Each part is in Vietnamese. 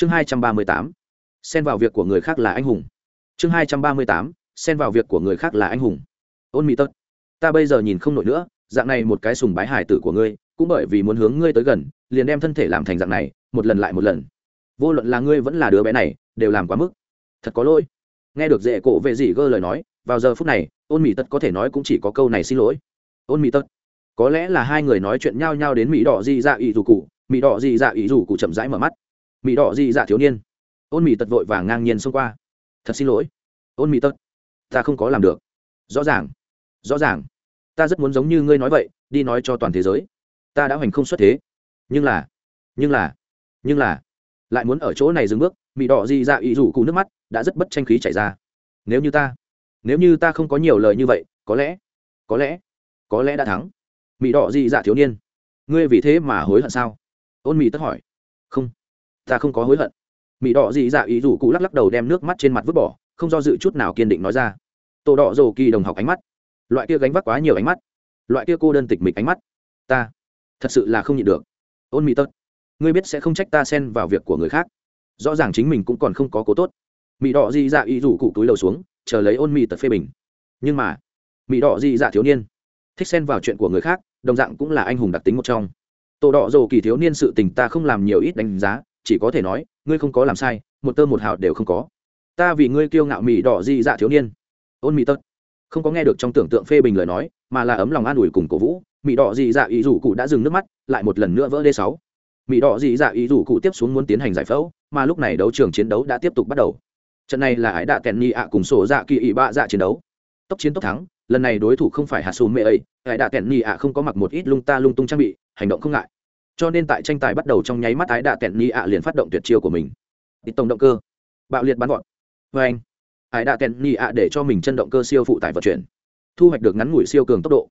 chương hai trăm ba mươi tám, xen vào việc của người khác là anh hùng. Chương hai trăm ba mươi tám, xen vào việc của người khác là anh hùng. Ôn mỹ tật ta bây giờ nhìn không nổi nữa, dạng này một cái sùng bái hải tử của ngươi, cũng bởi vì muốn hướng ngươi tới gần, liền đem thân thể làm thành dạng này, một lần lại một lần. Vô luận là ngươi vẫn là đứa bé này, đều làm quá mức. Thật có lỗi. Nghe được dễ cổ về dị gơ lời nói, vào giờ phút này, ôn mỹ tật có thể nói cũng chỉ có câu này xin lỗi. Ôn mỹ tật có lẽ là hai người nói chuyện nhau nhau đến mỹ đỏ di dạ ý dù cụ. Mỹ đỏ di dạ ý dù cụ chậm rãi mở mắt mỹ đỏ dị dạ thiếu niên. Ôn mỹ tật vội vàng ngang nhiên xông qua. Thật xin lỗi. Ôn mỹ tật, ta không có làm được. Rõ ràng rõ ràng. Ta rất muốn giống như ngươi nói vậy, đi nói cho toàn thế giới. Ta đã hoành không xuất thế. Nhưng là nhưng là nhưng là, lại muốn ở chỗ này dừng bước. Mỹ đỏ dị dạ ý rủ cụ nước mắt, đã rất bất tranh khí chảy ra. Nếu như ta, nếu như ta không có nhiều lời như vậy, có lẽ có lẽ có lẽ đã thắng. Mỹ đỏ dị dạ thiếu niên, ngươi vì thế mà hối hận sao? Ôn mỹ tất hỏi ta không có hối hận. Mỹ đỏ di dạ ý rủ cụ lắc lắc đầu đem nước mắt trên mặt vứt bỏ, không do dự chút nào kiên định nói ra. Tổ đỏ rồ kỳ đồng học ánh mắt. Loại kia gánh vác quá nhiều ánh mắt. Loại kia cô đơn tịch mịch ánh mắt. Ta thật sự là không nhịn được. Ôn mỹ tật, ngươi biết sẽ không trách ta xen vào việc của người khác. Rõ ràng chính mình cũng còn không có cố tốt. Mỹ đỏ di dạ ý rủ cụ túi đầu xuống, chờ lấy ôn mỹ tật phê bình. Nhưng mà mỹ đỏ di dạ thiếu niên, thích xen vào chuyện của người khác, đồng dạng cũng là anh hùng đặc tính một trong. Tổ đỏ rồ kỳ thiếu niên sự tình ta không làm nhiều ít đánh giá chỉ có thể nói, ngươi không có làm sai, một tơ một hào đều không có. Ta vì ngươi kiêu ngạo mỹ đỏ di dạ thiếu niên. Ôn mỹ tật không có nghe được trong tưởng tượng phê bình lời nói, mà là ấm lòng an ủi cùng cổ vũ mỹ đỏ dị dạ ý rủ cụ đã dừng nước mắt, lại một lần nữa vỡ đê sáu. Mỹ đỏ dị dạ ý rủ cụ tiếp xuống muốn tiến hành giải phẫu, mà lúc này đấu trường chiến đấu đã tiếp tục bắt đầu. Trận này là ải đạ kèn ni ạ cùng sổ dạ kỳ ị bạ dạ chiến đấu. Tốc chiến tốc thắng, lần này đối thủ không phải hạt xù mê ấy ải đạ kèn ni ạ không có mặc một ít lung ta lung tung trang bị, hành động không ngại cho nên tại tranh tài bắt đầu trong nháy mắt ái đạ tẹn ni ạ liền phát động tuyệt chiêu của mình. Ít tổng động cơ. Bạo liệt bắn gọn vê anh, ái đạ tẹn ni ạ để cho mình chân động cơ siêu phụ tải vận chuyển. Thu hoạch được ngắn ngủi siêu cường tốc độ.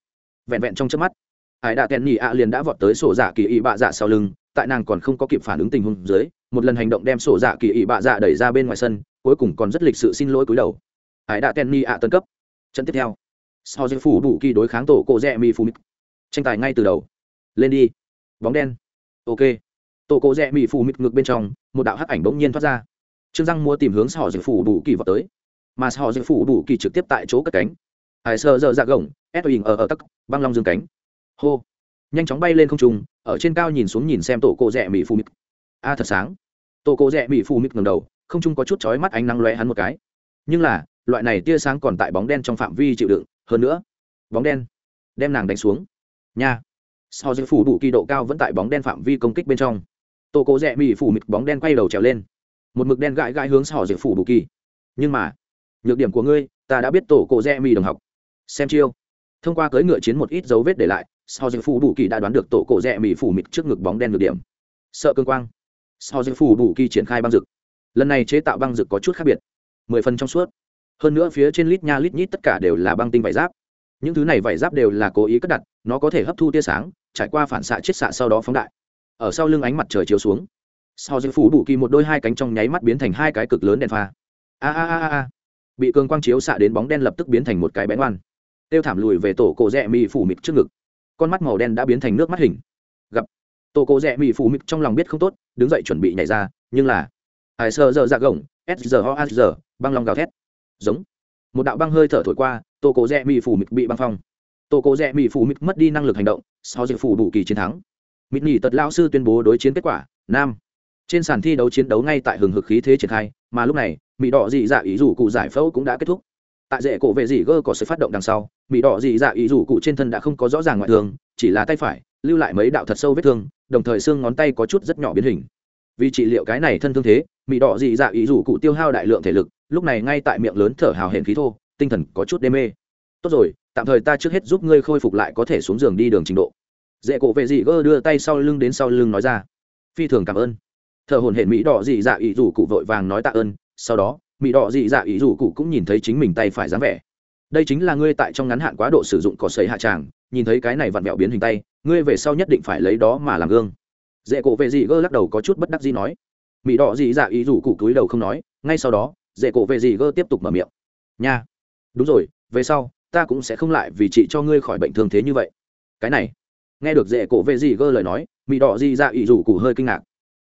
Vẹn vẹn trong chớp mắt, ái đạ tẹn ni ạ liền đã vọt tới sổ dạ kỳ ị bạ dạ sau lưng. Tại nàng còn không có kịp phản ứng tình huống dưới, một lần hành động đem sổ dạ kỳ ị bạ dạ đẩy ra bên ngoài sân, cuối cùng còn rất lịch sự xin lỗi cúi đầu. Ái đạ tẹn ni ạ tân cấp. Trận tiếp theo. Sau giây phủ đủ kỳ đối kháng tổ cổ rẽ mi phù mít. Tranh tài ngay từ đầu. Lên đi. Bóng đen ok. Tổ cổ rẽ mỹ phù mịt ngược bên trong, một đạo hắc ảnh bỗng nhiên thoát ra. Trương răng mua tìm hướng sau dự phủ đủ kỳ vào tới. Mà sau dự phủ đủ kỳ trực tiếp tại chỗ cất cánh. Hải sơ dơ dạ gồng, ép ở ở ờ ờ tắc, băng long dương cánh. Hô. Nhanh chóng bay lên không trung, ở trên cao nhìn xuống nhìn xem tổ cổ rẽ mỹ phù mịt. a, thật sáng. Tổ cổ rẽ mỹ phù mịt ngầm đầu, không trung có chút chói mắt ánh nắng lóe hắn một cái. Nhưng là, loại này tia sáng còn tại bóng đen trong phạm vi chịu đựng, hơn nữa, bóng đen đem nàng đánh xuống. Nha sau dưới phủ đủ kỳ độ cao vẫn tại bóng đen phạm vi công kích bên trong. Tô cổ rẽ mỹ phủ mịt bóng đen quay đầu trèo lên. Một mực đen gãi gãi hướng sau dưới phủ đủ kỳ. Nhưng mà, nhược điểm của ngươi, ta đã biết tổ cổ rẽ mỹ đồng học. Xem chiêu. Thông qua cưỡi ngựa chiến một ít dấu vết để lại, sau giờ phủ đủ kỳ đã đoán được tổ cổ rẽ mỹ phủ mịt trước ngực bóng đen được điểm. Sợ cương quang. Sau giờ phủ đủ kỳ triển khai băng rực lần này chế tạo băng rực có chút khác biệt. Mười phần trong suốt. Hơn nữa phía trên lít nha lít nhít tất cả đều là băng tinh vải giáp. Những thứ này vải giáp đều là cố ý cất đặt nó có thể hấp thu tia sáng, trải qua phản xạ chiết xạ sau đó phóng đại. Ở sau lưng ánh mặt trời chiếu xuống, sau giờ phủ bù kỳ một đôi hai cánh trong nháy mắt biến thành hai cái cực lớn đèn pha. A a a a bị cường quang chiếu xạ đến bóng đen lập tức biến thành một cái bén oan. Tiêu thảm lùi về tổ cổ rẽ mì phủ mịt trước ngực. Con mắt màu đen đã biến thành nước mắt hình. Gặp. Tổ cổ rẽ mì phủ mịt trong lòng biết không tốt, đứng dậy chuẩn bị nhảy ra, nhưng là. Hải sơ dơ ra gồng, s giờ ho giờ băng lòng gào thét. Giống. Một đạo băng hơi thở thổi qua, tổ cổ rẽ mì phủ mịt bị băng phong tổ cổ rẽ mỹ phủ mịt mất đi năng lực hành động sau dự phủ đủ kỳ chiến thắng. Mít nghỉ tật lao sư tuyên bố đối chiến kết quả nam. Trên sàn thi đấu chiến đấu ngay tại hừng hực khí thế triển khai mà lúc này mỹ đỏ dị dạ ý dù cụ giải phẫu cũng đã kết thúc. Tại rễ cổ vệ dị gơ có sự phát động đằng sau mỹ đỏ dị dạ ý dù cụ trên thân đã không có rõ ràng ngoại thường, chỉ là tay phải lưu lại mấy đạo thật sâu vết thương đồng thời xương ngón tay có chút rất nhỏ biến hình. Vì trị liệu cái này thân thương thế mỹ đỏ dị dạ ý dù cụ tiêu hao đại lượng thể lực lúc này ngay tại miệng lớn thở hào hển khí thô tinh thần có chút đê mê. Tốt rồi tạm thời ta trước hết giúp ngươi khôi phục lại có thể xuống giường đi đường trình độ. Dễ cổ vệ dị gơ đưa tay sau lưng đến sau lưng nói ra. Phi thường cảm ơn. Thợ hồn hển mỹ đỏ dị dạ ý rủ cụ vội vàng nói tạ ơn, sau đó, mỹ đỏ dị dạ ý rủ cụ cũng nhìn thấy chính mình tay phải dáng vẻ. Đây chính là ngươi tại trong ngắn hạn quá độ sử dụng cỏ sấy hạ tràng, nhìn thấy cái này vặn vẹo biến hình tay, ngươi về sau nhất định phải lấy đó mà làm gương. Dễ cổ vệ dị gơ lắc đầu có chút bất đắc gì nói. Mỹ đỏ dị dạ ý rủ cụ cúi đầu không nói, ngay sau đó dễ cổ vệ dị gơ tiếp tục mở miệng. Nha. Đúng rồi, về sau ta cũng sẽ không lại vì chị cho ngươi khỏi bệnh thương thế như vậy. Cái này, nghe được dễ cổ vệ gì gơ lời nói mỹ đỏ di dạ ý rủ cụ hơi kinh ngạc.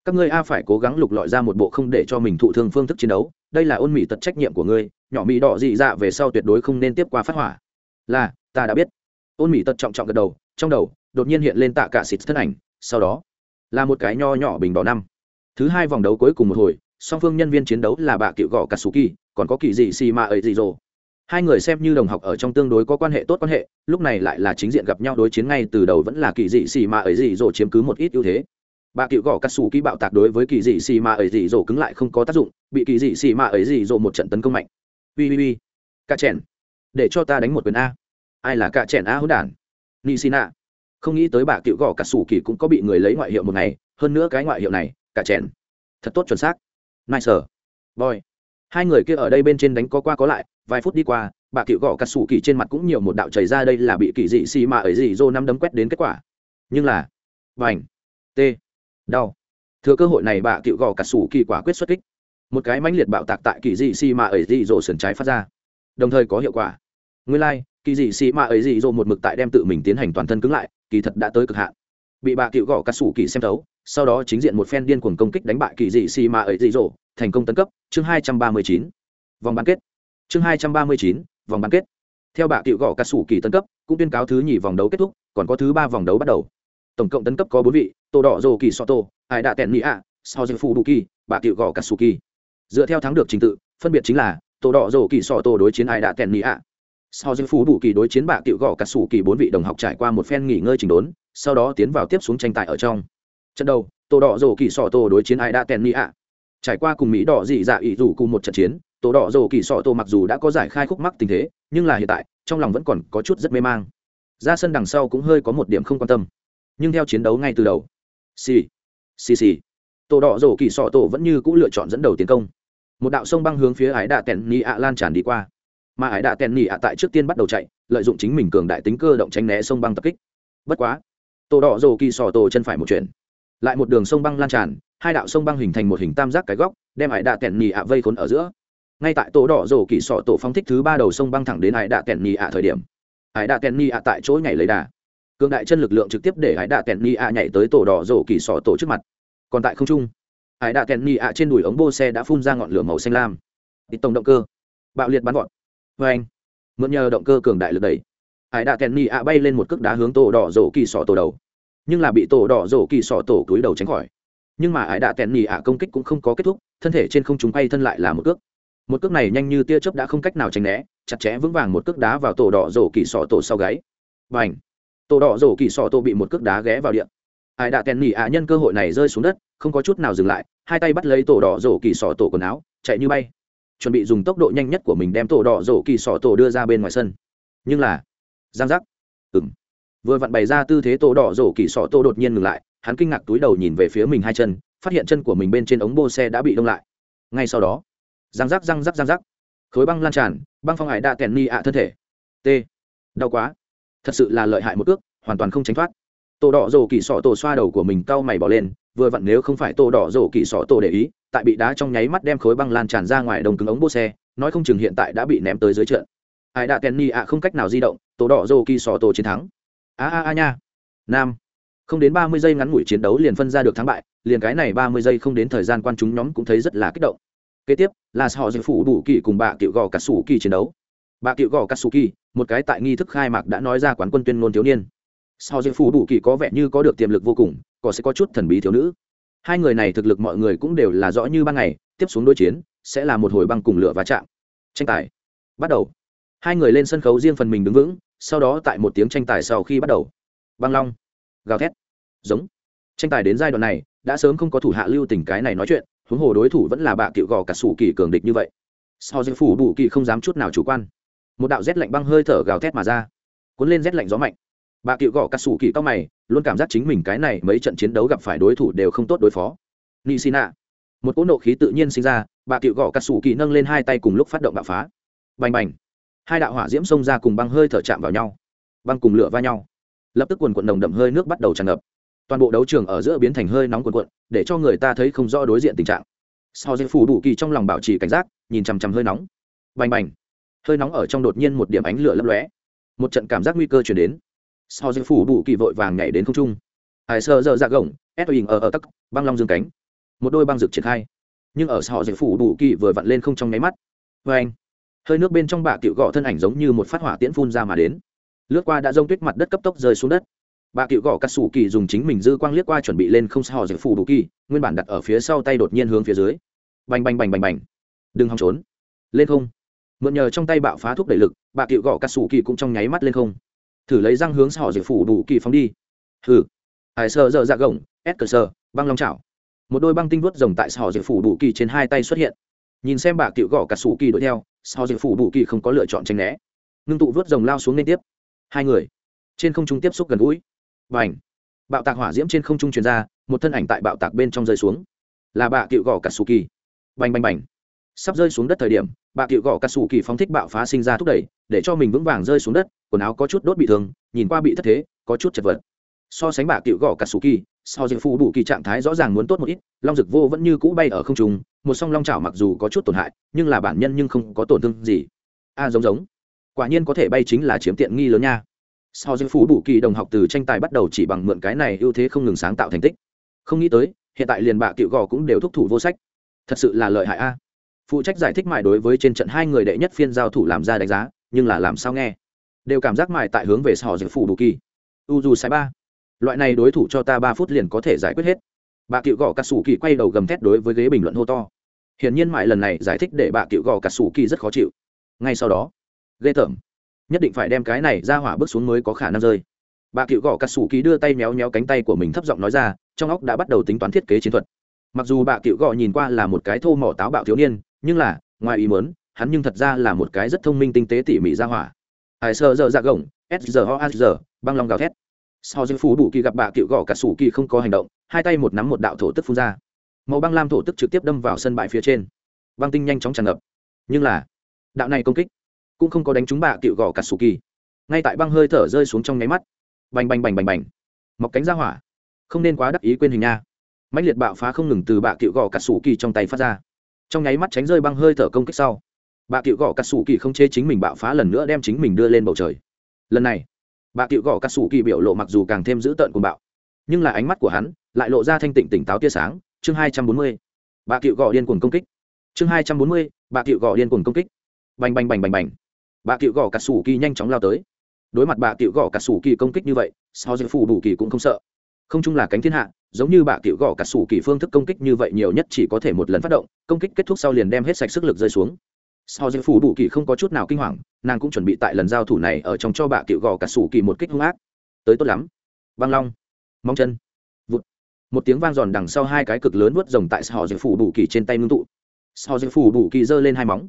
Các ngươi a phải cố gắng lục lọi ra một bộ không để cho mình thụ thương phương thức chiến đấu, đây là ôn mỹ tật trách nhiệm của ngươi, nhỏ mỹ đỏ dị dạ về sau tuyệt đối không nên tiếp qua phát hỏa. Là, ta đã biết. Ôn mỹ tật trọng trọng gật đầu, trong đầu, đột nhiên hiện lên tạ cả xịt thân ảnh, sau đó, là một cái nho nhỏ bình đỏ năm. Thứ hai vòng đấu cuối cùng một hồi, song phương nhân viên chiến đấu là bà cựu gõ katsuki, còn có kỳ dị xì ma ấy dị dỗ hai người xem như đồng học ở trong tương đối có quan hệ tốt quan hệ, lúc này lại là chính diện gặp nhau đối chiến ngay từ đầu vẫn là kỳ dị xì ma ấy dị dỗ chiếm cứ một ít ưu thế. Bà cựu gõ katsuki bạo tạc đối với kỳ dị xì ma ấy dị dỗ cứng lại không có tác dụng, bị kỳ dị xì ma ấy dị dỗ một trận tấn công mạnh. Ui ui ui ca chèn. Để cho ta đánh một quyền a. Ai là ca chèn a hỗn đản? Ni xin a không nghĩ tới bà cựu gõ cắt sủ kỳ cũng có bị người lấy ngoại hiệu một ngày, hơn nữa cái ngoại hiệu này, cả chèn. Thật tốt chuẩn xác. Nice boy. Hai người kia ở đây bên trên đánh có qua có lại vài phút đi qua bà cựu gõ cả sủ kỳ trên mặt cũng nhiều một đạo chảy ra đây là bị kỳ dị xì mà ấy dị dô năm đấm quét đến kết quả. Nhưng là vành t đau. Thừa cơ hội này bà cựu gõ cả sủ kỳ quả quyết xuất kích. Một cái mãnh liệt bạo tạc tại kỳ dị xì mà ấy dị dô sườn trái phát ra. Đồng thời có hiệu quả. Nguyên lai、like, kỳ dị xì mà ấy dị dô một mực tại đem tự mình tiến hành toàn thân cứng lại kỳ thật đã tới cực hạn. Bị bà cựu gõ cắt sủ kỳ xem thấu sau đó chính diện một phen điên cuồng công kích đánh bại kỳ dị xì mà ấy dị dỗ thành công tấn cấp chương hai trăm ba mươi chín. Vòng bán kết chương hai trăm ba mươi chín, vòng bán kết. Theo bà cựu gõ cắt sủ kỳ tấn cấp, cũng tuyên cáo thứ nhì vòng đấu kết thúc, còn có thứ ba vòng đấu bắt đầu. Tổng cộng tấn cấp có bốn vị, tô đỏ dồ kỳ soto, ai Đạ tèn mỹ ạ sao dư phụ đủ kỳ, bà cựu gõ cắt sủ kỳ. Dựa theo thắng được trình tự, phân biệt chính là tô đỏ dồ kỳ soto đối chiến ai Đạ tèn mỹ ạ sao dư phú đủ kỳ đối chiến bạ cựu gõ cả sủ kỳ bốn vị đồng học trải qua một phen nghỉ ngơi trình đốn, sau đó tiến vào tiếp xuống tranh tài ở trong. Trận đầu tổ đỏ rổ kỳ sọ đối chiến ai Đạ tèn mỹ ạ trải qua cùng mỹ đỏ dị dạ ỷ rủ cùng một trận chiến tổ đỏ rổ kỳ sọ tổ mặc dù đã có giải khai khúc mắc tình thế nhưng là hiện tại trong lòng vẫn còn có chút rất mê mang. Ra sân đằng sau cũng hơi có một điểm không quan tâm. Nhưng theo chiến đấu ngay từ đầu xì xì xì. Tổ đỏ rổ kỳ sọ tổ vẫn như cũng lựa chọn dẫn đầu tiến công. Một đạo sông băng hướng phía ái đạ tèn ni ạ lan tràn đi qua. Mà ái đạ tèn ni ạ tại trước tiên bắt đầu chạy lợi dụng chính mình cường đại tính cơ động tránh né sông băng tập kích. Bất quá tổ đỏ rồ kỳ Sọ tổ chân phải một chuyện, lại một đường sông băng lan tràn hai đạo sông băng hình thành một hình tam giác cái góc đem ải đạ tèn nhị ạ vây khốn ở giữa ngay tại tổ đỏ rổ kỳ sọ tổ phong thích thứ ba đầu sông băng thẳng đến hải đạ kèn nhị ạ thời điểm, hải đạ kèn nhị ạ tại chỗ nhảy lấy đà. Cường đại chân lực lượng trực tiếp để hải đạ kèn nhị ạ nhảy tới tổ đỏ rổ kỳ sọ tổ trước mặt. Còn tại không trung, hải đạ kèn nhị ạ trên đùi ống bô xe đã phun ra ngọn lửa màu xanh lam. Ít tổng động cơ, bạo liệt bắn gọn. Vê anh, mượn nhờ động cơ cường đại lực đẩy, hải đạ kèn ni ạ bay lên một cước đá hướng tổ đỏ rổ kỳ sọ tổ đầu. Nhưng là bị tổ đỏ rổ kỳ sọ tổ túi đầu tránh khỏi. Nhưng mà hải đạ kèn ni ạ công kích cũng không có kết thúc, thân thể trên không chúng bay thân lại là một cước một cước này nhanh như tia chớp đã không cách nào tránh né, chặt chẽ vững vàng một cước đá vào tổ đỏ rổ kỳ sọ tổ sau gáy. Và h tổ đỏ rổ kỳ sọ tổ bị một cước đá ghé vào điện ai đã tèn nỉ ạ nhân cơ hội này rơi xuống đất, không có chút nào dừng lại, hai tay bắt lấy tổ đỏ rổ kỳ sọ tổ quần áo, chạy như bay. Chuẩn bị dùng tốc độ nhanh nhất của mình đem tổ đỏ rổ kỳ sọ tổ đưa ra bên ngoài sân. Nhưng là, giang giác. Ừng vừa vặn bày ra tư thế tổ đỏ rổ kỳ sọ tổ đột nhiên ngừng lại, hắn kinh ngạc túi đầu nhìn về phía mình hai chân, phát hiện chân của mình bên trên ống bô xe đã bị đông lại. Ngay sau đó giang rắc giang rắc giang rắc. Khối băng lan tràn, băng phong hải đa kèn ni ạ thân thể. T. Đau quá. Thật sự là lợi hại một ước hoàn toàn không tránh thoát. Tổ đỏ rổ kỳ sọ tổ xoa đầu của mình cau mày bỏ lên, vừa vặn nếu không phải tổ đỏ rổ kỳ sọ tổ để ý, tại bị đá trong nháy mắt đem khối băng lan tràn ra ngoài đồng cứng ống bô xe, nói không chừng hiện tại đã bị ném tới dưới trận. Ai đã ni ạ không cách nào di động, tổ đỏ rổ kỳ sọ tổ chiến thắng. A a a nha. Nam. Không đến ba mươi giây ngắn ngủi chiến đấu liền phân ra được thắng bại, liền cái này ba mươi giây không đến thời gian quan chúng nhóm cũng thấy rất là kích động kế tiếp, là họ dự phủ đủ kỳ cùng bà cựu gò cà sủ kỳ chiến đấu. Bà cựu gò cà sủ kỳ, một cái tại nghi thức khai mạc đã nói ra quán quân tuyên ngôn thiếu niên. Họ dự phủ đủ kỳ có vẻ như có được tiềm lực vô cùng, có sẽ có chút thần bí thiếu nữ. Hai người này thực lực mọi người cũng đều là rõ như ban ngày, tiếp xuống đối chiến, sẽ là một hồi băng cùng lửa va chạm. Tranh tài bắt đầu. Hai người lên sân khấu riêng phần mình đứng vững, sau đó tại một tiếng tranh tài sau khi bắt đầu. Băng long. Gào thét. Giống. Tranh tài đến giai đoạn này, đã sớm không có thủ hạ lưu tình cái này nói chuyện huống hồ đối thủ vẫn là bạ cựu gò cả sủ kỳ cường địch như vậy. Sau dân phủ bù kỳ không dám chút nào chủ quan. Một đạo rét lạnh băng hơi thở gào thét mà ra. Cuốn lên rét lạnh gió mạnh. Bà cựu gõ cà sủ kỳ cao mày, luôn cảm giác chính mình cái này mấy trận chiến đấu gặp phải đối thủ đều không tốt đối phó. Nị xin ạ một cỗ nộ khí tự nhiên sinh ra bà cựu gõ cà sủ kỳ nâng lên hai tay cùng lúc phát động bạo phá. Bành bành. Hai đạo hỏa diễm xông ra cùng băng hơi thở chạm vào nhau. Băng cùng lửa va nhau. Lập tức quần quận nồng đậm hơi nước bắt đầu tràn ngập toàn bộ đấu trường ở giữa biến thành hơi nóng cuộn cuộn, để cho người ta thấy không rõ đối diện tình trạng. Sau dây phủ đủ kỳ trong lòng bảo trì cảnh giác nhìn chằm chằm hơi nóng. Bành bành. Hơi nóng ở trong đột nhiên một điểm ánh lửa lấp lóe. Một trận cảm giác nguy cơ chuyển đến. Sau dây phủ đủ kỳ vội vàng nhảy đến không trung. Hải sơ dơ ra gồng ép hình ở ở tắc băng long dương cánh. Một đôi băng rực triển khai. Nhưng ở sọ dây phủ đủ kỳ vừa vặn lên không trong nháy mắt. Vê anh hơi nước bên trong bạ cựu gõ thân ảnh giống như một phát hỏa tiễn phun ra mà đến. Lướt qua đã rông tuyết mặt đất cấp tốc rơi xuống đất bà cựu gõ cắt xù kỳ dùng chính mình dư quang liếc qua chuẩn bị lên không sao giải phủ đủ kỳ, nguyên bản đặt ở phía sau tay đột nhiên hướng phía dưới. Bành bành bành bành bành. Đừng hòng trốn. Lên không. Mượn nhờ trong tay bạo phá thuốc đẩy lực, bà cựu gõ cắt xù kỳ cũng trong nháy mắt lên không. Thử lấy răng hướng sao giải phủ đủ kỳ phóng đi. Hừ. Hải sơ dơ dạ gồng, ép cờ sơ, băng long chảo. Một đôi băng tinh vuốt rồng tại sao giải phủ đủ kỳ trên hai tay xuất hiện. Nhìn xem bà cựu gõ cắt xù kỳ đuổi theo, sao giải phủ đủ kỳ không có lựa chọn tranh né. Ngưng tụ vuốt rồng lao xuống liên tiếp. Hai người. Trên không trung tiếp xúc gần gũi và ảnh. Bạo tạc hỏa diễm trên không trung truyền ra, một thân ảnh tại bạo tạc bên trong rơi xuống. Là bà cựu gõ cà sù kỳ bành bành bành. Sắp rơi xuống đất thời điểm, bà cựu gõ cà sù kỳ phóng thích bạo phá sinh ra thúc đẩy, để cho mình vững vàng rơi xuống đất, quần áo có chút đốt bị thương, nhìn qua bị thất thế, có chút chật vật. So sánh bà cựu gõ cà sù kỳ so với phù đủ kỳ trạng thái rõ ràng muốn tốt một ít, long rực vô vẫn như cũ bay ở không trung, một song long chảo mặc dù có chút tổn hại, nhưng là bản nhân nhưng không có tổn thương gì. A giống giống. Quả nhiên có thể bay chính là chiếm tiện nghi lớn nha so với phú bù kỳ đồng học từ tranh tài bắt đầu chỉ bằng mượn cái này ưu thế không ngừng sáng tạo thành tích. Không nghĩ tới, hiện tại liền bạ cựu gò cũng đều thúc thủ vô sách. Thật sự là lợi hại a. À. Phụ trách giải thích mãi đối với trên trận hai người đệ nhất phiên giao thủ làm ra đánh giá, nhưng là làm sao nghe? Đều cảm giác mãi tại hướng về sò dạy phủ bù kỳ. U dù sai ba. Loại này đối thủ cho ta ba phút liền có thể giải quyết hết. Bà cựu gò cà sủ kỳ quay đầu gầm thét đối với ghế bình luận hô to. Hiển nhiên mãi lần này giải thích để bà cựu gò cà sủ kỳ rất khó chịu. Ngay sau đó, ghê tởm nhất định phải đem cái này ra hỏa bước xuống mới có khả năng rơi. Bà cựu gõ cắt sủ ký đưa tay méo méo cánh tay của mình thấp giọng nói ra, trong óc đã bắt đầu tính toán thiết kế chiến thuật. Mặc dù bà cựu gõ nhìn qua là một cái thô mỏ táo bạo thiếu niên, nhưng là, ngoài ý mớn hắn nhưng thật ra là một cái rất thông minh tinh tế tỉ mỉ ra hỏa. Hải sơ dơ dạ gồng, s giờ ho giờ, băng long gào thét. Sau dân phú bù kỳ gặp bà cựu gõ cắt sủ kỳ không có hành động, hai tay một nắm một đạo thổ tức phun ra. Màu băng lam thổ tức trực tiếp đâm vào sân bãi phía trên. Băng tinh nhanh chóng tràn ngập. Nhưng là, đạo này công kích cũng không có đánh trúng bạ cựu gò cà sù kỳ. Ngay tại băng hơi thở rơi xuống trong nháy mắt. Bành bành bành bành bành. Mọc cánh ra hỏa. Không nên quá đắc ý quên hình nha. Mạnh liệt bạo phá không ngừng từ bạ cựu gò cà sù kỳ trong tay phát ra. Trong nháy mắt tránh rơi băng hơi thở công kích sau bạ cựu gò cà sù kỳ không chế chính mình bạo phá lần nữa đem chính mình đưa lên bầu trời. Lần này bạ cựu gò cà sù kỳ biểu lộ mặc dù càng thêm dữ tợn của bạo, nhưng là ánh mắt của hắn lại lộ ra thanh tịnh tỉnh táo tia sáng. Chương hai trăm bốn mươi bạ cựu gò điên cuồng công kích. Chương hai trăm bốn mươi bạ cựu gò điên cuồng công kích. Bành bành bành bành bành bà cựu gõ cà sủ kỳ nhanh chóng lao tới. Đối mặt bà cựu gõ cà sủ kỳ công kích như vậy sao dư phủ đủ kỳ cũng không sợ. Không chung là cánh thiên hạ, giống như bà cựu gõ cà sủ kỳ phương thức công kích như vậy nhiều nhất chỉ có thể một lần phát động, công kích kết thúc sau liền đem hết sạch sức lực rơi xuống. Sao dư phủ đủ kỳ không có chút nào kinh hoàng, nàng cũng chuẩn bị tại lần giao thủ này ở trong cho bà cựu gõ cà sủ kỳ một kích hung ác. Tới tốt lắm. Băng long. Mong chân. Vụt. Một tiếng vang giòn đằng sau hai cái cực lớn vớt rồng tại sao dư phủ đủ kỳ trên tay ngưng tụ. Sao dư phủ đủ kỳ giơ lên hai móng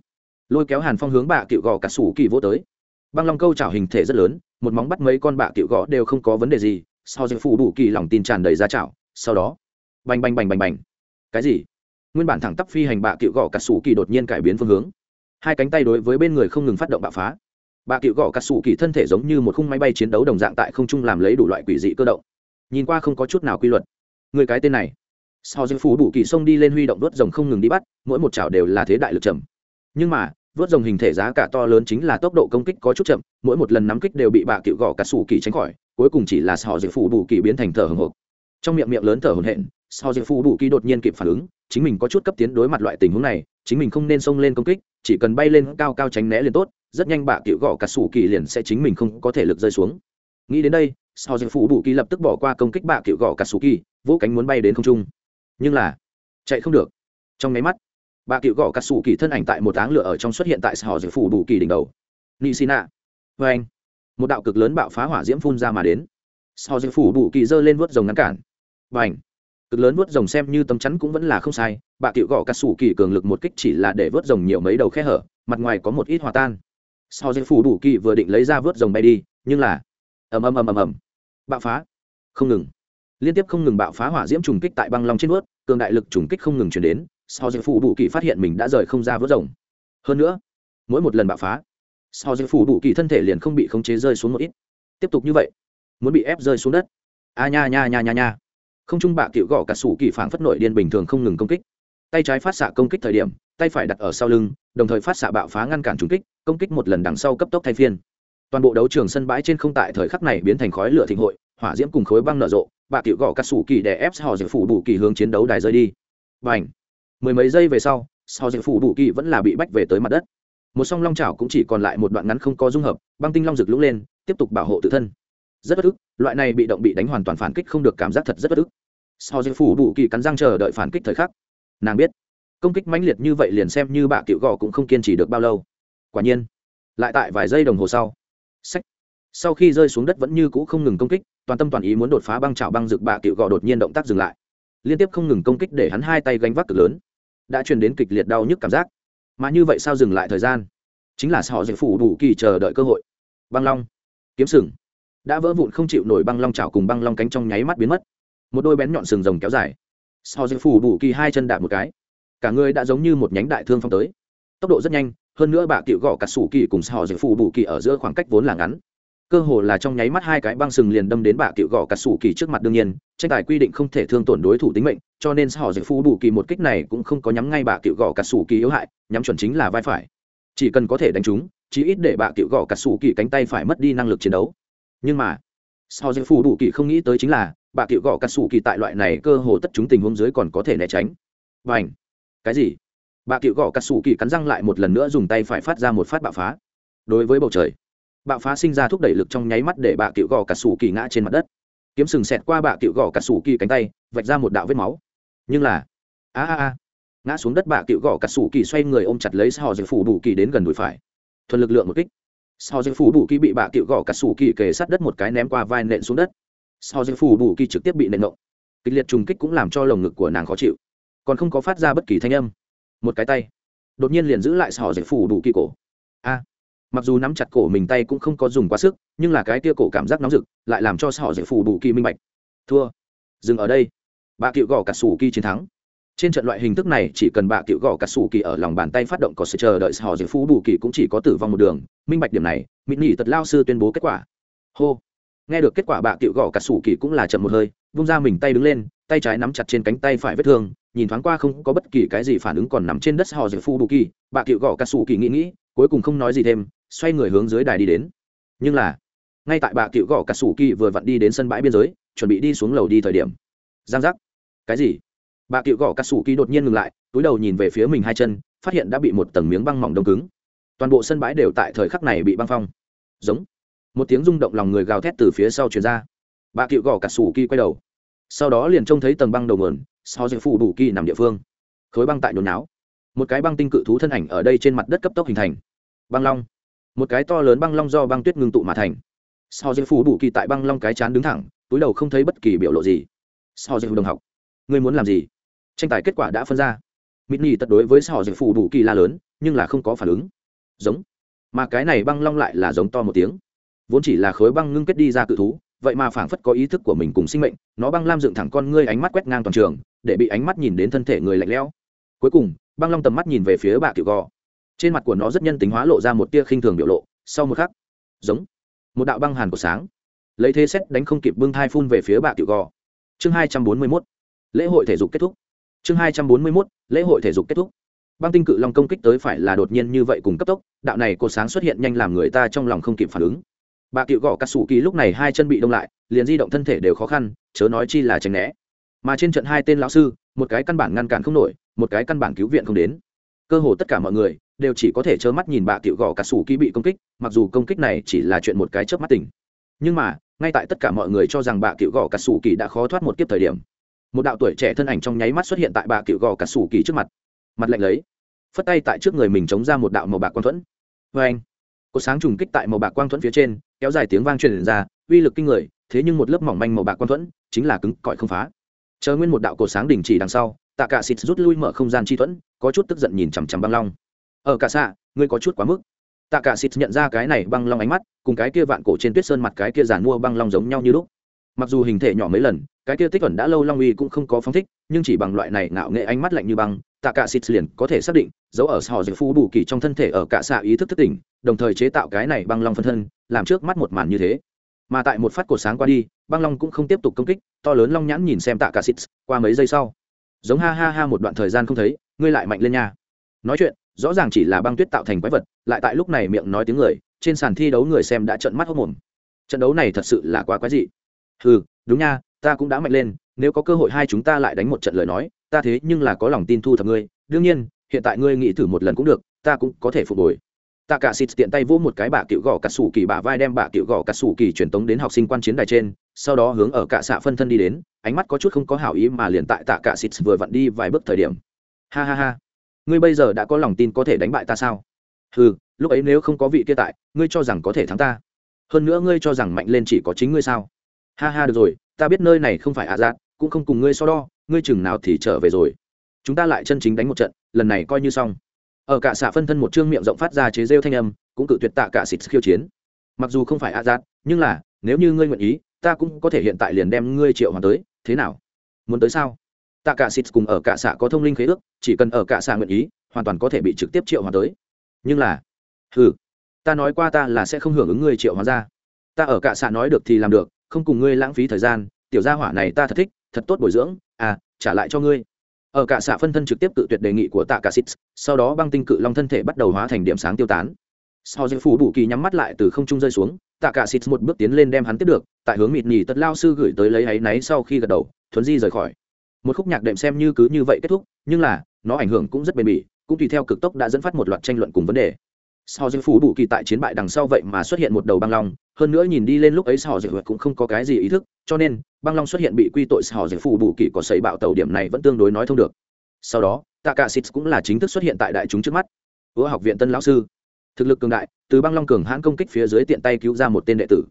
lôi kéo hàn phong hướng bạ cựu gò cả sủ kỳ vô tới băng long câu chảo hình thể rất lớn một móng bắt mấy con bạ cựu gò đều không có vấn đề gì sau giờ phụ đủ kỳ lòng tin tràn đầy ra chảo sau đó bành bành bành bành bành cái gì nguyên bản thẳng tắp phi hành bạ cựu gò cả sủ kỳ đột nhiên cải biến phương hướng hai cánh tay đối với bên người không ngừng phát động bạo phá bạ cựu gò cả sủ kỳ thân thể giống như một khung máy bay chiến đấu đồng dạng tại không trung làm lấy đủ loại quỷ dị cơ động nhìn qua không có chút nào quy luật người cái tên này sau giờ phụ đủ kỳ xông đi lên huy động đốt rồng không ngừng đi bắt mỗi một chảo đều là thế đại lực trầm nhưng mà vớt rồng hình thể giá cả to lớn chính là tốc độ công kích có chút chậm, mỗi một lần nắm kích đều bị bạ cựu gõ cả sủ kỳ tránh khỏi, cuối cùng chỉ là sò dịp phủ bù kỳ biến thành thở hồng hộc. Trong miệng miệng lớn thở hồn hện sò dịp phủ bù kỳ đột nhiên kịp phản ứng, chính mình có chút cấp tiến đối mặt loại tình huống này, chính mình không nên xông lên công kích, chỉ cần bay lên cao cao tránh né liền tốt, rất nhanh bạ cựu gõ cả sủ kỳ liền sẽ chính mình không có thể lực rơi xuống. Nghĩ đến đây, sò dịp phủ bù kỳ lập tức bỏ qua công kích bạ cựu gõ cả sủ kỳ, vỗ cánh muốn bay đến không trung. Nhưng là, chạy không được. Trong máy mắt bà cựu gõ cắt xù kỳ thân ảnh tại một áng lửa ở trong xuất hiện tại sò dưới phủ đủ kỳ đỉnh đầu. Nị xin ạ vê anh, một đạo cực lớn bạo phá hỏa diễm phun ra mà đến. Sò dưới phủ đủ kỳ giơ lên vớt rồng ngăn cản. Và ảnh cực lớn vớt rồng xem như tấm chắn cũng vẫn là không sai, bà cựu gõ cắt xù kỳ cường lực một kích chỉ là để vớt rồng nhiều mấy đầu khe hở, mặt ngoài có một ít hòa tan. Sò dưới phủ đủ kỳ vừa định lấy ra vớt rồng bay đi, nhưng là, ầm ầm ầm ầm ầm, bạo phá. Không ngừng. Liên tiếp không ngừng bạo phá hỏa diễm trùng kích tại băng long trên vớt cường đại lực trùng kích không ngừng chuyển đến sau dây phủ bù kỳ phát hiện mình đã rời không ra vớt rồng. Hơn nữa, mỗi một lần bạo phá sau dây phủ bù kỳ thân thể liền không bị khống chế rơi xuống một ít. Tiếp tục như vậy, muốn bị ép rơi xuống đất. A nha nha nha nha nha. Không trung bạ cựu gõ cả sủ kỳ phảng phất nội điên bình thường không ngừng công kích. Tay trái phát xạ công kích thời điểm, tay phải đặt ở sau lưng, đồng thời phát xạ bạo phá ngăn cản trúng kích, công kích một lần đằng sau cấp tốc thay phiên. Toàn bộ đấu trường sân bãi trên không tại thời khắc này biến thành khói lửa thịnh hội, hỏa diễm cùng khối băng nở rộ, bạ cựu gõ cả sủ kỳ để ép họ giải phủ bù kỳ hướng chiến đấu đài rơi đi. Và ảnh mười mấy giây về sau sau dịch phủ đủ kỳ vẫn là bị bách về tới mặt đất. Một song long chảo cũng chỉ còn lại một đoạn ngắn không có dung hợp, băng tinh long rực lũ lên, tiếp tục bảo hộ tự thân. Rất bất ức, loại này bị động bị đánh hoàn toàn phản kích không được cảm giác thật rất bất ức. Sau dịch phủ đủ kỳ cắn răng chờ đợi phản kích thời khắc. Nàng biết, công kích mãnh liệt như vậy liền xem như bạ cựu gò cũng không kiên trì được bao lâu. Quả nhiên, lại tại vài giây đồng hồ sau sách sau khi rơi xuống đất vẫn như cũ không ngừng công kích, toàn tâm toàn ý muốn đột phá băng trào băng rực bạ cựu gò đột nhiên động tác dừng lại. Liên tiếp không ngừng công kích để hắn hai tay gánh vác cực lớn đã truyền đến kịch liệt đau nhức cảm giác. Mà như vậy sao dừng lại thời gian? Chính là họ dạy phủ đủ kỳ chờ đợi cơ hội. Băng long. Kiếm sừng. Đã vỡ vụn không chịu nổi băng long chảo cùng băng long cánh trong nháy mắt biến mất. Một đôi bén nhọn sừng rồng kéo dài. Họ dạy phủ đủ kỳ hai chân đạp một cái. Cả người đã giống như một nhánh đại thương phong tới. Tốc độ rất nhanh, hơn nữa bà cựu gõ cả sủ kỳ cùng họ dạy phủ đủ kỳ ở giữa khoảng cách vốn là ngắn. Cơ hồ là trong nháy mắt hai cái băng sừng liền đâm đến bà cựu gõ cả sủ kỳ trước mặt đương nhiên, tranh tài quy định không thể thương tổn đối thủ tính mệnh cho nên họ dự phu đủ kỳ một kích này cũng không có nhắm ngay bà cựu gõ cà sủ kỳ yếu hại, nhắm chuẩn chính là vai phải. Chỉ cần có thể đánh trúng, chí ít để bà cựu gõ cà sủ kỳ cánh tay phải mất đi năng lực chiến đấu. Nhưng mà, họ dự phu đủ kỳ không nghĩ tới chính là, bà cựu gõ cà sủ kỳ tại loại này cơ hồ tất chúng tình huống dưới còn có thể né tránh. Và ảnh cái gì? Bà cựu gõ cà sủ kỳ cắn răng lại một lần nữa dùng tay phải phát ra một phát bạo phá. Đối với bầu trời, bạo phá sinh ra thúc đẩy lực trong nháy mắt để bà cựu gò cà sủ kỳ ngã trên mặt đất. Kiếm sừng xẹt qua bà cựu gò cà sủ kỳ cánh tay, vạch ra một đạo vết máu nhưng là, a a a, ngã xuống đất bà cựu gõ cắt sủ kỳ xoay người ôm chặt lấy sao dây phủ đủ kỳ đến gần đùi phải. Thuần lực lượng một kích. Sao dây phủ đủ kỳ bị bà cựu gõ cắt sủ kỳ kề sát đất một cái ném qua vai nện xuống đất. Sao dây phủ đủ kỳ trực tiếp bị nện động kịch liệt trùng kích cũng làm cho lồng ngực của nàng khó chịu. Còn không có phát ra bất kỳ thanh âm. Một cái tay, đột nhiên liền giữ lại sò dạy phủ đủ kỳ cổ. A, mặc dù nắm chặt cổ mình tay cũng không có dùng quá sức, nhưng là cái kia cổ cảm giác nóng rực, lại làm cho sò dạy phủ đủ kỳ minh bạch. Thua. Dừng ở đây bà cựu gò cà sủ kỳ chiến thắng. Trên trận loại hình thức này, chỉ cần bà cựu gò cà sủ kỳ ở lòng bàn tay phát động có sự chờ đợi, họ dạy phú đủ kỳ cũng chỉ có tử vong một đường. Minh bạch điểm này mịn nỉ tật lao sư tuyên bố kết quả. Hô. Nghe được kết quả, bà cựu gò cà sủ kỳ cũng là chậm một hơi, vung ra mình tay đứng lên, tay trái nắm chặt trên cánh tay phải vết thương, nhìn thoáng qua không có bất kỳ cái gì phản ứng còn nằm trên đất họ dạy phú bù kỳ. Bà cựu gõ cà sủ kỳ nghĩ nghĩ, cuối cùng không nói gì thêm, xoay người hướng dưới đài đi đến. Nhưng là, ngay tại bà cựu gõ cà sủ kỳ vừa vặn đi đến sân bãi biên giới, chuẩn bị đi xuống lầu đi thời điểm. Giang giác cái gì? Bà cựu gõ cà xù kỳ đột nhiên ngừng lại, túi đầu nhìn về phía mình hai chân, phát hiện đã bị một tầng miếng băng mỏng đông cứng. Toàn bộ sân bãi đều tại thời khắc này bị băng phong. Giống. Một tiếng rung động lòng người gào thét từ phía sau truyền ra. Bà cựu gõ cà xù kỳ quay đầu. Sau đó liền trông thấy tầng băng đầu nguồn, sau dạy phụ đủ kỳ nằm địa phương. Khối băng tại nhốn náo một cái băng tinh cự thú thân ảnh ở đây trên mặt đất cấp tốc hình thành. Băng long. Một cái to lớn băng long do băng tuyết ngưng tụ mà thành. Sau dạy phụ đủ kỳ tại băng long cái chán đứng thẳng, túi đầu không thấy bất kỳ biểu lộ gì. Sau dạy đồng học ngươi muốn làm gì? Tranh tài kết quả đã phân ra. Mịt nhì tật đối với sau dược phù đủ kỳ la lớn, nhưng là không có phản ứng. Giống. Mà cái này băng long lại là giống to một tiếng. Vốn chỉ là khối băng ngưng kết đi ra cự thú, vậy mà phảng phất có ý thức của mình cùng sinh mệnh, nó băng lam dựng thẳng con ngươi ánh mắt quét ngang toàn trường, để bị ánh mắt nhìn đến thân thể người lạnh lẽo. Cuối cùng, băng long tầm mắt nhìn về phía bà cựu gò. Trên mặt của nó rất nhân tính hóa lộ ra một tia khinh thường biểu lộ, sau một khắc, giống, một đạo băng hàn của sáng. Lấy thế xét đánh không kịp bưng thai phun về phía bà cựu gò. Chương hai trăm bốn mươi mốt lễ hội thể dục kết thúc. Chương hai trăm bốn mươi mốt, lễ hội thể dục kết thúc. Băng tinh cự long công kích tới phải là đột nhiên như vậy cùng cấp tốc, đạo này cột sáng xuất hiện nhanh làm người ta trong lòng không kịp phản ứng. Bà cựu gõ cắt sủ kỳ lúc này hai chân bị đông lại, liền di động thân thể đều khó khăn, chớ nói chi là tránh né. Mà trên trận hai tên lão sư, một cái căn bản ngăn cản không nổi, một cái căn bản cứu viện không đến. Cơ hồ tất cả mọi người đều chỉ có thể trơ mắt nhìn bà cựu gõ cắt sủ kỳ bị công kích, mặc dù công kích này chỉ là chuyện một cái chớp mắt tỉnh. Nhưng mà, ngay tại tất cả mọi người cho rằng bà cựu gõ cắt sủ kỳ đã khó thoát một kiếp thời điểm một đạo tuổi trẻ thân ảnh trong nháy mắt xuất hiện tại bà cựu gò cà sủ kỳ trước mặt. Mặt lạnh lấy, phất tay tại trước người mình chống ra một đạo màu bạc quang thuẫn. Vê anh, cột sáng trùng kích tại màu bạc quang thuẫn phía trên, kéo dài tiếng vang truyền ra, uy lực kinh người, thế nhưng một lớp mỏng manh màu bạc quang thuẫn chính là cứng cỏi không phá. Chờ nguyên một đạo cột sáng đình chỉ đằng sau, tạ cả xịt rút lui mở không gian chi thuẫn, có chút tức giận nhìn chằm chằm băng long. Ờ, Ở cả xạ, ngươi có chút quá mức. Tạ cả xịt nhận ra cái này băng long ánh mắt, cùng cái kia vạn cổ trên tuyết sơn mặt cái kia giàn mua băng long giống nhau như lúc. Mặc dù hình thể nhỏ mấy lần cái kia tích ẩn đã lâu long uy cũng không có phóng thích, nhưng chỉ bằng loại này ngạo nghệ ánh mắt lạnh như băng, tạ cả xịt liền có thể xác định, dấu ở sò dược phu bù kỳ trong thân thể ở cả xạ ý thức thức tỉnh, đồng thời chế tạo cái này băng long phân thân, làm trước mắt một màn như thế. Mà tại một phát cột sáng qua đi, băng long cũng không tiếp tục công kích, to lớn long nhãn nhìn xem tạ cả xịt qua mấy giây sau, giống ha ha ha một đoạn thời gian không thấy, ngươi lại mạnh lên nha. Nói chuyện, rõ ràng chỉ là băng tuyết tạo thành quái vật, lại tại lúc này miệng nói tiếng người, trên sàn thi đấu người xem đã trợn mắt hốc mồm. Trận đấu này thật sự là quá quái dị. Ừ đúng nha ta cũng đã mạnh lên, nếu có cơ hội hai chúng ta lại đánh một trận lời nói, ta thế nhưng là có lòng tin thu thập ngươi. Đương nhiên, hiện tại ngươi nghĩ thử một lần cũng được, ta cũng có thể phục hồi. Tạ cả xịt tiện tay vỗ một cái bà cựu gõ cà sủ kỳ bà vai đem bà cựu gõ cà sủ kỳ truyền tống đến học sinh quan chiến đài trên, sau đó hướng ở cả xạ phân thân đi đến, ánh mắt có chút không có hảo ý mà liền tại tạ cả xịt vừa vặn đi vài bước thời điểm. Ha ha ha, ngươi bây giờ đã có lòng tin có thể đánh bại ta sao? Ừ lúc ấy nếu không có vị kia tại, ngươi cho rằng có thể thắng ta. Hơn nữa ngươi cho rằng mạnh lên chỉ có chính ngươi sao? Ha ha, được rồi, ta biết nơi này không phải ạ à cũng không cùng ngươi so đo, ngươi chừng nào thì trở về rồi. Chúng ta lại chân chính đánh một trận, lần này coi như xong. Ở cả xạ phân thân một chương miệng rộng phát ra chế rêu thanh âm, cũng cự tuyệt tạ cả xịt khiêu chiến. Mặc dù không phải ạ à nhưng là, nếu như ngươi nguyện ý, ta cũng có thể hiện tại liền đem ngươi triệu hoàng tới, thế nào? Muốn tới sao? Tạ cả xịt cùng ở cả xạ có thông linh khế ước, chỉ cần ở cả xạ nguyện ý, hoàn toàn có thể bị trực tiếp triệu hoàng tới. Nhưng là ừ ta nói qua ta là sẽ không hưởng ứng ngươi triệu hóa ra. Ta ở cả xạ nói được thì làm được không cùng ngươi lãng phí thời gian, tiểu gia hỏa này ta thật thích, thật tốt bồi dưỡng à trả lại cho ngươi. Ở cả xạ phân thân trực tiếp cự tuyệt đề nghị của tạ cả xít sau đó băng tinh cự long thân thể bắt đầu hóa thành điểm sáng tiêu tán. Sau dây phủ bù kỳ nhắm mắt lại từ không trung rơi xuống, tạ cả xít một bước tiến lên đem hắn tiếp được, tại hướng mịt nhì tật lao sư gửi tới lấy áy náy sau khi gật đầu, thuấn di rời khỏi. Một khúc nhạc đệm xem như cứ như vậy kết thúc, nhưng là, nó ảnh hưởng cũng rất bền bỉ, cũng tùy theo cực tốc đã dẫn phát một loạt tranh luận cùng vấn đề sau dư phủ bù kỳ tại chiến bại đằng sau vậy mà xuất hiện một đầu băng long, hơn nữa nhìn đi lên lúc ấy sau dây cũng không có cái gì ý thức, cho nên, băng long xuất hiện bị quy tội sau dư phủ bù kỳ có xảy bạo tàu điểm này vẫn tương đối nói thông được. Sau đó tạ cả xịt cũng là chính thức xuất hiện tại đại chúng trước mắt. Ủa học viện tân lão sư, thực lực cường đại, từ băng long cường hãn công kích phía dưới tiện tay cứu ra một tên đệ tử.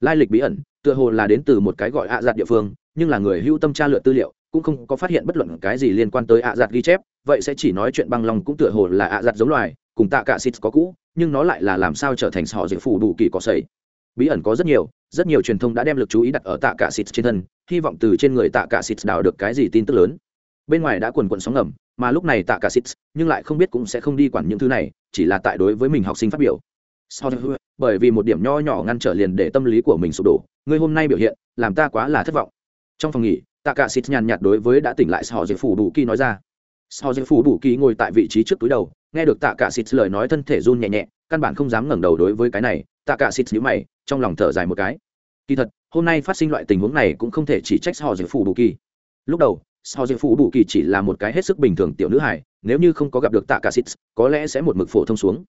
Lai lịch bí ẩn, tựa hồ là đến từ một cái gọi ạ giạt địa phương, nhưng là người hưu tâm tra lựa tư liệu, cũng không có phát hiện bất luận cái gì liên quan tới ạ giạt ghi chép, vậy sẽ chỉ nói chuyện băng long cũng tựa hồ là ạ giạt giống loài, cùng tạ cả xịt có cũ nhưng nó lại là làm sao trở thành họ dễ phủ đủ kỳ có sậy. Bí ẩn có rất nhiều rất nhiều truyền thông đã đem lực chú ý đặt ở tạ cả xịt trên thân, hy vọng từ trên người tạ cả xịt đào được cái gì tin tức lớn. Bên ngoài đã quần quần sóng ngầm, mà lúc này tạ cả xịt, nhưng lại không biết cũng sẽ không đi quản những thứ này, chỉ là tại đối với mình học sinh phát biểu. Bởi vì một điểm nho nhỏ ngăn trở liền để tâm lý của mình sụp đổ, người hôm nay biểu hiện, làm ta quá là thất vọng. Trong phòng nghỉ, tạ cả xịt nhàn nhạt đối với đã tỉnh lại sò dễ phủ đủ kỳ nói ra. Sò dễ phủ đủ kỳ ngồi tại vị trí trước túi đầu nghe được tạ cả xịt lời nói thân thể run nhẹ nhẹ, căn bản không dám ngẩng đầu đối với cái này. Tạ cả xịt nhíu mày, trong lòng thở dài một cái. Kỳ thật, hôm nay phát sinh loại tình huống này cũng không thể chỉ trách họ dự phủ bù kỳ. Lúc đầu họ dự phủ bù kỳ chỉ là một cái hết sức bình thường tiểu nữ hải nếu như không có gặp được tạ cả xịt, có lẽ sẽ một mực phổ thông xuống.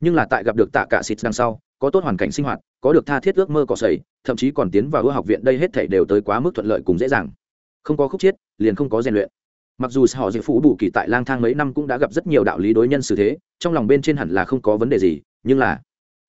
Nhưng là tại gặp được tạ cả xịt đằng sau, có tốt hoàn cảnh sinh hoạt, có được tha thiết ước mơ cỏ sầy thậm chí còn tiến vào ước học viện đây hết thảy đều tới quá mức thuận lợi cùng dễ dàng. Không có khúc chiết liền không có rèn luyện mặc dù họ dễ phủ bù kỳ tại lang thang mấy năm cũng đã gặp rất nhiều đạo lý đối nhân xử thế, trong lòng bên trên hẳn là không có vấn đề gì, nhưng là,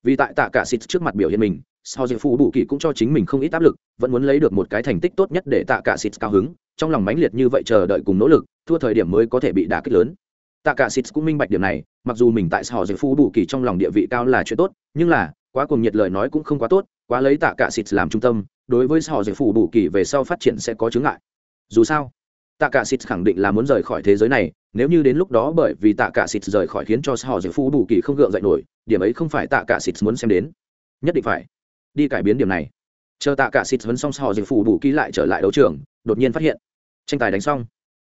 vì tại tạ cả xịt trước mặt biểu hiện mình, họ dễ phủ bù kỳ cũng cho chính mình không ít áp lực, vẫn muốn lấy được một cái thành tích tốt nhất để tạ cả xịt cao hứng, trong lòng mãnh liệt như vậy chờ đợi cùng nỗ lực, thua thời điểm mới có thể bị đả kích lớn. Tạ cả xịt cũng minh bạch điểm này, mặc dù mình tại họ dễ phủ bù kỳ trong lòng địa vị cao là chuyện tốt, nhưng là, quá cùng nhiệt lời nói cũng không quá tốt, quá lấy tạ cả xịt làm trung tâm, đối với họ dễ phủ bù kỳ về sau phát triển sẽ có chướng ngại. Dù sao tạ cả xịt khẳng định là muốn rời khỏi thế giới này, nếu như đến lúc đó bởi vì tạ cả xịt rời khỏi khiến cho họ dễ phú bù kỳ không gượng dậy nổi, điểm ấy không phải tạ cả xịt muốn xem đến. Nhất định phải đi cải biến điểm này. Chờ tạ cả xịt vấn xong họ dễ phú bù kỳ lại trở lại đấu trường, đột nhiên phát hiện, tranh tài đánh xong.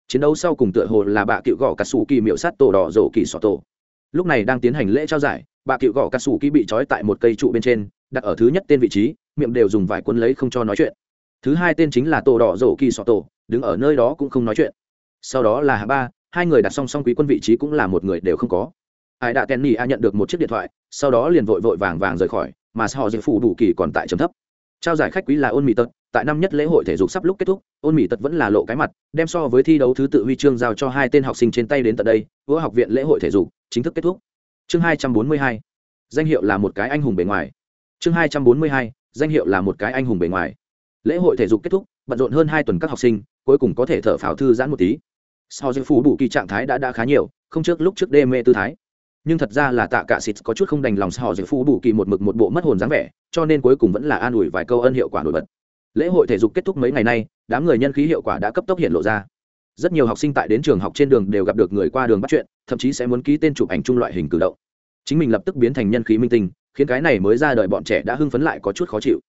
Chiến đấu sau cùng tựa hồ là bà cựu gõ cà sủ kỳ miệu sát tổ đỏ rổ kỳ sọ tổ. Lúc này đang tiến hành lễ trao giải Bà cựu gõ cà sủ kỳ bị trói tại một cây trụ bên trên, đặt ở thứ nhất tên vị trí, miệng đều dùng vải quân lấy không cho nói chuyện. Thứ hai tên chính là tổ đỏ rổ kỳ sọ tổ đứng ở nơi đó cũng không nói chuyện. Sau đó là hạng ba, hai người đặt song song quý quân vị trí cũng là một người đều không có. Ai đã tenny a nhận được một chiếc điện thoại, sau đó liền vội vội vàng vàng rời khỏi, mà họ dự phủ đủ kỳ còn tại trầm thấp. Trao giải khách quý là ôn mỹ tật, tại năm nhất lễ hội thể dục sắp lúc kết thúc, ôn mỹ tật vẫn là lộ cái mặt, đem so với thi đấu thứ tự huy chương giao cho hai tên học sinh trên tay đến tận đây vua học viện lễ hội thể dục chính thức kết thúc. Chương hai trăm bốn mươi hai, danh hiệu là một cái anh hùng bề ngoài. Chương hai trăm bốn mươi hai, danh hiệu là một cái anh hùng bề ngoài. Lễ hội thể dục kết thúc bận rộn hơn hai tuần các học sinh, cuối cùng có thể thở phào thư giãn một tí. Sau dư phú đủ kỳ trạng thái đã đã khá nhiều, không trước lúc trước đê mê tư thái. Nhưng thật ra là tạ cả xịt có chút không đành lòng họ dư phú đủ kỳ một mực một bộ mất hồn dáng vẻ, cho nên cuối cùng vẫn là an ủi vài câu ân hiệu quả nổi bật. Lễ hội thể dục kết thúc mấy ngày nay, đám người nhân khí hiệu quả đã cấp tốc hiện lộ ra. Rất nhiều học sinh tại đến trường học trên đường đều gặp được người qua đường bắt chuyện, thậm chí sẽ muốn ký tên chụp ảnh chung loại hình cử động. Chính mình lập tức biến thành nhân khí minh tinh, khiến cái này mới ra đời bọn trẻ đã hưng phấn lại có chút khó chịu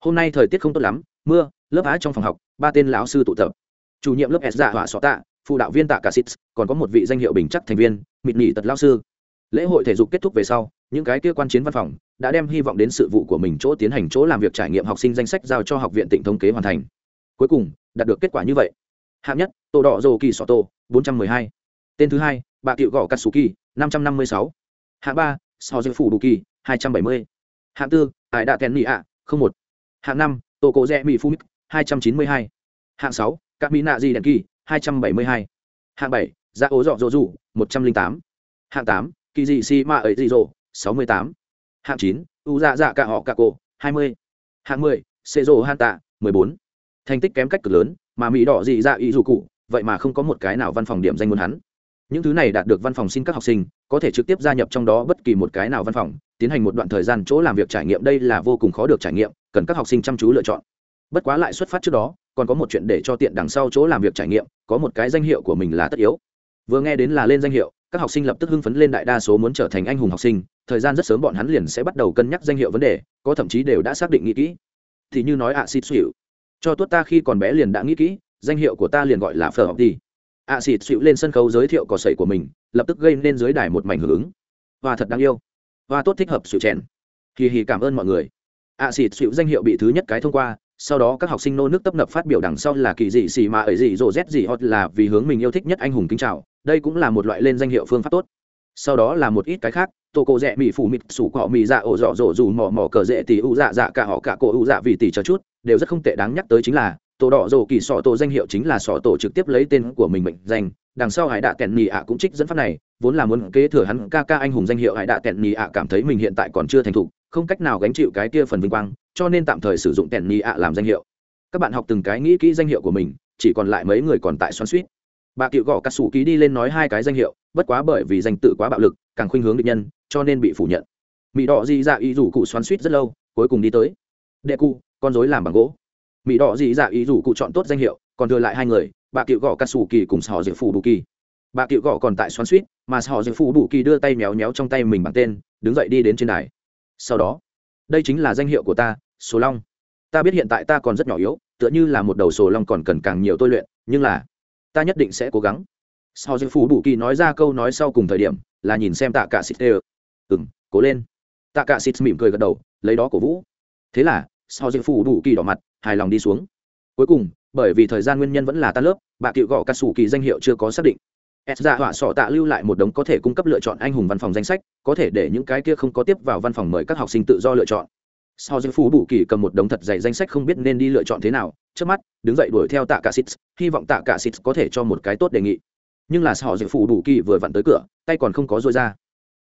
hôm nay thời tiết không tốt lắm, mưa, lớp á trong phòng học, ba tên lão sư tụ tập. Chủ nhiệm lớp s dạ hỏa xó tạ, phụ đạo viên tạ cả xít còn có một vị danh hiệu bình chắc thành viên, mịt nỉ tật lao sư. Lễ hội thể dục kết thúc về sau, những cái kia quan chiến văn phòng đã đem hy vọng đến sự vụ của mình chỗ tiến hành chỗ làm việc trải nghiệm học sinh danh sách giao cho học viện tỉnh thống kế hoàn thành. Cuối cùng, đạt được kết quả như vậy. Hạng nhất tổ đỏ dồ kỳ sọ tổ bốn trăm mười hai. Tên thứ hai, bà cựu gõ katsuki, năm trăm năm mươi sáu. Hạng ba so dư phủ đủ kỳ, hai trăm bảy mươi. Hạng tư ải đạ tèn nị ạ, không một hạng năm tổ cổ rẽ mỹ phú mít, hai trăm chín mươi hai. Hạng sáu các mỹ nạ di đèn kỳ, hai trăm bảy mươi hai. Hạng bảy dạ ố dọ dỗ dù một trăm linh tám. Hạng tám, kỳ dị si ma ấy dị dỗ, sáu mươi tám. Hạng chín, u dạ dạ cả họ cả cổ, hai mươi. Hạng mười, xê dỗ han tạ, mười bốn. Thành tích kém cách cực lớn, mà mỹ đỏ dị dạ ý dù cụ, vậy mà không có một cái nào văn phòng điểm danh muốn hắn. Những thứ này đạt được văn phòng xin các học sinh, có thể trực tiếp gia nhập trong đó bất kỳ một cái nào văn phòng, tiến hành một đoạn thời gian chỗ làm việc trải nghiệm đây là vô cùng khó được trải nghiệm cần các học sinh chăm chú lựa chọn. Bất quá lại xuất phát trước đó, còn có một chuyện để cho tiện đằng sau chỗ làm việc trải nghiệm, có một cái danh hiệu của mình là tất yếu. Vừa nghe đến là lên danh hiệu, các học sinh lập tức hưng phấn lên đại đa số muốn trở thành anh hùng học sinh, thời gian rất sớm bọn hắn liền sẽ bắt đầu cân nhắc danh hiệu vấn đề, có thậm chí đều đã xác định nghĩ kỹ. Thì như nói ạ, xịt xịu cho tuốt ta khi còn bé liền đã nghĩ kỹ, danh hiệu của ta liền gọi là phở học đi. Ạ, xịt xịu lên sân khấu giới thiệu cỏ sẩy của mình, lập tức gây nên dưới đài một mảnh hưởng ứng. Và thật đáng yêu. Và tốt thích hợp sự chèn. Kỳ hì cảm ơn mọi người ạ xịt xịu danh hiệu bị thứ nhất cái thông qua, sau đó các học sinh nô nước tấp nập phát biểu đằng sau là kỳ dị xì mà ấy dị dỗ rét gì hot là vì hướng mình yêu thích nhất anh hùng kính trào đây cũng là một loại lên danh hiệu phương pháp tốt. Sau đó là một ít cái khác, tô cổ rẽ mỹ phủ mịt, sủ cọ mì dạ ổ dọ dỗ dù mò mò cờ rễ tỷ ụ dạ dạ cả họ cả cổ ụ dạ vì tỷ chờ chút, đều rất không tệ đáng nhắc tới chính là tổ đỏ rồ kỳ sọ tổ danh hiệu chính là sọ tổ trực tiếp lấy tên của mình mệnh danh. Đằng sau hải đạ kèn nhì ạ cũng trích dẫn pháp này, vốn là muốn kế thừa hắn ca ca anh hùng danh hiệu hải đạ kèn nhì ạ cảm thấy mình hiện tại còn chưa thành thục, không cách nào gánh chịu cái kia phần vinh quang, cho nên tạm thời sử dụng kèn nhì ạ làm danh hiệu. Các bạn học từng cái nghĩ kỹ danh hiệu của mình, chỉ còn lại mấy người còn tại xoắn suýt bà cựu gõ cắt xù ký đi lên nói hai cái danh hiệu, bất quá bởi vì danh tự quá bạo lực, càng khuynh hướng địch nhân, cho nên bị phủ nhận. Mỹ đỏ di dạ y rủ cụ xoắn suýt rất lâu, cuối cùng đi tới. Đệ cụ, con dối làm bằng gỗ mỹ đỏ dị dạ ý rủ cụ chọn tốt danh hiệu, còn thừa lại hai người, bà cựu gõ ca sù kỳ cùng sò diệp phủ đủ kỳ. Bà cựu gõ còn tại xoắn suýt, mà sò diệp phủ đủ kỳ đưa tay méo méo trong tay mình bằng tên, đứng dậy đi đến trên đài. Sau đó, đây chính là danh hiệu của ta số long. Ta biết hiện tại ta còn rất nhỏ yếu, tựa như là một đầu sổ long còn cần càng nhiều tôi luyện, nhưng là, ta nhất định sẽ cố gắng. Sau dư phủ bù kỳ nói ra câu nói sau cùng thời điểm, là nhìn xem tạ cả xịt tê ừ m cố lên. Tạ cả xịt mỉm cười gật đầu, lấy đó cổ vũ. Thế là sau dư phủ bù kỳ đỏ mặt hài lòng đi xuống. Cuối cùng bởi vì thời gian nguyên nhân vẫn là tan lớp bà cựu gõ cà sủ kỳ danh hiệu chưa có xác định. S ra dạ họa sọ tạ lưu lại một đống có thể cung cấp lựa chọn anh hùng văn phòng danh sách có thể để những cái kia không có tiếp vào văn phòng mời các học sinh tự do lựa chọn. Sau dư phú bù kỳ cầm một đống thật dày danh sách không biết nên đi lựa chọn thế nào trước mắt đứng dậy đuổi theo tạ cả xít hy vọng tạ cả xít có thể cho một cái tốt đề nghị. Nhưng là sau dư phú bù kỳ vừa vặn tới cửa tay còn không có dôi ra.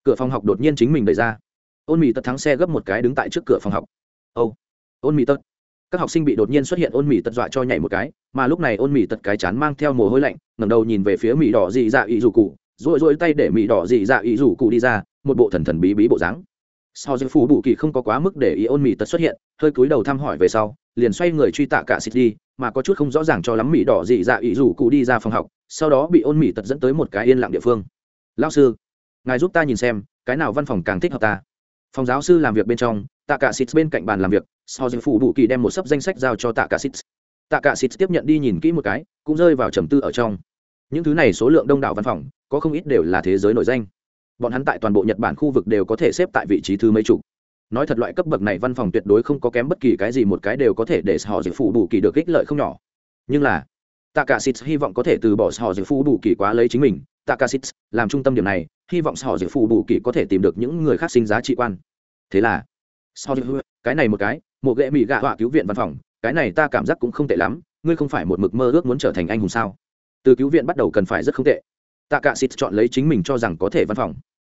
Cửa phòng học đột nhiên chính mình đẩy ra. Ôn mì tật thắng xe gấp một cái đứng tại trước cửa phòng học. Ô, ôn mì tật các học sinh bị đột nhiên xuất hiện ôn mì tật dọa cho nhảy một cái, mà lúc này ôn mì tật cái chán mang theo mồ hôi lạnh, ngẩng đầu nhìn về phía mì đỏ dị dạ ý rủ cụ rồi rồi tay để mì đỏ dị dạ ý rủ cụ đi ra, một bộ thần thần bí bí bộ dáng. Sau dương phủ bù kỳ không có quá mức để ý ôn mì tật xuất hiện, hơi cúi đầu thăm hỏi về sau, liền xoay người truy tạ cả xịt đi, mà có chút không rõ ràng cho lắm mì đỏ dị dạ ý rủ cụ đi ra phòng học, sau đó bị ôn mì tật dẫn tới một cái yên lặng địa phương. Lao sư, ngài giúp ta nhìn xem, cái nào văn phòng càng thích hợp ta? Phòng giáo sư làm việc bên trong, tạ cả xịt bên cạnh bàn làm việc sau dương phụ bù kỳ đem một sấp danh sách giao cho tạ cả xít tạ cả xít tiếp nhận đi nhìn kỹ một cái, cũng rơi vào trầm tư ở trong. Những thứ này số lượng đông đảo văn phòng, có không ít đều là thế giới nổi danh. Bọn hắn tại toàn bộ nhật bản khu vực đều có thể xếp tại vị trí thứ mấy chục. Nói thật loại cấp bậc này văn phòng tuyệt đối không có kém bất kỳ cái gì một cái đều có thể để họ dự phụ bù kỳ được ích lợi không nhỏ. Nhưng là tạ cả xít hy vọng có thể từ bỏ họ dự phụ bù kỳ quá lấy chính mình. Tạ cả xít làm trung tâm điểm này, hy vọng họ dự phụ bù kỳ có thể tìm được những người khác sinh giá trị quan. Thế là sau cái này một cái một ghệ mỹ gạ họa cứu viện văn phòng, cái này ta cảm giác cũng không tệ lắm, ngươi không phải một mực mơ ước muốn trở thành anh hùng sao? Từ cứu viện bắt đầu cần phải rất không tệ. Tạ cả xịt chọn lấy chính mình cho rằng có thể văn phòng.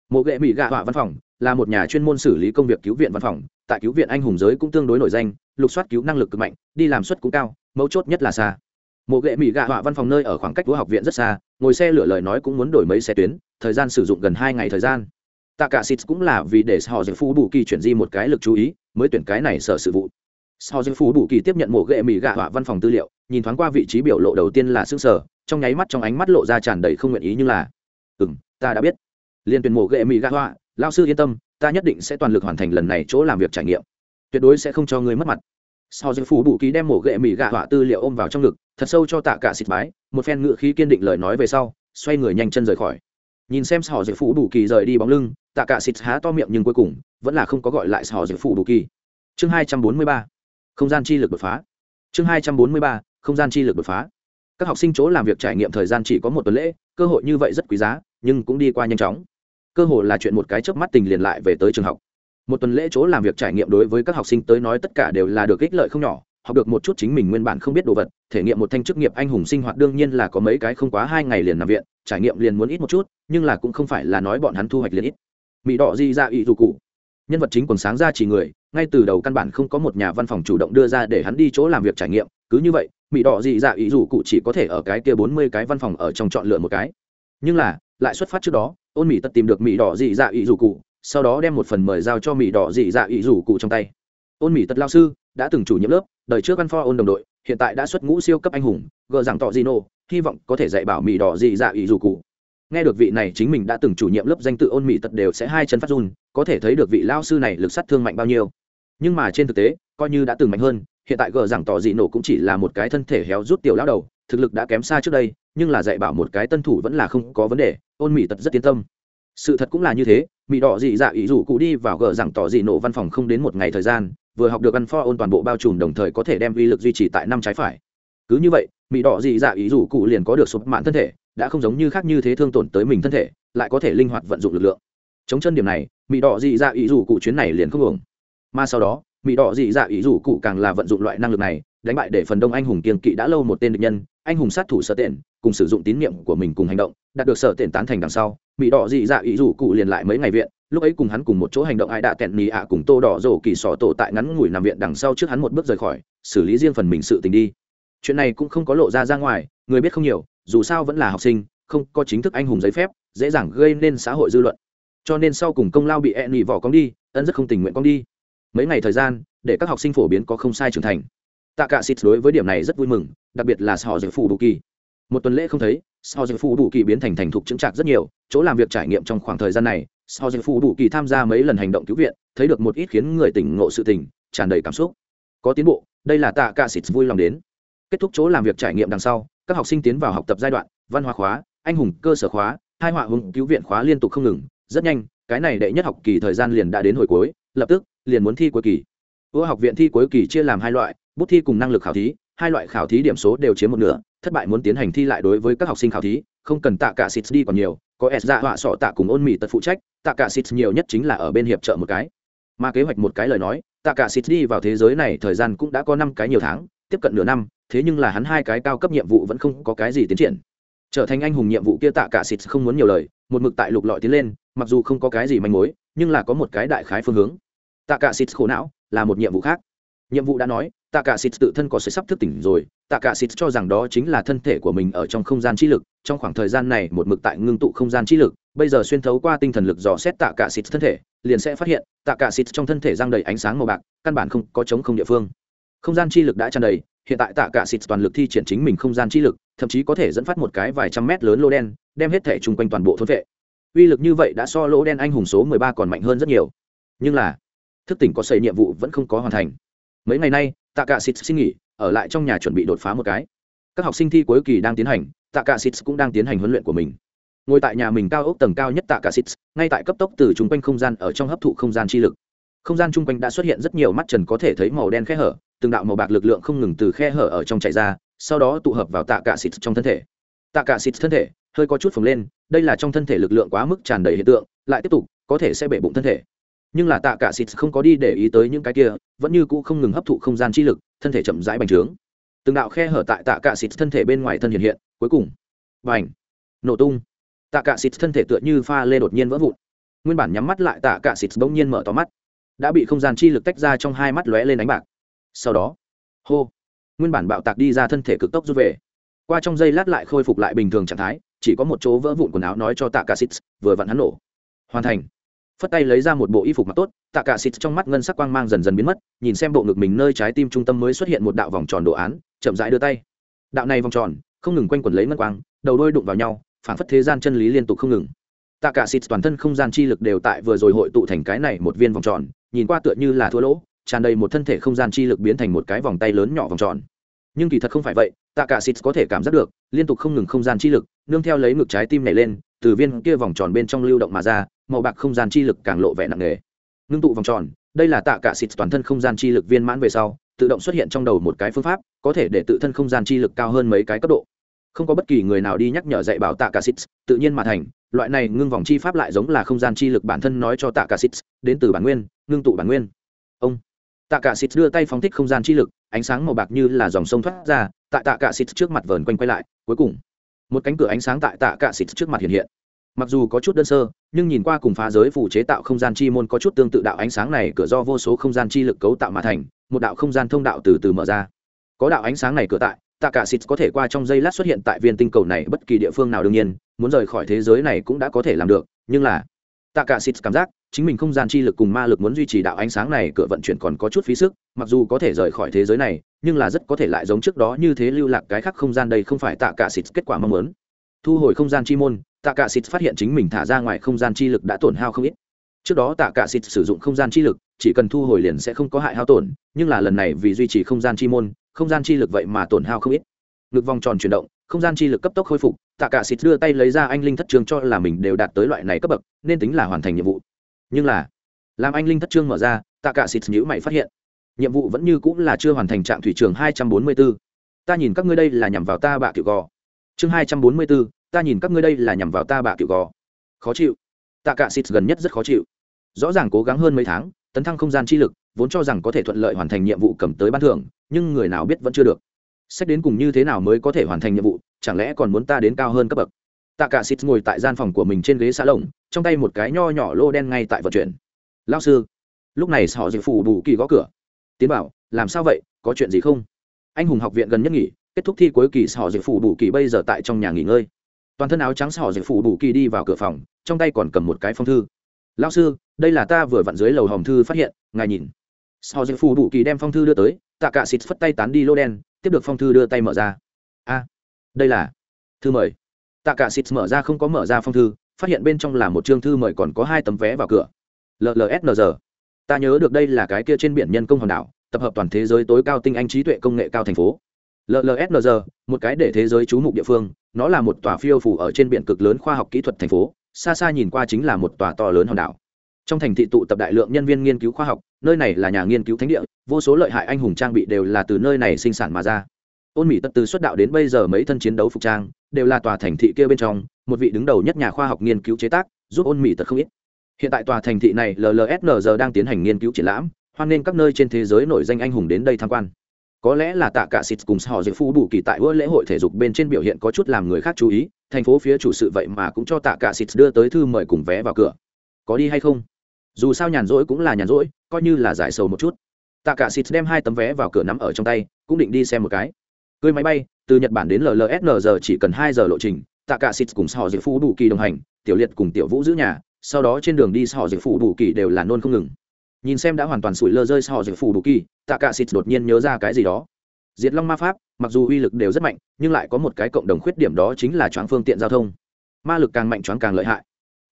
Một ghệ mỹ gạ họa văn phòng là một nhà chuyên môn xử lý công việc cứu viện văn phòng, tại cứu viện anh hùng giới cũng tương đối nổi danh, lục soát cứu năng lực cực mạnh, đi làm suất cũng cao, mấu chốt nhất là xa. Một ghệ mỹ gạ họa văn phòng nơi ở khoảng cách của học viện rất xa, ngồi xe lửa lời nói cũng muốn đổi mấy xe tuyến, thời gian sử dụng gần hai ngày thời gian. Tạ cả xịt cũng là vì để họ dự phu bù kỳ chuyển di một cái lực chú ý mới tuyển cái này sở sự vụ. Sau dự phú bù kỳ tiếp nhận mổ ghệ mỹ gạ họa văn phòng tư liệu, nhìn thoáng qua vị trí biểu lộ đầu tiên là xương sở trong nháy mắt trong ánh mắt lộ ra tràn đầy không nguyện ý nhưng là ừ ta đã biết. Liên tuyển mổ ghệ mỹ gạ họa lao sư yên tâm, ta nhất định sẽ toàn lực hoàn thành lần này chỗ làm việc trải nghiệm. Tuyệt đối sẽ không cho người mất mặt. Sau dân phủ bù kỳ đem mổ ghệ mỹ gạ họa tư liệu ôm vào trong ngực, thật sâu cho tạ cả xịt bái, một phen ngựa khí kiên định lời nói về sau, xoay người nhanh chân rời khỏi. Nhìn xem họ dược phủ bù kỳ rời đi bóng lưng tạ cả xịt há to miệng nhưng cuối cùng vẫn là không có gọi lại sò dược phụ đủ kỳ. Chương hai trăm bốn mươi ba, không gian chi lực đột phá. Chương hai trăm bốn mươi ba, không gian chi lực đột phá. Các học sinh chỗ làm việc trải nghiệm thời gian chỉ có một tuần lễ, cơ hội như vậy rất quý giá, nhưng cũng đi qua nhanh chóng. Cơ hội là chuyện một cái chớp mắt tình liền lại về tới trường học. Một tuần lễ chỗ làm việc trải nghiệm đối với các học sinh tới nói tất cả đều là được ích lợi không nhỏ, học được một chút chính mình nguyên bản không biết đồ vật, thể nghiệm một thanh chức nghiệp anh hùng sinh hoạt đương nhiên là có mấy cái không quá hai ngày liền nằm viện, trải nghiệm liền muốn ít một chút, nhưng là cũng không phải là nói bọn hắn thu hoạch liền ít mỹ đỏ di ra ý dù cụ. Nhân vật chính quần sáng ra chỉ người, ngay từ đầu căn bản không có một nhà văn phòng chủ động đưa ra để hắn đi chỗ làm việc trải nghiệm, cứ như vậy mỹ đỏ dị dạ ý dù cụ chỉ có thể ở cái kia bốn mươi cái văn phòng ở trong chọn lựa một cái. Nhưng là, lại xuất phát trước đó, ôn mỹ tật tìm được mỹ đỏ dị dạ ý dù cụ, sau đó đem một phần mời giao cho mỹ đỏ dị dạ ý dù cụ trong tay. Ôn mỹ tật lao sư, đã từng chủ nhiệm lớp, đời trước văn pho ôn đồng đội, hiện tại đã xuất ngũ siêu cấp anh hùng, gờ rằng tỏ di nô hy vọng có thể dạy bảo mỹ đỏ dị dạ ý dù cụ nghe được vị này chính mình đã từng chủ nhiệm lớp danh tự ôn mỹ tật đều sẽ hai chân phát run, có thể thấy được vị lao sư này lực sát thương mạnh bao nhiêu. Nhưng mà trên thực tế, coi như đã từng mạnh hơn, hiện tại gờ rằng tỏ dị nổ cũng chỉ là một cái thân thể héo rút tiểu lão đầu, thực lực đã kém xa trước đây, nhưng là dạy bảo một cái tân thủ vẫn là không có vấn đề, ôn mỹ tật rất yên tâm. Sự thật cũng là như thế, mỹ đỏ dị dạ ý rủ cụ đi vào gờ rằng tỏ dị nổ văn phòng không đến một ngày thời gian, vừa học được ăn pho ôn toàn bộ bao trùm đồng thời có thể đem vi lực duy trì tại năm trái phải. Cứ như vậy, mỹ đỏ dị dạ ý rủ cụ liền có được sụp mạn thân thể đã không giống như khác như thế thương tổn tới mình thân thể, lại có thể linh hoạt vận dụng lực lượng. Chống chân điểm này mỹ đỏ dị dạ ý dù cụ chuyến này liền không hưởng mà sau đó mỹ đỏ dị dạ ý dù cụ càng là vận dụng loại năng lực này, đánh bại để phần đông anh hùng kiên kỵ đã lâu một tên địch nhân, anh hùng sát thủ sở tiện cùng sử dụng tín nhiệm của mình cùng hành động, đạt được sở tiện tán thành đằng sau mỹ đỏ dị dạ ý dù cụ liền lại mấy ngày viện, lúc ấy cùng hắn cùng một chỗ hành động ai đã tẹn nì ạ cùng tô đỏ rổ kỳ sỏ tổ tại ngắn ngủi nằm viện đằng sau trước hắn một bước rời khỏi, xử lý riêng phần mình sự tình đi. Chuyện này cũng không có lộ ra ra ngoài, người biết không nhiều dù sao vẫn là học sinh, không có chính thức anh hùng giấy phép, dễ dàng gây nên xã hội dư luận. Cho nên sau cùng công lao bị e nỉ vỏ cong đi, ân rất không tình nguyện cong đi. Mấy ngày thời gian, để các học sinh phổ biến có không sai trưởng thành. Tạ cả xịt đối với điểm này rất vui mừng, đặc biệt là sò dược phụ đủ kỳ một tuần lễ không thấy sò dược phụ đủ kỳ biến thành thành thục chứng trạc rất nhiều, chỗ làm việc trải nghiệm trong khoảng thời gian này sò dược phụ đủ kỳ tham gia mấy lần hành động cứu viện, thấy được một ít khiến người tỉnh ngộ sự tình, tràn đầy cảm xúc. Có tiến bộ, đây là tạ cả xịt vui lòng đến. Kết thúc chỗ làm việc trải nghiệm đằng sau các học sinh tiến vào học tập giai đoạn, văn hóa khóa, anh hùng cơ sở khóa, hai họa hùng cứu viện khóa liên tục không ngừng, rất nhanh, cái này đệ nhất học kỳ thời gian liền đã đến hồi cuối, lập tức, liền muốn thi cuối kỳ. Ưa học viện thi cuối kỳ chia làm hai loại, bút thi cùng năng lực khảo thí, hai loại khảo thí điểm số đều chiếm một nửa, thất bại muốn tiến hành thi lại đối với các học sinh khảo thí, không cần tạ cả xịt đi còn nhiều, có s dạ họa sọ tạ cùng ôn mỹ tật phụ trách, tạ cả xịt nhiều nhất chính là ở bên hiệp trợ một cái. Mà kế hoạch một cái lời nói, tạ cả xịt đi vào thế giới này thời gian cũng đã có năm cái nhiều tháng tiếp cận nửa năm, thế nhưng là hắn hai cái cao cấp nhiệm vụ vẫn không có cái gì tiến triển. Trở thành anh hùng nhiệm vụ kia tạ cả xịt không muốn nhiều lời, một mực tại lục lọi tiến lên, mặc dù không có cái gì manh mối, nhưng là có một cái đại khái phương hướng. Tạ cả xịt khổ não, là một nhiệm vụ khác. Nhiệm vụ đã nói, tạ cả xịt tự thân có sự sắp thức tỉnh rồi, tạ cả xịt cho rằng đó chính là thân thể của mình ở trong không gian trí lực, trong khoảng thời gian này một mực tại ngưng tụ không gian trí lực, bây giờ xuyên thấu qua tinh thần lực dò xét tạ cả xịt thân thể, liền sẽ phát hiện, tạ cả xịt trong thân thể giang đầy ánh sáng màu bạc, căn bản không có chống không địa phương không gian chi lực đã tràn đầy, hiện tại tạ cả xịt toàn lực thi triển chính mình không gian chi lực, thậm chí có thể dẫn phát một cái vài trăm mét lớn lô đen, đem hết thể chung quanh toàn bộ thôn vệ. Uy lực như vậy đã so lỗ đen anh hùng số mười ba còn mạnh hơn rất nhiều. Nhưng là, thức tỉnh có xây nhiệm vụ vẫn không có hoàn thành. Mấy ngày nay, tạ cả xịt xin nghỉ, ở lại trong nhà chuẩn bị đột phá một cái. Các học sinh thi cuối kỳ đang tiến hành, tạ cả xịt cũng đang tiến hành huấn luyện của mình. Ngồi tại nhà mình cao ốc tầng cao nhất tạ cả xịt ngay tại cấp tốc từ chung quanh không gian ở trong hấp thụ không gian chi lực. Không gian chung quanh đã xuất hiện rất nhiều mắt trần có thể thấy màu đen khẽ hở từng đạo màu bạc lực lượng không ngừng từ khe hở ở trong chạy ra, sau đó tụ hợp vào tạ cả xịt trong thân thể. Tạ cả xịt thân thể, hơi có chút phồng lên, đây là trong thân thể lực lượng quá mức tràn đầy hiện tượng, lại tiếp tục, có thể sẽ bể bụng thân thể. Nhưng là tạ cả xịt không có đi để ý tới những cái kia, vẫn như cũ không ngừng hấp thụ không gian chi lực, thân thể chậm rãi bành trướng. Từng đạo khe hở tại tạ cả xịt thân thể bên ngoài thân hiện hiện, cuối cùng, bành, nổ tung. Tạ cả xịt thân thể tựa như pha lê đột nhiên vỡ vụn. Nguyên bản nhắm mắt lại tạ cả xịt bỗng nhiên mở to mắt. Đã bị không gian chi lực tách ra trong hai mắt lóe lên đánh bạc sau đó, hô, nguyên bản bạo tạc đi ra thân thể cực tốc rút về. Qua trong giây lát lại khôi phục lại bình thường trạng thái, chỉ có một chỗ vỡ vụn quần áo nói cho tạ cả xít vừa vặn hắn nổ. Hoàn thành. Phất tay lấy ra một bộ y phục mặc tốt, tạ cả xít trong mắt ngân sắc quang mang dần dần biến mất, nhìn xem bộ ngực mình nơi trái tim trung tâm mới xuất hiện một đạo vòng tròn đồ án, chậm rãi đưa tay. Đạo này vòng tròn, không ngừng quanh quẩn lấy ngân quang, đầu đôi đụng vào nhau, phản phất thế gian chân lý liên tục không ngừng. Tạ cả xịt toàn thân không gian chi lực đều tại vừa rồi hội tụ thành cái này một viên vòng tròn, nhìn qua tựa như là thua lỗ tràn đầy một thân thể không gian chi lực biến thành một cái vòng tay lớn nhỏ vòng tròn. Nhưng kỳ thật không phải vậy, tạ cả xịt có thể cảm giác được, liên tục không ngừng không gian chi lực, nương theo lấy ngực trái tim này lên, từ viên kia vòng tròn bên trong lưu động mà ra, màu bạc không gian chi lực càng lộ vẻ nặng nề. Ngưng tụ vòng tròn, đây là tạ cả xịt toàn thân không gian chi lực viên mãn về sau, tự động xuất hiện trong đầu một cái phương pháp, có thể để tự thân không gian chi lực cao hơn mấy cái cấp độ. Không có bất kỳ người nào đi nhắc nhở dạy bảo tạ cả xịt tự nhiên mà thành, loại này ngưng vòng chi pháp lại giống là không gian chi lực bản thân nói cho tạ cả xịt đến từ bản nguyên, ngưng tụ bản nguyên. Ông tạ cả xịt đưa tay phóng thích không gian chi lực, ánh sáng màu bạc như là dòng sông thoát ra, tại tạ cả xịt trước mặt vờn quanh quay lại, cuối cùng, một cánh cửa ánh sáng tại tạ cả xịt trước mặt hiện hiện. Mặc dù có chút đơn sơ, nhưng nhìn qua cùng phá giới phủ chế tạo không gian chi môn có chút tương tự đạo ánh sáng này, cửa do vô số không gian chi lực cấu tạo mà thành, một đạo không gian thông đạo từ từ mở ra. Có đạo ánh sáng này cửa tại, tạ cả xịt có thể qua trong giây lát xuất hiện tại viên tinh cầu này bất kỳ địa phương nào đương nhiên, muốn rời khỏi thế giới này cũng đã có thể làm được, nhưng là tạ cả xịt cảm giác chính mình không gian chi lực cùng ma lực muốn duy trì đạo ánh sáng này, cửa vận chuyển còn có chút phí sức, mặc dù có thể rời khỏi thế giới này, nhưng là rất có thể lại giống trước đó như thế lưu lạc cái khác không gian đây không phải tạ cả xịt kết quả mong muốn. Thu hồi không gian chi môn, tạ cả xịt phát hiện chính mình thả ra ngoài không gian chi lực đã tổn hao không ít. Trước đó tạ cả xịt sử dụng không gian chi lực, chỉ cần thu hồi liền sẽ không có hại hao tổn, nhưng là lần này vì duy trì không gian chi môn, không gian chi lực vậy mà tổn hao không ít. Ngực vòng tròn chuyển động, không gian chi lực cấp tốc khôi phục tạ cả xịt đưa tay lấy ra anh linh thất trương cho là mình đều đạt tới loại này cấp bậc nên tính là hoàn thành nhiệm vụ. Nhưng là làm anh linh thất trương mở ra tạ cả xịt nhữ mày phát hiện nhiệm vụ vẫn như cũng là chưa hoàn thành trạng thủy trường hai trăm bốn mươi 244. ta nhìn các ngươi đây là nhằm vào ta bạ tiểu gò. Chương hai trăm bốn mươi 244, ta nhìn các ngươi đây là nhằm vào ta bạ tiểu gò. Khó chịu. Tạ cả xịt gần nhất rất khó chịu. Rõ ràng cố gắng hơn mấy tháng tấn thăng không gian chi lực vốn cho rằng có thể thuận lợi hoàn thành nhiệm vụ cầm tới ban thưởng nhưng người nào biết vẫn chưa được xét đến cùng như thế nào mới có thể hoàn thành nhiệm vụ, chẳng lẽ còn muốn ta đến cao hơn cấp bậc? Tạ cả xịt ngồi tại gian phòng của mình trên ghế xa lồng, trong tay một cái nho nhỏ lô đen ngay tại vận chuyển. Lao sư. Lúc này họ dịch phủ bù kỳ gõ cửa. Tiến bảo, làm sao vậy? Có chuyện gì không? Anh hùng học viện gần nhất nghỉ, kết thúc thi cuối kỳ họ dịch phủ bù kỳ bây giờ tại trong nhà nghỉ ngơi. Toàn thân áo trắng họ dịch phủ bù kỳ đi vào cửa phòng, trong tay còn cầm một cái phong thư. Lao sư, đây là ta vừa vặn dưới lầu hồng thư phát hiện, ngài nhìn họ giây phù bù kỳ đem phong thư đưa tới, tạ cả xịt phất tay tán đi lô đen, tiếp được phong thư đưa tay mở ra. A, đây là thư mời. Tạ cả xịt mở ra không có mở ra phong thư, phát hiện bên trong là một chương thư mời còn có hai tấm vé vào cửa. Llsnr ta nhớ được đây là cái kia trên biển nhân công hòn đảo, tập hợp toàn thế giới tối cao tinh anh trí tuệ công nghệ cao thành phố. Llsnr một cái để thế giới chú mục địa phương, nó là một tòa phiêu phủ ở trên biển cực lớn khoa học kỹ thuật thành phố, xa xa nhìn qua chính là một tòa to lớn hòn đảo trong thành thị tụ tập đại lượng nhân viên nghiên cứu khoa học, nơi này là nhà nghiên cứu thánh địa, vô số lợi hại anh hùng trang bị đều là từ nơi này sinh sản mà ra. Ôn mỹ tật từ xuất đạo đến bây giờ mấy thân chiến đấu phục trang, đều là tòa thành thị kia bên trong, một vị đứng đầu nhất nhà khoa học nghiên cứu chế tác, giúp ôn mỹ tật không ít. Hiện tại tòa thành thị này llsnr đang tiến hành nghiên cứu triển lãm, hoan nghênh các nơi trên thế giới nổi danh anh hùng đến đây tham quan. Có lẽ là tạ cả xịt cùng họ dự phu bù kỳ tại bữa lễ hội thể dục bên trên biểu hiện có chút làm người khác chú ý, thành phố phía chủ sự vậy mà cũng cho tạ cả xịt đưa tới thư mời cùng vé vào cửa. Có đi hay không? Dù sao nhàn rỗi cũng là nhàn rỗi, coi như là giải sầu một chút. Tạ cả xịt đem hai tấm vé vào cửa nắm ở trong tay, cũng định đi xem một cái. Cưới máy bay, từ nhật bản đến llsn giờ chỉ cần hai giờ lộ trình tạ cả xịt cùng họ dễ phú đủ kỳ đồng hành, tiểu liệt cùng tiểu vũ giữ nhà, sau đó trên đường đi họ dễ phú đủ kỳ đều là nôn không ngừng. Nhìn xem đã hoàn toàn sủi lơ rơi họ dễ phú đủ kỳ tạ cả xịt đột nhiên nhớ ra cái gì đó. Diệt long ma pháp, mặc dù uy lực đều rất mạnh, nhưng lại có một cái cộng đồng khuyết điểm đó chính là choáng phương tiện giao thông. Ma lực càng mạnh choáng càng lợi hại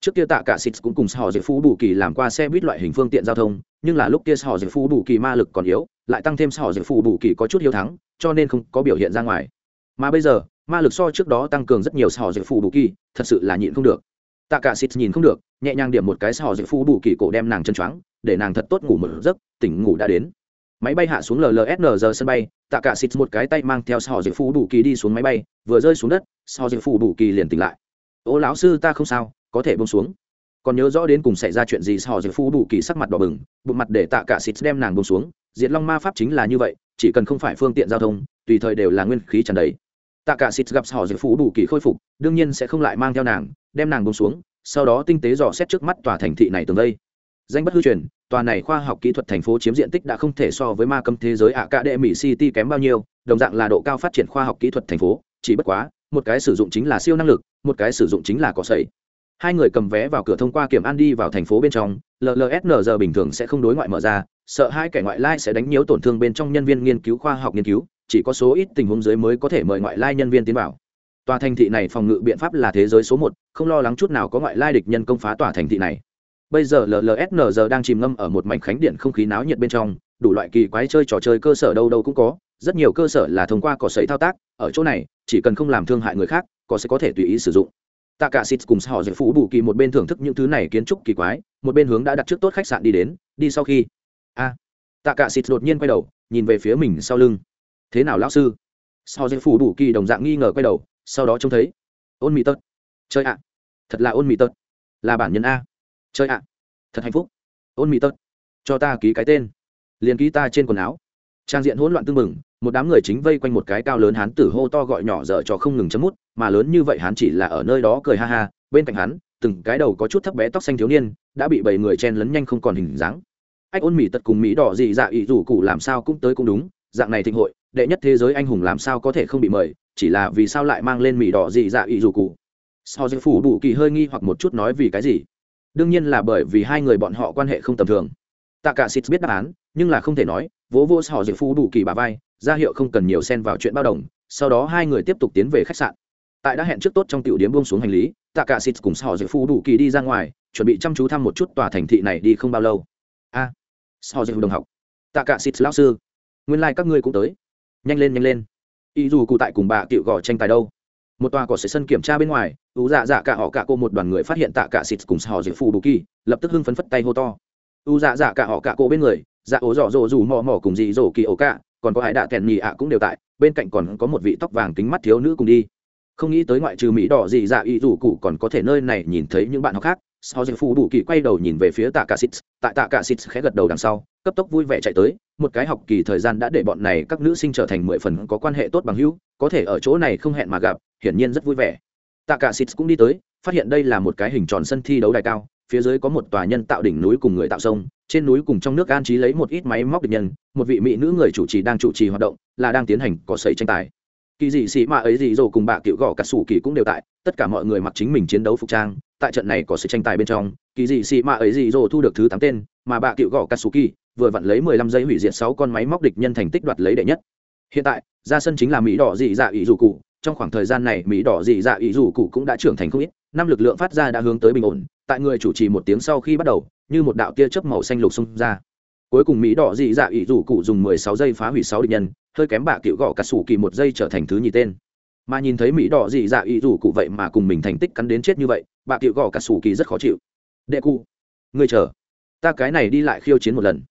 trước kia tạ cả xịt cũng cùng họ dễ phú bù kỳ làm qua xe buýt loại hình phương tiện giao thông, nhưng là lúc kia họ dễ phú bù kỳ ma lực còn yếu, lại tăng thêm họ dễ phú bù kỳ có chút hiếu thắng, cho nên không có biểu hiện ra ngoài. Mà bây giờ, ma lực so trước đó tăng cường rất nhiều họ dễ phú bù kỳ, thật sự là nhịn không được. Tạ cả xịt nhìn không được, nhẹ nhàng điểm một cái họ dễ phú bù kỳ cổ đem nàng chân choáng, để nàng thật tốt ngủ một giấc, tỉnh ngủ đã đến. Máy bay hạ xuống llsn sân bay, tạ cả xịt một cái tay mang theo họ dễ phú bù kỳ đi xuống máy bay, vừa rơi xuống đất họ dễ phú bù kỳ liền tỉnh lại. Ô lão sư ta không sao có thể bông xuống. Còn nhớ rõ đến cùng xảy ra chuyện gì họ dịp phu bù kỳ sắc mặt đỏ bừng, bụng mặt để tạ cả xịt đem nàng bông xuống. Diệt long ma pháp chính là như vậy, chỉ cần không phải phương tiện giao thông, tùy thời đều là nguyên khí tràn đầy. Tạ cả xịt gặp họ dịp phu bù kỳ khôi phục, đương nhiên sẽ không lại mang theo nàng, đem nàng bông xuống, sau đó tinh tế dò xét trước mắt tòa thành thị này tường đây. Danh bất hư truyền, tòa này khoa học kỹ thuật thành phố chiếm diện tích đã không thể so với ma cầm thế giới ạ cả đệ mỹ city kém bao nhiêu, đồng dạng là độ cao phát triển khoa học kỹ thuật thành phố, chỉ bất quá, một cái sử dụng chính là siêu năng lực, một cái sử dụng chính là cỏ sậy hai người cầm vé vào cửa thông qua kiểm an đi vào thành phố bên trong llsn giờ bình thường sẽ không đối ngoại mở ra, sợ hai kẻ ngoại lai sẽ đánh nhiễu tổn thương bên trong nhân viên nghiên cứu khoa học nghiên cứu, chỉ có số ít tình huống dưới mới có thể mời ngoại lai nhân viên tiến vào. Tòa thành thị này phòng ngự biện pháp là thế giới số một, không lo lắng chút nào có ngoại lai địch nhân công phá tòa thành thị này. Bây giờ llsn giờ đang chìm ngâm ở một mảnh khánh điện không khí náo nhiệt bên trong, đủ loại kỳ quái chơi trò chơi cơ sở đâu đâu cũng có, rất nhiều cơ sở là thông qua cỏ sấy thao tác, ở chỗ này, chỉ cần không làm thương hại người khác, cỏ sẽ có thể tùy ý sử dụng tạ cả xịt cùng họ dễ phú bù kỳ một bên thưởng thức những thứ này kiến trúc kỳ quái, một bên hướng đã đặt trước tốt khách sạn đi đến, đi sau khi. A. Tạ cả xịt đột nhiên quay đầu, nhìn về phía mình sau lưng. Thế nào lão sư? Họ dây phủ đủ kỳ đồng dạng nghi ngờ quay đầu, sau đó trông thấy. Ôn mỹ tật. Chơi ạ. Thật là ôn mỹ tật. Là bản nhân a. Chơi ạ. Thật hạnh phúc. Ôn mỹ tật. Cho ta ký cái tên. Liền ký ta trên quần áo trang diện hỗn loạn tưng bừng, một đám người chính vây quanh một cái cao lớn hán tử hô to gọi nhỏ dở cho không ngừng chấm mút mà lớn như vậy hán chỉ là ở nơi đó cười ha ha bên cạnh hắn từng cái đầu có chút thấp bé tóc xanh thiếu niên đã bị bảy người chen lấn nhanh không còn hình dáng. Ách ôn mỹ tật cùng mỹ đỏ dị dạ ý rủ cụ làm sao cũng tới cũng đúng dạng này thịnh hội đệ nhất thế giới anh hùng làm sao có thể không bị mời chỉ là vì sao lại mang lên mỹ đỏ dị dạ ý rủ cụ? Sao dư phủ đủ kỳ hơi nghi hoặc một chút nói vì cái gì? Đương nhiên là bởi vì hai người bọn họ quan hệ không tầm thường. Tạ cả xịt biết đáp án nhưng là không thể nói vỗ vỗ họ dư phu đủ kỳ bà vai ra hiệu không cần nhiều xen vào chuyện bao đồng sau đó hai người tiếp tục tiến về khách sạn. Tại đã hẹn trước tốt trong tiểu điếm buông xuống hành lý tạ cả xịt cùng họ dư phu đủ kỳ đi ra ngoài chuẩn bị chăm chú thăm một chút tòa thành thị này đi không bao lâu. A à, họ dư đồng học. Tạ cả xịt lão sư nguyên lai các ngươi cũng tới. Nhanh lên nhanh lên. Ý dù cụ tại cùng bà cựu gò tranh tài đâu? Một tòa cỏ sẽ sân kiểm tra bên ngoài u dạ dạ cả họ cả cô một đoàn người phát hiện tạ cả xịt cùng họ dịu phu đủ kỳ lập tức hưng phấn phất tay hô to. U dạ dạ cả họ cả cô bên người dạ ố dọ dỗ dù mò mò cùng dị dỗ kỳ ổ cả, còn có hải đạ kèn nhì ạ cũng đều tại, bên cạnh còn có một vị tóc vàng kính mắt thiếu nữ cùng đi. Không nghĩ tới ngoại trừ mỹ đỏ gì dạ ý dù cụ còn có thể nơi này nhìn thấy những bạn học khác. Sau giờ phụ đủ kỳ quay đầu nhìn về phía tạ cả xịt tại tạ cả xịt khẽ gật đầu đằng sau, cấp tốc vui vẻ chạy tới. Một cái học kỳ thời gian đã để bọn này các nữ sinh trở thành mười phần có quan hệ tốt bằng hữu, có thể ở chỗ này không hẹn mà gặp, hiển nhiên rất vui vẻ. Tạ cả xịt cũng đi tới, phát hiện đây là một cái hình tròn sân thi đấu đài cao phía dưới có một tòa nhân tạo đỉnh núi cùng người tạo sông, trên núi cùng trong nước an trí lấy một ít máy móc địch nhân, một vị mỹ nữ người chủ trì đang chủ trì hoạt động, là đang tiến hành có sấy tranh tài. Kỳ dị sĩ mạ ấy dị dỗ cùng bà cựu gõ cả sủ kỳ cũng đều tại, tất cả mọi người mặc chính mình chiến đấu phục trang, tại trận này có sự tranh tài bên trong, kỳ dị sĩ mạ ấy dị dỗ thu được thứ tám tên, mà bà cựu gõ cả sủ kỳ vừa vặn lấy mười lăm giây hủy diệt sáu con máy móc địch nhân thành tích đoạt lấy đệ nhất. Hiện tại, ra sân chính là mỹ đỏ dị dạ ý dù cụ. Trong khoảng thời gian này, mỹ đỏ dị dạ ý dù cụ cũng đã trưởng thành không ít, năm lực lượng phát ra đã hướng tới bình ổn tại người chủ trì một tiếng sau khi bắt đầu, như một đạo tia chớp màu xanh lục xông ra. Cuối cùng mỹ đỏ dị dạ ý rủ cụ dùng mười sáu giây phá hủy sáu địch nhân, hơi kém bạ cựu gõ cả sủ kỳ một giây trở thành thứ nhì tên. Mà nhìn thấy mỹ đỏ dị dạ ý rủ cụ vậy mà cùng mình thành tích cắn đến chết như vậy bạ cựu gõ cả sủ kỳ rất khó chịu. Đệ cụ người chờ, ta cái này đi lại khiêu chiến một lần.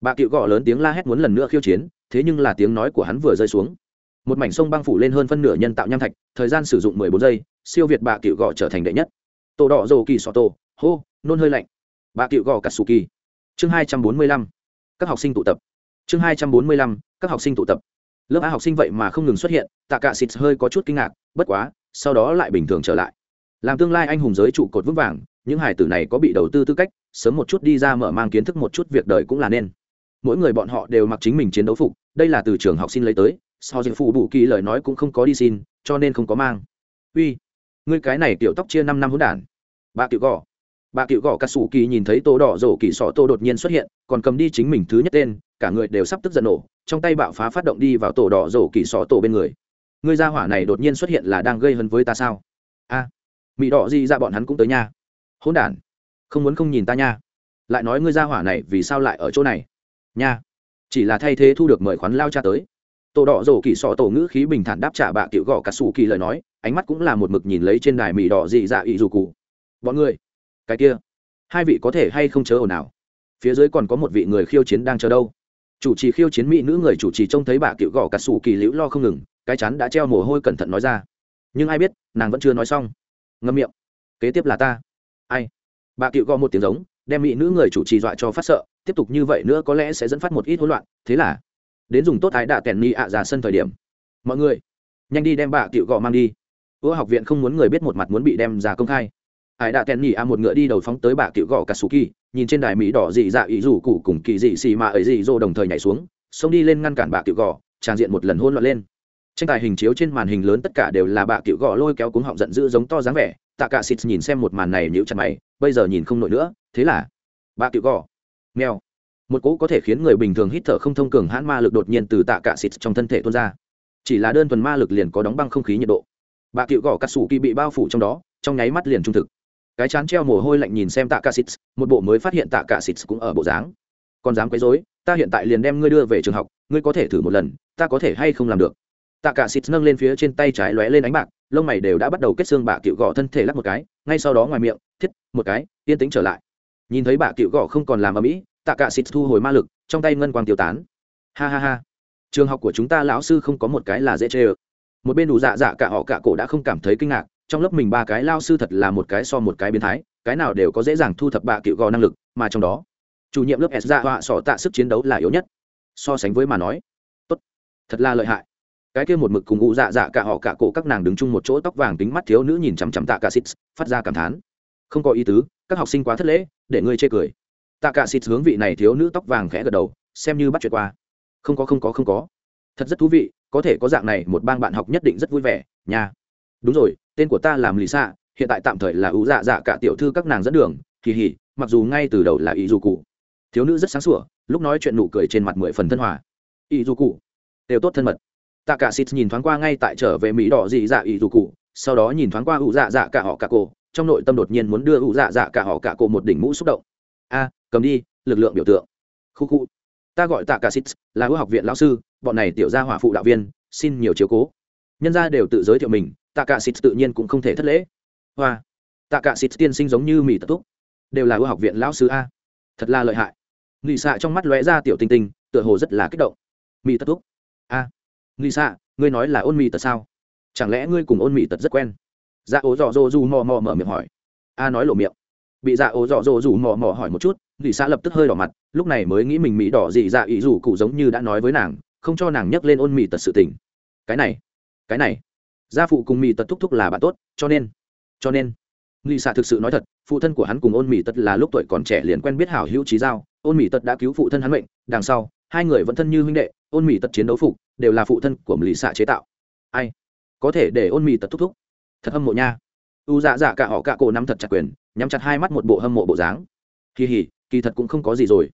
Bà cựu gõ lớn tiếng la hét muốn lần nữa khiêu chiến, thế nhưng là tiếng nói của hắn vừa rơi xuống. Một mảnh sông băng phủ lên hơn phân nửa nhân tạo nham thạch, thời gian sử dụng mười bốn giây, siêu việt bà cựu gõ trở thành đệ nhất. Tổ đỏ dầu kỳ sọ tổ hô, nôn hơi lạnh. Bà cựu gò cà sù kỳ chương hai trăm bốn mươi lăm, các học sinh tụ tập. Chương hai trăm bốn mươi lăm, các học sinh tụ tập. Lớp a học sinh vậy mà không ngừng xuất hiện, tạ cả xịt hơi có chút kinh ngạc, bất quá, sau đó lại bình thường trở lại. Làm tương lai anh hùng giới trụ cột vững vàng, những hải tử này có bị đầu tư tư cách, sớm một chút đi ra mở mang kiến thức một chút việc đời cũng là nên. Mỗi người bọn họ đều mặc chính mình chiến đấu phục, đây là từ trường học sinh lấy tới, sau dịch phụ bù kỳ lời nói cũng không có đi xin, cho nên không có mang. Uy, ngươi cái này tiểu tóc chia năm năm hỗn đản. Bà tiểu gò bà cựu gõ cà sủ kỳ nhìn thấy tô đỏ rổ kỳ sọ tô đột nhiên xuất hiện còn cầm đi chính mình thứ nhất tên cả người đều sắp tức giận nổ trong tay bạo phá phát động đi vào tổ đỏ rổ kỳ sọ tổ bên người. Người gia hỏa này đột nhiên xuất hiện là đang gây hấn với ta sao? A à, mỹ đỏ gì ra bọn hắn cũng tới nha. Hỗn đản không muốn không nhìn ta nha. Lại nói ngươi gia hỏa này vì sao lại ở chỗ này? Nha chỉ là thay thế thu được mời khoán lao cha tới. Tổ đỏ rổ kỳ sọ tổ ngữ khí bình thản đáp trả bạ cựu gõ cà sủ kỳ lời nói ánh mắt cũng là một mực nhìn lấy trên đài mỹ đỏ dị dạ ị dù cụ. Bọn người cái kia, hai vị có thể hay không chớ ồn nào phía dưới còn có một vị người khiêu chiến đang chờ đâu. Chủ trì khiêu chiến mỹ nữ người chủ trì trông thấy bà cựu gõ cà sủ kỳ liễu lo không ngừng, cái chắn đã treo mồ hôi cẩn thận nói ra. Nhưng ai biết, nàng vẫn chưa nói xong. Ngâm miệng. Kế tiếp là ta. Ai? Bà cựu gõ một tiếng giống, đem mỹ nữ người chủ trì dọa cho phát sợ, tiếp tục như vậy nữa có lẽ sẽ dẫn phát một ít hỗn loạn. Thế là, đến dùng tốt thái đạ kèn ni ạ ra sân thời điểm. Mọi người, nhanh đi đem bà cựu gọ mang đi. Ưa học viện không muốn người biết một mặt muốn bị đem ra công khai ải đạ tèn ni a một ngựa đi đầu phóng tới bà cựu gõ cà sù kỳ nhìn trên đài mỹ đỏ dị dạ ý rủ cụ cùng kỳ dị xì mà ấy dị dô đồng thời nhảy xuống xông đi lên ngăn cản bà cựu gò, tràn diện một lần hôn loạn lên. Tranh tài hình chiếu trên màn hình lớn tất cả đều là bà cựu gò lôi kéo cuống họng giận dữ giống to dáng vẻ tạ cả xịt nhìn xem một màn này nhíu chặt mày bây giờ nhìn không nổi nữa thế là bà cựu gò, mèo. Một cỗ có thể khiến người bình thường hít thở không thông cường hãn ma lực đột nhiên từ tạ cả xịt trong thân thể tuôn ra. Chỉ là đơn thuần ma lực liền có đóng băng không khí nhiệt độ. Bà cựu gõ cắt sủ kỳ bị bao phủ trong đó trong nháy mắt liền trung thực cái chán treo mồ hôi lạnh nhìn xem tạ cả xịt, một bộ mới phát hiện tạ cả xịt cũng ở bộ dáng. Còn dám quấy rối, ta hiện tại liền đem ngươi đưa về trường học, ngươi có thể thử một lần, ta có thể hay không làm được? Tạ cả xịt nâng lên phía trên tay trái lóe lên ánh bạc, lông mày đều đã bắt đầu kết xương bà cựu gõ thân thể lắc một cái, ngay sau đó ngoài miệng, thiết, một cái, yên tĩnh trở lại. Nhìn thấy bà cựu gõ không còn làm ở mỹ tạ cả xịt thu hồi ma lực, trong tay ngân quang tiêu tán. Ha ha ha. Trường học của chúng ta lão sư không có một cái là dễ chê ơ. Một bên đủ dạ dạ cả họ cả cổ đã không cảm thấy kinh ngạc trong lớp mình ba cái lao sư thật là một cái so một cái biến thái, cái nào đều có dễ dàng thu thập bạ cựu gò năng lực, mà trong đó, chủ nhiệm lớp s ra họa sỏ tạ sức chiến đấu là yếu nhất. So sánh với mà nói, tốt, thật là lợi hại. Cái kia một mực cùng ngụ dạ dạ cả họ cả cổ các nàng đứng chung một chỗ tóc vàng tính mắt thiếu nữ nhìn chằm chằm tạ cả xịt, phát ra cảm thán. Không có ý tứ, các học sinh quá thất lễ, để ngươi chê cười. Tạ cả xịt hướng vị này thiếu nữ tóc vàng khẽ gật đầu, xem như bắt chuyện qua. Không có không có không có. Thật rất thú vị, có thể có dạng này một bang bạn học nhất định rất vui vẻ nhà đúng rồi, tên của ta là lì xạ hiện tại tạm thời là ưu dạ dạ cả tiểu thư các nàng dẫn đường, kỳ hỉ, mặc dù ngay từ đầu là ý dù cụ. Thiếu nữ rất sáng sủa, lúc nói chuyện nụ cười trên mặt mười phần thân hòa. Ý dù cụ. Đều tốt thân mật. Tạ cả xịt nhìn thoáng qua ngay tại trở về mỹ đỏ dị dạ ý dù cụ, sau đó nhìn thoáng qua ưu dạ dạ cả họ cả cổ, trong nội tâm đột nhiên muốn đưa ưu dạ dạ cả họ cả cổ một đỉnh mũ xúc động. A, cầm đi, lực lượng biểu tượng. Khu khu. Ta gọi tạ cả xịt là ưu học viện lão sư, bọn này tiểu gia hỏa phụ đạo viên, xin nhiều chiếu cố. Nhân gia đều tự giới thiệu mình tạ cả xịt tự nhiên cũng không thể thất lễ. Hoa. Tạ cả xịt tiên sinh giống như mỹ tật túc. Đều là ưu học viện lão sư a. Thật là lợi hại. Nghị xạ trong mắt lóe ra tiểu tinh tinh, tựa hồ rất là kích động. Mỹ tật túc. A. Nghị xạ ngươi nói là ôn mỹ tật sao? Chẳng lẽ ngươi cùng ôn mỹ tật rất quen? Dạ ố dọ dô du mò mò mở miệng hỏi. A nói lộ miệng. Bị dạ ố dọ dô dù mò mò hỏi một chút nghị xạ lập tức hơi đỏ mặt, lúc này mới nghĩ mình mỹ đỏ dị dạ ý dù cụ giống như đã nói với nàng, không cho nàng nhắc lên ôn mỹ tật sự tình. Cái này cái này gia phụ cùng mỹ tật thúc thúc là bạn tốt, cho nên cho nên nghị xạ thực sự nói thật, phụ thân của hắn cùng ôn mỹ tật là lúc tuổi còn trẻ liền quen biết hảo hữu trí giao, ôn mỹ tật đã cứu phụ thân hắn mệnh, đằng sau, hai người vẫn thân như huynh đệ, ôn mỹ tật chiến đấu phục, đều là phụ thân của mỹ xạ chế tạo. Ai? Có thể để ôn mỹ tật thúc thúc? Thật hâm mộ nha. U dạ dạ cả họ cả cổ nắm thật chặt quyền, nhắm chặt hai mắt một bộ hâm mộ bộ dáng. Kỳ hỉ kỳ thật cũng không có gì rồi.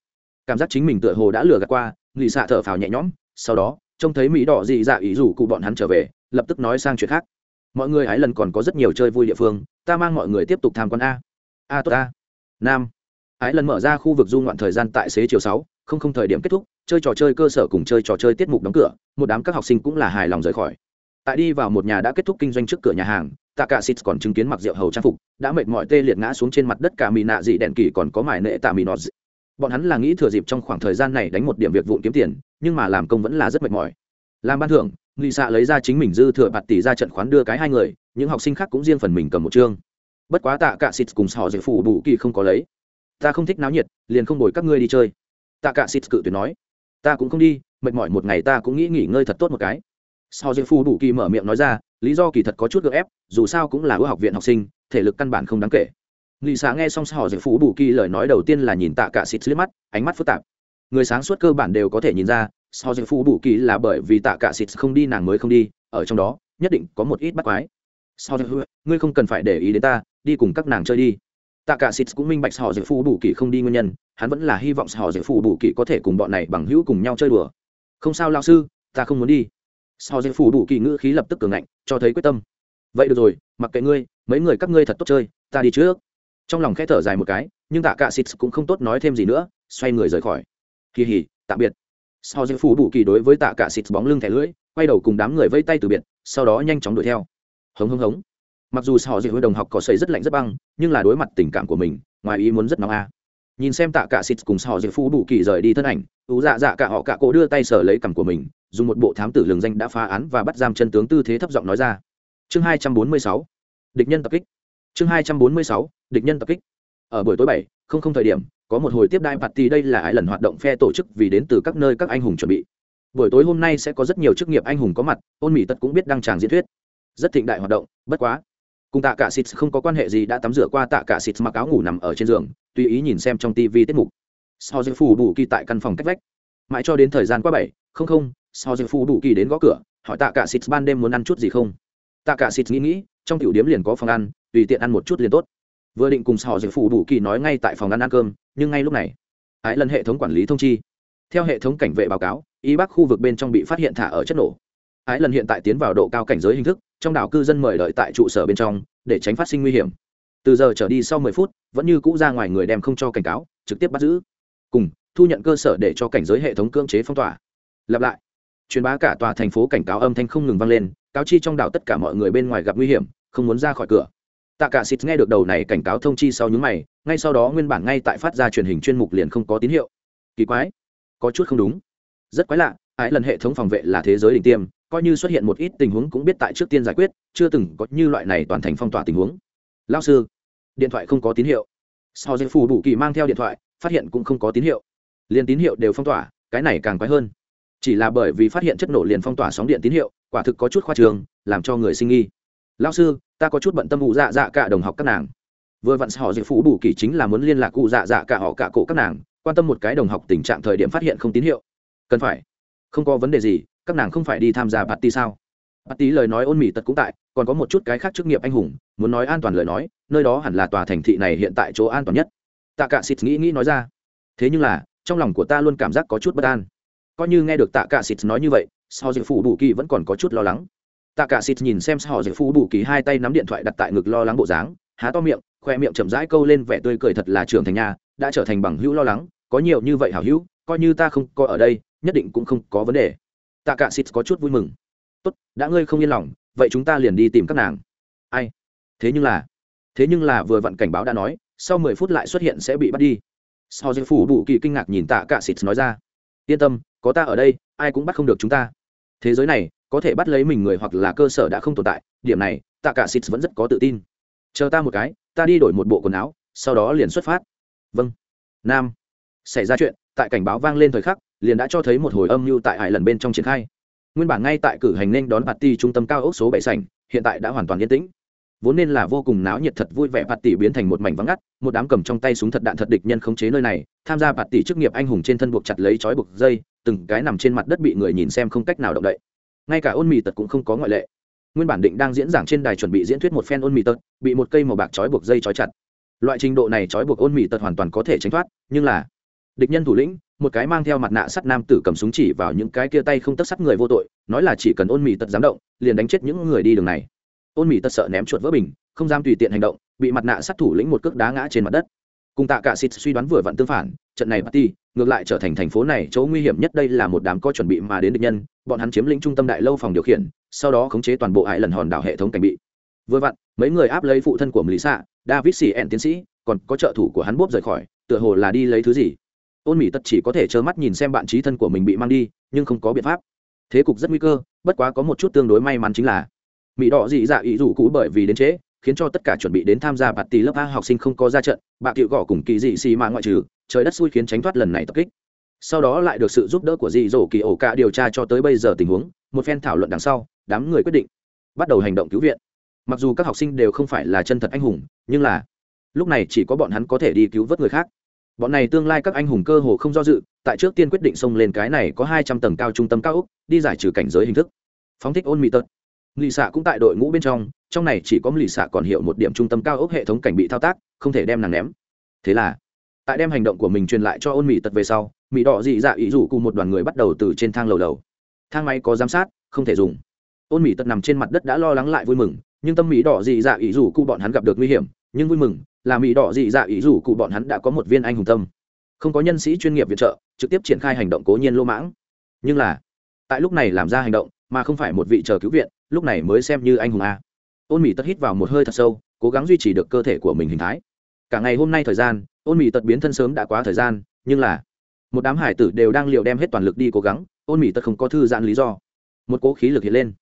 Cảm giác chính mình tựa hồ đã lừa gạt qua lì xạ thở phào nhẹ nhõm, sau đó trông thấy mỹ đỏ dị dạ ý rủ cụ bọn hắn trở về, lập tức nói sang chuyện khác. Mọi người hãy lần còn có rất nhiều chơi vui địa phương, ta mang mọi người tiếp tục tham quan a. A tốt a. Nam. Ái lần mở ra khu vực du ngoạn thời gian tại xế chiều sáu, không không thời điểm kết thúc, chơi trò chơi cơ sở cùng chơi trò chơi tiết mục đóng cửa, một đám các học sinh cũng là hài lòng rời khỏi. Tại đi vào một nhà đã kết thúc kinh doanh trước cửa nhà hàng tạ cả xịt còn chứng kiến mặc rượu hầu trang phục, đã mệt mỏi tê liệt ngã xuống trên mặt đất cả mì nạ dị đèn kỳ còn có mải nệ tạ mì nọ bọn hắn là nghĩ thừa dịp trong khoảng thời gian này đánh một điểm việc vụn kiếm tiền, nhưng mà làm công vẫn là rất mệt mỏi. Làm ban thưởng nghị xạ lấy ra chính mình dư thừa bạt tỷ ra trận khoán đưa cái hai người, những học sinh khác cũng riêng phần mình cầm một chương. Bất quá tạ cả xịt cùng sò dạy phủ bù kỳ không có lấy. Ta không thích náo nhiệt, liền không đổi các ngươi đi chơi. Tạ cả xịt cự tuyệt nói. Ta cũng không đi, mệt mỏi một ngày ta cũng nghĩ nghỉ ngơi thật tốt một cái. Sò dạy phủ bù kỳ mở miệng nói ra, lý do kỳ thật có chút gượng ép, dù sao cũng là ước học viện học sinh, thể lực căn bản không đáng kể nghị xạ nghe xong họ dạy phú bù kỳ lời nói đầu tiên là nhìn tạ cả xịt liếc mắt, ánh mắt phức tạp. Người sáng suốt cơ bản đều có thể nhìn ra, họ với phụ bù kỳ là bởi vì tạ cả xịt không đi nàng mới không đi, ở trong đó, nhất định có một ít bắt quái. So ngươi không cần phải để ý đến ta, đi cùng các nàng chơi đi. Tạ cả xịt cũng minh bạch họ với phụ bù kỳ không đi nguyên nhân, hắn vẫn là hy vọng họ với phụ bù kỳ có thể cùng bọn này bằng hữu cùng nhau chơi đùa. Không sao lao sư, ta không muốn đi. Họ với phụ bù kỳ ngữ khí lập tức cường ngạnh, cho thấy quyết tâm. Vậy được rồi, mặc kệ ngươi, mấy người các ngươi thật tốt chơi, ta đi trước trong lòng khẽ thở dài một cái, nhưng tạ cả xịt cũng không tốt nói thêm gì nữa, xoay người rời khỏi. Kỳ hỉ, tạm biệt. Sau giây phủ bù kỳ đối với tạ cả xịt bóng lưng thẻ lưỡi, quay đầu cùng đám người vây tay từ biệt, sau đó nhanh chóng đuổi theo. Hống hống hống. Mặc dù họ dư đồng học có xây rất lạnh rất băng, nhưng là đối mặt tình cảm của mình, ngoài ý muốn rất nóng a. Nhìn xem tạ cả xịt cùng họ dư phủ bù kỳ rời đi thân ảnh, tú dạ dạ cả họ cả cổ đưa tay sở lấy cằm của mình, dùng một bộ thám tử lường danh đã phá án và bắt giam chân tướng tư thế thấp giọng nói ra. Chương hai trăm bốn mươi sáu. Địch nhân tập kích chương hai trăm bốn mươi sáu, địch nhân tập kích. Ở buổi tối bảy, không không thời điểm, có một hồi tiếp đai party đây là ai lần hoạt động phe tổ chức vì đến từ các nơi các anh hùng chuẩn bị. Buổi tối hôm nay sẽ có rất nhiều chức nghiệp anh hùng có mặt ôn mỹ tật cũng biết đăng tràng diễn thuyết. Rất thịnh đại hoạt động, bất quá. Cùng tạ cả xịt không có quan hệ gì đã tắm rửa qua tạ cả xịt mặc áo ngủ nằm ở trên giường, tùy ý nhìn xem trong tv tiết mục. So dư phù đủ kỳ tại căn phòng cách vách. Mãi cho đến thời gian qua bảy, không không so dư phù đủ kỳ đến gõ cửa, hỏi tạ cả xịt ban đêm muốn ăn chút gì không. Tạ cả xịt nghĩ nghĩ, trong tiểu điếm liền có phòng ăn tùy tiện ăn một chút liền tốt. Vừa định cùng sò dạy phụ đủ kỳ nói ngay tại phòng ăn ăn cơm, nhưng ngay lúc này, ái lần hệ thống quản lý thông chi. Theo hệ thống cảnh vệ báo cáo, y bắc khu vực bên trong bị phát hiện thả ở chất nổ. Ái lần hiện tại tiến vào độ cao cảnh giới hình thức, trong đảo cư dân mời đợi tại trụ sở bên trong, để tránh phát sinh nguy hiểm. Từ giờ trở đi sau mười phút, vẫn như cũ ra ngoài người đem không cho cảnh cáo, trực tiếp bắt giữ. Cùng, thu nhận cơ sở để cho cảnh giới hệ thống cưỡng chế phong tỏa. Lặp lại, truyền bá cả tòa thành phố cảnh cáo âm thanh không ngừng vang lên, cáo chi trong đảo tất cả mọi người bên ngoài gặp nguy hiểm, không muốn ra khỏi cửa tạ cả xịt nghe được đầu này cảnh cáo thông chi sau những mày, ngay sau đó nguyên bản ngay tại phát ra truyền hình chuyên mục liền không có tín hiệu. Kỳ quái, có chút không đúng. Rất quái lạ ái lần hệ thống phòng vệ là thế giới đỉnh tiêm, coi như xuất hiện một ít tình huống cũng biết tại trước tiên giải quyết, chưa từng có như loại này toàn thành phong tỏa tình huống. Lao sư, điện thoại không có tín hiệu. Sau giây phù đủ kỳ mang theo điện thoại, phát hiện cũng không có tín hiệu. Liền tín hiệu đều phong tỏa, cái này càng quái hơn. Chỉ là bởi vì phát hiện chất nổ liền phong tỏa sóng điện tín hiệu, quả thực có chút khoa trường, làm cho người sinh nghi lao sư, ta có chút bận tâm ụ dạ dạ cả đồng học các nàng. Vừa vặn họ dịch phụ bù kỳ chính là muốn liên lạc cụ dạ dạ cả họ cả cổ các nàng, quan tâm một cái đồng học tình trạng thời điểm phát hiện không tín hiệu. Cần phải. Không có vấn đề gì, các nàng không phải đi tham gia party sao? Party lời nói ôn mỉ tật cũng tại, còn có một chút cái khác chức nghiệp anh hùng, muốn nói an toàn lời nói, nơi đó hẳn là tòa thành thị này hiện tại chỗ an toàn nhất. Tạ cả xịt nghĩ nghĩ nói ra. Thế nhưng là, trong lòng của ta luôn cảm giác có chút bất an. Coi như nghe được tạ cả xịt nói như vậy, sao dịch phụ bù kỳ vẫn còn có chút lo lắng tạ cả xịt nhìn xem sao dịch phú bù kỳ hai tay nắm điện thoại đặt tại ngực lo lắng bộ dáng, há to miệng, khoe miệng chậm rãi câu lên vẻ tươi cười thật là trưởng thành nhà đã trở thành bằng hữu lo lắng, có nhiều như vậy hảo hữu, coi như ta không có ở đây, nhất định cũng không có vấn đề. Tạ cả xịt có chút vui mừng. Tốt, đã ngươi không yên lòng, vậy chúng ta liền đi tìm các nàng. Ai? Thế nhưng là, thế nhưng là vừa vặn cảnh báo đã nói, sau mười phút lại xuất hiện sẽ bị bắt đi. Sao dây phủ bù kỳ kinh ngạc nhìn tạ cả xịt nói ra. Yên tâm, có ta ở đây, ai cũng bắt không được chúng ta thế giới này, có thể bắt lấy mình người hoặc là cơ sở đã không tồn tại, điểm này tạ cả xịt vẫn rất có tự tin. Chờ ta một cái, ta đi đổi một bộ quần áo, sau đó liền xuất phát. Vâng. Nam. Xảy ra chuyện, tại cảnh báo vang lên thời khắc, liền đã cho thấy một hồi âm mưu tại hải lần bên trong triển khai. Nguyên bản ngay tại cử hành nên đón party trung tâm cao ốc số bảy sảnh, hiện tại đã hoàn toàn yên tĩnh. Vốn nên là vô cùng náo nhiệt thật vui vẻ party biến thành một mảnh vắng ngắt, một đám cầm trong tay súng thật đạn thật địch nhân khống chế nơi này, tham gia party chức nghiệp anh hùng trên thân buộc chặt lấy chói buộc dây từng cái nằm trên mặt đất bị người nhìn xem không cách nào động đậy. Ngay cả ôn mì tật cũng không có ngoại lệ. Nguyên bản định đang diễn giảng trên đài chuẩn bị diễn thuyết một phen ôn mì tật, bị một cây màu bạc chói buộc dây chói chặt. Loại trình độ này chói buộc ôn mì tật hoàn toàn có thể tránh thoát, nhưng là, địch nhân thủ lĩnh, một cái mang theo mặt nạ sắt nam tử cầm súng chỉ vào những cái kia tay không tất sắt người vô tội, nói là chỉ cần ôn mì tật dám động, liền đánh chết những người đi đường này. Ôn mì tật sợ ném chuột vỡ bình, không dám tùy tiện hành động, bị mặt nạ sắt thủ lĩnh một cước đá ngã trên mặt đất. Cùng tạ cả xịt suy đoán vừa vặn tương phản trận này party ngược lại trở thành thành phố này chỗ nguy hiểm nhất đây là một đám có chuẩn bị mà đến địch nhân bọn hắn chiếm lĩnh trung tâm đại lâu phòng điều khiển sau đó khống chế toàn bộ hải lần hòn đảo hệ thống cảnh bị vừa vặn mấy người áp lấy phụ thân của Melissa, David Sĩ tiến sĩ, còn có trợ thủ của hắn bốp rời khỏi, tựa hồ là đi lấy thứ gì. Ôn Mỹ Tật chỉ có thể trơ mắt nhìn xem bạn trí thân của mình bị mang đi, nhưng không có biện pháp. Thế cục rất nguy cơ, bất quá có một chút tương đối may mắn chính là Mỹ đỏ dị dạ ý rủ cũ bởi vì đến trễ, khiến cho tất cả chuẩn bị đến tham gia bạt tỷ lớp A học sinh không có ra trận, bạc cựu gõ cùng kỳ dị xì mà ngoại trừ, trời đất xui khiến tránh thoát lần này tập kích. Sau đó lại được sự giúp đỡ của dị dỗ kỳ ổ cả điều tra cho tới bây giờ tình huống, một phen thảo luận đằng sau, đám người quyết định bắt đầu hành động cứu viện. Mặc dù các học sinh đều không phải là chân thật anh hùng nhưng là lúc này chỉ có bọn hắn có thể đi cứu vớt người khác. Bọn này tương lai các anh hùng cơ hồ không do dự tại trước tiên quyết định xông lên cái này có hai trăm tầng cao trung tâm cao úc đi giải trừ cảnh giới hình thức. Phóng thích ôn mỹ tật lì xạ cũng tại đội ngũ bên trong trong này chỉ có lì xạ còn hiệu một điểm trung tâm cao ốc hệ thống cảnh bị thao tác, không thể đem nàng ném. Thế là, tại đem hành động của mình truyền lại cho ôn mỹ tật về sau mỹ đỏ dị dạ ý rủ cùng một đoàn người bắt đầu từ trên thang lầu đầu. Thang máy có giám sát, không thể dùng. Ôn mỹ tật nằm trên mặt đất đã lo lắng lại vui mừng, nhưng tâm mỹ đỏ dị dạ ý rủ cụ bọn hắn gặp được nguy hiểm, nhưng vui mừng là mỹ đỏ dị dạ ý rủ cụ bọn hắn đã có một viên anh hùng tâm. Không có nhân sĩ chuyên nghiệp viện trợ, trực tiếp triển khai hành động cố nhiên lô mãng. Nhưng là, tại lúc này làm ra hành động mà không phải một vị chờ cứu viện, lúc này mới xem như anh hùng a. Ôn mỹ tật hít vào một hơi thật sâu, cố gắng duy trì được cơ thể của mình hình thái. Cả ngày hôm nay thời gian, ôn mỹ tật biến thân sớm đã quá thời gian, nhưng là, một đám hải tử đều đang liều đem hết toàn lực đi cố gắng, ôn mỹ tật không có thư giãn lý do. Một cố khí lực hiện lên.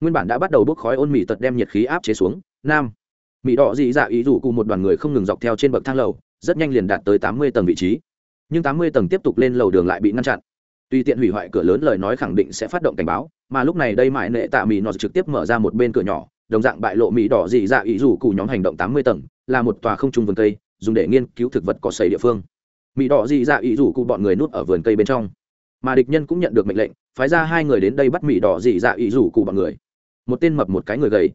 Nguyên bản đã bắt đầu bốc khói ôn mỹ tật đem nhiệt khí áp chế xuống, nam. Mỹ đỏ dị dạ ý rủ cùng một đoàn người không ngừng dọc theo trên bậc thang lầu, rất nhanh liền đạt tới tám mươi tầng vị trí. Nhưng tám mươi tầng tiếp tục lên lầu đường lại bị ngăn chặn tuy tiện hủy hoại cửa lớn lời nói khẳng định sẽ phát động cảnh báo, mà lúc này đây mãi nệ tạ mỹ nó trực tiếp mở ra một bên cửa nhỏ, đồng dạng bại lộ mỹ đỏ dị dạ ý rủ cụ nhóm hành động tám mươi tầng, là một tòa không trung vườn cây, dùng để nghiên cứu thực vật cỏ sầy địa phương. Mỹ đỏ dị dạ ý rủ cụ bọn người nuốt ở vườn cây bên trong. Mà địch nhân cũng nhận được mệnh lệnh, phái ra hai người đến đây bắt mỹ đỏ dị dạ ý rủ cụ bọn người. Một tên mập một cái người gầy.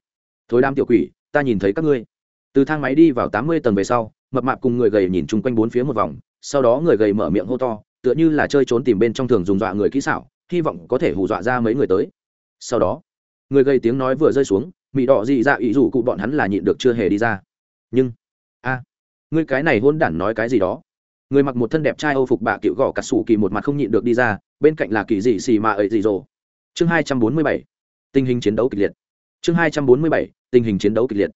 Thối đam tiểu quỷ, ta nhìn thấy các ngươi. Từ thang máy đi vào tám mươi tầng về sau, mập mạp cùng người gầy nhìn chung quanh bốn phía một vòng, sau đó người gầy mở miệng hô to tựa như là chơi trốn tìm bên trong thường dùng dọa người kỹ xảo hy vọng có thể hù dọa ra mấy người tới. Sau đó người gây tiếng nói vừa rơi xuống mị đỏ dị dạ ý rủ cụ bọn hắn là nhịn được chưa hề đi ra. Nhưng a à, cái này hôn đản nói cái gì đó? Người mặc một thân đẹp trai âu phục bạ cựu gõ cà sủ kỳ một mặt không nhịn được đi ra bên cạnh là kỳ dị xì mà ấy dị dỗ chương hai trăm bốn mươi bảy tình hình chiến đấu kịch liệt. Chương hai trăm bốn mươi bảy tình hình chiến đấu kịch liệt.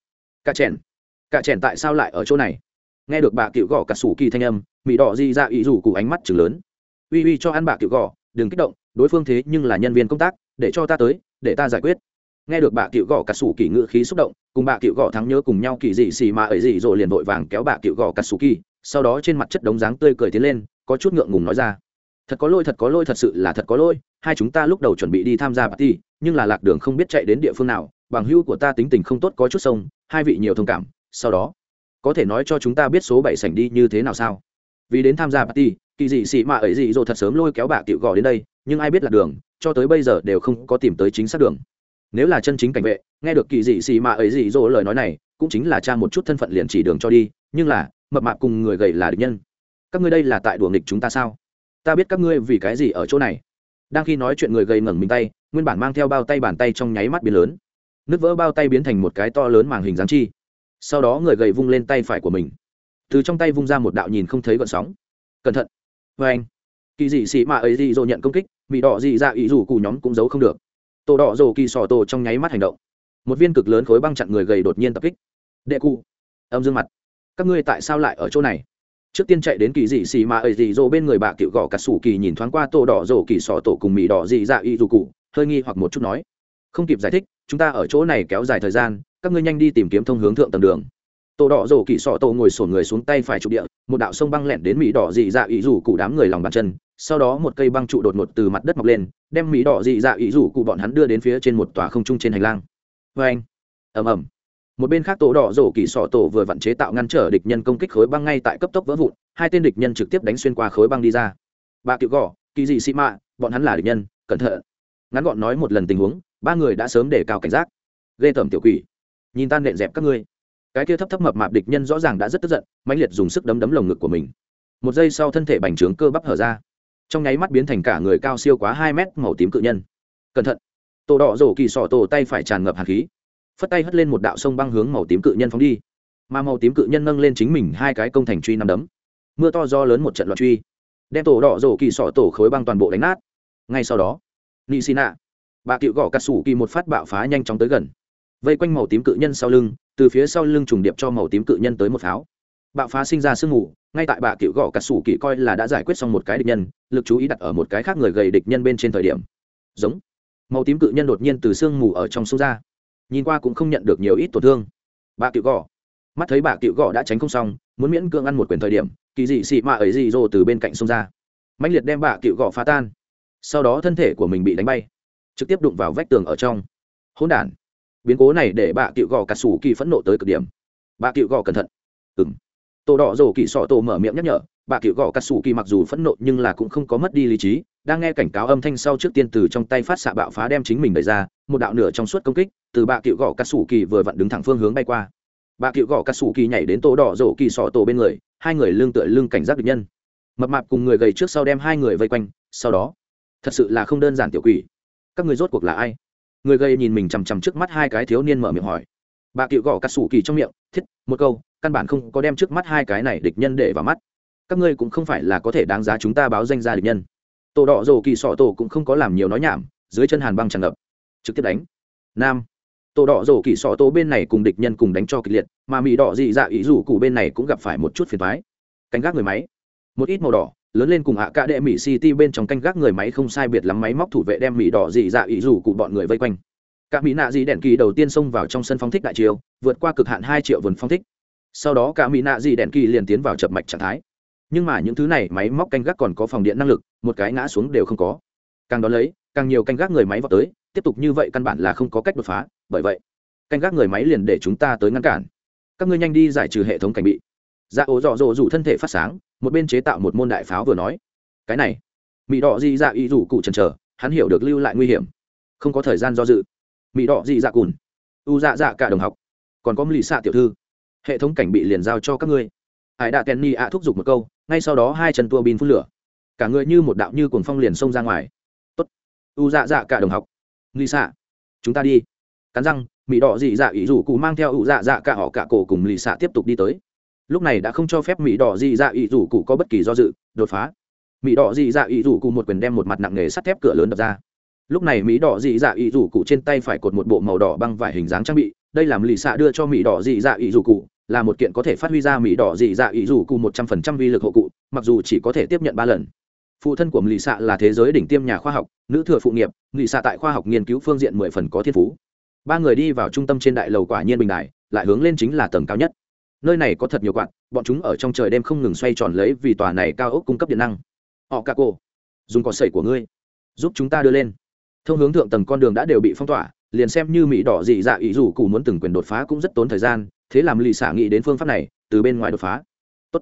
Cả trẻn cả trẻn tại sao lại ở chỗ này? Nghe được bà cựu gõ cả sủ kỳ thanh âm mỹ đỏ di ra ý rủ cụ ánh mắt chừng lớn. Uy uy cho ăn bạc cựu gò, đừng kích động, đối phương thế nhưng là nhân viên công tác, để cho ta tới, để ta giải quyết. Nghe được bà cựu gò cà sủ kỳ ngự khí xúc động, cùng bà cựu gò thắng nhớ cùng nhau kỳ dị xì mà ấy dị rồi liền vội vàng kéo bà cựu gò cà sủ kỳ, sau đó trên mặt chất đống dáng tươi cười tiến lên, có chút ngượng ngùng nói ra. Thật có lỗi, thật có lỗi, thật sự là thật có lỗi, hai chúng ta lúc đầu chuẩn bị đi tham gia party, nhưng là lạc đường không biết chạy đến địa phương nào, bằng hữu của ta tính tình không tốt có chút sông, hai vị nhiều thông cảm, sau đó, có thể nói cho chúng ta biết số bảy sảnh đi như thế nào sao? Vì đến tham gia party, kỳ dị xị mạ ấy dị dỗ thật sớm lôi kéo bà cựu gò đến đây, nhưng ai biết là đường, cho tới bây giờ đều không có tìm tới chính xác đường. Nếu là chân chính cảnh vệ, nghe được kỳ dị xị mạ ấy dị dỗ lời nói này, cũng chính là cha một chút thân phận liền chỉ đường cho đi, nhưng là, mập mạp cùng người gầy là địch nhân. Các ngươi đây là tại đùa nghịch chúng ta sao? Ta biết các ngươi vì cái gì ở chỗ này. Đang khi nói chuyện người gầy ngẩng mình tay, nguyên bản mang theo bao tay bàn tay trong nháy mắt biến lớn. Nứt vỡ bao tay biến thành một cái to lớn màng hình dáng chi. Sau đó người gầy vung lên tay phải của mình từ trong tay vung ra một đạo nhìn không thấy gọn sóng. Cẩn thận. Vê anh. Kỳ dị xị mạ ấy dị dỗ nhận công kích mỹ đỏ dị dạ ý rủ cù nhóm cũng giấu không được. Tổ đỏ dồ kỳ sò tổ trong nháy mắt hành động. Một viên cực lớn khối băng chặn người gầy đột nhiên tập kích. Đệ cụ. Âm dương mặt. Các ngươi tại sao lại ở chỗ này? Trước tiên chạy đến kỳ dị xì mà ấy dị dỗ bên người bà cựu gõ cà sủ kỳ nhìn thoáng qua tổ đỏ dồ kỳ sò tổ cùng mỹ đỏ dị dạ y dù cụ hơi nghi hoặc một chút nói. Không kịp giải thích, chúng ta ở chỗ này kéo dài thời gian, các ngươi nhanh đi tìm kiếm thông hướng thượng tầng đường tổ đỏ rổ kỳ sọ tổ ngồi sổn người xuống tay phải trụ địa, một đạo sông băng lẹn đến mỹ đỏ dị dạ ý rủ cụ đám người lòng bàn chân, sau đó một cây băng trụ đột ngột từ mặt đất mọc lên, đem mỹ đỏ dị dạ ý rủ cụ bọn hắn đưa đến phía trên một tòa không trung trên hành lang. Vê anh. Ầm ầm. Một bên khác tổ đỏ rổ kỳ sọ tổ vừa vặn chế tạo ngăn trở địch nhân công kích khối băng ngay tại cấp tốc vỡ vụn, hai tên địch nhân trực tiếp đánh xuyên qua khối băng đi ra. Bà cựu gò. kỳ dị xị mạ, bọn hắn là địch nhân, cẩn thận. Ngắn gọn nói một lần tình huống, ba người đã sớm để cao cảnh giác. Ghê tởm tiểu quỷ. Nhìn tan nện dẹp các ngươi cái kia thấp thấp mập mạp địch nhân rõ ràng đã rất tức giận, mãnh liệt dùng sức đấm đấm lồng ngực của mình. Một giây sau thân thể bành trướng cơ bắp hở ra. Trong nháy mắt biến thành cả người cao siêu quá hai mét màu tím cự nhân. Cẩn thận. Tổ đỏ rổ kỳ sọ tổ tay phải tràn ngập hạt khí. Phất tay hất lên một đạo sông băng hướng màu tím cự nhân phóng đi. Mà màu tím cự nhân nâng lên chính mình hai cái công thành truy năm đấm. Mưa to do lớn một trận loạn truy. Đem tổ đỏ rổ kỳ sọ tổ khối băng toàn bộ đánh nát. Ngay sau đó, nị xin ạ bà cựu gõ cắt sủ kỳ một phát bạo phá nhanh chóng tới gần. Vây quanh màu tím cự nhân sau lưng từ phía sau lưng trùng điệp cho màu tím cự nhân tới một pháo. Bạo phá sinh ra sương mù, ngay tại bà cựu gõ cà sủ kỳ coi là đã giải quyết xong một cái địch nhân, lực chú ý đặt ở một cái khác người gầy địch nhân bên trên thời điểm. Giống. Màu tím cự nhân đột nhiên từ sương mù ở trong sông ra. Nhìn qua cũng không nhận được nhiều ít tổn thương. Bà cựu gõ mắt thấy bà cựu gõ đã tránh không xong, muốn miễn cưỡng ăn một quyền thời điểm, kỳ dị xị mạ ấy dị dô từ bên cạnh sông ra. Mạnh liệt đem bà cựu gõ phá tan. Sau đó thân thể của mình bị đánh bay, trực tiếp đụng vào vách tường ở trong. Hỗn đản biến cố này để bà cựu gò cà sủ kỳ phẫn nộ tới cực điểm. Bà cựu gò cẩn thận. Ừng tổ đỏ rổ kỳ sọ tổ mở miệng nhắc nhở, bà cựu gò cà sủ kỳ mặc dù phẫn nộ nhưng là cũng không có mất đi lý trí, đang nghe cảnh cáo âm thanh sau trước tiên từ trong tay phát xạ bạo phá đem chính mình đẩy ra, một đạo nửa trong suốt công kích từ bà cựu gò cà sủ kỳ vừa vặn đứng thẳng phương hướng bay qua. Bà cựu gò cà sủ kỳ nhảy đến tổ đỏ rổ kỳ sọ tổ bên người, hai người lưng tựa lưng cảnh giác địch nhân. Mập mạp cùng người gầy trước sau đem hai người vây quanh, sau đó, thật sự là không đơn giản tiểu quỷ. Các người rốt cuộc là ai? Người gây nhìn mình chằm chằm trước mắt hai cái thiếu niên mở miệng hỏi. Bà cựu gõ cắt xù kỳ trong miệng, thiết, một câu, căn bản không có đem trước mắt hai cái này địch nhân để vào mắt. Các ngươi cũng không phải là có thể đáng giá chúng ta báo danh ra địch nhân. Tổ đỏ rồ kỳ sọ tổ cũng không có làm nhiều nói nhảm, dưới chân hàn băng tràn ngập. Trực tiếp đánh. Nam. Tổ đỏ rồ kỳ sọ tổ bên này cùng địch nhân cùng đánh cho kịch liệt, mà mỹ đỏ dị dạ ý rủ cụ bên này cũng gặp phải một chút phiền thoái canh gác người máy. Một ít màu đỏ lớn lên cùng hạ cả đệ mỹ city bên trong canh gác người máy không sai biệt lắm, máy móc thủ vệ đem mỹ đỏ dị dạ ý rủ cụ bọn người vây quanh. Cả mỹ nạ dị đèn kỳ đầu tiên xông vào trong sân phong thích đại chiều vượt qua cực hạn hai triệu vườn phong thích. Sau đó cả mỹ nạ dị đèn kỳ liền tiến vào chập mạch trạng thái. Nhưng mà những thứ này, máy móc canh gác còn có phòng điện năng lực, một cái ngã xuống đều không có. Càng đón lấy, càng nhiều canh gác người máy vào tới, tiếp tục như vậy căn bản là không có cách đột phá, bởi vậy, canh gác người máy liền để chúng ta tới ngăn cản. Các ngươi nhanh đi giải trừ hệ thống cảnh bị. Dạ ố dọ dỗ rủ thân thể phát sáng một bên chế tạo một môn đại pháo vừa nói, cái này. Mỹ đỏ dị dạ ý rủ cụ trần trở hắn hiểu được lưu lại nguy hiểm, không có thời gian do dự. Mỹ đỏ dị dạ cùn, u dạ dạ cả đồng học, còn có lì xạ tiểu thư, hệ thống cảnh bị liền giao cho các ngươi. Hải đạ kenny ạ thúc giục một câu, ngay sau đó hai chân tua bin phun lửa. Cả người như một đạo như cuồng phong liền xông ra ngoài. Tốt, u dạ dạ cả đồng học lì xạ chúng ta đi. Cắn răng mỹ đỏ dị dạ ý rủ cụ mang theo u dạ dạ cả họ cả cổ cùng lì xạ tiếp tục đi tới lúc này đã không cho phép mỹ đỏ dị dạ ý rủ cụ có bất kỳ do dự, đột phá. Mỹ đỏ dị dạ ý rủ cụ một quyền đem một mặt nặng nghề sắt thép cửa lớn đập ra. Lúc này mỹ đỏ dị dạ ý rủ cụ trên tay phải cột một bộ màu đỏ băng vải hình dáng trang bị, đây làm lì xạ đưa cho mỹ đỏ dị dạ ý rủ cụ, là một kiện có thể phát huy ra mỹ đỏ dị dạ ý rủ cụ một trăm phần trăm vi lực hộ cụ, mặc dù chỉ có thể tiếp nhận ba lần. Phụ thân của lì xạ là thế giới đỉnh tiêm nhà khoa học, nữ thừa phụ nghiệp lì xạ tại khoa học nghiên cứu phương diện mười phần có thiên phú. Ba người đi vào trung tâm trên đại lầu quả nhiên bình đại, lại hướng lên chính là tầng cao nhất nơi này có thật nhiều quạt, bọn chúng ở trong trời đêm không ngừng xoay tròn lấy vì tòa này cao ốc cung cấp điện năng. Họ cả cô dùng cỏ sẩy của ngươi, giúp chúng ta đưa lên. Thông hướng thượng tầng con đường đã đều bị phong tỏa, liền xem như mỹ đỏ dị dạ ý dù cụ muốn từng quyền đột phá cũng rất tốn thời gian, thế làm lì xả nghĩ đến phương pháp này, từ bên ngoài đột phá. Tốt,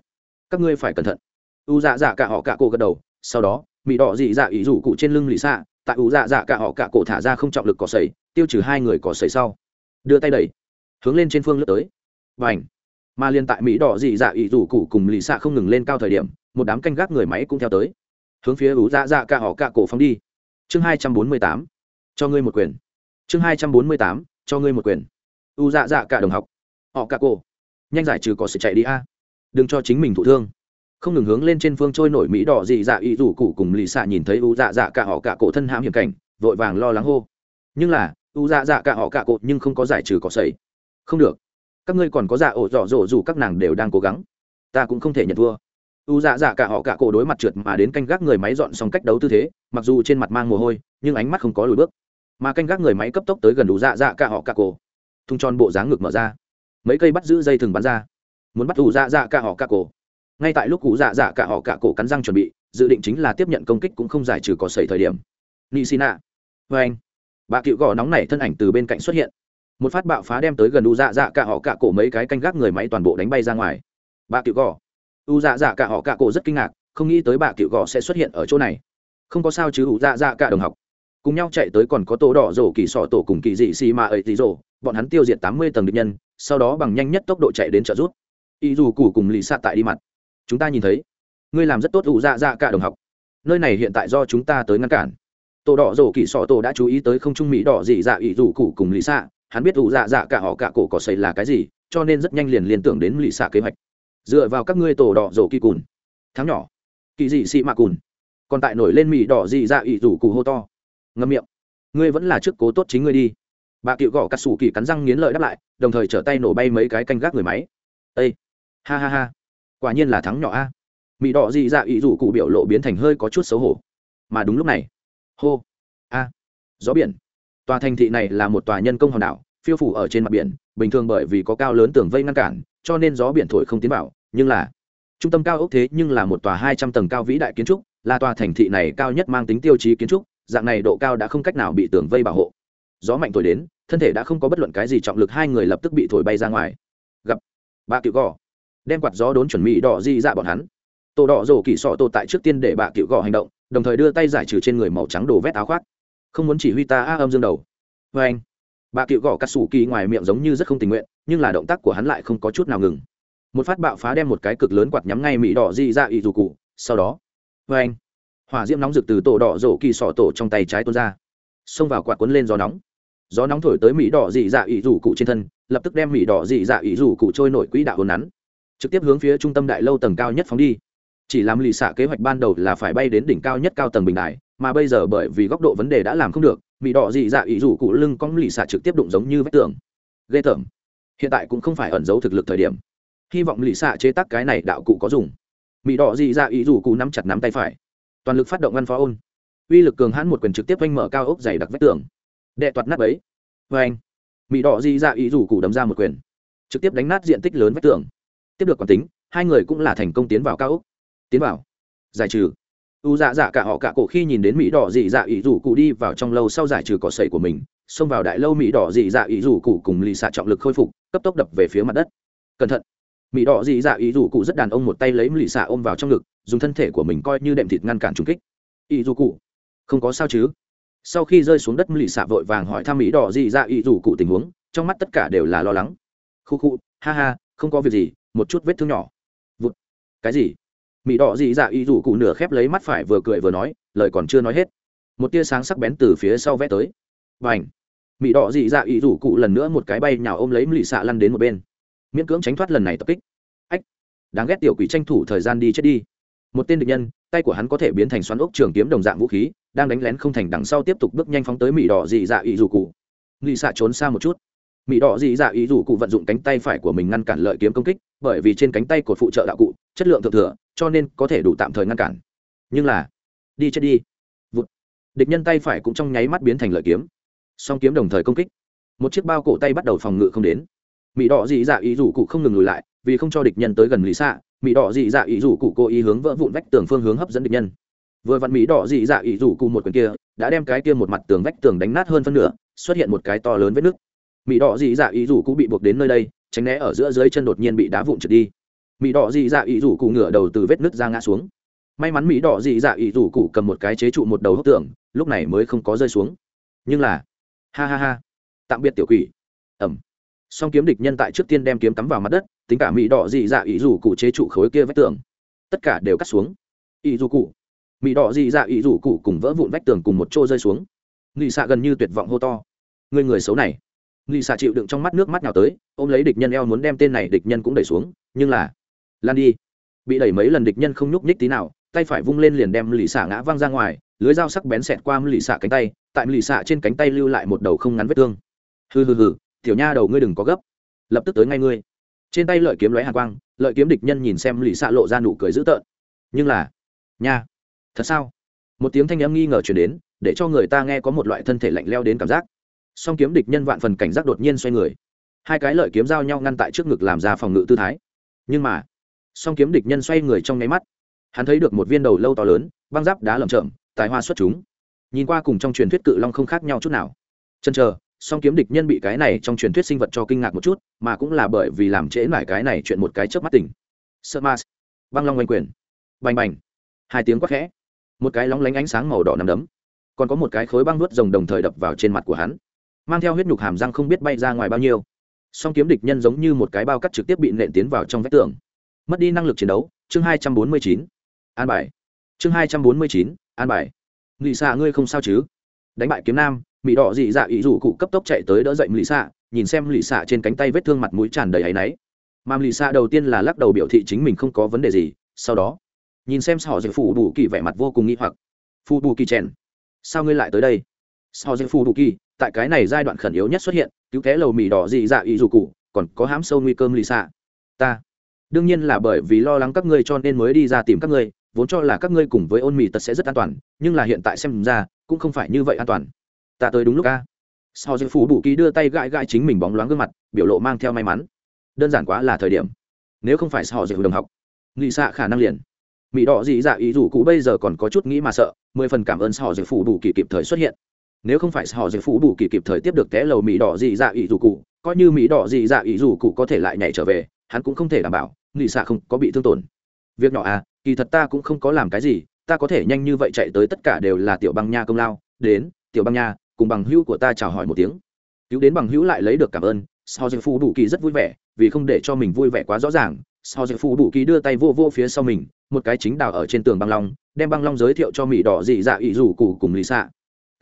các ngươi phải cẩn thận. U dạ dạ cả họ cả cổ gật đầu, sau đó mỹ đỏ dị dạ ý dù cụ trên lưng lì xạ tại u dạ dạ cả họ cả cổ thả ra không trọng lực cỏ sẩy tiêu trừ hai người cỏ sẩy sau. Đưa tay đẩy, hướng lên trên phương lướt tới. Và ảnh mà liên tại mỹ đỏ dị dạ ý rủ cụ cùng lì xạ không ngừng lên cao thời điểm, một đám canh gác người máy cũng theo tới. Hướng phía ủ dạ dạ cả họ cả cổ phóng đi. Chương hai trăm bốn mươi tám, cho ngươi một quyền. Chương hai trăm bốn mươi tám, cho ngươi một quyền. U dạ dạ cả đồng học. Họ cả cổ. Nhanh giải trừ có sự chạy đi a. Đừng cho chính mình thụ thương. Không ngừng hướng lên trên phương trôi nổi mỹ đỏ dị dạ ý rủ cụ cùng lì xạ nhìn thấy u dạ dạ cả họ cả cổ thân hãm hiểm cảnh, vội vàng lo lắng hô. Nhưng là u dạ dạ cả họ cả cổ nhưng không có giải trừ cỏ sẩy không được các ngươi còn có dạ ổ dọ dỗ dù các nàng đều đang cố gắng. Ta cũng không thể nhận thua. U dạ dạ cả họ cả cổ đối mặt trượt mà đến canh gác người máy dọn xong cách đấu tư thế, mặc dù trên mặt mang mồ hôi, nhưng ánh mắt không có lùi bước. Mà canh gác người máy cấp tốc tới gần đủ dạ dạ cả họ cả cổ. Thung tròn bộ dáng ngực mở ra. Mấy cây bắt giữ dây thừng bắn ra. Muốn bắt u dạ dạ cả họ cả cổ. Ngay tại lúc cụ dạ dạ cả họ cả cổ cắn răng chuẩn bị, dự định chính là tiếp nhận công kích cũng không giải trừ có sẩy thời điểm. Nị xin ạ vê anh bà cựu gò nóng này thân ảnh từ bên cạnh xuất hiện một phát bạo phá đem tới gần u dạ dạ cả họ cả cổ mấy cái canh gác người máy toàn bộ đánh bay ra ngoài. Bà cựu gò. U dạ dạ cả họ cả cổ rất kinh ngạc, không nghĩ tới bà cựu gò sẽ xuất hiện ở chỗ này. Không có sao chứ u dạ dạ cả đồng học. Cùng nhau chạy tới còn có tổ đỏ rổ, kỳ sọ tổ cùng kỳ dị xì mà ấy tí rổ, bọn hắn tiêu diệt tám mươi tầng địch nhân, sau đó bằng nhanh nhất tốc độ chạy đến trợ rút y dù củ cùng lì xạ tại đi mặt. Chúng ta nhìn thấy, ngươi làm rất tốt U dạ dạ cả đồng học. Nơi này hiện tại do chúng ta tới ngăn cản. Tổ đỏ rổ, kỳ sọ tổ đã chú ý tới không trung mỹ đỏ dị dạ y dù củ cùng lì xạ hắn biết ủ dạ dạ cả họ cả cổ cỏ xây là cái gì, cho nên rất nhanh liền liên tưởng đến lì xạ kế hoạch. Dựa vào các ngươi tổ đỏ rổ kỳ cùn, thắng nhỏ, kỳ dị xị mạ cùn, còn tại nổi lên mỹ đỏ dị dạ ỵ rủ cụ hô to. Ngâm miệng, ngươi vẫn là trước cố tốt chính ngươi đi. Bà cựu gõ cắt xù kỳ cắn răng nghiến lợi đáp lại, đồng thời trở tay nổ bay mấy cái canh gác người máy. Ây ha ha ha, quả nhiên là thắng nhỏ a. Mỹ đỏ dị dạ ỵ rủ cụ biểu lộ biến thành hơi có chút xấu hổ. Mà đúng lúc này, hô, a, gió biển tòa thành thị này là một tòa nhân công hòn đảo, phiêu phủ ở trên mặt biển, bình thường bởi vì có cao lớn tường vây ngăn cản, cho nên gió biển thổi không tiến vào, nhưng là trung tâm cao ốc thế nhưng là một tòa hai trăm tầng cao vĩ đại kiến trúc, là tòa thành thị này cao nhất mang tính tiêu chí kiến trúc, dạng này độ cao đã không cách nào bị tường vây bảo hộ. Gió mạnh thổi đến, thân thể đã không có bất luận cái gì trọng lực, hai người lập tức bị thổi bay ra ngoài. Gặp bà cựu gò, đem quạt gió đốn chuẩn mỹ đỏ di dạ bọn hắn. Tổ đỏ rổ kỳ sọ tổ tại trước tiên để bà cựu gò hành động, đồng thời đưa tay giải trừ trên người màu trắng đồ vét áo khoác không muốn chỉ huy ta a âm dương đầu. Vê anh, bà cựu Gõ cắt xù kỳ ngoài miệng giống như rất không tình nguyện, nhưng là động tác của hắn lại không có chút nào ngừng. Một phát bạo phá đem một cái cực lớn quạt nhắm ngay mỹ đỏ di ra ỵ dù cụ, sau đó vê anh, hỏa diễm nóng rực từ tổ đỏ rổ kỳ sọ tổ trong tay trái tuôn ra, xông vào quạt cuốn lên gió nóng. Gió nóng thổi tới mỹ đỏ dị dạ ỉ rủ cụ trên thân, lập tức đem mỹ đỏ dị dạ ỉ rủ cụ trôi nổi quỹ đạo hồn nắn, trực tiếp hướng phía trung tâm đại lâu tầng cao nhất phóng đi. Chỉ làm lì xạ kế hoạch ban đầu là phải bay đến đỉnh cao nhất cao tầng bình đại mà bây giờ bởi vì góc độ vấn đề đã làm không được bị đỏ dị dạ ý rủ cụ lưng cong lì xạ trực tiếp đụng giống như vách tường. Ghê tởm. Hiện tại cũng không phải ẩn giấu thực lực thời điểm. Hy vọng lì xạ chế tác cái này đạo cụ có dùng. Mỹ đỏ dị dạ ý rủ cụ nắm chặt nắm tay phải. Toàn lực phát động ngăn phó ôn. Uy lực cường hãn một quyền trực tiếp oanh mở cao ốc dày đặc vách tường. Đệ toạt nát ấy vê anh. Mỹ đỏ dị dạ ý rủ cụ đấm ra một quyền. Trực tiếp đánh nát diện tích lớn vách tường. Tiếp được quản tính, hai người cũng là thành công tiến vào cao ốc. Tiến vào. Giải trừ u dạ dạ cả họ cả cổ khi nhìn đến mỹ đỏ dị dạ ý rủ cụ đi vào trong lâu sau giải trừ cỏ sậy của mình, xông vào đại lâu mỹ đỏ dị dạ ý rủ cụ cùng lì xạ trọng lực khôi phục, cấp tốc đập về phía mặt đất. Cẩn thận! Mỹ đỏ dị dạ ý rủ cụ rất đàn ông một tay lấy lì xạ ôm vào trong ngực, dùng thân thể của mình coi như đệm thịt ngăn cản trung kích. Ý rủ cụ! Không có sao chứ? Sau khi rơi xuống đất, lì xạ vội vàng hỏi thăm mỹ đỏ dị dạ ý rủ cụ tình huống, trong mắt tất cả đều là lo lắng. Khu khu! Ha ha! Không có việc gì, một chút vết thương nhỏ. Vụt! Cái gì? Mỹ đỏ dị dạ ý rủ cụ nửa khép lấy mắt phải vừa cười vừa nói, lời còn chưa nói hết. Một tia sáng sắc bén từ phía sau vẽ tới. Và ảnh mỹ đỏ dị dạ ý rủ cụ lần nữa một cái bay nhào ôm lấy lì xạ lăn đến một bên. Miễn cưỡng tránh thoát lần này tập kích. Ách! Đáng ghét tiểu quỷ tranh thủ thời gian đi chết đi. Một tên địch nhân, tay của hắn có thể biến thành xoắn ốc trường kiếm đồng dạng vũ khí, đang đánh lén không thành đằng sau tiếp tục bước nhanh phóng tới mỹ đỏ dị dạ ý rủ cụ. Lì xạ trốn xa một chút mỹ đỏ dị dạ ý rủ cụ vận dụng cánh tay phải của mình ngăn cản lợi kiếm công kích, bởi vì trên cánh tay cột phụ trợ đạo cụ, chất lượng thượng thừa, cho nên có thể đủ tạm thời ngăn cản. Nhưng là, đi chết đi. Vụt. địch nhân tay phải cũng trong nháy mắt biến thành lợi kiếm. Song kiếm đồng thời công kích. Một chiếc bao cổ tay bắt đầu phòng ngự không đến. Mỹ đỏ dị dạ ý rủ cụ không ngừng lùi lại, vì không cho địch nhân tới gần lý xạ mỹ đỏ dị dạ ý rủ cụ cố ý hướng vỡ vụn vách tường phương hướng hấp dẫn địch nhân. Vừa vặn mỹ đỏ dị dạ ý rủ cụ một quyền kia, đã đem cái kia một mặt tường vách tường đánh nát hơn phân nửa, xuất hiện một cái to lớn vết nứt mỹ đỏ dị dạ ý rủ cụ bị buộc đến nơi đây, tránh né ở giữa dưới chân đột nhiên bị đá vụn trượt đi. Mỹ đỏ dị dạ ý rủ cụ ngửa đầu từ vết nứt ra ngã xuống. May mắn mỹ đỏ dị dạ ý rủ cụ cầm một cái chế trụ một đầu hốc tường, lúc này mới không có rơi xuống. Nhưng là, ha ha ha, tạm biệt tiểu quỷ. Ẩm. Song kiếm địch nhân tại trước tiên đem kiếm cắm vào mặt đất, tính cả mỹ đỏ dị dạ ý rủ cụ chế trụ khối kia vách tường. Tất cả đều cắt xuống. Ý rủ cụ. Mỹ đỏ dị dạ ý rủ cụ cùng vỡ vụn vách tường cùng một chỗ rơi xuống. Nghị xạ gần như tuyệt vọng hô to. Người người xấu này nghị xạ chịu đựng trong mắt nước mắt nào tới, ôm lấy địch nhân eo muốn đem tên này địch nhân cũng đẩy xuống, nhưng là, lan đi. Bị đẩy mấy lần địch nhân không nhúc nhích tí nào, tay phải vung lên liền đem lì xạ ngã văng ra ngoài, lưới dao sắc bén xẹt qua lì xạ cánh tay, tại lì xạ trên cánh tay lưu lại một đầu không ngắn vết thương. Hừ hừ hừ, tiểu nha đầu ngươi đừng có gấp. Lập tức tới ngay ngươi. Trên tay lợi kiếm lóe hàn quang, lợi kiếm địch nhân nhìn xem lì xạ lộ ra nụ cười dữ tợn. Nhưng là, nha, thật sao? Một tiếng thanh âm nghi ngờ chuyển đến, để cho người ta nghe có một loại thân thể lạnh leo đến cảm giác song kiếm địch nhân vạn phần cảnh giác đột nhiên xoay người. Hai cái lợi kiếm giao nhau ngăn tại trước ngực làm ra phòng ngự tư thái. Nhưng mà, song kiếm địch nhân xoay người trong nháy mắt. Hắn thấy được một viên đầu lâu to lớn, băng giáp đá lầm chậm tài hoa xuất chúng. Nhìn qua cùng trong truyền thuyết cự long không khác nhau chút nào. Chân chờ, song kiếm địch nhân bị cái này trong truyền thuyết sinh vật cho kinh ngạc một chút, mà cũng là bởi vì làm trễ mải cái này chuyện một cái chớp mắt tỉnh. Sợ ma, băng long oanh quyền. Bành bành. Hai tiếng quát khẽ. Một cái lóng lánh ánh sáng màu đỏ nằm đấm. Còn có một cái khối băng nuốt rồng đồng thời đập vào trên mặt của hắn mang theo huyết nhục hàm răng không biết bay ra ngoài bao nhiêu. Song kiếm địch nhân giống như một cái bao cắt trực tiếp bị nện tiến vào trong vách tường. Mất đi năng lực chiến đấu, chương hai trăm bốn mươi chín. An bài. Chương hai trăm bốn mươi chín, an bài. Nghị xạ ngươi không sao chứ? Đánh bại kiếm nam mỹ đỏ dị dạ ý rủ cụ cấp tốc chạy tới đỡ dậy mỹ xạ nhìn xem lì xạ trên cánh tay vết thương mặt mũi tràn đầy áy náy. Mà lì xạ đầu tiên là lắc đầu biểu thị chính mình không có vấn đề gì, sau đó, nhìn xem sò dạy phù bù kỳ vẻ mặt vô cùng nghĩ hoặc. Phù bù kỳ chèn. Sao ngươi lại tới đây? Sò dạy phù bù kỳ tại cái này giai đoạn khẩn yếu nhất xuất hiện, cứu thế lầu mì đỏ dị dạ ý rủ cụ, còn có hám sâu nguy cơ lì xạ. Ta, đương nhiên là bởi vì lo lắng các ngươi cho nên mới đi ra tìm các ngươi, vốn cho là các ngươi cùng với ôn mì tật sẽ rất an toàn, nhưng là hiện tại xem ra, cũng không phải như vậy an toàn. Ta tới đúng lúc ca sau giây phủ bù kỳ đưa tay gãi gãi chính mình bóng loáng gương mặt, biểu lộ mang theo may mắn. Đơn giản quá là thời điểm. Nếu không phải sau dư đồng học nghị xạ khả năng liền. Mỹ đỏ dị dạ ý dù cụ bây giờ còn có chút nghĩ mà sợ, mười phần cảm ơn sau dư phủ bù kỳ kịp thời xuất hiện nếu không phải họ dư phủ bù kỳ kịp thời tiếp được té lầu mỹ đỏ dị dạ ý dù cụ, coi như mỹ đỏ dị dạ ý dù cụ có thể lại nhảy trở về, hắn cũng không thể đảm bảo, nghị xạ không có bị thương tổn. Việc nhỏ à kỳ thật ta cũng không có làm cái gì, ta có thể nhanh như vậy chạy tới tất cả đều là tiểu băng nha công lao, đến, tiểu băng nha, cùng bằng hữu của ta chào hỏi một tiếng. Cứu đến bằng hữu lại lấy được cảm ơn sao dạy phu đủ kỳ rất vui vẻ, vì không để cho mình vui vẻ quá rõ ràng sao dạy phu đủ kỳ đưa tay vô vô phía sau mình, một cái chính đào ở trên tường băng long, đem băng long giới thiệu cho mỹ đỏ dị dạ ỵ rủ cụ cùng lì xạ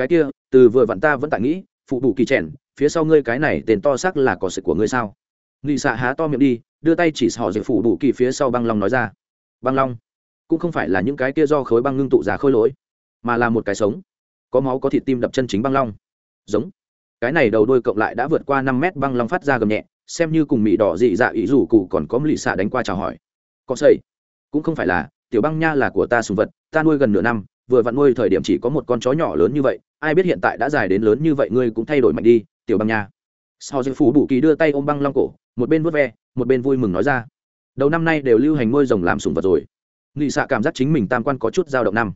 cái kia, từ vừa vặn ta vẫn tại nghĩ, phụ đủ kỳ trẻn phía sau ngươi cái này tên to xác là có sự của ngươi sao? Nghị xạ há to miệng đi, đưa tay chỉ họ dạy phụ đủ kỳ phía sau băng long nói ra. Băng long, cũng không phải là những cái kia do khối băng ngưng tụ ra khôi lỗi, mà là một cái sống. Có máu có thịt tim đập chân chính băng long. Giống. Cái này đầu đôi cộng lại đã vượt qua năm mét, băng long phát ra gầm nhẹ, xem như cùng mỹ đỏ dị dạ ý rủ cụ còn có lì xạ đánh qua chào hỏi. Có xây cũng không phải là, tiểu băng nha là của ta sùng vật, ta nuôi gần nửa năm vừa vặn nuôi thời điểm chỉ có một con chó nhỏ lớn như vậy, ai biết hiện tại đã dài đến lớn như vậy ngươi cũng thay đổi mạnh đi, tiểu băng nha. Sau dư phú bù kỳ đưa tay ôm băng long cổ, một bên vớt ve, một bên vui mừng nói ra. Đầu năm nay đều lưu hành nuôi rồng làm sùng vật rồi. Nghị xạ cảm giác chính mình tam quan có chút dao động năm.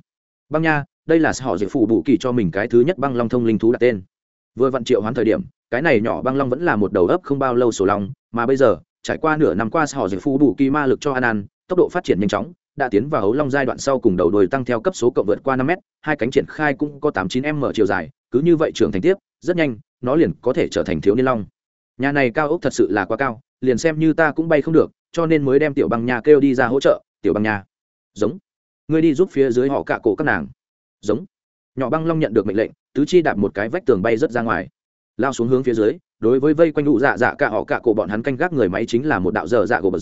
Băng nha, đây là họ diệp phủ bù kỳ cho mình cái thứ nhất băng long thông linh thú đặt tên. Vừa vặn triệu hoán thời điểm, cái này nhỏ băng long vẫn là một đầu ấp không bao lâu sổ long, mà bây giờ, trải qua nửa năm qua họ diệp phủ bù kỳ ma lực cho an an tốc độ phát triển nhanh chóng đã tiến vào hấu long giai đoạn sau cùng đầu đồi tăng theo cấp số cộng vượt qua năm mét, hai cánh triển khai cũng có tám chín m chiều dài, cứ như vậy trưởng thành tiếp, rất nhanh, nó liền có thể trở thành thiếu niên long. Nhà này cao ốc thật sự là quá cao, liền xem như ta cũng bay không được, cho nên mới đem tiểu băng nhà kêu đi ra hỗ trợ, tiểu băng nhà giống. Ngươi đi giúp phía dưới họ cạ cổ các nàng. Giống. Nhỏ băng long nhận được mệnh lệnh, tứ chi đạp một cái vách tường bay rớt ra ngoài. Lao xuống hướng phía dưới, đối với vây quanh đủ dạ dạ cả họ cả cổ bọn hắn canh gác người máy chính là một đạo dở dạ gồ bờ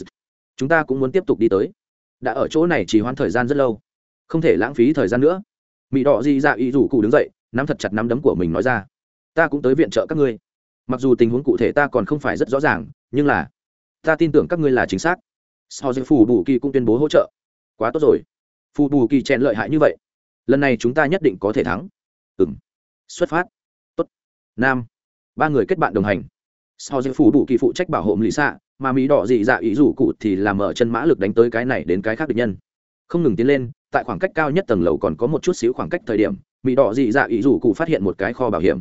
chúng ta cũng muốn tiếp tục đi tới đã ở chỗ này chỉ hoãn thời gian rất lâu. Không thể lãng phí thời gian nữa. Mỹ đỏ di dạ ý rủ cụ đứng dậy, nắm thật chặt nắm đấm của mình nói ra. Ta cũng tới viện trợ các ngươi. Mặc dù tình huống cụ thể ta còn không phải rất rõ ràng, nhưng là ta tin tưởng các ngươi là chính xác. Sau dây phù bù kỳ cũng tuyên bố hỗ trợ. Quá tốt rồi. Phù bù kỳ chèn lợi hại như vậy. Lần này chúng ta nhất định có thể thắng. Ừ m xuất phát. Tốt. Nam. Ba người kết bạn đồng hành sau dân phủ đủ kỳ phụ trách bảo hộ mỹ xạ mà mỹ đỏ dị dạ ý rủ cụ thì làm mở chân mã lực đánh tới cái này đến cái khác địch nhân. Không ngừng tiến lên, tại khoảng cách cao nhất tầng lầu còn có một chút xíu khoảng cách thời điểm mỹ đỏ dị dạ ý rủ cụ phát hiện một cái kho bảo hiểm.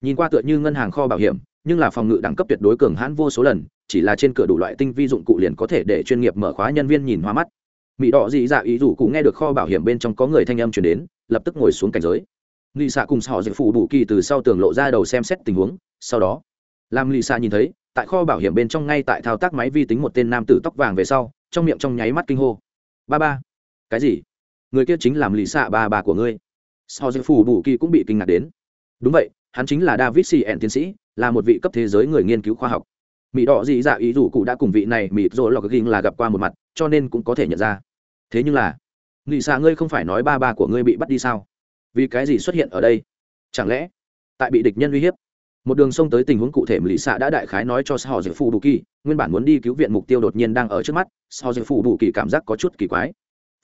Nhìn qua tựa như ngân hàng kho bảo hiểm, nhưng là phòng ngự đẳng cấp tuyệt đối cường hãn vô số lần, chỉ là trên cửa đủ loại tinh vi dụng cụ liền có thể để chuyên nghiệp mở khóa nhân viên nhìn hoa mắt. Mỹ đỏ dị dạ ý rủ cụ nghe được kho bảo hiểm bên trong có người thanh âm chuyển đến, lập tức ngồi xuống cảnh giới. Lì xạ cùng họ dịch phụ đủ kỳ từ sau tường lộ ra đầu xem xét tình huống, sau đó làm lì xa nhìn thấy, tại kho bảo hiểm bên trong ngay tại thao tác máy vi tính một tên nam tử tóc vàng về sau, trong miệng trong nháy mắt kinh hô. Ba ba. Cái gì? Người kia chính làm lì xạ ba bà của ngươi. So dịch phụ đủ kỳ cũng bị kinh ngạc đến. Đúng vậy, hắn chính là david c. Tiến sĩ, là một vị cấp thế giới người nghiên cứu khoa học. Mỹ đỏ dị dạ ý dù cụ đã cùng vị này mỹ dỗ lọc ginh là gặp qua một mặt, cho nên cũng có thể nhận ra. Thế nhưng là lì xạ ngươi không phải nói ba ba của ngươi bị bắt đi sao? Vì cái gì xuất hiện ở đây? Chẳng lẽ, tại bị địch nhân uy hiếp? Một đường sông tới tình huống cụ thể mỹ xạ đã đại khái nói cho sao dạy phụ đủ kỳ, nguyên bản muốn đi cứu viện mục tiêu đột nhiên đang ở trước mắt sao dạy phụ đủ kỳ cảm giác có chút kỳ quái.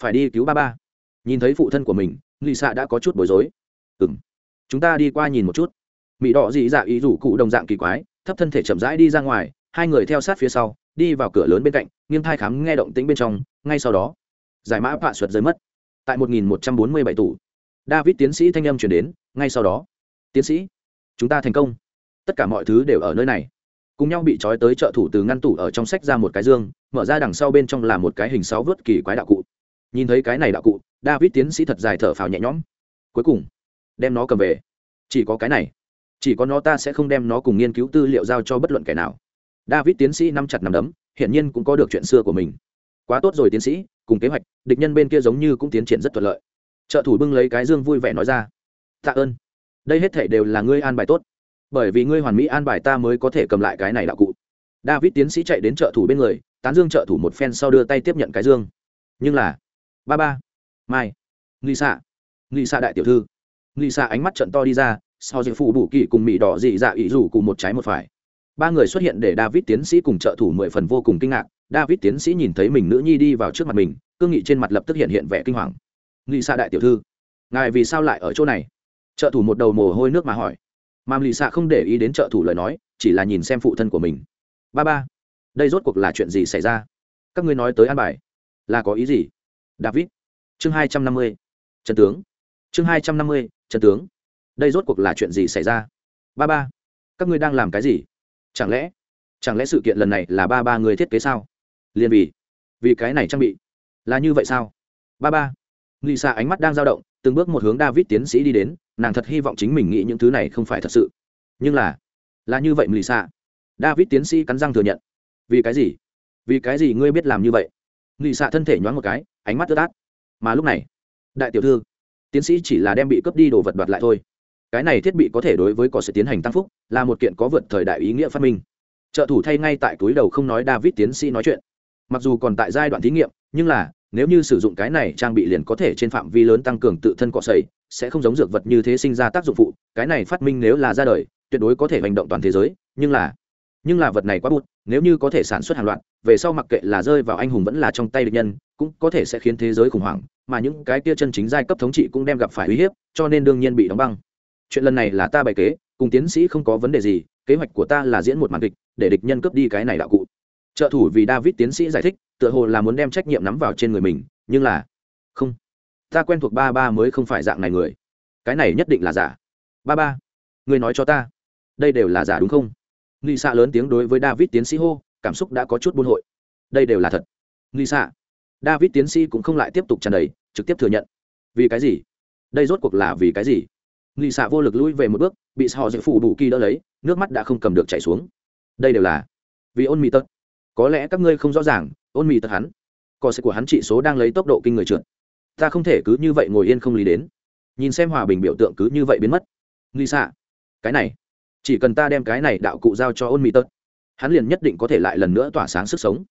Phải đi cứu ba ba. Nhìn thấy phụ thân của mình Lì xạ đã có chút bối rối. Ừ m chúng ta đi qua nhìn một chút. Mỹ đỏ dị dạ ý rủ cụ đồng dạng kỳ quái, thấp thân thể chậm rãi đi ra ngoài, hai người theo sát phía sau, đi vào cửa lớn bên cạnh, nghiêng thai khám nghe động tĩnh bên trong, ngay sau đó, giải mã vạ suật rơi mất. Tại 1147 tủ david tiến sĩ thanh âm chuyển đến, ngay sau đó, tiến sĩ, chúng ta thành công tất cả mọi thứ đều ở nơi này. Cùng nhau bị trói tới trợ thủ từ ngăn tủ ở trong sách ra một cái dương, mở ra đằng sau bên trong là một cái hình sáu vớt kỳ quái đạo cụ. Nhìn thấy cái này đạo cụ, david tiến sĩ thật dài thở phào nhẹ nhõm. Cuối cùng, đem nó cầm về. Chỉ có cái này. Chỉ có nó ta sẽ không đem nó cùng nghiên cứu tư liệu giao cho bất luận kẻ nào. David tiến sĩ nắm chặt nắm đấm, hiển nhiên cũng có được chuyện xưa của mình. Quá tốt rồi tiến sĩ, cùng kế hoạch, địch nhân bên kia giống như cũng tiến triển rất thuận lợi. Trợ thủ bưng lấy cái dương vui vẻ nói ra. Tạ ơn. Đây hết thể đều là ngươi an bài tốt bởi vì ngươi hoàn mỹ an bài ta mới có thể cầm lại cái này đạo cụ. David tiến sĩ chạy đến trợ thủ bên người, tán dương trợ thủ một phen sau đưa tay tiếp nhận cái dương. Nhưng là, ba ba, mai, nghi xạ nghi xạ đại tiểu thư. Nghi xạ ánh mắt trận to đi ra, sau dịch phụ bù kỳ cùng mỹ đỏ dị dạ ý rủ cùng một trái một phải. Ba người xuất hiện để david tiến sĩ cùng trợ thủ mười phần vô cùng kinh ngạc. David tiến sĩ nhìn thấy mình nữ nhi đi vào trước mặt mình, cương nghị trên mặt lập tức hiện hiện vẻ kinh hoàng. Nghi xạ đại tiểu thư, ngài vì sao lại ở chỗ này? Trợ thủ một đầu mồ hôi nước mà hỏi mam lì xạ không để ý đến trợ thủ lời nói, chỉ là nhìn xem phụ thân của mình. Ba ba, đây rốt cuộc là chuyện gì xảy ra? Các ngươi nói tới an bài. Là có ý gì? David, chương hai trăm năm mươi trần tướng. Chương hai trăm năm mươi trần tướng. Đây rốt cuộc là chuyện gì xảy ra? Ba ba, các ngươi đang làm cái gì? Chẳng lẽ chẳng lẽ sự kiện lần này là ba ba người thiết kế sao? Liền vì vì cái này trang bị, là như vậy sao? Ba ba lì xa ánh mắt đang dao động từng bước một hướng david tiến sĩ đi đến, nàng thật hy vọng chính mình nghĩ những thứ này không phải thật sự. Nhưng là là như vậy lì xa david tiến sĩ cắn răng thừa nhận. Vì cái gì? Vì cái gì ngươi biết làm như vậy? Lì thân thể nhoáng một cái, ánh mắt ướt át. Mà lúc này, đại tiểu thư, tiến sĩ chỉ là đem bị cướp đi đồ vật đoạt lại thôi. Cái này thiết bị có thể đối với có sự tiến hành tăng phúc, là một kiện có vượt thời đại ý nghĩa phát minh. Trợ thủ thay ngay tại túi đầu không nói david tiến sĩ nói chuyện. Mặc dù còn tại giai đoạn thí nghiệm, nhưng là nếu như sử dụng cái này trang bị liền có thể trên phạm vi lớn tăng cường tự thân cọ sẩy, sẽ không giống dược vật như thế sinh ra tác dụng phụ cái này phát minh nếu là ra đời tuyệt đối có thể hành động toàn thế giới nhưng là nhưng là vật này quá bụt nếu như có thể sản xuất hàng loạt về sau mặc kệ là rơi vào anh hùng vẫn là trong tay địch nhân cũng có thể sẽ khiến thế giới khủng hoảng mà những cái kia chân chính giai cấp thống trị cũng đem gặp phải uy hiếp cho nên đương nhiên bị đóng băng. Chuyện lần này là ta bày kế cùng tiến sĩ không có vấn đề gì kế hoạch của ta là diễn một màn kịch để địch nhân cướp đi cái này đạo cụ trợ thủ vì david tiến sĩ giải thích, tựa hồ là muốn đem trách nhiệm nắm vào trên người mình, nhưng là, không. Ta quen thuộc ba ba mới không phải dạng này người. Cái này nhất định là giả. Ba ba, người nói cho ta. Đây đều là giả đúng không? Nghi xạ lớn tiếng đối với david tiến sĩ hô, cảm xúc đã có chút buôn hội. Đây đều là thật. Nghi xạ david tiến sĩ cũng không lại tiếp tục tràn đầy, trực tiếp thừa nhận. Vì cái gì? Đây rốt cuộc là vì cái gì? Nghi xạ vô lực lui về một bước, bị họ dự phụ đủ kỳ đỡ lấy, nước mắt đã không cầm được chảy xuống. Đây đều là vì ôn mỹ tật có lẽ các ngươi không rõ ràng, ôn mì tật hắn. Cò xe của hắn trị số đang lấy tốc độ kinh người trượt. Ta không thể cứ như vậy ngồi yên không lý đến. Nhìn xem hòa bình biểu tượng cứ như vậy biến mất. Nghi xạ. Cái này. Chỉ cần ta đem cái này đạo cụ giao cho ôn mì tật, hắn liền nhất định có thể lại lần nữa tỏa sáng sức sống.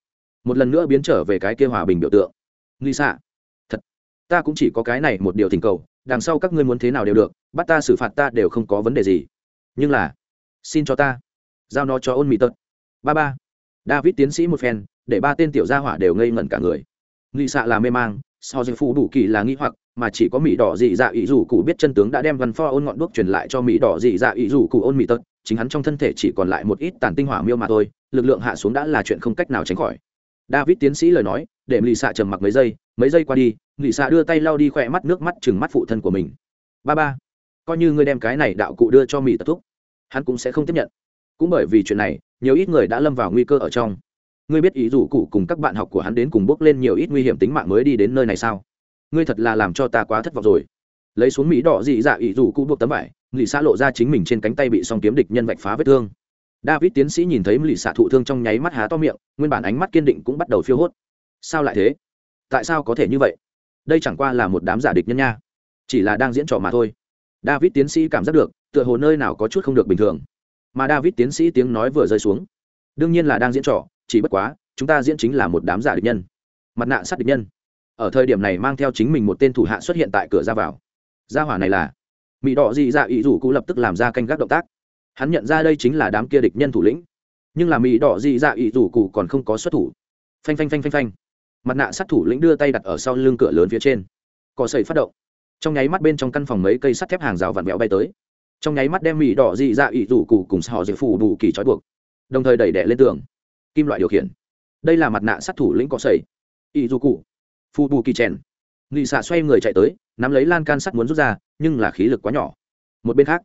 Một lần nữa biến trở về cái kia hòa bình biểu tượng. Nghi xạ. Thật. Ta cũng chỉ có cái này một điều thỉnh cầu, đằng sau các ngươi muốn thế nào đều được, bắt ta xử phạt ta đều không có vấn đề gì. Nhưng là, xin cho ta. Giao nó cho ôn mỹ tật. Ba ba david tiến sĩ một phen, để ba tên tiểu gia hỏa đều ngây ngẩn cả người. Nghi xạ là mê mang, so dư phụ đủ kỳ là nghi hoặc, mà chỉ có mỹ đỏ dị dạ ý dù cụ biết chân tướng đã đem văn pho ôn ngọn đuốc truyền lại cho mỹ đỏ dị dạ ý dù cụ ôn mỹ tật, chính hắn trong thân thể chỉ còn lại một ít tàn tinh hỏa miêu mà thôi, lực lượng hạ xuống đã là chuyện không cách nào tránh khỏi. David tiến sĩ lời nói, để lì xạ trầm mặc mấy giây mấy giây qua đi lì xạ đưa tay lau đi khỏe mắt nước mắt chừng mắt phụ thân của mình. Ba ba, coi như ngươi đem cái này đạo cụ đưa cho mỹ tật thúc, hắn cũng sẽ không tiếp nhận. Cũng bởi vì chuyện này nhiều ít người đã lâm vào nguy cơ ở trong. Ngươi biết ý dù cụ cùng các bạn học của hắn đến cùng bước lên nhiều ít nguy hiểm tính mạng mới đi đến nơi này sao? Ngươi thật là làm cho ta quá thất vọng rồi. Lấy xuống mỹ đỏ dị dạ ý dù cụ buộc tấm vải lì xã lộ ra chính mình trên cánh tay bị song kiếm địch nhân vạch phá vết thương. David tiến sĩ nhìn thấy lì xạ thụ thương trong nháy mắt há to miệng, nguyên bản ánh mắt kiên định cũng bắt đầu phiêu hốt. Sao lại thế? Tại sao có thể như vậy? Đây chẳng qua là một đám giả địch nhân nha. Chỉ là đang diễn trò mà thôi. David tiến sĩ cảm giác được, tựa hồ nơi nào có chút không được bình thường mà david tiến sĩ tiếng nói vừa rơi xuống. Đương nhiên là đang diễn trò, chỉ bất quá, chúng ta diễn chính là một đám giả địch nhân. Mặt nạ sát địch nhân. Ở thời điểm này mang theo chính mình một tên thủ hạ xuất hiện tại cửa ra vào. Gia hỏa này là mỹ đỏ dị dạ ý rủ cụ lập tức làm ra canh gác động tác. Hắn nhận ra đây chính là đám kia địch nhân thủ lĩnh. Nhưng là mỹ đỏ dị dạ ý rủ cụ còn không có xuất thủ. Phanh phanh phanh phanh phanh. Mặt nạ sát thủ lĩnh đưa tay đặt ở sau lưng cửa lớn phía trên. Cỏ sậy phát động. Trong nháy mắt bên trong căn phòng mấy cây sắt thép hàng rào vặn vẹo bay tới trong nháy mắt đem mỹ đỏ dị dạ ý rủ cụ cùng họ dễ phủ đủ kỳ trói buộc, đồng thời đẩy đẻ lên tường. Kim loại điều khiển. Đây là mặt nạ sát thủ lĩnh cọ sầy ý rủ cụ. Phù bù kỳ chèn. Nghị xạ xoay người chạy tới, nắm lấy lan can sắt muốn rút ra, nhưng là khí lực quá nhỏ. Một bên khác,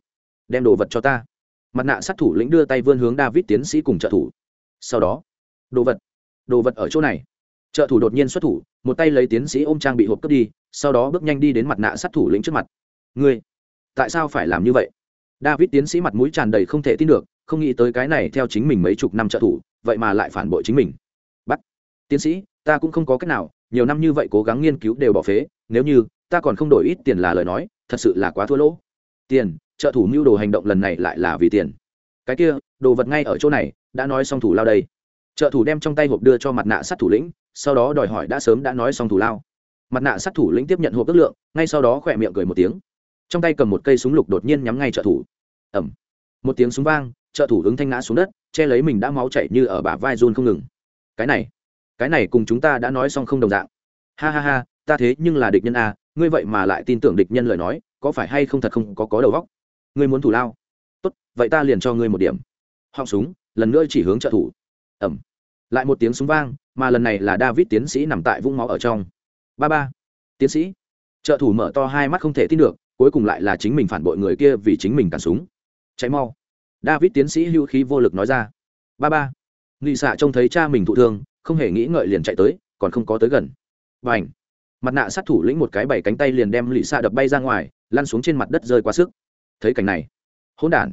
đem đồ vật cho ta. Mặt nạ sát thủ lĩnh đưa tay vươn hướng david tiến sĩ cùng trợ thủ. Sau đó, đồ vật. Đồ vật ở chỗ này. Trợ thủ đột nhiên xuất thủ, một tay lấy tiến sĩ ôm trang bị hộp cướp đi, sau đó bước nhanh đi đến mặt nạ sát thủ lĩnh trước mặt. Ngươi, tại sao phải làm như vậy? David tiến sĩ mặt mũi tràn đầy không thể tin được, không nghĩ tới cái này theo chính mình mấy chục năm trợ thủ, vậy mà lại phản bội chính mình. Bắt. Tiến sĩ, ta cũng không có cách nào, nhiều năm như vậy cố gắng nghiên cứu đều bỏ phế, nếu như, ta còn không đổi ít tiền là lời nói, thật sự là quá thua lỗ. Tiền, trợ thủ mưu đồ hành động lần này lại là vì tiền. Cái kia, đồ vật ngay ở chỗ này, đã nói xong thủ lao đây. Trợ thủ đem trong tay hộp đưa cho mặt nạ sát thủ lĩnh, sau đó đòi hỏi đã sớm đã nói xong thủ lao. Mặt nạ sát thủ lĩnh tiếp nhận hộp ước lượng, ngay sau đó khỏe miệng cười một tiếng. Trong tay cầm một cây súng lục đột nhiên nhắm ngay trợ thủ ẩm. Một tiếng súng vang, trợ thủ ứng thanh ngã xuống đất, che lấy mình đã máu chảy như ở bả vai run không ngừng. Cái này cái này cùng chúng ta đã nói xong không đồng dạng. Ha ha ha, ta thế nhưng là địch nhân a, ngươi vậy mà lại tin tưởng địch nhân lời nói, có phải hay không thật không có có đầu góc ngươi muốn thủ lao. Tốt, vậy ta liền cho ngươi một điểm. Họng súng, lần nữa chỉ hướng trợ thủ. Ẩm. Lại một tiếng súng vang, mà lần này là david tiến sĩ nằm tại vũng máu ở trong. Ba ba. Tiến sĩ. Trợ thủ mở to hai mắt không thể tin được, cuối cùng lại là chính mình phản bội người kia vì chính mình cản súng cháy mau. David tiến sĩ hữu khí vô lực nói ra. Ba ba. Nghị xạ trông thấy cha mình thụ thương, không hề nghĩ ngợi liền chạy tới, còn không có tới gần. Và ảnh mặt nạ sát thủ lĩnh một cái bảy cánh tay liền đem lì xạ đập bay ra ngoài, lăn xuống trên mặt đất rơi quá sức. Thấy cảnh này. Hỗn đản.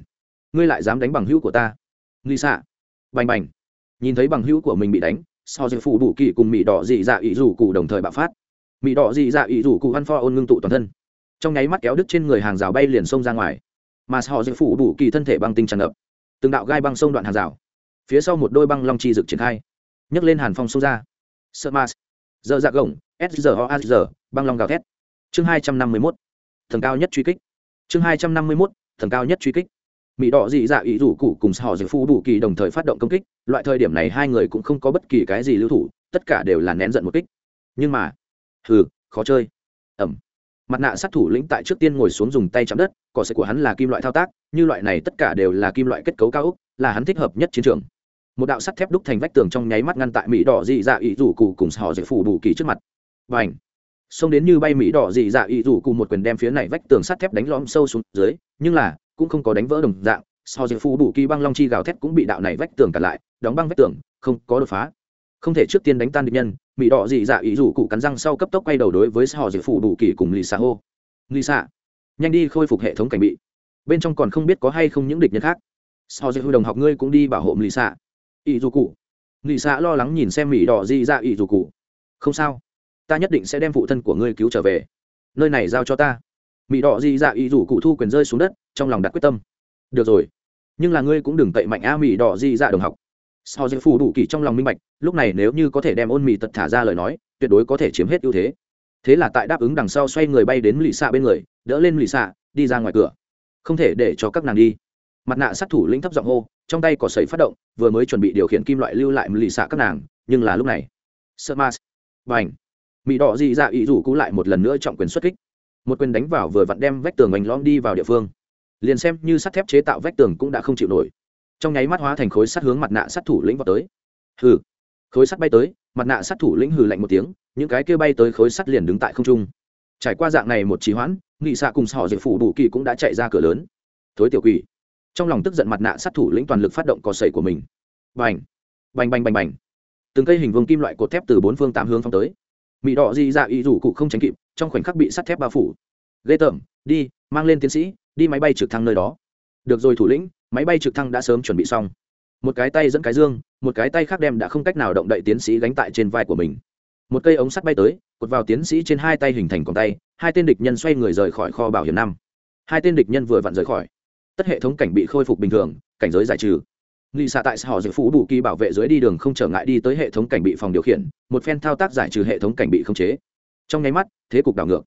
Ngươi lại dám đánh bằng hữu của ta. Nghị xạ bành bành. Nhìn thấy bằng hữu của mình bị đánh so với phụ đủ kỳ cùng mỹ đỏ dị dạ ý rủ cụ đồng thời bạo phát. Mỹ đỏ dị dạ ý rủ cụ ăn pho ôn ngưng tụ toàn thân. Trong nháy mắt kéo đứt trên người hàng rào bay liền xông ra ngoài mà họ dự phụ đủ kỳ thân thể băng tinh tràn ngập. Từng đạo gai băng sông đoạn hàng rào. Phía sau một đôi băng long chi dực triển khai. Nhấc lên hàn phong xông ra. Sợ mars giờ dạc gồng szozr băng long gào thét. Chương hai trăm năm mươi mốt. Thần cao nhất truy kích. Chương hai trăm năm mươi mốt. Thần cao nhất truy kích. Mỹ đỏ dị dạ ý rủ cụ cùng họ dự phu đủ kỳ đồng thời phát động công kích. Loại thời điểm này hai người cũng không có bất kỳ cái gì lưu thủ, tất cả đều là nén giận một kích. Nhưng mà, hừ, khó chơi. Ẩm mặt nạ sát thủ lĩnh tại trước tiên ngồi xuống dùng tay chạm đất, cỏ sợi của hắn là kim loại thao tác, như loại này tất cả đều là kim loại kết cấu cao ốc, là hắn thích hợp nhất chiến trường. Một đạo sắt thép đúc thành vách tường trong nháy mắt ngăn tại mỹ đỏ dị dạ ý rủ cụ cùng họ dạy phủ đủ kỳ trước mặt. Và ảnh xông đến như bay mỹ đỏ dị dạ ý rủ cụ một quyền đem phía này vách tường sắt thép đánh lõm sâu xuống dưới, nhưng là, cũng không có đánh vỡ đồng dạng họ dạy phủ đủ kỳ băng long chi gào thét cũng bị đạo này vách tường cản lại, đóng băng vách tường, không có đột phá. Không thể trước tiên đánh tan địch nhân mỹ đỏ dị dạ ý rủ cụ cắn răng sau cấp tốc quay đầu đối với họ dạy phủ đủ kỳ cùng lì xạ hô. Lì xạ nhanh đi khôi phục hệ thống cảnh bị. Bên trong còn không biết có hay không những địch nhân khác. Họ dạy hư đồng học ngươi cũng đi bảo hộ lì xạ ý rủ cụ. Lì xạ lo lắng nhìn xem mỹ đỏ dị dạ ý rủ cụ. Không sao. Ta nhất định sẽ đem phụ thân của ngươi cứu trở về. Nơi này giao cho ta. Mỹ đỏ dị dạ ý rủ cụ thu quyền rơi xuống đất, trong lòng đặt quyết tâm. Được rồi. Nhưng là ngươi cũng đừng tậy mạnh a mỹ đỏ dị dạ đồng học sau dễ phủ đủ kỳ trong lòng minh bạch, lúc này nếu như có thể đem ôn mì tật thả ra lời nói, tuyệt đối có thể chiếm hết ưu thế. Thế là tại đáp ứng đằng sau xoay người bay đến lì xạ bên người, đỡ lên lì xạ, đi ra ngoài cửa. Không thể để cho các nàng đi. Mặt nạ sát thủ lĩnh thấp giọng hô, trong tay có sấy phát động, vừa mới chuẩn bị điều khiển kim loại lưu lại lì xạ các nàng, nhưng là lúc này sợ mas và Mị mỹ đỏ dị dạ ý rủ cũ lại một lần nữa trọng quyền xuất kích. Một quyền đánh vào vừa vặn đem vách tường bánh lõm đi vào địa phương. Liền xem như sắt thép chế tạo vách tường cũng đã không chịu nổi trong nháy mắt hóa thành khối sắt hướng mặt nạ sát thủ lĩnh vào tới. Hừ. Khối sắt bay tới, mặt nạ sát thủ lĩnh hừ lạnh một tiếng, những cái kia bay tới khối sắt liền đứng tại không trung. Trải qua dạng này một trì hoãn, nghị xạ cùng sỏ diệp phủ đủ kỳ cũng đã chạy ra cửa lớn. Thối tiểu quỷ. Trong lòng tức giận mặt nạ sát thủ lĩnh toàn lực phát động cò sẩy của mình. Bành. Bành bành bành bành. Từng cây hình vương kim loại cột thép từ bốn phương tám hướng phong tới. Mỹ đỏ di dạ ý rủ cụ không tránh kịp, trong khoảnh khắc bị sắt thép bao phủ. Ghê tởm, đi, mang lên tiến sĩ, đi máy bay trực thăng nơi đó. Được rồi thủ lĩnh máy bay trực thăng đã sớm chuẩn bị xong. Một cái tay dẫn cái dương một cái tay khác đem đã không cách nào động đậy tiến sĩ gánh tại trên vai của mình. Một cây ống sắt bay tới cột vào tiến sĩ trên hai tay hình thành còng tay hai tên địch nhân xoay người rời khỏi kho bảo hiểm năm. Hai tên địch nhân vừa vặn rời khỏi. Tất hệ thống cảnh bị khôi phục bình thường cảnh giới giải trừ. Lì xạ tại họ giải phú bù kỳ bảo vệ dưới đi đường không trở ngại đi tới hệ thống cảnh bị phòng điều khiển, một phen thao tác giải trừ hệ thống cảnh bị khống chế. Trong nháy mắt, thế cục đảo ngược.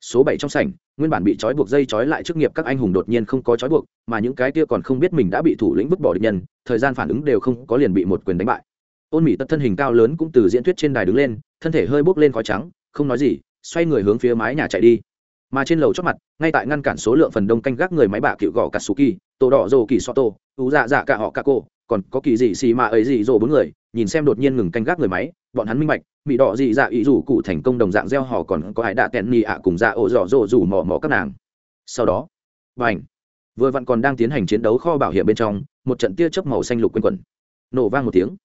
Số bảy trong sảnh, nguyên bản bị trói buộc dây trói lại chức nghiệp các anh hùng đột nhiên không có trói buộc, mà những cái kia còn không biết mình đã bị thủ lĩnh vứt bỏ địch nhân, thời gian phản ứng đều không có liền bị một quyền đánh bại. Ôn Mỹ tật thân hình cao lớn cũng từ diễn thuyết trên đài đứng lên, thân thể hơi bốc lên khói trắng, không nói gì, xoay người hướng phía mái nhà chạy đi mà trên lầu chót mặt ngay tại ngăn cản số lượng phần đông canh gác người máy bạ cựu gõ katsuki tổ đỏ rồ kỳ soto ú dạ dạ cả họ cả cô còn có kỳ dị xì mà ấy dị dỗ bốn người, nhìn xem đột nhiên ngừng canh gác người máy, bọn hắn minh bạch bị đỏ dị dạ ý rủ cụ thành công đồng dạng gieo họ còn có hải đạ tẹn nhì ạ cùng dạ ổ dọ dỗ rủ mò mò các nàng. Sau đó và h vừa vặn còn đang tiến hành chiến đấu kho bảo hiểm bên trong, một trận tia chớp màu xanh lục quanh quẩn. Nổ vang một tiếng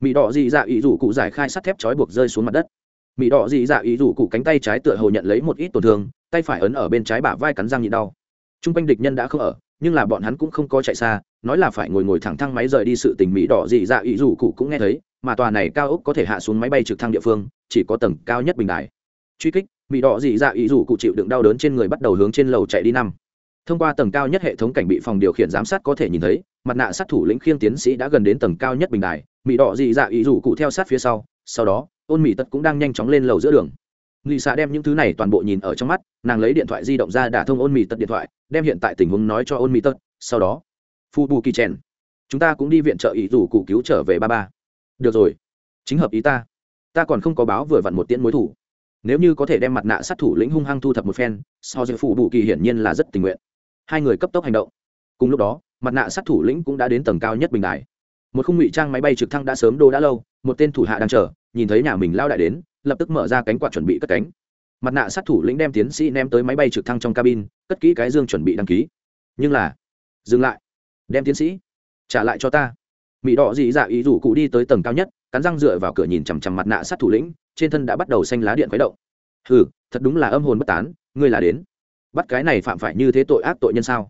mỹ đỏ dị dạ ý rủ cụ giải khai sắt thép trói buộc rơi xuống mặt đất. Mỹ đỏ dị dạ ý rủ cụ cánh tay trái tựa hồ nhận lấy một ít tổn thương, tay phải ấn ở bên trái bả vai cắn răng nhịn đau. T r u n g quanh địch nhân đã không ở, nhưng là bọn hắn cũng không có chạy xa nói là phải ngồi ngồi thẳng thang máy rời đi sự tình mỹ đỏ dị dạ ý rủ cụ cũng nghe thấy, mà tòa này cao ốc có thể hạ xuống máy bay trực thăng địa phương, chỉ có tầng cao nhất bình đài. Truy kích, mỹ đỏ dị dạ ý rủ cụ chịu đựng đau đớn trên người bắt đầu hướng trên lầu chạy đi năm. Thông qua tầng cao nhất hệ thống cảnh bị phòng điều khiển giám sát có thể nhìn thấy, mặt nạ sát thủ lĩnh khiêng tiến sĩ đã gần đến tầng cao nhất bình đài, mỹ đỏ dị dạ ý rủ cụ theo sát phía sau sau đó, ôn mỹ tật cũng đang nhanh chóng lên lầu giữa đường. Lì xạ đem những thứ này toàn bộ nhìn ở trong mắt, nàng lấy điện thoại di động ra đả thông ôn mỹ tật điện thoại, đem hiện tại tình huống nói cho ôn mỹ tật sau đó phu bù kỳ chèn. Chúng ta cũng đi viện trợ ý rủ cụ cứu trở về ba ba. Được rồi. Chính hợp ý ta. Ta còn không có báo vừa vặn một tiễn mối thủ. Nếu như có thể đem mặt nạ sát thủ lĩnh hung hăng thu thập một phen so với phụ bù kỳ hiển nhiên là rất tình nguyện. Hai người cấp tốc hành động. Cùng lúc đó, mặt nạ sát thủ lĩnh cũng đã đến tầng cao nhất bình đài. Một khung ngụy trang máy bay trực thăng đã sớm đô đã lâu, một tên thủ hạ đang chờ, nhìn thấy nhà mình lao đại đến, lập tức mở ra cánh quạt chuẩn bị cất cánh. Mặt nạ sát thủ lĩnh đem tiến sĩ ném tới máy bay trực thăng trong cabin, cất kỹ cái dương chuẩn bị đăng ký. Nhưng là, dừng lại đem tiến sĩ trả lại cho ta. Mỹ đỏ dị dạ ý rủ cụ đi tới tầng cao nhất, cắn răng dựa vào cửa nhìn chằm chằm mặt nạ sát thủ lĩnh, trên thân đã bắt đầu xanh lá điện khuấy động. Ừ thật đúng là âm hồn bất tán, ngươi là đến. Bắt cái này phạm phải như thế tội ác tội nhân sao?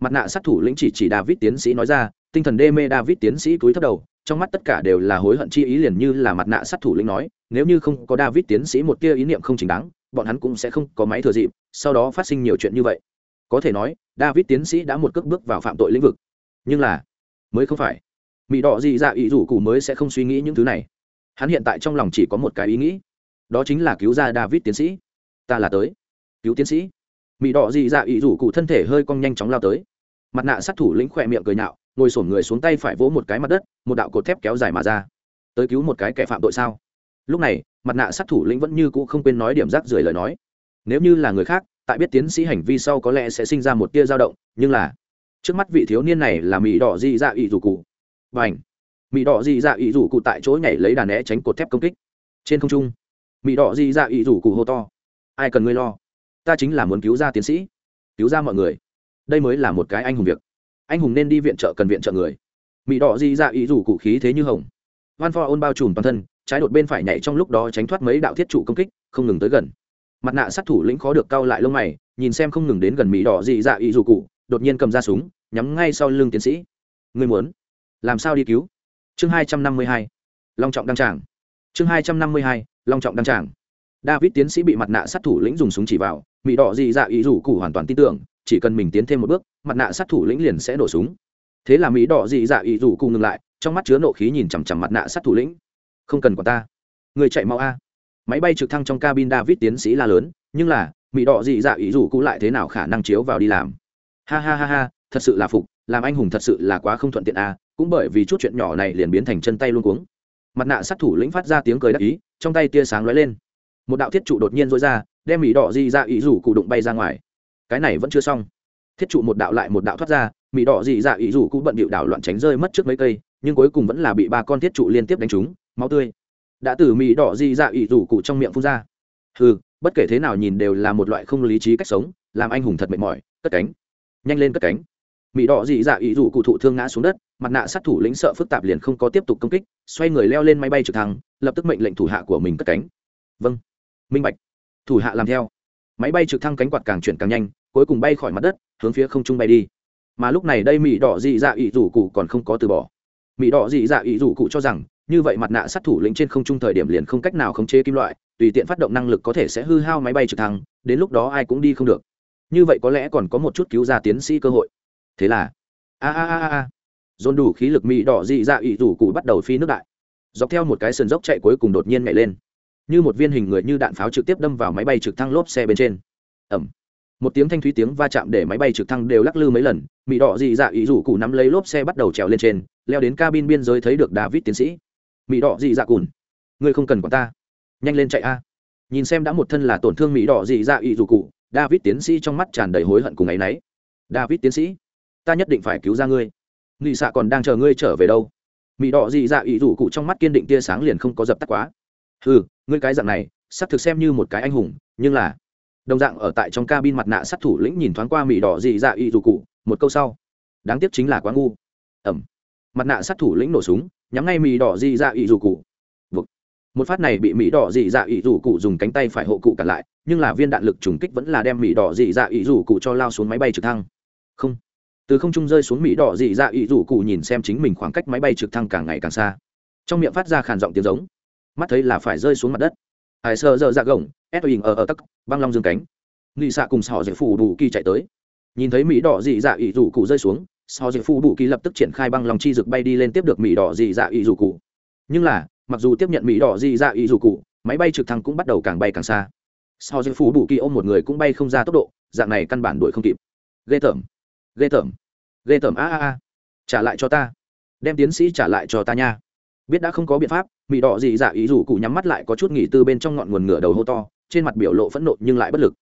Mặt nạ sát thủ lĩnh chỉ chỉ david tiến sĩ nói ra, tinh thần đê mê david tiến sĩ cúi thấp đầu, trong mắt tất cả đều là hối hận chi ý liền như là mặt nạ sát thủ lĩnh nói, nếu như không có david tiến sĩ một tia ý niệm không chính đáng, bọn hắn cũng sẽ không có máy thừa dịp, sau đó phát sinh nhiều chuyện như vậy. Có thể nói, david tiến sĩ đã một cước bước vào phạm tội lĩnh vực nhưng là, mới không phải. Mỹ đỏ dị dạ ý rủ cụ mới sẽ không suy nghĩ những thứ này. Hắn hiện tại trong lòng chỉ có một cái ý nghĩ. Đó chính là cứu ra david tiến sĩ. Ta là tới. Cứu tiến sĩ. Mỹ đỏ dị dạ ý rủ cụ thân thể hơi cong nhanh chóng lao tới. Mặt nạ sát thủ lĩnh khỏe miệng cười nhạo, ngồi sổm người xuống tay phải vỗ một cái mặt đất, một đạo cột thép kéo dài mà ra. Tới cứu một cái kẻ phạm tội sao? Lúc này, mặt nạ sát thủ lĩnh vẫn như cũ không quên nói điểm rác rưởi lời nói. Nếu như là người khác, tại biết tiến sĩ hành vi sau có lẽ sẽ sinh ra một tia dao động, nhưng là trước mắt vị thiếu niên này là mỹ đỏ di dạ ỵ rủ cụ. Và ảnh mỹ đỏ di dạ ỵ rủ cụ tại chỗ nhảy lấy đàn né tránh cột thép công kích. Trên không trung mỹ đỏ di dạ ỵ rủ cụ hô to. Ai cần ngươi lo? Ta chính là muốn cứu ra tiến sĩ. Cứu ra mọi người. Đây mới là một cái anh hùng việc. Anh hùng nên đi viện trợ cần viện trợ người. Mỹ đỏ di dạ ý rủ cụ khí thế như hồng. Van pho ôn bao trùm toàn thân, trái đột bên phải nhảy trong lúc đó tránh thoát mấy đạo thiết trụ công kích, không ngừng tới gần. Mặt nạ sát thủ lĩnh khó được cau lại lông mày, nhìn xem không ngừng đến gần mỹ đỏ dị dạ ý rủ cụ đột nhiên cầm ra súng, nhắm ngay sau lưng tiến sĩ. Người muốn làm sao đi cứu? Chương hai trăm năm mươi hai, long trọng đăng tràng. Chương hai trăm năm mươi hai, long trọng đăng tràng. David tiến sĩ bị mặt nạ sát thủ lĩnh dùng súng chỉ vào mỹ đỏ dị dạ ý rủ cụ hoàn toàn tin tưởng, chỉ cần mình tiến thêm một bước, mặt nạ sát thủ lĩnh liền sẽ nổ súng. Thế là mỹ đỏ dị dạ ý rủ cụ ngừng lại, trong mắt chứa nộ khí nhìn chằm chằm mặt nạ sát thủ lĩnh. Không cần quả ta. Người chạy mau a. Máy bay trực thăng trong cabin david tiến sĩ la lớn, nhưng là mỹ đỏ dị dạ ý rủ cụ lại thế nào khả năng chiếu vào đi làm? Ha ha ha ha, thật sự là phục, làm anh hùng thật sự là quá không thuận tiện à? cũng bởi vì chút chuyện nhỏ này liền biến thành chân tay luôn cuống. Mặt nạ sát thủ lĩnh phát ra tiếng cười đắc ý, trong tay tia sáng lóe lên. Một đạo thiết trụ đột nhiên dối ra, đem mỹ đỏ dị dạ ý rủ cụ đụng bay ra ngoài. Cái này vẫn chưa xong. Thiết trụ một đạo lại một đạo thoát ra mỹ đỏ dị dạ ý rủ cụ bận bịu đảo loạn tránh rơi mất trước mấy cây, nhưng cuối cùng vẫn là bị ba con thiết trụ liên tiếp đánh trúng, máu tươi. Đã từ mỹ đỏ dị dạ ý rủ cụ trong miệng phun ra. Ừ bất kể thế nào nhìn đều là một loại không lý trí cách sống, làm anh hùng thật mệt mỏi, cất cánh nhanh lên cất cánh. Mỹ đỏ dị dạ ý rủ cụ thụ thương ngã xuống đất, mặt nạ sát thủ lĩnh sợ phức tạp liền không có tiếp tục công kích, xoay người leo lên máy bay trực thăng, lập tức mệnh lệnh thủ hạ của mình cất cánh. Vâng minh bạch. Thủ hạ làm theo. Máy bay trực thăng cánh quạt càng chuyển càng nhanh, cuối cùng bay khỏi mặt đất, hướng phía không trung bay đi. Mà lúc này đây mỹ đỏ dị dạ ý rủ cụ còn không có từ bỏ. Mỹ đỏ dị dạ ý rủ cụ cho rằng, như vậy mặt nạ sát thủ lĩnh trên không trung thời điểm liền không cách nào khống chế kim loại, tùy tiện phát động năng lực có thể sẽ hư hao máy bay trực thăng, đến lúc đó ai cũng đi không được như vậy có lẽ còn có một chút cứu ra tiến sĩ cơ hội. Thế là, a a a a, dồn đủ khí lực mỹ đỏ dị dạ ỵ rủ cụ bắt đầu phi nước đại. Dọc theo một cái sườn dốc chạy cuối cùng đột nhiên nhảy lên. Như một viên hình người như đạn pháo trực tiếp đâm vào máy bay trực thăng lốp xe bên trên. Ẩm. Một tiếng thanh thúy tiếng va chạm để máy bay trực thăng đều lắc lư mấy lần mỹ đỏ dị dạ ỵ rủ cụ nắm lấy lốp xe bắt đầu trèo lên trên, leo đến cabin biên giới thấy được david tiến sĩ. Mỹ đỏ dị dạ cùn. Ngươi không cần quản ta. Nhanh lên chạy a. Nhìn xem đã một thân là tổn thương mỹ đỏ dị dạ ỵ rủ cụ david tiến sĩ trong mắt tràn đầy hối hận cùng ấ y david tiến sĩ, ta nhất định phải cứu ra ngươi. Nghị xạ còn đang chờ ngươi trở về đâu? Mỹ đỏ dị dạ ý rủ cụ trong mắt kiên định tia sáng liền không có dập tắt quá. Ừ ngươi cái dạng này, sắp thực xem như một cái anh hùng, nhưng là, đồng dạng ở tại trong cabin mặt nạ sát thủ lĩnh nhìn thoáng qua mỹ đỏ dị dạ ý rủ cụ, một câu sau. Đáng tiếc chính là quá ngu. Ẩm. Mặt nạ sát thủ lĩnh nổ súng, nhắm ngay mỹ đỏ dị dạ ý rủ cụ. Một phát này bị mỹ đỏ dị dạ ý rủ cụ dùng cánh tay phải hộ cụ cản lại nhưng là viên đạn lực trùng kích vẫn là đem mỹ đỏ dị dạ ý rủ cụ cho lao xuống máy bay trực thăng. Không. Từ không trung rơi xuống mỹ đỏ dị dạ ý rủ cụ nhìn xem chính mình khoảng cách máy bay trực thăng càng ngày càng xa. Trong miệng phát ra khàn giọng tiếng giống. Mắt thấy là phải rơi xuống mặt đất. Hải sơ dơ dạ gồng, ép hình ở ở tắc, băng long dương cánh. Nghị xạ cùng sò dễ phủ đủ kỳ chạy tới. Nhìn thấy mỹ đỏ dị dạ ý rủ cụ rơi xuống, sò dễ phủ đủ kỳ lập tức triển khai băng long chi rực bay đi lên tiếp được mỹ đỏ dị dạ ý rủ cụ. Nhưng là, mặc dù tiếp nhận mỹ đỏ dị dạ ý rủ cụ, máy bay trực thăng cũng bắt đầu càng bay càng xa sò dạy phú bù kỳ ôm một người cũng bay không ra tốc độ, dạng này căn bản đuổi không kịp. Ghê tởm ghê tởm ghê tởm, a a a. Trả lại cho ta. Đem tiến sĩ trả lại cho ta nha. Biết đã không có biện pháp mỹ đỏ dị dạ ý rủ cụ nhắm mắt lại có chút nghỉ tư bên trong ngọn nguồn ngửa đầu hô to, trên mặt biểu lộ phẫn nộ nhưng lại bất lực.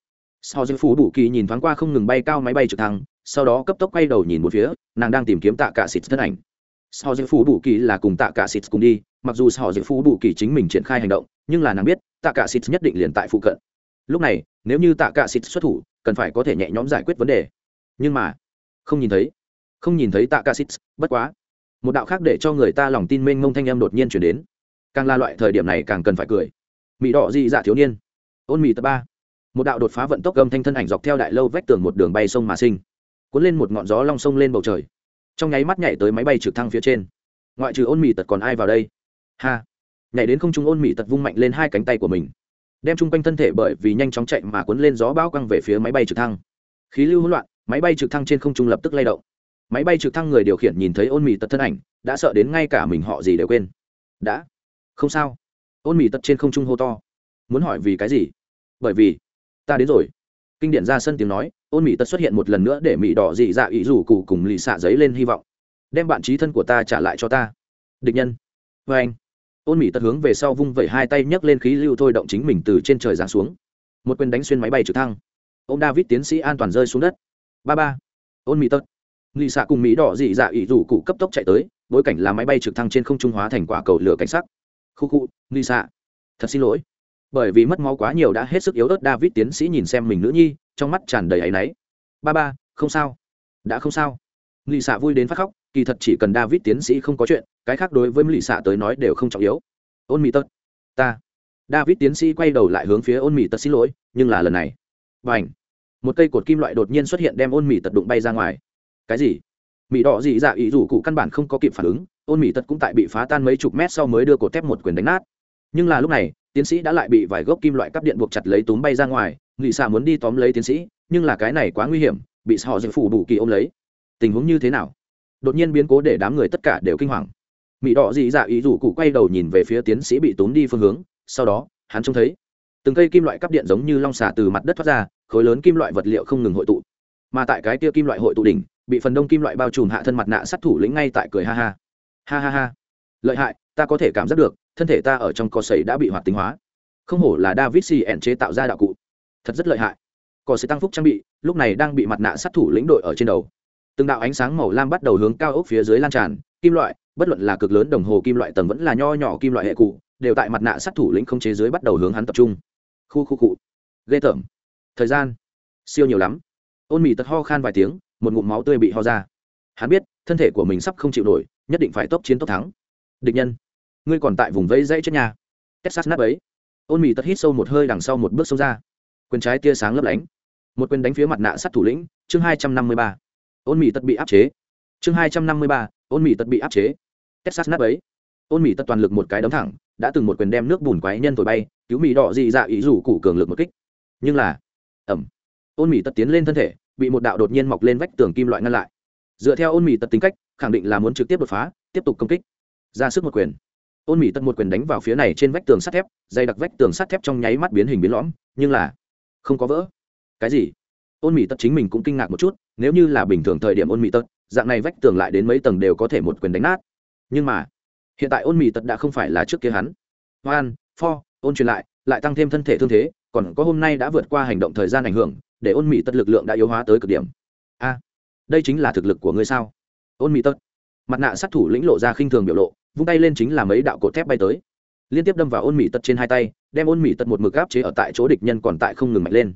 Sau dân phú bù kỳ nhìn thoáng qua không ngừng bay cao máy bay trực thăng, sau đó cấp tốc quay đầu nhìn một phía, nàng đang tìm kiếm tạ cả xịt thân ảnh. Sau dân phú bù kỳ là cùng tạ cả xịt cùng đi, mặc dù sau dân phú bù kỳ chính mình triển khai hành động, nhưng là nàng biết, tạ cả xịt nhất định liền tại phụ cận lúc này, nếu như tạ cạ xịt xuất thủ, cần phải có thể nhẹ nhõm giải quyết vấn đề. Nhưng mà, không nhìn thấy. Không nhìn thấy tạ cạ xịt, bất quá. Một đạo khác để cho người ta lòng tin mênh mông thanh em đột nhiên chuyển đến. Càng là loại thời điểm này càng cần phải cười. Mỹ đỏ dị dạ thiếu niên. Ôn mỹ tập ba. Một đạo đột phá vận tốc gầm thanh thân ảnh dọc theo đại lâu vách tường một đường bay sông mà sinh. Cuốn lên một ngọn gió long sông lên bầu trời. Trong nháy mắt nhảy tới máy bay trực thăng phía trên. Ngoại trừ ôn mỹ tật còn ai vào đây? Ha. Nhảy đến không trung ôn mỹ tật vung mạnh lên hai cánh tay của mình đem chung quanh thân thể bởi vì nhanh chóng chạy mà cuốn lên gió bão căng về phía máy bay trực thăng. Khí lưu hỗn loạn, máy bay trực thăng trên không trung lập tức lay động. Máy bay trực thăng người điều khiển nhìn thấy ôn mì tật thân ảnh, đã sợ đến ngay cả mình họ gì đều quên. Đã. Không sao. Ôn mì tật trên không trung hô to. Muốn hỏi vì cái gì? Bởi vì ta đến rồi. Kinh điển ra sân tiếng nói, ôn mỹ tật xuất hiện một lần nữa để mỹ đỏ dị dạ ý rủ cụ cùng lì xạ giấy lên hy vọng. Đem bạn trí thân của ta trả lại cho ta. Địch nhân. Vê anh ôn mỹ tật hướng về sau vung vẩy hai tay nhấc lên khí lưu thôi động chính mình từ trên trời giáng xuống một quyền đánh xuyên máy bay trực thăng ô m david tiến sĩ an toàn rơi xuống đất ba ba ôn mỹ tật Lì xạ cùng Mỹ đỏ dị dạ ỷ rủ cụ cấp tốc chạy tới, bối cảnh là máy bay trực thăng trên không trung hóa thành quả cầu lửa cảnh sắc. Khu khu, Lì xạ, thật xin lỗi. Bởi vì mất máu quá nhiều đã hết sức yếu ớt David tiến sĩ nhìn xem mình nữ nhi, trong mắt tràn đầy áy náy. Ba ba, không sao, đã không sao. Lì xạ vui đến phát khóc, kỳ thật chỉ cần David tiến sĩ không có chuyện, cái khác đối với Lì xạ tới nói đều không trọng yếu. Ôn Mỹ tật, ta. David tiến sĩ quay đầu lại hướng phía Ôn Mỹ tật xin lỗi, nhưng là lần này, bành, một cây cột kim loại đột nhiên xuất hiện đem Ôn Mỹ tật đụng bay ra ngoài. Cái gì? Mỹ đỏ dị dạ ý rủ cụ căn bản không có kịp phản ứng ôn mỹ tật cũng tại bị phá tan mấy chục mét sau mới đưa cột thép một quyền đánh nát. Nhưng là lúc này tiến sĩ đã lại bị vài gốc kim loại cắp điện buộc chặt lấy túm bay ra ngoài Lì xạ muốn đi tóm lấy tiến sĩ nhưng là cái này quá nguy hiểm bị họ giữ phủ đủ kỳ ôm lấy. Tình huống như thế nào? Đột nhiên biến cố để đám người tất cả đều kinh hoàng. Mỹ đỏ dị dạ ý rủ cụ quay đầu nhìn về phía tiến sĩ bị tốn đi phương hướng, sau đó, hắn trông thấy, từng cây kim loại cắp điện giống như long xà từ mặt đất thoát ra, khối lớn kim loại vật liệu không ngừng hội tụ. Mà tại cái kia kim loại hội tụ đỉnh, bị phần đông kim loại bao trùm hạ thân mặt nạ sát thủ lĩnh ngay tại cười ha ha. Ha ha ha. Lợi hại, ta có thể cảm giác được, thân thể ta ở trong cò sầy đã bị hoạt tính hóa. Không hổ là david cn chế tạo ra đạo cụ. Thật rất lợi hại. Cò sầy tăng phúc trang bị, lúc này đang bị mặt nạ sát thủ lĩnh đội ở trên đầu từng đạo ánh sáng màu lam bắt đầu hướng cao ốc phía dưới lan tràn, kim loại, bất luận là cực lớn đồng hồ kim loại tầng vẫn là nho nhỏ kim loại hệ cụ, đều tại mặt nạ sát thủ lĩnh không chế dưới bắt đầu hướng hắn tập trung. Khu khu cụ ghê tởm. Thời gian. Siêu nhiều lắm. Ôn mị tật ho khan vài tiếng, một ngụm máu tươi bị ho ra. Hắn biết, thân thể của mình sắp không chịu nổi, nhất định phải tốc chiến tốc thắng. Địch nhân, ngươi còn tại vùng vẫy dãy chết nhà. Texas nát ấy ôn mị tật hít sâu một hơi đằng sau một bước sâu ra. Quyền trái tia sáng lấp lánh. Một quyền đánh phía mặt nạ sát thủ lĩnh, chương hai trăm năm mươi ba ôn mỹ tật bị áp chế. Chương hai trăm năm mươi ba, ôn mỹ tật bị áp chế. Texas nát ấy ôn mỹ tật toàn lực một cái đấm thẳng, đã từng một quyền đem nước bùn quái nhân thổi bay, cứu mỹ đỏ dị dạ ý rủ cụ cường lực một kích. Nhưng là ẩm ôn mỹ tật tiến lên thân thể, bị một đạo đột nhiên mọc lên vách tường kim loại ngăn lại. Dựa theo ôn mỹ tật tính cách, khẳng định là muốn trực tiếp đột phá, tiếp tục công kích. Ra sức một quyền. Ôn mỹ tật một quyền đánh vào phía này trên vách tường sắt thép, dày đặc vách tường sắt thép trong nháy mắt biến hình biến lõm, nhưng là không có vỡ. Cái gì? Ôn mỹ tật chính mình cũng kinh ngạc một chút nếu như là bình thường thời điểm ôn mỹ tật, dạng này vách tường lại đến mấy tầng đều có thể một quyền đánh nát. Nhưng mà, hiện tại ôn mỹ tật đã không phải là trước kia hắn. Hoan, pho, ôn truyền lại lại tăng thêm thân thể thương thế, còn có hôm nay đã vượt qua hành động thời gian ảnh hưởng, để ôn mỹ tật lực lượng đã yếu hóa tới cực điểm. A, đây chính là thực lực của ngươi sao? Ôn mỹ tật. Mặt nạ sát thủ lĩnh lộ ra khinh thường biểu lộ, vung tay lên chính là mấy đạo cột thép bay tới. Liên tiếp đâm vào ôn mỹ tật trên hai tay, đem ôn mỹ tật một mực gáp chế ở tại chỗ địch nhân còn tại không ngừng mạnh lên.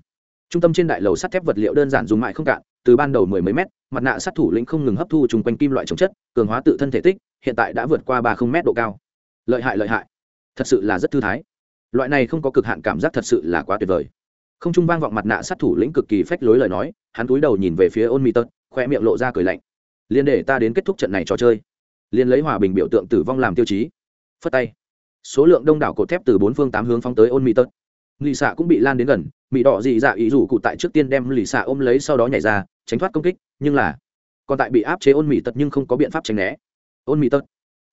Trung tâm trên đại lầu sắt thép vật liệu đơn giản dùng mại không cạn từ ban đầu mười mấy mét, mặt nạ sát thủ lĩnh không ngừng hấp thu chung quanh kim loại chống chất, cường hóa tự thân thể tích, hiện tại đã vượt qua ba không mét độ cao. Lợi hại lợi hại. Thật sự là rất thư thái. Loại này không có cực hạn cảm giác thật sự là quá tuyệt vời. Không trung vang vọng mặt nạ sát thủ lĩnh cực kỳ phách lối lời nói, hắn túi đầu nhìn về phía ôn mỹ tật, khoe miệng lộ ra cười lạnh. Liên để ta đến kết thúc trận này trò chơi. Liên lấy hòa bình biểu tượng tử vong làm tiêu chí. Phất tay. Số lượng đông đảo cột thép từ bốn phương tám hướng phóng tới ôn mỹ tật. Lì xạ cũng bị lan đến gần mỹ đỏ dị dạ ý rủ cụ tại trước tiên đem lì xạ ôm lấy sau đó nhảy ra tránh thoát công kích, nhưng là còn tại bị áp chế ôn mỹ tật nhưng không có biện pháp tránh né. Ôn mỹ tật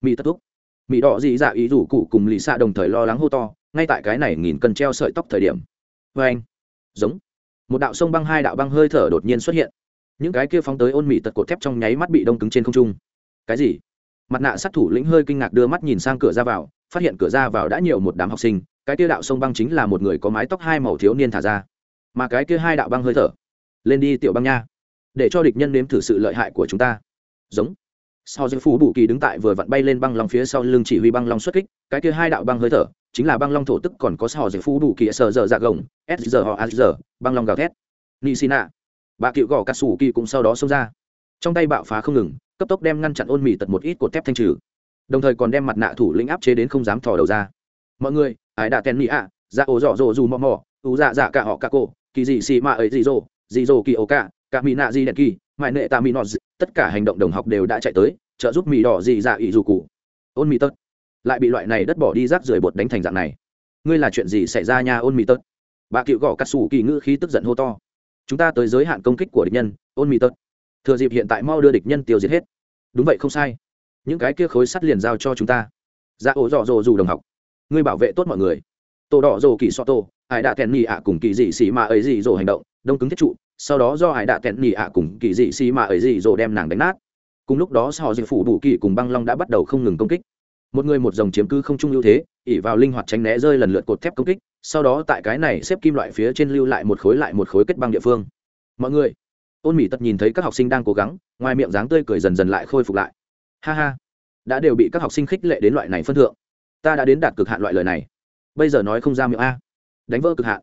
mỹ tật thúc. Mỹ đỏ dị dạ ý rủ cụ cùng lì xạ đồng thời lo lắng hô to, ngay tại cái này nghìn cần treo sợi tóc thời điểm. Vê anh, giống, một đạo sông băng, hai đạo băng hơi thở đột nhiên xuất hiện. Những cái kia phóng tới ôn mỹ tật cột thép trong nháy mắt bị đông cứng trên không trung. Cái gì? Mặt nạ sát thủ lĩnh hơi kinh ngạc đưa mắt nhìn sang cửa ra vào, phát hiện cửa ra vào đã nhiều một đám học sinh, cái kia đạo sông băng chính là một người có mái tóc hai màu thiếu niên thả ra. Mà cái kia hai đạo băng hơi thở, lên đi tiểu băng nha để cho địch nhân nếm thử sự lợi hại của chúng ta. Giống. Sau giữa phủ bù kỳ đứng tại vừa vặn bay lên băng long phía sau lưng chỉ huy băng long xuất kích, cái kia hai đạo băng hơi thở, chính là băng long thổ tức còn có sau giữa phủ bù kỳ sờ giờ dạ gồng, s giờ họ a giờ băng long gào thét. Nị xin ạ bà cựu gò cà sủ kỳ cũng sau đó xông ra. Trong tay bạo phá không ngừng, cấp tốc đem ngăn chặn ôn mì tật một ít cột thép thanh trừ. Đồng thời còn đem mặt nạ thủ lĩnh áp chế đến không dám thò đầu ra. Mọi người, ai đã tên mỹ ạ dạ ổ dọ dồ dù mò mò ủ dạ dạ cả họ cả cô kỳ dị xì mạ ấy dị dồ dị dồ kỳ ổ cả cả mỹ nạ di đèn kỳ, mại nệ tạ mỹ nọ tất cả hành động đồng học đều đã chạy tới, trợ giúp mỹ đỏ dị dạ ỵ dù cụ. Ôn mỹ tớt. Lại bị loại này đất bỏ đi rác rưởi bột đánh thành dạng này. Ngươi là chuyện gì xảy ra nha, ôn mỹ tớt? Bà cựu gõ cắt xù kỳ ngữ khí tức giận hô to. Chúng ta tới giới hạn công kích của địch nhân, ôn mỹ tớt. Thừa dịp hiện tại mau đưa địch nhân tiêu diệt hết. Đúng vậy, không sai. Những cái kia khối sắt liền giao cho chúng ta. Dạ ổ dọ dồ dù đồng học. Ngươi bảo vệ tốt mọi người. Tổ đỏ dồ kỳ so tô ai đã thèn nhì ạ cùng kỳ dị xì mà ấy dị dồ hành động đông cứng thiết trụ, sau đó do hải đạ tẹn nỉ ạ cùng kỳ dị xì mà ấy dị dỗ đem nàng đánh nát. Cùng lúc đó, sau dị phủ đủ kỳ cùng băng long đã bắt đầu không ngừng công kích. Một người một dòng chiếm cứ không trung ưu thế ỉ vào linh hoạt tránh né rơi lần lượt cột thép công kích, sau đó tại cái này xếp kim loại phía trên lưu lại một khối lại một khối kết băng địa phương. Mọi người, ôn mỹ tật nhìn thấy các học sinh đang cố gắng, ngoài miệng dáng tươi cười dần dần lại khôi phục lại. Ha ha, đã đều bị các học sinh khích lệ đến loại này phân thượng, ta đã đến đạt cực hạn loại lời này. Bây giờ nói không ra miệng a. Đánh vỡ cực hạn,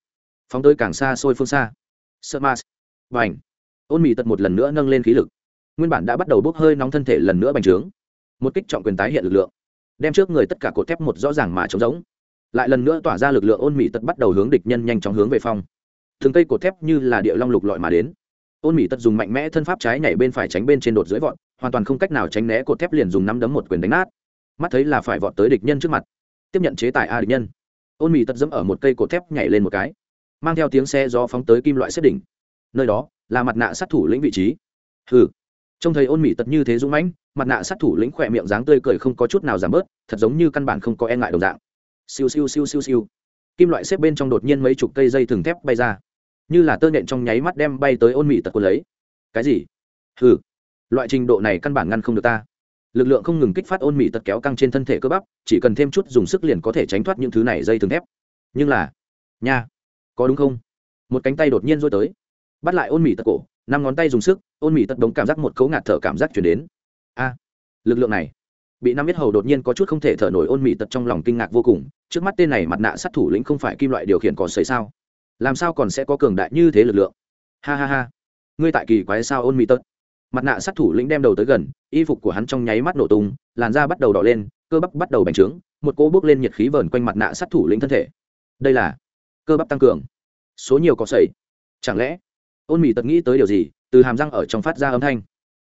phóng tới càng xa xôi phương xa sợ ma và ảnh ôn mì tật một lần nữa nâng lên khí lực. Nguyên bản đã bắt đầu bốc hơi nóng thân thể lần nữa bành trướng. Một kích trọng quyền tái hiện lực lượng, đem trước người tất cả cột thép một rõ ràng mà trống giống lại lần nữa tỏa ra lực lượng ôn Mị tật bắt đầu hướng địch nhân nhanh chóng hướng về phong. Thường cây cột thép như là địa long lục lọi mà đến. Ôn mỹ tật dùng mạnh mẽ thân pháp trái nhảy bên phải tránh bên trên đột dưới vọt, hoàn toàn không cách nào tránh né cột thép liền dùng nắm đấm một quyền đánh nát. Mắt thấy là phải vọt tới địch nhân trước mặt, tiếp nhận chế tài a địch nhân. Ôn mỹ tật dẫm ở một cây cột thép nhảy lên một cái mang theo tiếng xe do phóng tới kim loại xếp đỉnh. Nơi đó là mặt nạ sát thủ lĩnh vị trí. Hừ. Trông thấy ôn mỹ tật như thế dũng mãnh, mặt nạ sát thủ lĩnh khỏe miệng dáng tươi cười không có chút nào giảm bớt, thật giống như căn bản không có e ngại đồng dạng. Siêu siêu siêu siêu siêu. Kim loại xếp bên trong đột nhiên mấy chục cây dây thừng thép bay ra. Như là tơ nện trong nháy mắt đem bay tới ôn mỹ tật quân lấy. Cái gì? Hừ. Loại trình độ này căn bản ngăn không được ta. Lực lượng không ngừng kích phát ôn mỹ tật kéo căng trên thân thể cơ bắp, chỉ cần thêm chút dùng sức liền có thể tránh thoát những thứ này dây thừng thép. Nhưng là, nha có đúng không? Một cánh tay đột nhiên rôi tới. Bắt lại ôn mỹ tật cổ, năm ngón tay dùng sức, ôn mỹ tật đống cảm giác một cấu ngạt thở cảm giác chuyển đến. A, lực lượng này. Bị năm biết hầu đột nhiên có chút không thể thở nổi ôn mỹ tật trong lòng kinh ngạc vô cùng, trước mắt tên này mặt nạ sát thủ lĩnh không phải kim loại điều khiển có xảy sao? Làm sao còn sẽ có cường đại như thế lực lượng? Ha ha ha. Ngươi tại kỳ quái sao ôn mỹ tật? Mặt nạ sát thủ lĩnh đem đầu tới gần, y phục của hắn trong nháy mắt nổ tung, làn da bắt đầu đỏ lên, cơ bắp bắt đầu bành trướng, một cỗ bước lên nhiệt khí vờn quanh mặt nạ sát thủ lĩnh thân thể. Đây là cơ bắp tăng cường. Số nhiều có sẩy chẳng lẽ, ôn mỹ tật nghĩ tới điều gì, từ hàm răng ở trong phát ra âm thanh.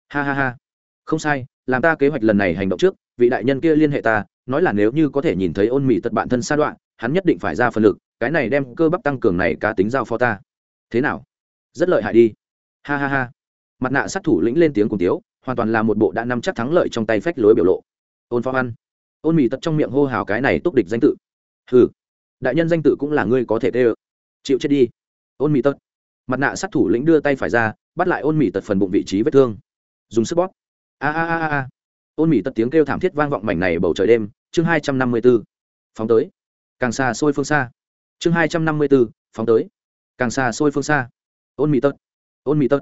Ha ha ha. Không sai, làm ta kế hoạch lần này hành động trước, vị đại nhân kia liên hệ ta, nói là nếu như có thể nhìn thấy ôn mỹ tật bạn thân sa đoạn, hắn nhất định phải ra phần lực, cái này đem cơ bắp tăng cường này cá tính giao phó ta. Thế nào? Rất lợi hại đi. Ha ha ha. Mặt nạ sát thủ lĩnh lên tiếng cùng tiếu, hoàn toàn là một bộ đã nắm chắc thắng lợi trong tay phách lối biểu lộ. Ôn phó ăn. Ôn mỹ tật trong miệng hô hào cái này túc địch danh tự. Hừ đại nhân danh tự cũng là ngươi có thể tê ơ. Chịu chết đi. Ôn mỹ tật. Mặt nạ sát thủ lĩnh đưa tay phải ra, bắt lại ôn mỹ tật phần bụng vị trí vết thương. Dùng sức bóp. A a a a ôn mỹ tật tiếng kêu thảm thiết vang vọng mảnh này bầu trời đêm. Chương hai trăm năm mươi b ố phóng tới. Càng xa xôi phương xa. Chương hai trăm năm mươi b ố phóng tới. Càng xa xôi phương xa. Ôn mỹ tật. Ôn mỹ tật.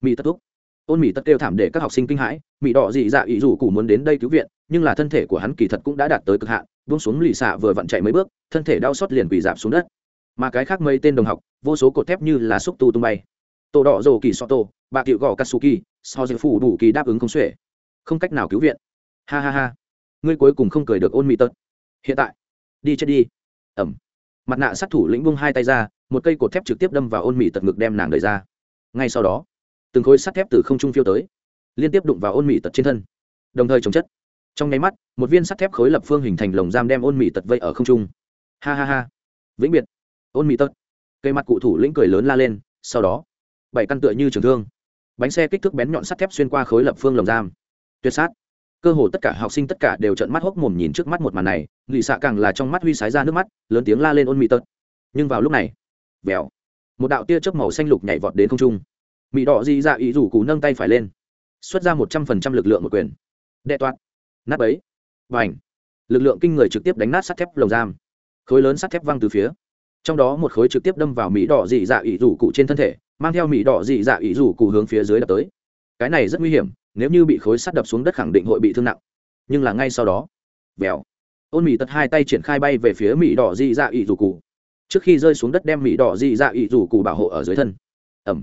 Mỹ tật thúc. Ôn mỹ tật kêu thảm để các học sinh kinh hãi. Mỹ đỏ dị dạ ý rủ cụ muốn đến đây cứu viện, nhưng là thân thể của hắn kỳ thật cũng đã đạt tới cực hạn buông xuống lì xạ vừa vặn chạy mấy bước, thân thể đau xót liền quỳ dạp xuống đất. Mà cái khác mấy tên đồng học, vô số cột thép như là xúc tu tung bay. Tổ đỏ rồ kỳ soto, bà cựu gò katsuki so dư phủ đủ kỳ đáp ứng không xuể. Không cách nào cứu viện. Ha ha ha. Ngươi cuối cùng không cười được ôn mỹ tật hiện tại, đi chết đi. Ẩm. Mặt nạ sát thủ lĩnh bung hai tay ra, một cây cột thép trực tiếp đâm vào ôn mỹ tật ngực đem nàng đẩy ra. Ngay sau đó, từng khối sắt thép từ không trung phiêu tới, liên tiếp đụng vào ôn mỹ tật trên thân. Đồng thời chống chất trong nháy mắt, một viên sắt thép khối lập phương hình thành lồng giam đem ôn mỹ tật vây ở không trung. Ha ha ha. Vĩnh biệt. Ôn mỹ tật. Cây mặt cụ thủ lĩnh cười lớn la lên, sau đó, bảy căn tựa như trường thương. Bánh xe kích thước bén nhọn sắt thép xuyên qua khối lập phương lồng giam. Tuyệt sát. Cơ hồ tất cả học sinh tất cả đều trợn mắt hốc mồm nhìn trước mắt một màn này lì xạ càng là trong mắt huy sái ra nước mắt, lớn tiếng la lên ôn mỹ tật. Nhưng vào lúc này, vèo, một đạo tia chớp màu xanh lục nhảy vọt đến không trung. Mỹ đỏ dị dạ ý rủ cú nâng tay phải lên, xuất ra một trăm phần trăm lực lượng một quyền. Đệ toát nát ấy và ảnh lực lượng kinh người trực tiếp đánh nát sắt thép lồng giam. Khối lớn sắt thép văng từ phía. Trong đó một khối trực tiếp đâm vào mỹ đỏ dị dạ ỉ rủ cụ trên thân thể, mang theo mỹ đỏ dị dạ ỉ rủ cụ hướng phía dưới đập tới. Cái này rất nguy hiểm, nếu như bị khối sắt đập xuống đất khẳng định hội bị thương nặng. Nhưng là ngay sau đó, vèo. Ôn mỹ tật hai tay triển khai bay về phía mỹ đỏ dị dạ ỉ rủ cụ. Trước khi rơi xuống đất đem mỹ đỏ dị dạ ỉ rủ cụ bảo hộ ở dưới thân. Ẩm.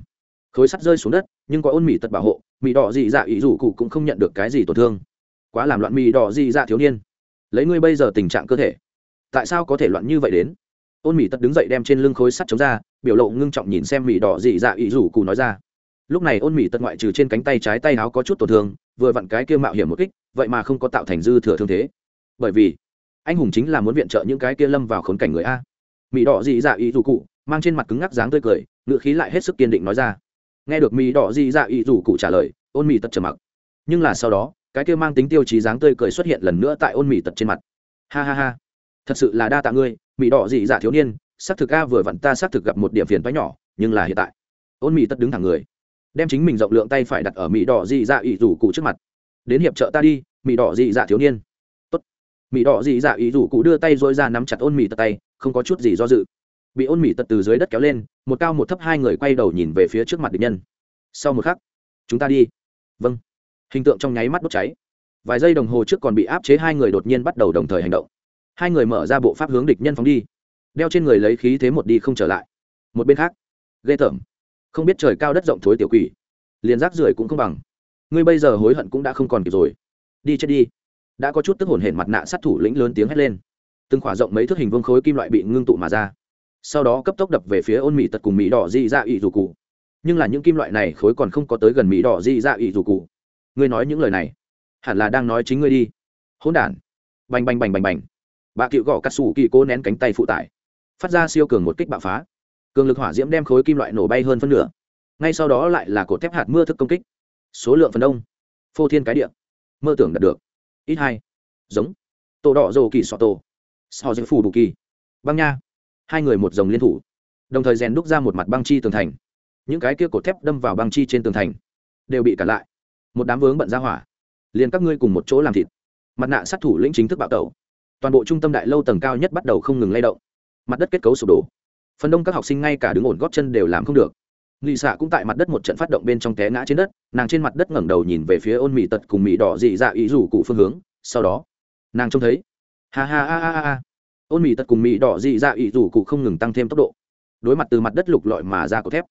Khối sắt rơi xuống đất, nhưng có ôn mỹ tật bảo hộ, mỹ đỏ dị dạ ỉ rủ cụ cũng không nhận được cái gì tổn thương quá làm loạn mì đỏ gì dạ thiếu niên. Lấy ngươi bây giờ tình trạng cơ thể, tại sao có thể loạn như vậy đến? Ôn mỹ tật đứng dậy đem trên lưng khối sắt chống ra, biểu lộ ngưng trọng nhìn xem mỹ đỏ dị dạ ý rủ cụ nói ra. Lúc này ôn mỹ tật ngoại trừ trên cánh tay trái tay áo có chút tổn thương, vừa vặn cái kia mạo hiểm một kích, vậy mà không có tạo thành dư thừa thương thế. Bởi vì, anh hùng chính là muốn viện trợ những cái kia lâm vào khốn cảnh người a. Mỹ đỏ dị dạ ý rủ cụ, mang trên mặt cứng ngắc dáng tươi cười ngự khí lại hết sức kiên định nói ra. Nghe được mỹ đỏ dị dạ ý rủ cụ trả lời, ôn mỹ tật trầm mặc. Nhưng là sau đó cái kia mang tính tiêu chí dáng tươi cười xuất hiện lần nữa tại ôn mỹ tật trên mặt. Ha ha ha. Thật sự là đa tạ ngươi mỹ đỏ dị dạ thiếu niên, xác thực a, vừa vặn ta xác thực gặp một điểm phiền toái nhỏ, nhưng là hiện tại. Ôn mỹ tật đứng thẳng người, đem chính mình rộng lượng tay phải đặt ở mỹ đỏ dị dạ Ý rủ cụ trước mặt. Đến hiệp trợ ta đi mỹ đỏ dị dạ thiếu niên. Tốt. mỹ đỏ dị dạ Ý rủ cụ đưa tay dối ra nắm chặt ôn mỹ tật tay, không có chút gì do dự. Bị ôn mỹ tật từ dưới đất kéo lên, một cao một thấp hai người quay đầu nhìn về phía trước mặt địch nhân. Sau một khắc, chúng ta đi. Vâng hình tượng trong nháy mắt đốt cháy. Vài giây đồng hồ trước còn bị áp chế, hai người đột nhiên bắt đầu đồng thời hành động. Hai người mở ra bộ pháp hướng địch nhân phóng đi, đeo trên người lấy khí thế một đi không trở lại. Một bên khác, ghê tởm. Không biết trời cao đất rộng thối tiểu quỷ, liền rác rưởi cũng không bằng. Ngươi bây giờ hối hận cũng đã không còn kịp rồi. Đi chết đi. Đã có chút tức hồn hển mặt nạ sát thủ lĩnh lớn tiếng hét lên. Từng khỏa rộng mấy thước hình vương khối kim loại bị ngưng tụ mà ra. Sau đó cấp tốc đập về phía ôn mỹ tật cùng mỹ đỏ di dạ ra ỵ dù cụ. Nhưng là những kim loại này khối còn không có tới gần mỹ đỏ di dạ ra ỵ dù cụ ngươi nói những lời này, hẳn là đang nói chính ngươi đi. Hỗn đản. Bành bành bành bành bành. Bà cựu gõ cắt xù kỳ cố nén cánh tay phụ tải. Phát ra siêu cường một kích bạo phá. Cường lực hỏa diễm đem khối kim loại nổ bay hơn phân nửa. Ngay sau đó lại là cột thép hạt mưa thức công kích. Số lượng phần đông. Phô thiên cái địa. Mơ tưởng đạt được. Ít hai. Giống. Tổ đỏ dầu kỳ sọ tổ. Sò với phủ bù kỳ. Băng nha. Hai người một dòng liên thủ. Đồng thời rèn đúc ra một mặt băng chi tường thành. Những cái kia cột thép đâm vào băng chi trên tường thành. Đều bị cản lại một đám vướng bận ra hỏa. Liền các ngươi cùng một chỗ làm thịt. Mặt nạ sát thủ lĩnh chính thức bạo tẩu. Toàn bộ trung tâm đại lâu tầng cao nhất bắt đầu không ngừng lay động. Mặt đất kết cấu sụp đổ. Phần đông các học sinh ngay cả đứng ổn góp chân đều làm không được. Lì xạ cũng tại mặt đất một trận phát động bên trong té ngã trên đất, nàng trên mặt đất ngẩng đầu nhìn về phía ôn mỹ tật cùng mỹ đỏ dị dạ ý rủ cụ phương hướng, sau đó, nàng trông thấy, ha ha ha ha ha. Ôn mỹ tật cùng mỹ đỏ dị dạ ý rủ cụ không ngừng tăng thêm tốc độ. Đối mặt từ mặt đất lục lọi mà ra cột thép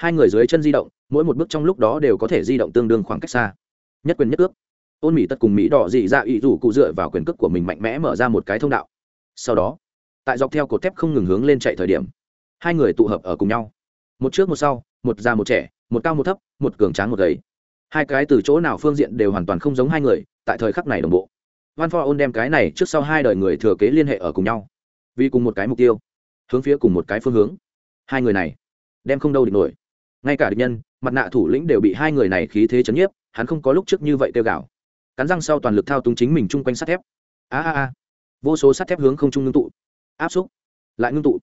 hai người dưới chân di động, mỗi một bước trong lúc đó đều có thể di động tương đương khoảng cách xa. Nhất quyền nhất ước. Ôn mỹ tất cùng mỹ đỏ dị dạ ý rủ cụ dựa vào quyền cước của mình mạnh mẽ mở ra một cái thông đạo. Sau đó, tại dọc theo cột thép không ngừng hướng lên chạy thời điểm, hai người tụ hợp ở cùng nhau. Một trước một sau, một già một trẻ, một cao một thấp, một cường tráng một gầy. Hai cái từ chỗ nào phương diện đều hoàn toàn không giống hai người, tại thời khắc này đồng bộ. Van for ôn đem cái này trước sau hai đời người thừa kế liên hệ ở cùng nhau. Vì cùng một cái mục tiêu, hướng phía cùng một cái phương hướng. Hai người này, đem không đâu địch nổi ngay cả địch nhân, mặt nạ thủ lĩnh đều bị hai người này khí thế chấn nhiếp, hắn không có lúc trước như vậy tiêu gạo. Cắn răng sau toàn lực thao túng chính mình chung quanh sắt thép. A a a. Vô số sắt thép hướng không trung ngưng tụ. Áp xúc. Lại ngưng tụ.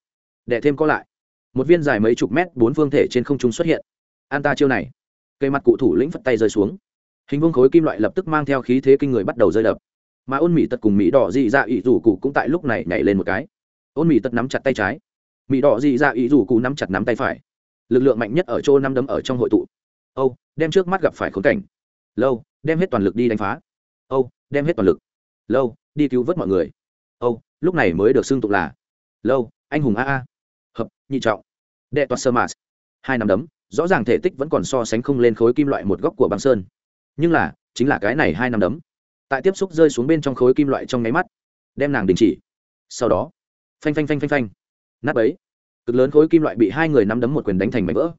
Đẻ thêm có lại. Một viên dài mấy chục mét bốn phương thể trên không trung xuất hiện. An ta chiêu này. Cây mặt cụ thủ lĩnh phất tay rơi xuống. Hình vuông khối kim loại lập tức mang theo khí thế kinh người bắt đầu rơi đập. Mà ôn mỹ tật cùng mỹ đỏ dị dạ ỵ rủ cụ cũng tại lúc này nhảy lên một cái. Ôn mỹ tật nắm chặt tay trái. Mỹ đỏ dị dạ ỵ rủ cụ nắm chặt nắm tay phải lực lượng mạnh nhất ở chỗ năm đấm ở trong hội tụ. Âu, đem trước mắt gặp phải khốn cảnh. Lâu, đem hết toàn lực đi đánh phá. Âu, đem hết toàn lực. Lâu, đi cứu vớt mọi người. Âu, lúc này mới được xưng tụng là lâu, anh hùng a a. Hợp, nhị trọng. Đệ toa sơ mạt hai nắm đấm, rõ ràng thể tích vẫn còn so sánh không lên khối kim loại một góc của băng sơn. Nhưng là, chính là cái này hai nắm đấm. Tại tiếp xúc rơi xuống bên trong khối kim loại trong nháy mắt, đem nàng đình chỉ. Sau đó, phanh phanh phanh phanh phanh. Nát ấy cực lớn khối kim loại bị hai người nắm đấm một quyền đánh thành mảnh vỡ.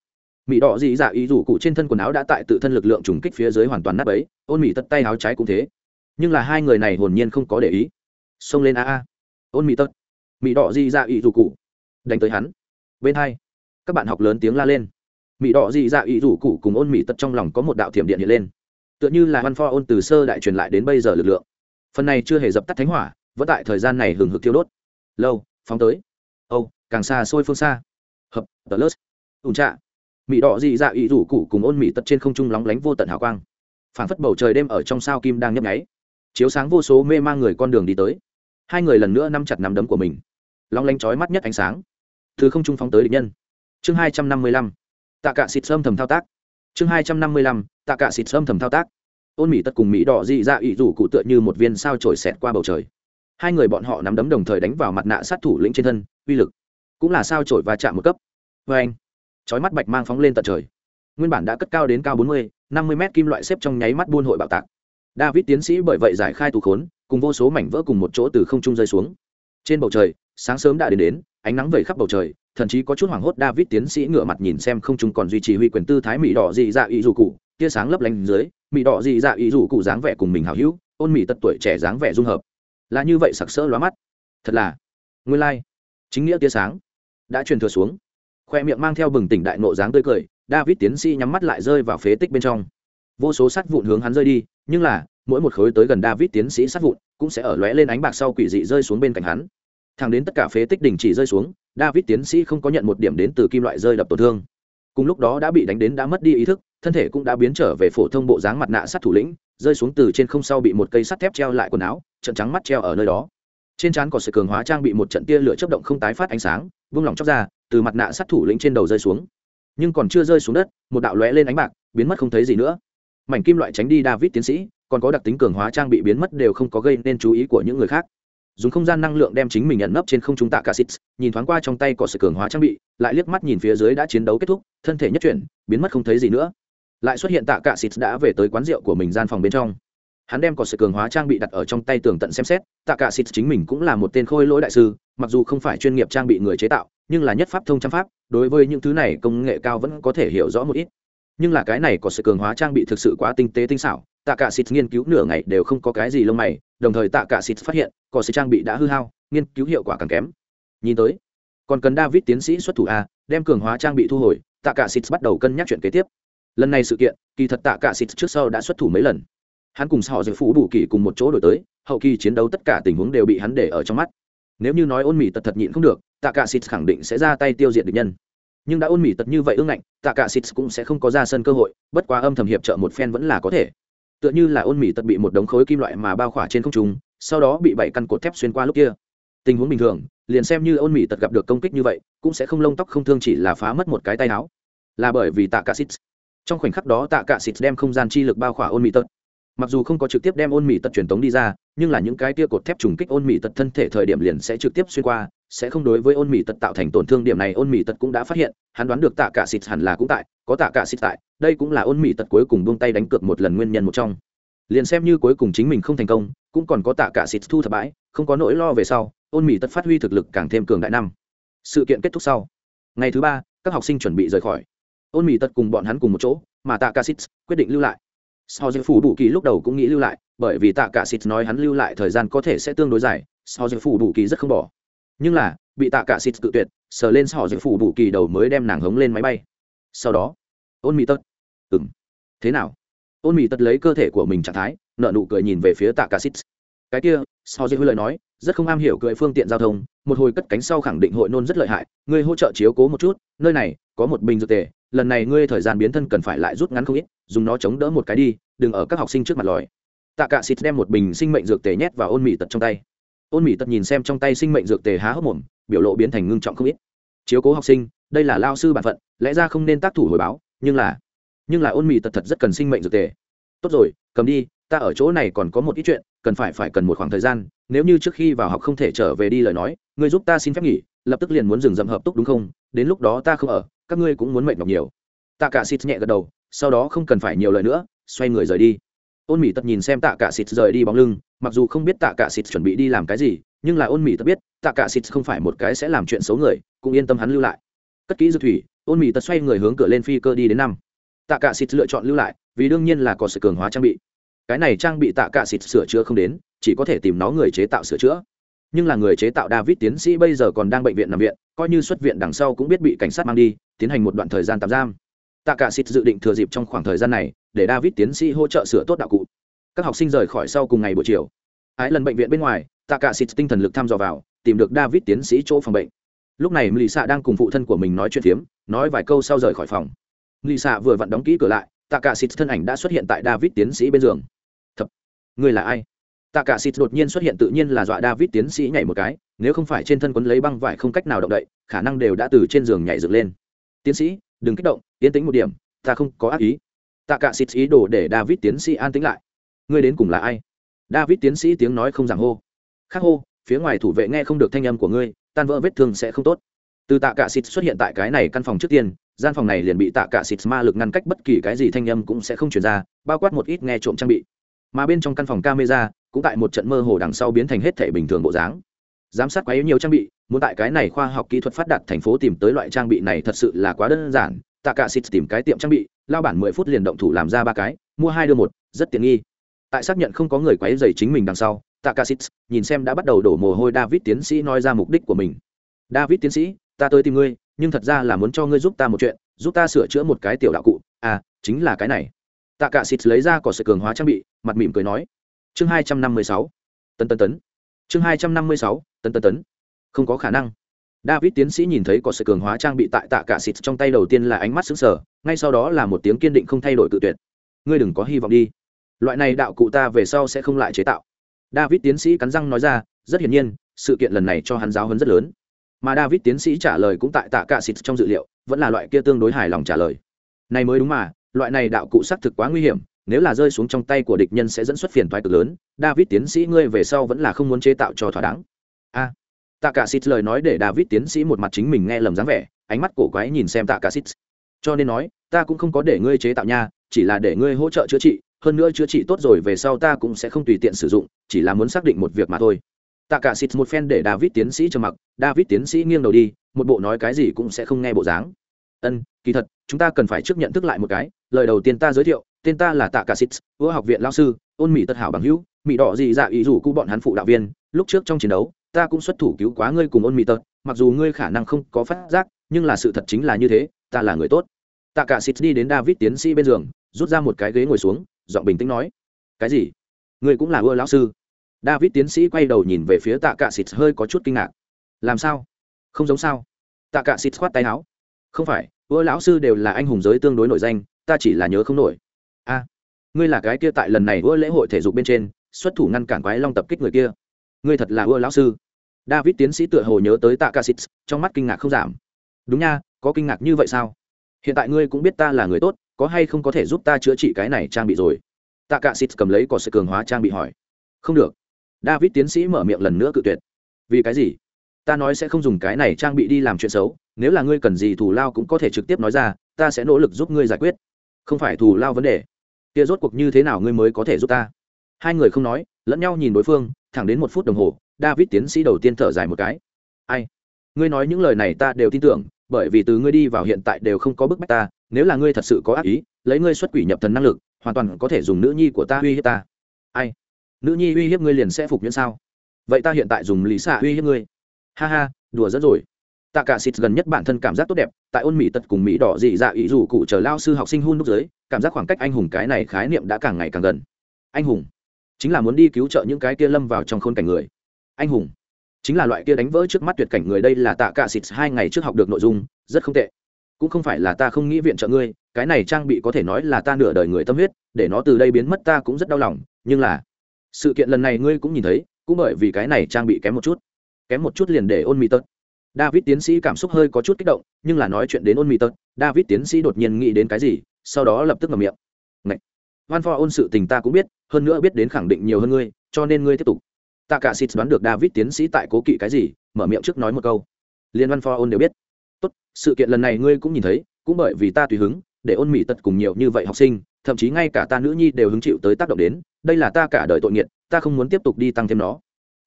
Mỹ đỏ dị dạ ý rủ cụ trên thân quần áo đã tại tự thân lực lượng trùng kích phía dưới hoàn toàn nát ấy ôn mỹ Tật tay áo trái cũng thế. Nhưng là hai người này hồn nhiên không có để ý. Xông lên a a. Ôn mỹ Tật, mỹ đỏ dị dạ ý rủ cụ. Đánh tới hắn. Bên hai. Các bạn học lớn tiếng la lên. Mỹ đỏ dị dạ ý rủ cụ cùng ôn mỹ Tật trong lòng có một đạo thiểm điện hiện lên. Tựa như là văn pho ôn từ sơ đại truyền lại đến bây giờ lực lượng. Phần này chưa hề dập tắt thánh hỏa vẫn tại thời gian này hừng hực thiêu đốt. Lâu phóng tới. Âu càng xa xôi phương xa. Hợp, tờ lớt. Ủn trạ. Mỹ đỏ dị dạ ý rủ cụ cùng ôn mỹ tật trên không trung lóng lánh vô tận hào quang. Phảng phất bầu trời đêm ở trong sao kim đang nhấp nháy. Chiếu sáng vô số mê mang người con đường đi tới. Hai người lần nữa nắm chặt nắm đấm của mình. Lóng lánh chói mắt nhất ánh sáng. Từ không trung phóng tới địch nhân. Chương hai trăm năm mươi lăm. Tạ cả xịt sơm thầm thao tác. Chương hai trăm năm mươi lăm. Tạ cả xịt sơm thầm thao tác. Ôn mỹ tật cùng mỹ đỏ dị dạ ý rủ cụ tựa như một viên sao trổi xẹt qua bầu trời. Hai người bọn họ nắm đấm đồng thời đánh vào mặt nạ sát thủ lĩnh trên thân, uy lực cũng là sao trổi và chạm một cấp. Vê anh, chói mắt bạch mang phóng lên tận trời. Nguyên bản đã cất cao đến cao bốn mươi, năm mươi mét kim loại xếp trong nháy mắt buôn hội bạo tạc. David tiến sĩ bởi vậy giải khai tù khốn, cùng vô số mảnh vỡ cùng một chỗ từ không trung rơi xuống. Trên bầu trời, sáng sớm đã đến đến, ánh nắng vẩy khắp bầu trời, thậm chí có chút hoảng hốt david tiến sĩ ngửa mặt nhìn xem không trung còn duy trì huy quyền tư thái mỹ đỏ dị dạ ý dù cụ, tia sáng lấp lánh dưới mỹ đỏ dị dạ ý dù cụ dáng vẻ cùng mình hào hữu, ôn mỹ tật tuổi trẻ dáng vẻ dung hợp. Là như vậy sặc sỡ lóa mắt. Thật là, nguyên lai、like. chính nghĩa tia sáng đã truyền thừa xuống. Khoe miệng mang theo bừng tỉnh đại nộ dáng tươi cười, david tiến sĩ nhắm mắt lại rơi vào phế tích bên trong. Vô số sắt vụn hướng hắn rơi đi, nhưng là, mỗi một khối tới gần david tiến sĩ sắt vụn cũng sẽ ở lóe lên ánh bạc sau quỷ dị rơi xuống bên cạnh hắn. Thẳng đến tất cả phế tích đình chỉ rơi xuống, david tiến sĩ không có nhận một điểm đến từ kim loại rơi đập tổn thương. Cùng lúc đó đã bị đánh đến đã mất đi ý thức, thân thể cũng đã biến trở về phổ thông bộ dáng mặt nạ sắt thủ lĩnh, rơi xuống từ trên không sau bị một cây sắt thép treo lại quần áo trận trắng mắt treo ở nơi đó trên trán có sự cường hóa trang bị một trận tia lửa chấp động không tái phát ánh sáng, vung lòng chóc ra, từ mặt nạ sát thủ lĩnh trên đầu rơi xuống. Nhưng còn chưa rơi xuống đất, một đạo lóe lên ánh bạc, biến mất không thấy gì nữa. Mảnh kim loại tránh đi david tiến sĩ, còn có đặc tính cường hóa trang bị biến mất đều không có gây nên chú ý của những người khác. Dùng không gian năng lượng đem chính mình nhận nấp trên không trung tạ cả xít nhìn thoáng qua trong tay có sự cường hóa trang bị, lại liếc mắt nhìn phía dưới đã chiến đấu kết thúc, thân thể nhất chuyển, biến mất không thấy gì nữa. Lại xuất hiện tạ cả xít đã về tới quán rượu của mình gian phòng bên trong hắn đem có sự cường hóa trang bị đặt ở trong tay tường tận xem xét tạ cả xịt chính mình cũng là một tên khôi lỗi đại sư, mặc dù không phải chuyên nghiệp trang bị người chế tạo, nhưng là nhất pháp thông trăm pháp, đối với những thứ này công nghệ cao vẫn có thể hiểu rõ một ít. Nhưng là cái này có sự cường hóa trang bị thực sự quá tinh tế tinh xảo tạ cả xịt nghiên cứu nửa ngày đều không có cái gì lông mày, đồng thời tạ cả xịt phát hiện, có sự trang bị đã hư hao, nghiên cứu hiệu quả càng kém. Nhìn tới, còn cần david tiến sĩ xuất thủ a, đem cường hóa trang bị thu hồi tạ cả xịt bắt đầu cân nhắc chuyện kế tiếp. Lần này sự kiện, kỳ thật tạ cả xịt trước sau đã xuất thủ mấy lần hắn cùng họ dự phủ đủ kỳ cùng một chỗ đổi tới, hậu kỳ chiến đấu tất cả tình huống đều bị hắn để ở trong mắt. Nếu như nói ôn mỹ tật thật nhịn không được, tạ cả xịt khẳng định sẽ ra tay tiêu diệt địch nhân. Nhưng đã ôn mỹ tật như vậy ương ngạnh, tạ cả xịt cũng sẽ không có ra sân cơ hội, bất quá âm thầm hiệp trợ một phen vẫn là có thể. Tựa như là ôn mỹ tật bị một đống khối kim loại mà bao khỏa trên không trung, sau đó bị bảy căn cột thép xuyên qua lúc kia. Tình huống bình thường, liền xem như ôn mỹ tật gặp được công kích như vậy, cũng sẽ không lông tóc không thương chỉ là phá mất một cái tay áo. Là bởi vì tạ cả xịt trong khoảnh khắc đó tạ cả xịt đem không gian chi lực bao khỏa ôn mỹ tật mặc dù không có trực tiếp đem ôn mỹ tật truyền tống đi ra, nhưng là những cái tia cột thép trùng kích ôn mỹ tật thân thể thời điểm liền sẽ trực tiếp xuyên qua, sẽ không đối với ôn mỹ tật tạo thành tổn thương điểm này ôn mỹ tật cũng đã phát hiện, hắn đoán được tạ cả xịt hẳn là cũng tại, có tạ cả xịt tại, đây cũng là ôn mỹ tật cuối cùng buông tay đánh cược một lần nguyên nhân một trong. Liền xem như cuối cùng chính mình không thành công, cũng còn có tạ cả xịt thu thập bãi, không có nỗi lo về sau, ôn mỹ tật phát huy thực lực càng thêm cường đại năm. Sự kiện kết thúc sau. Ngày thứ ba, các học sinh chuẩn bị rời khỏi. Ôn mỹ tật cùng bọn hắn cùng một chỗ, mà tạ cả xịt quyết định lưu lại sau giờ phủ bù kỳ lúc đầu cũng nghĩ lưu lại, bởi vì tạ cả xịt nói hắn lưu lại thời gian có thể sẽ tương đối dài sau giờ phủ bù kỳ rất không bỏ. Nhưng là, bị tạ cả xịt cự tuyệt, sờ lên sau giờ phủ bù kỳ đầu mới đem nàng hống lên máy bay. Sau đó, ôn mỹ tật ừng thế nào? Ôn mỹ tật lấy cơ thể của mình trạng thái nợ nụ cười nhìn về phía tạ cả xịt cái kia sau dễ lời nói, rất không am hiểu cười phương tiện giao thông, một hồi cất cánh sau khẳng định hội nôn rất lợi hại, ngươi hỗ trợ chiếu cố một chút, nơi này có một bình dược tề lần này ngươi thời gian biến thân cần phải lại rút ngắn không ít, dùng nó chống đỡ một cái đi, đừng ở các học sinh trước mặt lòi. Tạ cả xịt đem một bình sinh mệnh dược tề nhét vào ôn mỹ tật trong tay. Ôn mỹ tật nhìn xem trong tay sinh mệnh dược tề há hốc mồm, biểu lộ biến thành ngưng trọng không ít. Chiếu cố học sinh, đây là lao sư bản phận, lẽ ra không nên tác thủ hồi báo, nhưng là nhưng là ôn mỹ tật thật rất cần sinh mệnh dược tề. Tốt rồi, cầm đi, ta ở chỗ này còn có một ít chuyện, cần phải phải cần một khoảng thời gian, nếu như trước khi vào học không thể trở về đi lời nói, ngươi giúp ta xin phép nghỉ, lập tức liền muốn dừng dậm hợp túc đúng không? Đến lúc đó ta không ở, các ngươi cũng muốn mệt nhọc nhiều. Tạ cả xịt nhẹ gật đầu, sau đó không cần phải nhiều lời nữa, xoay người rời đi. Ôn mỹ tật nhìn xem tạ cả xịt rời đi bóng lưng, mặc dù không biết tạ cả xịt chuẩn bị đi làm cái gì, nhưng là ôn mỹ tật biết tạ cả xịt không phải một cái sẽ làm chuyện xấu người, cũng yên tâm hắn lưu lại. Cất kỹ dư thủy, ôn mỹ tật xoay người hướng cửa lên phi cơ đi đến năm. Tạ cả xịt lựa chọn lưu lại, vì đương nhiên là có sự cường hóa trang bị. Cái này trang bị tạ cả xịt sửa chữa không đến, chỉ có thể tìm nó người chế tạo sửa chữa nhưng là người chế tạo david tiến sĩ bây giờ còn đang bệnh viện nằm viện, coi như xuất viện đằng sau cũng biết bị cảnh sát mang đi, tiến hành một đoạn thời gian tạm giam. Tạ cả xịt dự định thừa dịp trong khoảng thời gian này, để david tiến sĩ hỗ trợ sửa tốt đạo cụ. Các học sinh rời khỏi sau cùng ngày buổi chiều. Ái lần bệnh viện bên ngoài tạ cả xịt tinh thần lực thăm dò vào, tìm được david tiến sĩ chỗ phòng bệnh. Lúc này lì xạ đang cùng phụ thân của mình nói chuyện phiếm, nói vài câu sau rời khỏi phòng. Lì xạ vừa vặn đóng kỹ cửa lại tạ cả xịt thân ảnh đã xuất hiện tại david tiến sĩ bên giường. Thật người là ai? Tạ cả xịt đột nhiên xuất hiện tự nhiên là dọa david tiến sĩ nhảy một cái, nếu không phải trên thân quấn lấy băng vải không cách nào động đậy, khả năng đều đã từ trên giường nhảy dựng lên. Tiến sĩ, đừng kích động, yên tĩnh một điểm, ta không có ác ý. Tạ cả xịt ý đồ để david tiến sĩ an tĩnh lại. Ngươi đến cùng là ai? David tiến sĩ tiếng nói không giảng hô. Khác hô, phía ngoài thủ vệ nghe không được thanh âm của ngươi, tan vỡ vết thương sẽ không tốt. Từ tạ cả xịt xuất hiện tại cái này căn phòng trước tiên, gian phòng này liền bị tạ cả xịt ma lực ngăn cách bất kỳ cái gì thanh âm cũng sẽ không truyền ra, bao quát một ít nghe trộm trang bị. Mà bên trong căn phòng camera cũng tại một trận mơ hồ đằng sau biến thành hết thể bình thường bộ dáng. Giám sát quá yếu nhiều trang bị, muốn tại cái này khoa học kỹ thuật phát đạt thành phố tìm tới loại trang bị này thật sự là quá đơn giản. Tạ cả xịt tìm cái tiệm trang bị, lao bản mười phút liền động thủ làm ra ba cái, mua hai đưa một, rất tiện nghi. Tại xác nhận không có người quấy dày chính mình đằng sau tạ cả xịt nhìn xem đã bắt đầu đổ mồ hôi david tiến sĩ nói ra mục đích của mình. David tiến sĩ, ta tới tìm ngươi, nhưng thật ra là muốn cho ngươi giúp ta một chuyện, giúp ta sửa chữa một cái tiểu đạo cụ. À chính là cái này. Tạ cả xịt lấy ra cỏ sự cường hóa trang bị, mặt mỉm cười nói chương hai trăm năm mươi sáu. Tấn chương hai trăm năm mươi sáu, tấn không có khả năng. David tiến sĩ nhìn thấy có sự cường hóa trang bị tại tạ cả xịt trong tay đầu tiên là ánh mắt xứng sở ngay sau đó là một tiếng kiên định không thay đổi tự tuyệt. Ngươi đừng có hy vọng đi. Loại này đạo cụ ta về sau sẽ không lại chế tạo. David tiến sĩ cắn răng nói ra, rất hiển nhiên, sự kiện lần này cho hắn giáo hấn rất lớn. Mà david tiến sĩ trả lời cũng tại tạ cả xịt trong dự liệu, vẫn là loại kia tương đối hài lòng trả lời. Này mới đúng mà, loại này đạo cụ xác thực quá nguy hiểm nếu là rơi xuống trong tay của địch nhân sẽ dẫn xuất phiền toái cực lớn, david tiến sĩ ngươi về sau vẫn là không muốn chế tạo cho thỏa đáng. A. Tạ cả xít lời nói để david tiến sĩ một mặt chính mình nghe lầm dáng vẻ, ánh mắt cổ quái nhìn xem tạ cả xít cho nên nói, ta cũng không có để ngươi chế tạo nha, chỉ là để ngươi hỗ trợ chữa trị, hơn nữa chữa trị tốt rồi về sau ta cũng sẽ không tùy tiện sử dụng, chỉ là muốn xác định một việc mà thôi. Tạ cả xịt một phen để david tiến sĩ trầm mặc, david tiến sĩ nghiêng đầu đi, một bộ nói cái gì cũng sẽ không nghe bộ dáng. Ân, kỳ thật, chúng ta cần phải trước nhận thức lại một cái, lời đầu tiên ta giới thiệu tên ta là tạ cả xít vua học viện lao sư, ôn mỹ tất hảo bằng hữu mỹ đỏ dị dạ ý rủ cụ bọn hắn phụ đạo viên, lúc trước trong chiến đấu, ta cũng xuất thủ cứu quá ngươi cùng ôn mỹ tật, mặc dù ngươi khả năng không có phát giác, nhưng là sự thật chính là như thế, ta là người tốt. Tạ cả xít đi đến david tiến sĩ bên giường, rút ra một cái ghế ngồi xuống, giọng bình tĩnh nói, cái gì? Ngươi cũng là ưa lão sư? David tiến sĩ quay đầu nhìn về phía tạ cả xít hơi có chút kinh ngạc. Làm sao? Không giống sao? Tạ cả xít khoát tay áo. Không phải ưa lão sư đều là anh hùng giới tương đối nổi danh, ta chỉ là nhớ không nổi ngươi là cái kia tại lần này ưa lễ hội thể dục bên trên, xuất thủ ngăn cản quái long tập kích người kia. Ngươi thật là ưa lão sư. David tiến sĩ tựa hồ nhớ tới tạ cả sĩ trong mắt kinh ngạc không giảm. Đúng nha, có kinh ngạc như vậy sao? Hiện tại ngươi cũng biết ta là người tốt, có hay không có thể giúp ta chữa trị cái này trang bị rồi? Tạ cả xịt cầm lấy cỏ sự cường hóa trang bị hỏi. Không được. David tiến sĩ mở miệng lần nữa cự tuyệt. Vì cái gì? Ta nói sẽ không dùng cái này trang bị đi làm chuyện xấu, nếu là ngươi cần gì thù lao cũng có thể trực tiếp nói ra, ta sẽ nỗ lực giúp ngươi giải quyết. Không phải thù lao vấn đề kia rốt cuộc như thế nào ngươi mới có thể giúp ta? Hai người không nói, lẫn nhau nhìn đối phương, thẳng đến một phút đồng hồ, david tiến sĩ đầu tiên thở dài một cái. Ai? Ngươi nói những lời này ta đều tin tưởng, bởi vì từ ngươi đi vào hiện tại đều không có bức bách ta, nếu là ngươi thật sự có ác ý, lấy ngươi xuất quỷ nhập thần năng lực, hoàn toàn có thể dùng nữ nhi của ta uy hiếp ta. Ai? Nữ nhi uy hiếp ngươi liền sẽ phục nhẫn sao? Vậy ta hiện tại dùng lý xạ uy hiếp ngươi. Ha ha, đùa dẫn rồi tạ cả xịt gần nhất bản thân cảm giác tốt đẹp, tại ôn mỹ tật cùng mỹ đỏ dị dạ ý dù cụ chờ lao sư học sinh hun nút giới cảm giác khoảng cách anh hùng cái này khái niệm đã càng ngày càng gần. Anh hùng chính là muốn đi cứu trợ những cái kia lâm vào trong khôn cảnh người. Anh hùng chính là loại kia đánh vỡ trước mắt tuyệt cảnh người đây là tạ cả xịt hai ngày trước học được nội dung, rất không tệ. Cũng không phải là ta không nghĩ viện trợ ngươi, cái này trang bị có thể nói là ta nửa đời người tâm huyết, để nó từ đây biến mất ta cũng rất đau lòng, nhưng là sự kiện lần này ngươi cũng nhìn thấy, cũng bởi vì cái này trang bị kém một chút. Kém một chút liền để ôn mỹ tật david tiến sĩ cảm xúc hơi có chút kích động, nhưng là nói chuyện đến ôn mỹ tật david tiến sĩ đột nhiên nghĩ đến cái gì, sau đó lập tức ngậm miệng. Ngậy! van for ôn sự tình ta cũng biết, hơn nữa biết đến khẳng định nhiều hơn ngươi, cho nên ngươi tiếp tục. Tạ cả xịt đoán được david tiến sĩ tại cố kỵ cái gì, mở miệng trước nói một câu. Liên văn for ôn đều biết. Tốt, sự kiện lần này ngươi cũng nhìn thấy, cũng bởi vì ta tùy hứng, để ôn mỹ tật cùng nhiều như vậy học sinh, thậm chí ngay cả ta nữ nhi đều hứng chịu tới tác động đến, đây là ta cả đời tội nghiệt, ta không muốn tiếp tục đi tăng thêm nó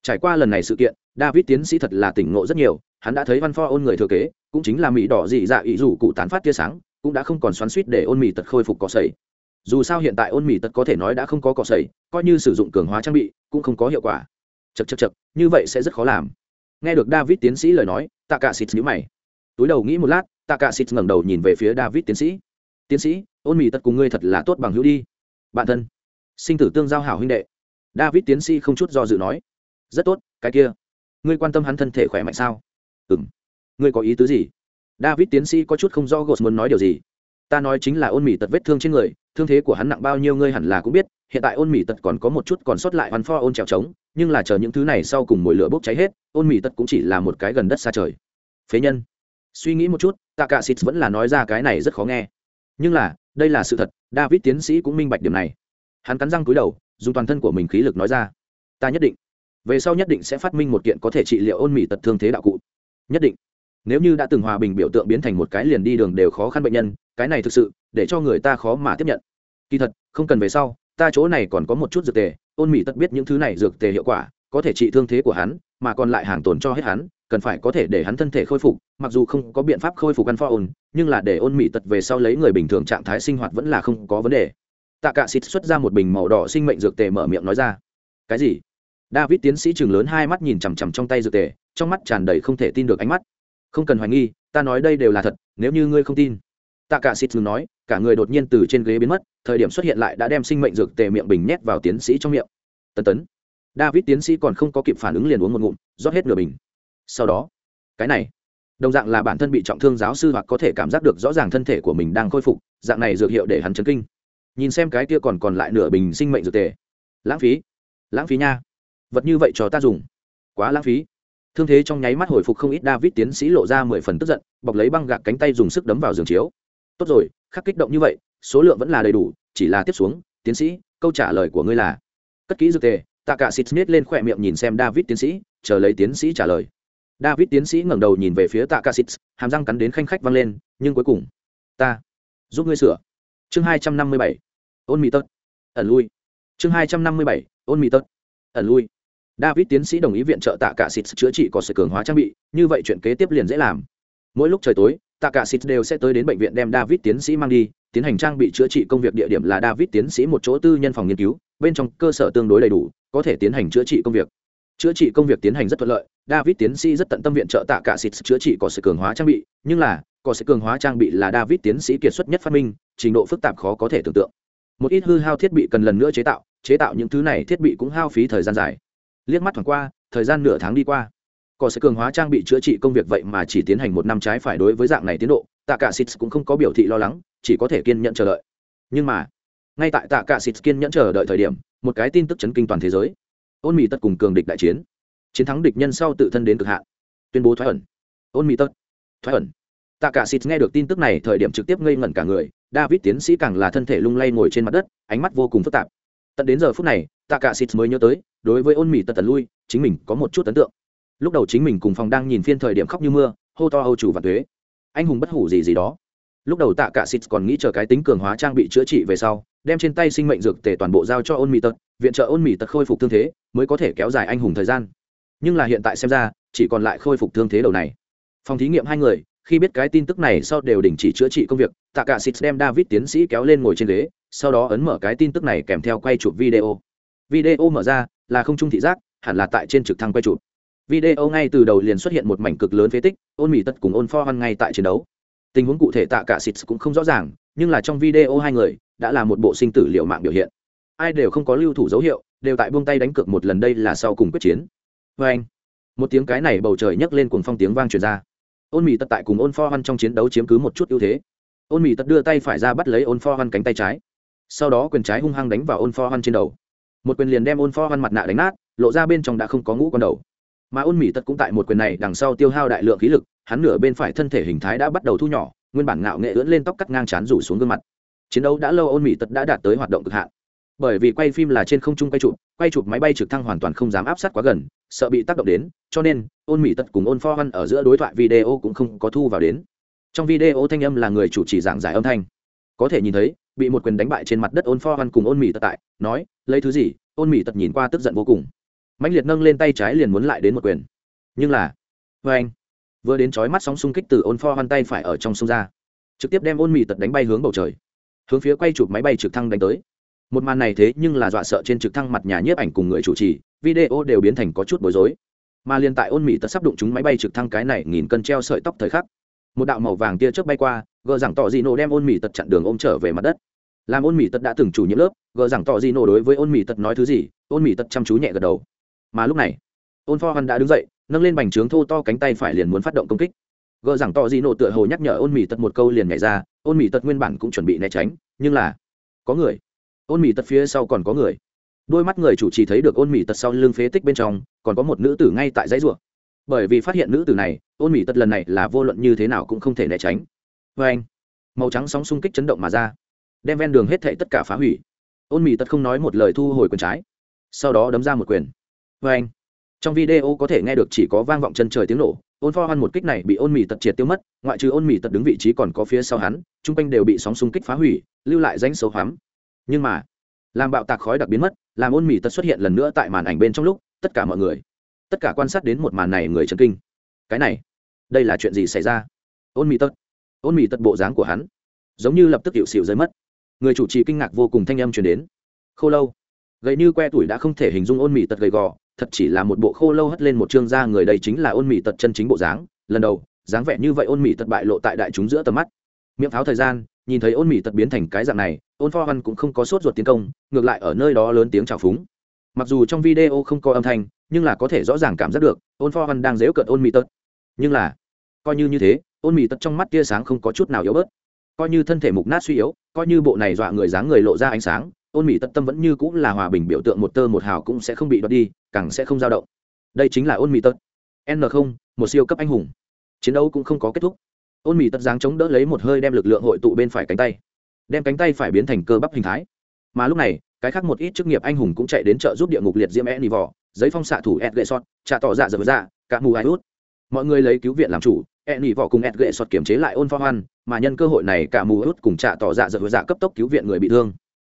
trải qua lần này sự kiện, david tiến sĩ thật là tỉnh ngộ rất nhiều, hắn đã thấy văn pho ôn người thừa kế, cũng chính là mỹ đỏ dị dạ ý dù cụ tán phát tia sáng, cũng đã không còn xoắn suýt để ôn mỹ tật khôi phục cỏ sầy dù sao hiện tại ôn mỹ tật có thể nói đã không có cỏ sầy coi như sử dụng cường hóa trang bị, cũng không có hiệu quả. Chật chật chật như vậy sẽ rất khó làm. Nghe được david tiến sĩ lời nói tạ cả xịt nhữ mày. Túi đầu nghĩ một lát tạ cả xịt ngẩng đầu nhìn về phía david tiến sĩ. Tiến sĩ, ôn mỹ tật cùng ngươi thật là tốt bằng hữu đi. Bạn thân, sinh tử tương giao hảo huynh đệ. David tiến sĩ không chút do dự nói rất tốt, cái kia. Ngươi quan tâm hắn thân thể khỏe mạnh sao? Ừ m ngươi có ý tứ gì? David tiến sĩ có chút không rõ gột muốn nói điều gì. Ta nói chính là ôn mỉ tật vết thương trên người, thương thế của hắn nặng bao nhiêu ngươi hẳn là cũng biết, hiện tại ôn mỉ tật còn có một chút còn sót lại hoàn pho ôn trèo trống, nhưng là chờ những thứ này sau cùng mồi lửa bốc cháy hết, ôn mỉ tật cũng chỉ là một cái gần đất xa trời. Phế nhân. Suy nghĩ một chút tạ cả xịt vẫn là nói ra cái này rất khó nghe. Nhưng là, đây là sự thật, david tiến sĩ cũng minh bạch điểm này. Hắn cắn răng cúi đầu, dùng toàn thân của mình khí lực nói ra. Ta nhất định về sau nhất định sẽ phát minh một kiện có thể trị liệu ôn mỹ tật thương thế đạo cụ. Nhất định. Nếu như đã từng hòa bình biểu tượng biến thành một cái liền đi đường đều khó khăn bệnh nhân, cái này thực sự, để cho người ta khó mà tiếp nhận. Kỳ thật, không cần về sau, ta chỗ này còn có một chút dược tề, ôn mỹ tất biết những thứ này dược tề hiệu quả, có thể trị thương thế của hắn, mà còn lại hàng tồn cho hết hắn, cần phải có thể để hắn thân thể khôi phục, mặc dù không có biện pháp khôi phục ăn pho ôn, nhưng là để ôn mỹ tật về sau lấy người bình thường trạng thái sinh hoạt vẫn là không có vấn đề. Tạ cả xịt xuất ra một bình màu đỏ sinh mệnh dược tề mở miệng nói ra. Cái gì? David tiến sĩ chừng lớn hai mắt nhìn chằm chằm trong tay dược tề, trong mắt tràn đầy không thể tin được ánh mắt. Không cần hoài nghi, ta nói đây đều là thật, nếu như ngươi không tin. Tạ cả xịt ngừng nói, cả người đột nhiên từ trên ghế biến mất, thời điểm xuất hiện lại đã đem sinh mệnh dược tề miệng bình nhét vào tiến sĩ trong miệng. Tấn tấn. David tiến sĩ còn không có kịp phản ứng liền uống một ngụm, rót hết nửa bình. Sau đó, cái này, đồng dạng là bản thân bị trọng thương giáo sư hoặc có thể cảm giác được rõ ràng thân thể của mình đang khôi phục, dạng này dược hiệu để hắn chấn kinh. Nhìn xem cái kia còn còn lại nửa bình sinh mệnh dược tề. Lãng phí. Lãng phí nha vật như vậy cho ta dùng. Quá lãng phí. Thương thế trong nháy mắt hồi phục không ít david tiến sĩ lộ ra mười phần tức giận, bọc lấy băng gạc cánh tay dùng sức đấm vào giường chiếu. Tốt rồi, khắc kích động như vậy, số lượng vẫn là đầy đủ, chỉ là tiếp xuống, tiến sĩ, câu trả lời của ngươi là. Cất kỹ dược tề, tạ cả xịt smith lên khỏe miệng nhìn xem david tiến sĩ, chờ lấy tiến sĩ trả lời. David tiến sĩ ngẩng đầu nhìn về phía tạ cả xịt hàm răng cắn đến khanh khách văng lên, nhưng cuối cùng, ta giúp ngươi sửa. Chương hai trăm năm mươi bảy, ôn mỹ tớt ẩn lui. Chương hai trăm năm mươi bảy, ôn mỹ tớt ẩn lui david tiến sĩ đồng ý viện trợ tạ cả xịt chữa trị có sự cường hóa trang bị, như vậy chuyện kế tiếp liền dễ làm. Mỗi lúc trời tối tạ cả xịt đều sẽ tới đến bệnh viện đem david tiến sĩ mang đi, tiến hành trang bị chữa trị công việc địa điểm là david tiến sĩ một chỗ tư nhân phòng nghiên cứu, bên trong cơ sở tương đối đầy đủ, có thể tiến hành chữa trị công việc. Chữa trị công việc tiến hành rất thuận lợi, david tiến sĩ rất tận tâm viện trợ tạ cả xịt chữa trị có sự cường hóa trang bị, nhưng là, có sự cường hóa trang bị là david tiến sĩ kiệt xuất nhất phát minh, trình độ phức tạp khó có thể tưởng tượng. Một ít hư hao thiết bị cần lần nữa chế tạo chế tạo những thứ này thiết bị cũng hao phí thời gian dài liếc mắt thoảng qua, thời gian nửa tháng đi qua. Có sẽ cường hóa trang bị chữa trị công việc vậy mà chỉ tiến hành một năm trái phải đối với dạng này tiến độ, tạ cả xịt cũng không có biểu thị lo lắng, chỉ có thể kiên nhẫn chờ đợi. Nhưng mà, ngay tại tạ cả xịt kiên nhẫn chờ đợi thời điểm, một cái tin tức chấn kinh toàn thế giới. Ôn mỹ tất cùng cường địch đại chiến. Chiến thắng địch nhân sau tự thân đến cực hạn. Tuyên bố thoái ẩn. Ôn mỹ Tất. Thoái ẩn. Tạ cả xịt nghe được tin tức này thời điểm trực tiếp ngây ngẩn cả người, david tiến sĩ càng là thân thể lung lay ngồi trên mặt đất, ánh mắt vô cùng phức tạp. Tận đến giờ phút này tạ cả xịt mới nhớ tới, đối với ôn mỹ tật tần lui, chính mình có một chút ấn tượng. Lúc đầu chính mình cùng phòng đang nhìn phiên thời điểm khóc như mưa, hô to âu chủ và thuế anh hùng bất hủ gì gì đó. Lúc đầu tạ cả xịt còn nghĩ chờ cái tính cường hóa trang bị chữa trị về sau, đem trên tay sinh mệnh dược tề toàn bộ giao cho ôn mỹ tật, viện trợ ôn mỹ tật khôi phục thương thế, mới có thể kéo dài anh hùng thời gian. Nhưng là hiện tại xem ra, chỉ còn lại khôi phục thương thế đầu này. Phòng thí nghiệm hai người, khi biết cái tin tức này sau đều đình chỉ chữa trị công việc tạ cả xịt đem david tiến sĩ kéo lên ngồi trên ghế, sau đó ấn mở cái tin tức này kèm theo quay chụp video video mở ra, là không trung thị giác, hẳn là tại trên trực thăng quay chụp. Video ngay từ đầu liền xuất hiện một mảnh cực lớn phế tích, ôn mỹ tật cùng ôn pho hoan ngay tại chiến đấu. Tình huống cụ thể tạ cả xịt cũng không rõ ràng, nhưng là trong video hai người, đã là một bộ sinh tử liệu mạng biểu hiện. Ai đều không có lưu thủ dấu hiệu, đều tại buông tay đánh cược một lần đây là sau cùng quyết chiến. Vê anh, một tiếng cái này bầu trời nhấc lên cuồng phong tiếng vang truyền ra. Ôn mỹ tật tại cùng ôn pho hoan trong chiến đấu chiếm cứ một chút ưu thế. Ôn mỹ tật đưa tay phải ra bắt lấy ôn pho hoan cánh tay trái. Sau đó quyền trái hung hăng đánh vào ôn pho hoan trên đầu một quyền liền đem ôn pho hoan mặt nạ đánh nát, lộ ra bên trong đã không có ngũ con đầu. Mà ôn mỹ tật cũng tại một quyền này đằng sau tiêu hao đại lượng khí lực, hắn nửa bên phải thân thể hình thái đã bắt đầu thu nhỏ, nguyên bản ngạo nghệ ưỡn lên tóc cắt ngang chán rủ xuống gương mặt. Chiến đấu đã lâu ôn mỹ tật đã đạt tới hoạt động cực hạn. Bởi vì quay phim là trên không trung quay chụp quay chụp máy bay trực thăng hoàn toàn không dám áp sát quá gần, sợ bị tác động đến, cho nên ôn mỹ tật cùng ôn pho văn ở giữa đối thoại video cũng không có thu vào đến. Trong video thanh âm là người chủ trì giảng giải âm thanh. Có thể nhìn thấy bị một quyền đánh bại trên mặt đất ôn pho văn cùng ôn mỹ tật tại, nói, lấy thứ gì? Ôn mỹ tật nhìn qua tức giận vô cùng. Mạnh liệt nâng lên tay trái liền muốn lại đến một quyền. Nhưng là vê anh. Vừa đến chói mắt sóng xung kích từ ôn pho văn tay phải ở trong sông ra. Trực tiếp đem ôn mỹ tật đánh bay hướng bầu trời. Hướng phía quay chụp máy bay trực thăng đánh tới. Một màn này thế nhưng là dọa sợ trên trực thăng mặt nhà nhiếp ảnh cùng người chủ trì, video đều biến thành có chút bối rối. Mà liên tại ôn mỹ tật sắp đụng chúng máy bay trực thăng cái này nghìn cân treo sợi tóc thời khắc, một đạo màu vàng tia chớp bay qua gờ rằng tỏ dị nổ đem ôn mỹ tật chặn đường ôm trở về mặt đất. Làm ôn mỹ tật đã từng chủ nhiệm lớp, gờ rằng tỏ dị nổ đối với ôn mỹ tật nói thứ gì, ôn mỹ tật chăm chú nhẹ gật đầu. Mà lúc này, ôn pho hắn đã đứng dậy, nâng lên bành trướng thô to cánh tay phải liền muốn phát động công kích. Gờ rằng tỏ dị nổ tựa hồ nhắc nhở ôn mỹ tật một câu liền nhảy ra, ôn mỹ tật nguyên bản cũng chuẩn bị né tránh, nhưng là, có người. Ôn mỹ tật phía sau còn có người. Đôi mắt người chủ trì thấy được ôn mỹ tật sau lưng phế tích bên trong, còn có một nữ tử ngay tại dãy ruộng bởi vì phát hiện nữ tử này, ôn mỹ tật lần này là vô luận như thế nào cũng không thể né tránh vê anh, màu trắng sóng xung kích chấn động mà ra, đem ven đường hết thệ tất cả phá hủy. Ôn mỹ tật không nói một lời thu hồi quyền trái, sau đó đấm ra một quyền. Vê anh, trong video có thể nghe được chỉ có vang vọng chân trời tiếng nổ, ôn pho hoan một kích này bị ôn mỹ tật triệt tiêu mất, ngoại trừ ôn mỹ tật đứng vị trí còn có phía sau hắn, chung quanh đều bị sóng xung kích phá hủy, lưu lại danh xấu hoắm. Nhưng mà, làm bạo tạc khói đặc biến mất, làm ôn mỹ tật xuất hiện lần nữa tại màn ảnh bên trong lúc, tất cả mọi người, tất cả quan sát đến một màn này người chấn kinh. Cái này, đây là chuyện gì xảy ra? Ôn mỹ tật ôn mỉ tật bộ dáng của hắn, giống như lập tức hiệu xịu rơi mất. Người chủ trì kinh ngạc vô cùng thanh âm truyền đến. Khô lâu. Gầy như que tuổi đã không thể hình dung ôn mỉ tật gầy gò, thật chỉ là một bộ khô lâu hất lên một chương da người đây chính là ôn mỉ tật chân chính bộ dáng. Lần đầu, dáng vẻ như vậy ôn mỉ tật bại lộ tại đại chúng giữa tầm mắt. Miệng tháo thời gian, nhìn thấy ôn mỉ tật biến thành cái dạng này, ôn pho văn cũng không có sốt ruột tiến công, ngược lại ở nơi đó lớn tiếng trào phúng. Mặc dù trong video không có âm thanh, nhưng là có thể rõ ràng cảm giác được, ôn pho văn đang dễu cợt ôn mỉ tật. Nhưng là, coi như như thế ôn mì tật trong mắt tia sáng không có chút nào yếu bớt. Coi như thân thể mục nát suy yếu, coi như bộ này dọa người dáng người lộ ra ánh sáng, ôn mì tật tâm vẫn như cũng là hòa bình biểu tượng một tơ một hào cũng sẽ không bị đoạt đi, càng sẽ không dao động. Đây chính là ôn mì tật n không, một siêu cấp anh hùng. Chiến đấu cũng không có kết thúc. Ôn mì tật dáng chống đỡ lấy một hơi đem lực lượng hội tụ bên phải cánh tay. Đem cánh tay phải biến thành cơ bắp hình thái. Mà lúc này, cái khác một ít chức nghiệp anh hùng cũng chạy đến trợ giúp địa ngục liệt diễm e nỉ vỏ giấy phong xạ thủ ed gậy sọt trả tỏ dạ dở dạ cả mù ai út. Mọi người lấy cứu viện làm chủ e nỉ vỏ cùng ed gậy sọt kiểm chế lại ôn pha hoan, mà nhân cơ hội này cả mù út cùng trạ tỏ dạ dở dạ cấp tốc cứu viện người bị thương.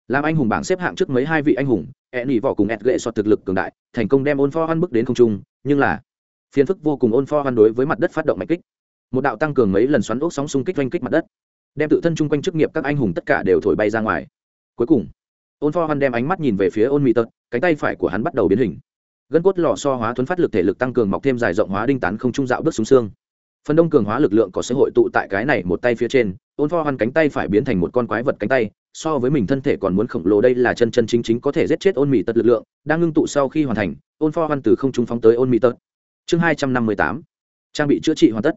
Làm anh hùng bảng xếp hạng trước mấy hai vị anh hùng e nỉ vỏ cùng ed gậy sọt thực lực cường đại, thành công đem ôn pha hoan bước đến không trung, nhưng là phiền phức vô cùng ôn pha hoan đối với mặt đất phát động mạnh kích. Một đạo tăng cường mấy lần xoắn ốc sóng xung kích oanh kích mặt đất, đem tự thân chung quanh chức nghiệp các anh hùng tất cả đều thổi bay ra ngoài. Cuối cùng, ôn pho hoan đem ánh mắt nhìn về phía ôn mỹ tật, cánh tay phải của hắn bắt đầu biến hình. Gân cốt lò so hóa thuấn phát lực thể lực tăng cường mọc thêm dài rộng hóa đinh tán không trung dạo bước xuống xương phần đông cường hóa lực lượng có sẽ hội tụ tại cái này một tay phía trên, ôn pho hoan cánh tay phải biến thành một con quái vật cánh tay, so với mình thân thể còn muốn khổng lồ đây là chân chân chính chính có thể giết chết ôn mỹ tật lực lượng, đang ngưng tụ sau khi hoàn thành, ôn pho hoan từ không trung phóng tới ôn mỹ tật. Chương hai trăm năm mươi tám, trang bị chữa trị hoàn tất.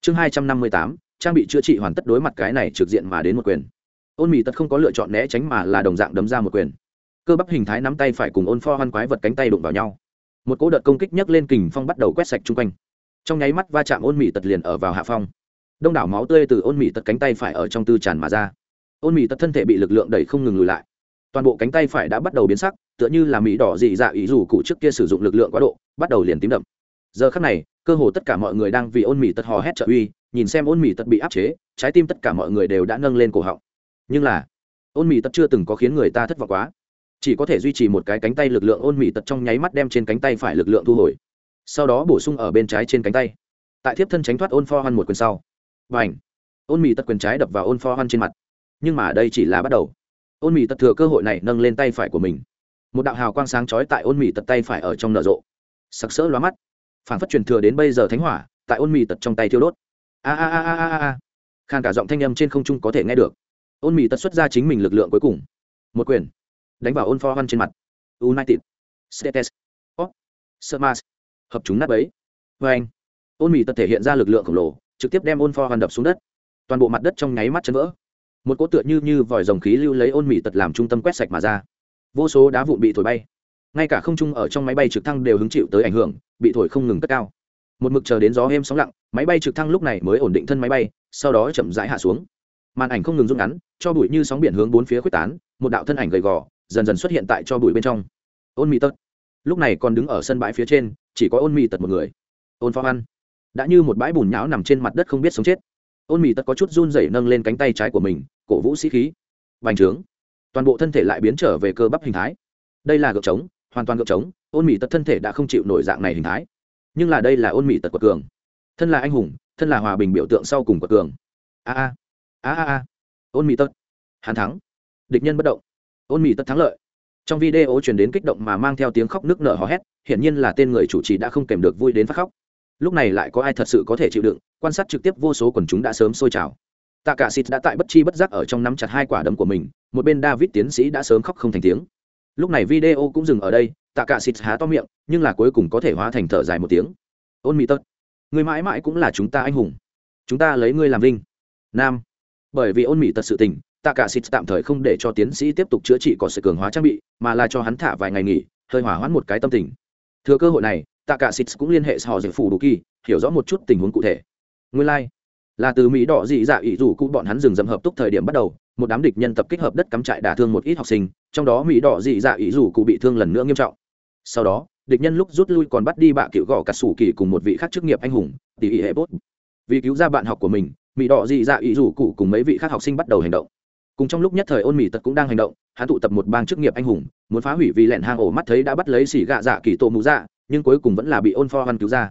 Chương hai trăm năm mươi tám, trang bị chữa trị hoàn tất đối mặt cái này trực diện mà đến một quyền. Ôn mỹ tật không có lựa chọn né tránh mà là đồng dạng đấm ra một quyền. Cơ bắp hình thái nắm tay phải cùng ôn pho hoan quái vật cánh tay đụng vào nhau. Một cỗ đợt công kích nhấc lên kình phong bắt đầu quét sạch chung quanh trong nháy mắt va chạm ôn mị tật liền ở vào hạ phong. Đông đảo máu tươi từ ôn mị tật cánh tay phải ở trong tư tràn mà ra. Ôn mị tật thân thể bị lực lượng đẩy không ngừng lùi lại. Toàn bộ cánh tay phải đã bắt đầu biến sắc, tựa như là mỹ đỏ dị dạ ý dù cụ trước kia sử dụng lực lượng quá độ, bắt đầu liền tím đậm. Giờ khắc này, cơ hồ tất cả mọi người đang vì ôn mị tật hò hét trợ uy, nhìn xem ôn mị tật bị áp chế, trái tim tất cả mọi người đều đã nâng lên cổ họng. Nhưng là, ôn mị tật chưa từng có khiến người ta thất vọng quá. Chỉ có thể duy trì một cái cánh tay lực lượng ôn mị tật trong nháy mắt đem trên cánh tay phải lực lượng thu hồi sau đó bổ sung ở bên trái trên cánh tay. Tại thiếp thân tránh thoát ôn pho hoan một quyền sau. Và ảnh ôn mì tật quyền trái đập vào ôn pho hoan trên mặt. Nhưng mà đây chỉ là bắt đầu. Ôn mì tật thừa cơ hội này nâng lên tay phải của mình. Một đạo hào quang sáng chói tại ôn mì tật tay phải ở trong nở rộ. Sặc sỡ lóa mắt. Phản phát truyền thừa đến bây giờ thánh hỏa, tại ôn mì tật trong tay thiêu đốt. A a a a a a. Khàn cả giọng thanh âm trên không trung có thể nghe được. Ôn mì tật xuất ra chính mình lực lượng cuối cùng. Một quyền. Đánh vào ôn pho hoan trên mặt. United. States. Op sermas hợp chúng nát bấy. Vê anh. Ôn mì tật thể hiện ra lực lượng khổng lồ, trực tiếp đem ôn pho hoàn đập xuống đất. Toàn bộ mặt đất trong nháy mắt chấn vỡ. Một cỗ tựa như như vòi rồng khí lưu lấy ôn mì tật làm trung tâm quét sạch mà ra. Vô số đá vụn bị thổi bay. Ngay cả không trung ở trong máy bay trực thăng đều hứng chịu tới ảnh hưởng, bị thổi không ngừng cất cao. Một mực chờ đến gió êm sóng lặng, máy bay trực thăng lúc này mới ổn định thân máy bay, sau đó chậm rãi hạ xuống. Màn ảnh không ngừng rút ngắn, cho bụi như sóng biển hướng bốn phía quyết tán, một đạo thân ảnh gầy gò, dần dần xuất hiện tại cho bụi bên trong. Ôn mỹ tật lúc này còn đứng ở sân bãi phía trên, chỉ có ôn mỹ tật một người. Ôn phó ăn đã như một bãi bùn nhão nằm trên mặt đất không biết sống chết. Ôn mỹ tật có chút run rẩy nâng lên cánh tay trái của mình, cổ vũ sĩ khí. Bành trướng. Toàn bộ thân thể lại biến trở về cơ bắp hình thái. Đây là gợp trống, hoàn toàn gợp trống, ôn mỹ tật thân thể đã không chịu nổi dạng này hình thái. Nhưng là đây là ôn mỹ tật quật cường. Thân là anh hùng, thân là hòa bình biểu tượng sau cùng quật cường. A a a a a. Ôn mỹ tật. Hàn thắng. Địch nhân bất động. Ôn mỹ tật thắng lợi trong video truyền đến kích động mà mang theo tiếng khóc nước nở hò hét, hiển nhiên là tên người chủ trì đã không kèm được vui đến phát khóc. Lúc này lại có ai thật sự có thể chịu đựng, quan sát trực tiếp vô số quần chúng đã sớm sôi trào. Tạ cả xịt đã tại bất chi bất giác ở trong nắm chặt hai quả đấm của mình, một bên david tiến sĩ đã sớm khóc không thành tiếng. Lúc này video cũng dừng ở đây tạ cả xịt há to miệng, nhưng là cuối cùng có thể hóa thành thở dài một tiếng. Ôn mỹ tật, người mãi mãi cũng là chúng ta anh hùng. Chúng ta lấy ngươi làm vinh. Nam. Bởi vì ôn mỹ tật sự tình tạ cả xịt tạm thời không để cho tiến sĩ tiếp tục chữa trị có sự cường hóa trang bị, mà là cho hắn thả vài ngày nghỉ, hơi hỏa hoãn một cái tâm tình. Thừa cơ hội này, tạ cả xịt cũng liên hệ họ dịch phủ đủ kỳ, hiểu rõ một chút tình huống cụ thể. Nguyên lai、like. là từ mỹ đỏ dị dạ ỷ rủ cụ bọn hắn dừng dầm hợp túc thời điểm bắt đầu, một đám địch nhân tập kích hợp đất cắm trại đả thương một ít học sinh, trong đó mỹ đỏ dị dạ ỷ rủ cụ bị thương lần nữa nghiêm trọng. Sau đó, địch nhân lúc rút lui còn bắt đi bạ cựu gõ cả sủ kỳ cùng một vị khác chức nghiệp anh hùng, tỷ ỷ hệ bốt. Vì cứu ra bạn học của mình, mỹ đỏ dị dạ ỷ rủ cụ cùng mấy vị khác học sinh bắt đầu hành động cùng trong lúc nhất thời ôn mỹ tật cũng đang hành động, hắn tụ tập một bang chức nghiệp anh hùng, muốn phá hủy vì lẹn hang ổ mắt thấy đã bắt lấy xỉ gạ dạ kỳ tổ mũ dạ nhưng cuối cùng vẫn là bị ôn pho hoan cứu ra.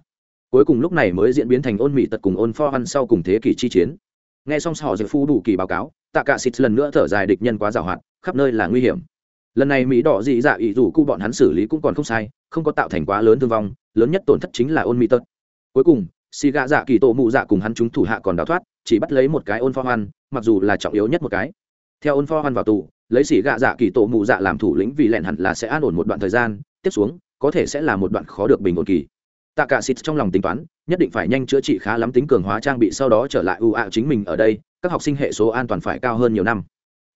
Cuối cùng lúc này mới diễn biến thành ôn mỹ tật cùng ôn pho hoan sau cùng thế kỷ chi chiến. Nghe xong sò dược phu đủ kỳ báo cáo, tạ cả xịt lần nữa thở dài địch nhân quá giàu hoạt khắp nơi là nguy hiểm. Lần này mỹ đỏ dị dạ ý dù cụ bọn hắn xử lý cũng còn không sai, không có tạo thành quá lớn thương vong, lớn nhất tổn thất chính là ôn mỹ tật. Cuối cùng xì gạ dạ kỳ tổ mụ dạ cùng hắn chúng thủ hạ còn đào thoát, chỉ bắt lấy một cái ôn pho hoan, mặc dù là trọng yếu nhất một cái theo ôn pho hoan vào tù, lấy xỉ gạ dạ kỳ tổ mụ dạ làm thủ lĩnh vì lẹn hẳn là sẽ an ổn một đoạn thời gian, tiếp xuống, có thể sẽ là một đoạn khó được bình ổn kỳ. Tạ cả xịt trong lòng tính toán, nhất định phải nhanh chữa trị khá lắm tính cường hóa trang bị sau đó trở lại ưu ạ chính mình ở đây, các học sinh hệ số an toàn phải cao hơn nhiều năm.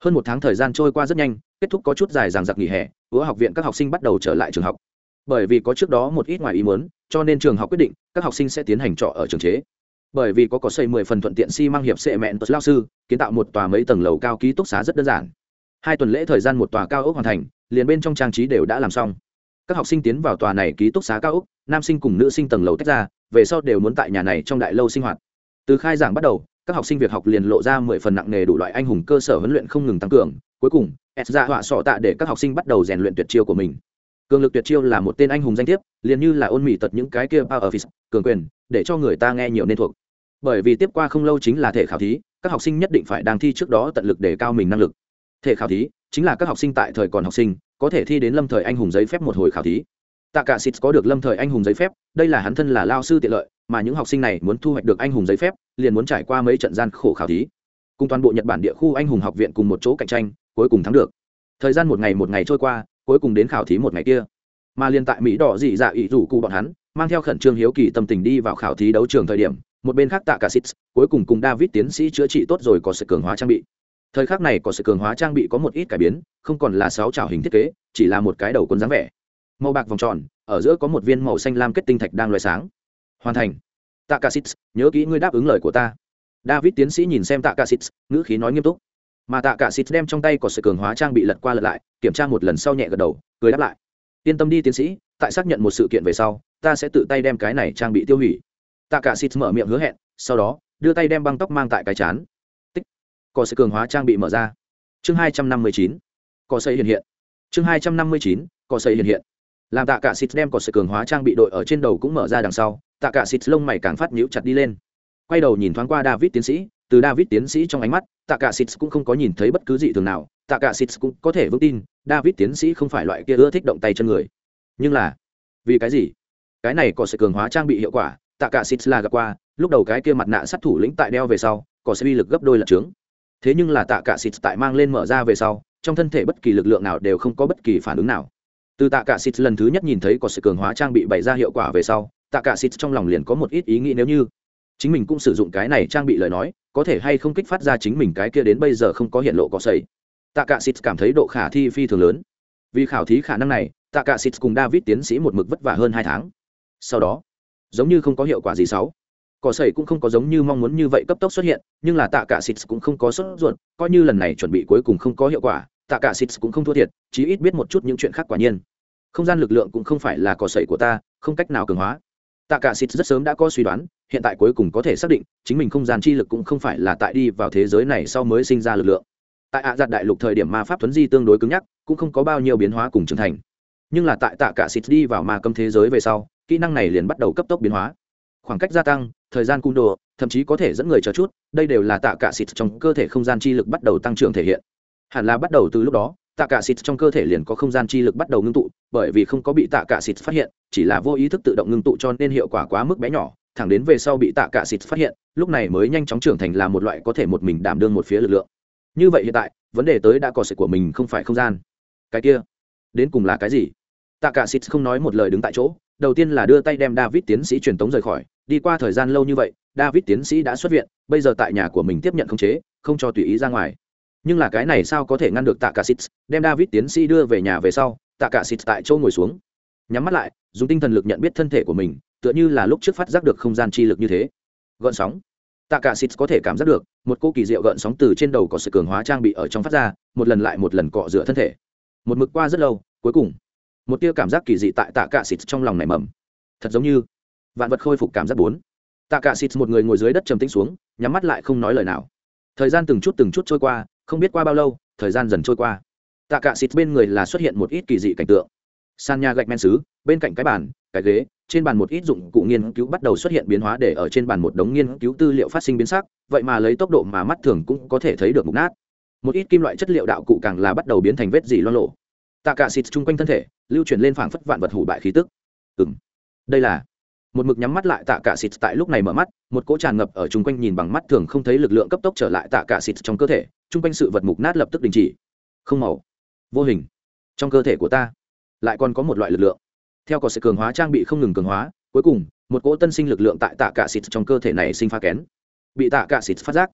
Hơn một tháng thời gian trôi qua rất nhanh, kết thúc có chút dài dằng dặc nghỉ hè, ứa học viện các học sinh bắt đầu trở lại trường học. Bởi vì có trước đó một ít ngoài ý muốn, cho nên trường học quyết định, các học sinh sẽ tiến hành trọ ở trường chế bởi vì có có xây mười phần thuận tiện xi mang hiệp sệ mẹn tật lao sư, kiến tạo một tòa mấy tầng lầu cao ký túc xá rất đơn giản. Hai tuần lễ thời gian một tòa cao ốc hoàn thành, liền bên trong trang trí đều đã làm xong. Các học sinh tiến vào tòa này ký túc xá cao ốc, nam sinh cùng nữ sinh tầng lầu tách ra, về sau đều muốn tại nhà này trong đại lâu sinh hoạt. Từ khai giảng bắt đầu, các học sinh việc học liền lộ ra mười phần nặng nề đủ loại anh hùng cơ sở huấn luyện không ngừng tăng cường, cuối cùng s ra họa sọ tạ để các học sinh bắt đầu rèn luyện tuyệt chiêu của mình. Cường lực tuyệt chiêu là một tên anh hùng danh thiếp, liền như là ôn mỹ tật những cái kia power fist, cường quyền, để cho người ta nghe nhiều nên thuộc bởi vì tiếp qua không lâu chính là thể khảo thí, các học sinh nhất định phải đang thi trước đó tận lực để cao mình năng lực. Thể khảo thí chính là các học sinh tại thời còn học sinh, có thể thi đến lâm thời anh hùng giấy phép một hồi khảo thí. Tạ cả xịt có được lâm thời anh hùng giấy phép, đây là hắn thân là lao sư tiện lợi, mà những học sinh này muốn thu hoạch được anh hùng giấy phép, liền muốn trải qua mấy trận gian khổ khảo thí. Cùng toàn bộ nhật bản địa khu anh hùng học viện cùng một chỗ cạnh tranh, cuối cùng thắng được. Thời gian một ngày một ngày trôi qua, cuối cùng đến khảo thí một ngày kia. Mà liên tại mỹ đỏ dị dạ ỵ rủ cụ bọn hắn, mang theo khẩn trương hiếu kỳ tâm tình đi vào khảo thí đấu trường thời điểm một bên khác tạ cả xít cuối cùng cùng david tiến sĩ chữa trị tốt rồi có sự cường hóa trang bị. Thời khắc này có sự cường hóa trang bị có một ít cải biến, không còn là sáu trào hình thiết kế, chỉ là một cái đầu quân dáng vẻ. Màu bạc vòng tròn, ở giữa có một viên màu xanh lam kết tinh thạch đang loay sáng. Hoàn thành. Tạ cả xít nhớ kỹ ngươi đáp ứng lời của ta. David tiến sĩ nhìn xem tạ cả xít ngữ khí nói nghiêm túc. Mà tạ cả xít đem trong tay có sự cường hóa trang bị lật qua lật lại, kiểm tra một lần sau nhẹ gật đầu, cười đáp lại. Yên tâm đi tiến sĩ, tại xác nhận một sự kiện về sau, ta sẽ tự tay đem cái này trang bị tiêu hủy tạ cả xít mở miệng hứa hẹn, sau đó, đưa tay đem băng tóc mang tại cái chán. Tích. Có sợi cường hóa trang bị mở ra. Chương hai trăm năm mươi chín. Có sợi hiện hiện. Chương hai trăm năm mươi chín có sợi hiện hiện. Làm tạ cả xịt đem cổ sợi cường hóa trang bị đội ở trên đầu cũng mở ra đằng sau tạ cả xịt lông mày càng phát nhíu chặt đi lên. Quay đầu nhìn thoáng qua david tiến sĩ, từ david tiến sĩ trong ánh mắt tạ cả xịt cũng không có nhìn thấy bất cứ gì thường nào tạ cả xịt cũng có thể vững tin, david tiến sĩ không phải loại kia ưa thích động tay chân người. Nhưng là, vì cái gì? Cái này có sự cường hóa trang bị hiệu quả tạ cả xịt là gặp qua, lúc đầu cái kia mặt nạ sát thủ lĩnh tại đeo về sau, có sẽ uy lực gấp đôi lật trướng. Thế nhưng là tạ cả xịt tại mang lên mở ra về sau, trong thân thể bất kỳ lực lượng nào đều không có bất kỳ phản ứng nào. Từ tạ cả xịt lần thứ nhất nhìn thấy có sự cường hóa trang bị bày ra hiệu quả về sau, tạ cả xịt trong lòng liền có một ít ý nghĩ nếu như chính mình cũng sử dụng cái này trang bị lời nói, có thể hay không kích phát ra chính mình cái kia đến bây giờ không có hiện lộ có sẩy. Tạ cả xịt cảm thấy độ khả thi phi thường lớn. Vì khảo thí khả năng này, tạ cả xịt cùng david tiến sĩ một mực vất vả hơn hai tháng. Sau đó giống như không có hiệu quả gì xấu. Cỏ sẩy cũng không có giống như mong muốn như vậy cấp tốc xuất hiện, nhưng là tạ cả xịt cũng không có sốt ruột, coi như lần này chuẩn bị cuối cùng không có hiệu quả, tạ cả xịt cũng không thua thiệt, chí ít biết một chút những chuyện khác quả nhiên. Không gian lực lượng cũng không phải là cỏ sẩy của ta, không cách nào cường hóa. Tạ cả xịt rất sớm đã có suy đoán, hiện tại cuối cùng có thể xác định, chính mình không gian chi lực cũng không phải là tại đi vào thế giới này sau mới sinh ra lực lượng. Tại ạ giặt đại lục thời điểm ma pháp thuấn di tương đối cứng nhắc, cũng không có bao nhiêu biến hóa cùng trưởng thành. Nhưng là tại tạ cả xịt đi vào ma cấm thế giới về sau kỹ năng này liền bắt đầu cấp tốc biến hóa. Khoảng cách gia tăng, thời gian cung đồ, thậm chí có thể dẫn người chờ chút, đây đều là tạ cả xịt trong cơ thể không gian chi lực bắt đầu tăng trưởng thể hiện. Hẳn là bắt đầu từ lúc đó, tạ cả xịt trong cơ thể liền có không gian chi lực bắt đầu ngưng tụ, bởi vì không có bị tạ cả xịt phát hiện, chỉ là vô ý thức tự động ngưng tụ cho nên hiệu quả quá mức bé nhỏ, thẳng đến về sau bị tạ cả xịt phát hiện, lúc này mới nhanh chóng trưởng thành là một loại có thể một mình đảm đương một phía lực lượng. Như vậy hiện tại, vấn đề tới đã có sự của mình không phải không gian. Cái kia, đến cùng là cái gì? Tạ cả xịt không nói một lời đứng tại chỗ, đầu tiên là đưa tay đem david tiến sĩ truyền tống rời khỏi. Đi qua thời gian lâu như vậy, david tiến sĩ đã xuất viện, bây giờ tại nhà của mình tiếp nhận khống chế, không cho tùy ý ra ngoài. Nhưng là cái này sao có thể ngăn được tạ cả xịt? Đem david tiến sĩ đưa về nhà về sau, tạ cả xịt tại chỗ ngồi xuống. Nhắm mắt lại, dùng tinh thần lực nhận biết thân thể của mình, tựa như là lúc trước phát giác được không gian chi lực như thế. Gợn sóng. Tạ cả xịt có thể cảm giác được, một cô kỳ diệu gợn sóng từ trên đầu có sự cường hóa trang bị ở trong phát ra, một lần lại một lần cọ rửa thân thể. Một mực qua rất lâu, cuối cùng một tia cảm giác kỳ dị tại tạ cả xịt trong lòng nảy mầm. Thật giống như vạn vật khôi phục cảm giác bốn. Tạ cả xịt một người ngồi dưới đất trầm tĩnh xuống, nhắm mắt lại không nói lời nào. Thời gian từng chút từng chút trôi qua, không biết qua bao lâu, thời gian dần trôi qua. Tạ cả xịt bên người là xuất hiện một ít kỳ dị cảnh tượng. Sàn nhà gạch men xứ, bên cạnh cái bàn, cái ghế, trên bàn một ít dụng cụ nghiên cứu bắt đầu xuất hiện biến hóa để ở trên bàn một đống nghiên cứu tư liệu phát sinh biến sắc, vậy mà lấy tốc độ mà mắt thường cũng có thể thấy được mục nát. Một ít kim loại chất liệu đạo cụ càng là bắt đầu biến thành vết dỉ loang lộ tạ cả xịt chung quanh thân thể, lưu chuyển lên phảng phất vạn vật hủ bại khí tức. Ừ đây là một mực nhắm mắt lại tạ cả xịt tại lúc này mở mắt, một cỗ tràn ngập ở chung quanh nhìn bằng mắt thường không thấy lực lượng cấp tốc trở lại tạ cả xịt trong cơ thể, chung quanh sự vật mục nát lập tức đình chỉ. Không màu, vô hình. Trong cơ thể của ta lại còn có một loại lực lượng. Theo có sự cường hóa trang bị không ngừng cường hóa, cuối cùng, một cỗ tân sinh lực lượng tại tạ cả xịt trong cơ thể này sinh pha kén, bị tạ cả xịt phát giác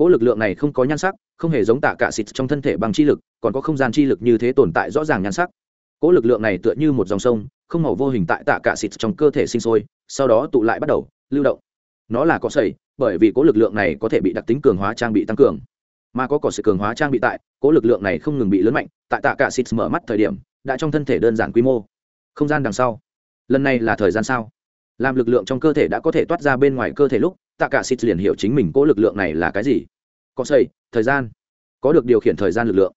cỗ lực lượng này không có nhan sắc, không hề giống tạ cả xịt trong thân thể bằng chi lực, còn có không gian chi lực như thế tồn tại rõ ràng nhan sắc. Cỗ lực lượng này tựa như một dòng sông, không màu vô hình tại tạ cả xịt trong cơ thể sinh sôi, sau đó tụ lại bắt đầu, lưu động. Nó là có sẩy, bởi vì cỗ lực lượng này có thể bị đặc tính cường hóa trang bị tăng cường. Mà có cỏ sự cường hóa trang bị tại cỗ lực lượng này không ngừng bị lớn mạnh, tại tạ cả xịt mở mắt thời điểm, đã trong thân thể đơn giản quy mô. Không gian đằng sau. Lần này là thời gian sao? Làm lực lượng trong cơ thể đã có thể toát ra bên ngoài cơ thể lúc tạ cả xịt liền hiểu chính mình cỗ lực lượng này là cái gì. Có xây, thời gian. Có được điều khiển thời gian lực lượng.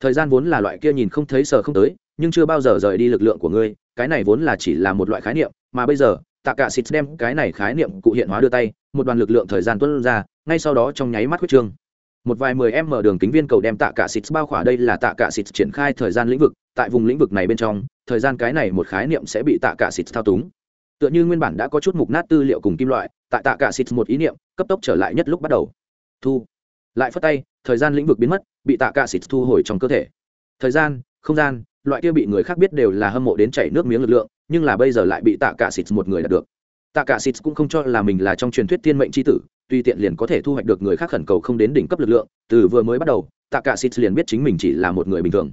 Thời gian vốn là loại kia nhìn không thấy sờ không tới, nhưng chưa bao giờ rời đi lực lượng của ngươi, cái này vốn là chỉ là một loại khái niệm, mà bây giờ, tạ cả xịt đem cái này khái niệm cụ hiện hóa đưa tay, một đoàn lực lượng thời gian tuân ra, ngay sau đó trong nháy mắt huyết trương. Một vài mười em mở đường kính viên cầu đem tạ cả xịt bao khỏa đây là tạ cả xịt triển khai thời gian lĩnh vực, tại vùng lĩnh vực này bên trong, thời gian cái này một khái niệm sẽ bị tạ cả xịt thao túng tựa như nguyên bản đã có chút mục nát tư liệu cùng kim loại, tại tạ cả xịt một ý niệm, cấp tốc trở lại nhất lúc bắt đầu. Thu. Lại phất tay, thời gian lĩnh vực biến mất, bị tạ cả xịt thu hồi trong cơ thể. Thời gian, không gian, loại kia bị người khác biết đều là hâm mộ đến chảy nước miếng lực lượng, nhưng là bây giờ lại bị tạ cả xịt một người đạt được. Tạ cả xịt cũng không cho là mình là trong truyền thuyết thiên mệnh chi tử, tuy tiện liền có thể thu hoạch được người khác khẩn cầu không đến đỉnh cấp lực lượng, từ vừa mới bắt đầu, tạ cả xịt liền biết chính mình chỉ là một người bình thường.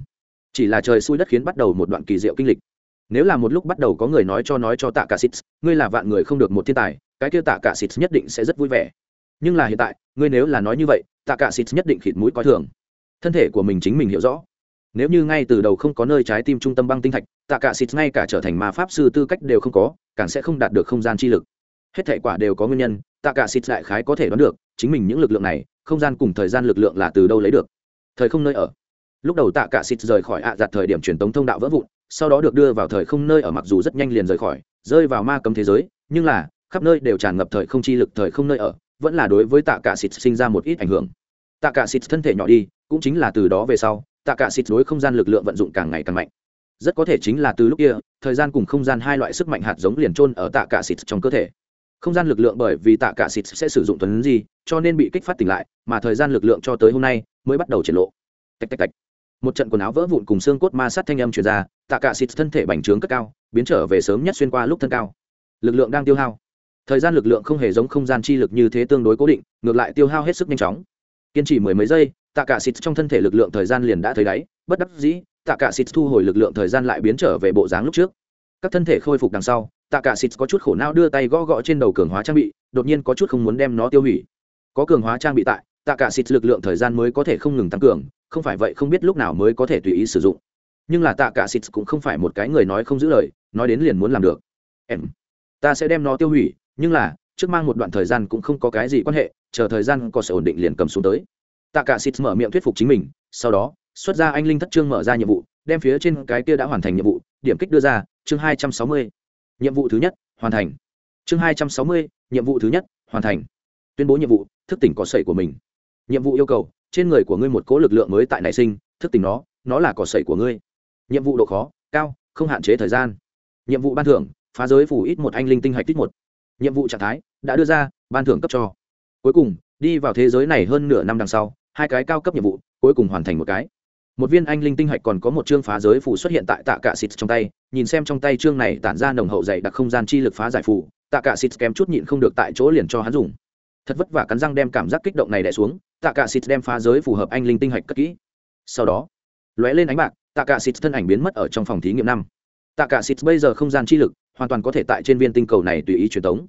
Chỉ là trời xui đất khiến bắt đầu một đoạn kỳ diệu kinh lịch nếu là một lúc bắt đầu có người nói cho nói cho tạ cả xịt ngươi là vạn người không được một thiên tài, cái kia tạ cả xịt nhất định sẽ rất vui vẻ. Nhưng là hiện tại, ngươi nếu là nói như vậy, tạ cả xịt nhất định khịt mũi coi thường. Thân thể của mình chính mình hiểu rõ. Nếu như ngay từ đầu không có nơi trái tim trung tâm băng tinh thạch, tạ cả xịt ngay cả trở thành ma pháp sư tư cách đều không có, càng sẽ không đạt được không gian chi lực. Hết thể quả đều có nguyên nhân, tạ cả xịt đại khái có thể đoán được, chính mình những lực lượng này, không gian cùng thời gian lực lượng là từ đâu lấy được. Thời không nơi ở. Lúc đầu tạ cả xịt rời khỏi ạ à giặt thời điểm truyền tống thông đạo vỡ vụn sau đó được đưa vào thời không nơi ở mặc dù rất nhanh liền rời khỏi, rơi vào ma cấm thế giới, nhưng là, khắp nơi đều tràn ngập thời không chi lực, thời không nơi ở, vẫn là đối với tạ cả xịt sinh ra một ít ảnh hưởng. Tạ cả xịt thân thể nhỏ đi, cũng chính là từ đó về sau, tạ cả xịt đối không gian lực lượng vận dụng càng ngày càng mạnh. Rất có thể chính là từ lúc kia, thời gian cùng không gian hai loại sức mạnh hạt giống liền trôn ở tạ cả xịt trong cơ thể. Không gian lực lượng bởi vì tạ cả xịt sẽ sử dụng tuấn gì cho nên bị kích phát tỉnh lại, mà thời gian lực lượng cho tới hôm nay mới bắt đầu triển lộ. Tạch tạch tạch một trận quần áo vỡ vụn cùng xương cốt ma sát thanh âm truyền ra, tạ cả xịt thân thể bành trướng cất cao, biến trở về sớm nhất xuyên qua lúc thân cao. Lực lượng đang tiêu hao. Thời gian lực lượng không hề giống không gian chi lực như thế tương đối cố định, ngược lại tiêu hao hết sức nhanh chóng. Kiên trì mười mấy giây, tạ cả xịt trong thân thể lực lượng thời gian liền đã thấy đáy, bất đắc dĩ, tạ cả xịt thu hồi lực lượng thời gian lại biến trở về bộ dáng lúc trước. Các thân thể khôi phục đằng sau, tạ cả xịt có chút khổ não đưa tay gõ gõ trên đầu cường hóa trang bị, đột nhiên có chút không muốn đem nó tiêu hủy. Có cường hóa trang bị tại, tạ cả xịt lực lượng thời gian mới có thể không ngừng tăng cường không phải vậy không biết lúc nào mới có thể tùy ý sử dụng. Nhưng là tạ cả xịt cũng không phải một cái người nói không giữ lời, nói đến liền muốn làm được. Em, ta sẽ đem nó tiêu hủy, nhưng là, trước mang một đoạn thời gian cũng không có cái gì quan hệ, chờ thời gian có sự ổn định liền cầm xuống tới. Tạ cả xịt mở miệng thuyết phục chính mình, sau đó, xuất ra anh linh thất trương mở ra nhiệm vụ, đem phía trên cái kia đã hoàn thành nhiệm vụ, điểm kích đưa ra, chương hai trăm sáu mươi. Nhiệm vụ thứ nhất, hoàn thành. Chương hai trăm sáu mươi, nhiệm vụ thứ nhất, hoàn thành. Tuyên bố nhiệm vụ, thức tỉnh có sẩy của mình. Nhiệm vụ yêu cầu trên người của ngươi một cố lực lượng mới tại nảy sinh, thức tỉnh nó nó là cỏ sậy của ngươi. Nhiệm vụ độ khó, cao, không hạn chế thời gian. Nhiệm vụ ban thưởng, phá giới phủ ít một anh linh tinh hạch tích một. Nhiệm vụ trạng thái, đã đưa ra, ban thưởng cấp cho. Cuối cùng, đi vào thế giới này hơn nửa năm đằng sau, hai cái cao cấp nhiệm vụ, cuối cùng hoàn thành một cái. Một viên anh linh tinh hạch còn có một chương phá giới phủ xuất hiện tại tạ cả xịt trong tay, nhìn xem trong tay chương này tản ra nồng hậu dày đặc không gian chi lực phá giải phủ tạ cả xịt kém chút nhịn không được tại chỗ liền cho hắn dùng. Thật vất vả cắn răng đem cảm giác kích động này đè xuống tạ cả xịt đem phá giới phù hợp anh linh tinh hạch cất kỹ. Sau đó, lóe lên ánh bạc, tạ cả xịt thân ảnh biến mất ở trong phòng thí nghiệm năm. Tạ cả xịt bây giờ không gian chi lực, hoàn toàn có thể tại trên viên tinh cầu này tùy ý truyền tống.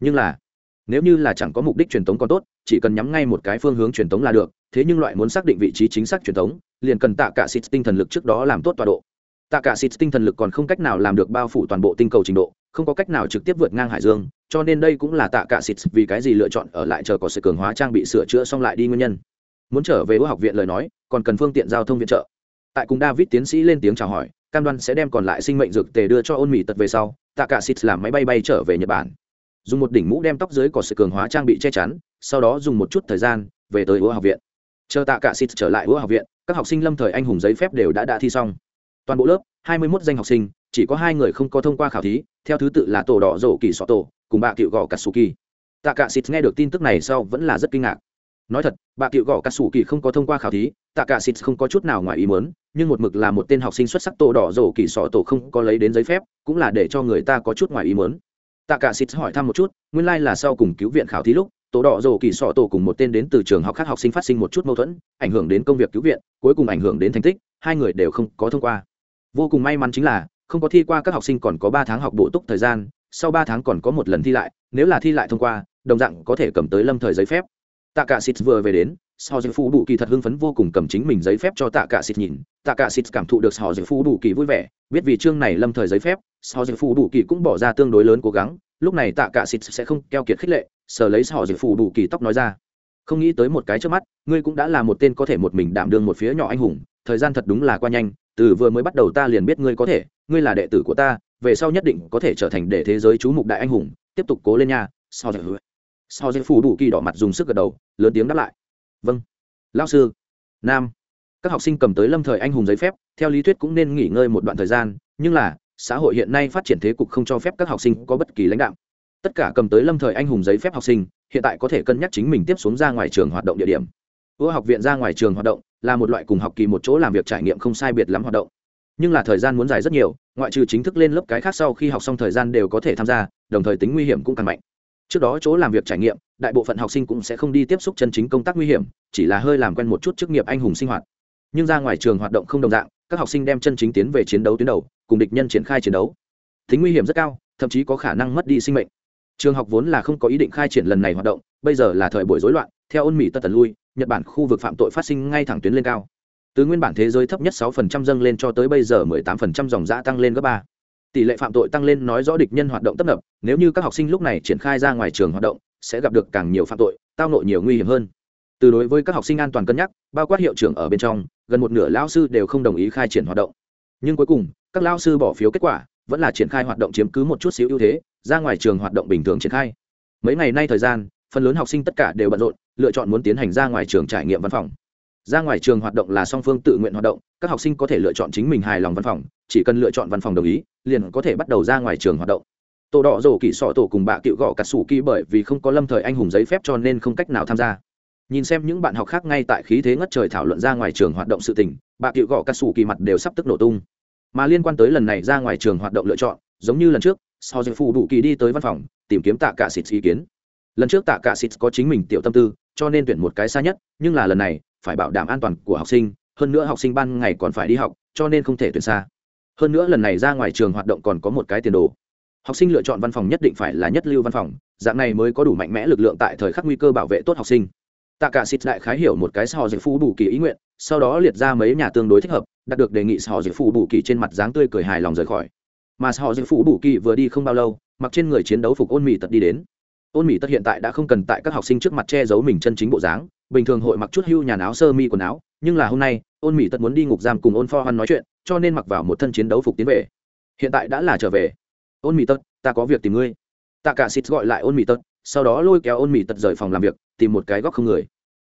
Nhưng là, nếu như là chẳng có mục đích truyền tống còn tốt, chỉ cần nhắm ngay một cái phương hướng truyền tống là được, thế nhưng loại muốn xác định vị trí chính xác truyền tống, liền cần tạ cả xịt tinh thần lực trước đó làm tốt tọa độ. Tạ cả xịt tinh thần lực còn không cách nào làm được bao phủ toàn bộ tinh cầu trình độ không có cách nào trực tiếp vượt ngang hải dương, cho nên đây cũng là tạ cả xịt vì cái gì lựa chọn ở lại chờ có sự cường hóa trang bị sửa chữa xong lại đi nguyên nhân. Muốn trở về học viện lời nói, còn cần phương tiện giao thông viện trợ. Tại cùng david tiến sĩ lên tiếng chào hỏi, cam đoan sẽ đem còn lại sinh mệnh dược tề đưa cho ôn mỹ tật về sau, tạ cả xịt làm máy bay bay trở về nhật bản. Dùng một đỉnh mũ đem tóc dưới có sự cường hóa trang bị che chắn, sau đó dùng một chút thời gian, về tới ủa học viện. Chờ tạ cả xịt trở lại ủa học viện, các học sinh lâm thời anh hùng giấy phép đều đã đã thi xong toàn bộ lớp, hai mươi 21 danh học sinh, chỉ có hai người không có thông qua khảo thí, theo thứ tự là tổ đỏ rổ kỳ sọ tổ, cùng bà cựu gò cà su kỳ. tạ cả xịt nghe được tin tức này sau vẫn là rất kinh ngạc. Nói thật bà cựu gò kỳ không có thông qua khảo thí, tạ cả xịt không có chút nào ngoài ý muốn, nhưng một mực là một tên học sinh xuất sắc tổ đỏ rổ kỳ sọ tổ không có lấy đến giấy phép, cũng là để cho người ta có chút ngoài ý muốn. Tạ cả xịt hỏi thăm một chút, nguyên lai like là sau cùng cứu viện khảo thí lúc, tổ đỏ rổ kỳ sọ tổ cùng một tên đến từ trường học khác học sinh phát sinh một chút mâu thuẫn, ảnh hưởng đến công việc cứu viện, cuối cùng ảnh hưởng đến thành tích, hai người đều không có thông qua vô cùng may mắn chính là, không có thi qua các học sinh còn có ba tháng học bổ túc thời gian, sau ba tháng còn có một lần thi lại, nếu là thi lại thông qua, đồng dạng có thể cầm tới lâm thời giấy phép. Tạ cả xịt vừa về đến sau dịch phú đủ kỳ thật hưng phấn vô cùng cầm chính mình giấy phép cho tạ cả xịt nhìn. Tạ cả xịt cảm thụ được sau dịch phú đủ kỳ vui vẻ, biết vì chương này lâm thời giấy phép sau dịch phú đủ kỳ cũng bỏ ra tương đối lớn cố gắng, lúc này tạ cả xịt sẽ không keo kiệt khích lệ, sờ lấy sau dịch phú đủ kỳ tóc nói ra. Không nghĩ tới một cái trước mắt, ngươi cũng đã là một tên có thể một mình đảm đương một phía nhỏ anh hùng, thời gian thật đúng là qua nhanh từ vừa mới bắt đầu ta liền biết ngươi có thể, ngươi là đệ tử của ta, về sau nhất định có thể trở thành để thế giới chú mục đại anh hùng, tiếp tục cố lên nha. Sau hứa? Sau dạy phù đủ kỳ đỏ mặt dùng sức gật đầu, lớn tiếng đáp lại. Vâng. Lao sư. Nam. Các học sinh cầm tới lâm thời anh hùng giấy phép, theo lý thuyết cũng nên nghỉ ngơi một đoạn thời gian, nhưng là, xã hội hiện nay phát triển thế cục không cho phép các học sinh có bất kỳ lãnh đạo. Tất cả cầm tới lâm thời anh hùng giấy phép học sinh, hiện tại có thể cân nhắc chính mình tiếp xuống ra ngoài trường hoạt động địa điểm. Ưa học viện ra ngoài trường hoạt động là một loại cùng học kỳ một chỗ làm việc trải nghiệm không sai biệt lắm hoạt động. Nhưng là thời gian muốn dài rất nhiều, ngoại trừ chính thức lên lớp cái khác sau khi học xong thời gian đều có thể tham gia, đồng thời tính nguy hiểm cũng càng mạnh. Trước đó chỗ làm việc trải nghiệm, đại bộ phận học sinh cũng sẽ không đi tiếp xúc chân chính công tác nguy hiểm, chỉ là hơi làm quen một chút chức nghiệp anh hùng sinh hoạt. Nhưng ra ngoài trường hoạt động không đồng dạng, các học sinh đem chân chính tiến về chiến đấu tuyến đầu, cùng địch nhân triển khai chiến đấu. Tính nguy hiểm rất cao, thậm chí có khả năng mất đi sinh mệnh. Trường học vốn là không có ý định khai triển lần này hoạt động, bây giờ là thời buổi rối loạn, theo ôn mỹ tất tần lui nhật bản khu vực phạm tội phát sinh ngay thẳng tuyến lên cao. Từ nguyên bản thế giới thấp nhất 6% dâng lên cho tới bây giờ 18% dòng giã tăng lên gấp ba. Tỷ lệ phạm tội tăng lên nói rõ địch nhân hoạt động tấp nập, nếu như các học sinh lúc này triển khai ra ngoài trường hoạt động, sẽ gặp được càng nhiều phạm tội, tao nội nhiều nguy hiểm hơn. Từ đối với các học sinh an toàn cân nhắc, bao quát hiệu trưởng ở bên trong, gần một nửa lao sư đều không đồng ý khai triển hoạt động. Nhưng cuối cùng, các lao sư bỏ phiếu kết quả, vẫn là triển khai hoạt động chiếm cứ một chút xíu ưu thế, ra ngoài trường hoạt động bình thường triển khai. Mấy ngày nay thời gian phần lớn học sinh tất cả đều bận rộn, lựa chọn muốn tiến hành ra ngoài trường trải nghiệm văn phòng. Ra ngoài trường hoạt động là song phương tự nguyện hoạt động, các học sinh có thể lựa chọn chính mình hài lòng văn phòng, chỉ cần lựa chọn văn phòng đồng ý, liền có thể bắt đầu ra ngoài trường hoạt động. Tổ đỏ rổ kỹ sọ tổ cùng bạ cựu gõ cắt sủ kỳ bởi vì không có lâm thời anh hùng giấy phép cho nên không cách nào tham gia. Nhìn xem những bạn học khác ngay tại khí thế ngất trời thảo luận ra ngoài trường hoạt động sự tình, bạ cựu gõ cắt sủ kỳ mặt đều sắp tức nổ tung. Mà liên quan tới lần này ra ngoài trường hoạt động lựa chọn, giống như lần trước sau giờ phụ đủ kỳ đi tới văn phòng, tìm kiếm tạ cả xịt ý kiến lần trước tạ cả xịt có chính mình tiểu tâm tư, cho nên tuyển một cái xa nhất, nhưng là lần này, phải bảo đảm an toàn của học sinh, hơn nữa học sinh ban ngày còn phải đi học, cho nên không thể tuyển xa. Hơn nữa lần này ra ngoài trường hoạt động còn có một cái tiền đồ. Học sinh lựa chọn văn phòng nhất định phải là nhất lưu văn phòng, dạng này mới có đủ mạnh mẽ lực lượng tại thời khắc nguy cơ bảo vệ tốt học sinh. Tạ cả xịt đại khái hiểu một cái sò dịch phú bù kỳ ý nguyện, sau đó liệt ra mấy nhà tương đối thích hợp, đạt được đề nghị sò dịch phú bù kỳ trên mặt dáng tươi cười hài lòng rời khỏi. Mà sò dịch phú bù kỳ vừa đi không bao lâu, mặc trên người chiến đấu phục ôn mì tật đi đến ôn mỹ tất hiện tại đã không cần tại các học sinh trước mặt che giấu mình chân chính bộ dáng, bình thường hội mặc chút hưu nhàn áo sơ mi quần áo, nhưng là hôm nay, ôn mỹ tất muốn đi ngục giam cùng ôn pho hoan nói chuyện, cho nên mặc vào một thân chiến đấu phục tiến về. Hiện tại đã là trở về. Ôn mỹ tất, ta có việc tìm ngươi. Tạ cả xịt gọi lại ôn mỹ tất, sau đó lôi kéo ôn mỹ tất rời phòng làm việc, tìm một cái góc không người.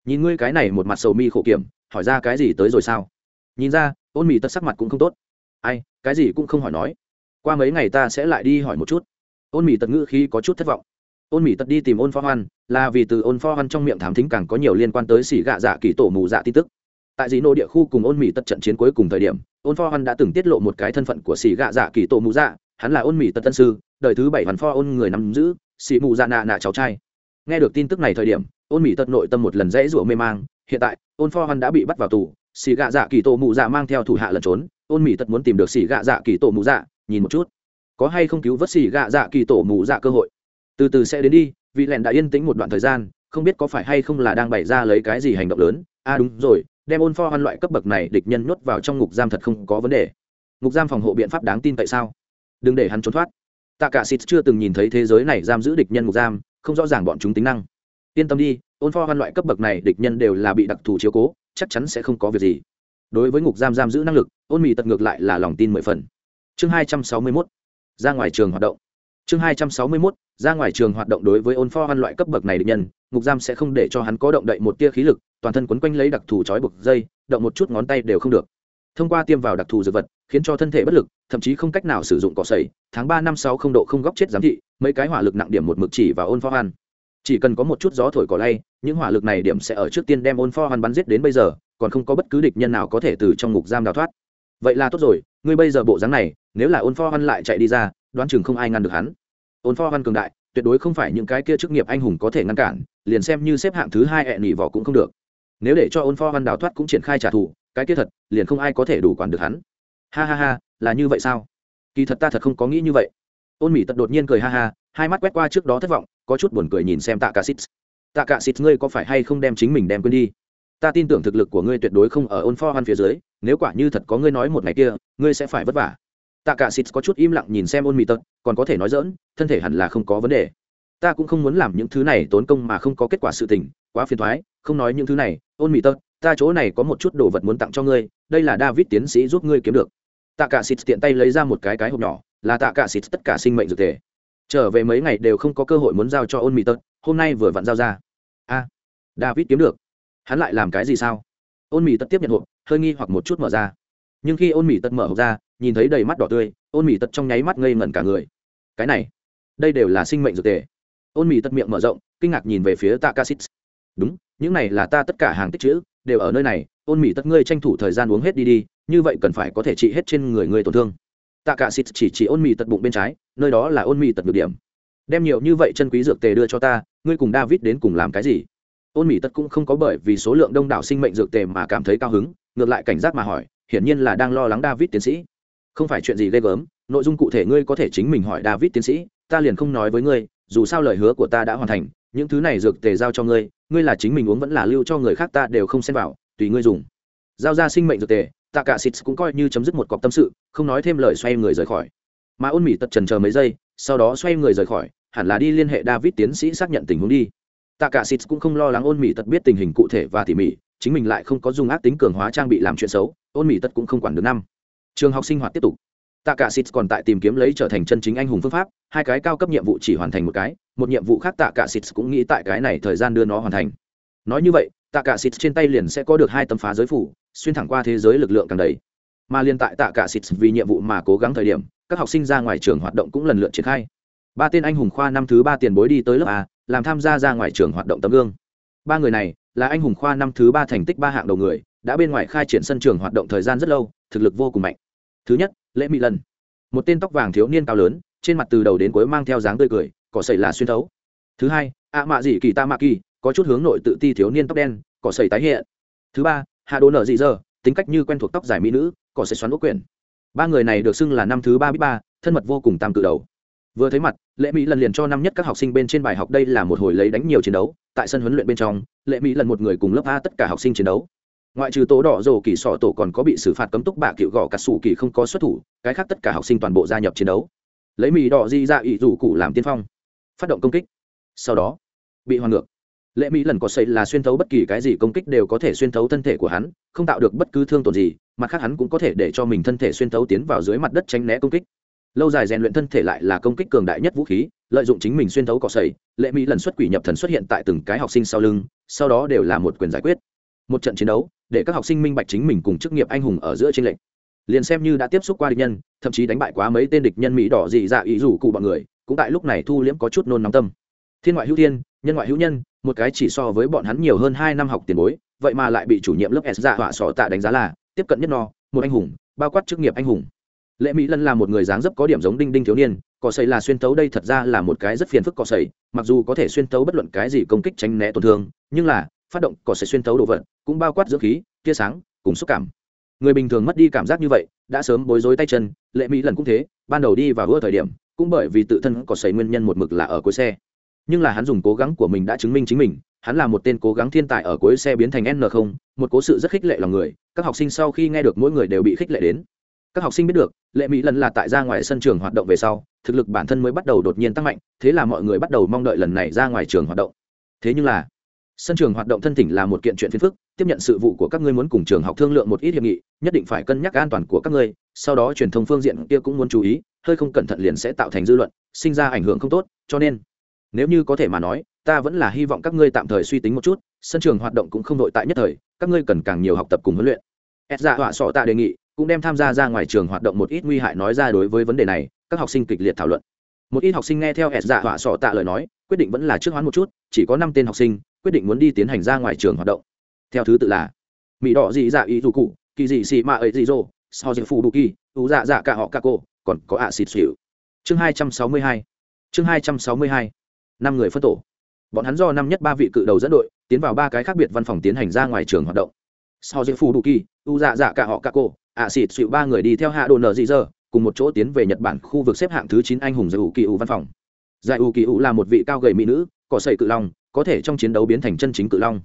Nhìn ngươi cái này một mặt sầu mi khổ kiểm, hỏi ra cái gì tới rồi sao? Nhìn ra, ôn mỹ tất sắc mặt cũng không tốt. Ai, cái gì cũng không hỏi nói. Qua mấy ngày ta sẽ lại đi hỏi một chút. Ôn mỹ tật ngữ khi có chút thất vọng ôn mỹ tật đi tìm ôn pho hoan, là vì từ ôn pho hoan trong miệng thám thính càng có nhiều liên quan tới xỉ gạ dạ kỳ tổ mù dạ tin tức. Tại dị nô địa khu cùng ôn mỹ tật trận chiến cuối cùng thời điểm, ôn pho hoan đã từng tiết lộ một cái thân phận của xỉ gạ dạ kỳ tổ mù dạ hắn là ôn mỹ tật tân sư, đời thứ bảy hoàn pho ôn người nắm giữ, xỉ mù dạ nạ nạ cháu trai. Nghe được tin tức này thời điểm, ôn mỹ tật nội tâm một lần dễ rủa mê mang, hiện tại, ôn pho hoan đã bị bắt vào tù, xỉ gạ dạ kỳ tổ mù dạ mang theo thủ hạ lẩn trốn, ôn mỹ tật muốn tìm được xỉ gạ dạ kỳ tổ mù dạ nhìn một chút. Có hay không cứu vớt xỉ gạ dạ kỳ tổ mù dạ cơ hội? Từ từ sẽ đến đi, vị lẹn đã yên tĩnh một đoạn thời gian, không biết có phải hay không là đang bày ra lấy cái gì hành động lớn. À đúng rồi, đem ôn pho hoan loại cấp bậc này địch nhân nhốt vào trong ngục giam thật không có vấn đề. Ngục giam phòng hộ biện pháp đáng tin tại sao? Đừng để hắn trốn thoát. Tạ cả xịt chưa từng nhìn thấy thế giới này giam giữ địch nhân ngục giam, không rõ ràng bọn chúng tính năng. Yên tâm đi, ôn pho hoan loại cấp bậc này địch nhân đều là bị đặc thù chiếu cố, chắc chắn sẽ không có việc gì. Đối với ngục giam giam giữ năng lực, ôn mì tật ngược lại là lòng tin mười phần. Chương hai trăm sáu mươi mốt. Ra ngoài trường hoạt động chương hai trăm sáu mươi mốt, ra ngoài trường hoạt động đối với ôn pho hoan loại cấp bậc này định nhân, ngục giam sẽ không để cho hắn có động đậy một tia khí lực, toàn thân quấn quanh lấy đặc thù trói buộc dây, động một chút ngón tay đều không được. Thông qua tiêm vào đặc thù dược vật, khiến cho thân thể bất lực, thậm chí không cách nào sử dụng cỏ sầy tháng ba năm sáu không độ không góc chết giám thị, mấy cái hỏa lực nặng điểm một mực chỉ và ôn pho hoan. Chỉ cần có một chút gió thổi cỏ lay, những hỏa lực này điểm sẽ ở trước tiên đem ôn pho hoan bắn giết đến bây giờ, còn không có bất cứ địch nhân nào có thể từ trong ngục giam đào thoát. Vậy là tốt rồi, ngươi bây giờ bộ dáng này, nếu là ôn pho hoan lại chạy đi ra đoán chừng không ai ngăn được hắn. Ôn pho văn cường đại, tuyệt đối không phải những cái kia chức nghiệp anh hùng có thể ngăn cản, liền xem như xếp hạng thứ hai hẹn nghỉ vỏ cũng không được. Nếu để cho ôn pho văn đào thoát cũng triển khai trả thù, cái kia thật, liền không ai có thể đủ quản được hắn. Ha ha ha, là như vậy sao? Kỳ thật ta thật không có nghĩ như vậy. Ôn mỹ tật đột nhiên cười ha ha, hai mắt quét qua trước đó thất vọng, có chút buồn cười nhìn xem tạ cả xít tạ cả xít ngươi có phải hay không đem chính mình đem quên đi? Ta tin tưởng thực lực của ngươi tuyệt đối không ở ôn pho hoan phía dưới, nếu quả như thật có ngươi nói một ngày kia, ngươi sẽ phải vất vả tạ cả xịt có chút im lặng nhìn xem ôn mì tật, còn có thể nói dỡn thân thể hẳn là không có vấn đề. Ta cũng không muốn làm những thứ này tốn công mà không có kết quả sự tình, quá phiền thoái không nói những thứ này. Ôn mì tật, ta chỗ này có một chút đồ vật muốn tặng cho ngươi, đây là david tiến sĩ giúp ngươi kiếm được. Tạ cả xịt tiện tay lấy ra một cái cái hộp nhỏ, là tạ cả xịt tất cả sinh mệnh dược thể. Trở về mấy ngày đều không có cơ hội muốn giao cho ôn mì tật, hôm nay vừa vặn giao ra. A, david kiếm được. Hắn lại làm cái gì sao? Ôn mì tật tiếp nhận hộp, hơi nghi hoặc một chút mở ra. Nhưng khi ôn mì tật mở hộp ra nhìn thấy đầy mắt đỏ tươi, ôn mỉ tật trong nháy mắt ngây ngẩn cả người. Cái này, đây đều là sinh mệnh dược tề. Ôn mỉ tật miệng mở rộng, kinh ngạc nhìn về phía tạ ca xít đúng, những này là ta tất cả hàng tích chữ, đều ở nơi này, ôn mỉ tất ngươi tranh thủ thời gian uống hết đi đi, như vậy cần phải có thể trị hết trên người ngươi tổn thương. Tạ cả xịt chỉ chỉ ôn mỉ tật bụng bên trái, nơi đó là ôn mỉ tật được điểm. Đem nhiều như vậy chân quý dược tề đưa cho ta, ngươi cùng david đến cùng làm cái gì? Ôn mỉ tật cũng không có bởi vì số lượng đông đảo sinh mệnh dược tề mà cảm thấy cao hứng, ngược lại cảnh giác mà hỏi, hiển nhiên là đang lo lắng david tiến sĩ không phải chuyện gì ghê gớm, nội dung cụ thể ngươi có thể chính mình hỏi david tiến sĩ, ta liền không nói với ngươi, dù sao lời hứa của ta đã hoàn thành, những thứ này dược tề giao cho ngươi ngươi là chính mình uống vẫn là lưu cho người khác ta đều không xem vào, tùy ngươi dùng. Giao ra sinh mệnh dược tề tạ cả xịt cũng coi như chấm dứt một cọc tâm sự, không nói thêm lời xoay người rời khỏi. Mà ôn mỹ tật trần chờ mấy giây, sau đó xoay người rời khỏi, hẳn là đi liên hệ david tiến sĩ xác nhận tình huống đi. Tạ cả xịt cũng không lo lắng ôn mỹ tật biết tình hình cụ thể và tỉ mỉ, chính mình lại không có dùng ác tính cường hóa trang bị làm chuyện xấu, ôn mỹ tật cũng không quản được năm trường học sinh hoạt tiếp tục. Tạ cả xịt còn tại tìm kiếm lấy trở thành chân chính anh hùng phương pháp, hai cái cao cấp nhiệm vụ chỉ hoàn thành một cái, một nhiệm vụ khác tạ cả xịt cũng nghĩ tại cái này thời gian đưa nó hoàn thành. Nói như vậy tạ cả xịt trên tay liền sẽ có được hai tấm phá giới phủ, xuyên thẳng qua thế giới lực lượng càng đầy. Mà liên tại tạ cả xịt vì nhiệm vụ mà cố gắng thời điểm, các học sinh ra ngoài trường hoạt động cũng lần lượt triển khai. Ba tên anh hùng khoa năm thứ ba tiền bối đi tới lớp a, làm tham gia ra ngoài trường hoạt động tấm gương. Ba người này là anh hùng khoa năm thứ ba thành tích ba hạng đầu người, đã bên ngoài khai triển sân trường hoạt động thời gian rất lâu, thực lực vô cùng mạnh thứ nhất, lễ mỹ lần. Một tên tóc vàng thiếu niên cao lớn, trên mặt từ đầu đến cuối mang theo dáng tươi cười, cỏ sậy là xuyên thấu. Thứ hai, ạ mạ dị kỳ ta mạ kỳ, có chút hướng nội tự ti thiếu niên tóc đen, cỏ sậy tái hiện. Thứ ba, hạ đô nở dị dơ, tính cách như quen thuộc tóc dài mỹ nữ, cỏ sậy xoắn ốc quyển. Ba người này được xưng là năm thứ ba bít ba, thân mật vô cùng tam cự đầu. Vừa thấy mặt, lễ mỹ lần liền cho năm nhất các học sinh bên trên bài học đây là một hồi lấy đánh nhiều chiến đấu, tại sân huấn luyện bên trong, lễ mỹ lần một người cùng lớp a tất cả học sinh chiến đấu ngoại trừ tố đỏ rổ kỳ sọ tổ còn có bị xử phạt cấm túc bạ cựu gõ cà sủ kỳ không có xuất thủ, cái khác tất cả học sinh toàn bộ gia nhập chiến đấu. Lấy mì đỏ di dạ ra ỵ rủ cụ làm tiên phong. Phát động công kích. Sau đó, bị hoàn ngược. Lễ mỹ lần có xây là xuyên thấu bất kỳ cái gì công kích đều có thể xuyên thấu thân thể của hắn, không tạo được bất cứ thương tổn gì, mặt khác hắn cũng có thể để cho mình thân thể xuyên thấu tiến vào dưới mặt đất tránh né công kích. Lâu dài rèn luyện thân thể lại là công kích cường đại nhất vũ khí, lợi dụng chính mình xuyên thấu cỏ sầy lệ mỹ lần xuất quỷ nhập thần xuất hiện tại từng cái học sinh sau lưng, sau đó đều là một quyền giải quyết. Một trận chiến đấu để các học sinh minh bạch chính mình cùng chức nghiệp anh hùng ở giữa trên lệnh liền xem như đã tiếp xúc qua địch nhân, thậm chí đánh bại quá mấy tên địch nhân mỹ đỏ dị dạ ý rủ cụ bọn người, cũng tại lúc này thu liễm có chút nôn nóng tâm. Thiên ngoại hữu thiên, nhân ngoại hữu nhân, một cái chỉ so với bọn hắn nhiều hơn hai năm học tiền bối, vậy mà lại bị chủ nhiệm lớp s dạ họa sọ tạ đánh giá là, tiếp cận nhất no, một anh hùng, bao quát chức nghiệp anh hùng. Lệ mỹ lân là một người dáng dấp có điểm giống đinh đinh thiếu niên, cỏ sầy là xuyên tấu đây thật ra là một cái rất phiền phức cỏ sầy mặc dù có thể xuyên tấu bất luận cái gì công kích tránh né tổn thương, nhưng là phát động cỏ sẽ xuyên tấu đồ vật, cũng bao quát dưỡng khí, tia sáng, cùng xúc cảm. Người bình thường mất đi cảm giác như vậy, đã sớm bối rối tay chân, lệ mỹ lần cũng thế, ban đầu đi vào ưa thời điểm, cũng bởi vì tự thân có xảy nguyên nhân một mực là ở cuối xe. Nhưng là hắn dùng cố gắng của mình đã chứng minh chính mình, hắn là một tên cố gắng thiên tài ở cuối xe biến thành n không, một cố sự rất khích lệ lòng người, các học sinh sau khi nghe được mỗi người đều bị khích lệ đến. Các học sinh biết được, lệ mỹ lần là tại ra ngoài sân trường hoạt động về sau, thực lực bản thân mới bắt đầu đột nhiên tăng mạnh, thế là mọi người bắt đầu mong đợi lần này ra ngoài trường hoạt động. Thế nhưng là sân trường hoạt động thân thỉnh là một kiện chuyện phiền phức, tiếp nhận sự vụ của các ngươi muốn cùng trường học thương lượng một ít hiệp nghị, nhất định phải cân nhắc an toàn của các ngươi, sau đó truyền thông phương diện kia cũng muốn chú ý, hơi không cẩn thận liền sẽ tạo thành dư luận, sinh ra ảnh hưởng không tốt, cho nên, nếu như có thể mà nói, ta vẫn là hy vọng các ngươi tạm thời suy tính một chút, sân trường hoạt động cũng không nội tại nhất thời, các ngươi cần càng nhiều học tập cùng huấn luyện. Ed dạ họa sọ tạ đề nghị, cũng đem tham gia ra ngoài trường hoạt động một ít nguy hại nói ra đối với vấn đề này, các học sinh kịch liệt thảo luận. Một ít học sinh nghe theo ed dạ họa sọ tạ lời nói, quyết định vẫn là trước hoán một chút, chỉ có năm tên học sinh quyết định muốn đi tiến hành ra ngoài trường hoạt động. Theo thứ tự là mỹ đỏ dị dạ ý dù cụ, kỳ dị xì mạ ấy dị dô sau dị phù đủ kỳ ú dạ dạ cả họ cả cô, còn có ạ xịt xịu. Chương hai trăm sáu mươi hai. Chương hai trăm sáu mươi hai. Năm người phân tổ. Bọn hắn do năm nhất ba vị cự đầu dẫn đội, tiến vào ba cái khác biệt văn phòng tiến hành ra ngoài trường hoạt động. Sau dị phù đủ kỳ, u dạ dạ cả họ cả cô, ạ xịt xịu ba người đi theo hạ đồ nợ dị dơ, cùng một chỗ tiến về nhật bản khu vực xếp hạng thứ chín anh hùng giải ủ kỳ ủ văn phòng. Giải ủ kỳ u là một vị cao gầy mỹ nữ cỏ sậy cự long có thể trong chiến đấu biến thành chân chính cự long.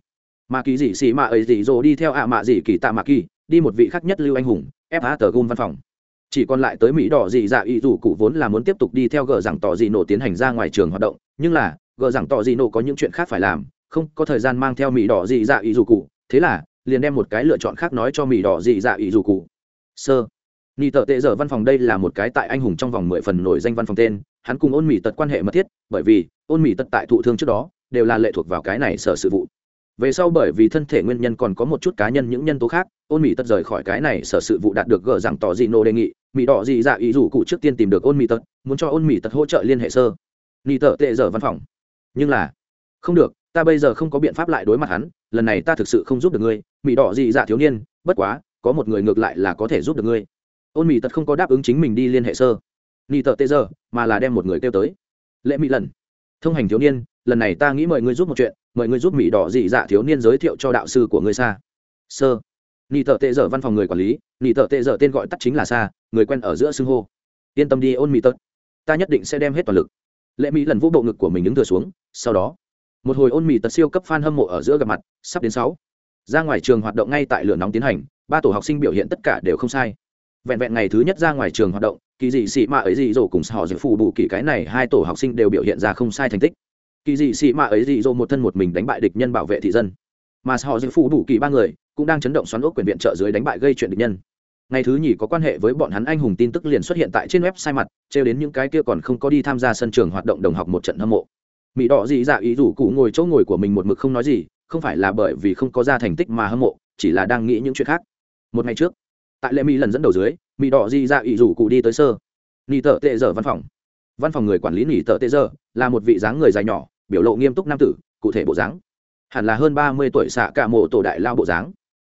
Mà kỳ dị xì mạ ấy dị dỗ đi theo ạ mạ dị kỳ tạ mạ kỳ, đi một vị khác nhất lưu anh hùng fa tờ gôn văn phòng. Chỉ còn lại tới mỹ đỏ dị dạ ý dù cụ vốn là muốn tiếp tục đi theo gờ rằng tỏ dị nổ tiến hành ra ngoài trường hoạt động, nhưng là, gờ rằng tỏ dị nổ có những chuyện khác phải làm, không có thời gian mang theo mỹ đỏ dị dạ ý dù cụ, thế là, liền đem một cái lựa chọn khác nói cho mỹ đỏ dị dạ ý dù cụ. Sơ ni tợ tệ giờ văn phòng đây là một cái tại anh hùng trong vòng mười phần nổi danh văn phòng tên, hắn cùng ôn mỹ tật quan hệ mật thiết, bởi vì, ôn mỹ tật tại thụ thương trước đó đều là lệ thuộc vào cái này sở sự vụ. Về sau bởi vì thân thể nguyên nhân còn có một chút cá nhân những nhân tố khác, ôn mỹ tật rời khỏi cái này sở sự vụ đạt được gờ rằng tỏ dị nô đề nghị mỹ đỏ dị dạ ý rủ cụ trước tiên tìm được ôn mỹ tật muốn cho ôn mỹ tật hỗ trợ liên hệ sơ. Ni tợ tệ giờ văn phòng. Nhưng là, không được, ta bây giờ không có biện pháp lại đối mặt hắn, lần này ta thực sự không giúp được ngươi mỹ đỏ dị dạ thiếu niên, bất quá, có một người ngược lại là có thể giúp được ngươi. Ôn mỹ tật không có đáp ứng chính mình đi liên hệ sơ. Ni tợ tệ giờ mà là đem một người kêu tới. Lệ mỹ lần. Thông hành thiếu niên lần này ta nghĩ mời ngươi giúp một chuyện, mời ngươi giúp mỹ đỏ dị dạ thiếu niên giới thiệu cho đạo sư của ngươi xa. Sơ. Nị thợ tệ dở văn phòng người quản lý, nị thợ tệ dở tên gọi tắt chính là xa người quen ở giữa xưng hô. Yên tâm đi, ôn mỹ tật. Ta nhất định sẽ đem hết toàn lực. Lệ mỹ lần vũ bộ ngực của mình đứng thừa xuống, sau đó, một hồi ôn mỹ tật siêu cấp f a n hâm mộ ở giữa gặp mặt, sắp đến sáu. Ra ngoài trường hoạt động ngay tại lửa nóng tiến hành, ba tổ học sinh biểu hiện tất cả đều không sai. Vẹn vẹn ngày thứ nhất ra ngoài trường hoạt động, kỳ dị xị mạ ấy dị dỗ cùng họ dự phù bù kỳ cái này, hai tổ học sinh đều biểu hiện ra không sai thành tích kỳ dị xị mạ ấy dị dỗ một thân một mình đánh bại địch nhân bảo vệ thị dân. Mà họ dự phụ đủ kỳ ba người, cũng đang chấn động xoắn ốc quyền viện trợ dưới đánh bại gây chuyện địch nhân. Ngày thứ nhì có quan hệ với bọn hắn anh hùng tin tức liền xuất hiện tại trên web sai mặt, trêu đến những cái kia còn không có đi tham gia sân trường hoạt động đồng học một trận hâm mộ. Mỹ đỏ dị dạ ý rủ cụ ngồi chỗ ngồi của mình một mực không nói gì, không phải là bởi vì không có ra thành tích mà hâm mộ, chỉ là đang nghĩ những chuyện khác. Một ngày trước, tại lễ mỹ lần dẫn đầu dưới, mỹ đỏ dị dạ ý rủ cụ đi tới sơ. Nỉ tợ tệ giờ văn phòng. Văn phòng người quản lý nỉ tợ tệ giờ là một vị dáng người dài nhỏ biểu lộ nghiêm túc nam tử, cụ thể bộ dáng. Hẳn là hơn ba mươi tuổi xạ cả mộ tổ đại lao bộ dáng.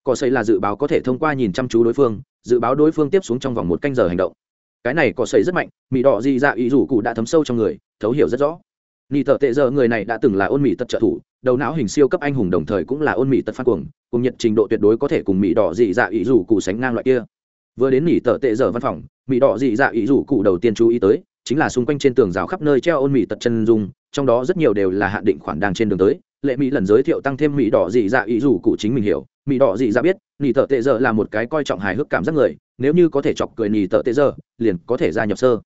Cỏ xây là dự báo có thể thông qua nhìn chăm chú đối phương, dự báo đối phương tiếp xuống trong vòng một canh giờ hành động. Cái này cỏ xây rất mạnh mỹ đỏ dị dạ ý rủ cụ đã thấm sâu trong người, thấu hiểu rất rõ. Nỉ tợ tệ giờ người này đã từng là ôn mỹ tật trợ thủ, đầu não hình siêu cấp anh hùng đồng thời cũng là ôn mỹ tật phát cuồng, cùng nhận trình độ tuyệt đối có thể cùng mỹ đỏ dị dạ ý rủ cụ sánh ngang loại kia. Vừa đến nỉ tợ tệ giờ văn phòng mỹ đỏ dị dạ ý rủ cụ đầu tiên chú ý tới, chính là xung quanh trên tường rào khắp nơi treo ôn mỹ tật chân dung trong đó rất nhiều đều là hạn định khoản đang trên đường tới, lệ mỹ lần giới thiệu tăng thêm mỹ đỏ dị dạ ý rủ cụ chính mình hiểu. Mỹ đỏ dị dạ biết nỉ tợ tệ giờ là một cái coi trọng hài hước cảm giác người, nếu như có thể chọc cười nỉ tợ tệ giờ, liền có thể gia nhập sơ.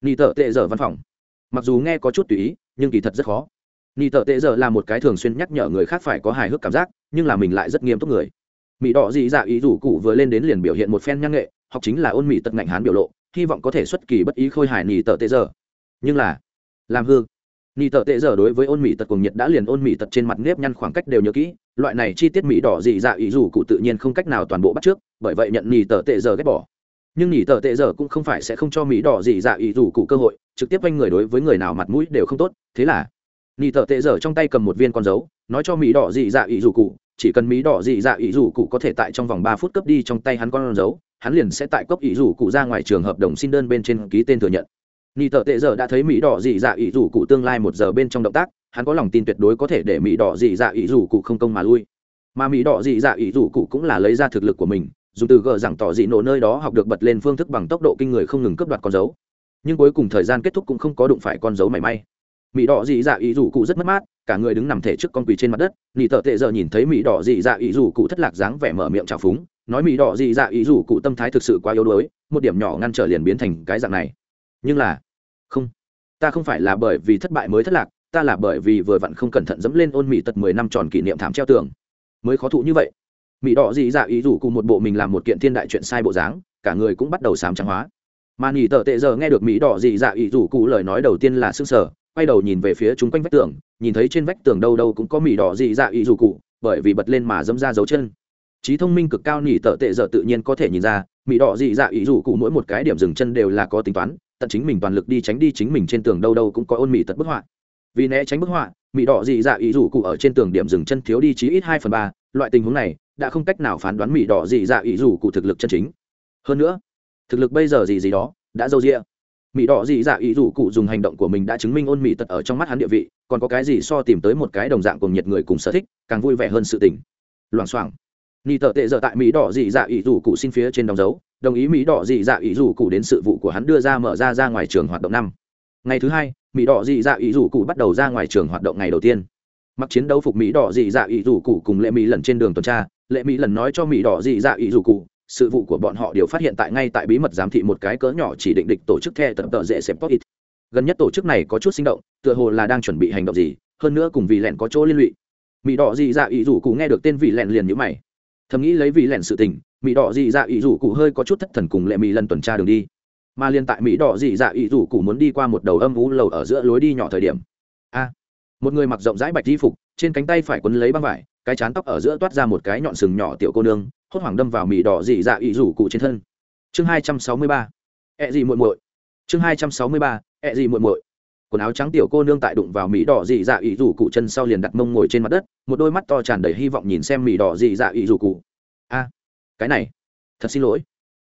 Nỉ tợ tệ giờ văn phòng. Mặc dù nghe có chút tùy ý, nhưng kỳ thật rất khó. Nỉ tợ tệ giờ là một cái thường xuyên nhắc nhở người khác phải có hài hước cảm giác, nhưng là mình lại rất nghiêm túc người. Mỹ đỏ dị dạ ý rủ cụ vừa lên đến liền biểu hiện một phen nhang nghệ, học chính là ôn mỹ tật ngạnh hán biểu lộ, hy vọng có thể xuất kỳ bất ý khôi hài nỉ tợ tệ giờ. Nhưng là, làm hư nỉ tợ tệ giờ đối với ôn mỹ tật cùng nhiệt đã liền ôn mỹ tật trên mặt nếp nhăn khoảng cách đều nhớ kỹ, loại này chi tiết mỹ đỏ dị dạ ý dù cụ tự nhiên không cách nào toàn bộ bắt trước, bởi vậy nhận nỉ tợ tệ giờ ghét bỏ. Nhưng nỉ tợ tệ giờ cũng không phải sẽ không cho mỹ đỏ dị dạ ý rủ cụ cơ hội, trực tiếp quanh người đối với người nào mặt mũi đều không tốt, thế là nỉ tợ tệ giờ trong tay cầm một viên con dấu, nói cho mỹ đỏ dị dạ ý rủ cụ, chỉ cần mỹ đỏ dị dạ ý rủ cụ có thể tại trong vòng ba phút cấp đi trong tay hắn con dấu, hắn liền sẽ tại cốc ý rủ cụ ra ngoài trường hợp đồng xin đơn bên trên ký tên thừa nhận. Nị tợ tệ giờ đã thấy mỹ đỏ dị dạ ý rủ cụ tương lai một giờ bên trong động tác, hắn có lòng tin tuyệt đối có thể để mỹ đỏ dị dạ ý rủ cụ không công mà lui. Mà mỹ đỏ dị dạ ý rủ cụ cũng là lấy ra thực lực của mình, dùng từ gờ rằng tỏ dị nổ nơi đó học được bật lên phương thức bằng tốc độ kinh người không ngừng cướp đoạt con dấu. Nhưng cuối cùng thời gian kết thúc cũng không có đụng phải con dấu mảy may. Mỹ đỏ dị dạ ý rủ cụ rất mất mát, cả người đứng nằm thể trước con quỳ trên mặt đất, nị tợ tệ giờ nhìn thấy mỹ đỏ dị dạ ý rủ cụ thất lạc dáng vẻ mở miệng trào phúng, nói mỹ đỏ dị dạ ý rủ cụ tâm thái thực sự quá yếu đuối, một điểm nhỏ ngăn trở liền biến thành cái dạng này nhưng là, không, ta không phải là bởi vì thất bại mới thất lạc, ta là bởi vì vừa vặn không cẩn thận dẫm lên ôn mỹ tật mười năm tròn kỷ niệm thảm treo tường. Mới khó thụ như vậy. Mỹ đỏ dị dạ ý rủ cụ một bộ mình làm một kiện thiên đại chuyện sai bộ dáng, cả người cũng bắt đầu sám trắng hóa. Mà nỉ tờ tệ giờ nghe được mỹ đỏ dị dạ ý rủ cụ lời nói đầu tiên là s ư n g sở quay đầu nhìn về phía chúng quanh vách tường, nhìn thấy trên vách tường đâu đâu cũng có mỹ đỏ dị dạ ý rủ cụ, bởi vì bật lên mà dẫm ra dấu chân. Trí thông minh cực cao nỉ tờ tệ giờ tự nhiên có thể nhìn ra mỹ đỏ dị dạ ý rủ cụ mỗi một cái điểm dừng chân đều là có tính toán tận chính mình toàn lực đi tránh đi chính mình trên tường đâu đâu cũng có ôn mỹ tật bức họa. Vì né tránh bức họa mỹ đỏ dị dạ ý rủ cụ ở trên tường điểm dừng chân thiếu đi chí ít hai phần ba, loại tình huống này đã không cách nào phán đoán mỹ đỏ dị dạ ý rủ cụ thực lực chân chính. Hơn nữa, thực lực bây giờ gì gì đó đã dâu rĩa mỹ đỏ dị dạ ý rủ cụ dùng hành động của mình đã chứng minh ôn mỹ tật ở trong mắt hắn địa vị, còn có cái gì so tìm tới một cái đồng dạng cùng nhiệt người cùng sở thích, càng vui vẻ hơn sự tình. Loảng xoảng ni tợ tệ dở tại mỹ đỏ dị dạ ỷ dù cụ xin phía trên đóng dấu, đồng ý mỹ đỏ dị dạ ỷ dù cụ đến sự vụ của hắn đưa ra mở ra ra ngoài trường hoạt động năm. Ngày thứ hai, mỹ đỏ dị dạ ỷ dù cụ bắt đầu ra ngoài trường hoạt động ngày đầu tiên. Mặc chiến đấu phục mỹ đỏ dị dạ ỷ dù cụ cùng lệ mỹ lần trên đường tuần tra, lệ mỹ lần nói cho mỹ đỏ dị dạ ỷ dù cụ, sự vụ của bọn họ đều phát hiện tại ngay tại bí mật giám thị một cái cỡ nhỏ chỉ định địch tổ chức the tập tợ dễ xem pop it gần nhất tổ chức này có chút sinh động, tựa hồ là đang chuẩn bị hành động gì, hơn nữa cùng vì lẹn có chỗ liên lụy. Mỹ đỏ dị dạ ỷ rủ cụ nghe được tên vị lẹn liền nhữ mày thầm nghĩ lấy vị lẹn sự tình, mỹ đỏ dị dạ ý rủ cụ hơi có chút thất thần cùng lệ mỹ lần tuần tra đường đi. Mà liên tại mỹ đỏ dị dạ ý rủ cụ muốn đi qua một đầu âm vú lầu ở giữa lối đi nhỏ thời điểm. A, một người mặc rộng rãi bạch di phục, trên cánh tay phải quấn lấy băng vải, cái chán tóc ở giữa toát ra một cái nhọn sừng nhỏ tiểu cô nương, hốt hoảng đâm vào mỹ đỏ dị dạ ý rủ cụ trên thân. Chương hai trăm sáu mươi ba e ẹ gì muội muội. Chương hai trăm sáu mươi ba e ẹ gì muội muội quần áo trắng tiểu cô nương tại đụng vào mỹ đỏ dị dạ ý rủ cụ chân sau liền đặt mông ngồi trên mặt đất, một đôi mắt to tràn đầy hy vọng nhìn xem mỹ đỏ dị dạ ý rủ cụ. A, cái này, thật xin lỗi,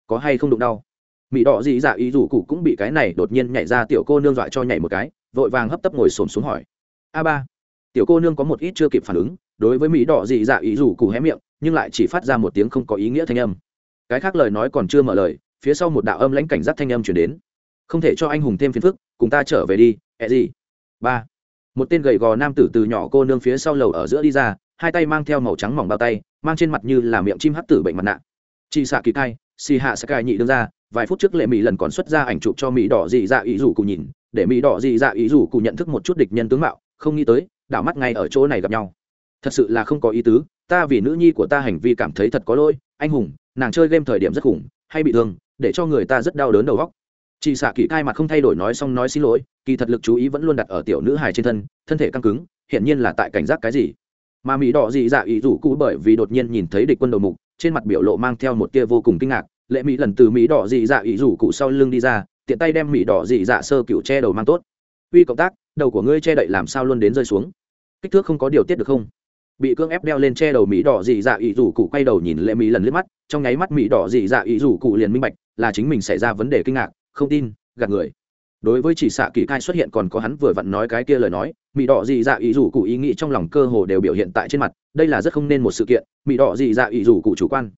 có hay không đụng đau? Mỹ đỏ dị dạ ý rủ cụ cũng bị cái này đột nhiên nhảy ra tiểu cô nương dọa cho nhảy một cái, vội vàng hấp tấp ngồi xổm xuống hỏi. A ba, tiểu cô nương có một ít chưa kịp phản ứng, đối với mỹ đỏ dị dạ ý rủ cụ hé miệng, nhưng lại chỉ phát ra một tiếng không có ý nghĩa thanh âm. Cái khác lời nói còn chưa mở lời, phía sau một đạo âm lãnh cảnh giác thanh âm chuyển đến không thể cho anh hùng thêm phiền phức, cùng ta trở về đi, ẹ gì? Ba. Một tên gầy gò nam tử từ nhỏ cô nương phía sau lầu ở giữa đi ra, hai tay mang theo màu trắng mỏng bao tay, mang trên mặt như là miệng chim hắt tử bệnh mặt nạ. Chị xạ kỳ cai, xì hạ sẽ cai nhị đương ra, vài phút trước lệ mỹ lần còn xuất ra ảnh chụp cho mỹ đỏ dị dạ ý rủ cụ nhìn, để mỹ đỏ dị dạ ý rủ cụ nhận thức một chút địch nhân tướng mạo, không nghĩ tới, đảo mắt ngay ở chỗ này gặp nhau. Thật sự là không có ý tứ, ta vì nữ nhi của ta hành vi cảm thấy thật có lỗi, anh hùng, nàng chơi game thời điểm rất khủng, hay bị thương, để cho người ta rất đau đớn đầu góc chị xạ kỳ cai mặt không thay đổi nói xong nói xin lỗi, kỳ thật lực chú ý vẫn luôn đặt ở tiểu nữ hài trên thân thân thể căng cứng, hiển nhiên là tại cảnh giác cái gì. Mà mỹ đỏ dị dạ ý rủ cụ bởi vì đột nhiên nhìn thấy địch quân đầu mục, trên mặt biểu lộ mang theo một tia vô cùng kinh ngạc, lệ mỹ lần từ mỹ đỏ dị dạ ý rủ cụ sau lưng đi ra, tiện tay đem mỹ đỏ dị dạ sơ cựu che đầu mang tốt. Uy cộng tác, đầu của ngươi che đậy làm sao luôn đến rơi xuống? Kích thước không có điều tiết được không? Bị cưỡng ép đeo lên che đầu mỹ đỏ dị dạ ý rủ cụ quay đầu nhìn lệ mỹ lần liếc mắt, trong nháy mắt mỹ đỏ dị dạ ý rủ cụ liền minh bạch, là chính mình xảy ra vấn đề kinh ngạc không tin, gạt người. Đối với chỉ xạ kỳ cai xuất hiện còn có hắn vừa vặn nói cái kia lời nói mỹ đỏ dị dạ ý rủ cụ ý nghĩ trong lòng cơ hồ đều biểu hiện tại trên mặt, đây là rất không nên một sự kiện mỹ đỏ dị dạ ý rủ cụ chủ quan.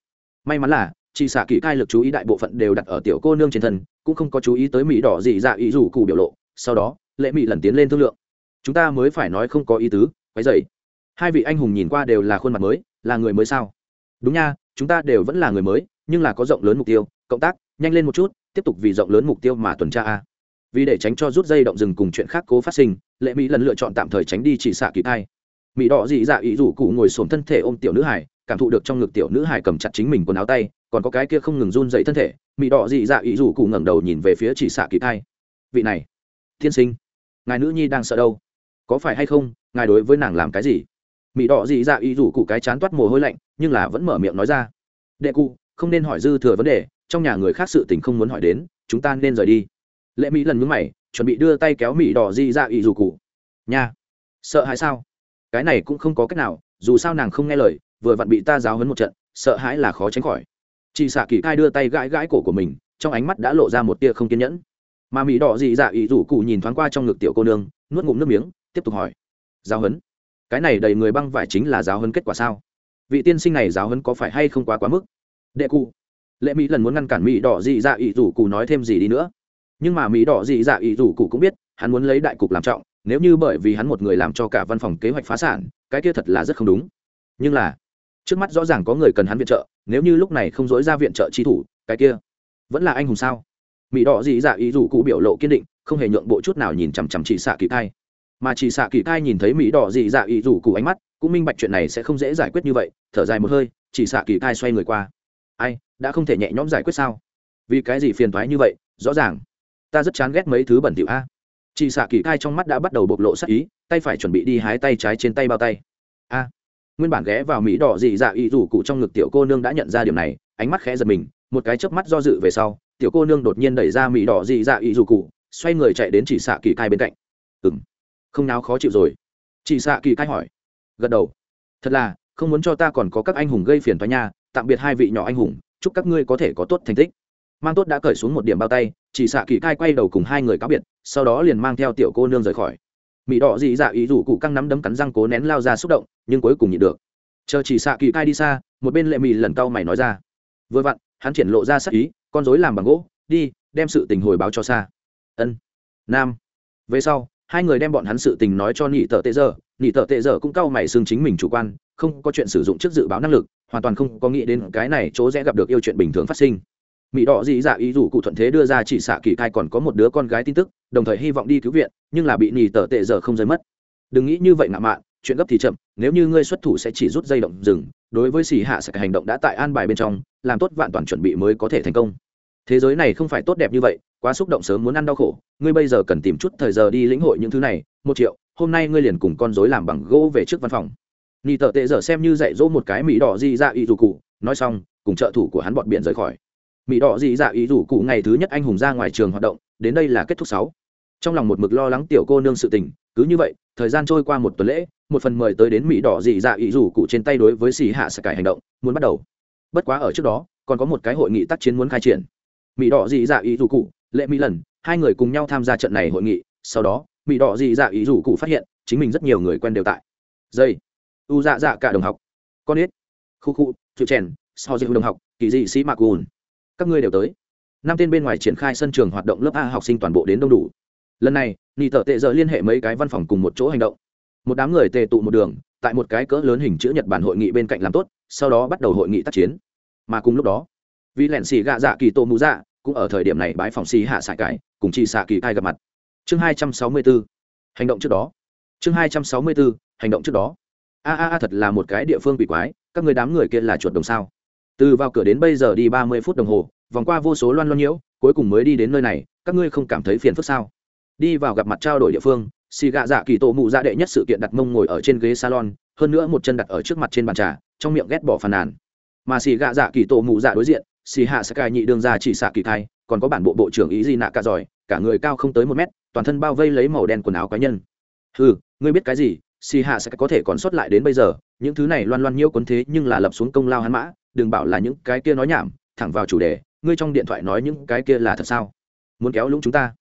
May mắn là, chỉ xạ kỳ cai lực chú ý đại bộ phận đều đặt ở tiểu cô nương trên thân, cũng không có chú ý tới mỹ đỏ dị dạ ý rủ cụ biểu lộ, sau đó, lệ mỹ lần tiến lên thương lượng. Chúng ta mới phải nói không có ý tứ, quấy dậy hai vị anh hùng nhìn qua đều là khuôn mặt mới, là người mới sao? Đúng nha, chúng ta đều vẫn là người mới, nhưng là có rộng lớn mục tiêu, cộng tác, nhanh lên một chút tiếp tục vì rộng lớn mục tiêu mà tuần tra a. Vì để tránh cho rút dây động rừng cùng chuyện khác cố phát sinh, lệ mỹ lần lựa chọn tạm thời tránh đi chỉ xạ kịp thai. Mỹ đỏ dị dạ ý rủ cụ ngồi xổm thân thể ôm tiểu nữ hải, cảm thụ được trong ngực tiểu nữ hải cầm chặt chính mình quần áo tay, còn có cái kia không ngừng run dậy thân thể, mỹ đỏ dị dạ ý rủ cụ ngẩng đầu nhìn về phía chỉ xạ kịp thai. Vị này, thiên sinh, ngài nữ nhi đang sợ đâu? Có phải hay không, ngài đối với nàng làm cái gì? Mỹ đỏ dị dạ ý rủ cụ cái chán toát mồ hôi lạnh, nhưng là vẫn mở miệng nói ra. Đệ cụ, không nên hỏi dư thừa vấn đề trong nhà người khác sự tình không muốn hỏi đến, chúng ta nên rời đi. Lệ mỹ lần nhúng mày, chuẩn bị đưa tay kéo mỹ đỏ di dạ ra ỵ dù cụ. Nha, sợ hãi sao? Cái này cũng không có cách nào, dù sao nàng không nghe lời, vừa vặn bị ta giáo hấn một trận, sợ hãi là khó tránh khỏi. Chị xạ kỳ cai đưa tay gãi gãi cổ của mình, trong ánh mắt đã lộ ra một tia không kiên nhẫn. Mà mỹ đỏ dị dạ ý rủ cụ nhìn thoáng qua trong ngực tiểu cô nương, nuốt ngụm nước miếng, tiếp tục hỏi. Giáo hấn cái này đầy người băng vải chính là giáo hấn kết quả sao? Vị tiên sinh này giáo hấn có phải hay không quá quá mức? Đệ cụ lệ mỹ lần muốn ngăn cản mỹ đỏ dị dạ ý rủ cụ nói thêm gì đi nữa. Nhưng mà mỹ đỏ dị dạ ý rủ cụ cũng biết, hắn muốn lấy đại cục làm trọng, nếu như bởi vì hắn một người làm cho cả văn phòng kế hoạch phá sản, cái kia thật là rất không đúng. Nhưng là, trước mắt rõ ràng có người cần hắn viện trợ, nếu như lúc này không dối ra viện trợ chi thủ, cái kia vẫn là anh hùng sao? Mỹ đỏ dị dạ ý rủ cụ biểu lộ kiên định, không hề nhượng bộ chút nào nhìn chằm chằm chị xạ kỳ thai mà chị xạ kỳ thai nhìn thấy mỹ đỏ dị dạ ý rủ cụ ánh mắt, cũng minh bạch chuyện này sẽ không dễ giải quyết như vậy, thở dài một hơi, chị xạ kỳ thai xoay người qua. Ai đã không thể nhẹ nhõm giải quyết sao? Vì cái gì phiền thoái như vậy? Rõ ràng, ta rất chán ghét mấy thứ bẩn thỉu a. Chị xạ kỳ cai trong mắt đã bắt đầu bộc lộ sắc ý, tay phải chuẩn bị đi hái tay trái trên tay bao tay. A, nguyên bản ghé vào mỹ đỏ dị dạ ý rủ cụ trong ngực tiểu cô nương đã nhận ra điểm này, ánh mắt khẽ giật mình, một cái chớp mắt do dự về sau, tiểu cô nương đột nhiên đẩy ra mỹ đỏ dị dạ ý rủ cụ, xoay người chạy đến chị xạ kỳ cai bên cạnh. Ừng không nào khó chịu rồi. Chị xạ kỳ cai hỏi. Gật đầu. Thật là, không muốn cho ta còn có các anh hùng gây phiền thoái nha, tạm biệt hai vị nhỏ anh hùng chúc các ngươi có thể có tốt thành tích. Mang tốt đã cởi xuống một điểm bao tay, chỉ xạ kỳ cai quay đầu cùng hai người cáo biệt, sau đó liền mang theo tiểu cô nương rời khỏi. Mỹ đỏ dị dạ ý rủ cụ căng nắm đấm cắn răng cố nén lao ra xúc động, nhưng cuối cùng nhịn được. Chờ chỉ xạ kỳ cai đi xa, một bên lệ mỹ lần cau mày nói ra. Vừa vặn, hắn triển lộ ra sắc ý, con dối làm bằng gỗ, đi, đem sự tình hồi báo cho xa ân. Nam. Về sau hai người đem bọn hắn sự tình nói cho nhị tợ tệ giờ nhị tợ tệ giờ cũng cau mày xương chính mình chủ quan, không có chuyện sử dụng trước dự báo năng lực, hoàn toàn không có nghĩ đến cái này chỗ sẽ gặp được yêu chuyện bình thường phát sinh. Mỹ đỏ dị dạ ý dù cụ thuận thế đưa ra chỉ xạ kỳ cai còn có một đứa con gái tin tức, đồng thời hy vọng đi cứu viện, nhưng là bị nhì tờ tệ giờ không rơi mất. Đừng nghĩ như vậy ngạo mạn, chuyện gấp thì chậm, nếu như ngươi xuất thủ sẽ chỉ rút dây động rừng, đối với xì hạ sẽ hành động đã tại an bài bên trong, làm tốt vạn toàn chuẩn bị mới có thể thành công thế giới này không phải tốt đẹp như vậy, quá xúc động sớm muốn ăn đau khổ. Ngươi bây giờ cần tìm chút thời giờ đi lĩnh hội những thứ này. Một triệu, hôm nay ngươi liền cùng con dối làm bằng gỗ về trước văn phòng. Nị tờ tệ giờ xem như dạy dỗ một cái mỹ đỏ di dạ ý dù cụ. Nói xong, cùng trợ thủ của hắn bọn biển rời khỏi. Mỹ đỏ dị dạ ý rủ cụ ngày thứ nhất anh hùng ra ngoài trường hoạt động, đến đây là kết thúc sáu. Trong lòng một mực lo lắng tiểu cô nương sự tình, cứ như vậy, thời gian trôi qua một tuần lễ, một phần mời tới đến mỹ đỏ dị dạ ý rủ cụ trên tay đối với xì hạ sẽ cải hành động, muốn bắt đầu. Bất quá ở trước đó, còn có một cái hội nghị tác chiến muốn khai triển mỹ đỏ dị dạ ý rủ cụ, lệ mỹ lần, hai người cùng nhau tham gia trận này hội nghị. Sau đó mỹ đỏ dị dạ ý rủ cụ phát hiện, chính mình rất nhiều người quen đều tại. Dây. U dạ dạ cả đồng học. Con ít khu khu. Chịu chèn. So dịu đồng học, kỳ dị sĩ mạc gùn. Các ngươi đều tới. Năm tên bên ngoài triển khai sân trường hoạt động lớp a học sinh toàn bộ đến đông đủ. Lần này, nị tợ tệ giờ liên hệ mấy cái văn phòng cùng một chỗ hành động. Một đám người tề tụ một đường, tại một cái cỡ lớn hình chữ nhật bản hội nghị bên cạnh làm tốt, sau đó bắt đầu hội nghị tác chiến. Mà cùng lúc đó vì lẹn xì gạ dạ kỳ tô mũ dạ cũng ở thời điểm này bái phòng xì hạ xạ cải, cùng chị xạ kỳ cai gặp mặt. Chương hai trăm sáu mươi 264 hành động trước đó. Chương hai trăm sáu mươi 264 hành động trước đó. A a a, thật là một cái địa phương quỷ quái, các người đám người kia là chuột đồng sao? Từ vào cửa đến bây giờ đi ba mươi phút đồng hồ, vòng qua vô số loan loan nhiễu, cuối cùng mới đi đến nơi này, các ngươi không cảm thấy phiền phức sao? Đi vào gặp mặt trao đổi địa phương, xì gạ dạ kỳ tổ mụ dạ đệ nhất sự kiện đặt mông ngồi ở trên ghế salon, hơn nữa một chân đặt ở trước mặt trên bàn trà, trong miệng ghét bỏ phàn nàn. Mà xì gạ dạ kỳ tổ mụ dạ đối diện xì hạ sakai nhị đương ra chỉ xạ kỳ thai, còn có bản bộ bộ trưởng ý gì nạ cả giỏi, cả người cao không tới một mét, toàn thân bao vây lấy màu đen quần áo cá nhân. Ừ ngươi biết cái gì? Xì hạ sẽ có thể còn xuất lại đến bây giờ, những thứ này loan loan nhiễu quấn thế nhưng là lập xuống công lao hắn mã, đừng bảo là những cái kia nói nhảm, thẳng vào chủ đề, ngươi trong điện thoại nói những cái kia là thật sao? Muốn kéo lũng chúng ta.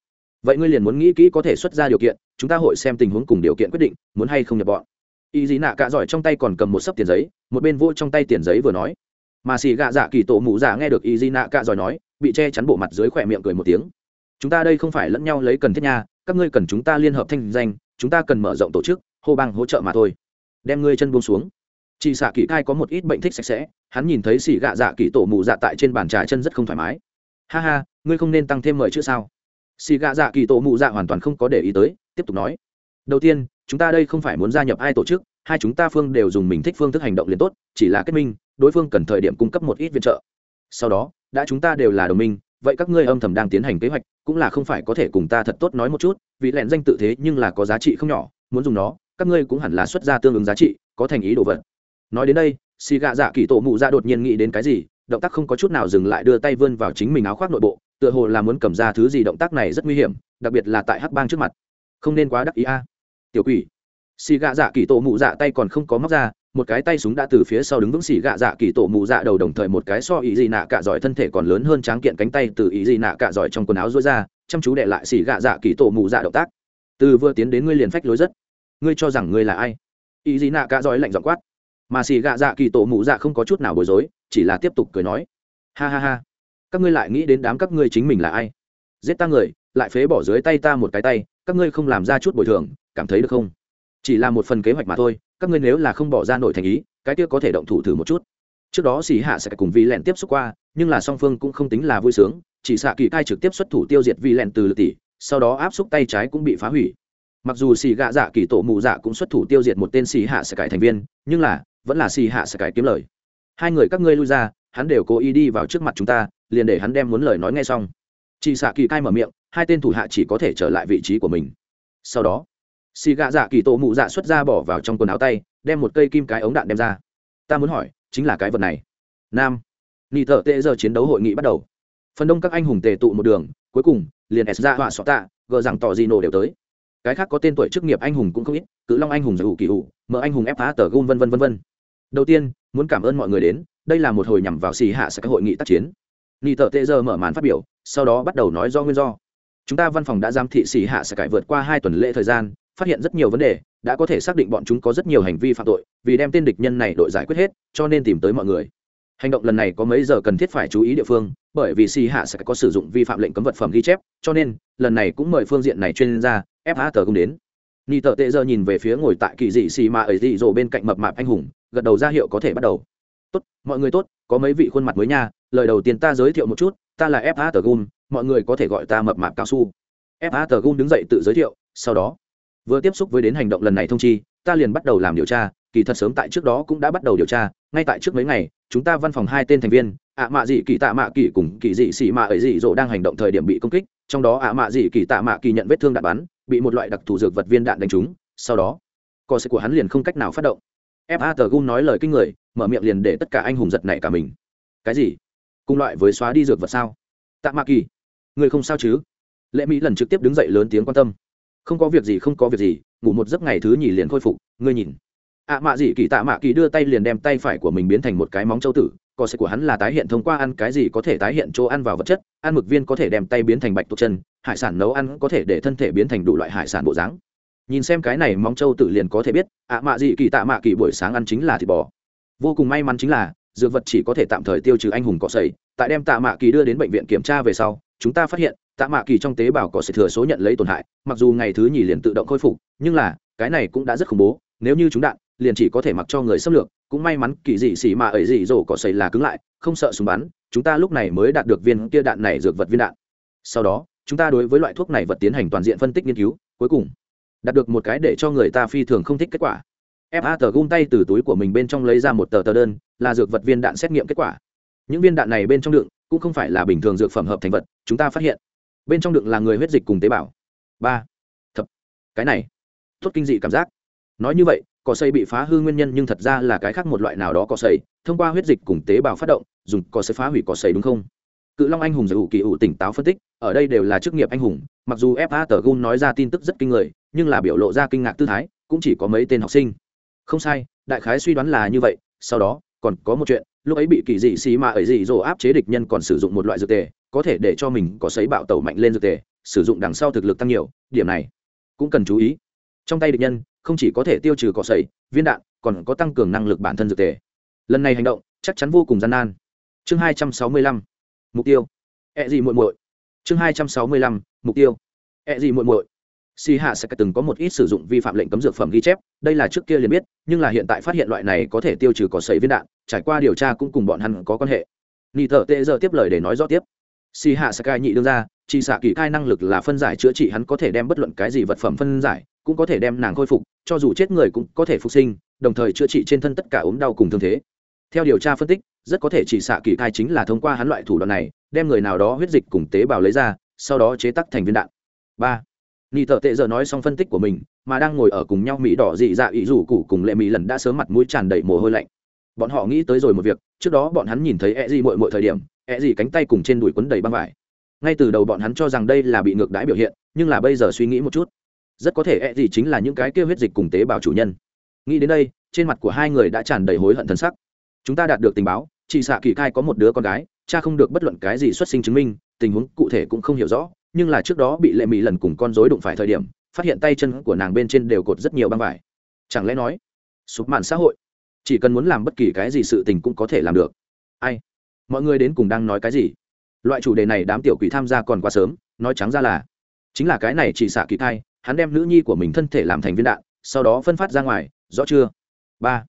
Vậy ngươi liền muốn nghĩ kỹ có thể xuất ra điều kiện, chúng ta hội xem tình huống cùng điều kiện quyết định, muốn hay không nhập bọn. Y dí nạ cạ giỏi trong tay còn cầm một sấp tiền giấy, một bên vô trong tay tiền giấy vừa nói mà xì gạ dạ kỳ tổ mụ dạ nghe được y di nạ cạ giỏi nói, bị che chắn bộ mặt dưới khỏe miệng cười một tiếng. Chúng ta đây không phải lẫn nhau lấy cần thiết nha, các ngươi cần chúng ta liên hợp thanh danh, chúng ta cần mở rộng tổ chức, hô bang hỗ trợ mà thôi. Đem ngươi chân buông xuống. Chị xạ kỳ cai có một ít bệnh thích sạch sẽ, hắn nhìn thấy xì gạ dạ kỳ tổ mụ dạ tại trên bàn trà chân rất không thoải mái. Ha ha, ngươi không nên tăng thêm mời chữ sao? Xì gạ dạ kỳ tổ mụ dạ hoàn toàn không có để ý tới, tiếp tục nói. Đầu tiên, chúng ta đây không phải muốn gia nhập ai tổ chức, hai chúng ta phương đều dùng mình thích phương thức hành động liền tốt, chỉ là kết minh đối phương cần thời điểm cung cấp một ít viện trợ. Sau đó, đã chúng ta đều là đồng minh, vậy các ngươi âm thầm đang tiến hành kế hoạch, cũng là không phải có thể cùng ta thật tốt nói một chút, vì lẹn danh tự thế nhưng là có giá trị không nhỏ, muốn dùng nó, các ngươi cũng hẳn là xuất ra tương ứng giá trị, có thành ý đồ vật. Nói đến đây, xì gạ dạ kỳ tổ mụ ra đột nhiên nghĩ đến cái gì, động tác không có chút nào dừng lại đưa tay vươn vào chính mình áo khoác nội bộ, tựa hồ là muốn cầm ra thứ gì động tác này rất nguy hiểm, đặc biệt là tại hắc bang trước mặt. Không nên quá đắc ý a. Tiểu quỷ. Xì gạ dạ kỳ tổ mụ dạ tay còn không có móc ra một cái tay súng đã từ phía sau đứng vững xỉ gạ dạ kỳ tổ mụ dạ đầu đồng thời một cái so ý gì nạ cả giỏi thân thể còn lớn hơn tráng kiện cánh tay từ ý gì nạ cả giỏi trong quần áo rối ra, chăm chú đệ lại xỉ gạ dạ kỳ tổ mụ dạ động tác. Từ vừa tiến đến ngươi liền phách lối rất. Ngươi cho rằng ngươi là ai? Ý gì nạ cả giỏi lạnh giọng quát. Mà xỉ gạ dạ kỳ tổ mụ dạ không có chút nào bối rối, chỉ là tiếp tục cười nói. Ha ha ha. Các ngươi lại nghĩ đến đám các ngươi chính mình là ai? Giết ta người, lại phế bỏ dưới tay ta một cái tay, các ngươi không làm ra chút bồi thường, cảm thấy được không? Chỉ là một phần kế hoạch mà thôi các ngươi nếu là không bỏ ra nổi thành ý, cái kia có thể động thủ thử một chút. Trước đó xì hạ sẽ cùng vi lẹn tiếp xúc qua, nhưng là song phương cũng không tính là vui sướng, chỉ xạ kỳ cai trực tiếp xuất thủ tiêu diệt vi lẹn từ lực tỷ, sau đó áp xúc tay trái cũng bị phá hủy. Mặc dù xì gạ dạ kỳ tổ mù dạ cũng xuất thủ tiêu diệt một tên xì hạ sẽ cải thành viên, nhưng là, vẫn là xì hạ sẽ cải kiếm lời. Hai người các ngươi lui ra, hắn đều cố ý đi vào trước mặt chúng ta, liền để hắn đem muốn lời nói ngay xong. Chỉ xạ kỳ cai mở miệng, hai tên thủ hạ chỉ có thể trở lại vị trí của mình. Sau đó xì gạ dạ kỳ tổ mụ dạ xuất ra bỏ vào trong quần áo tay, đem một cây kim cái ống đạn đem ra. Ta muốn hỏi, chính là cái vật này. Nam. Nị thợ tệ giờ chiến đấu hội nghị bắt đầu. Phần đông các anh hùng tề tụ một đường, cuối cùng, liền s ra họa sọ tạ, gờ rằng tỏ gì nổ đều tới. Cái khác có tên tuổi chức nghiệp anh hùng cũng không ít, cự long anh hùng giải ủ kỳ ủ mở anh hùng ép phá tờ gôn vân vân vân vân. Đầu tiên, muốn cảm ơn mọi người đến, đây là một hồi nhằm vào xì hạ sẽ các hội nghị tác chiến. Nị thợ tệ giờ mở màn phát biểu, sau đó bắt đầu nói do nguyên do. Chúng ta văn phòng đã giám thị xì hạ sẽ cải vượt qua hai tuần lễ thời gian phát hiện rất nhiều vấn đề, đã có thể xác định bọn chúng có rất nhiều hành vi phạm tội, vì đem tên địch nhân này đội giải quyết hết, cho nên tìm tới mọi người. Hành động lần này có mấy giờ cần thiết phải chú ý địa phương, bởi vì xì hạ sẽ có sử dụng vi phạm lệnh cấm vật phẩm ghi chép, cho nên, lần này cũng mời phương diện này chuyên gia fh tờ cũng đến. Ni tờ tệ giờ nhìn về phía ngồi tại kỳ dị xì mà ấy dị dỗ bên cạnh mập mạp anh hùng, gật đầu ra hiệu có thể bắt đầu. Tốt, mọi người tốt, có mấy vị khuôn mặt mới nha, lời đầu tiên ta giới thiệu một chút, ta là fa tờ gun mọi người có thể gọi ta mập mạp cao su. Fa tờ gun đứng dậy tự giới thiệu, sau đó vừa tiếp xúc với đến hành động lần này thông chi, ta liền bắt đầu làm điều tra, kỳ thật sớm tại trước đó cũng đã bắt đầu điều tra, ngay tại trước mấy ngày, chúng ta văn phòng hai tên thành viên, ạ mạ dị kỳ tạ mạ kỳ cùng kỳ dị xì mạ ấy dị dỗ đang hành động thời điểm bị công kích, trong đó ạ mạ dị kỳ tạ mạ kỳ nhận vết thương đạn bắn, bị một loại đặc thù dược vật viên đạn đánh trúng, sau đó co sẽ của hắn liền không cách nào phát động. Fa tờ gun nói lời kinh người, mở miệng liền để tất cả anh hùng giật này cả mình. Cái gì? Cùng loại với xóa đi dược vật sao? Tạ mạ kỳ, người không sao chứ? Lệ mỹ lần trực tiếp đứng dậy lớn tiếng quan tâm không có việc gì, không có việc gì, ngủ một giấc ngày thứ nhì liền khôi phục, ngươi nhìn. Ạ à mạ gì kỳ tạ mạ kỳ đưa tay liền đem tay phải của mình biến thành một cái móng châu tử cò sẽ của hắn là tái hiện thông qua ăn cái gì có thể tái hiện chỗ ăn vào vật chất, ăn mực viên có thể đem tay biến thành bạch tuộc chân, hải sản nấu ăn có thể để thân thể biến thành đủ loại hải sản bộ dáng. Nhìn xem cái này móng châu tử liền có thể biết ạ à mạ gì kỳ tạ mạ kỳ buổi sáng ăn chính là thịt bò. Vô cùng may mắn chính là, dược vật chỉ có thể tạm thời tiêu trừ anh hùng cỏ sầy tại đem tạ mạ kỳ đưa đến bệnh viện kiểm tra về sau, chúng ta phát hiện tạ mạ kỳ trong tế bào có sầy thừa số nhận lấy tổn hại, mặc dù ngày thứ nhì liền tự động khôi phục, nhưng là, cái này cũng đã rất khủng bố, nếu như chúng đạn, liền chỉ có thể mặc cho người xâm lược, cũng may mắn kỳ dị xỉ mà ấy dị dỗ cỏ xảy là cứng lại, không sợ súng bắn, chúng ta lúc này mới đạt được viên kia đạn này dược vật viên đạn. Sau đó, chúng ta đối với loại thuốc này vật tiến hành toàn diện phân tích nghiên cứu, cuối cùng, đạt được một cái để cho người ta phi thường không thích kết quả. Fa tờ gung tay từ túi của mình bên trong lấy ra một tờ tờ đơn, là dược vật viên đạn xét nghiệm kết quả. Những viên đạn này bên trong đựng, cũng không phải là bình thường dược phẩm hợp thành vật, chúng ta phát hiện bên trong đựng là người huyết dịch cùng tế bào. Ba. Thập. Cái này tốt kinh dị cảm giác. Nói như vậy, cỏ xây bị phá hư nguyên nhân nhưng thật ra là cái khác một loại nào đó cỏ xây thông qua huyết dịch cùng tế bào phát động, dùng cỏ xây phá hủy cỏ xây đúng không? Cự long anh hùng giải ủ kỳ ủ tỉnh táo phân tích, ở đây đều là chức nghiệp anh hùng, mặc dù fa tờ gun nói ra tin tức rất kinh người, nhưng là biểu lộ ra kinh ngạc tư thái, cũng chỉ có mấy tên học sinh. Không sai, đại khái suy đoán là như vậy, sau đó, còn có một chuyện lúc ấy bị kỳ dị xì mà ấy dị dỗ áp chế địch nhân còn sử dụng một loại dược tề, có thể để cho mình có sấy bạo tẩu mạnh lên dược tề, sử dụng đằng sau thực lực tăng nhiều, điểm này cũng cần chú ý. Trong tay địch nhân, không chỉ có thể tiêu trừ cỏ sấy, viên đạn, còn có tăng cường năng lực bản thân dược tề. Lần này hành động, chắc chắn vô cùng gian nan. Chương hai trăm sáu mươi lăm, mục tiêu. E gì muội muội. Chương hai trăm sáu mươi lăm, mục tiêu. E gì muội muội. Si hạ sẽ từng có một ít sử dụng vi phạm lệnh cấm dược phẩm ghi chép, đây là trước kia liền biết, nhưng là hiện tại phát hiện loại này có thể tiêu trừ cỏ sấy viên đạn trải qua điều tra cũng cùng bọn hắn có quan hệ. Ni thợ tệ giờ tiếp lời để nói rõ tiếp. Si hạ sakai nhị đương ra, chỉ xạ kỳ cai năng lực là phân giải chữa trị hắn có thể đem bất luận cái gì vật phẩm phân giải, cũng có thể đem nàng khôi phục, cho dù chết người cũng có thể phục sinh, đồng thời chữa trị trên thân tất cả ốm đau cùng thương thế. Theo điều tra phân tích, rất có thể chỉ xạ kỳ cai chính là thông qua hắn loại thủ đoạn này, đem người nào đó huyết dịch cùng tế bào lấy ra, sau đó chế tắc thành viên đạn. Ba. Ni thợ tệ giờ nói xong phân tích của mình, mà đang ngồi ở cùng nhau mỹ đỏ dị dạ ý rủ cụ cùng lệ mỹ lần đã sớm mặt mũi tràn đầy mồ hôi lạnh bọn họ nghĩ tới rồi một việc, trước đó bọn hắn nhìn thấy e gì mội mội thời điểm e gì cánh tay cùng trên đùi quấn đầy băng vải. Ngay từ đầu bọn hắn cho rằng đây là bị ngược đãi biểu hiện, nhưng là bây giờ suy nghĩ một chút, rất có thể e gì chính là những cái kêu huyết dịch cùng tế bào chủ nhân. Nghĩ đến đây, trên mặt của hai người đã tràn đầy hối hận thân sắc. Chúng ta đạt được tình báo, chị xạ kỳ cai có một đứa con gái, cha không được bất luận cái gì xuất sinh chứng minh, tình huống cụ thể cũng không hiểu rõ, nhưng là trước đó bị lệ mỹ lần cùng con dối đụng phải thời điểm, phát hiện tay chân của nàng bên trên đều cột rất nhiều băng vải. Chẳng lẽ nói, sụp màn xã hội? Chỉ cần muốn làm bất kỳ cái gì sự tình cũng có thể làm được. Ai? Mọi người đến cùng đang nói cái gì? Loại chủ đề này đám tiểu quỷ tham gia còn quá sớm, nói trắng ra là chính là cái này chỉ xạ kỳ thai, hắn đem nữ nhi của mình thân thể làm thành viên đạn, sau đó phân phát ra ngoài, rõ chưa? Ba.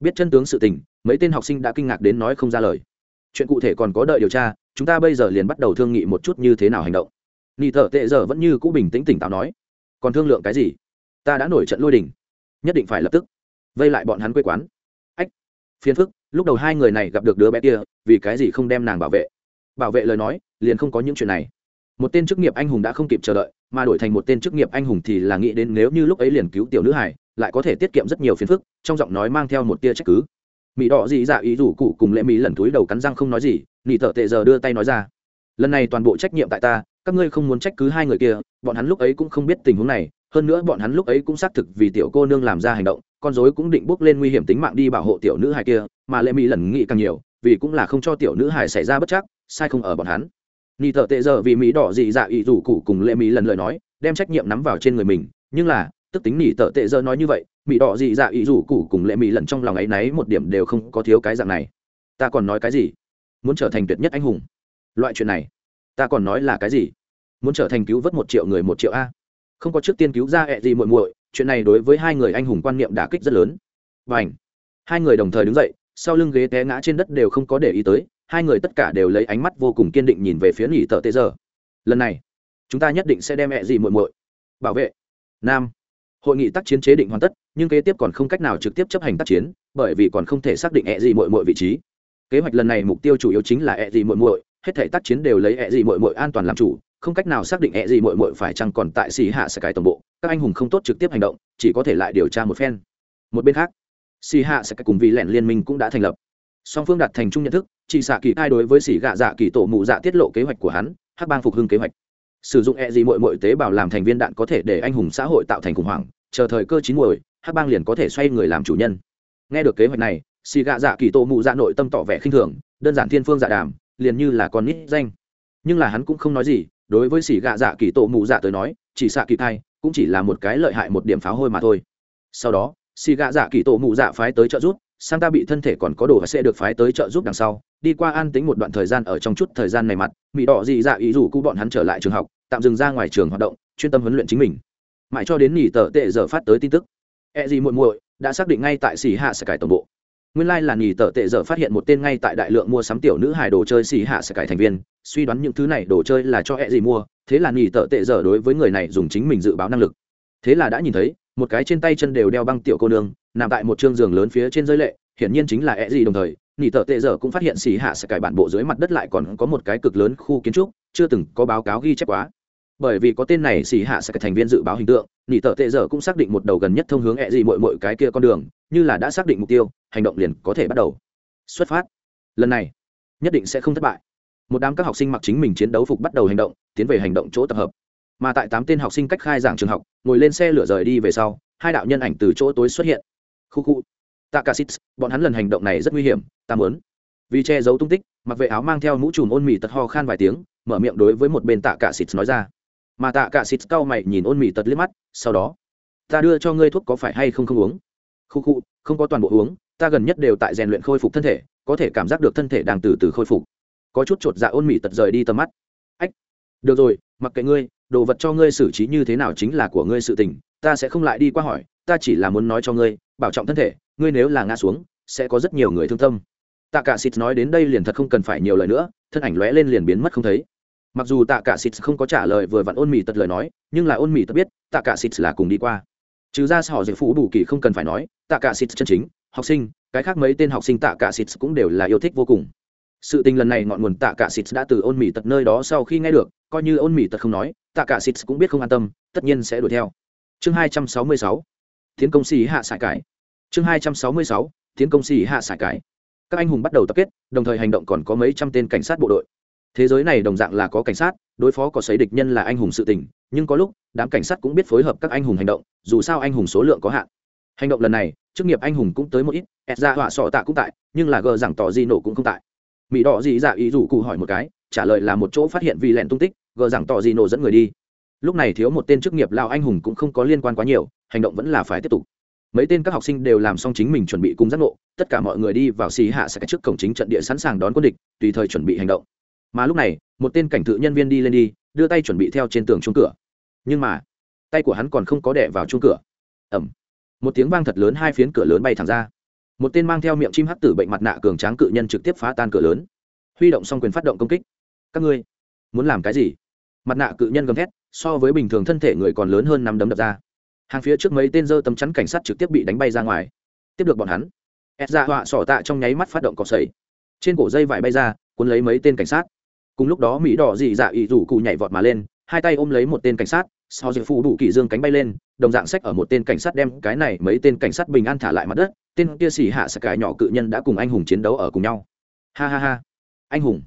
Biết chân tướng sự tình, mấy tên học sinh đã kinh ngạc đến nói không ra lời. Chuyện cụ thể còn có đợi điều tra, chúng ta bây giờ liền bắt đầu thương nghị một chút như thế nào hành động. Nị thợ tệ giờ vẫn như cũ bình tĩnh tỉnh táo nói. Còn thương lượng cái gì? Ta đã nổi trận lôi đình. Nhất định phải lập tức vây lại bọn hắn quê quán phiền phức, lúc đầu hai người này gặp được đứa bé kia, vì cái gì không đem nàng bảo vệ? Bảo vệ lời nói, liền không có những chuyện này. Một tên chức nghiệp anh hùng đã không kịp chờ đợi, mà đổi thành một tên chức nghiệp anh hùng thì là nghĩ đến nếu như lúc ấy liền cứu tiểu nữ hải lại có thể tiết kiệm rất nhiều phiền phức, trong giọng nói mang theo một tia trách cứ. Mỹ đỏ dị dạ ý rủ cụ cùng lệ mỹ lần túi đầu cắn răng không nói gì, nị thợ tệ giờ đưa tay nói ra. Lần này toàn bộ trách nhiệm tại ta, các ngươi không muốn trách cứ hai người kia, bọn hắn lúc ấy cũng không biết tình huống này, hơn nữa bọn hắn lúc ấy cũng xác thực vì tiểu cô nương làm ra hành động con dối cũng định bước lên nguy hiểm tính mạng đi bảo hộ tiểu nữ hài kia, mà lệ mỹ lần nghĩ càng nhiều, vì cũng là không cho tiểu nữ hài xảy ra bất chắc, sai không ở bọn hắn. Ni thợ tệ giờ vì mỹ đỏ dị dạ ý rủ cụ cùng lệ mỹ lần lời nói, đem trách nhiệm nắm vào trên người mình, nhưng là, tức tính nỉ tợ tệ giờ nói như vậy mỹ đỏ dị dạ ý rủ cụ cùng lệ mỹ lần trong lòng ấy náy một điểm đều không có thiếu cái dạng này. Ta còn nói cái gì? Muốn trở thành tuyệt nhất anh hùng. Loại chuyện này, ta còn nói là cái gì? Muốn trở thành cứu vớt một triệu người một triệu a. Không có trước tiên cứu ra hẹ gì muội muội chuyện này đối với hai người anh hùng quan niệm đả kích rất lớn. Và ảnh hai người đồng thời đứng dậy, sau lưng ghế té ngã trên đất đều không có để ý tới, hai người tất cả đều lấy ánh mắt vô cùng kiên định nhìn về phía nghỉ tợ tê giờ. Lần này, chúng ta nhất định sẽ đem mẹ gì muội muội bảo vệ. Nam, hội nghị tác chiến chế định hoàn tất, nhưng kế tiếp còn không cách nào trực tiếp chấp hành tác chiến, bởi vì còn không thể xác định ẹ gì muội muội vị trí. Kế hoạch lần này mục tiêu chủ yếu chính là ẹ gì muội muội, hết thể tác chiến đều lấy ẹ gì muội muội an toàn làm chủ, không cách nào xác định ẹ gì muội muội phải chăng còn tại xì hạ sẽ cái tổng bộ các anh hùng không tốt trực tiếp hành động, chỉ có thể lại điều tra một phen. Một bên khác, xì hạ sẽ cùng vì lẻn liên minh cũng đã thành lập. Song phương đặt thành chung nhận thức chỉ xạ kỳ ai đối với xì gạ dạ kỳ tổ mụ dạ tiết lộ kế hoạch của hắn, hắc bang phục hưng kế hoạch. Sử dụng e gì muội muội tế bào làm thành viên đạn có thể để anh hùng xã hội tạo thành khủng hoảng, chờ thời cơ chín muồi, hắc bang liền có thể xoay người làm chủ nhân. Nghe được kế hoạch này, xì gạ dạ kỳ tổ mụ dạ nội tâm tỏ vẻ khinh thường, đơn giản thiên phương dạ đàm, liền như là con nít danh. Nhưng là hắn cũng không nói gì, đối với xì gạ dạ kỳ tổ mụ dạ tới nói chỉ xạ kỳ thai cũng chỉ là một cái lợi hại một điểm pháo hôi mà thôi. Sau đó xì gạ dạ kỳ tổ mụ dạ phái tới trợ giúp, sang ta bị thân thể còn có đồ và sẽ được phái tới trợ giúp đằng sau đi qua an tính một đoạn thời gian ở trong chút thời gian này mặt mỹ đỏ dị dạ ý rủ cụ bọn hắn trở lại trường học tạm dừng ra ngoài trường hoạt động chuyên tâm huấn luyện chính mình. Mãi cho đến nghỉ tờ tệ giờ phát tới tin tức e gì muội muội đã xác định ngay tại xì hạ sẽ cải tổng bộ. Nguyên lai là nghỉ tờ tệ giờ phát hiện một tên ngay tại đại lượng mua sắm tiểu nữ hài đồ chơi xì hạ sẽ cải thành viên suy đoán những thứ này đồ chơi là cho e gì mua thế là nghỉ tợ tệ dở đối với người này dùng chính mình dự báo năng lực. Thế là đã nhìn thấy, một cái trên tay chân đều đeo băng tiểu cô nương, nằm tại một chương giường lớn phía trên giới lệ, hiển nhiên chính là e gì đồng thời. Nghỉ tợ tệ dở cũng phát hiện xì hạ sẽ cải bản bộ dưới mặt đất lại còn có một cái cực lớn khu kiến trúc, chưa từng có báo cáo ghi chép quá. Bởi vì có tên này xì hạ sẽ thành viên dự báo hình tượng, nỉ tợ tệ dở cũng xác định một đầu gần nhất thông hướng e gì mọi mọi cái kia con đường, như là đã xác định mục tiêu, hành động liền có thể bắt đầu. Xuất phát. Lần này, nhất định sẽ không thất bại một đám các học sinh mặc chính mình chiến đấu phục bắt đầu hành động, tiến về hành động chỗ tập hợp. Mà tại tám tên học sinh cách khai giảng trường học, ngồi lên xe lửa rời đi về sau, hai đạo nhân ảnh từ chỗ tối xuất hiện. Khu khu. Takasit bọn hắn lần hành động này rất nguy hiểm, ta muốn. Vì che giấu tung tích, mặc vệ áo mang theo mũ trùm ôn mì tật ho khan vài tiếng, mở miệng đối với một bên tạ cả xít nói ra. Mà tạ cả xít cau mày nhìn ôn mì tật liếc mắt, sau đó, ta đưa cho ngươi thuốc có phải hay không không uống? Khu khu, không có toàn bộ uống, ta gần nhất đều tại rèn luyện khôi phục thân thể, có thể cảm giác được thân thể đang từ từ khôi phục có chút chột dạ ôn mỉ tật rời đi tầm mắt. Ách, được rồi, mặc kệ ngươi, đồ vật cho ngươi xử trí như thế nào chính là của ngươi sự tình, ta sẽ không lại đi qua hỏi, ta chỉ là muốn nói cho ngươi, bảo trọng thân thể, ngươi nếu là ngã xuống, sẽ có rất nhiều người thương tâm. Tạ cả xịt nói đến đây liền thật không cần phải nhiều lời nữa, thân ảnh lóe lên liền biến mất không thấy. Mặc dù tạ cả xịt không có trả lời vừa vặn ôn mỉ tật lời nói, nhưng là ôn mỉ tật biết tạ cả xịt là cùng đi qua. Trừ ra họ giải phụ đủ kỳ không cần phải nói tạ cả xịt chân chính, học sinh, cái khác mấy tên học sinh tạ cả xịt cũng đều là yêu thích vô cùng sự tình lần này ngọn nguồn tạ cả xịt đã từ ôn mì tật nơi đó sau khi nghe được, coi như ôn mì tật không nói, tạ cả xịt cũng biết không an tâm, tất nhiên sẽ đuổi theo. Chương hai trăm sáu mươi sáu tiến công sĩ hạ sải cải. Chương hai trăm sáu mươi sáu tiến công sĩ hạ sải cải. Các anh hùng bắt đầu tập kết, đồng thời hành động còn có mấy trăm tên cảnh sát bộ đội. Thế giới này đồng dạng là có cảnh sát, đối phó có sấy địch nhân là anh hùng sự tình, nhưng có lúc, đám cảnh sát cũng biết phối hợp các anh hùng hành động, dù sao anh hùng số lượng có hạn. Hành động lần này, chức nghiệp anh hùng cũng tới một ít ẹt ra họa sọ tạ cũng tại, nhưng là gờ rằng tỏ di nổ cũng không tại mỹ đỏ dị dạ ý rủ cụ hỏi một cái, trả lời là một chỗ phát hiện vì lẹn tung tích, gờ rằng tỏ dị nổ dẫn người đi. Lúc này thiếu một tên chức nghiệp lao anh hùng cũng không có liên quan quá nhiều, hành động vẫn là phải tiếp tục. Mấy tên các học sinh đều làm xong chính mình chuẩn bị cùng giác ngộ, tất cả mọi người đi vào xì hạ sẽ trước cổng chính trận địa sẵn sàng đón quân địch, tùy thời chuẩn bị hành động. Mà lúc này, một tên cảnh tự nhân viên đi lên đi, đưa tay chuẩn bị theo trên tường chung cửa. Nhưng mà, tay của hắn còn không có đẻ vào chung cửa. Ẩm một tiếng vang thật lớn, hai phiến cửa lớn bay thẳng ra một tên mang theo miệng chim hắc tử bệnh mặt nạ cường tráng cự nhân trực tiếp phá tan cửa lớn. Huy động xong quyền phát động công kích. Các ngươi muốn làm cái gì? Mặt nạ cự nhân gầm thét, so với bình thường thân thể người còn lớn hơn năm đấm đập ra. Hàng phía trước mấy tên dơ tấm chắn cảnh sát trực tiếp bị đánh bay ra ngoài. Tiếp được bọn hắn. Ép ra họa sỏ tạ trong nháy mắt phát động cỏ sậy. Trên cổ dây vải bay ra, cuốn lấy mấy tên cảnh sát. Cùng lúc đó mỹ đỏ dị dạ ỵ rủ cụ nhảy vọt mà lên, hai tay ôm lấy một tên cảnh sát, sau giờ phụ đủ kỳ dương cánh bay lên, đồng dạng sách ở một tên cảnh sát đem cái này mấy tên cảnh sát bình an thả lại mặt đất tên kia xỉ hạ sẽ cái nhỏ cự nhân đã cùng anh hùng chiến đấu ở cùng nhau. Ha ha ha. Anh hùng,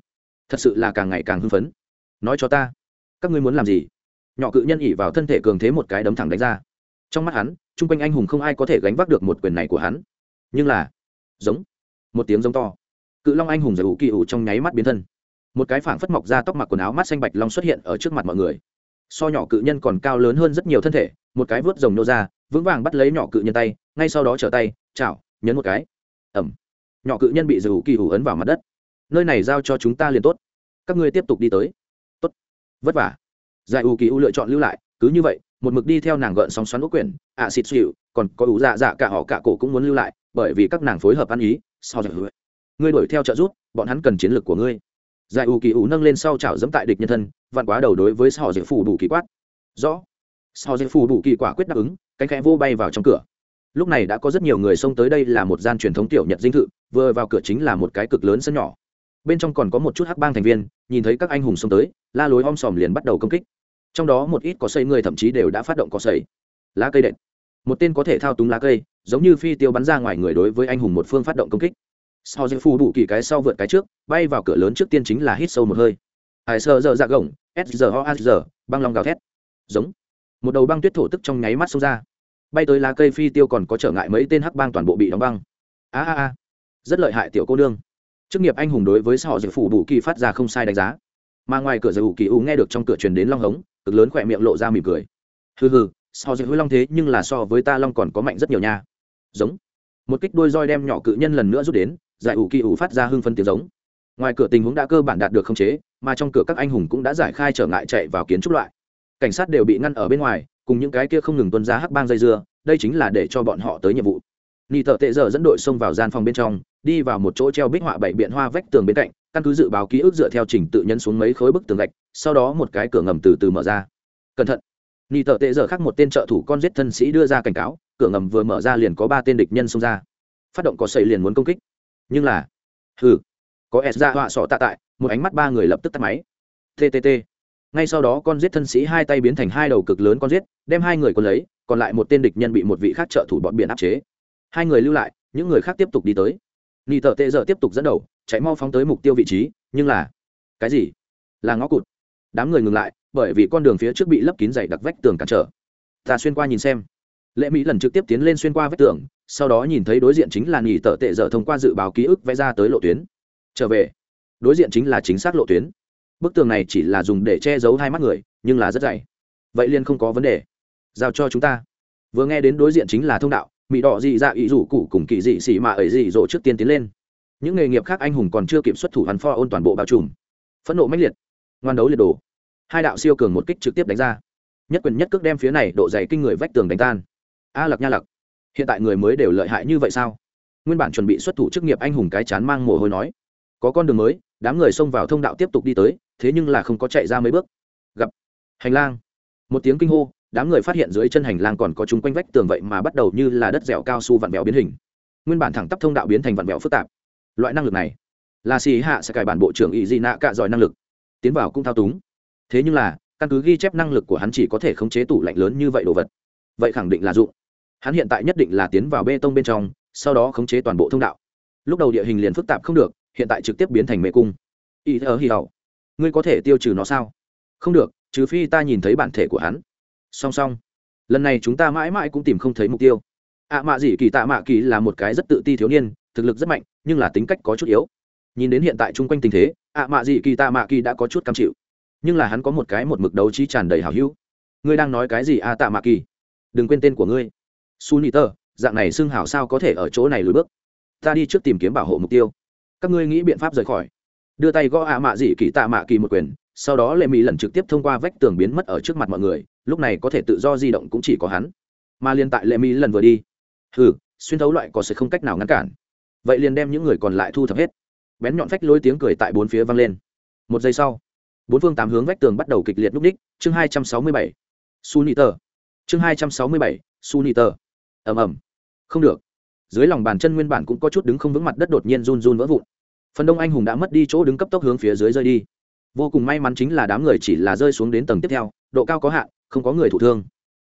thật sự là càng ngày càng hưng phấn. Nói cho ta, các ngươi muốn làm gì? Nhỏ cự nhân ỉ vào thân thể cường thế một cái đấm thẳng đánh ra. Trong mắt hắn, chung quanh anh hùng không ai có thể gánh vác được một quyền này của hắn. Nhưng là, giống, một tiếng giống to. Cự long anh hùng giải ủ kỳ ủ trong nháy mắt biến thân. Một cái phảng phất mọc ra tóc mặc quần áo mắt xanh bạch long xuất hiện ở trước mặt mọi người. So nhỏ cự nhân còn cao lớn hơn rất nhiều thân thể, một cái vớt rồng nô ra, vững vàng bắt lấy nhỏ cự nhân tay, ngay sau đó trở tay chảo, nhấn một cái. Ẩm. Nhỏ cự nhân bị dầu kỳ hủ ấn vào mặt đất. Nơi này giao cho chúng ta liền tốt. Các ngươi tiếp tục đi tới. Tốt. Vất vả. Giải u kỳ u lựa chọn lưu lại, cứ như vậy, một mực đi theo nàng gợn sóng xoắn ốc quyển, ạ xịt xịu, còn có ủ dạ dạ cả họ cả cổ cũng muốn lưu lại, bởi vì các nàng phối hợp ăn ý sau giải ngươi đuổi theo trợ giúp, bọn hắn cần chiến lược của ngươi. Giải u kỳ u nâng lên sau chảo dẫm tại địch nhân thân, vặn quá đầu đối với sau giải phủ đủ kỳ quát. Rõ. Sau giải phủ đủ kỳ quả quyết đáp ứng, cánh khẽ vô bay vào trong cửa lúc này đã có rất nhiều người xông tới đây là một gian truyền thống tiểu nhật dinh thự, vừa vào cửa chính là một cái cực lớn sân nhỏ. Bên trong còn có một chút hắc bang thành viên, nhìn thấy các anh hùng xông tới, la lối om sòm liền bắt đầu công kích. Trong đó một ít có xây người thậm chí đều đã phát động có xây lá cây đệm một tên có thể thao túng lá cây, giống như phi tiêu bắn ra ngoài người đối với anh hùng một phương phát động công kích. Sau dây phù đủ kỳ cái sau vượt cái trước, bay vào cửa lớn trước tiên chính là hít sâu một hơi. Hải sơ giờ dạ gồng, s giờ ho a giờ băng lòng gào thét. Giống. Một đầu băng tuyết thổ tức trong nháy mắt xông ra bay tới lá cây phi tiêu còn có trở ngại mấy tên hắc bang toàn bộ bị đóng băng. A a a, rất lợi hại tiểu cô nương. Chức nghiệp anh hùng đối với họ dạy phủ đủ kỳ phát ra không sai đánh giá. Mà ngoài cửa giải ủ kỳ u nghe được trong cửa truyền đến long hống, cực lớn khỏe miệng lộ ra mỉm cười. Hừ hừ so dạy hối long thế nhưng là so với ta long còn có mạnh rất nhiều nha. Giống. Một kích đôi roi đem nhỏ cự nhân lần nữa rút đến, giải ủ kỳ ủ phát ra hưng phân tiếng giống. Ngoài cửa tình huống đã cơ bản đạt được khống chế, mà trong cửa các anh hùng cũng đã giải khai trở ngại chạy vào kiến trúc loại. Cảnh sát đều bị ngăn ở bên ngoài cùng những cái kia không ngừng tuân ra hắc bang dây dưa, đây chính là để cho bọn họ tới nhiệm vụ. Nị thợ tệ giờ dẫn đội xông vào gian phòng bên trong, đi vào một chỗ treo bích họa bảy biện hoa vách tường bên cạnh, căn cứ dự báo ký ức dựa theo trình tự nhân xuống mấy khối bức tường gạch, sau đó một cái cửa ngầm từ từ mở ra. Cẩn thận! Nị thợ tệ giờ khác một tên trợ thủ con giết thân sĩ đưa ra cảnh cáo, cửa ngầm vừa mở ra liền có ba tên địch nhân xông ra. Phát động có xây liền muốn công kích. Nhưng là, hừ, có s ra họa sọ tạ tại, một ánh mắt ba người lập tức tắt máy. Tt ngay sau đó con giết thân sĩ hai tay biến thành hai đầu cực lớn con giết, đem hai người còn lấy, còn lại một tên địch nhân bị một vị khác trợ thủ bọn biển áp chế. Hai người lưu lại, những người khác tiếp tục đi tới. Nị tờ tệ giờ tiếp tục dẫn đầu, chạy mau phóng tới mục tiêu vị trí, nhưng là, cái gì? Là ngõ cụt. Đám người ngừng lại, bởi vì con đường phía trước bị lấp kín dày đặc vách tường cản trở. Ta xuyên qua nhìn xem. Lệ mỹ lần trực tiếp tiến lên xuyên qua vách tường, sau đó nhìn thấy đối diện chính là nghỉ tợ tệ giờ thông qua dự báo ký ức vẽ ra tới lộ tuyến. Trở về. Đối diện chính là chính xác lộ tuyến bức tường này chỉ là dùng để che giấu hai mắt người, nhưng là rất dày. Vậy liên không có vấn đề. Giao cho chúng ta. Vừa nghe đến đối diện chính là thông đạo mỹ đỏ dị dạ ý rủ cụ cùng kỳ dị xỉ mà ấy dị dỗ trước tiên tiến lên. Những nghề nghiệp khác anh hùng còn chưa kịp xuất thủ hắn pho ôn toàn bộ bao trùm. Phẫn nộ mãnh liệt. Ngoan đấu liệt đổ hai đạo siêu cường một kích trực tiếp đánh ra. Nhất quyền nhất cước đem phía này độ dày kinh người vách tường đánh tan. A lặc nha lặc, hiện tại người mới đều lợi hại như vậy sao? Nguyên bản chuẩn bị xuất thủ chức nghiệp anh hùng cái chán mang mồ hôi nói. Có con đường mới, đám người xông vào thông đạo tiếp tục đi tới thế nhưng là không có chạy ra mấy bước. Gặp hành lang. Một tiếng kinh hô, đám người phát hiện dưới chân hành lang còn có chúng quanh vách tường vậy mà bắt đầu như là đất dẻo cao su vặn vẹo biến hình. Nguyên bản thẳng tắp thông đạo biến thành vặn vẹo phức tạp. Loại năng lực này, là xì hạ sẽ cải bản bộ trưởng ý di nạ cạ giỏi năng lực. Tiến vào cũng thao túng. Thế nhưng là, căn cứ ghi chép năng lực của hắn chỉ có thể khống chế tủ lạnh lớn như vậy đồ vật. Vậy khẳng định là dụng. Hắn hiện tại nhất định là tiến vào bê tông bên trong, sau đó khống chế toàn bộ thông đạo. Lúc đầu địa hình liền phức tạp không được, hiện tại trực tiếp biến thành mê cung. Ý thơ hi hậu ngươi có thể tiêu trừ nó sao? Không được, trừ phi ta nhìn thấy bản thể của hắn. Song song. Lần này chúng ta mãi mãi cũng tìm không thấy mục tiêu. Ạ à mạ dị kỳ tạ mạ kỳ là một cái rất tự ti thiếu niên, thực lực rất mạnh, nhưng là tính cách có chút yếu. Nhìn đến hiện tại chung quanh tình thế, ạ à mạ dị kỳ tạ mạ kỳ đã có chút cam chịu. Nhưng là hắn có một cái một mực đấu trí tràn đầy hào hữu. Ngươi đang nói cái gì a tạ mạ kỳ? Đừng quên tên của ngươi. Su nị tơ dạng này xưng hảo sao có thể ở chỗ này lùi bước? Ta đi trước tìm kiếm bảo hộ mục tiêu. Các ngươi nghĩ biện pháp rời khỏi đưa tay gõ ạ mạ dị kỳ tạ mạ kỳ một quyền, sau đó lệ mỹ lần trực tiếp thông qua vách tường biến mất ở trước mặt mọi người, lúc này có thể tự do di động cũng chỉ có hắn. Mà liên tại lệ mỹ lần vừa đi, hừ, xuyên thấu loại có sẽ không cách nào ngăn cản. Vậy liền đem những người còn lại thu thập hết. Bén nhọn phách lôi tiếng cười tại bốn phía vang lên. Một giây sau, bốn phương tám hướng vách tường bắt đầu kịch liệt núp ních, chương hai trăm sáu mươi bảy suniter chương hai trăm sáu mươi bảy suniter ầm ẩm ẩm không được. Dưới lòng bàn chân nguyên bản cũng có chút đứng không vững mặt đất đột nhiên run run vỡ vụn phần đông anh hùng đã mất đi chỗ đứng cấp tốc hướng phía dưới rơi đi. Vô cùng may mắn chính là đám người chỉ là rơi xuống đến tầng tiếp theo, độ cao có hạn, không có người thụ thương.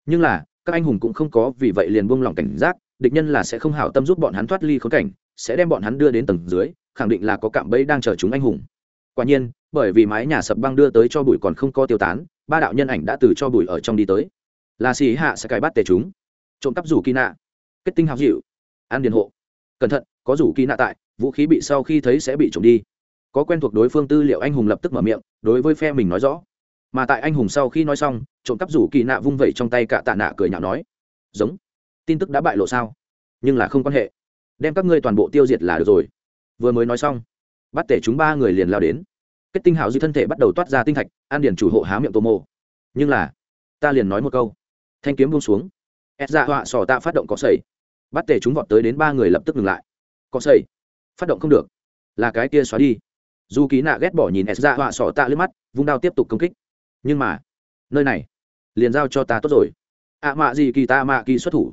Nhưng là, các anh hùng cũng không có vì vậy liền buông lỏng cảnh giác, địch nhân là sẽ không hảo tâm giúp bọn hắn thoát ly khốn cảnh, sẽ đem bọn hắn đưa đến tầng dưới, khẳng định là có cạm bẫy đang chờ chúng anh hùng. Quả nhiên, bởi vì mái nhà sập băng đưa tới cho bụi còn không có tiêu tán, ba đạo nhân ảnh đã từ cho bụi ở trong đi tới. Là xì hạ sẽ cài bắt tề chúng. Trộm cắp rủ kỳ nạ. Kết tinh hào dịu. An điền hộ. Cẩn thận, có rủ kỳ nạ tại vũ khí bị sau khi thấy sẽ bị trộm đi. Có quen thuộc đối phương tư liệu anh hùng lập tức mở miệng, đối với phe mình nói rõ. Mà tại anh hùng sau khi nói xong, trộm cắp rủ kỳ nạ vung vẩy trong tay cả tạ nạ cười nhạo nói, giống, tin tức đã bại lộ sao? Nhưng là không quan hệ. Đem các ngươi toàn bộ tiêu diệt là được rồi. Vừa mới nói xong, bắt tể chúng ba người liền lao đến. Kết tinh hào dư thân thể bắt đầu toát ra tinh thạch, an điển chủ hộ há miệng tô mô nhưng là, ta liền nói một câu. Thanh kiếm buông xuống. Ép ra họa sò tạ phát động có sầy bắt tể chúng vọt tới đến ba người lập tức ngừng lại. Có sầy phát động không được. Là cái kia xóa đi. Dù ký nạ ghét bỏ nhìn s ra họa sọ tạ lướt mắt, vung đao tiếp tục công kích. Nhưng mà, nơi này, liền giao cho ta tốt rồi. Ạ mạ gì kỳ ta mạ kỳ xuất thủ.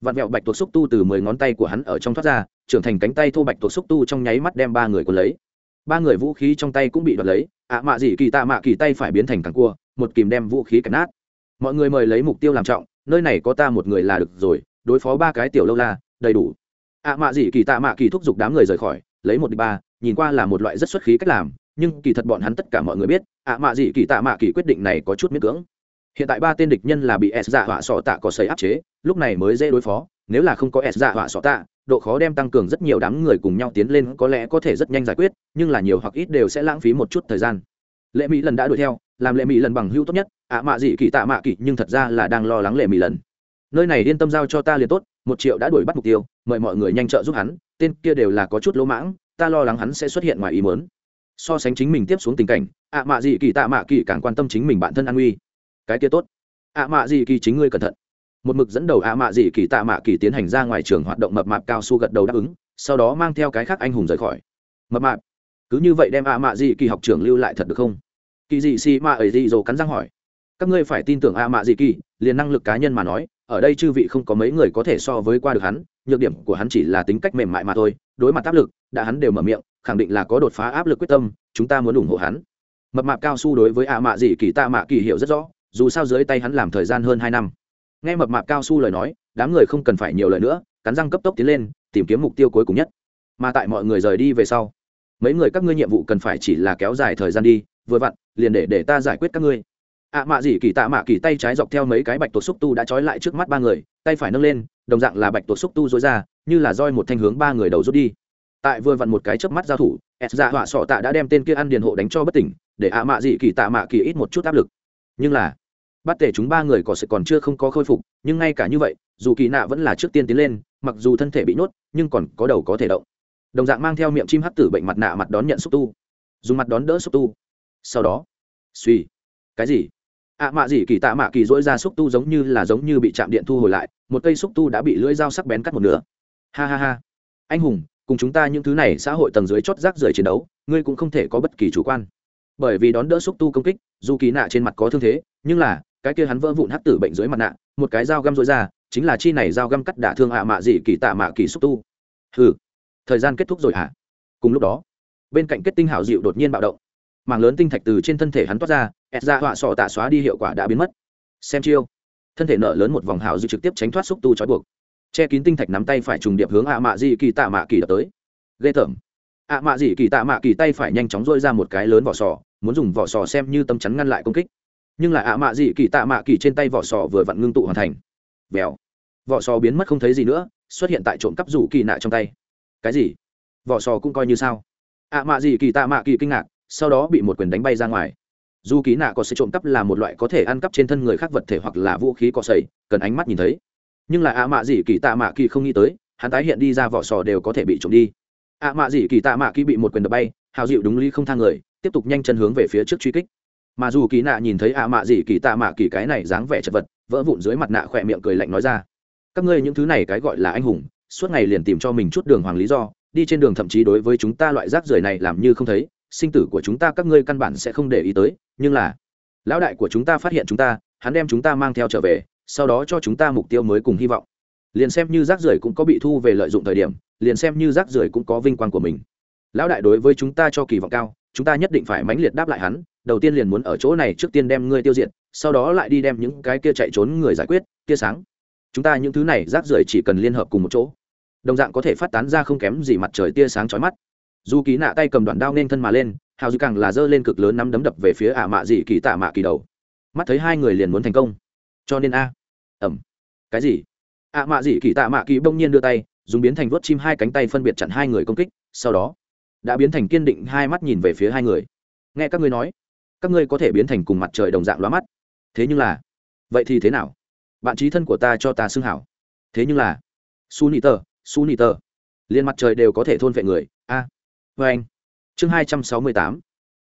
Vặn vẹo bạch tuộc xúc tu từ mười ngón tay của hắn ở trong thoát ra, trưởng thành cánh tay thô bạch tuộc xúc tu trong nháy mắt đem ba người cuốn lấy. Ba người vũ khí trong tay cũng bị đoạt lấy ạ mạ gì kỳ tạ mạ kỳ tay phải biến thành càng cua, một kìm đem vũ khí cắn nát. Mọi người mời lấy mục tiêu làm trọng, nơi này có ta một người là được rồi, đối phó ba cái tiểu lâu la, đầy đủ ạ mạ gì kỳ tạ mạ kỳ thúc giục đám người rời khỏi, lấy một đi ba, nhìn qua là một loại rất xuất khí cách làm, nhưng kỳ thật bọn hắn tất cả mọi người biết, ạ mạ gì kỳ tạ mạ kỳ quyết định này có chút miễn cưỡng. Hiện tại ba tên địch nhân là bị s dạ họa sọ tạ có xây áp chế, lúc này mới dễ đối phó, nếu là không có s dạ họa sọ tạ, độ khó đem tăng cường rất nhiều đám người cùng nhau tiến lên có lẽ có thể rất nhanh giải quyết, nhưng là nhiều hoặc ít đều sẽ lãng phí một chút thời gian. Lệ mỹ lần đã đuổi theo, làm lệ mỹ lần bằng hữu tốt nhất, ạ mạ gì kỳ tạ mạ kỳ, nhưng thật ra là đang lo lắng lệ mỹ lần nơi này yên tâm giao cho ta liền tốt, một triệu đã đuổi bắt mục tiêu, mời mọi người nhanh trợ giúp hắn, tên kia đều là có chút lỗ mãng, ta lo lắng hắn sẽ xuất hiện ngoài ý mớn so sánh chính mình tiếp xuống tình cảnh, ạ mạ gì kỳ tạ mạ kỳ càng quan tâm chính mình bản thân an nguy. Cái kia tốt. Ạ mạ gì kỳ chính ngươi cẩn thận. Một mực dẫn đầu ạ mạ gì kỳ tạ mạ kỳ tiến hành ra ngoài trường hoạt động mập mạp cao su gật đầu đáp ứng, sau đó mang theo cái khác anh hùng rời khỏi. Mập mạp. Cứ như vậy đem ạ mạ gì kỳ học trưởng lưu lại thật được không? Kỳ dị xì mạ ấy dị dồ cắn răng hỏi. Các ngươi phải tin tưởng ạ mạ gì kỳ, liền năng lực cá nhân mà nói ở đây chư vị không có mấy người có thể so với qua được hắn, nhược điểm của hắn chỉ là tính cách mềm mại mà thôi, đối mặt áp lực, đã hắn đều mở miệng, khẳng định là có đột phá áp lực quyết tâm, chúng ta muốn ủng hộ hắn. Mập mạp cao su đối với ạ mạ dị kỳ tạ mạ kỳ hiểu rất rõ, dù sao dưới tay hắn làm thời gian hơn hai năm. Nghe mập mạp cao su lời nói, đám người không cần phải nhiều lời nữa, cắn răng cấp tốc tiến lên, tìm kiếm mục tiêu cuối cùng nhất. Mà tại mọi người rời đi về sau, mấy người các ngươi nhiệm vụ cần phải chỉ là kéo dài thời gian đi, vừa vặn, liền để để ta giải quyết các ngươi ạ mạ dị kỳ tạ mạ kỳ tay trái dọc theo mấy cái bạch tuộc xúc tu đã trói lại trước mắt ba người, tay phải nâng lên, đồng dạng là bạch tuộc xúc tu dối ra, như là roi một thanh hướng ba người đầu rút đi. Tại vừa vặn một cái chớp mắt giao thủ s dạ họa sọ tạ đã đem tên kia ăn điền hộ đánh cho bất tỉnh, để ạ mạ dị kỳ tạ mạ kỳ ít một chút áp lực. Nhưng là, bắt tể chúng ba người có sự còn chưa không có khôi phục, nhưng ngay cả như vậy, dù kỳ nạ vẫn là trước tiên tiến lên, mặc dù thân thể bị nhốt, nhưng còn có đầu có thể động. Đồng dạng mang theo miệng chim hắt tử bệnh mặt nạ mặt đón nhận xúc tu. Dùng mặt đón đỡ xúc tu. Sau đó, suy. Cái gì? Ạ mạ gì kỳ tạ mạ kỳ dỗi ra xúc tu giống như là giống như bị chạm điện thu hồi lại, một cây xúc tu đã bị lưỡi dao sắc bén cắt một nửa. Ha ha ha. Anh hùng, cùng chúng ta những thứ này xã hội tầng dưới chót rác rưởi chiến đấu, ngươi cũng không thể có bất kỳ chủ quan. Bởi vì đón đỡ xúc tu công kích, dù kỳ nạ trên mặt có thương thế, nhưng là, cái kia hắn vỡ vụn hắc tử bệnh dưới mặt nạ, một cái dao găm rối ra, chính là chi này dao găm cắt đả thương ạ mạ dị kỳ tạ mạ kỳ xúc tu. Hừ, thời gian kết thúc rồi hả? Cùng lúc đó, bên cạnh kết tinh hảo dịu đột nhiên bạo động mảng lớn tinh thạch từ trên thân thể hắn toát ra ẹt ra họa sọ tạ xóa đi hiệu quả đã biến mất. Xem chiêu. Thân thể nợ lớn một vòng hào dư trực tiếp tránh thoát xúc tu trói buộc. Che kín tinh thạch nắm tay phải trùng điệp hướng ạ mạ dị kỳ tạ mạ kỳ đập tới. Ghê tởm. Ạ mạ dị kỳ tạ mạ kỳ tay phải nhanh chóng dôi ra một cái lớn vỏ sò, muốn dùng vỏ sò xem như tâm chắn ngăn lại công kích. Nhưng là ạ mạ dị kỳ tạ mạ kỳ trên tay vỏ sò vừa vặn ngưng tụ hoàn thành. Vèo. Vỏ sò biến mất không thấy gì nữa, xuất hiện tại trộm cắp rủ kỳ nạ trong tay. Cái gì? Vỏ sò cũng coi như sao? Ạ mạ dị kỳ tạ mạ kỳ kinh ngạc sau đó bị một quyền đánh bay ra ngoài. Dù ký nạ có sự trộm cắp là một loại có thể ăn cắp trên thân người khác vật thể hoặc là vũ khí cọ sầy cần ánh mắt nhìn thấy. Nhưng là ạ mạ dị kỳ tạ mạ kỳ không nghĩ tới, hắn tái hiện đi ra vỏ sò đều có thể bị trộm đi. Ạ mạ dị kỳ tạ mạ kỳ bị một quyền đập bay, hào dịu đúng ly không thang người, tiếp tục nhanh chân hướng về phía trước truy kích. Mà dù kỳ nạ nhìn thấy ạ mạ dị kỳ tạ mạ kỳ cái này dáng vẻ chật vật, vỡ vụn dưới mặt nạ khỏe miệng cười lạnh nói ra, các ngươi những thứ này cái gọi là anh hùng, suốt ngày liền tìm cho mình chút đường hoàng lý do, đi trên đường thậm chí đối với chúng ta loại rác rưởi này làm như không thấy sinh tử của chúng ta các ngươi căn bản sẽ không để ý tới, nhưng là, lão đại của chúng ta phát hiện chúng ta, hắn đem chúng ta mang theo trở về, sau đó cho chúng ta mục tiêu mới cùng hy vọng. Liền xem như rác rưởi cũng có bị thu về lợi dụng thời điểm, liền xem như rác rưởi cũng có vinh quang của mình. Lão đại đối với chúng ta cho kỳ vọng cao, chúng ta nhất định phải mãnh liệt đáp lại hắn, đầu tiên liền muốn ở chỗ này trước tiên đem ngươi tiêu diệt, sau đó lại đi đem những cái kia chạy trốn người giải quyết, tia sáng. Chúng ta những thứ này rác rưởi chỉ cần liên hợp cùng một chỗ. Đồng dạng có thể phát tán ra không kém gì mặt trời tia sáng chói mắt dù ký nạ tay cầm đoạn đao nên thân mà lên, hào dư càng là giơ lên cực lớn nắm đấm đập về phía ả mạ dị kỳ tạ mạ kỳ đầu. Mắt thấy hai người liền muốn thành công. Cho nên a. Ẩm. Cái gì? Ả mạ dị kỳ tạ mạ kỳ bỗng nhiên đưa tay, dùng biến thành vuốt chim hai cánh tay phân biệt chặn hai người công kích, sau đó, đã biến thành kiên định hai mắt nhìn về phía hai người. Nghe các ngươi nói, các ngươi có thể biến thành cùng mặt trời đồng dạng lóa mắt. Thế nhưng là, vậy thì thế nào? Bạn trí thân của ta cho ta xưng hảo. Thế nhưng là su nị tờ su nị tờ liền mặt trời đều có thể thôn vệ người. A vê anh. Chương hai trăm sáu mươi tám.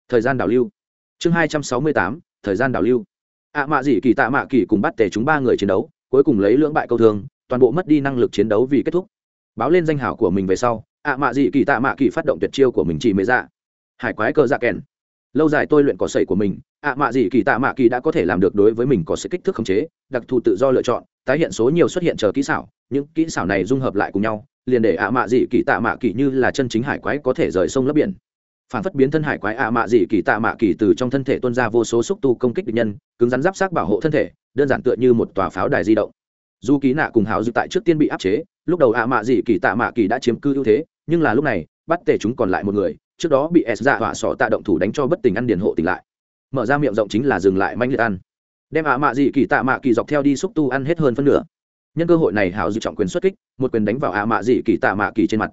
Thời gian đảo lưu. Chương hai trăm sáu mươi tám. Thời gian đảo lưu. Ạ mạ dị kỳ tạ mạ kỳ cùng bắt tề chúng ba người chiến đấu, cuối cùng lấy lưỡng bại câu thương, toàn bộ mất đi năng lực chiến đấu vì kết thúc. Báo lên danh hảo của mình về sau ạ mạ dị kỳ tạ mạ kỳ phát động tuyệt chiêu của mình chỉ mới ra dạ. hải quái cơ dạ kèn. Lâu dài tôi luyện cỏ sậy của mình ạ mạ dị kỳ tạ mạ kỳ đã có thể làm được đối với mình có sự kích thước khống chế, đặc thù tự do lựa chọn tái hiện số nhiều xuất hiện chờ kỹ xảo, những kỹ xảo này dung hợp lại cùng nhau, liền để ạ mạ dị kỳ tạ mạ kỳ như là chân chính hải quái có thể rời sông lấp biển. Phản phất biến thân hải quái ạ mạ dị kỳ tạ mạ kỳ từ trong thân thể tuôn ra vô số xúc tu công kích địch nhân, cứng rắn giáp sát bảo hộ thân thể, đơn giản tựa như một tòa pháo đài di động. Dù ký nạ cùng hào dự tại trước tiên bị áp chế, lúc đầu ạ mạ dị kỳ tạ mạ kỳ đã chiếm cư ưu thế, nhưng là lúc này, bắt tể chúng còn lại một người, trước đó bị s dạ hỏa sọ tạ động thủ đánh cho bất tỉnh ăn điền hộ tỉnh lại. Mở ra miệng rộng chính là dừng lại manh liệt ăn đem ạ mạ dị kỳ tạ mạ kỳ dọc theo đi xúc tu ăn hết hơn phân nửa. Nhân cơ hội này hảo dự trọng quyền xuất kích, một quyền đánh vào ạ mạ dị kỳ tạ mạ kỳ trên mặt.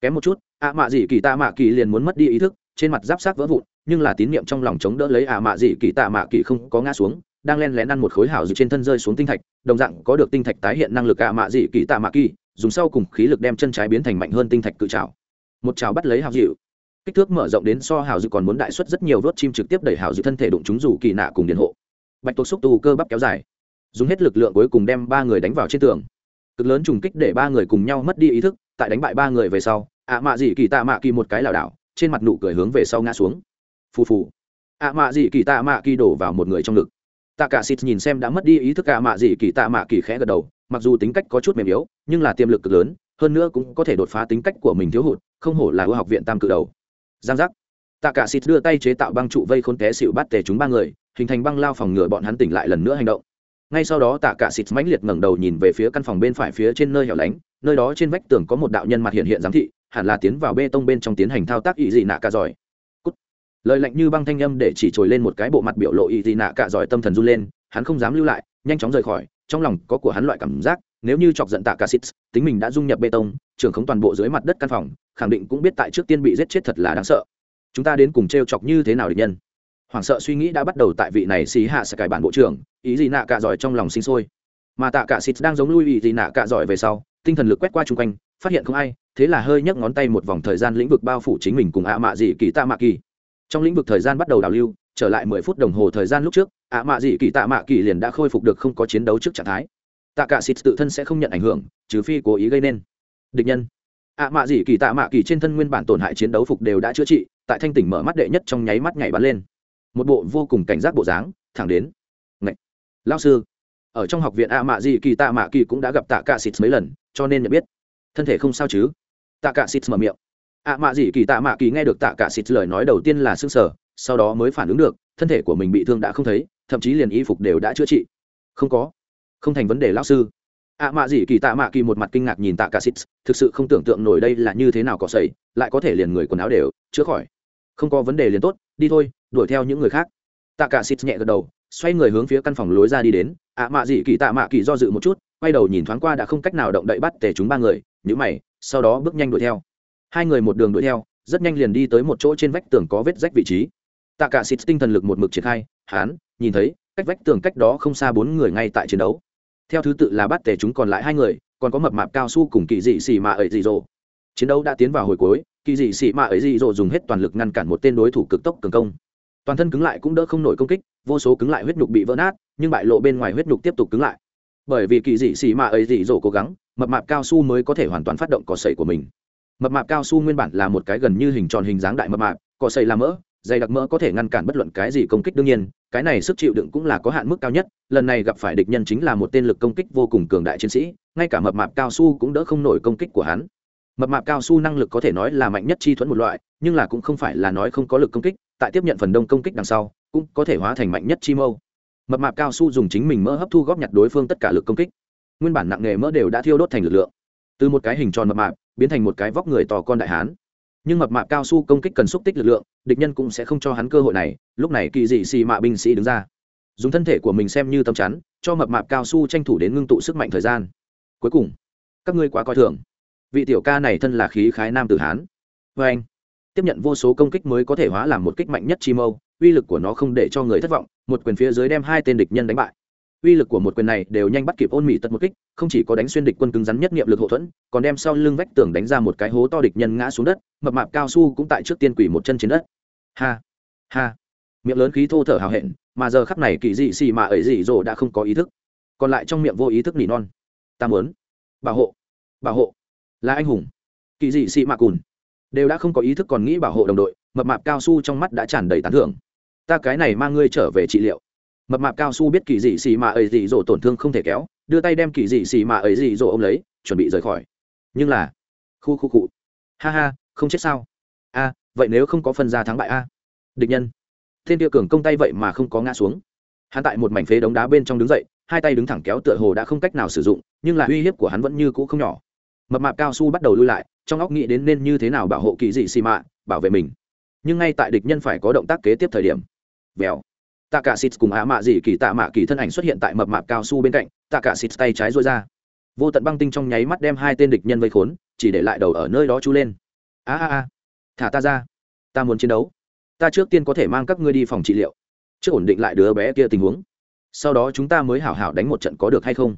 Kém một chút, ạ mạ dị kỳ tạ mạ kỳ liền muốn mất đi ý thức, trên mặt giáp sát vỡ vụn, nhưng là tín niệm trong lòng chống đỡ lấy ạ mạ dị kỳ tạ mạ kỳ không có ngã xuống, đang len lén ăn một khối hảo dự trên thân rơi xuống tinh thạch, đồng dạng có được tinh thạch tái hiện năng lực ạ mạ dị kỳ tạ mạ kỳ, dùng sau cùng khí lực đem chân trái biến thành mạnh hơn tinh thạch cự trào một trào bắt lấy hảo dịu kích thước mở rộng đến so hảo dự còn muốn đại xuất rất nhiều, vớt chim trực tiếp đẩy hảo dự thân thể đụng chúng dù kỳ nạ cùng điện hộ bạch tuộc xúc tu cơ bắp kéo dài, dùng hết lực lượng cuối cùng đem ba người đánh vào trên tường. Cực lớn trùng kích để ba người cùng nhau mất đi ý thức, tại đánh bại ba người về sau, ạ mạ dị kỳ tạ mạ kỳ một cái lảo đảo, trên mặt nụ cười hướng về sau ngã xuống. Phù phù. Ạ mạ dị kỳ tạ mạ kỳ đổ vào một người trong ngực. Tạ cả xịt nhìn xem đã mất đi ý thức ạ mạ dị kỳ tạ mạ kỳ khẽ gật đầu, mặc dù tính cách có chút mềm yếu, nhưng là tiềm lực cực lớn, hơn nữa cũng có thể đột phá tính cách của mình thiếu hụt, không hổ là ưu học viện tam cự đầu. Giang giác tạ cả xịt đưa tay chế tạo băng trụ vây khốn té xịu bắt tề chúng ba người, hình thành băng lao phòng ngừa bọn hắn tỉnh lại lần nữa hành động. Ngay sau đó, tạ cả xịt mãnh liệt ngẩng đầu nhìn về phía căn phòng bên phải phía trên nơi hẻo lánh, nơi đó trên vách tường có một đạo nhân mặt hiện hiện giám thị, hẳn là tiến vào bê tông bên trong tiến hành thao tác ý dị nạ cả giỏi. Cút. lời lạnh như băng thanh âm để chỉ trồi lên một cái bộ mặt biểu lộ ý dị nạ cả giỏi tâm thần run lên, hắn không dám lưu lại, nhanh chóng rời khỏi, trong lòng có của hắn loại cảm giác, nếu như chọc giận tạ cả xịt, tính mình đã dung nhập bê tông, trưởng khống toàn bộ dưới mặt đất căn phòng, khẳng định cũng biết tại trước tiên bị giết chết thật là đáng sợ chúng ta đến cùng t chọc như thế nào địch nhân? Hoảng sợ suy nghĩ đã bắt đầu tại vị này xì hạ sẽ cải bản bộ trưởng, ý gì nạ cả giỏi trong lòng sinh sôi. Mà tạ cả xịt đang giống lui ý gì nạ cả giỏi về sau, tinh thần lực quét qua chung quanh, phát hiện không ai, thế là hơi nhấc ngón tay một vòng thời gian lĩnh vực bao phủ chính mình cùng ạ mạ dị kỳ tạ mạ kỳ. Trong lĩnh vực thời gian bắt đầu đào lưu, trở lại mười phút đồng hồ thời gian lúc trước, ạ mạ dị kỳ tạ mạ kỳ liền đã khôi phục được không có chiến đấu trước trạng thái. Tạ cả xịt tự thân sẽ không nhận ảnh hưởng, trừ phi cố ý gây nên. Địch nhân ạ mạ dị kỳ tạ mạ kỳ trên thân nguyên bản tổn hại chiến đấu phục đều đã chữa trị, tại thanh tỉnh mở mắt đệ nhất trong nháy mắt nhảy bắn lên. Một bộ vô cùng cảnh giác bộ dáng, thẳng đến Ngậy. lao sư. Ở trong học viện ạ mạ dị kỳ tạ mạ kỳ cũng đã gặp tạ cả xịt mấy lần, cho nên nhận biết. Thân thể không sao chứ? Tạ cả xịt mở miệng. Ạ mạ dị kỳ tạ mạ kỳ nghe được tạ cả xịt lời nói đầu tiên là s ư sở sau đó mới phản ứng được, thân thể của mình bị thương đã không thấy, thậm chí liền y phục đều đã chữa trị. Không có. Không thành vấn đề lao sư ạ mạ gì kỳ tạ mạ kỳ một mặt kinh ngạc nhìn tạ cả xít, thực sự không tưởng tượng nổi đây là như thế nào có sẩy lại có thể liền người quần áo đều chữa khỏi. Không có vấn đề liền tốt, đi thôi, đuổi theo những người khác. Tạ cả xít nhẹ gật đầu, xoay người hướng phía căn phòng lối ra đi đến. ạ mạ gì kỳ tạ mạ kỳ do dự một chút, quay đầu nhìn thoáng qua đã không cách nào động đậy bắt tề chúng ba người nhữ mày, sau đó bước nhanh đuổi theo. Hai người một đường đuổi theo, rất nhanh liền đi tới một chỗ trên vách tường có vết rách vị trí. Tạ cả xịt tinh thần lực một mực triển khai, hán, nhìn thấy, cách vách tường cách đó không xa bốn người ngay tại chiến đấu theo thứ tự là bắt tề chúng còn lại hai người, còn có mập mạp cao su cùng kỳ dị xì mạ ấy dị dỗ. Chiến đấu đã tiến vào hồi cuối, kỳ dị xì mạ ấy dị dỗ dùng hết toàn lực ngăn cản một tên đối thủ cực tốc cường công. Toàn thân cứng lại cũng đỡ không nổi công kích, vô số cứng lại huyết nhục bị vỡ nát, nhưng bại lộ bên ngoài huyết nhục tiếp tục cứng lại. Bởi vì kỳ dị xì mạ ấy dị dỗ cố gắng, mập mạp cao su mới có thể hoàn toàn phát động cỏ sậy của mình. Mập mạp cao su nguyên bản là một cái gần như hình tròn hình dáng đại mập mạp, cỏ sậy là mỡ, dày đặc mỡ có thể ngăn cản bất luận cái gì công kích đương nhiên cái này sức chịu đựng cũng là có hạn mức cao nhất, lần này gặp phải địch nhân chính là một tên lực công kích vô cùng cường đại chiến sĩ, ngay cả mập mạp cao su cũng đỡ không nổi công kích của hắn. Mập mạp cao su năng lực có thể nói là mạnh nhất chi thuẫn một loại, nhưng là cũng không phải là nói không có lực công kích, tại tiếp nhận phần đông công kích đằng sau, cũng có thể hóa thành mạnh nhất chi mâu. Mập mạp cao su dùng chính mình mỡ hấp thu góp nhặt đối phương tất cả lực công kích. Nguyên bản nặng nghề mỡ đều đã thiêu đốt thành lực lượng. Từ một cái hình tròn mập mạp, biến thành một cái vóc người to con đại hán nhưng mập mạp cao su công kích cần xúc tích lực lượng, địch nhân cũng sẽ không cho hắn cơ hội này. Lúc này kỳ dị xì mạ binh sĩ đứng ra, dùng thân thể của mình xem như tấm chắn, cho mập mạp cao su tranh thủ đến ngưng tụ sức mạnh thời gian. Cuối cùng, các ngươi quá coi thường. Vị tiểu ca này thân là khí khái nam tử hán. Vê anh, tiếp nhận vô số công kích mới có thể hóa làm một kích mạnh nhất chi mâu, uy lực của nó không để cho người thất vọng, một quyền phía dưới đem hai tên địch nhân đánh bại uy lực của một quyền này đều nhanh bắt kịp ôn mỹ tật một kích, không chỉ có đánh xuyên địch quân cứng rắn nhất nghiệm lực hậu thuẫn, còn đem sau lưng vách tường đánh ra một cái hố to địch nhân ngã xuống đất, mập mạp cao su cũng tại trước tiên quỷ một chân trên đất. Ha ha. Miệng lớn khí thô thở hào hẹn, mà giờ khắp này kỳ dị xì mà ấy dị dỗ đã không có ý thức. Còn lại trong miệng vô ý thức nỉ non. Ta muốn bảo hộ bảo hộ. Là anh hùng. Kỳ dị xì mạ cùn. Đều đã không có ý thức còn nghĩ bảo hộ đồng đội, mập mạp cao su trong mắt đã tràn đầy tán thưởng. Ta cái này mang ngươi trở về trị liệu mập mạp cao su biết kỳ dị xì mà ấy dị dỗ tổn thương không thể kéo, đưa tay đem kỳ dị xì mà ấy dị dỗ ôm lấy, chuẩn bị rời khỏi. Nhưng là, khu khu cụ ha ha, không chết sao? A, vậy nếu không có phân ra thắng bại a. Địch nhân. Thiên tiêu cường công tay vậy mà không có ngã xuống. Hắn tại một mảnh phế đống đá bên trong đứng dậy, hai tay đứng thẳng kéo tựa hồ đã không cách nào sử dụng, nhưng là uy hiếp của hắn vẫn như cũ không nhỏ. Mập mạp cao su bắt đầu lui lại, trong óc nghĩ đến nên như thế nào bảo hộ kỳ dị xì mạ bảo vệ mình. Nhưng ngay tại địch nhân phải có động tác kế tiếp thời điểm. Vèo tạ cả xịt cùng á mạ dị kỳ tạ mạ kỳ thân ảnh xuất hiện tại mập mạp cao su bên cạnh tạ cả xịt tay trái rối ra. Vô tận băng tinh trong nháy mắt đem hai tên địch nhân vây khốn, chỉ để lại đầu ở nơi đó chú lên. A a a, thả ta ra. Ta muốn chiến đấu. Ta trước tiên có thể mang các ngươi đi phòng trị liệu, trước ổn định lại đứa bé kia tình huống. Sau đó chúng ta mới hảo hảo đánh một trận có được hay không?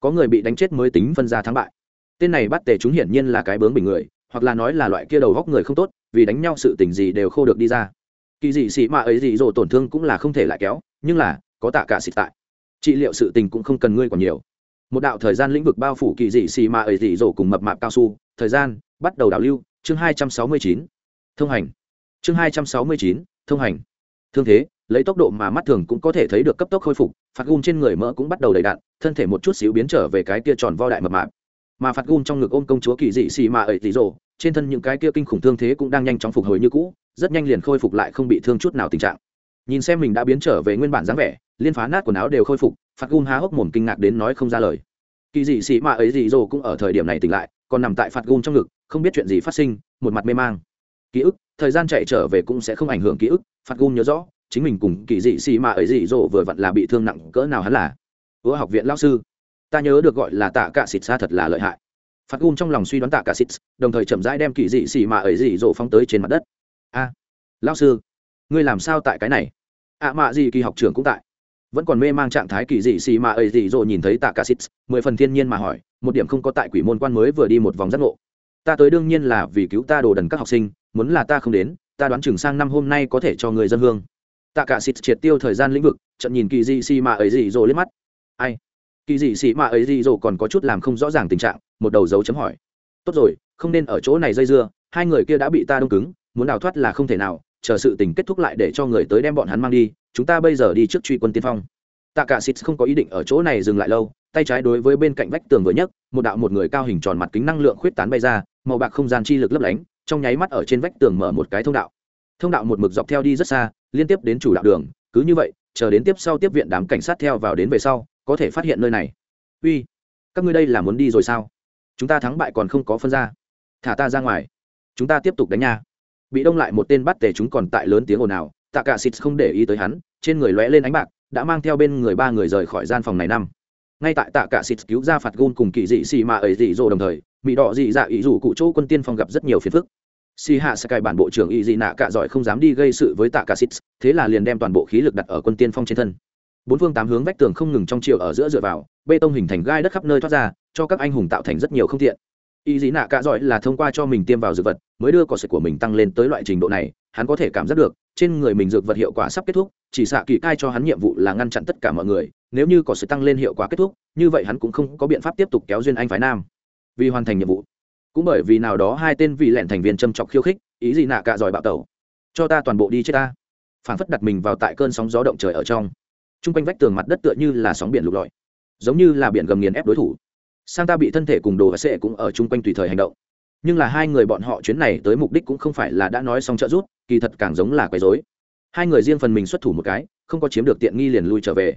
Có người bị đánh chết mới tính phân ra thắng bại. Tên này bắt tề chúng hiển nhiên là cái bướng bình người, hoặc là nói là loại kia đầu góc người không tốt, vì đánh nhau sự tình gì đều khô được đi ra kỳ dị xị mạ ấy dị dỗ tổn thương cũng là không thể lại kéo, nhưng là, có tạ cả xịt tại. Trị liệu sự tình cũng không cần ngươi còn nhiều. Một đạo thời gian lĩnh vực bao phủ kỳ dị xì mạ ấy dị dỗ cùng mập mạp cao su. Thời gian, bắt đầu đảo lưu, chương hai trăm sáu mươi chín. Thông hành. Chương hai trăm sáu mươi chín, thông hành. Thương thế, lấy tốc độ mà mắt thường cũng có thể thấy được cấp tốc khôi phục phạt gum trên người mỡ cũng bắt đầu đầy đạn thân thể một chút xíu biến trở về cái kia tròn vo đại mập mạp mà phạt Gun trong ngực ôm công chúa kỳ dị xì mà ấy dị rồ. Trên thân những cái kia kinh khủng thương thế cũng đang nhanh chóng phục hồi như cũ, rất nhanh liền khôi phục lại không bị thương chút nào tình trạng. Nhìn xem mình đã biến trở về nguyên bản dáng vẻ, liên phá nát quần áo đều khôi phục, phạt Gun há hốc mồm kinh ngạc đến nói không ra lời. Kỳ dị xì mà ấy dị dồ cũng ở thời điểm này tỉnh lại, còn nằm tại phạt Gun trong ngực, không biết chuyện gì phát sinh, một mặt mê mang. Ký ức, thời gian chạy trở về cũng sẽ không ảnh hưởng ký ức, phạt Gun nhớ rõ, chính mình cùng kỳ dị xì mà ấy dị dỗ vừa vặn là bị thương nặng cỡ nào hắn là. Ứa học viện lao sư ta nhớ được gọi là tạ cả xịt xa thật là lợi hại. Phát gum trong lòng suy đoán tạ cả xịt đồng thời chậm rãi đem kỳ dị xì mạ ấy dị dỗ phóng tới trên mặt đất. A à, lao sư ngươi làm sao tại cái này? Ạ à mạ gì kỳ học trưởng cũng tại. Vẫn còn mê mang trạng thái kỳ dị xì mạ ấy dị dỗ nhìn thấy tạ cả xịt mười phần thiên nhiên mà hỏi một điểm không có tại quỷ môn quan mới vừa đi một vòng giác ngộ. Ta tới đương nhiên là vì cứu ta đồ đần các học sinh muốn là ta không đến ta đoán chừng sang năm hôm nay có thể cho người dân hương. Tạ cả xịt triệt tiêu thời gian lĩnh vực trận nhìn kỳ dị xì mạ ấy dị dỗ lên mắt. Ai? Kỳ dị xị mạ ấy dị dỗ còn có chút làm không rõ ràng tình trạng, một đầu dấu chấm hỏi. Tốt rồi, không nên ở chỗ này dây dưa, hai người kia đã bị ta đông cứng, muốn đào thoát là không thể nào, chờ sự tình kết thúc lại để cho người tới đem bọn hắn mang đi, chúng ta bây giờ đi trước truy quân tiên phong. Tạ cả xịt không có ý định ở chỗ này dừng lại lâu, tay trái đối với bên cạnh vách tường vừa nhất một đạo một người cao hình tròn mặt kính năng lượng khuyết tán bay ra, màu bạc không gian chi lực lấp lánh, trong nháy mắt ở trên vách tường mở một cái thông đạo. Thông đạo một mực dọc theo đi rất xa, liên tiếp đến chủ đạo đường, cứ như vậy, chờ đến tiếp sau tiếp viện đám cảnh sát theo vào đến về sau có thể phát hiện nơi này. Uy, các ngươi đây là muốn đi rồi sao? Chúng ta thắng bại còn không có phân ra. Thả ta ra ngoài. Chúng ta tiếp tục đánh nha. Bị đông lại một tên bắt tề chúng còn tại lớn tiếng ồn ào. Tạ cả xịt không để ý tới hắn, trên người lóe lên ánh bạc, đã mang theo bên người ba người rời khỏi gian phòng này năm. Ngay tại tạ cả xịt cứu ra phạt gôn cùng kỳ dị xì mà ấy dị dỗ đồng thời mỹ đỏ dị dạ ý dù cụ chỗ quân tiên phong gặp rất nhiều phiền phức. Xì hạ sẽ cài bản bộ trưởng ý dị nạ cạ giỏi không dám đi gây sự với tạ cả xịt, thế là liền đem toàn bộ khí lực đặt ở quân tiên phong trên thân bốn phương tám hướng vách tường không ngừng trong chiều ở giữa dựa vào, bê tông hình thành gai đất khắp nơi thoát ra, cho các anh hùng tạo thành rất nhiều không thiện ý Dĩ nạ cạ giỏi là thông qua cho mình tiêm vào dược vật, mới đưa cỏ sạch của mình tăng lên tới loại trình độ này, hắn có thể cảm giác được, trên người mình dược vật hiệu quả sắp kết thúc, chỉ xạ kỳ cai cho hắn nhiệm vụ là ngăn chặn tất cả mọi người, nếu như cỏ sạch tăng lên hiệu quả kết thúc, như vậy hắn cũng không có biện pháp tiếp tục kéo duyên anh phái nam. Vì hoàn thành nhiệm vụ. Cũng bởi vì nào đó hai tên vị lẹn thành viên châm chọc khiêu khích, ý gì nạ cạ giỏi bạo tẩu. Cho ta toàn bộ đi chết ta. Phản phất đặt mình vào tại cơn sóng gió động trời ở trong t r u n g quanh vách tường mặt đất tựa như là sóng biển lục lọi, giống như là biển gầm nghiền ép đối thủ. Sang ta bị thân thể cùng đồ và sệ cũng ở chung quanh tùy thời hành động. Nhưng là hai người bọn họ chuyến này tới mục đích cũng không phải là đã nói xong trợ rút kỳ thật càng giống là quấy dối hai người riêng phần mình xuất thủ một cái, không có chiếm được tiện nghi liền lui trở về.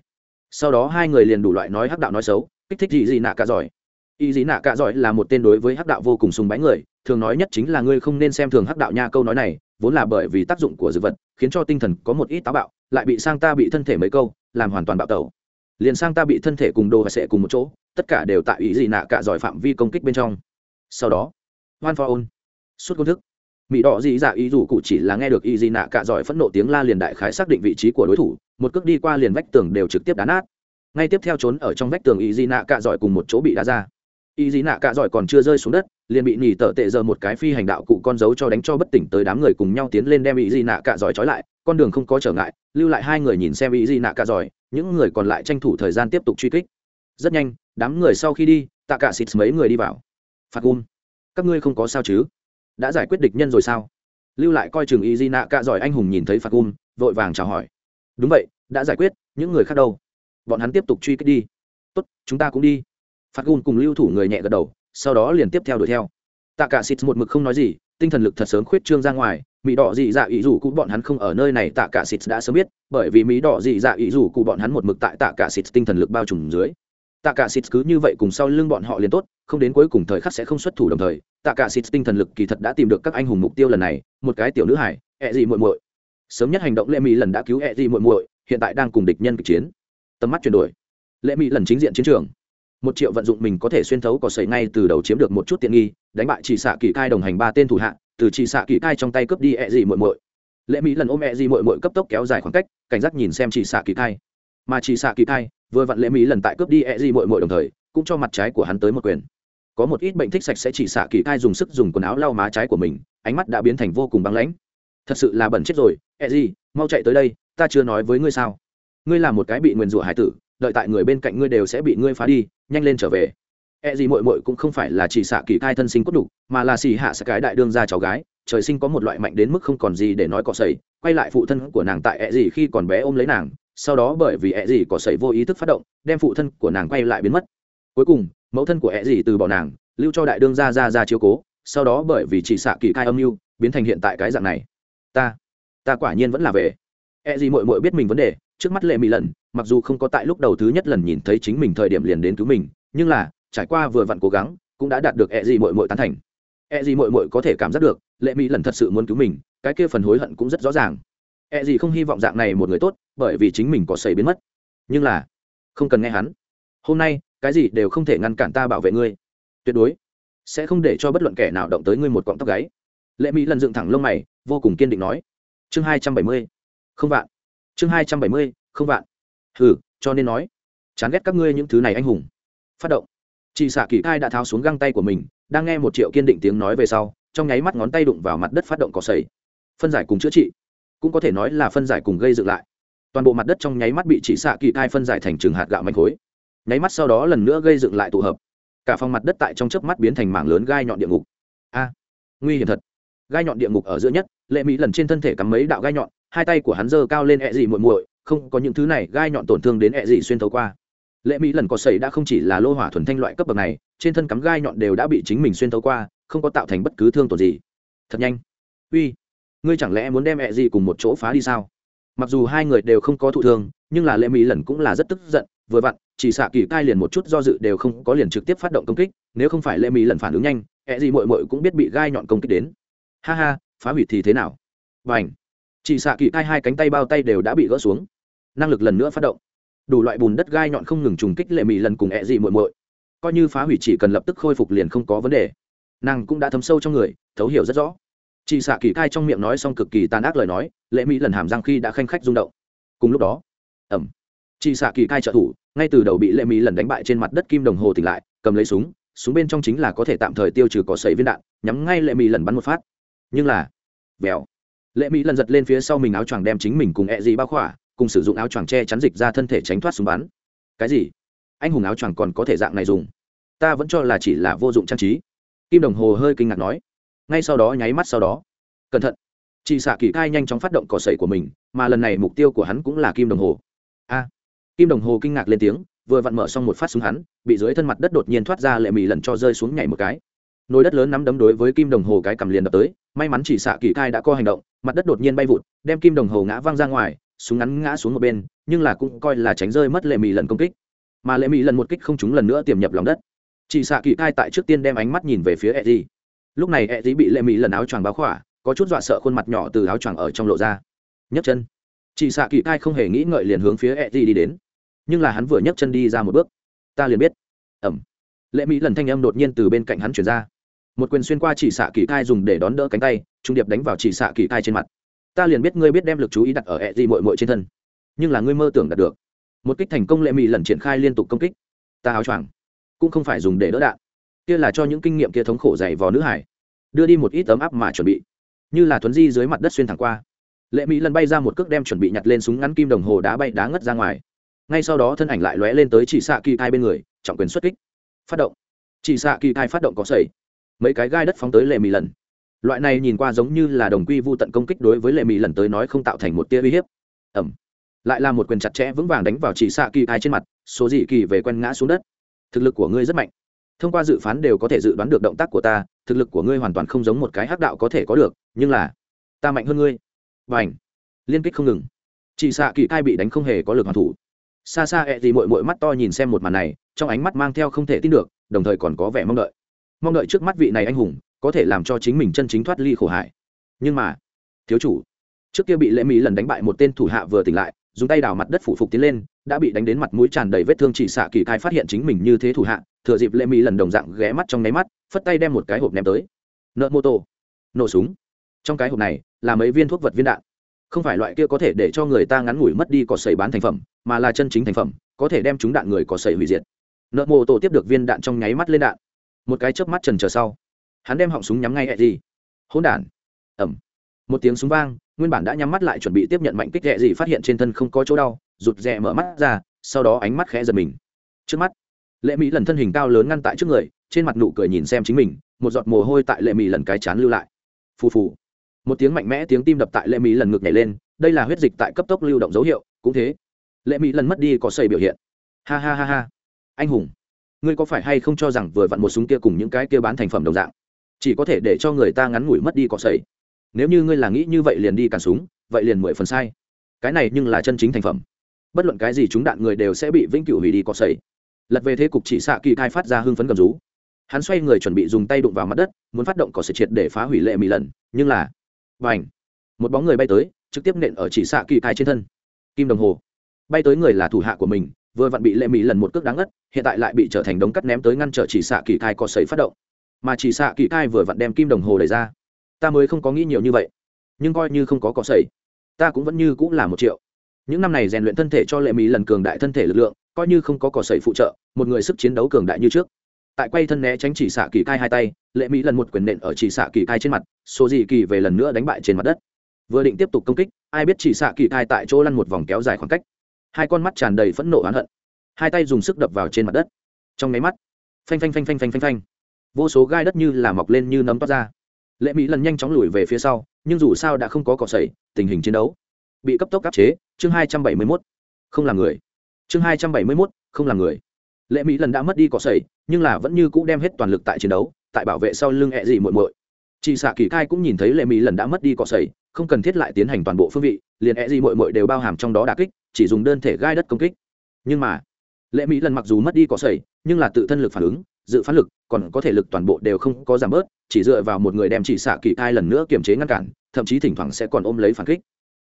Sau đó hai người liền đủ loại nói hắc đạo nói xấu, kích thích gì gì nạ cả giỏi. Y gì nạ cả giỏi là một tên đối với hắc đạo vô cùng sùng bái người, thường nói nhất chính là ngươi không nên xem thường hắc đạo nha câu nói này, vốn là bởi vì tác dụng của dược vật, khiến cho tinh thần có một ít táo bạo, lại bị sang ta bị thân thể mấy câu làm hoàn toàn bạo tẩu. Liền sang ta bị thân thể cùng đồ và sẽ cùng một chỗ, tất cả đều tại ý gì nạ cả giỏi phạm vi công kích bên trong. Sau đó, hoan for ôn, suốt công thức. Mỹ đỏ dị dạ ý dù cụ chỉ là nghe được y dị nạ cả giỏi phẫn nộ tiếng la liền đại khái xác định vị trí của đối thủ, một cước đi qua liền vách tường đều trực tiếp đá nát. Ngay tiếp theo trốn ở trong vách tường y dị nạ cả giỏi cùng một chỗ bị đá ra y dị nạ cả giỏi còn chưa rơi xuống đất, liền bị nỉ tợ tệ giờ một cái phi hành đạo cụ con dấu cho đánh cho bất tỉnh tới đám người cùng nhau tiến lên đem y dị nạ cả giỏi trói lại, con đường không có trở ngại, lưu lại hai người nhìn xem y dị nạ cả giỏi, những người còn lại tranh thủ thời gian tiếp tục truy kích. Rất nhanh, đám người sau khi đi, tạ cả xịt mấy người đi vào. Phạt gum các ngươi không có sao chứ? Đã giải quyết địch nhân rồi sao? Lưu lại coi chừng y di nạ cạ giỏi anh hùng nhìn thấy phạt gum vội vàng chào hỏi. Đúng vậy, đã giải quyết, những người khác đâu? Bọn hắn tiếp tục truy kích đi. Tốt, chúng ta cũng đi phạt gum cùng lưu thủ người nhẹ gật đầu, sau đó liền tiếp theo đuổi theo. Tạ cả xịt một mực không nói gì, tinh thần lực thật sớm khuyết trương ra ngoài, mỹ đỏ dị dạ ý dù cụ bọn hắn không ở nơi này, tạ cả xịt đã sớm biết, bởi vì mỹ đỏ dị dạ ý dù cụ bọn hắn một mực tại tạ cả xịt tinh thần lực bao trùm dưới. Tạ cả xịt cứ như vậy cùng sau lưng bọn họ liền tốt, không đến cuối cùng thời khắc sẽ không xuất thủ đồng thời, tạ cả xịt tinh thần lực kỳ thật đã tìm được các anh hùng mục tiêu lần này, một cái tiểu nữ hải ẹ dị muội muội. Sớm nhất hành động lệ mỹ lần đã cứu ẹ dị muội muội, hiện tại đang cùng địch nhân kịch chiến. Tầm mắt chuyển đổi. Lệ mỹ lần chính diện chiến trường một triệu vận dụng mình có thể xuyên thấu có sậy ngay từ đầu chiếm được một chút tiện nghi, đánh bại chỉ xạ kỳ cai đồng hành ba tên thủ hạ, từ chỉ xạ kỳ cai trong tay cướp đi e ẹ gì muội muội. Lệ mỹ lần ôm e ẹ gì muội muội cấp tốc kéo dài khoảng cách, cảnh giác nhìn xem chỉ xạ kỳ cai. Mà chỉ xạ kỳ cai vừa vặn lệ mỹ lần tại cướp đi e gì muội muội đồng thời, cũng cho mặt trái của hắn tới một quyền. Có một ít bệnh thích sạch sẽ chỉ xạ kỳ cai dùng sức dùng quần áo lau má trái của mình, ánh mắt đã biến thành vô cùng băng lãnh. Thật sự là bẩn chết rồi e gì mau chạy tới đây, ta chưa nói với ngươi sao? Ngươi là một cái bị nguyền rủa hải tử đợi tại người bên cạnh ngươi đều sẽ bị ngươi phá đi, nhanh lên trở về. E gì mội mội cũng không phải là chỉ xạ kỳ thai thân sinh cốt đủ, mà là xì hạ xạ cái đại đương ra cháu gái. Trời sinh có một loại mạnh đến mức không còn gì để nói cọ sẩy. Quay lại phụ thân của nàng tại e gì khi còn bé ôm lấy nàng, sau đó bởi vì e gì cọ sẩy vô ý thức phát động, đem phụ thân của nàng quay lại biến mất. Cuối cùng, mẫu thân của e gì từ bỏ nàng, lưu cho đại đương ra ra ra chiếu cố, sau đó bởi vì chỉ xạ kỳ khai âm mưu, biến thành hiện tại cái dạng này. Ta ta quả nhiên vẫn là về. E gì mội mội biết mình vấn đề trước mắt lệ mỹ lần, mặc dù không có tại lúc đầu thứ nhất lần nhìn thấy chính mình thời điểm liền đến cứu mình, nhưng là, trải qua vừa vặn cố gắng, cũng đã đạt được e gì mội mội tán thành. E gì mội mội có thể cảm giác được, lệ mỹ lần thật sự muốn cứu mình, cái kia phần hối hận cũng rất rõ ràng. E gì không hy vọng dạng này một người tốt, bởi vì chính mình có xảy biến mất. Nhưng là, không cần nghe hắn. Hôm nay, cái gì đều không thể ngăn cản ta bảo vệ ngươi. Tuyệt đối, sẽ không để cho bất luận kẻ nào động tới ngươi một cọng tóc gáy. Lệ mỹ lần dựng thẳng lông mày, vô cùng kiên định nói. Chương hai trăm bảy mươi, không vạn chương hai trăm bảy mươi, không vạn. Hừ, cho nên nói, chán ghét các ngươi những thứ này anh hùng. Phát động. Chị xạ kỳ cai đã tháo xuống găng tay của mình, đang nghe một triệu kiên định tiếng nói về sau, trong nháy mắt ngón tay đụng vào mặt đất phát động cỏ sầy phân giải cùng chữa trị. Cũng có thể nói là phân giải cùng gây dựng lại. Toàn bộ mặt đất trong nháy mắt bị chỉ xạ kỳ cai phân giải thành trường hạt gạo mạch khối. Nháy mắt sau đó lần nữa gây dựng lại tụ hợp. Cả phòng mặt đất tại trong chớp mắt biến thành mảng lớn gai nhọn địa ngục. A, nguy hiểm thật. Gai nhọn địa ngục ở giữa nhất, lệ mỹ lần trên thân thể cắm mấy đạo gai nhọn hai tay của hắn giơ cao lên ẹ dị muội muội, không có những thứ này gai nhọn tổn thương đến ẹ dị xuyên thấu qua. Lệ mỹ lần có sẩy đã không chỉ là lô hỏa thuần thanh loại cấp bậc này, trên thân cắm gai nhọn đều đã bị chính mình xuyên thấu qua, không có tạo thành bất cứ thương tổn gì. Thật nhanh. Uy, ngươi chẳng lẽ muốn đem ẹ dị cùng một chỗ phá đi sao? Mặc dù hai người đều không có thụ thương, nhưng là lệ mỹ lần cũng là rất tức giận, vừa vặn, chỉ xạ kỳ cai liền một chút do dự đều không có liền trực tiếp phát động công kích, nếu không phải lệ mỹ lần phản ứng nhanh, ẹ dị mội mội cũng biết bị gai nhọn công kích đến. Ha ha, phá hủy thì thế nào? Và ảnh chỉ xạ kỳ cai hai cánh tay bao tay đều đã bị gỡ xuống. Năng lực lần nữa phát động. Đủ loại bùn đất gai nhọn không ngừng trùng kích lệ mỹ lần cùng ẹ dị muội muội. Coi như phá hủy chỉ cần lập tức khôi phục liền không có vấn đề. Nàng cũng đã thấm sâu trong người, thấu hiểu rất rõ. Chị xạ kỳ cai trong miệng nói xong cực kỳ tàn ác lời nói, lệ mỹ lần hàm răng khi đã khanh khách rung động. Cùng lúc đó ẩm chị xạ kỳ cai trợ thủ, ngay từ đầu bị lệ mỹ lần đánh bại trên mặt đất kim đồng hồ tỉnh lại, cầm lấy súng súng bên trong chính là có thể tạm thời tiêu trừ cỏ sấy viên đạn, nhắm ngay lệ mỹ lần bắn một phát. Nhưng là, vèo lệ mỹ lần giật lên phía sau mình áo choàng đem chính mình cùng ẹ bao khỏa, cùng sử dụng áo choàng che chắn dịch ra thân thể tránh thoát súng bắn. Cái gì? Anh hùng áo choàng còn có thể dạng này dùng? Ta vẫn cho là chỉ là vô dụng trang trí. Kim đồng hồ hơi kinh ngạc nói. Ngay sau đó, nháy mắt sau đó. Cẩn thận. Chị xạ kỳ cai nhanh chóng phát động cỏ sậy của mình, mà lần này mục tiêu của hắn cũng là kim đồng hồ. A. Kim đồng hồ kinh ngạc lên tiếng, vừa vặn mở xong một phát súng hắn, bị dưới thân mặt đất đột nhiên thoát ra lệ mì lần cho rơi xuống nhảy một cái. Nồi đất lớn nắm đấm đối với kim đồng hồ cái cầm liền đập tới, may mắn chỉ xạ kỳ cai đã có hành động mặt đất đột nhiên bay vụt, đem kim đồng hồ ngã văng ra ngoài, súng ngắn ngã xuống một bên, nhưng là cũng coi là tránh rơi mất lệ mỹ lần công kích. Mà lệ mỹ lần một kích không trúng lần nữa tiềm nhập lòng đất. Chị xạ kỳ cai tại trước tiên đem ánh mắt nhìn về phía eddie. Lúc này eddie bị lệ mỹ lần áo choàng báo khỏa, có chút dọa sợ khuôn mặt nhỏ từ áo choàng ở trong lộ ra. Nhấc chân. Chị xạ kỳ cai không hề nghĩ ngợi liền hướng phía eddie đi đến. Nhưng là hắn vừa nhấc chân đi ra một bước. Ta liền biết. Ẩm. Lệ mỹ lần thanh âm đột nhiên từ bên cạnh hắn chuyển ra một quyền xuyên qua chỉ xạ kỳ thai dùng để đón đỡ cánh tay, trung điệp đánh vào chỉ xạ kỳ thai trên mặt. Ta liền biết ngươi biết đem lực chú ý đặt ở ẹ gì mội mội trên thân, nhưng là ngươi mơ tưởng đạt được. Một kích thành công lệ mỹ lần triển khai liên tục công kích. Ta áo choàng cũng không phải dùng để đỡ đạn, kia là cho những kinh nghiệm kia thống khổ dày vò nữ hải. Đưa đi một ít tấm áp mà chuẩn bị. Như là thuấn di dưới mặt đất xuyên thẳng qua. Lệ mỹ lần bay ra một cước đem chuẩn bị nhặt lên súng ngắn kim đồng hồ đá bay đá ngất ra ngoài. Ngay sau đó thân ảnh lại lóe lên tới chỉ xạ kỳ thai bên người, trọng quyền xuất kích. Phát động. Chỉ xạ kỳ thai phát động có sẩy mấy cái gai đất phóng tới lệ mỹ lần. Loại này nhìn qua giống như là đồng quy vô tận công kích đối với lệ mỹ lần tới nói không tạo thành một tia uy hiếp. Ẩm. Lại là một quyền chặt chẽ vững vàng đánh vào chỉ xạ kỳ ai trên mặt, số dị kỳ về quen ngã xuống đất. Thực lực của ngươi rất mạnh. Thông qua dự phán đều có thể dự đoán được động tác của ta, thực lực của ngươi hoàn toàn không giống một cái hắc đạo có thể có được, nhưng là, ta mạnh hơn ngươi. Và ảnh liên kích không ngừng. Chỉ xạ kỳ ai bị đánh không hề có lực hoàn thủ. Xa xa ẹ gì mội mội mắt to nhìn xem một màn này, trong ánh mắt mang theo không thể tin được, đồng thời còn có vẻ mong đợi mong đợi trước mắt vị này anh hùng có thể làm cho chính mình chân chính thoát ly khổ hải nhưng mà, thiếu chủ, trước kia bị lễ mỹ lần đánh bại một tên thủ hạ vừa tỉnh lại, dùng tay đào mặt đất phủ phục tiến lên, đã bị đánh đến mặt mũi tràn đầy vết thương chỉ xạ kỳ cai phát hiện chính mình như thế thủ hạ, thừa dịp lễ mỹ lần đồng dạng ghé mắt trong nháy mắt, phất tay đem một cái hộp ném tới. Nợ mô tô. Nổ súng. Trong cái hộp này, là mấy viên thuốc vật viên đạn. Không phải loại kia có thể để cho người ta ngắn ngủi mất đi cỏ sầy bán thành phẩm, mà là chân chính thành phẩm, có thể đem chúng đạn người cỏ sầy hủy diệt. Nợ mô tổ tiếp được viên đạn trong nháy mắt lên đạn một cái chớp mắt trần chờ sau. Hắn đem họng súng nhắm ngay ẹ gì hỗn đản. Ẩm một tiếng súng vang, nguyên bản đã nhắm mắt lại chuẩn bị tiếp nhận mạnh kích ẹ gì phát hiện trên thân không có chỗ đau, rụt rè mở mắt ra, sau đó ánh mắt khẽ giật mình. Trước mắt, lệ mỹ lần thân hình cao lớn ngăn tại trước người, trên mặt nụ cười nhìn xem chính mình, một giọt mồ hôi tại lệ mỹ lần cái chán lưu lại. Phù phù. Một tiếng mạnh mẽ tiếng tim đập tại lệ mỹ lần ngực nhảy lên, đây là huyết dịch tại cấp tốc lưu động dấu hiệu, cũng thế. Lệ mỹ lần mất đi có xây biểu hiện. Ha ha ha ha. Anh hùng ngươi có phải hay không cho rằng vừa vặn một súng kia cùng những cái kia bán thành phẩm đồng dạng? Chỉ có thể để cho người ta ngắn ngủi mất đi cọ sẩy. nếu như ngươi là nghĩ như vậy liền đi càn súng, vậy liền mười phần sai. Cái này nhưng là chân chính thành phẩm. Bất luận cái gì chúng đạn người đều sẽ bị vĩnh cửu hủy đi cọ sẩy. lật về thế cục chỉ xạ kỳ khai phát ra hưng phấn cầm rú. Hắn xoay người chuẩn bị dùng tay đụng vào mặt đất, muốn phát động cỏ sợi triệt để phá hủy lệ mỹ lần, nhưng là và ảnh một bóng người bay tới, trực tiếp nện ở chỉ xạ kỳ khai trên thân. Kim đồng hồ. Bay tới người là thủ hạ của mình, vừa vặn bị lệ mỹ lần một cước đáng ngất hiện tại lại bị trở thành đống cắt ném tới ngăn trở chỉ xạ kỳ thai có sấy phát động. Mà chỉ xạ kỳ thai vừa vặn đem kim đồng hồ đẩy ra. Ta mới không có nghĩ nhiều như vậy. Nhưng coi như không có cỏ sấy, ta cũng vẫn như cũng là một triệu. Những năm này rèn luyện thân thể cho lệ mỹ lần cường đại thân thể lực lượng, coi như không có cỏ sấy phụ trợ, một người sức chiến đấu cường đại như trước. Tại quay thân né tránh chỉ xạ kỳ cai hai tay, lệ mỹ lần một quyền nện ở chỉ xạ kỳ cai trên mặt, số gì kỳ về lần nữa đánh bại trên mặt đất. Vừa định tiếp tục công kích, ai biết chỉ xạ kỳ cai tại chỗ lăn một vòng kéo dài khoảng cách. Hai con mắt tràn đầy phẫn nộ oán hận hai tay dùng sức đập vào trên mặt đất. Trong máy mắt, phanh phanh phanh phanh phanh phanh phanh. Vô số gai đất như là mọc lên như nấm toát ra. Lệ mỹ lần nhanh chóng lùi về phía sau, nhưng dù sao đã không có cỏ sẩy tình hình chiến đấu bị cấp tốc áp chế. Chương hai trăm bảy mươi mốt, không là người. Chương hai trăm bảy mươi mốt, không là người. Lệ mỹ lần đã mất đi cỏ sẩy nhưng là vẫn như cũ đem hết toàn lực tại chiến đấu, tại bảo vệ sau lưng ẹ dị muội muội. Chị xạ kỳ cai cũng nhìn thấy lệ mỹ lần đã mất đi cỏ sẩy không cần thiết lại tiến hành toàn bộ phương vị, liền ẹ dị muội muội đều bao hàm trong đó đà kích, chỉ dùng đơn thể gai đất công kích. Nhưng mà lệ mỹ lần mặc dù mất đi cỏ sẩy nhưng là tự thân lực phản ứng, dự phán lực, còn có thể lực toàn bộ đều không có giảm bớt, chỉ dựa vào một người đem chỉ xạ kỳ thai lần nữa kiềm chế ngăn cản, thậm chí thỉnh thoảng sẽ còn ôm lấy phản kích.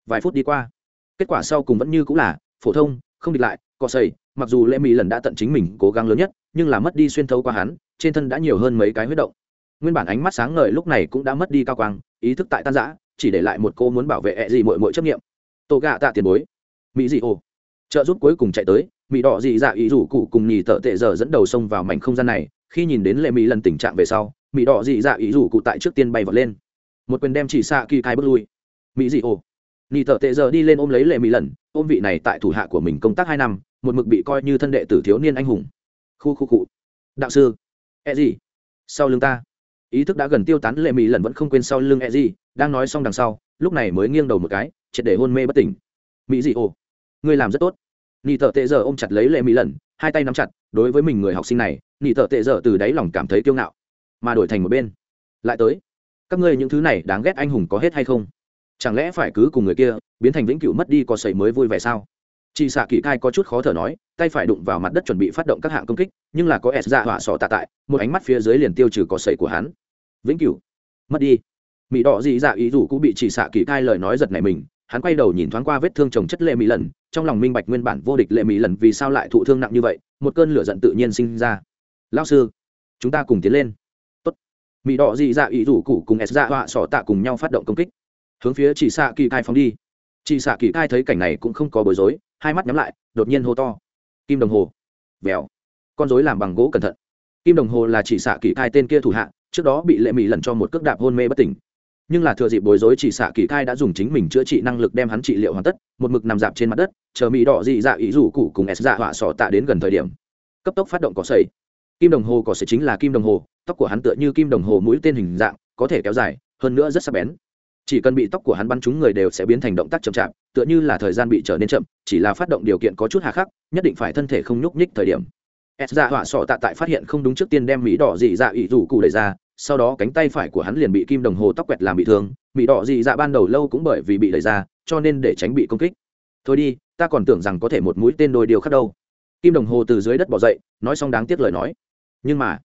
Vài phút đi qua, kết quả sau cùng vẫn như cũng là, phổ thông, không địch lại, cỏ sẩy mặc dù lệ mỹ lần đã tận chính mình cố gắng lớn nhất, nhưng là mất đi xuyên thấu qua hắn, trên thân đã nhiều hơn mấy cái huyết động. Nguyên bản ánh mắt sáng ngời lúc này cũng đã mất đi cao quang, ý thức tại tan giã chỉ để lại một cô muốn bảo vệ ẹ gì mội mội chấp nghiệm. Tô gạ tạ tiền bối. Mỹ dị ô trợ giúp cuối cùng chạy tới mỹ đỏ dị dạ ý rủ cụ cùng nhì tợ tệ giờ dẫn đầu xông vào mảnh không gian này. Khi nhìn đến lệ mỹ lần tình trạng về sau mỹ đỏ dị dạ ý rủ cụ tại trước tiên bay vọt lên. Một quyền đem chỉ xạ kỳ khai bước lui. Mỹ dị ô nhì tợ tệ giờ đi lên ôm lấy lệ mỹ lần, ôm vị này tại thủ hạ của mình công tác hai năm, một mực bị coi như thân đệ tử thiếu niên anh hùng. Khu khu cụ. Đạo sư. E gì sau lưng ta. Ý thức đã gần tiêu tán, lệ mỹ lần vẫn không quên sau lưng e gì đang nói xong đằng sau, lúc này mới nghiêng đầu một cái, triệt để hôn mê bất tỉnh. Mỹ dị ồ. Ngươi làm rất tốt nị thợ tệ giờ ôm chặt lấy lệ mỹ lần, hai tay nắm chặt, đối với mình người học sinh này, nị thợ tệ giờ từ đáy lòng cảm thấy kiêu ngạo, mà đổi thành một bên. Lại tới, các ngươi những thứ này đáng ghét anh hùng có hết hay không? Chẳng lẽ phải cứ cùng người kia, biến thành vĩnh cửu mất đi có sầy mới vui vẻ sao? Chị xạ kỳ cai có chút khó thở nói, tay phải đụng vào mặt đất chuẩn bị phát động các hạng công kích, nhưng là có s dạ hỏa sọ tạ tại, một ánh mắt phía dưới liền tiêu trừ có sầy của hắn. Vĩnh cửu, mất đi. Mỹ đỏ dị dạ ý dù cũng bị chị xạ kỳ cai lời nói giật này mình hắn quay đầu nhìn thoáng qua vết thương chồng chất lệ mỹ lần, trong lòng minh bạch nguyên bản vô địch lệ mỹ lần vì sao lại thụ thương nặng như vậy, một cơn lửa giận tự nhiên sinh ra. Lao sư, chúng ta cùng tiến lên. Tốt. mỹ đỏ dị dạ ý rủ cụ cùng s dạ họa sỏ tạ cùng nhau phát động công kích. Hướng phía chị xạ kỳ cai phóng đi. Chị xạ kỳ cai thấy cảnh này cũng không có bối rối, hai mắt nhắm lại, đột nhiên hô to. Kim đồng hồ. Vèo. Con dối làm bằng gỗ cẩn thận. Kim đồng hồ là chỉ xạ kỳ cai tên kia thủ hạ, trước đó bị lệ mỹ lần cho một cước đạp hôn mê bất tỉnh nhưng là thừa dịp bối rối chỉ xạ kỳ cai đã dùng chính mình chữa trị năng lực đem hắn trị liệu hoàn tất, một mực nằm dạp trên mặt đất, chờ mỹ đỏ dị dạ ý rủ cụ cùng s dạ họa sọ tạ đến gần thời điểm. Cấp tốc phát động cỏ sầy kim đồng hồ cỏ sầy chính là kim đồng hồ, tóc của hắn tựa như kim đồng hồ mũi tên hình dạng, có thể kéo dài, hơn nữa rất sắc bén. Chỉ cần bị tóc của hắn bắn trúng người đều sẽ biến thành động tác chậm chạp, tựa như là thời gian bị trở nên chậm, chỉ là phát động điều kiện có chút hà khắc, nhất định phải thân thể không nhúc nhích thời điểm. S dạ họa sọ tạ tại phát hiện không đúng trước tiên đem mỹ đỏ dị dạ ý rủ cụ đẩy ra sau đó cánh tay phải của hắn liền bị kim đồng hồ tóc quẹt làm bị thương mỹ đỏ dị dạ ban đầu lâu cũng bởi vì bị đẩy ra, cho nên để tránh bị công kích. Thôi đi, ta còn tưởng rằng có thể một mũi tên đôi điều khác đâu. Kim đồng hồ từ dưới đất bỏ dậy, nói xong đáng tiếc lời nói. Nhưng mà,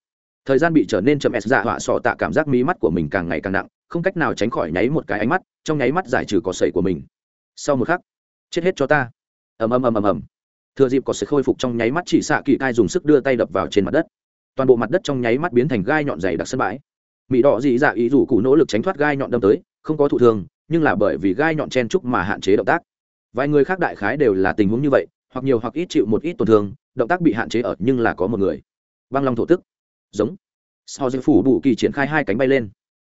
thời gian bị trở nên chậm, s dạ họa sọ tạ cảm giác mí mắt của mình càng ngày càng nặng, không cách nào tránh khỏi nháy một cái ánh mắt, trong nháy mắt giải trừ cỏ sậy của mình. Sau một khắc, chết hết cho ta. Ầm ầm ầm ầm ầm. Thừa dịp cỏ sự khôi phục trong nháy mắt, chỉ xạ kỳ cai dùng sức đưa tay đập vào trên mặt đất toàn bộ mặt đất trong nháy mắt biến thành gai nhọn dày đặc sân bãi. Mỹ đỏ dị dạ ý rủ cụ nỗ lực tránh thoát gai nhọn đâm tới, không có thụ thường nhưng là bởi vì gai nhọn chen trúc mà hạn chế động tác. Vài người khác đại khái đều là tình huống như vậy, hoặc nhiều hoặc ít chịu một ít tổn thương, động tác bị hạn chế ở nhưng là có một người. Băng long thổ tức. Giống. Sau dây phủ bù kỳ triển khai hai cánh bay lên.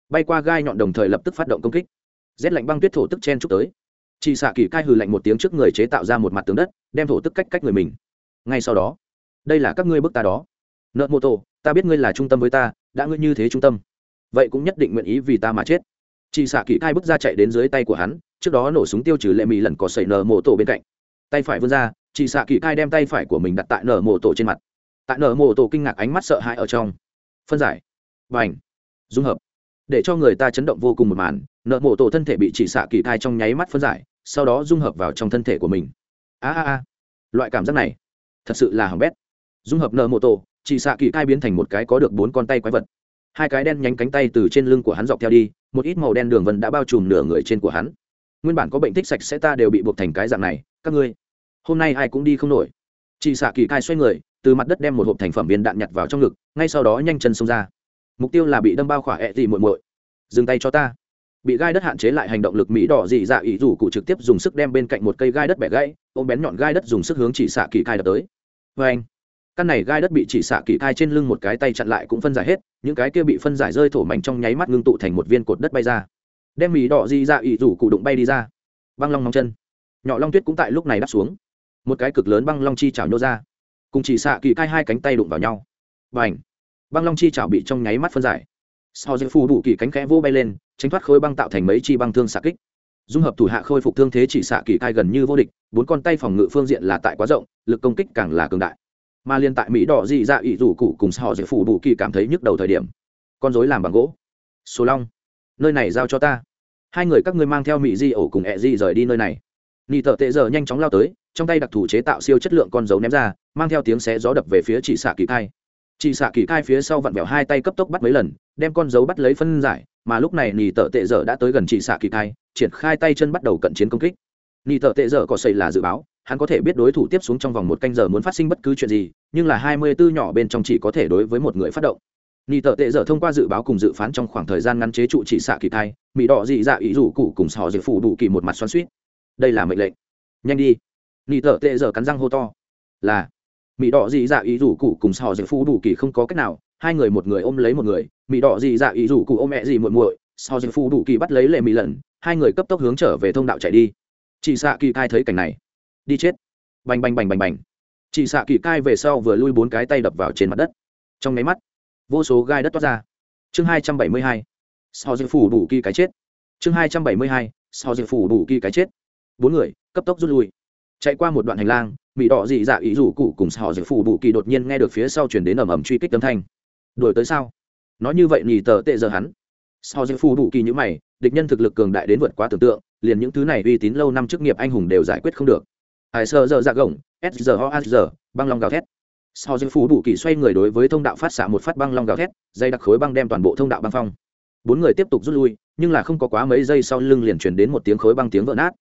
Bay qua gai nhọn đồng thời lập tức phát động công kích. Rét lạnh băng tuyết thổ tức chen trúc tới. Chị xạ kỳ cai hừ lạnh một tiếng trước người chế tạo ra một mặt tường đất, đem thổ tức cách cách người mình. Ngay sau đó, đây là các ngươi bức ta đó nợ mô tô, ta biết ngươi là trung tâm với ta, đã ngươi như thế trung tâm. Vậy cũng nhất định nguyện ý vì ta mà chết. Chị xạ kỳ cai bước ra chạy đến dưới tay của hắn, trước đó nổ súng tiêu trừ lệ mì lần có sẩy nở mô tổ bên cạnh. Tay phải vươn ra chị xạ kỳ cai đem tay phải của mình đặt tại nở mô tổ trên mặt. Tại nở mô tổ kinh ngạc ánh mắt sợ hãi ở trong. Phân giải. Và ảnh dung hợp. Để cho người ta chấn động vô cùng một màn, nợ mộ tổ thân thể bị chỉ xạ kỳ thai trong nháy mắt phân giải, sau đó dung hợp vào trong thân thể của mình. A a a. Loại cảm giác này, thật sự là hỏng bét. Dung hợp nợ mộ tổ chỉ xạ kỳ cai biến thành một cái có được bốn con tay quái vật. Hai cái đen nhánh cánh tay từ trên lưng của hắn dọc theo đi, một ít màu đen đường vân đã bao trùm nửa người trên của hắn. Nguyên bản có bệnh tích sạch sẽ ta đều bị buộc thành cái dạng này, các ngươi. Hôm nay ai cũng đi không nổi. Chị xạ kỳ cai xoay người, từ mặt đất đem một hộp thành phẩm viên đạn nhặt vào trong ngực, ngay sau đó nhanh chân xông ra. Mục tiêu là bị đâm bao khỏa ẹ gì muội muội. Dừng tay cho ta. Bị gai đất hạn chế lại hành động lực mỹ đỏ dị dạ ý rủ cụ trực tiếp dùng sức đem bên cạnh một cây gai đất bẻ gãy, ôm bén nhọn gai đất dùng sức hướng chỉ xạ kỳ cai đập tới. Vê anh căn này gai đất bị chỉ xạ kỳ thai trên lưng một cái tay chặn lại cũng phân giải hết, những cái kia bị phân giải rơi thổ mạnh trong nháy mắt ngưng tụ thành một viên cột đất bay ra. Đem mì đỏ di ra ỉ rủ cụ đụng bay đi ra. Băng long nóng chân. Nhỏ long tuyết cũng tại lúc này đáp xuống. Một cái cực lớn băng long chi chảo nhô ra. Cùng chỉ xạ kỳ thai hai cánh tay đụng vào nhau. Và ảnh băng long chi chảo bị trong nháy mắt phân giải. Sau dây phù đủ kỳ cánh khẽ vô bay lên, tránh thoát khối băng tạo thành mấy chi băng thương xạ kích. Dung hợp thủ hạ khôi phục thương thế chỉ xạ kỳ thai gần như vô địch, bốn con tay phòng ngự phương diện là tại quá rộng, lực công kích càng là cường đại mà liên tại mỹ đỏ dị dạ ỵ rủ cụ cùng họ dễ phủ đủ kỳ cảm thấy nhức đầu thời điểm. Con dối làm bằng gỗ. Số long nơi này giao cho ta. Hai người các ngươi mang theo mỹ di ổ cùng ẹ di rời đi nơi này. Nị thợ tệ giờ nhanh chóng lao tới trong tay đặc thù chế tạo siêu chất lượng con dấu ném ra mang theo tiếng xé gió đập về phía chị xạ kỳ thai. chị xạ kỳ thai phía sau vặn vẹo hai tay cấp tốc bắt mấy lần đem con dấu bắt lấy phân giải mà lúc này nỉ thợ tệ dở đã tới gần chị xạ kỳ thai, triển khai tay chân bắt đầu cận chiến công kích. Nỉ thợ tệ dở có xây là dự báo hắn có thể biết đối thủ tiếp xuống trong vòng một canh giờ muốn phát sinh bất cứ chuyện gì, nhưng là hai mươi bốn nhỏ bên trong chỉ có thể đối với một người phát động. Nị tợ tệ dở thông qua dự báo cùng dự phán trong khoảng thời gian ngắn chế trụ chỉ xạ kỳ thai mỹ đỏ dị dạ ý rủ cụ cùng sò dịch phủ đủ kỳ một mặt xoắn suýt đây là mệnh lệnh. Nhanh đi. Nị tợ tệ dở cắn răng hô to. Là. Mỹ đỏ dị dạ ý rủ cụ cùng sò dạy phủ đủ kỳ không có cách nào, hai người một người ôm lấy một người mỹ đỏ dị dạ ý rủ cụ ôm mẹ dị muội muội, sò dạy phủ đủ kỳ bắt lấy lệ mỹ lần hai người cấp tốc hướng trở về thông đạo chạy đi. Chị xạ kỳ thai thấy cảnh này đi chết. Bành bành bành bành bành. Chị xạ kỳ cai về sau vừa lui bốn cái tay đập vào trên mặt đất. Trong nháy mắt, vô số gai đất toát ra. Chương hai trăm bảy mươi hai sau dạy phủ đủ kỳ cái chết. Chương hai trăm bảy mươi hai sau dạy phủ đủ kỳ cái chết. Bốn người, cấp tốc rút lui. Chạy qua một đoạn hành lang mỹ đỏ dị dạ ý rủ cụ cùng sau dự phủ đủ kỳ đột nhiên nghe được phía sau chuyển đến ầm ầm truy kích âm thanh. Đổi tới sao? Nói như vậy nhì tờ tệ giờ hắn. Sau dự phủ đủ kỳ như mày, địch nhân thực lực cường đại đến vượt quá tưởng tượng, liền những thứ này uy tín lâu năm chức nghiệp anh hùng đều giải quyết không được hải sợ giờ dạ gồng, s giờ ho a giờ, băng long gào thét. Sau dư phủ bù kỳ xoay người đối với thông đạo phát xạ một phát băng long gào thét, dây đặc khối băng đem toàn bộ thông đạo băng phong. Bốn người tiếp tục rút lui, nhưng là không có quá mấy giây sau lưng liền truyền đến một tiếng khối băng tiếng vỡ nát.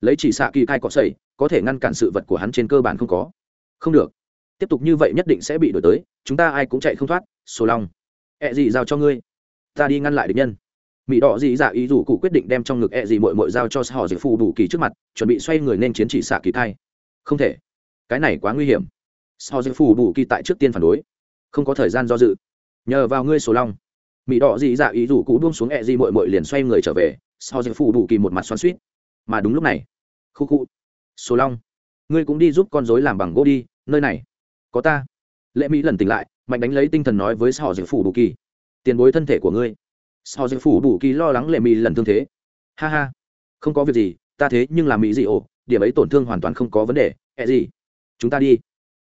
Lấy chỉ xạ kỳ cai cọ sẩy có thể ngăn cản sự vật của hắn trên cơ bản không có. Không được. Tiếp tục như vậy nhất định sẽ bị đổi tới, chúng ta ai cũng chạy không thoát, sổ long. Ẹ、e、gì giao cho ngươi? Ta đi ngăn lại địch nhân mỹ đỏ dị dạ ý dù cụ quyết định đem trong ngực e dị mội mội giao cho họ dị phù đủ kỳ trước mặt, chuẩn bị xoay người nên chiến chỉ xạ kỳ thai. Không thể. Cái này quá nguy hiểm. Họ dị phù đủ kỳ tại trước tiên phản đối. Không có thời gian do dự. Nhờ vào ngươi sổ long mỹ đỏ dị dạ ý dù cụ buông xuống e dị mội mội liền xoay người trở về, họ dị phù đủ kỳ một mặt xoắn suýt mà đúng lúc này, khu khu. Số long ngươi cũng đi giúp con dối làm bằng gỗ đi, nơi này. Có ta. Lệ mỹ lần tỉnh lại, mạnh đánh lấy tinh thần nói với họ dị phù đủ kỳ. Tiền bối thân thể của ngươi sò dư phủ bù kỳ lo lắng lệ mỹ lần thương thế. Ha ha. Không có việc gì, ta thế nhưng là mỹ gì ồ điểm ấy tổn thương hoàn toàn không có vấn đề. Ẹ gì? Chúng ta đi.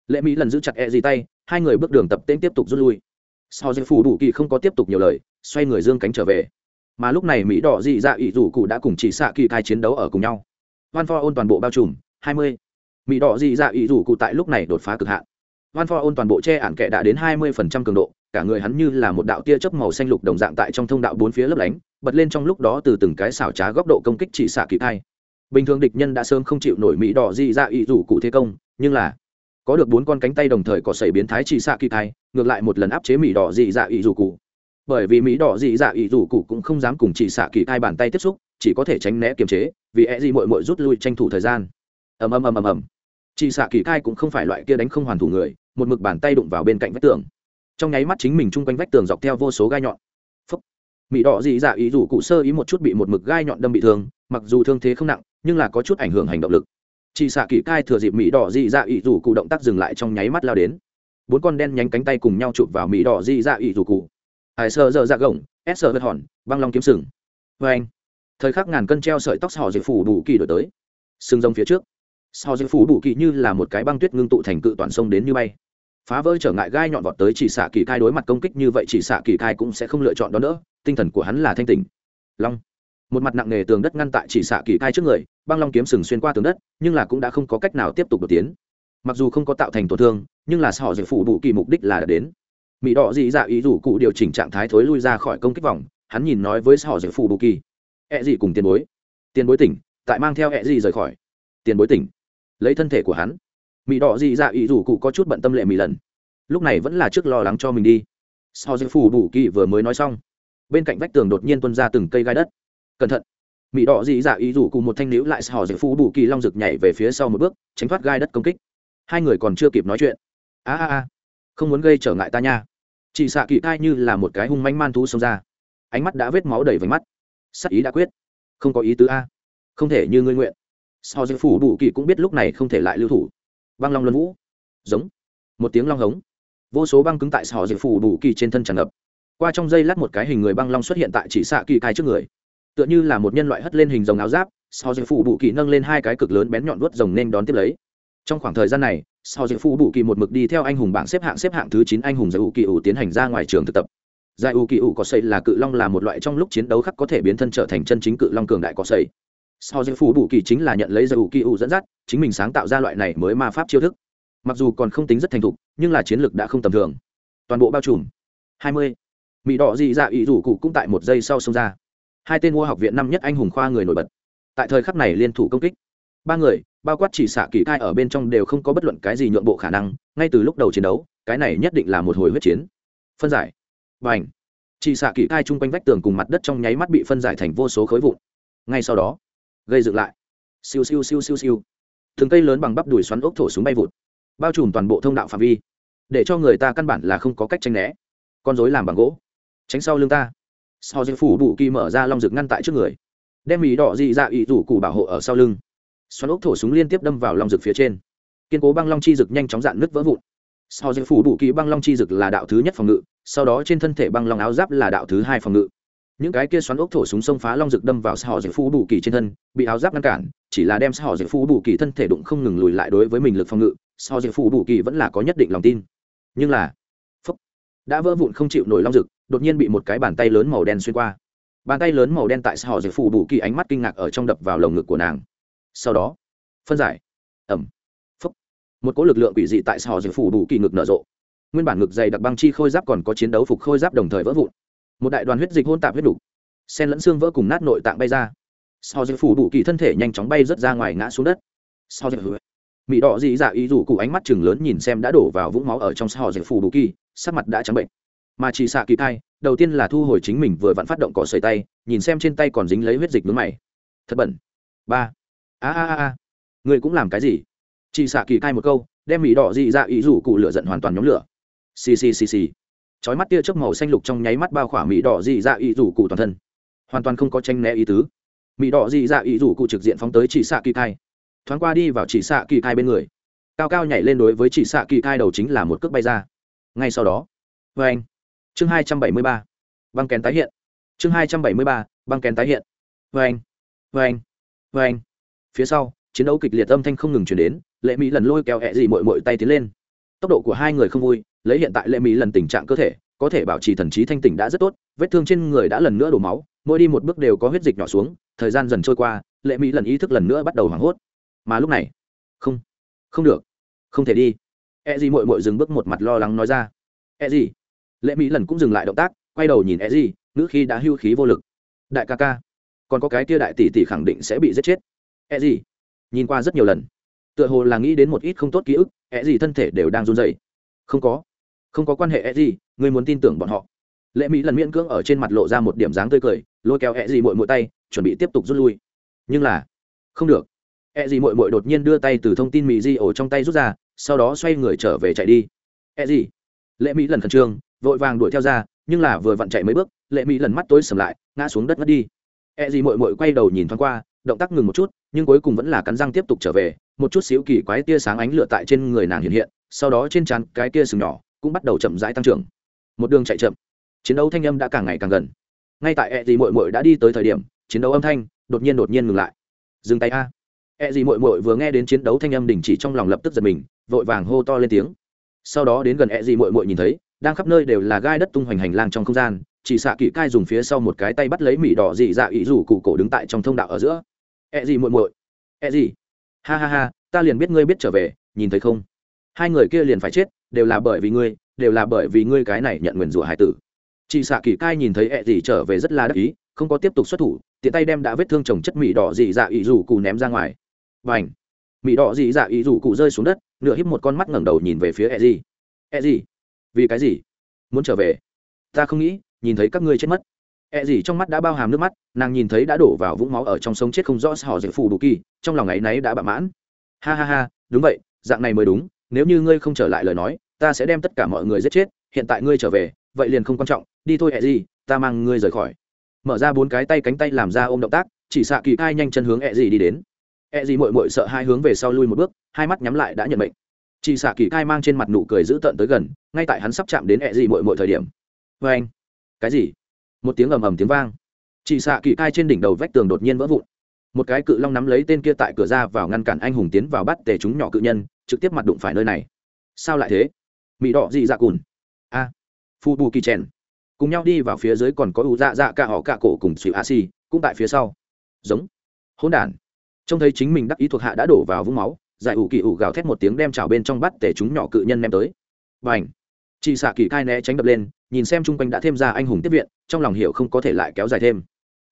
Lệ mỹ lần giữ chặt ẹ gì tay, hai người bước đường tập tên tiếp tục rút lui. Sò dư phủ bù kỳ không có tiếp tục nhiều lời, xoay người dương cánh trở về. Mà lúc này mỹ đỏ dị dạ ỷ rủ cụ đã cùng chỉ xạ kỳ cai chiến đấu ở cùng nhau. Van for ôn toàn bộ bao trùm, hai mươi. Mỹ đỏ dị dạ ỷ rủ cụ tại lúc này đột phá cực hạn. Van for ôn toàn bộ che ản kệ đã đến hai mươi phần trăm cường độ cả người hắn như là một đạo tia chớp màu xanh lục đồng dạng tại trong thông đạo bốn phía lấp lánh, bật lên trong lúc đó từ từng cái xảo trá góc độ công kích chỉ xạ kỳ cai bình thường địch nhân đã sớm không chịu nổi mỹ đỏ dị dạ ý rủ cụ thế công, nhưng là có được bốn con cánh tay đồng thời có sẩy biến thái chỉ xạ kỳ cai ngược lại một lần áp chế mỹ đỏ dị dạ ý rủ cụ. Bởi vì mỹ đỏ dị dạ ý rủ cụ cũng không dám cùng chỉ xạ kỳ cai bàn tay tiếp xúc, chỉ có thể tránh né kiềm chế, vì e gì mội mội rút lui tranh thủ thời gian. Ầm ầm ầm ầm ầm. Chỉ xạ kỳ cai cũng không phải loại kia đánh không hoàn thủ người, một mực bàn tay đụng vào bên cạnh vách tường trong nháy mắt chính mình chung quanh vách tường dọc theo vô số gai nhọn. Phấp mỹ đỏ dị dạ ý rủ cụ sơ ý một chút bị một mực gai nhọn đâm bị thương, mặc dù thương thế không nặng, nhưng là có chút ảnh hưởng hành động lực. Chị xạ kỳ cai thừa dịp mỹ đỏ dị dạ ý rủ cụ động tác dừng lại trong nháy mắt lao đến. Bốn con đen nhánh cánh tay cùng nhau chụp vào mỹ đỏ dị dạ ý rủ cụ. Hải sơ dơ dạ gồng ép sơ vết hòn, băng long kiếm sừng. Vê anh, thời khắc ngàn cân treo sợi tóc sò dịp phủ đủ kỳ đổi tới. Sừng rồng phía trước. Sò dịp phủ đủ kỳ như là một cái băng tuyết ngưng tụ thành cự toàn sông đến như bay phá vỡ trở ngại gai nhọn vọt tới chỉ xạ kỳ cai đối mặt công kích như vậy, chỉ xạ kỳ cai cũng sẽ không lựa chọn đó nữa tinh thần của hắn là thanh tỉnh. Long. Một mặt nặng nề tường đất ngăn tại chỉ xạ kỳ cai trước người, băng long kiếm sừng xuyên qua tường đất, nhưng là cũng đã không có cách nào tiếp tục đột tiến. Mặc dù không có tạo thành tổn thương, nhưng là họ dạy phủ đủ kỳ mục đích là đã đến. Mỹ đỏ dị dạ ý rủ cụ điều chỉnh trạng thái thối lui ra khỏi công kích vòng, hắn nhìn nói với họ dạy phủ đủ kỳ. E ẹ gì cùng tiền bối. Tiền bối tỉnh, tại mang theo e ẹ gì rời khỏi. Tiền bối tỉnh. Lấy thân thể của hắn mỹ đỏ dị dạ ý rủ cụ có chút bận tâm lệ mỹ lần. Lúc này vẫn là trước lo lắng cho mình đi. Sau giây phủ đủ kỳ vừa mới nói xong, bên cạnh vách tường đột nhiên tuân ra từng cây gai đất. Cẩn thận mỹ đỏ dị dạ ý rủ cụ một thanh níu lại sò giây phủ đủ kỳ long rực nhảy về phía sau một bước, tránh thoát gai đất công kích. Hai người còn chưa kịp nói chuyện. A a a, không muốn gây trở ngại ta nha. Chị xạ kỳ thai như là một cái hung manh man thú xông ra. Ánh mắt đã vết máu đầy vánh mắt. Sắc ý đã quyết. Không có ý tứ a. Không thể như ngươi nguyện. Sao dây phủ đủ kỳ cũng biết lúc này không thể lại lưu thủ băng long luân vũ. Giống. Một tiếng long hống. Vô số băng cứng tại sò dịp phủ đủ kỳ trên thân tràn ngập. Qua trong dây lát một cái hình người băng long xuất hiện tại chỉ xạ kỳ cai trước người. Tựa như là một nhân loại hất lên hình dòng áo giáp sò dịp phủ đủ kỳ nâng lên hai cái cực lớn bén nhọn vuốt rồng nên đón tiếp lấy. Trong khoảng thời gian này sò dịp phủ đủ kỳ một mực đi theo anh hùng bảng xếp hạng xếp hạng thứ chín anh hùng giải ủ kỳ ủ tiến hành ra ngoài trường thực tập. Giải ủ kỳ ủ có xây là cự long là một loại trong lúc chiến đấu khắc có thể biến thân trở thành chân chính cự long cường đại có xây so với phủ đủ kỳ chính là nhận lấy giải ủ kỳ ủ dẫn dắt, chính mình sáng tạo ra loại này mới ma pháp chiêu thức. Mặc dù còn không tính rất thành thục, nhưng là chiến lược đã không tầm thường. Toàn bộ bao trùm. Hai mươi. Mỹ đỏ dị dạ ý rủ cụ cũng tại một giây sau xông ra. Hai tên mua học viện năm nhất anh hùng khoa người nổi bật. Tại thời khắc này liên thủ công kích. Ba người, bao quát chỉ xạ kỳ thai ở bên trong đều không có bất luận cái gì nhượng bộ khả năng, ngay từ lúc đầu chiến đấu, cái này nhất định là một hồi huyết chiến. Phân giải. Và ảnh chỉ xạ kỳ thai chung quanh vách tường cùng mặt đất trong nháy mắt bị phân giải thành vô số khối vụn. Ngay sau đó gây dựng lại. Siêu siêu siêu siêu siêu. Thường cây lớn bằng bắp đùi xoắn ốc thổ súng bay vụt, bao trùm toàn bộ thông đạo phạm vi, để cho người ta căn bản là không có cách tranh né. Con dối làm bằng gỗ. Tránh sau lưng ta. Sau dây phủ đủ kỳ mở ra long rực ngăn tại trước người. Đem mì đỏ dị dạ ỵ rủ cụ bảo hộ ở sau lưng. Xoắn ốc thổ súng liên tiếp đâm vào long rực phía trên. Kiên cố băng long chi rực nhanh chóng dạn nứt vỡ vụn. Sau dây phủ đủ kỳ băng long chi rực là đạo thứ nhất phòng ngự, sau đó trên thân thể băng long áo giáp là đạo thứ hai phòng ngự những cái kia xoắn ốc thổ súng sông phá long rực đâm vào họ giải phu bù kỳ trên thân bị áo giáp ngăn cản chỉ là đem họ giải phu bù kỳ thân thể đụng không ngừng lùi lại đối với mình lực phòng ngự họ giải phu bù kỳ vẫn là có nhất định lòng tin. Nhưng là phúc, đã vỡ vụn không chịu nổi long rực đột nhiên bị một cái bàn tay lớn màu đen xuyên qua. Bàn tay lớn màu đen tại họ giải phu bù kỳ ánh mắt kinh ngạc ở trong đập vào lồng ngực của nàng. Sau đó phân giải ẩm phúc một cỗ lực lượng quỷ dị tại họ giải phu bù kỳ ngực nở rộ. Nguyên bản ngực dày đặc băng chi khôi giáp còn có chiến đấu phục khôi giáp đồng thời vỡ vụn một đại đoàn huyết dịch hôn tạp huyết đủ sen lẫn xương vỡ cùng nát nội tạng bay ra. Sau dây phủ đủ kỳ thân thể nhanh chóng bay rớt ra ngoài ngã xuống đất. Sau dây mỹ đỏ dị dạ ý rủ cụ ánh mắt chừng lớn nhìn xem đã đổ vào vũng máu ở trong sau dây phủ đủ kỳ, sắc mặt đã trắng bệnh. Mà chỉ xạ kỳ thai, đầu tiên là thu hồi chính mình vừa vặn phát động cỏ sợi tay, nhìn xem trên tay còn dính lấy huyết dịch nướng mày. Thật bẩn. Ba. A a a a. Người cũng làm cái gì? Chị xạ kỳ thai một câu, đem mỹ đỏ dị dạ ý rủ cụ lửa giận hoàn toàn nhóm lửa. Xì xì xì xì chói mắt tia chớp màu xanh lục trong nháy mắt bao khỏa mỹ đỏ dị dạ ý rủ cụ toàn thân. Hoàn toàn không có tranh né ý tứ. Mỹ đỏ dị dạ ý rủ cụ trực diện phóng tới chỉ xạ kỳ thai thoáng qua đi vào chỉ xạ kỳ thai bên người. Cao cao nhảy lên đối với chỉ xạ kỳ thai đầu chính là một cước bay ra. Ngay sau đó vê anh. Chương hai trăm bảy mươi ba. Băng kén tái hiện. Chương hai trăm bảy mươi ba, băng kén tái hiện. Vê anh. Vê anh. Vê anh. Phía sau, chiến đấu kịch liệt âm thanh không ngừng chuyển đến, lệ mỹ lần lôi kéo hẹ dị mội mội tay tiến lên tốc độ của hai người không vui, lấy hiện tại lệ mỹ lần tình trạng cơ thể, có thể bảo trì thần trí thanh tỉnh đã rất tốt, vết thương trên người đã lần nữa đổ máu, mỗi đi một bước đều có huyết dịch nhỏ xuống, thời gian dần trôi qua, lệ mỹ lần ý thức lần nữa bắt đầu hoảng hốt. Mà lúc này, không không được, không thể đi. E gì mội mội dừng bước một mặt lo lắng nói ra. E gì lệ mỹ lần cũng dừng lại động tác, quay đầu nhìn e gì nữ khi đã hưu khí vô lực. Đại ca ca, còn có cái kia đại tỷ tỷ khẳng định sẽ bị giết chết. E gì nhìn qua rất nhiều lần tựa hồ là nghĩ đến một ít không tốt ký ức e gì thân thể đều đang run dậy không có không có quan hệ e gì, ngươi muốn tin tưởng bọn họ. Lệ mỹ lần miễn cưỡng ở trên mặt lộ ra một điểm dáng tươi cười, lôi kéo ẹ gì mội mội tay, chuẩn bị tiếp tục rút lui. Nhưng là, không được. Ẹ gì mội mội đột nhiên đưa tay từ thông tin mỹ di ổ trong tay rút ra, sau đó xoay người trở về chạy đi. Ẹ gì? Lệ mỹ lần khẩn trương, vội vàng đuổi theo ra, nhưng là vừa vặn chạy mấy bước, lệ mỹ lần mắt tối sầm lại, ngã xuống đất mất đi. Ẹ gì mội mội quay đầu nhìn thoáng qua, động tác ngừng một chút, nhưng cuối cùng vẫn là cắn răng tiếp tục trở về một chút xíu kỳ quái tia sáng ánh lửa tại trên người nàng hiện hiện, sau đó trên trán cái tia sừng nhỏ cũng bắt đầu chậm rãi tăng trưởng. Một đường chạy chậm. Chiến đấu thanh âm đã càng ngày càng gần. Ngay tại e gì mội mội đã đi tới thời điểm, chiến đấu âm thanh đột nhiên đột nhiên ngừng lại. Dừng tay a. E gì mội mội vừa nghe đến chiến đấu thanh âm đình chỉ trong lòng lập tức giật mình, vội vàng hô to lên tiếng. Sau đó đến gần e gì mội mội nhìn thấy, đang khắp nơi đều là gai đất tung hoành hành lang trong không gian, chỉ xạ kỹ cai dùng phía sau một cái tay bắt lấy mỉ đỏ dị dạ ý rủ cụ cổ đứng tại trong thông đạo ở giữa. E gì muội muội. E gì ha ha ha, ta liền biết ngươi biết trở về, nhìn thấy không? Hai người kia liền phải chết, đều là bởi vì ngươi, đều là bởi vì ngươi cái này nhận nguyền rủa hải tử. Chị xạ kỳ cai nhìn thấy ẹ gì trở về rất là đắc ý, không có tiếp tục xuất thủ, tiện tay đem đã vết thương chồng chất mì đỏ dị dạ ý rủ cụ ném ra ngoài. Và ảnh mì đỏ dị dạ ý rủ cụ rơi xuống đất, nửa híp một con mắt ngẩng đầu nhìn về phía ẹ gì. Ẹ gì? Vì cái gì? Muốn trở về? Ta không nghĩ, nhìn thấy các ngươi chết mất. E gì trong mắt đã bao hàm nước mắt, nàng nhìn thấy đã đổ vào vũng máu ở trong sống chết không rõ họ dự phủ đủ kỳ, trong lòng ấy nấy đã bạ mãn. Ha ha ha, đúng vậy, dạng này mới đúng, nếu như ngươi không trở lại lời nói, ta sẽ đem tất cả mọi người giết chết, hiện tại ngươi trở về, vậy liền không quan trọng, đi thôi E gì, ta mang ngươi rời khỏi. Mở ra bốn cái tay cánh tay làm ra ôm động tác, chỉ xạ kỳ ai nhanh chân hướng E gì đi đến. E gì muội muội sợ hai hướng về sau lui một bước, hai mắt nhắm lại đã nhận mệnh. Chỉ xạ kỳ ai mang trên mặt nụ cười giữ tợn tới gần, ngay tại hắn sắp chạm đến E gì muội muội thời điểm. Và anh cái gì? Một tiếng ầm ầm tiếng vang. Chị xạ kỳ cai trên đỉnh đầu vách tường đột nhiên vỡ vụn. Một cái cự long nắm lấy tên kia tại cửa ra vào ngăn cản anh hùng tiến vào bắt tề chúng nhỏ cự nhân, trực tiếp mặt đụng phải nơi này. Sao lại thế? Mỹ đỏ gì dạ cùn. A. À. phu bù kỳ chèn. Cùng nhau đi vào phía dưới còn có ủ dạ dạ cả họ cả cổ cùng xịu a xì cũng tại phía sau. Giống. Hỗn đản. Trông thấy chính mình đắc ý thuộc hạ đã đổ vào vũng máu, giải ủ kỳ ủ gào thét một tiếng đem chảo bên trong bắt tề chúng nhỏ cự nhân ném tới. B à n h chị xạ kỳ cai né tránh đập lên nhìn xem chung quanh đã thêm ra anh hùng tiếp viện, trong lòng hiểu không có thể lại kéo dài thêm.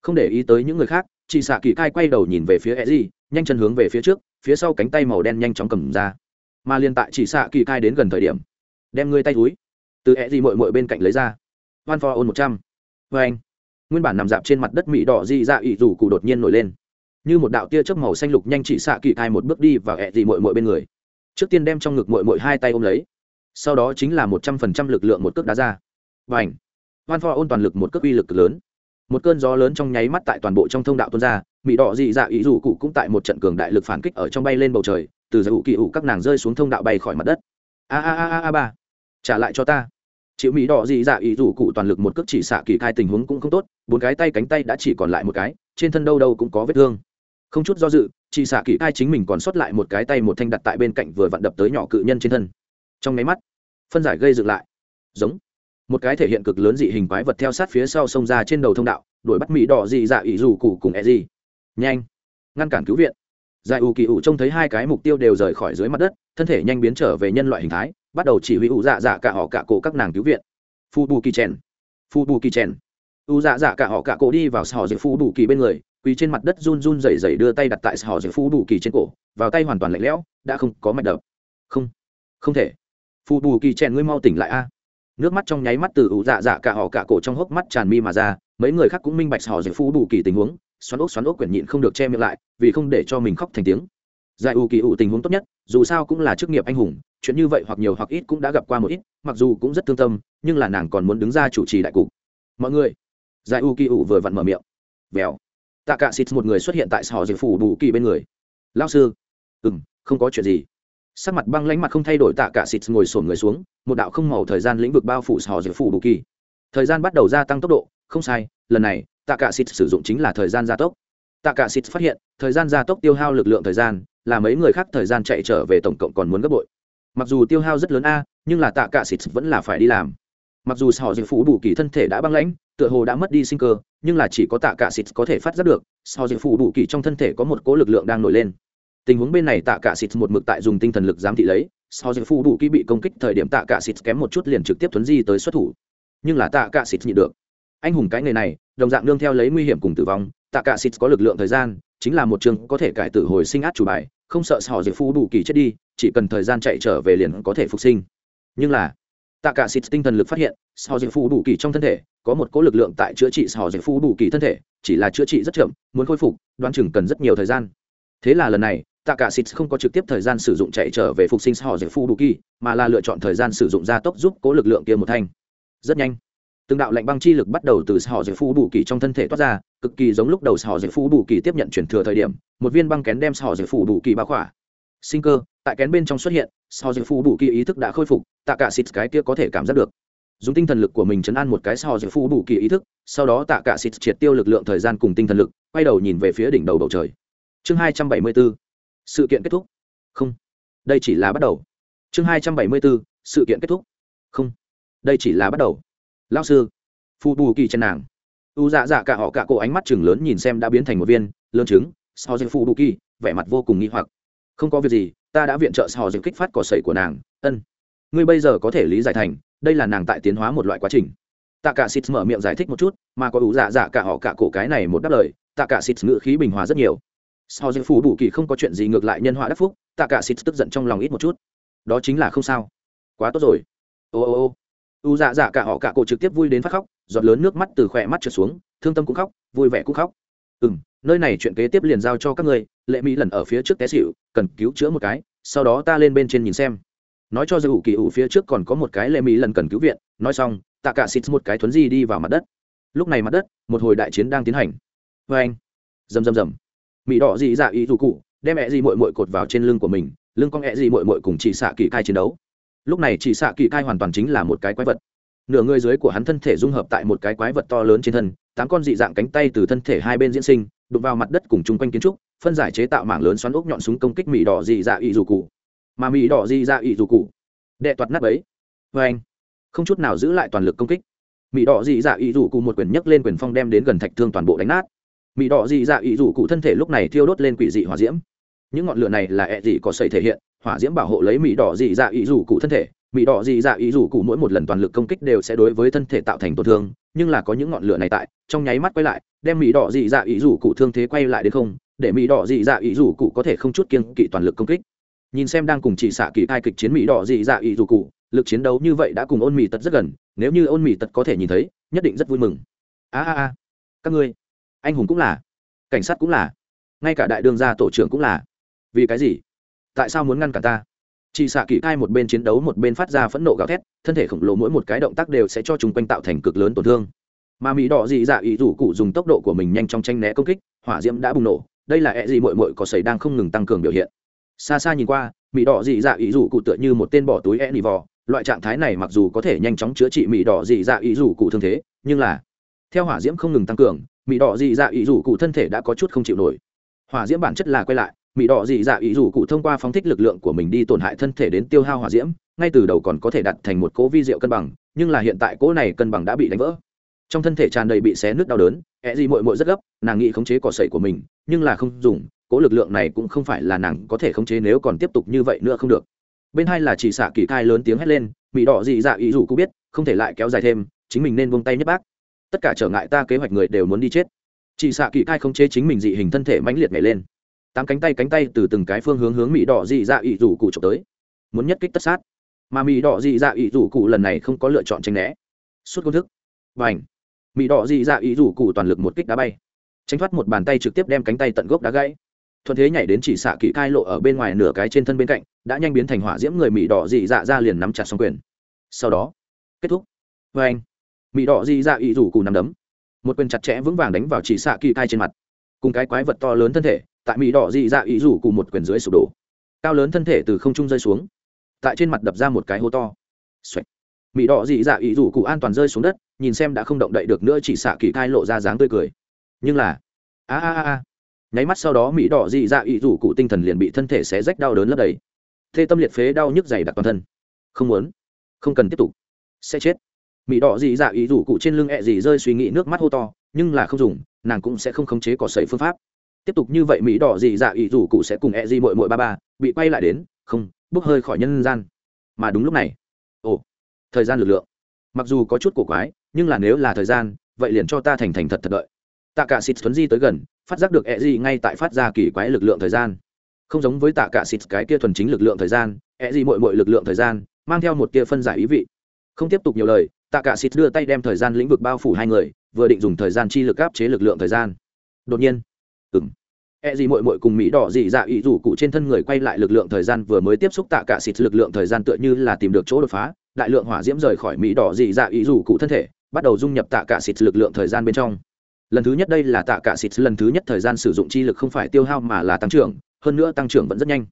Không để ý tới những người khác chị xạ kỳ cai quay đầu nhìn về phía e d nhanh chân hướng về phía trước, phía sau cánh tay màu đen nhanh chóng cầm ra. Mà liên tại chị xạ kỳ cai đến gần thời điểm, đem ngươi tay túi, từ e d mội mội bên cạnh lấy ra. One for ôn một trăm. Vê anh, nguyên bản nằm dạp trên mặt đất mỹ đỏ di dạ ỵ rủ cụ đột nhiên nổi lên. Như một đạo tia chớp màu xanh lục nhanh chị xạ kỳ cai một bước đi vào e d mội mội bên người. Trước tiên đem trong ngực mội mội hai tay ôm lấy. Sau đó chính là một trăm phần trăm lực lượng một cước đá ra và ảnh. Hoan pho ôn toàn lực một cước uy lực lớn. Một cơn gió lớn trong nháy mắt tại toàn bộ trong thông đạo tuôn ra, mỹ đỏ dị dạ ý dù cụ cũng tại một trận cường đại lực phản kích ở trong bay lên bầu trời, từ giải ủ kỳ ủ các nàng rơi xuống thông đạo bay khỏi mặt đất. A a a a ba. Trả lại cho ta. Chịu mỹ đỏ dị dạ ý dù cụ toàn lực một cước chỉ xạ kỳ khai tình huống cũng không tốt, bốn cái tay cánh tay đã chỉ còn lại một cái, trên thân đâu đâu cũng có vết thương. Không chút do dự, chỉ xạ kỳ khai chính mình còn sót lại một cái tay một thanh đặt tại bên cạnh vừa vặn đập tới nhỏ cự nhân trên thân. Trong máy mắt, phân giải gây dựng lại. Giống một cái thể hiện cực lớn dị hình quái vật theo sát phía sau sông ra trên đầu thông đạo, đuổi bắt mỹ đỏ dị dạ ỷ dù cụ cùng e gì nhanh, ngăn cản cứu viện. Giải ủ kỳ ủ trông thấy hai cái mục tiêu đều rời khỏi dưới mặt đất, thân thể nhanh biến trở về nhân loại hình thái, bắt đầu chỉ huy ủ dạ dạ cả họ cả cổ các nàng cứu viện. Phu bù kỳ chèn, phu bù kỳ chèn. Ủ dạ dạ cả họ cả cổ đi vào sò dưới phu bù kỳ bên người, quỳ trên mặt đất run run rẩy rẩy đưa tay đặt tại sò dưới phu bù kỳ trên cổ, vào tay hoàn toàn lạnh lẽo, đã không có mạch đập. Không không thể. Phù bù kỳ chèn, ngươi mau tỉnh lại a nước mắt trong nháy mắt từ ủ dạ dạ cả họ cả cổ trong hốc mắt tràn mi mà ra, mấy người khác cũng minh bạch họ giải phú bù kỳ tình huống, xoắn ốc xoắn ốc quyển nhịn không được che miệng lại, vì không để cho mình khóc thành tiếng. Giải ủ kỳ ủ tình huống tốt nhất, dù sao cũng là chức nghiệp anh hùng, chuyện như vậy hoặc nhiều hoặc ít cũng đã gặp qua một ít, mặc dù cũng rất thương tâm, nhưng là nàng còn muốn đứng ra chủ trì đại cục. Mọi người, giải ủ kỳ ủ vừa vặn mở miệng. Vèo. Tạ cả xịt một người xuất hiện tại họ giải phủ bù kỳ bên người. Lao sư. Ừ không có chuyện gì sắc mặt băng lãnh mặt không thay đổi tạ cả xịt ngồi sổn người xuống, một đạo không màu thời gian lĩnh vực bao phủ sò dược phủ bù kỳ. Thời gian bắt đầu gia tăng tốc độ, không sai, lần này, tạ cả xịt sử dụng chính là thời gian gia tốc. Tạ cả xịt phát hiện, thời gian gia tốc tiêu hao lực lượng thời gian, là mấy người khác thời gian chạy trở về tổng cộng còn muốn gấp bội. Mặc dù tiêu hao rất lớn a, nhưng là tạ cả xịt vẫn là phải đi làm. Mặc dù sò dược phủ bù kỳ thân thể đã băng lãnh, tựa hồ đã mất đi sinh cơ, nhưng là chỉ có tạ cả xịt có thể phát giác được, sò dược phủ bù kỳ trong thân thể có một cố lực lượng đang nổi lên tình huống bên này tạ cả xịt một mực tại dùng tinh thần lực giám thị lấy, sau giờ phu đủ kỹ bị công kích thời điểm tạ cả xịt kém một chút liền trực tiếp thuấn di tới xuất thủ. Nhưng là tạ cả xịt nhịn được. Anh hùng cái nghề này, đồng dạng đương theo lấy nguy hiểm cùng tử vong, tạ cả xịt có lực lượng thời gian, chính là một trường có thể cải tử hồi sinh át chủ bài, không sợ họ giờ phu đủ kỳ chết đi, chỉ cần thời gian chạy trở về liền có thể phục sinh. Nhưng là, tạ cả xịt tinh thần lực phát hiện họ dạy phu đủ kỳ trong thân thể, có một cỗ lực lượng tại chữa trị họ dạy phu đủ kỳ thân thể, chỉ là chữa trị rất chậm, muốn khôi phục, đoán chừng cần rất nhiều thời gian. Thế là lần này tạ cả xịt không có trực tiếp thời gian sử dụng chạy trở về phục sinh họ dạy phu đủ kỳ, mà là lựa chọn thời gian sử dụng gia tốc giúp cố lực lượng kia một thanh. Rất nhanh, từng đạo lạnh băng chi lực bắt đầu từ họ dạy phu bù kỳ trong thân thể toát ra, cực kỳ giống lúc đầu họ dạy phu bù kỳ tiếp nhận chuyển thừa thời điểm, một viên băng kén đem họ dạy phu bù kỳ bao khỏa. Sinh cơ, tại kén bên trong xuất hiện, họ dạy phu bù kỳ ý thức đã khôi phục, tạ cả xịt cái kia có thể cảm giác được. Dùng tinh thần lực của mình chấn an một cái họ dạy phu bù kỳ ý thức, sau đó tạ cả xịt triệt tiêu lực lượng thời gian cùng tinh thần lực, quay đầu nhìn về phía đỉnh đầu bầu trời. Chương hai trăm bảy mươi 274 sự kiện kết thúc. Không. Đây chỉ là bắt đầu. Chương hai trăm bảy mươi bốn, sự kiện kết thúc. Không. Đây chỉ là bắt đầu. Lao sư. Phù bù kỳ chân nàng. U dạ dạ cả họ cả cổ ánh mắt chừng lớn nhìn xem đã biến thành một viên lớn trứng so với phù bù kỳ vẻ mặt vô cùng nghi hoặc. Không có việc gì ta đã viện trợ so với kích phát cỏ sậy của nàng. Ân. Ngươi bây giờ có thể lý giải thành đây là nàng tại tiến hóa một loại quá trình. Tạ cả xịt mở miệng giải thích một chút mà có u dạ dạ cả họ cả cổ cái này một đáp lời tạ cả xịt ngữ khí bình hòa rất nhiều sao dư phủ bù kỳ không có chuyện gì ngược lại nhân họa đắc phúc, tạ cả xịt tức giận trong lòng ít một chút. Đó chính là không sao. Quá tốt rồi. Ô ô ô. U dạ dạ cả họ cả cổ trực tiếp vui đến phát khóc, giọt lớn nước mắt từ khỏe mắt trượt xuống, thương tâm cũng khóc, vui vẻ cũng khóc. Ừ m nơi này chuyện kế tiếp liền giao cho các người lệ mỹ lần ở phía trước té xịu cần cứu chữa một cái, sau đó ta lên bên trên nhìn xem. Nói cho dù kỳ ủ phía trước còn có một cái lệ mỹ lần cần cứu viện, nói xong, tạ cả xịt một cái thuấn di đi vào mặt đất. Lúc này mặt đất, một hồi đại chiến đang tiến hành. Vê anh rầm rầm rầm mỹ đỏ dị dạ ý dù cụ, đem mẹ dị mội mội cột vào trên lưng của mình, lưng con ẹ dị mội mội cùng chỉ xạ kỳ cai chiến đấu. Lúc này chỉ xạ kỳ cai hoàn toàn chính là một cái quái vật. Nửa người dưới của hắn thân thể dung hợp tại một cái quái vật to lớn trên thân, tám con dị dạng cánh tay từ thân thể hai bên diễn sinh, đụng vào mặt đất cùng chung quanh kiến trúc, phân giải chế tạo mảng lớn xoắn ốc nhọn súng công kích mỹ đỏ dị dạ ý dù cụ. Mà mỹ đỏ dị dạ ý dù cụ, đệ toạt nắp ấy. Vê anh, không chút nào giữ lại toàn lực công kích. Mỹ đỏ dị dạ ý dù cụ một quyền nhấc lên quyền phong đem đến gần thạch thương toàn bộ đánh nát mỹ đỏ dị dạ ý rủ cụ thân thể lúc này thiêu đốt lên quỷ dị hỏa diễm. Những ngọn lửa này là ẹ dị có sầy thể hiện, hỏa diễm bảo hộ lấy mỹ đỏ dị dạ ý rủ cụ thân thể. Mỹ đỏ dị dạ ý rủ cụ mỗi một lần toàn lực công kích đều sẽ đối với thân thể tạo thành tổn thương, nhưng là có những ngọn lửa này tại, trong nháy mắt quay lại, đem mỹ đỏ dị dạ ý rủ cụ thương thế quay lại đến không, để mỹ đỏ dị dạ ý rủ cụ có thể không chút kiên kỵ toàn lực công kích. Nhìn xem đang cùng chỉ xạ kỳ hai kịch chiến mỹ đỏ dị dạ ý rủ cụ, lực chiến đấu như vậy đã cùng ôn mỹ tật rất gần, nếu như ôn mỹ tật có thể nhìn thấy, nhất định rất vui mừng. A a a, các ngươi anh hùng cũng là, cảnh sát cũng là, ngay cả đại đương gia tổ trưởng cũng là. Vì cái gì? Tại sao muốn ngăn cản ta? Chị xạ kỳ cai một bên chiến đấu một bên phát ra phẫn nộ gào thét, thân thể khổng lồ mỗi một cái động tác đều sẽ cho chúng quanh tạo thành cực lớn tổn thương. Mà mỹ đỏ dị dạ ý rủ cụ dùng tốc độ của mình nhanh trong tranh né công kích, hỏa diễm đã bùng nổ, đây là e gì mội mội có xảy đang không ngừng tăng cường biểu hiện. Xa xa nhìn qua, mỹ đỏ dị dạ ý rủ cụ tựa như một tên bỏ túi e nỉ vò, loại trạng thái này mặc dù có thể nhanh chóng chữa trị mỹ đỏ dị dạ ý rủ cụ thương thế, nhưng là, theo hỏa diễm không ngừng tăng cường mỹ đỏ dị dạ ý rủ cụ thân thể đã có chút không chịu nổi. Hỏa diễm bản chất là quay lại mỹ đỏ dị dạ ý rủ cụ thông qua phóng thích lực lượng của mình đi tổn hại thân thể đến tiêu hao hỏa diễm, ngay từ đầu còn có thể đặt thành một cố vi diệu cân bằng, nhưng là hiện tại cố này cân bằng đã bị đánh vỡ. Trong thân thể tràn đầy bị xé nước đau đớn e ẹ gì mội mội rất gấp, nàng nghĩ khống chế cỏ sậy của mình, nhưng là không dùng cố lực lượng này cũng không phải là nàng có thể khống chế nếu còn tiếp tục như vậy nữa không được. Bên hai là chỉ xạ kỳ cai lớn tiếng hét lên mỹ đỏ dị dạ ý rủ cụ biết, không thể lại kéo dài thêm, chính mình nên buông tay nhất bác tất cả trở ngại ta kế hoạch người đều muốn đi chết. Chị xạ kỳ cai khống chế chính mình dị hình thân thể mãnh liệt nhảy lên. Tám cánh tay cánh tay từ từng cái phương hướng hướng mỹ đỏ dị dạ ỵ rủ cụ trộm tới. Muốn nhất kích tất sát. Mà mỹ đỏ dị dạ ỵ rủ cụ lần này không có lựa chọn tranh né. Suốt công thức. Và ảnh mỹ đỏ dị dạ ỵ rủ cụ toàn lực một kích đá bay. Tránh thoát một bàn tay trực tiếp đem cánh tay tận gốc đá gãy. Thuận thế nhảy đến chỉ xạ kỹ cai lộ ở bên ngoài nửa cái trên thân bên cạnh, đã nhanh biến thành hỏa diễm người mỹ đỏ dị dạ ra liền nắm chặt xong quyền. Sau đó, kết thúc. Và anh mỹ đỏ dị dạ ý rủ cụ nằm đấm. Một quyền chặt chẽ vững vàng đánh vào chỉ xạ kỳ cai trên mặt. Cùng cái quái vật to lớn thân thể, tại mỹ đỏ dị dạ ý rủ cụ một quyền dưới sụp đổ. Cao lớn thân thể từ không trung rơi xuống. Tại trên mặt đập ra một cái hố to. Xoạch. mỹ đỏ dị dạ ý rủ cụ an toàn rơi xuống đất, nhìn xem đã không động đậy được nữa chỉ xạ kỳ cai lộ ra dáng tươi cười. Nhưng là, a a a a. Nháy mắt sau đó mỹ đỏ dị dạ ý rủ cụ tinh thần liền bị thân thể xé rách đau đớn lấp đầy. Thê tâm liệt phế đau nhức dày đặc toàn thân. Không muốn. Không cần tiếp tục. Sẽ chết mỹ đỏ dị dạ ý rủ cụ trên lưng ẹ dị rơi suy nghĩ nước mắt hô to, nhưng là không dùng, nàng cũng sẽ không khống chế cỏ sậy phương pháp. Tiếp tục như vậy mỹ đỏ dị dạ ý rủ cụ sẽ cùng e di mội mội ba ba, bị quay lại đến, không, bốc hơi khỏi nhân gian. Mà đúng lúc này, ồ, thời gian lực lượng. Mặc dù có chút cổ quái, nhưng là nếu là thời gian, vậy liền cho ta thành thành thật thật đợi. Tạ cả xịt thuấn di tới gần, phát giác được e di ngay tại phát ra kỳ quái lực lượng thời gian. Không giống với tạ cả xịt cái kia thuần chính lực lượng thời gian e di mội mội lực lượng thời gian, mang theo một kia phân giải ý vị. Không tiếp tục nhiều lời tạ cả xịt đưa tay đem thời gian lĩnh vực bao phủ hai người, vừa định dùng thời gian chi lực áp chế lực lượng thời gian. Đột nhiên ừng e gì mội mội cùng mỹ đỏ dị dạ ý rủ cụ trên thân người quay lại lực lượng thời gian vừa mới tiếp xúc tạ cả xịt, lực lượng thời gian tựa như là tìm được chỗ đột phá, đại lượng hỏa diễm rời khỏi mỹ đỏ dị dạ ý rủ cụ thân thể, bắt đầu dung nhập tạ cả xịt lực lượng thời gian bên trong. Lần thứ nhất đây là tạ cả xịt, lần thứ nhất thời gian sử dụng chi lực không phải tiêu hao mà là tăng trưởng, hơn nữa tăng trưởng vẫn rất nhanh.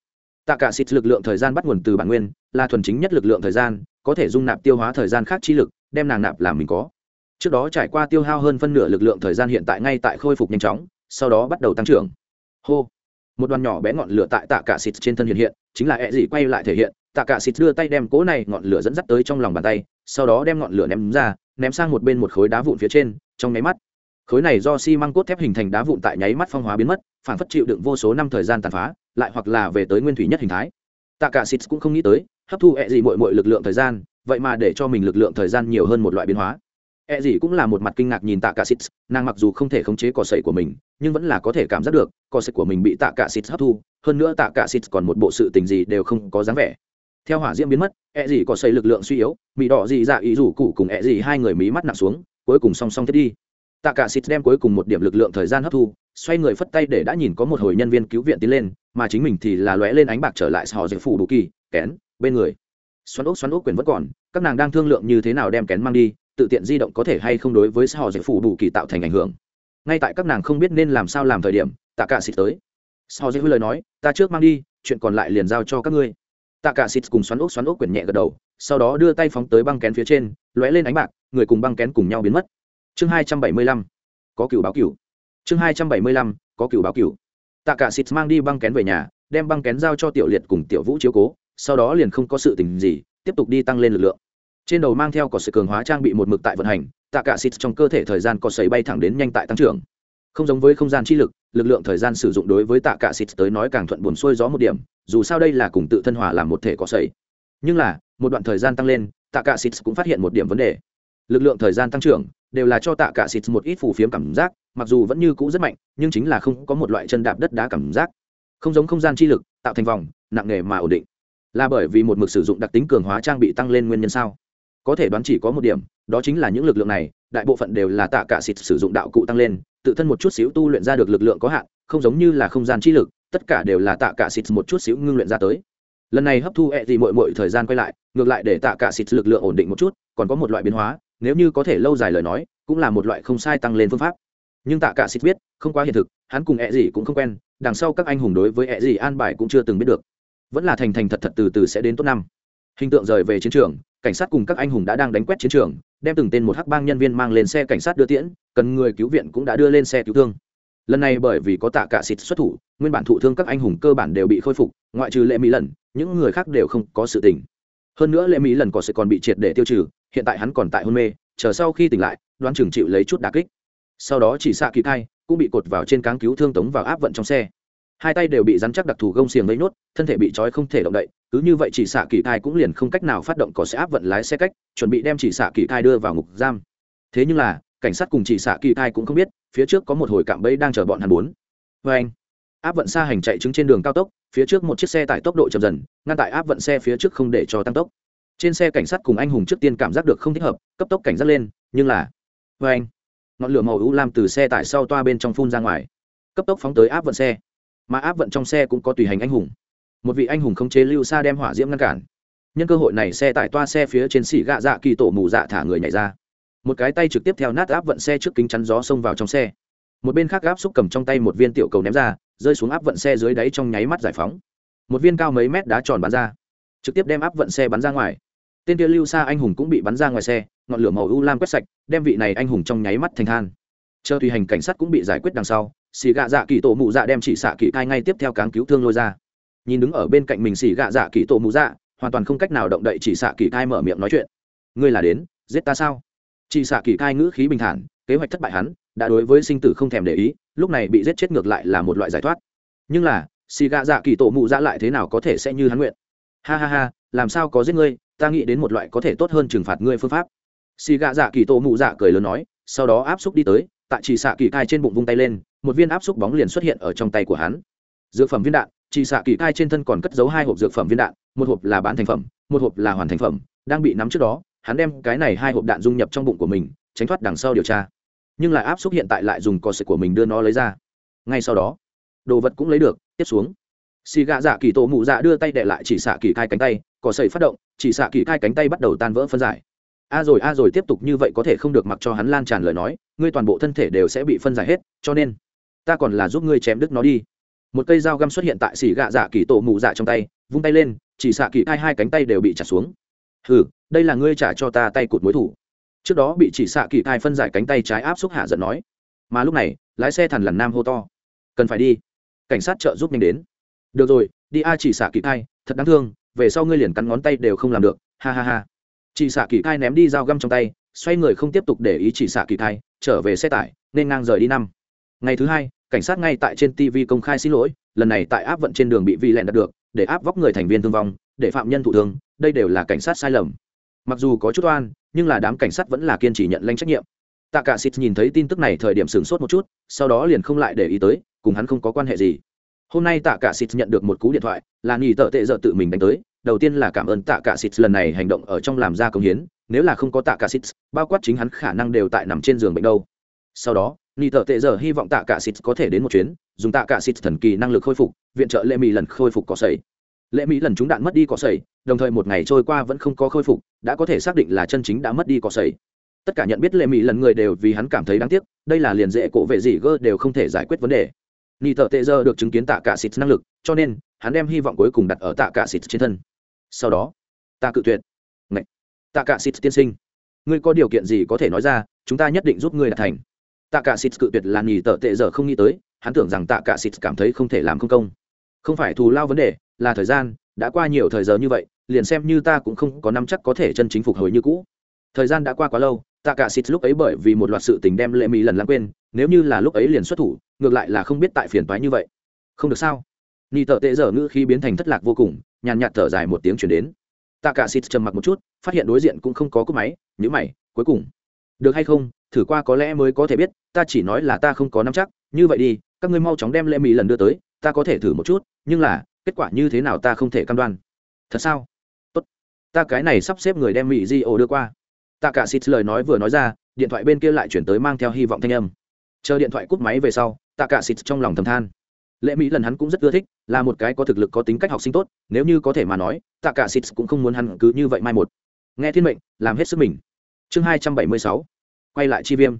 Tạ cả xịt lực lượng thời gian bắt nguồn từ bản nguyên, là thuần chính nhất lực lượng thời gian, có thể dung nạp tiêu hóa thời gian khác chi lực đem nàng nạp làm mình có. Trước đó trải qua tiêu hao hơn phân nửa lực lượng thời gian hiện tại ngay tại khôi phục nhanh chóng, sau đó bắt đầu tăng trưởng. Hô. Một đoàn nhỏ bé ngọn lửa tại tạ cả xịt trên thân hiện hiện, chính là e ẹ gì quay lại thể hiện. Tạ cả xịt đưa tay đem cố này ngọn lửa dẫn dắt tới trong lòng bàn tay, sau đó đem ngọn lửa ném ra, ném sang một bên một khối đá vụn phía trên, trong nháy mắt, khối này do xi măng cốt thép hình thành đá vụn tại nháy mắt phong hóa biến mất, phản phất chịu đựng vô số năm thời gian tàn phá, lại hoặc là về tới nguyên thủy nhất hình thái. Tạ cả xịt cũng không nghĩ tới hấp thu ẹ gì mội mội lực lượng thời gian, vậy mà để cho mình lực lượng thời gian nhiều hơn một loại biến hóa. Ẹ gì cũng là một mặt kinh ngạc nhìn tạ cả xịt nàng mặc dù không thể khống chế cỏ sậy của mình, nhưng vẫn là có thể cảm giác được cỏ sậy của mình bị tạ cả xịt hấp thu, hơn nữa tạ cả xịt còn một bộ sự tình gì đều không có dáng vẻ. Theo hỏa diễm biến mất ẹ gì cỏ sậy lực lượng suy yếu bị đỏ gì dạ ý rủ cụ cùng ẹ gì hai người mí mắt nặng xuống, cuối cùng song song thiết đi. Tạ cả xịt đem cuối cùng một điểm lực lượng thời gian hấp thu, xoay người phất tay để đã nhìn có một hồi nhân viên cứu viện tiến lên, mà chính mình thì là lóe lên ánh bạc trở lại sò dạy phủ đủ kỳ, kén bên người. Xoắn ốc xoắn ốc quyền vẫn còn, các nàng đang thương lượng như thế nào đem kén mang đi, tự tiện di động có thể hay không đối với họ dễ phủ đủ kỳ tạo thành ảnh hưởng. Ngay tại các nàng không biết nên làm sao làm thời điểm, tạ cả xịt tới. Sò dạy lời nói, ta trước mang đi, chuyện còn lại liền giao cho các ngươi. Tạ cả xịt cùng xoắn ốc xoắn ốc quyền nhẹ gật đầu, sau đó đưa tay phóng tới băng kén phía trên, lóe lên ánh bạc, người cùng băng kén cùng nhau biến mất. Chương hai trăm bảy mươi lăm, có cựu báo cựu chương hai trăm bảy mươi lăm, có cựu báo cựu tạ cả xịt mang đi băng kén về nhà, đem băng kén giao cho tiểu liệt cùng tiểu vũ chiếu cố sau đó liền không có sự tình gì, tiếp tục đi tăng lên lực lượng. Trên đầu mang theo có sự cường hóa trang bị một mực tại vận hành, tạ cả xịt trong cơ thể thời gian có sấy bay thẳng đến nhanh tại tăng trưởng. Không giống với không gian chi lực lực lượng thời gian sử dụng đối với tạ cả xịt tới nói càng thuận buồn xuôi gió một điểm, dù sao đây là cùng tự thân hòa làm một thể có sấy nhưng là, một đoạn thời gian tăng lên, tạ cả xịt cũng phát hiện một điểm vấn đề. Lực lượng thời gian tăng trưởng đều là cho tạ cả xịt một ít phù phiếm cảm giác, mặc dù vẫn như cũ rất mạnh, nhưng chính là không có một loại chân đạp đất đá cảm giác. Không giống không gian chi lực, tạo thành vòng, nặng nề mà ổn định là bởi vì một mực sử dụng đặc tính cường hóa trang bị tăng lên nguyên nhân sao? Có thể đoán chỉ có một điểm, đó chính là những lực lượng này, đại bộ phận đều là tạ cả xịt sử dụng đạo cụ tăng lên, tự thân một chút xíu tu luyện ra được lực lượng có hạn, không giống như là không gian chi lực, tất cả đều là tạ cả xịt một chút xíu ngưng luyện ra tới. Lần này hấp thu e ẹ gì mội mội thời gian quay lại, ngược lại để tạ cả xịt lực lượng ổn định một chút, còn có một loại biến hóa, nếu như có thể lâu dài lời nói, cũng là một loại không sai tăng lên phương pháp. Nhưng tạ cả xịt biết, không quá hiện thực, hắn cùng ẹ gì cũng không quen, đằng sau các anh hùng đối với ẹ gì an bài cũng chưa từng biết được vẫn là thành thành thật thật từ từ sẽ đến tốt năm. Hình tượng rời về chiến trường, cảnh sát cùng các anh hùng đã đang đánh quét chiến trường, đem từng tên một hắc bang nhân viên mang lên xe cảnh sát đưa tiễn, cần người cứu viện cũng đã đưa lên xe cứu thương. Lần này bởi vì có tạ cả xịt xuất thủ, nguyên bản thụ thương các anh hùng cơ bản đều bị khôi phục, ngoại trừ lệ mỹ lần những người khác đều không có sự tỉnh. Hơn nữa lệ mỹ lần có sẽ còn bị triệt để tiêu trừ, hiện tại hắn còn tại hôn mê, chờ sau khi tỉnh lại, đoán chừng chịu lấy chút đà kích. Sau đó chỉ xạ kỳ thai, cũng bị cột vào trên cáng cứu thương tống vào áp vận trong xe hai tay đều bị rắn chắc đặc thù gông xiềng lấy nốt, thân thể bị trói không thể động đậy, cứ như vậy chỉ xạ kỳ thai cũng liền không cách nào phát động có sẽ áp vận lái xe cách, chuẩn bị đem chỉ xạ kỳ thai đưa vào ngục giam. Thế nhưng là, cảnh sát cùng chỉ xạ kỳ thai cũng không biết, phía trước có một hồi cạm bẫy đang chờ bọn hắn bốn vê anh, áp vận xa hành chạy chứng trên đường cao tốc, phía trước một chiếc xe tải tốc độ chậm dần, ngăn tại áp vận xe phía trước không để cho tăng tốc. Trên xe cảnh sát cùng anh hùng trước tiên cảm giác được không thích hợp, cấp tốc cảnh giác lên, nhưng là vê anh, ngọn lửa màu u lam từ xe tải sau toa bên trong phun ra ngoài. Cấp tốc phóng tới áp vận xe mà áp vận trong xe cũng có tùy hành anh hùng. Một vị anh hùng không chế lưu xa đem hỏa diễm ngăn cản. Nhân cơ hội này xe tải toa xe phía trên xỉ gạ dạ kỳ tổ mù dạ thả người nhảy ra. Một cái tay trực tiếp theo nát áp vận xe trước kính chắn gió xông vào trong xe. Một bên khác áp xúc cầm trong tay một viên tiểu cầu ném ra, rơi xuống áp vận xe dưới đáy trong nháy mắt giải phóng. Một viên cao mấy mét đá tròn bắn ra. Trực tiếp đem áp vận xe bắn ra ngoài. Tên kia lưu xa anh hùng cũng bị bắn ra ngoài xe, ngọn lửa màu u lam quét sạch, đem vị này anh hùng trong nháy mắt thành than. Chờ tùy hành cảnh sát cũng bị giải quyết đằng sau xì gạ dạ kỳ tổ mụ dạ đem chỉ xạ kỳ cai ngay tiếp theo cáng cứu thương lôi ra. Nhìn đứng ở bên cạnh mình xì gạ dạ kỳ tổ mụ dạ hoàn toàn không cách nào động đậy chỉ xạ kỳ cai mở miệng nói chuyện. Ngươi là đến, giết ta sao? Chỉ xạ kỳ cai ngữ khí bình thản, kế hoạch thất bại hắn, đã đối với sinh tử không thèm để ý, lúc này bị giết chết ngược lại là một loại giải thoát. Nhưng là, xì gạ dạ kỳ tổ mụ dạ lại thế nào có thể sẽ như hắn nguyện? Ha ha ha, làm sao có giết ngươi, ta nghĩ đến một loại có thể tốt hơn trừng phạt ngươi phương pháp. Xì gạ dạ kỳ tổ mụ dạ cười lớn nói, sau đó áp xúc đi tới, tại chỉ xạ kỳ cai trên bụng vung tay lên một viên áp xúc bóng liền xuất hiện ở trong tay của hắn. Dược phẩm viên đạn, chỉ xạ kỳ cai trên thân còn cất giấu hai hộp dược phẩm viên đạn, một hộp là bán thành phẩm, một hộp là hoàn thành phẩm, đang bị nắm trước đó, hắn đem cái này hai hộp đạn dung nhập trong bụng của mình, tránh thoát đằng sau điều tra. Nhưng lại áp xúc hiện tại lại dùng cò sợi của mình đưa nó lấy ra. Ngay sau đó, đồ vật cũng lấy được, tiếp xuống. Xì gạ dạ kỳ tổ mụ dạ đưa tay đệ lại chỉ xạ kỳ cai cánh tay, cò sậy phát động, chỉ xạ kỳ cai cánh tay bắt đầu tan vỡ phân giải. A rồi a rồi, tiếp tục như vậy có thể không được mặc cho hắn lan tràn lời nói, ngươi toàn bộ thân thể đều sẽ bị phân giải hết, cho nên ta còn là giúp ngươi chém đứt nó đi. Một cây dao găm xuất hiện tại xỉ gạ dạ kỳ tổ mụ dạ trong tay, vung tay lên, chỉ xạ kỳ hai hai cánh tay đều bị trả xuống. Ừ đây là ngươi trả cho ta tay cụt mối thủ. Trước đó bị chỉ xạ kỳ hai phân giải cánh tay trái áp xúc hạ giận nói. Mà lúc này, lái xe thằn lằn nam hô to. Cần phải đi. Cảnh sát trợ giúp nhanh đến. Được rồi, đi a chỉ xạ kỳ hai, thật đáng thương, về sau ngươi liền cắn ngón tay đều không làm được. Ha ha ha. Chỉ xạ kỳ hai ném đi dao găm trong tay, xoay người không tiếp tục để ý chỉ xạ kỳ hai, trở về xe tải, nên ngang rời đi năm. Ngày thứ hai cảnh sát ngay tại trên tv công khai xin lỗi, lần này tại áp vận trên đường bị vi lẹn đạt được, để áp vóc người thành viên thương vong, để phạm nhân thụ thương, đây đều là cảnh sát sai lầm. Mặc dù có chút oan, nhưng là đám cảnh sát vẫn là kiên trì nhận lãnh trách nhiệm. Tạ cả xịt nhìn thấy tin tức này thời điểm sửng sốt một chút, sau đó liền không lại để ý tới, cùng hắn không có quan hệ gì. Hôm nay tạ cả xịt nhận được một cú điện thoại, là nghỉ tợ tệ dợ tự mình đánh tới, đầu tiên là cảm ơn tạ cả xịt lần này hành động ở trong làm ra công hiến, nếu là không có tạ cả xịt bao quát chính hắn khả năng đều tại nằm trên giường bệnh đâu. Sau đó nghỉ tợ tệ Giờ hy vọng tạ cả xịt có thể đến một chuyến dùng tạ cả xịt thần kỳ năng lực khôi phục viện trợ lệ mỹ lần khôi phục cỏ sậy. lệ mỹ lần chúng đạn mất đi cỏ sậy, đồng thời một ngày trôi qua vẫn không có khôi phục đã có thể xác định là chân chính đã mất đi cỏ sậy. tất cả nhận biết lệ mỹ lần người đều vì hắn cảm thấy đáng tiếc đây là liền dễ cổ vệ gì gơ đều không thể giải quyết vấn đề ni tờ tệ giờ được chứng kiến tạ cả xịt năng lực cho nên hắn đem hy vọng cuối cùng đặt ở tạ cả xịt trên thân sau đó ta cự tuyệt Ngậy! tạ cả xịt tiên sinh ngươi có điều kiện gì có thể nói ra chúng ta nhất định giúp ngươi đạt thành tạ cả xịt cự tuyệt là nghỉ tợ tệ giờ không nghĩ tới, hắn tưởng rằng tạ cả xịt cảm thấy không thể làm không công. Không phải thù lao vấn đề, là thời gian, đã qua nhiều thời giờ như vậy, liền xem như ta cũng không có năm chắc có thể chân chính phục hồi như cũ. Thời gian đã qua quá lâu, tạ cả xịt lúc ấy bởi vì một loạt sự tình đem lệ mỹ lần lãng quên, nếu như là lúc ấy liền xuất thủ, ngược lại là không biết tại phiền toái như vậy. Không được sao? Ni tợ tệ dở ngữ khi biến thành thất lạc vô cùng, nhàn nhạt thở dài một tiếng chuyển đến. Tạ cả xịt trầm mặc một chút, phát hiện đối diện cũng không có cúp máy nhữ mày, cuối cùng. Được hay không? Thử qua có lẽ mới có thể biết, ta chỉ nói là ta không có nắm chắc, như vậy đi, các ngươi mau chóng đem lệ mỹ lần đưa tới, ta có thể thử một chút, nhưng là, kết quả như thế nào ta không thể cam đoan. Thật sao? Tốt. Ta cái này sắp xếp người đem mỹ di ô đưa qua. Tạ cả xịt lời nói vừa nói ra, điện thoại bên kia lại chuyển tới mang theo hy vọng thanh âm. Chờ điện thoại cúp máy về sau tạ cả xịt trong lòng thầm than. Lệ mỹ lần hắn cũng rất ưa thích, là một cái có thực lực có tính cách học sinh tốt, nếu như có thể mà nói tạ cả xịt cũng không muốn hắn cứ như vậy mai một. Nghe thiên mệnh, làm hết sức mình. Chương hai trăm bảy mươi sáu quay lại chi viêm.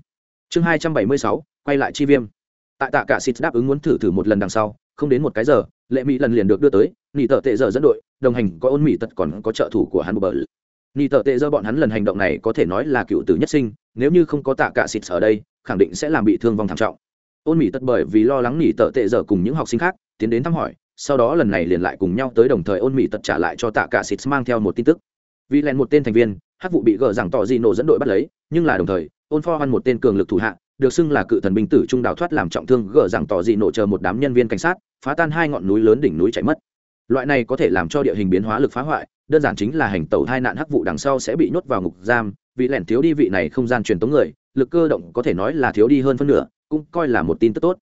Chương hai trăm bảy mươi sáu, quay lại chi viêm. Tại tạ cả xịt đáp ứng muốn thử thử một lần đằng sau, không đến một cái giờ, lệ mỹ lần liền được đưa tới nỉ tợ tệ giờ dẫn đội, đồng hành có ôn mỹ tật còn có trợ thủ của hắn bờ nỉ tợ tệ giờ bọn hắn lần hành động này có thể nói là cựu tử nhất sinh, nếu như không có tạ cả xịt ở đây, khẳng định sẽ làm bị thương vong thảm trọng. Ôn mỹ tật bởi vì lo lắng nỉ tợ tệ giờ cùng những học sinh khác, tiến đến thăm hỏi, sau đó lần này liền lại cùng nhau tới đồng thời ôn mỹ tật trả lại cho tạ cả xịt mang theo một tin tức. Vì lẹn một tên thành viên, hắc vụ bị gỡ rằng tỏ gì nổ dẫn đội bắt lấy, nhưng là đồng thời ôn pho hoan một tên cường lực thủ hạ, được xưng là cự thần binh tử trung đào thoát làm trọng thương, gỡ rằng tỏ gì nổ chờ một đám nhân viên cảnh sát, phá tan hai ngọn núi lớn đỉnh núi chạy mất. Loại này có thể làm cho địa hình biến hóa lực phá hoại, đơn giản chính là hành tẩu hai nạn hắc vụ đằng sau sẽ bị nhốt vào ngục giam, vì lẻn thiếu đi vị này không gian truyền tống người, lực cơ động có thể nói là thiếu đi hơn phân nửa, cũng coi là một tin tức tốt.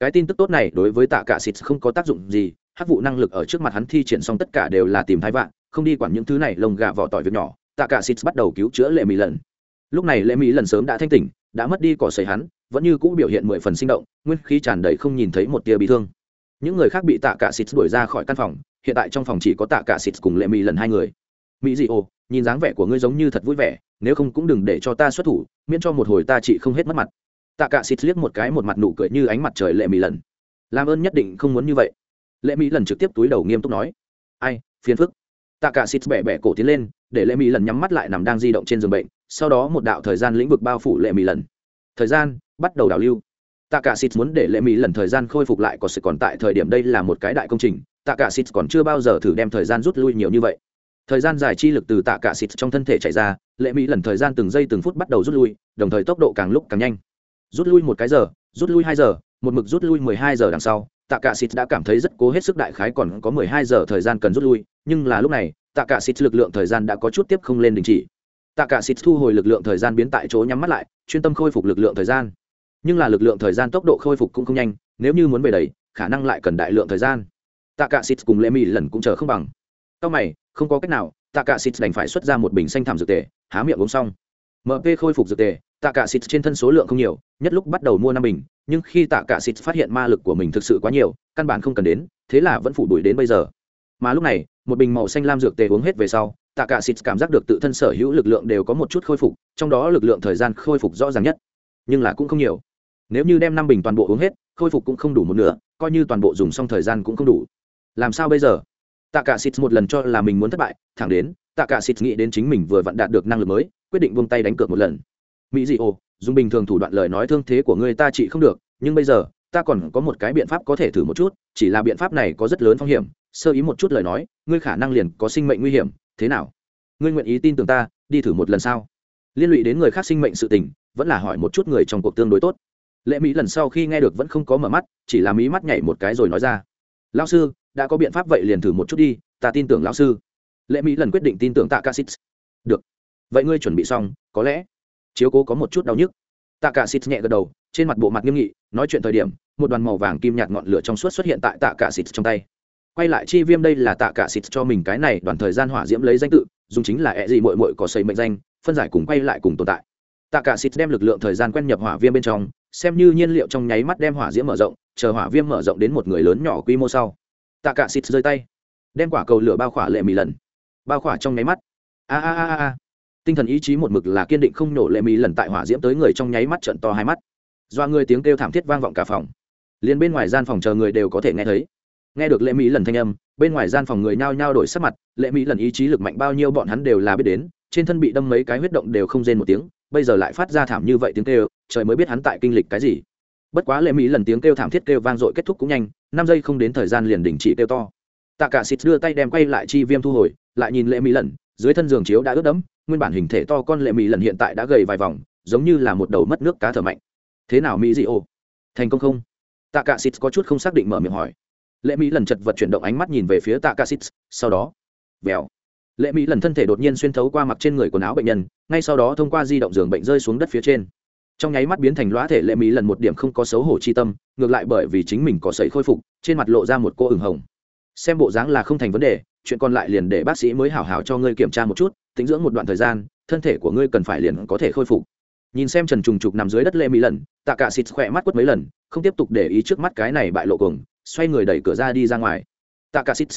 Cái tin tức tốt này đối với tạ cả xịt không có tác dụng gì, hắc vụ năng lực ở trước mặt hắn thi triển xong tất cả đều là tìm thái vạn, không đi quản những thứ này lồng gà vỏ tỏi việc nhỏ, tạ cả xịt bắt đầu cứu chữa lệ mỹ lần lúc này lệ mỹ lần sớm đã thanh tỉnh, đã mất đi cỏ sấy hắn, vẫn như cũ biểu hiện mười phần sinh động, nguyên khí tràn đầy không nhìn thấy một tia bị thương. Những người khác bị tạ cả xịt đuổi ra khỏi căn phòng, hiện tại trong phòng chỉ có tạ cả xịt cùng lệ mỹ lần hai người. Mỹ dị ô, nhìn dáng vẻ của ngươi giống như thật vui vẻ, nếu không cũng đừng để cho ta xuất thủ, miễn cho một hồi ta chị không hết mất mặt. Tạ cả xịt liếc một cái một mặt nụ cười như ánh mặt trời lệ mỹ lần. Làm ơn nhất định không muốn như vậy. Lệ mỹ lần trực tiếp túi đầu nghiêm túc nói. Ai, phiền phức. Tạ cả xịt bẻ bẻ cổ tiến lên để lệ mỹ lần nhắm mắt lại nằm đang di động trên giường bệnh, sau đó một đạo thời gian lĩnh vực bao phủ lệ mỹ lần. Thời gian bắt đầu đảo lưu. Tạ cả xịt muốn để lệ mỹ lần thời gian khôi phục lại có sự còn tại thời điểm đây là một cái đại công trình tạ cả xịt còn chưa bao giờ thử đem thời gian rút lui nhiều như vậy. Thời gian dài chi lực từ tạ cả xịt trong thân thể chạy ra, lệ mỹ lần thời gian từng giây từng phút bắt đầu rút lui, đồng thời tốc độ càng lúc càng nhanh. Rút lui một cái giờ, rút lui hai giờ, một mực rút lui mười hai giờ đằng sau tạ cả xịt đã cảm thấy rất cố hết sức đại khái còn có mười hai giờ thời gian cần rút lui, nhưng là lúc này tạ cả xịt lực lượng thời gian đã có chút tiếp không lên đình chỉ. Tạ cả xịt thu hồi lực lượng thời gian biến tại chỗ nhắm mắt lại, chuyên tâm khôi phục lực lượng thời gian. Nhưng là lực lượng thời gian tốc độ khôi phục cũng không nhanh, nếu như muốn về đầy, khả năng lại cần đại lượng thời gian. Tạ cả xịt cùng lệ mỹ lần cũng chờ không bằng. Sau mày, không có cách nào, tạ cả xịt đành phải xuất ra một bình xanh thảm dược tề, há miệng uống xong. Mp khôi phục dược tề, tạ cả xịt trên thân số lượng không nhiều, nhất lúc bắt đầu mua năm bình, nhưng khi tạ cả xịt phát hiện ma lực của mình thực sự quá nhiều, căn bản không cần đến, thế là vẫn phủ đuổi đến bây giờ mà lúc này, một bình màu xanh lam dược tề uống hết về sau tạ cả xịt cảm giác được tự thân sở hữu lực lượng đều có một chút khôi phục, trong đó lực lượng thời gian khôi phục rõ ràng nhất. Nhưng là cũng không nhiều. Nếu như đem năm bình toàn bộ uống hết, khôi phục cũng không đủ một nửa, coi như toàn bộ dùng xong thời gian cũng không đủ. Làm sao bây giờ? Tạ cả xịt một lần cho là mình muốn thất bại, thẳng đến tạ cả xịt nghĩ đến chính mình vừa vặn đạt được năng lực mới, quyết định buông tay đánh cược một lần. Mỹ dị ô dùng bình thường thủ đoạn lời nói thương thế của người ta trị không được, nhưng bây giờ, ta còn có một cái biện pháp có thể thử một chút, chỉ là biện pháp này có rất lớn phong hiểm sơ ý một chút lời nói, ngươi khả năng liền có sinh mệnh nguy hiểm, thế nào? Ngươi nguyện ý tin tưởng ta, đi thử một lần sau liên lụy đến người khác sinh mệnh sự tình, vẫn là hỏi một chút người trong cuộc tương đối tốt. Lệ mỹ lần sau khi nghe được vẫn không có mở mắt, chỉ là ý mắt nhảy một cái rồi nói ra lao sư, đã có biện pháp vậy liền thử một chút đi, ta tin tưởng lão sư. Lệ mỹ lần quyết định tin tưởng tạ ca sĩ. được. Vậy ngươi chuẩn bị xong, có lẽ chiếu cố có một chút đau nhức. Tạ cả xịt nhẹ gật đầu, trên mặt bộ mặt nghiêm nghị, nói chuyện thời điểm, một đoàn màu vàng kim nhạt ngọn lửa trong suốt xuất hiện tại tạ cả xịt trong tay quay lại chi viêm đây là tạ cả xịt cho mình cái này, đoàn thời gian hỏa diễm lấy danh tự, dùng chính là ẹ gì mội mội có xây mệnh danh, phân giải cùng quay lại cùng tồn tại. Tạ cả xịt đem lực lượng thời gian quen nhập hỏa viêm bên trong, xem như nhiên liệu trong nháy mắt đem hỏa diễm mở rộng, chờ hỏa viêm mở rộng đến một người lớn nhỏ quy mô sau. Tạ cả xịt rơi tay, đem quả cầu lửa bao khỏa lệ mì lần. Bao khỏa trong nháy mắt. A a a a tinh thần ý chí một mực là kiên định không nổ lệ mì lần tại hỏa diễm tới người trong nháy mắt trận to hai mắt. Do người tiếng kêu thảm thiết vang vọng cả phòng. Liền bên ngoài gian phòng chờ người đều có thể nghe thấy nghe được lệ mỹ lần thanh âm, bên ngoài gian phòng người nhao nhao đổi sắc mặt, lệ mỹ lần ý chí lực mạnh bao nhiêu bọn hắn đều là biết đến, trên thân bị đâm mấy cái huyết động đều không rên một tiếng, bây giờ lại phát ra thảm như vậy tiếng kêu, trời mới biết hắn tại kinh lịch cái gì. Bất quá lệ mỹ lần tiếng kêu thảm thiết kêu vang dội kết thúc cũng nhanh, năm giây không đến thời gian liền đình chỉ kêu to. Tạ cả xịt đưa tay đem quay lại chi viêm thu hồi, lại nhìn lệ mỹ lần, dưới thân giường chiếu đã ướt đẫm, nguyên bản hình thể to con lệ mỹ lần hiện tại đã gầy vài vòng, giống như là một đầu mất nước cá thở mạnh. Thế nào mỹ dị ô? Thành công không? Tạ cả xịt có chút không xác định mở miệng hỏi lệ mỹ lần chật vật chuyển động ánh mắt nhìn về phía tạ ca xịt sau đó, vèo. Lệ mỹ lần thân thể đột nhiên xuyên thấu qua mặc trên người quần áo bệnh nhân, ngay sau đó thông qua di động giường bệnh rơi xuống đất phía trên. Trong nháy mắt biến thành lõa thể lệ mỹ lần một điểm không có xấu hổ chi tâm, ngược lại bởi vì chính mình có sấy khôi phục, trên mặt lộ ra một cô ửng hồng. Xem bộ dáng là không thành vấn đề, chuyện còn lại liền để bác sĩ mới hảo hảo cho ngươi kiểm tra một chút, tính dưỡng một đoạn thời gian, thân thể của ngươi cần phải liền có thể khôi phục. Nhìn xem trần trùng trục nằm dưới đất Lệ mỹ lần tạ cả xịt khỏe mắt quất mấy lần, không tiếp tục để ý trước mắt cái này bại lộ cùng xoay người đẩy cửa ra đi ra ngoài. Tạ cả xít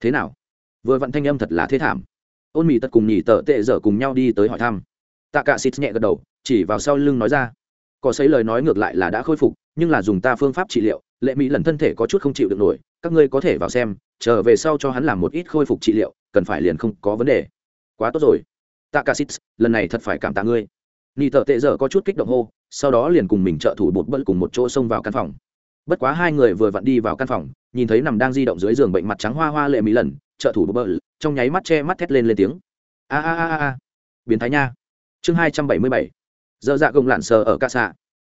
thế nào? Vừa vặn thanh âm thật là thế thảm. Ôn mì tật cùng nhì tợ tệ dở cùng nhau đi tới hỏi thăm. Tạ cả xít nhẹ gật đầu, chỉ vào sau lưng nói ra. Có xấy lời nói ngược lại là đã khôi phục, nhưng là dùng ta phương pháp trị liệu, lệ mỹ lần thân thể có chút không chịu được nổi, các ngươi có thể vào xem trở về sau cho hắn làm một ít khôi phục trị liệu, cần phải liền không có vấn đề. Quá tốt rồi. Tạ cả xít lần này thật phải cảm tạ ngươi. Nhì tợ tệ dở có chút kích động hô, sau đó liền cùng mình trợ thủ bột bớt cùng một chỗ xông vào căn phòng bất quá hai người vừa vặn đi vào căn phòng, nhìn thấy nằm đang di động dưới giường bệnh mặt trắng hoa hoa lệ mỹ lần, trợ thủ bờ trong nháy mắt che mắt thét lên lên tiếng. A a a a biến thái nha. Chương hai trăm bảy mươi bảy. Dơ dạ gồng lạn sờ ở ca xạ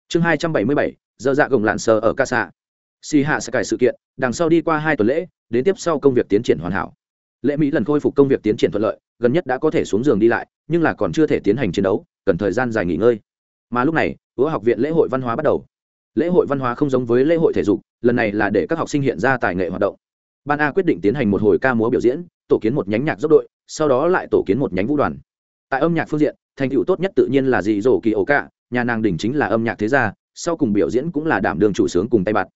chương hai trăm bảy mươi bảy. Dơ dạ gồng lạn sờ ở ca xạ xì hạ sẽ cải sự kiện, đằng sau đi qua hai tuần lễ, đến tiếp sau công việc tiến triển hoàn hảo. Lệ mỹ lần khôi phục công việc tiến triển thuận lợi, gần nhất đã có thể xuống giường đi lại, nhưng là còn chưa thể tiến hành chiến đấu, cần thời gian dài nghỉ ngơi. Mà lúc này ứa học viện lễ hội văn hóa bắt đầu lễ hội văn hóa không giống với lễ hội thể dục, lần này là để các học sinh hiện ra tài nghệ hoạt động. Ban a quyết định tiến hành một hồi ca múa biểu diễn, tổ kiến một nhánh nhạc dốc đội, sau đó lại tổ kiến một nhánh vũ đoàn. Tại âm nhạc phương diện, thành tựu tốt nhất tự nhiên là dị dỗ kỳ ổ cả nhà nàng đỉnh chính là âm nhạc thế gia, sau cùng biểu diễn cũng là đảm đường chủ sướng cùng tay bạt.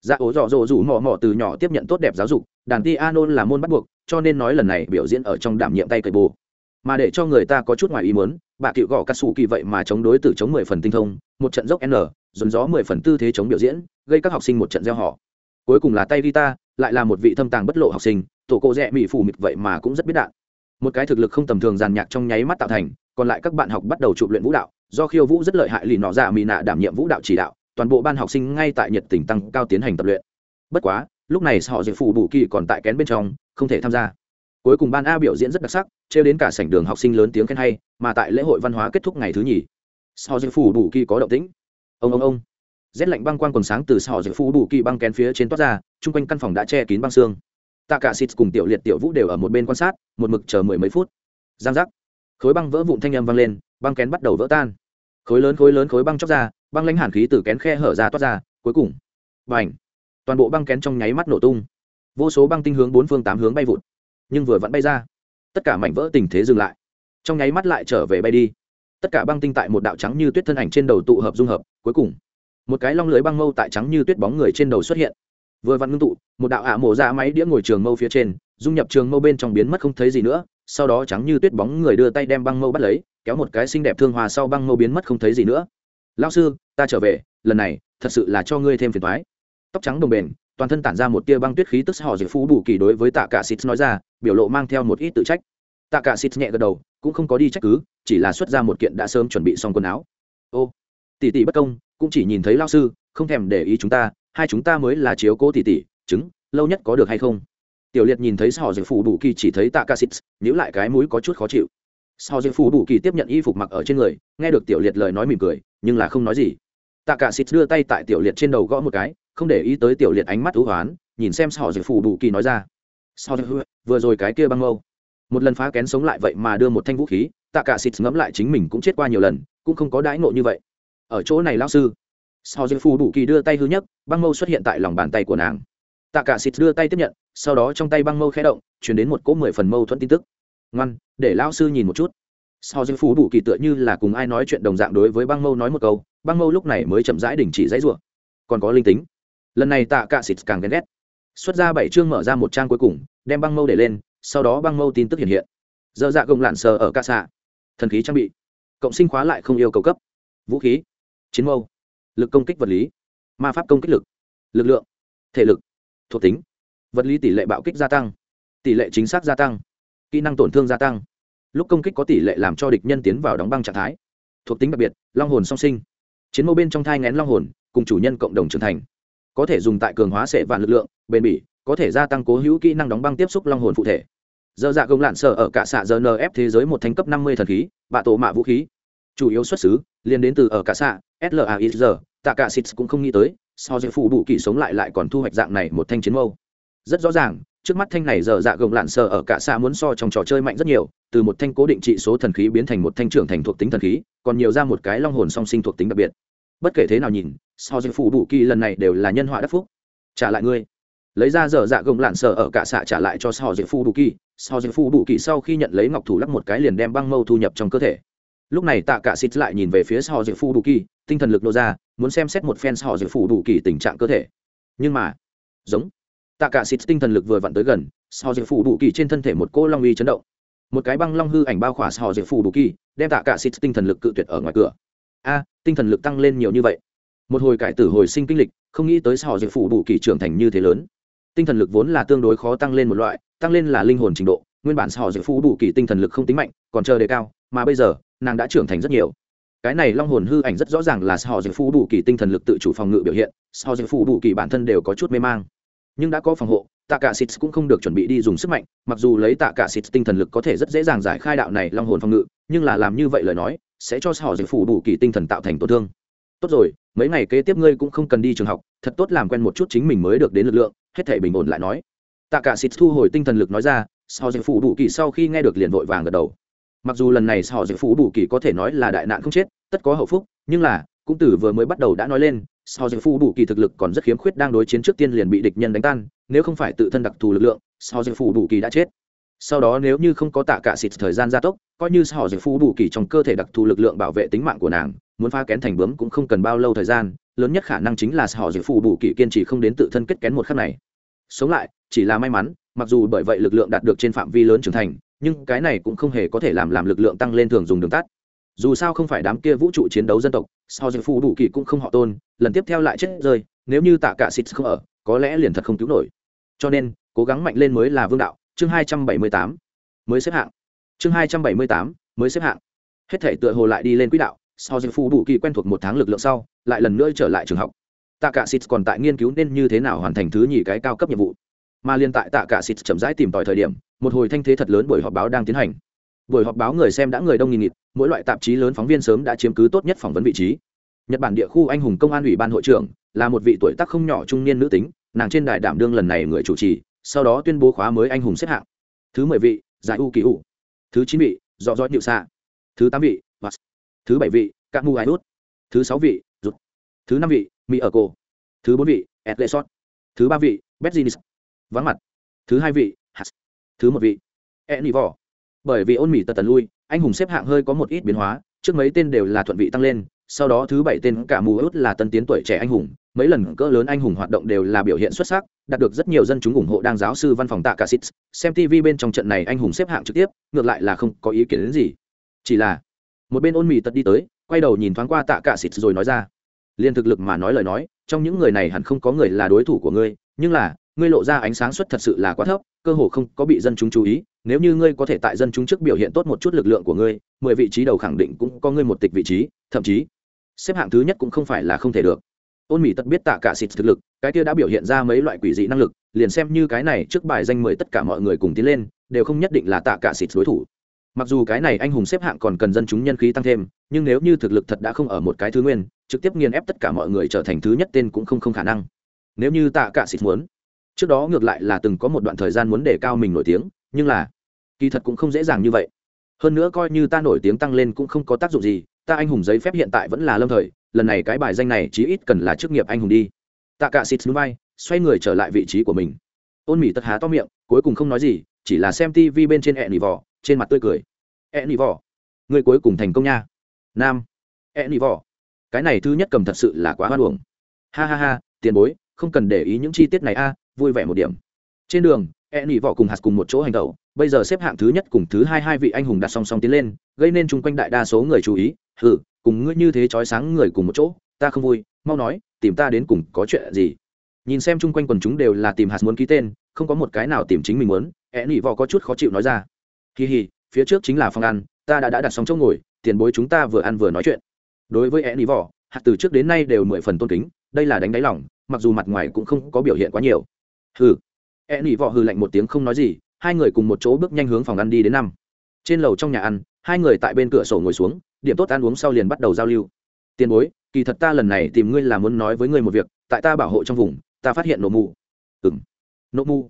Dạ ố dọ dỗ rủ mò mò từ nhỏ tiếp nhận tốt đẹp giáo dục, đàn ti anon là môn bắt buộc, cho nên nói lần này biểu diễn ở trong đảm nhiệm tay cậy bồ. Mà để cho người ta có chút ngoài ý muốn, bà cựu gõ cắt xù kỳ vậy mà chống đối từ chống mười phần tinh thông, một trận dốc n dồn gió mười phần tư thế chống biểu diễn, gây các học sinh một trận gieo họ. Cuối cùng là tay guitar, lại là một vị thâm tàng bất lộ học sinh, tổ cô rẽ mỹ phủ mịt vậy mà cũng rất biết đạn. Một cái thực lực không tầm thường giàn nhạc trong nháy mắt tạo thành, còn lại các bạn học bắt đầu chụp luyện vũ đạo, do khiêu vũ rất lợi hại lì nọ dạ mỹ nạ đảm nhiệm vũ đạo chỉ đạo, toàn bộ ban học sinh ngay tại nhiệt tình tăng cao tiến hành tập luyện. Bất quá, lúc này họ dạy Phủ bù kỳ còn tại kén bên trong, không thể tham gia. Cuối cùng ban a biểu diễn rất đặc sắc, trêu đến cả sảnh đường học sinh lớn tiếng khen hay, mà tại lễ hội văn hóa kết thúc ngày thứ nhì, họ dạy Phủ bù kỳ có động tĩnh ông ông ông. Rét lạnh băng quang còn sáng từ họ giữa phú bù kỳ băng kén phía trên toát ra, chung quanh căn phòng đã che kín băng xương. Tạ cả xịt cùng tiểu liệt tiểu vũ đều ở một bên quan sát, một mực chờ mười mấy phút. Giang giác. Khối băng vỡ vụn thanh âm vang lên, băng kén bắt đầu vỡ tan. Khối lớn khối lớn, khối băng chóc ra, băng lãnh hàn khí từ kén khe hở ra toát ra, cuối cùng. Và ảnh toàn bộ băng kén trong nháy mắt nổ tung. Vô số băng tinh hướng bốn phương tám hướng bay vụt, nhưng vừa vẫn bay ra. Tất cả mảnh vỡ tình thế dừng lại. Trong nháy mắt lại trở về bay đi tất cả băng tinh tại một đạo trắng như tuyết thân ảnh trên đầu tụ hợp dung hợp, cuối cùng, một cái long lưới băng mâu tại trắng như tuyết bóng người trên đầu xuất hiện. Vừa vặn ngưng tụ, một đạo ạ mổ ra máy đĩa ngồi trường mâu phía trên, dung nhập trường mâu bên trong biến mất không thấy gì nữa, sau đó trắng như tuyết bóng người đưa tay đem băng mâu bắt lấy, kéo một cái xinh đẹp thương hòa sau băng mâu biến mất không thấy gì nữa. Lao sư, ta trở về, lần này thật sự là cho ngươi thêm phiền thoái tóc trắng đồng bền, toàn thân tản ra một tia băng tuyết khí tức họ dịch phú bù kỳ đối với tạ cả xịt nói ra, biểu lộ mang theo một ít tự trách tạ cả xịt nhẹ gật đầu, cũng không có đi trách cứ, chỉ là xuất ra một kiện đã sớm chuẩn bị xong quần áo. Ô, tỷ tỷ bất công, cũng chỉ nhìn thấy lao sư, không thèm để ý chúng ta, hai chúng ta mới là chiếu cố tỷ tỷ, chứng, lâu nhất có được hay không? Tiểu liệt nhìn thấy sò dược phủ đủ kỳ chỉ thấy tạ cả xịt nhíu lại cái mũi có chút khó chịu. Sò dược phủ đủ kỳ tiếp nhận y phục mặc ở trên người, nghe được tiểu liệt lời nói mỉm cười, nhưng là không nói gì. Tạ cả xịt đưa tay tại tiểu liệt trên đầu gõ một cái, không để ý tới tiểu liệt ánh mắt thú hoán, nhìn xem sò dược phủ đủ kỳ nói ra. Sò dược vừa rồi cái kia băng mâu một lần phá kén sống lại vậy mà đưa một thanh vũ khí, tạ cả xịt ngẫm lại chính mình cũng chết qua nhiều lần, cũng không có đãi ngộ như vậy. Ở chỗ này lão sư sao dịch phù đủ kỳ đưa tay hư nhất băng mâu xuất hiện tại lòng bàn tay của nàng. Tạ cả xịt đưa tay tiếp nhận, sau đó trong tay băng mâu khẽ động chuyển đến một cỗ mười phần mâu thuẫn tin tức. Ngoan, để lão sư nhìn một chút. Sao dịch phù đủ kỳ tựa như là cùng ai nói chuyện đồng dạng đối với băng mâu nói một câu, băng mâu lúc này mới chậm rãi đình chỉ dãy rủa. Còn có linh tính. Lần này tạ cả xịt càng ghen ghét. Xuất ra bảy chương mở ra một trang cuối cùng, đem băng mâu để lên sau đó băng mâu tin tức hiện hiện. Dơ dạ gồng lạn sờ ở ca xạ. Thần khí trang bị. Cộng sinh khóa lại không yêu cầu cấp. Vũ khí. Chiến mâu. Lực công kích vật lý. Ma pháp công kích lực. Lực lượng. Thể lực. Thuộc tính. Vật lý tỷ lệ bạo kích gia tăng. Tỷ lệ chính xác gia tăng. Kỹ năng tổn thương gia tăng. Lúc công kích có tỷ lệ làm cho địch nhân tiến vào đóng băng trạng thái. Thuộc tính đặc biệt, long hồn song sinh. Chiến mâu bên trong thai ngén long hồn, cùng chủ nhân cộng đồng trưởng thành. Có thể dùng tại cường hóa sệ vạn lực lượng, bền bỉ, có thể gia tăng cố hữu kỹ năng đóng băng tiếp xúc long hồn phụ thể dơ dạ gồng lạn sở ở cả xạ giờ nf thế giới một thành cấp năm mươi thần khí, bạ tổ mạ vũ khí. Chủ yếu xuất xứ liên đến từ ở cả xạ slaiz tạ cả xịt cũng không nghĩ tới so với phụ đủ kỳ sống lại lại còn thu hoạch dạng này một thanh chiến mâu. Rất rõ ràng, trước mắt thanh này giờ dạ gồng lạn sợ ở cả xạ muốn so trong trò chơi mạnh rất nhiều, từ một thanh cố định trị số thần khí biến thành một thanh trưởng thành thuộc tính thần khí, còn nhiều ra một cái long hồn song sinh thuộc tính đặc biệt. Bất kể thế nào nhìn so với phụ đủ kỳ lần này đều là nhân họa đắc phúc. Trả lại ngươi. Lấy ra giờ dạ gồng lạn sợ ở cả xạ trả lại cho so dễ phụ đủ kỳ so dễ phụ đủ kỳ sau khi nhận lấy ngọc thủ lắc một cái liền đem băng mâu thu nhập trong cơ thể. Lúc này tạ cả xịt lại nhìn về phía so dễ phụ đủ kỳ, tinh thần lực nô ra, muốn xem xét một phen so dễ phụ đủ kỳ tình trạng cơ thể. Nhưng mà, giống, tạ cả xịt tinh thần lực vừa vặn tới gần so dễ phụ đủ kỳ trên thân thể một cô long uy chấn động. Một cái băng long hư ảnh bao khỏa so dễ phụ đủ kỳ, đem tạ cả xịt tinh thần lực cự tuyệt ở ngoài cửa. A, tinh thần lực tăng lên nhiều như vậy. Một hồi cải tử hồi sinh kinh lịch, không nghĩ tới họ dễ phủ đủ kỳ trưởng thành như thế lớn. Tinh thần lực vốn là tương đối khó tăng lên một loại tăng lên là linh hồn trình độ, nguyên bản họ dễ phú đủ kỳ tinh thần lực không tính mạnh, còn chờ đề cao, mà bây giờ, nàng đã trưởng thành rất nhiều. Cái này long hồn hư ảnh rất rõ ràng là họ dễ phú đủ kỳ tinh thần lực tự chủ phòng ngự biểu hiện họ dễ phú đủ kỳ bản thân đều có chút mê mang. Nhưng đã có phòng hộ tạ cả xịt cũng không được chuẩn bị đi dùng sức mạnh, mặc dù lấy tạ cả xịt tinh thần lực có thể rất dễ dàng giải khai đạo này long hồn phòng ngự, nhưng là làm như vậy lời nói, sẽ cho họ dễ phú đủ kỳ tinh thần tạo thành tổn thương. Tốt rồi, mấy ngày kế tiếp ngươi cũng không cần đi trường học, thật tốt làm quen một chút chính mình mới được đến lực lượng, hết thể bình ổn lại nói tạ cả xịt thu hồi tinh thần lực nói ra sao dạy phủ đủ kỳ sau khi nghe được liền vội vàng gật đầu. Mặc dù lần này sao dạy phủ đủ kỳ có thể nói là đại nạn không chết, tất có hậu phúc, nhưng là, cũng từ vừa mới bắt đầu đã nói lên sao dạy phủ đủ kỳ thực lực còn rất khiếm khuyết, đang đối chiến trước tiên liền bị địch nhân đánh tan, nếu không phải tự thân đặc thù lực lượng sao dạy phủ đủ kỳ đã chết. Sau đó nếu như không có tạ cả xịt thời gian gia tốc, coi như sao dạy phủ đủ kỳ trong cơ thể đặc thù lực lượng bảo vệ tính mạng của nàng, muốn phá kén thành bướm cũng không cần bao lâu thời gian, lớn nhất khả năng chính là họ dự phụ đủ kỳ kiên trì không đến tự thân kết kén một khắc này. Sống lại chỉ là may mắn, mặc dù bởi vậy lực lượng đạt được trên phạm vi lớn trưởng thành, nhưng cái này cũng không hề có thể làm làm lực lượng tăng lên thường dùng đường tắt. Dù sao không phải đám kia vũ trụ chiến đấu dân tộc sao dự phu đủ kỳ cũng không họ tôn, lần tiếp theo lại chết rơi, nếu như tạ cả xịt không ở, có lẽ liền thật không cứu nổi. Cho nên, cố gắng mạnh lên mới là vương đạo, chương hai trăm bảy mươi tám, mới xếp hạng. Chương hai trăm bảy mươi tám, mới xếp hạng. Hết thể tựa hồ lại đi lên quỹ đạo, sau dịch phu đủ kỳ quen thuộc một tháng lực lượng sau, lại lần nữa trở lại trường học. Tạ cả xịt còn tại nghiên cứu nên như thế nào hoàn thành thứ nhì cái cao cấp nhiệm vụ mà liên tại tạ cả xịt chậm rãi tìm tòi thời điểm, một hồi thanh thế thật lớn buổi họp báo đang tiến hành. Buổi họp báo người xem đã người đông nghìn nghịt, mỗi loại tạp chí lớn phóng viên sớm đã chiếm cứ tốt nhất phỏng vấn vị trí. Nhật bản địa khu anh hùng công an ủy ban hội trưởng, là một vị tuổi tác không nhỏ trung niên nữ tính, nàng trên đài đảm đương lần này người chủ trì, sau đó tuyên bố khóa mới anh hùng xếp hạng. Thứ mười vị, giải u kỳ u. Thứ chín vị, dọ dõi nhự xạ thứ tám vị thứ bảy vị các mu ai đốt thứ sáu vị rút thứ năm vị, mỹ ở cô thứ bốn vị edlesot thứ ba vị betzinis vắng mặt. Thứ hai vị, hạt. Thứ một vị e enivor. Bởi vì ôn mỹ tật tần lui, anh hùng xếp hạng hơi có một ít biến hóa, trước mấy tên đều là thuận vị tăng lên, sau đó thứ bảy tên cả mù út là tân tiến tuổi trẻ anh hùng, mấy lần cỡ lớn anh hùng hoạt động đều là biểu hiện xuất sắc, đạt được rất nhiều dân chúng ủng hộ đang giáo sư văn phòng tạ cả xít xem tv bên trong trận này anh hùng xếp hạng trực tiếp, ngược lại là không có ý kiến đến gì. Chỉ là, một bên ôn mì tật đi tới, quay đầu nhìn thoáng qua tạ cả xít rồi nói ra, liên thực lực mà nói lời nói, trong những người này hẳn không có người là đối thủ của ngươi, nhưng là ngươi lộ ra ánh sáng suất thật sự là quá thấp, cơ hồ không có bị dân chúng chú ý, nếu như ngươi có thể tại dân chúng trước biểu hiện tốt một chút lực lượng của ngươi, mười vị trí đầu khẳng định cũng có ngươi một tịch vị trí, thậm chí, xếp hạng thứ nhất cũng không phải là không thể được. Ôn mỹ tất biết tạ cả xịt thực lực, cái kia đã biểu hiện ra mấy loại quỷ dị năng lực, liền xem như cái này trước bài danh mười tất cả mọi người cùng tiến lên, đều không nhất định là tạ cả xịt đối thủ. Mặc dù cái này anh hùng xếp hạng còn cần dân chúng nhân khí tăng thêm, nhưng nếu như thực lực thật đã không ở một cái thứ nguyên, trực tiếp nghiền ép tất cả mọi người trở thành thứ nhất tên cũng không không khả năng. Nếu như tạ cả xịt muốn trước đó ngược lại là từng có một đoạn thời gian muốn để cao mình nổi tiếng, nhưng là kỳ thật cũng không dễ dàng như vậy. Hơn nữa coi như ta nổi tiếng tăng lên cũng không có tác dụng gì, ta anh hùng giấy phép hiện tại vẫn là lâm thời, lần này cái bài danh này chí ít cần là chức nghiệp anh hùng đi. Tạ cả xịt núi bay xoay người trở lại vị trí của mình. Ôn mỹ tất há to miệng, cuối cùng không nói gì, chỉ là xem tv bên trên ẹ nỉ vỏ, trên mặt tươi cười. Ẹ nỉ vỏ, người cuối cùng thành công nha. Nam, ẹ nỉ vỏ, cái này thứ nhất cầm thật sự là quá hoa luồng ha ha ha, tiền bối, không cần để ý những chi tiết này a vui vẻ một điểm. Trên đường e nỉ vỏ cùng hạt cùng một chỗ hành tẩu. Bây giờ xếp hạng thứ nhất cùng thứ hai hai vị anh hùng đặt song song tiến lên, gây nên chung quanh đại đa số người chú ý. Ừ cùng ngươi như thế trói sáng người cùng một chỗ, ta không vui. Mau nói, tìm ta đến cùng có chuyện gì? Nhìn xem chung quanh quần chúng đều là tìm hạt muốn ký tên, không có một cái nào tìm chính mình muốn e nỉ vỏ có chút khó chịu nói ra. Kỳ hì phía trước chính là phòng ăn, ta đã đã đặt xong chỗ ngồi, tiền bối chúng ta vừa ăn vừa nói chuyện. Đối với e nỉ vỏ, hạt từ trước đến nay đều mười phần tôn kính, đây là đánh đáy lòng, mặc dù mặt ngoài cũng không có biểu hiện quá nhiều hừ. E nỉ vọ hừ lạnh một tiếng không nói gì, hai người cùng một chỗ bước nhanh hướng phòng ăn đi đến năm. Trên lầu trong nhà ăn, hai người tại bên cửa sổ ngồi xuống, điểm tốt ăn uống sau liền bắt đầu giao lưu. Tiền bối, kỳ thật ta lần này tìm ngươi là muốn nói với ngươi một việc, tại ta bảo hộ trong vùng, ta phát hiện nổ mù. Ừng nổ mù?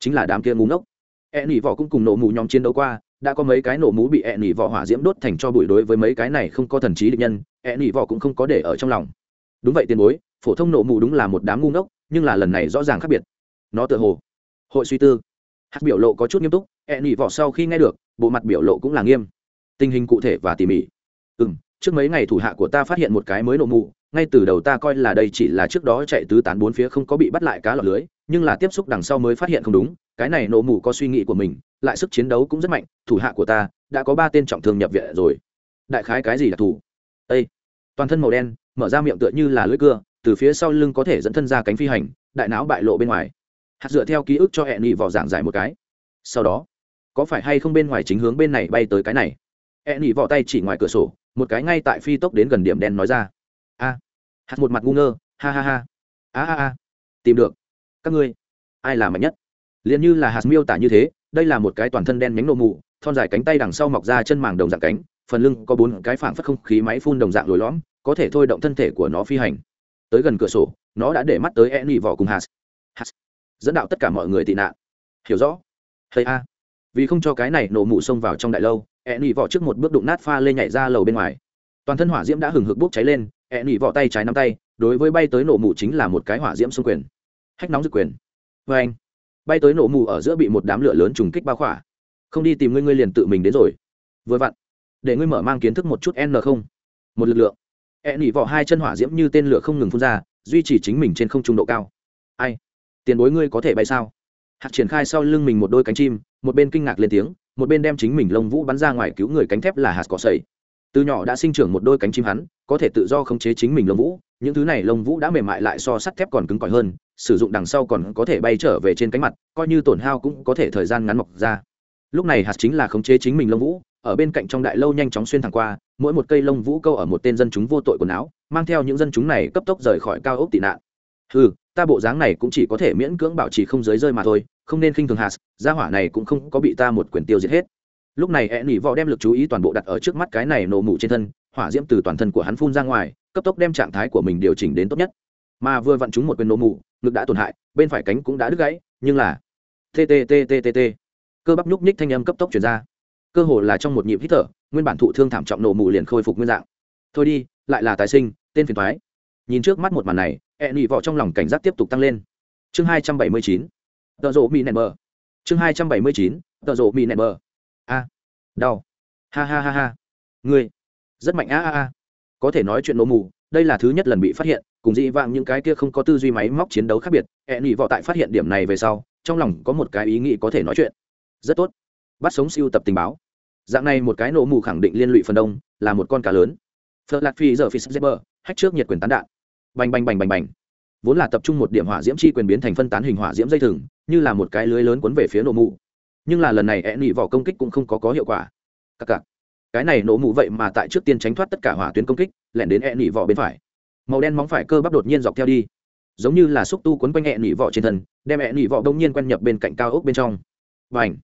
Chính là đám kia ngu ngốc. E nỉ vỏ cũng cùng nổ mù nhóm chiến đấu qua, đã có mấy cái nổ mũ bị e nỉ vỏ hỏa diễm đốt thành cho bụi đối với mấy cái này không có thần trí định nhân e nỉ vỏ cũng không có để ở trong lòng. Đúng vậy tiền bối, phổ thông nổ mù đúng là một đám ngu ngốc, nhưng là lần này rõ ràng khác biệt nó tự hồ. Hội suy tư. Hát biểu lộ có chút nghiêm túc e nỉ vỏ sau khi nghe được, bộ mặt biểu lộ cũng là nghiêm. Tình hình cụ thể và tỉ mỉ. Ừ m trước mấy ngày thủ hạ của ta phát hiện một cái mới nổ mụ ngay từ đầu ta coi là đây chỉ là trước đó chạy tứ tán bốn phía không có bị bắt lại cá lọt lưới, nhưng là tiếp xúc đằng sau mới phát hiện không đúng, cái này nổ mụ có suy nghĩ của mình, lại sức chiến đấu cũng rất mạnh, thủ hạ của ta đã có ba tên trọng thương nhập viện rồi. Đại khái cái gì đặc thù â toàn thân màu đen, mở ra miệng tựa như là lưỡi cưa, từ phía sau lưng có thể dẫn thân ra cánh phi hành, đại não bại lộ bên ngoài hạt dựa theo ký ức cho hẹn nghị vỏ giảng giải một cái. Sau đó, có phải hay không bên ngoài chính hướng bên này bay tới cái này? Hẹn nghị vỏ tay chỉ ngoài cửa sổ, một cái ngay tại phi tốc đến gần điểm đen nói ra. A, hạt một mặt ngu ngơ, ha ha ha. A a a. Tìm được. Các ngươi, ai là mạnh nhất? Liền như là hạt miêu tả như thế, đây là một cái toàn thân đen nhánh nổ mù, thon dài cánh tay đằng sau mọc ra chân màng đồng dạng cánh, phần lưng có bốn cái phảng phất không khí máy phun đồng dạng lồi lõm, có thể thôi động thân thể của nó phi hành. Tới gần cửa sổ, nó đã để mắt tới e nỉ vỏ cùng hạt. Hạt dẫn đạo tất cả mọi người tị nạn. Hiểu rõ. Hay a. Vì không cho cái này nổ mụ xông vào trong đại lâu e nỉ vỏ trước một bước đụng nát pha lê nhảy ra lầu bên ngoài. Toàn thân hỏa diễm đã hừng hực bốc cháy lên e nỉ vỏ tay trái nắm tay, đối với bay tới nổ mụ chính là một cái hỏa diễm xung quyền. Hách nóng dự quyền. Vê anh, bay tới nổ mù ở giữa bị một đám lửa lớn trùng kích bao khỏa. Không đi tìm ngươi ngươi liền tự mình đến rồi. Vừa vặn, để ngươi mở mang kiến thức một chút n không. Một lực lượng. E nỉ vỏ hai chân hỏa diễm như tên lửa không ngừng phun ra, duy trì chính mình trên không trung độ cao. Ai? Tiền bối ngươi có thể bay sao? Hạt triển khai sau lưng mình một đôi cánh chim, một bên kinh ngạc lên tiếng, một bên đem chính mình lông vũ bắn ra ngoài cứu người cánh thép là hạt cỏ sầy từ nhỏ đã sinh trưởng một đôi cánh chim hắn, có thể tự do khống chế chính mình lông vũ, những thứ này lông vũ đã mềm mại lại so sắt thép còn cứng cỏi hơn, sử dụng đằng sau còn có thể bay trở về trên cánh mặt, coi như tổn hao cũng có thể thời gian ngắn mọc ra. Lúc này hạt chính là khống chế chính mình lông vũ, ở bên cạnh trong đại lâu nhanh chóng xuyên thẳng qua, mỗi một cây lông vũ câu ở một tên dân chúng vô tội quần áo, mang theo những dân chúng này cấp tốc rời khỏi cao ốc tị nạn. Ừ ta bộ dáng này cũng chỉ có thể miễn cưỡng bảo trì không giới rơi mà thôi không nên khinh thường hạt gia hỏa này cũng không có bị ta một quyền tiêu diệt hết. Lúc này e nỉ võ đem lực chú ý toàn bộ đặt ở trước mắt cái này nổ mủ trên thân hỏa diễm từ toàn thân của hắn phun ra ngoài cấp tốc đem trạng thái của mình điều chỉnh đến tốt nhất. Mà vừa vặn chúng một quyền nổ mủ, ngực đã tổn hại bên phải cánh cũng đã đứt gãy nhưng là tttttt cơ bắp nhúc nhích thanh âm cấp tốc chuyển ra. Cơ hồ là trong một nhịp hít thở nguyên bản thụ thương thảm trọng nổ mù liền khôi phục nguyên dạng. Thôi đi lại là tài sinh tên phiền thoái. Nhìn trước mắt một màn này e nị vỏ trong lòng cảnh giác tiếp tục tăng lên. Chương hai trăm bảy mươi chín, tợ rộ mỹ nẹt mờ chương hai trăm bảy mươi chín, tợ rộ mỹ nẹt mờ a, đau. Ha ha ha ha. Ngươi, rất mạnh a a a có thể nói chuyện nổ mù, đây là thứ nhất lần bị phát hiện, cùng dị vạng những cái kia không có tư duy máy móc chiến đấu khác biệt e nhị vỏ tại phát hiện điểm này về sau, trong lòng có một cái ý nghĩ có thể nói chuyện. Rất tốt. Bắt sống siêu tập tình báo. Dạng này một cái nổ mù khẳng định liên lụy phần đông, là một con cá lớn. Phật lạc phi giờ phi zebber hách trước nhiệt quyền tán đạn bành bành bành bành bành. Vốn là tập trung một điểm hỏa diễm chi quyền biến thành phân tán hình hỏa diễm dây thừng, như là một cái lưới lớn cuốn về phía nổ mụ nhưng là lần này e nị vỏ công kích cũng không có có hiệu quả. Cặc cặc. Cái này nổ mụ vậy mà tại trước tiên tránh thoát tất cả hỏa tuyến công kích, lẻn đến e nị vỏ bên phải. Màu đen móng phải cơ bắp đột nhiên dọc theo đi. Giống như là xúc tu quấn quanh e nị vỏ trên thân, đem e nị vỏ đông nhiên quen nhập bên cạnh cao ốc bên trong. Và ảnh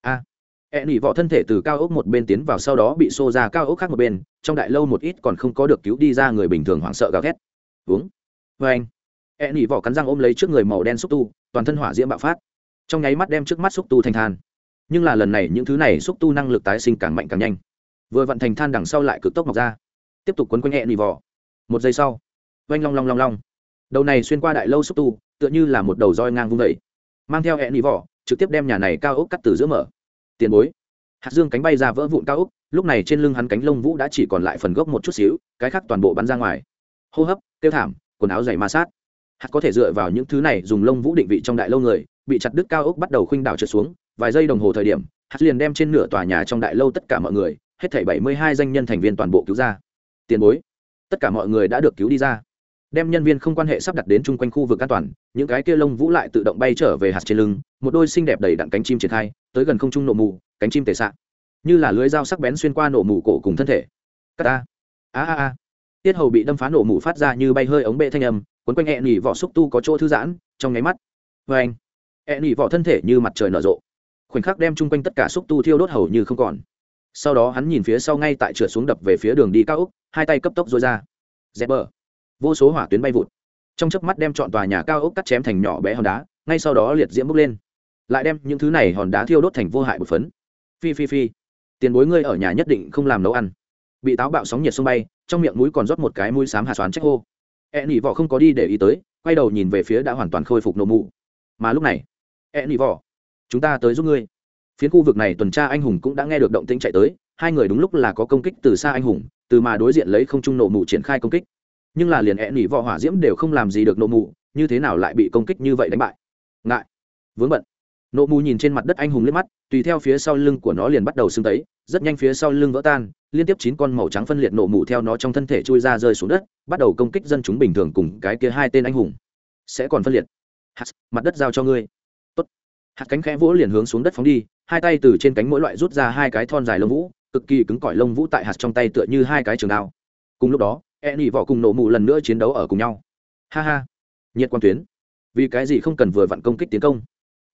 a. E nị vỏ thân thể từ cao ốc một bên tiến vào, sau đó bị xô ra cao ốc khác một bên, trong đại lâu một ít còn không có được cứu đi ra người bình thường hoảng sợ gào thét uống. Vê anh. E nỉ vỏ cắn răng ôm lấy trước người màu đen xúc tu, toàn thân hỏa diễm bạo phát. Trong nháy mắt đem trước mắt xúc tu thành than. Nhưng là lần này những thứ này xúc tu năng lực tái sinh càng mạnh càng nhanh. Vừa vận thành than đằng sau lại cực tốc mọc ra. Tiếp tục quấn quanh e nỉ vỏ. Một giây sau, oanh long long long long. Đầu này xuyên qua đại lâu xúc tu, tựa như là một đầu roi ngang vung vẩy mang theo e nỉ vỏ, trực tiếp đem nhà này cao ốc cắt từ giữa mở. Tiền bối. Hạt dương cánh bay ra vỡ vụn cao ốc, lúc này trên lưng hắn cánh lông vũ đã chỉ còn lại phần gốc một chút xíu, cái khác toàn bộ bắn ra ngoài. Hô hấp tiêu thảm, quần áo dày ma sát. Hạt có thể dựa vào những thứ này dùng lông vũ định vị trong đại lâu người, bị chặt đứt cao ốc bắt đầu khuynh đảo trượt xuống. Vài giây đồng hồ thời điểm, hạt liền đem trên nửa tòa nhà trong đại lâu tất cả mọi người, hết thảy bảy mươi hai danh nhân thành viên toàn bộ cứu ra. Tiền bối, tất cả mọi người đã được cứu đi ra. Đem nhân viên không quan hệ sắp đặt đến chung quanh khu vực an toàn, những cái kia lông vũ lại tự động bay trở về hạt trên lưng, một đôi xinh đẹp đầy đặn cánh chim triển khai, tới gần không trung nổ mù, cánh chim tề xạ như là lưới dao sắc bén xuyên qua nổ mù cổ cùng thân thể. Cắt ta. A a a tiết hầu bị đâm phá nổ mủ phát ra như bay hơi ống bệ thanh âm quấn quanh hẹ nỉ vỏ xúc tu có chỗ thư giãn, trong nháy mắt vê anh hẹ nỉ vỏ thân thể như mặt trời nở rộ. Khoảnh khắc đem chung quanh tất cả xúc tu thiêu đốt hầu như không còn. Sau đó hắn nhìn phía sau ngay tại trượt xuống đập về phía đường đi cao úc hai tay cấp tốc dối ra. Dẹp bờ. Vô số hỏa tuyến bay vụt. Trong chớp mắt đem chọn tòa nhà cao ốc cắt chém thành nhỏ bé hòn đá, ngay sau đó liệt diễm bốc lên. Lại đem những thứ này hòn đá thiêu đốt thành vô hại một phấn. Phi phi phi. Tiền bối ngươi ở nhà nhất định không làm nấu ăn bị táo bạo sóng nhiệt sông bay, trong miệng mũi còn rót một cái mũi xám hà xoán trách hô. E nỉ vỏ không có đi để ý tới, quay đầu nhìn về phía đã hoàn toàn khôi phục nổ mụ. Mà lúc này e nỉ vỏ, chúng ta tới giúp ngươi. Phiến khu vực này tuần tra anh hùng cũng đã nghe được động tĩnh chạy tới, hai người đúng lúc là có công kích từ xa anh hùng, từ mà đối diện lấy không trung nổ mụ triển khai công kích. Nhưng là liền e nỉ vỏ hỏa diễm đều không làm gì được nổ mụ, như thế nào lại bị công kích như vậy đánh bại? Ngại. Vướng bận nổ mù nhìn trên mặt đất anh hùng liếc mắt, tùy theo phía sau lưng của nó liền bắt đầu sưng tấy, rất nhanh phía sau lưng vỡ tan, liên tiếp chín con màu trắng phân liệt nổ mù theo nó trong thân thể chui ra rơi xuống đất, bắt đầu công kích dân chúng bình thường cùng cái kia hai tên anh hùng. Sẽ còn phân liệt. Hạt, mặt đất giao cho ngươi. Tốt. hạt cánh khẽ vỗ liền hướng xuống đất phóng đi, hai tay từ trên cánh mỗi loại rút ra hai cái thon dài lông vũ, cực kỳ cứng cỏi lông vũ tại hạt trong tay tựa như hai cái trường đao. Cùng lúc đó e nỉ vỏ cùng nổ mù lần nữa chiến đấu ở cùng nhau. Ha ha. Nhiệt quan tuyến. Vì cái gì không cần vừa vặn công kích tiến công?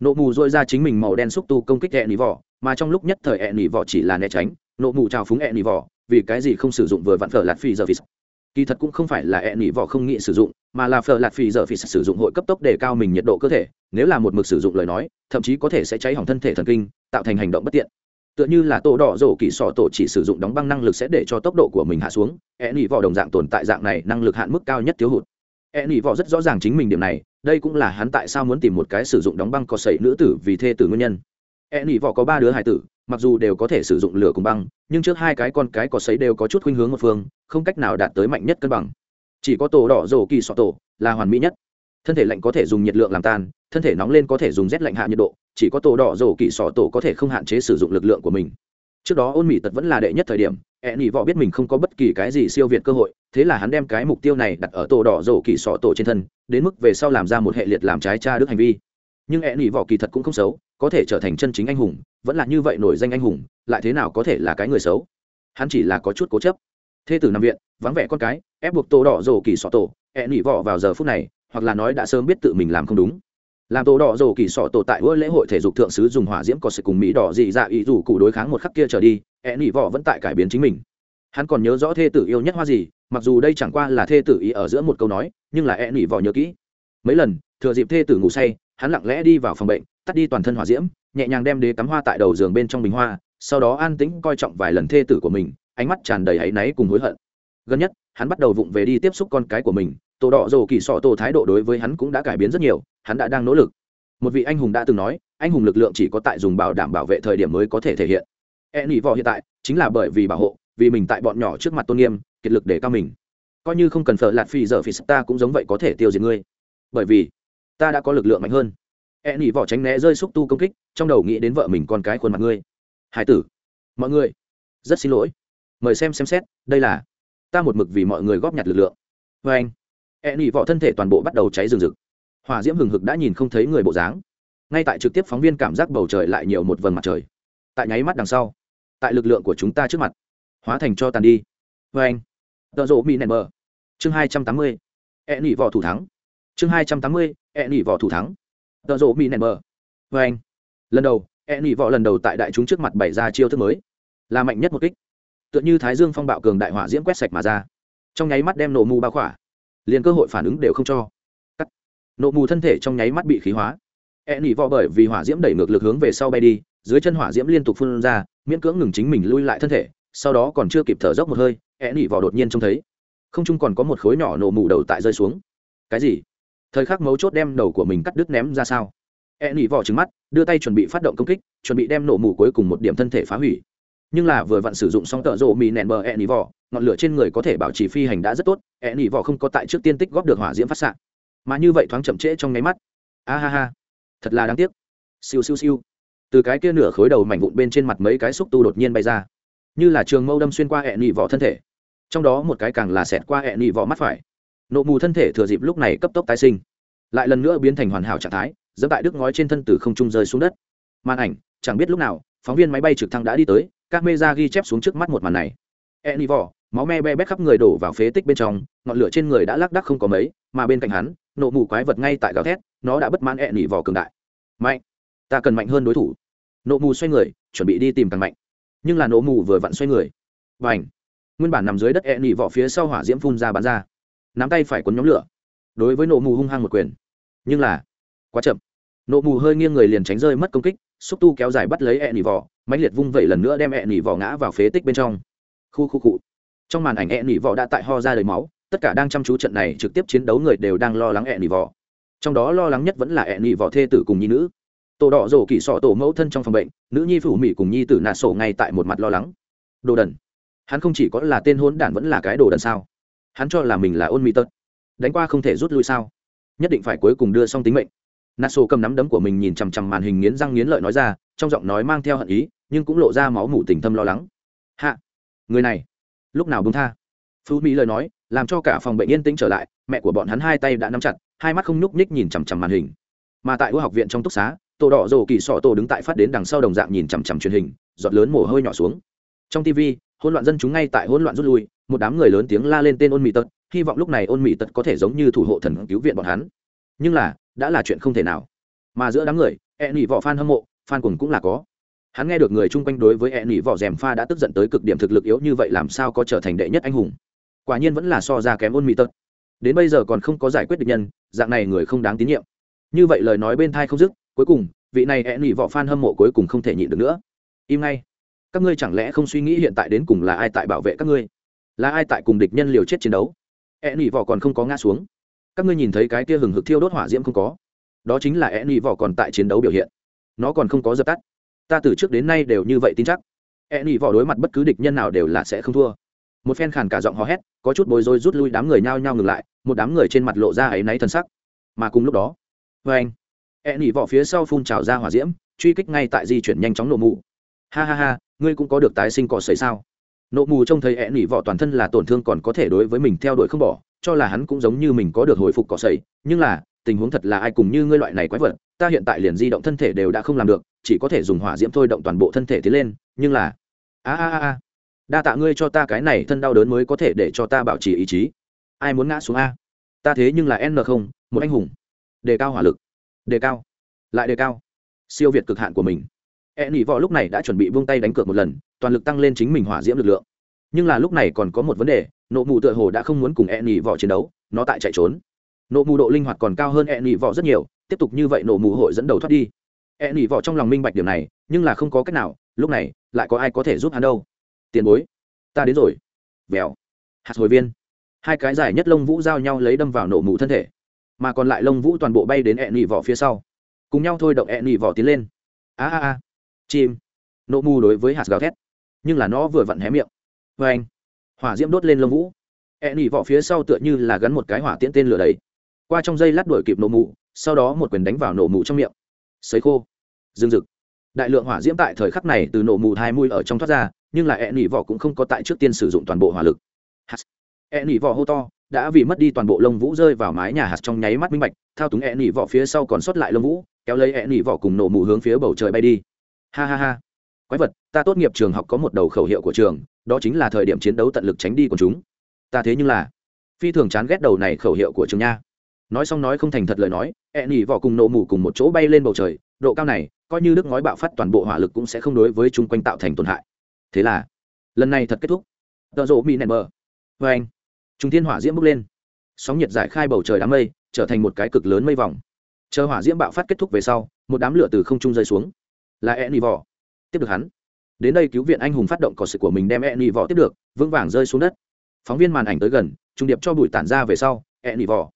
Nộ mù dội ra chính mình màu đen xúc tu công kích e nỉ vỏ, mà trong lúc nhất thời e nỉ vỏ chỉ là né tránh, nộ mù trào phúng e nỉ vỏ, vì cái gì không sử dụng vừa vặn phở lạt phi giờ phi kỳ thật cũng không phải là e nỉ vỏ không nghĩ sử dụng, mà là phở lạt phi giờ phi sử dụng hội cấp tốc để cao mình nhiệt độ cơ thể, nếu là một mực sử dụng lời nói, thậm chí có thể sẽ cháy hỏng thân thể thần kinh, tạo thành hành động bất tiện. Tựa như là tổ đỏ rổ kỳ sọ tổ chỉ sử dụng đóng băng năng lực sẽ để cho tốc độ của mình hạ xuống e nỉ vỏ đồng dạng tồn tại dạng này năng lực hạn mức cao nhất thiếu hụt e nỉ vỏ rất rõ ràng chính mình điểm này, đây cũng là hắn tại sao muốn tìm một cái sử dụng đóng băng có sậy nữ tử vì thê tử nguyên nhân. E nỉ vỏ có ba đứa hài tử, mặc dù đều có thể sử dụng lửa cùng băng, nhưng trước hai cái con cái có sấy đều có chút khuynh hướng một phương, không cách nào đạt tới mạnh nhất cân bằng. Chỉ có tổ đỏ rổ kỳ sọ tổ là hoàn mỹ nhất. Thân thể lạnh có thể dùng nhiệt lượng làm tan, thân thể nóng lên có thể dùng rét lạnh hạ nhiệt độ, chỉ có tổ đỏ rổ kỳ sọ tổ có thể không hạn chế sử dụng lực lượng của mình. Trước đó ôn mỹ tật vẫn là đệ nhất thời điểm e nỉ võ biết mình không có bất kỳ cái gì siêu việt cơ hội, thế là hắn đem cái mục tiêu này đặt ở tổ đỏ rổ kỳ sọ tổ trên thân, đến mức về sau làm ra một hệ liệt làm trái cha đức hành vi. Nhưng e nỉ võ kỳ thật cũng không xấu, có thể trở thành chân chính anh hùng, vẫn là như vậy nổi danh anh hùng, lại thế nào có thể là cái người xấu? Hắn chỉ là có chút cố chấp. Thê tử nằm viện, vắng vẻ con cái, ép buộc tổ đỏ rổ kỳ sọ tổ e nỉ võ vào giờ phút này, hoặc là nói đã sớm biết tự mình làm không đúng làm tổ đỏ rổ kỳ sọ tổ tại ưa lễ hội thể dục thượng sứ dùng hỏa diễm có sự cùng mỹ đỏ dị dạ ý dù cụ đối kháng một khắc kia trở đi e nỉ vỏ vẫn tại cải biến chính mình. Hắn còn nhớ rõ thê tử yêu nhất hoa gì, mặc dù đây chẳng qua là thê tử ý ở giữa một câu nói, nhưng là e nỉ vỏ nhớ kỹ. Mấy lần, thừa dịp thê tử ngủ say, hắn lặng lẽ đi vào phòng bệnh, tắt đi toàn thân hỏa diễm, nhẹ nhàng đem đế cắm hoa tại đầu giường bên trong bình hoa, sau đó an tĩnh coi trọng vài lần thê tử của mình, ánh mắt tràn đầy áy náy cùng hối hận. Gần nhất, hắn bắt đầu vụng về đi tiếp xúc con cái của mình tổ đỏ rồ kỳ sọ tổ thái độ đối với hắn cũng đã cải biến rất nhiều, hắn đã đang nỗ lực. Một vị anh hùng đã từng nói, anh hùng lực lượng chỉ có tại dùng bảo đảm bảo vệ thời điểm mới có thể thể hiện. E nỉ vò hiện tại, chính là bởi vì bảo hộ, vì mình tại bọn nhỏ trước mặt tôn nghiêm, kiệt lực để cao mình. Coi như không cần phở lạt phi giờ phi ta cũng giống vậy có thể tiêu diệt ngươi. Bởi vì, ta đã có lực lượng mạnh hơn. E nỉ vỏ tránh né rơi xúc tu công kích, trong đầu nghĩ đến vợ mình con cái khuôn mặt ngươi. Hải tử, mọi người, rất xin lỗi. Mời xem xem xét, đây là, ta một mực vì mọi người góp nhặt lực lượng. Vê anh e nỉ vỏ thân thể toàn bộ bắt đầu cháy rừng rực. Hỏa diễm hừng hực đã nhìn không thấy người bộ dáng. Ngay tại trực tiếp phóng viên cảm giác bầu trời lại nhiều một vầng mặt trời. Tại nháy mắt đằng sau, tại lực lượng của chúng ta trước mặt, hóa thành cho tàn đi. Vê anh, tợ rộ mỹ nèn mờ chương hai trăm tám mươi e nỉ vỏ thủ thắng. Chương hai trăm tám mươi e nỉ vỏ thủ thắng. Tợ rộ mỹ nèn mờ vê anh, lần đầu e nỉ vỏ lần đầu tại đại chúng trước mặt bày ra chiêu thức mới, là mạnh nhất một kích. Tựa như thái dương phong bạo cường đại hỏa diễm quét sạch mà ra. Trong nháy mắt đem nổ mù bao khỏa liền cơ hội phản ứng đều không cho. Cắt. Nổ mù thân thể trong nháy mắt bị khí hóa. E nỉ vò bởi vì hỏa diễm đẩy ngược lực hướng về sau bay đi, dưới chân hỏa diễm liên tục phun ra, miễn cưỡng ngừng chính mình lui lại thân thể, sau đó còn chưa kịp thở dốc một hơi e nỉ vò đột nhiên trông thấy. Không chung còn có một khối nhỏ nổ mù đầu tại rơi xuống. Cái gì? Thời khắc mấu chốt đem đầu của mình cắt đứt ném ra sao? E nỉ vỏ trứng mắt, đưa tay chuẩn bị phát động công kích, chuẩn bị đem nổ mù cuối cùng một điểm thân thể phá hủy. Nhưng là vừa vặn sử dụng xong tợ rộ mì nẹn bờ e nỉ vỏ ngọn lửa trên người có thể bảo trì phi hành đã rất tốt e nỉ vỏ không có tại trước tiên tích góp được hỏa diễm phát xạ. Mà như vậy thoáng chậm trễ trong nháy mắt. A ha ha. Thật là đáng tiếc. Siêu siêu siêu. Từ cái kia nửa khối đầu mảnh vụn bên trên mặt mấy cái xúc tu đột nhiên bay ra. Như là trường mâu đâm xuyên qua e hẹ nị vỏ thân thể. Trong đó một cái càng là xẹt qua e hẹ nị vỏ mắt phải. Nộ mù thân thể thừa dịp lúc này cấp tốc tái sinh. Lại lần nữa biến thành hoàn hảo trạng thái dẫm tại đức ngói trên thân từ không trung rơi xuống đất. Màn ảnh, chẳng biết lúc nào, phóng viên máy bay trực thăng đã đi tới, các mê ra ghi chép xuống trước mắt một màn này. E nị vỏ máu me be bét khắp người đổ vào phế tích bên trong, ngọn lửa trên người đã lác đắc không có mấy, mà bên cạnh hắn, nộ mù quái vật ngay tại gào thét, nó đã bất mãn e nỉ vỏ cường đại. Mạnh! Ta cần mạnh hơn đối thủ. Nộ mù xoay người, chuẩn bị đi tìm càng mạnh. Nhưng là nộ mù vừa vặn xoay người. Và ảnh nguyên bản nằm dưới đất e nỉ vỏ phía sau hỏa diễm phun ra bắn ra. Nắm tay phải quấn nhóm lửa. Đối với nộ mù hung hăng một quyền. Nhưng là, quá chậm. Nộ mù hơi nghiêng người liền tránh rơi mất công kích, xúc tu kéo dài bắt lấy e nỉ vỏ mãnh liệt vung vẩy lần nữa đem e nỉ vỏ ngã vào phế tích bên trong. Khu khu cụ trong màn ảnh e nỉ vỏ đã tại ho ra đầy máu, tất cả đang chăm chú trận này trực tiếp chiến đấu người đều đang lo lắng e nỉ vỏ trong đó lo lắng nhất vẫn là e nỉ vỏ thê tử cùng nhi nữ. Tổ đỏ rổ kỳ sọ tổ mẫu thân trong phòng bệnh, nữ nhi phủ mỹ cùng nhi tử nạt sổ ngay tại một mặt lo lắng. Đồ đần. Hắn không chỉ có là tên hôn đản vẫn là cái đồ đần sao? Hắn cho là mình là ôn mỹ tật đánh qua không thể rút lui sao? Nhất định phải cuối cùng đưa xong tính mệnh. Nạt sổ cầm nắm đấm của mình nhìn chằm chằm màn hình nghiến răng nghiến lợi nói ra, trong giọng nói mang theo hận ý, nhưng cũng lộ ra máu mủ tình thâm lo lắng. Hạ. Người này lúc nào bông tha? Phú mỹ lời nói, làm cho cả phòng bệnh yên tĩnh trở lại, mẹ của bọn hắn hai tay đã nắm chặt, hai mắt không nhúc nhích nhìn chằm chằm màn hình. Mà tại u học viện trong túc xá, tổ đỏ rồ kỳ sọ tổ đứng tại phát đến đằng sau đồng dạng nhìn chằm chằm truyền hình, giọt lớn mồ hôi nhỏ xuống. Trong tv hỗn loạn dân chúng ngay tại hỗn loạn rút lui, một đám người lớn tiếng la lên tên ôn mỹ tật, hy vọng lúc này ôn mỹ tật có thể giống như thủ hộ thần cứu viện bọn hắn. Nhưng là, đã là chuyện không thể nào. Mà giữa đám người e nỉ võ f hâm mộ f cùng cũng là có hắn nghe được người chung quanh đối với e nỉ vỏ rèm pha đã tức giận tới cực điểm thực lực yếu như vậy làm sao có trở thành đệ nhất anh hùng? Quả nhiên vẫn là so ra kém ôn mỹ tật. Đến bây giờ còn không có giải quyết được nhân, dạng này người không đáng tín nhiệm. Như vậy lời nói bên thai không dứt, cuối cùng, vị này e nỉ vỏ f hâm mộ cuối cùng không thể nhịn được nữa. Im ngay. Các ngươi chẳng lẽ không suy nghĩ hiện tại đến cùng là ai tại bảo vệ các ngươi? Là ai tại cùng địch nhân liều chết chiến đấu? E nỉ vỏ còn không có ngã xuống. Các ngươi nhìn thấy cái kia hừng hực thiêu đốt hỏa diễm không có? Đó chính là e nỉ vỏ còn tại chiến đấu biểu hiện. Nó còn không có dập tắt ta từ trước đến nay đều như vậy tin chắc. E nỉ vỏ đối mặt bất cứ địch nhân nào đều là sẽ không thua. Một phen khàn cả giọng hò hét, có chút bối rối rút lui đám người nhao nhao ngừng lại, một đám người trên mặt lộ ra áy náy thân sắc. Mà cùng lúc đó vê anh e nỉ vỏ phía sau phun trào ra hỏa diễm, truy kích ngay tại di chuyển nhanh chóng nổ mù. Ha ha ha, ngươi cũng có được tái sinh cỏ sấy sao? Nộ mù trông thấy e nỉ vỏ toàn thân là tổn thương còn có thể đối với mình theo đuổi không bỏ, cho là hắn cũng giống như mình có được hồi phục cỏ sấy nhưng là tình huống thật là ai cùng như ngươi loại này quái vật, ta hiện tại liền di động thân thể đều đã không làm được, chỉ có thể dùng hỏa diễm thôi động toàn bộ thân thể tiến lên, nhưng là, a a a đa tạ ngươi cho ta cái này thân đau đớn mới có thể để cho ta bảo trì ý chí. Ai muốn ngã xuống a? Ta thế nhưng là n không, một anh hùng. Đề cao hỏa lực. Đề cao. Lại đề cao. Siêu việt cực hạn của mình. E nỉ võ lúc này đã chuẩn bị vung tay đánh cược một lần, toàn lực tăng lên chính mình hỏa diễm lực lượng. Nhưng là lúc này còn có một vấn đề, nộ mù tựa hồ đã không muốn cùng e nỉ võ chiến đấu, nó tại chạy trốn nộ mù độ linh hoạt còn cao hơn e nỉ vỏ rất nhiều, tiếp tục như vậy nộ mù hội dẫn đầu thoát đi. E nỉ vỏ trong lòng minh bạch điểm này, nhưng là không có cách nào, lúc này, lại có ai có thể giúp hắn đâu? Tiền bối, ta đến rồi. Vèo. Hạt hồi viên. Hai cái dài nhất lông vũ giao nhau lấy đâm vào nổ mù thân thể, mà còn lại lông vũ toàn bộ bay đến e nỉ vỏ phía sau. Cùng nhau thôi động e nỉ vỏ tiến lên. A a a. Chim. Nổ mù đối với hạt gào thét, nhưng là nó vừa vặn hé miệng. Vê anh hỏa diễm đốt lên lông vũ. E nỉ vỏ phía sau tựa như là gắn một cái hỏa tiễn tên lửa đấy qua trong dây lát đuổi kịp nổ mụ sau đó một quyền đánh vào nổ mụ trong miệng. Sấy khô. Dương rực đại lượng hỏa diễm tại thời khắc này từ nổ mù hai mũi ở trong thoát ra, nhưng là e nỉ vỏ cũng không có tại trước tiên sử dụng toàn bộ hỏa lực. E nỉ vỏ hô to, đã vì mất đi toàn bộ lông vũ rơi vào mái nhà hạt trong nháy mắt minh bạch, thao túng e nỉ vỏ phía sau còn sót lại lông vũ, kéo lấy e nỉ vỏ cùng nổ mù hướng phía bầu trời bay đi. Ha ha ha. Quái vật, ta tốt nghiệp trường học có một đầu khẩu hiệu của trường, đó chính là thời điểm chiến đấu tận lực tránh đi của chúng. Ta thế nhưng là phi thường chán ghét đầu này khẩu hiệu của trường nha nói xong nói không thành thật lời nói, ẹ nỉ vỏ cùng nổ mủ cùng một chỗ bay lên bầu trời, độ cao này, coi như đức ngói bạo phát toàn bộ hỏa lực cũng sẽ không đối với chung quanh tạo thành tổn hại. Thế là, lần này thật kết thúc. Tợ rộ mỹ nẹn bờ. Vê anh trung thiên hỏa diễm bốc lên. Sóng nhiệt giải khai bầu trời đám mây, trở thành một cái cực lớn mây vòng. Chờ hỏa diễm bạo phát kết thúc về sau, một đám lửa từ không trung rơi xuống. Là e nỉ vỏ. Tiếp được hắn. Đến đây cứu viện anh hùng phát động cỏ sự của mình đem e nỉ vỏ tiếp được, vững vàng rơi xuống đất. Phóng viên màn ảnh tới gần trung điệp cho bụi tản ra về sau e nỉ vỏ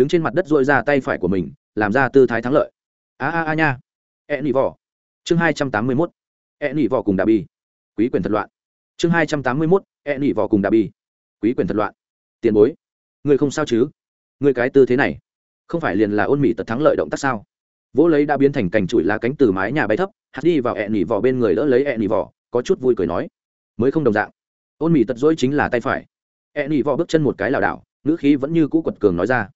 đứng trên mặt đất dội ra tay phải của mình, làm ra tư thái thắng lợi. A a a nha. E nỉ vỏ chương hai trăm tám mươi mốt. E nỉ vỏ cùng đà bi quý quyền thật loạn. Chương hai trăm tám mươi mốt. E nỉ vỏ cùng đà bi quý quyền thật loạn. Tiền bối người không sao chứ? Người cái tư thế này, không phải liền là ôn mỹ tật thắng lợi động tác sao? Vỗ lấy đã biến thành cành chùi lá cánh từ mái nhà bay thấp hạt đi vào ẹ nỉ vỏ bên người đỡ lấy ẹ nỉ vỏ có chút vui cười nói. Mới không đồng dạng. Ôn mỹ tật dỗi chính là tay phải. Ẹ nỉ vỏ bước chân một cái lảo đảo, ngữ khí vẫn như cũ quật cường nói ra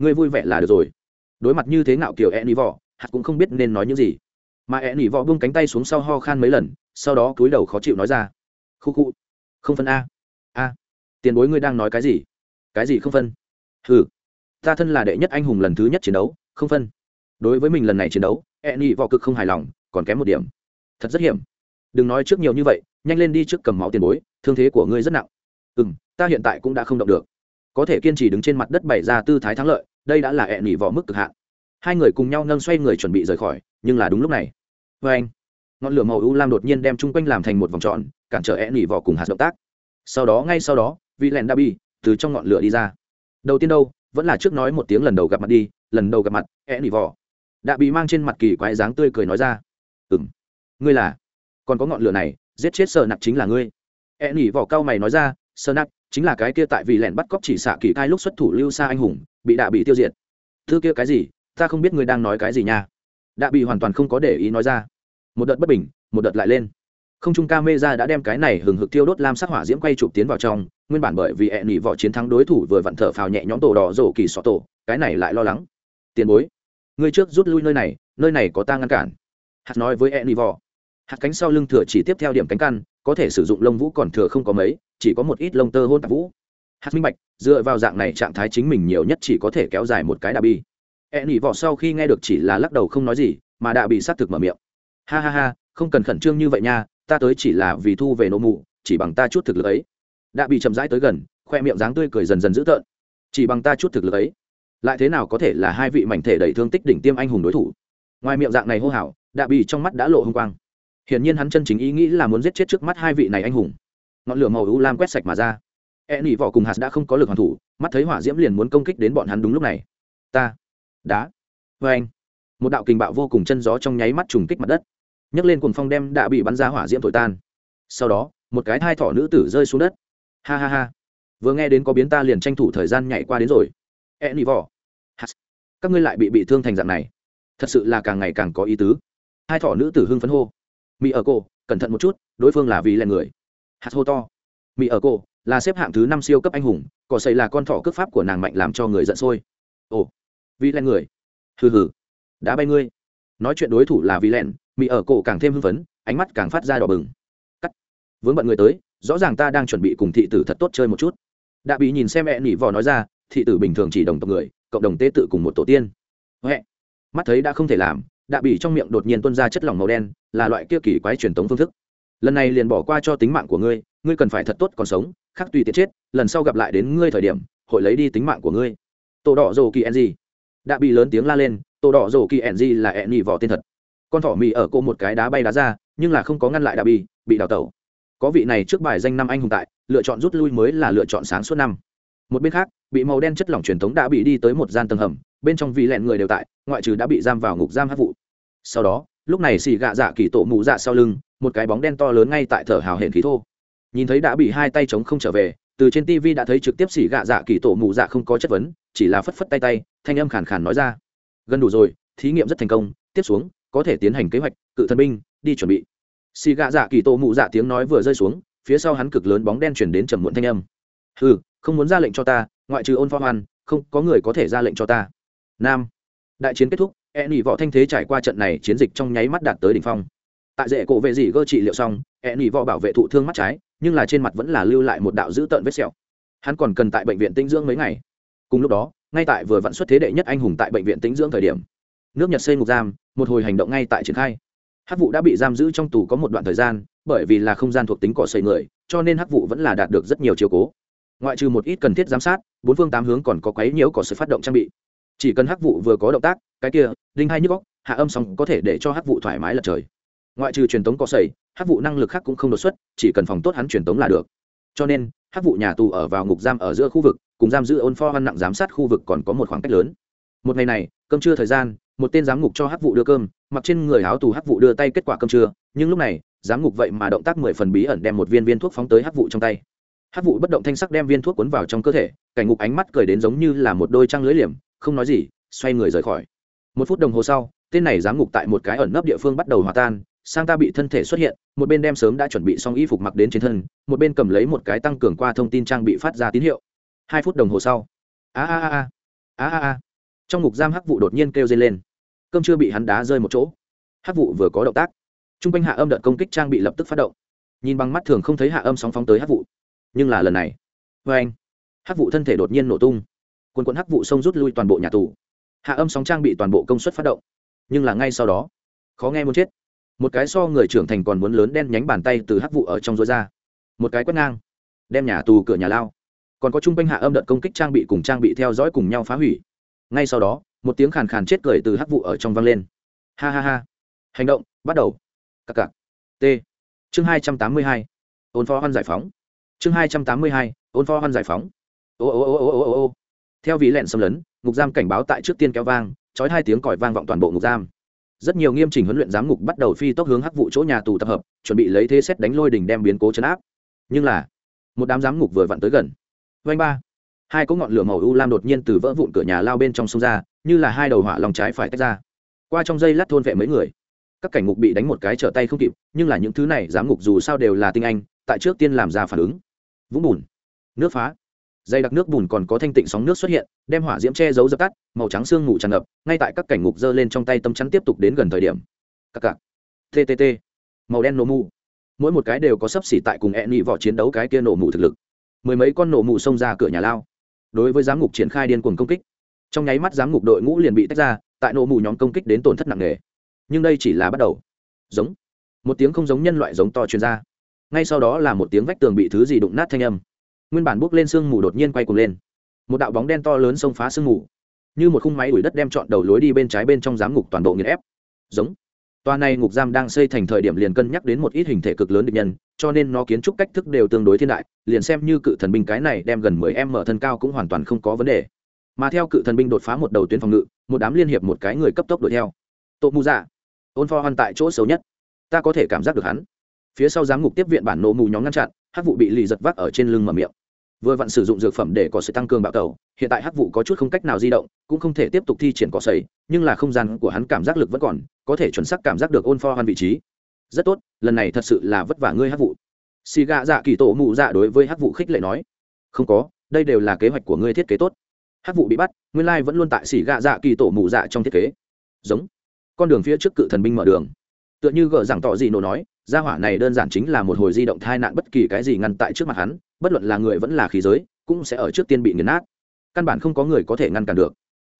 ngươi vui vẻ là được rồi. Đối mặt như thế ngạo kiểu e nỉ vỏ hạt cũng không biết nên nói những gì. Mà e nỉ vỏ buông cánh tay xuống sau ho khan mấy lần, sau đó cúi đầu khó chịu nói ra, khu khu, không phân a. A. Tiền bối ngươi đang nói cái gì? Cái gì không phân? Ừ ta thân là đệ nhất anh hùng lần thứ nhất chiến đấu, không phân. Đối với mình lần này chiến đấu e nỉ vỏ cực không hài lòng, còn kém một điểm. Thật rất hiểm. Đừng nói trước nhiều như vậy, nhanh lên đi trước cầm máu tiền bối, thương thế của ngươi rất nặng. Ừ m ta hiện tại cũng đã không động được. Có thể kiên trì đứng trên mặt đất bày ra tư thái thắng lợi đây đã là hẹn nỉ vỏ mức cực hạn. Hai người cùng nhau nâng xoay người chuẩn bị rời khỏi, nhưng là đúng lúc này. Vê anh. Ngọn lửa màu u lam đột nhiên đem chung quanh làm thành một vòng tròn, cản trở hẹn nỉ vỏ cùng hạt động tác. Sau đó, ngay sau đó, vị lèn đa bi từ trong ngọn lửa đi ra. Đầu tiên đâu, vẫn là trước nói một tiếng lần đầu gặp mặt đi, lần đầu gặp mặt hẹn nỉ vỏ đã bị mang trên mặt kỳ quái dáng tươi cười nói ra. Ừ m ngươi là? Còn có ngọn lửa này, giết chết sợ nặc chính là ngươi. Hẹn nỉ vỏ cao mày nói ra sợ nặc chính là cái kia tại vì lẻn bắt cóc chỉ xạ kỳ cai lúc xuất thủ lưu xa anh hùng, bị đạ bị tiêu diệt. Thư kia cái gì? Ta không biết ngươi đang nói cái gì nha. Đạ bị hoàn toàn không có để ý nói ra. Một đợt bất bình, một đợt lại lên. Không trung ca mê ra đã đem cái này hừng hực tiêu đốt lam sắc hỏa diễm quay chụp tiến vào trong, nguyên bản bởi vì hẹn nỉ vỏ chiến thắng đối thủ vừa vặn thở phào nhẹ nhõm tổ đỏ rổ kỳ sọ tổ, cái này lại lo lắng. Tiền bối, ngươi trước rút lui nơi này nơi này có ta ngăn cản. Hạt nói với hẹn nỉ vỏ. Hạt cánh sau lưng thừa chỉ tiếp theo điểm cánh căn, có thể sử dụng lông vũ còn thừa không có mấy chỉ có một ít lông tơ hôn tạp vũ. Hát minh bạch, dựa vào dạng này trạng thái chính mình nhiều nhất chỉ có thể kéo dài một cái đà bi. E nỉ vỏ sau khi nghe được chỉ là lắc đầu không nói gì, mà đã bị sát thực mở miệng. Ha ha ha, không cần khẩn trương như vậy nha, ta tới chỉ là vì thu về nỗ mụ, chỉ bằng ta chút thực lực ấy. Đã bị chậm rãi tới gần, khoe miệng dáng tươi cười dần dần dữ tợn. Chỉ bằng ta chút thực lực ấy, lại thế nào có thể là hai vị mảnh thể đầy thương tích đỉnh tiêm anh hùng đối thủ? Ngoài miệng dạng này hô hào đạ bị trong mắt đã lộ h ư n g quang. Hiển nhiên hắn chân chính ý nghĩ là muốn giết chết trước mắt hai vị này anh hùng ngọn lửa màu u lam quét sạch mà ra. E nỉ vỏ cùng hạt đã không có lực hoàn thủ, mắt thấy hỏa diễm liền muốn công kích đến bọn hắn đúng lúc này. Ta đá vê vâng anh. Một đạo kình bạo vô cùng chân gió trong nháy mắt trùng kích mặt đất. Nhấc lên cuồng phong đem đã bị bắn ra hỏa diễm thổi tan. Sau đó, một cái thai thỏ nữ tử rơi xuống đất. Ha ha ha. Vừa nghe đến có biến ta liền tranh thủ thời gian nhảy qua đến rồi. E nỉ vỏ. Các ngươi lại bị bị thương thành dạng này. Thật sự là càng ngày càng có ý tứ. Hai thỏ nữ tử hưng phấn hô. Mỹ ở cô cẩn thận một chút, đối phương là vì là người hạt hô to. Mỹ ở cô là xếp hạng thứ năm siêu cấp anh hùng, cỏ xây là con thỏ cướp pháp của nàng mạnh làm cho người giận sôi. Ồ vi len người. Hừ hừ. Đã bay ngươi. Nói chuyện đối thủ là vi len mỹ ở cổ càng thêm hưng phấn, ánh mắt càng phát ra đỏ bừng. Cắt. Vướng bận người tới, rõ ràng ta đang chuẩn bị cùng thị tử thật tốt chơi một chút. Đã bị nhìn xem mẹ nỉ vò nói ra, thị tử bình thường chỉ đồng tộc người, cộng đồng tế tự cùng một tổ tiên. Huệ. Mắt thấy đã không thể làm đã bị trong miệng đột nhiên tuân ra chất lỏng màu đen, là loại kia kỳ quái truyền thống phương thức lần này liền bỏ qua cho tính mạng của ngươi ngươi cần phải thật tốt còn sống khác tùy tiện chết, lần sau gặp lại đến ngươi thời điểm, hội lấy đi tính mạng của ngươi. Tổ đỏ rồ kỳ ng đạ bị lớn tiếng la lên, tổ đỏ rồ kỳ ng là ẹn nhị vỏ tên thật. Con thỏ mì ở cô một cái đá bay đá ra, nhưng là không có ngăn lại đạ bi bị đào tẩu. Có vị này trước bài danh năm anh hùng tại, lựa chọn rút lui mới là lựa chọn sáng suốt năm. Một bên khác, bị màu đen chất lỏng truyền thống đã bị đi tới một gian tầng hầm, bên trong vị lẹn người đều tại, ngoại trừ đã bị giam vào ngục giam hát vụ. Sau đó lúc này xì gạ dạ kỳ tổ mụ dạ sau lưng, một cái bóng đen to lớn ngay tại thở hào hển khí thô. Nhìn thấy đã bị hai tay chống không trở về, từ trên tv đã thấy trực tiếp xì gạ dạ kỳ tổ mụ dạ không có chất vấn, chỉ là phất phất tay tay, thanh âm khàn khàn nói ra. Gần đủ rồi, thí nghiệm rất thành công, tiếp xuống, có thể tiến hành kế hoạch, cự thần binh, đi chuẩn bị. Xì gạ dạ kỳ tổ mụ dạ tiếng nói vừa rơi xuống, phía sau hắn cực lớn bóng đen chuyển đến trầm muộn thanh âm. Ừ không muốn ra lệnh cho ta, ngoại trừ ôn pho hoan, không có người có thể ra lệnh cho ta. Nam, đại chiến kết thúc e nỉ võ thanh thế trải qua trận này chiến dịch trong nháy mắt đạt tới đỉnh phong. Tại dễ cổ vệ dị gơ trị liệu xong e nỉ võ bảo vệ thụ thương mắt trái, nhưng là trên mặt vẫn là lưu lại một đạo dữ tợn vết sẹo. Hắn còn cần tại bệnh viện tinh dưỡng mấy ngày. Cùng lúc đó, ngay tại vừa vạn xuất thế đệ nhất anh hùng tại bệnh viện tinh dưỡng thời điểm, nước nhật xây ngục giam, một hồi hành động ngay tại triển khai. Hắc vụ đã bị giam giữ trong tù có một đoạn thời gian, bởi vì là không gian thuộc tính cỏ xây người, cho nên hắc vụ vẫn là đạt được rất nhiều chiều cố. Ngoại trừ một ít cần thiết giám sát, bốn phương tám hướng còn có quấy nhiễu cỏ sự phát động trang bị. Chỉ cần hắc vụ vừa có động tác cái kia đinh hai nhức góc hạ âm sóng có thể để cho hắc vụ thoải mái lật trời. Ngoại trừ truyền tống có sẩy, hắc vụ năng lực khác cũng không đột xuất chỉ cần phòng tốt hắn truyền tống là được. Cho nên hắc vụ nhà tù ở vào ngục giam ở giữa khu vực cùng giam giữ ôn pho văn nặng giám sát khu vực còn có một khoảng cách lớn. Một ngày này cơm trưa thời gian một tên giám ngục cho hắc vụ đưa cơm mặc trên người áo tù hắc vụ đưa tay kết quả cơm trưa nhưng lúc này giám ngục vậy mà động tác mười phần bí ẩn đem một viên viên thuốc phóng tới hắc vụ trong tay. Hắc vụ bất động thanh sắc đem viên thuốc cuốn vào trong cơ thể cảnh ngục ánh mắt cười đến giống như là một đôi trăng lưới liềm không nói gì xoay người rời khỏi một phút đồng hồ sau, tên này giám ngục tại một cái ẩn nấp địa phương bắt đầu hòa tan, sang ta bị thân thể xuất hiện, một bên đem sớm đã chuẩn bị xong y phục mặc đến trên thân, một bên cầm lấy một cái tăng cường qua thông tin trang bị phát ra tín hiệu. Hai phút đồng hồ sau, a a a a a a trong ngục giam hắc vụ đột nhiên kêu dây lên. Cơm chưa bị hắn đá rơi một chỗ. Hắc vụ vừa có động tác t r u n g quanh hạ âm đợt công kích trang bị lập tức phát động. Nhìn bằng mắt thường không thấy hạ âm sóng phóng tới hắc vụ nhưng là lần này vê anh hắc vụ thân thể đột nhiên nổ tung. Quần quận hắc vụ xông rút lui toàn bộ nhà tù hạ âm sóng trang bị toàn bộ công suất phát động. Nhưng là ngay sau đó, khó nghe muốn chết. Một cái so người trưởng thành còn muốn lớn đen nhánh bàn tay từ hắc vụ ở trong rối ra. Một cái quét ngang, đem nhà tù cửa nhà lao. Còn có chung quanh hạ âm đợt công kích trang bị cùng trang bị theo dõi cùng nhau phá hủy. Ngay sau đó, một tiếng khàn khàn chết cười từ hắc vụ ở trong vang lên. Ha ha ha. Hành động, bắt đầu. Cặc cặc. T. Chương hai trăm tám mươi hai. Ôn phó hoan giải phóng. Chương hai trăm tám mươi hai, ôn phó hoan giải phóng. Ô ô ô ô ô ô ô. Theo vị lẹn xâm lấn ngục giam cảnh báo tại trước tiên kéo vang trói hai tiếng còi vang vọng toàn bộ ngục giam. Rất nhiều nghiêm chỉnh huấn luyện giám ngục bắt đầu phi tốc hướng hắc vụ chỗ nhà tù tập hợp, chuẩn bị lấy thế xét đánh lôi đình đem biến cố chấn áp. Nhưng là, một đám giám ngục vừa vặn tới gần. Vanh ba, hai cỗ ngọn lửa màu u lam đột nhiên từ vỡ vụn cửa nhà lao bên trong sông ra, như là hai đầu hỏa lòng trái phải tách ra. Qua trong dây lát thôn vệ mấy người, các cảnh ngục bị đánh một cái trở tay không kịp, nhưng là những thứ này giám ngục dù sao đều là tinh anh, tại trước tiên làm ra phản ứng. Vũng bùn, nước phá dây đặc nước bùn còn có thanh tịnh sóng nước xuất hiện, đem hỏa diễm che giấu dập tắt, màu trắng sương ngủ tràn ngập, ngay tại các cảnh ngục giơ lên trong tay tâm chắn tiếp tục đến gần thời điểm. Các cạc ttt màu đen nổ mù. Mỗi một cái đều có sấp xỉ tại cùng e nị vỏ chiến đấu cái kia nổ mù thực lực. Mười mấy con nổ mù xông ra cửa nhà lao. Đối với giám ngục triển khai điên cuồng công kích, trong nháy mắt giám ngục đội ngũ liền bị tách ra, tại nổ mù nhóm công kích đến tổn thất nặng nề. Nhưng đây chỉ là bắt đầu. Giống. Một tiếng không giống nhân loại giống to chuyên r a ngay sau đó là một tiếng vách tường bị thứ gì đụng nát thanh âm nguyên bản bước lên sương mù đột nhiên quay cuồng lên. Một đạo bóng đen to lớn xông phá sương mù, như một khung máy đuổi đất đem chọn đầu lối đi bên trái bên trong giám ngục toàn bộ nghiền ép. Giống. Tòa này ngục giam đang xây thành thời điểm liền cân nhắc đến một ít hình thể cực lớn địch nhân, cho nên nó kiến trúc cách thức đều tương đối thiên đại, liền xem như cự thần binh cái này đem gần mười em mở thân cao cũng hoàn toàn không có vấn đề. Mà theo cự thần binh đột phá một đầu tuyến phòng ngự, một đám liên hiệp một cái người cấp tốc đuổi theo. Tổ mù dạ. Ôn pho hoan tại chỗ xấu nhất. Ta có thể cảm giác được hắn. Phía sau giám ngục tiếp viện bản nổ mù nhóm ngăn chặn, hắc vụ bị lì giật vác ở trên lưng mở miệng vừa vặn sử dụng dược phẩm để có sự tăng cường bạo tẩu, hiện tại hắc vụ có chút không cách nào di động cũng không thể tiếp tục thi triển cỏ sầy nhưng là không gian của hắn cảm giác lực vẫn còn có thể chuẩn xác cảm giác được ôn pho hoan vị trí. Rất tốt lần này thật sự là vất vả ngươi hắc vụ xì gạ dạ kỳ tổ mụ dạ đối với hắc vụ khích lệ nói. Không có đây đều là kế hoạch của ngươi thiết kế tốt. Hắc vụ bị bắt nguyên lai vẫn luôn tại xì gạ dạ kỳ tổ mụ dạ trong thiết kế. Giống. Con đường phía trước cự thần binh mở đường. Tựa như gờ giảng tỏ gì nổ nói gia hỏa này đơn giản chính là một hồi di động thai nạn bất kỳ cái gì ngăn tại trước mặt hắn, bất luận là người vẫn là khí giới, cũng sẽ ở trước tiên bị nghiền nát. Căn bản không có người có thể ngăn cản được.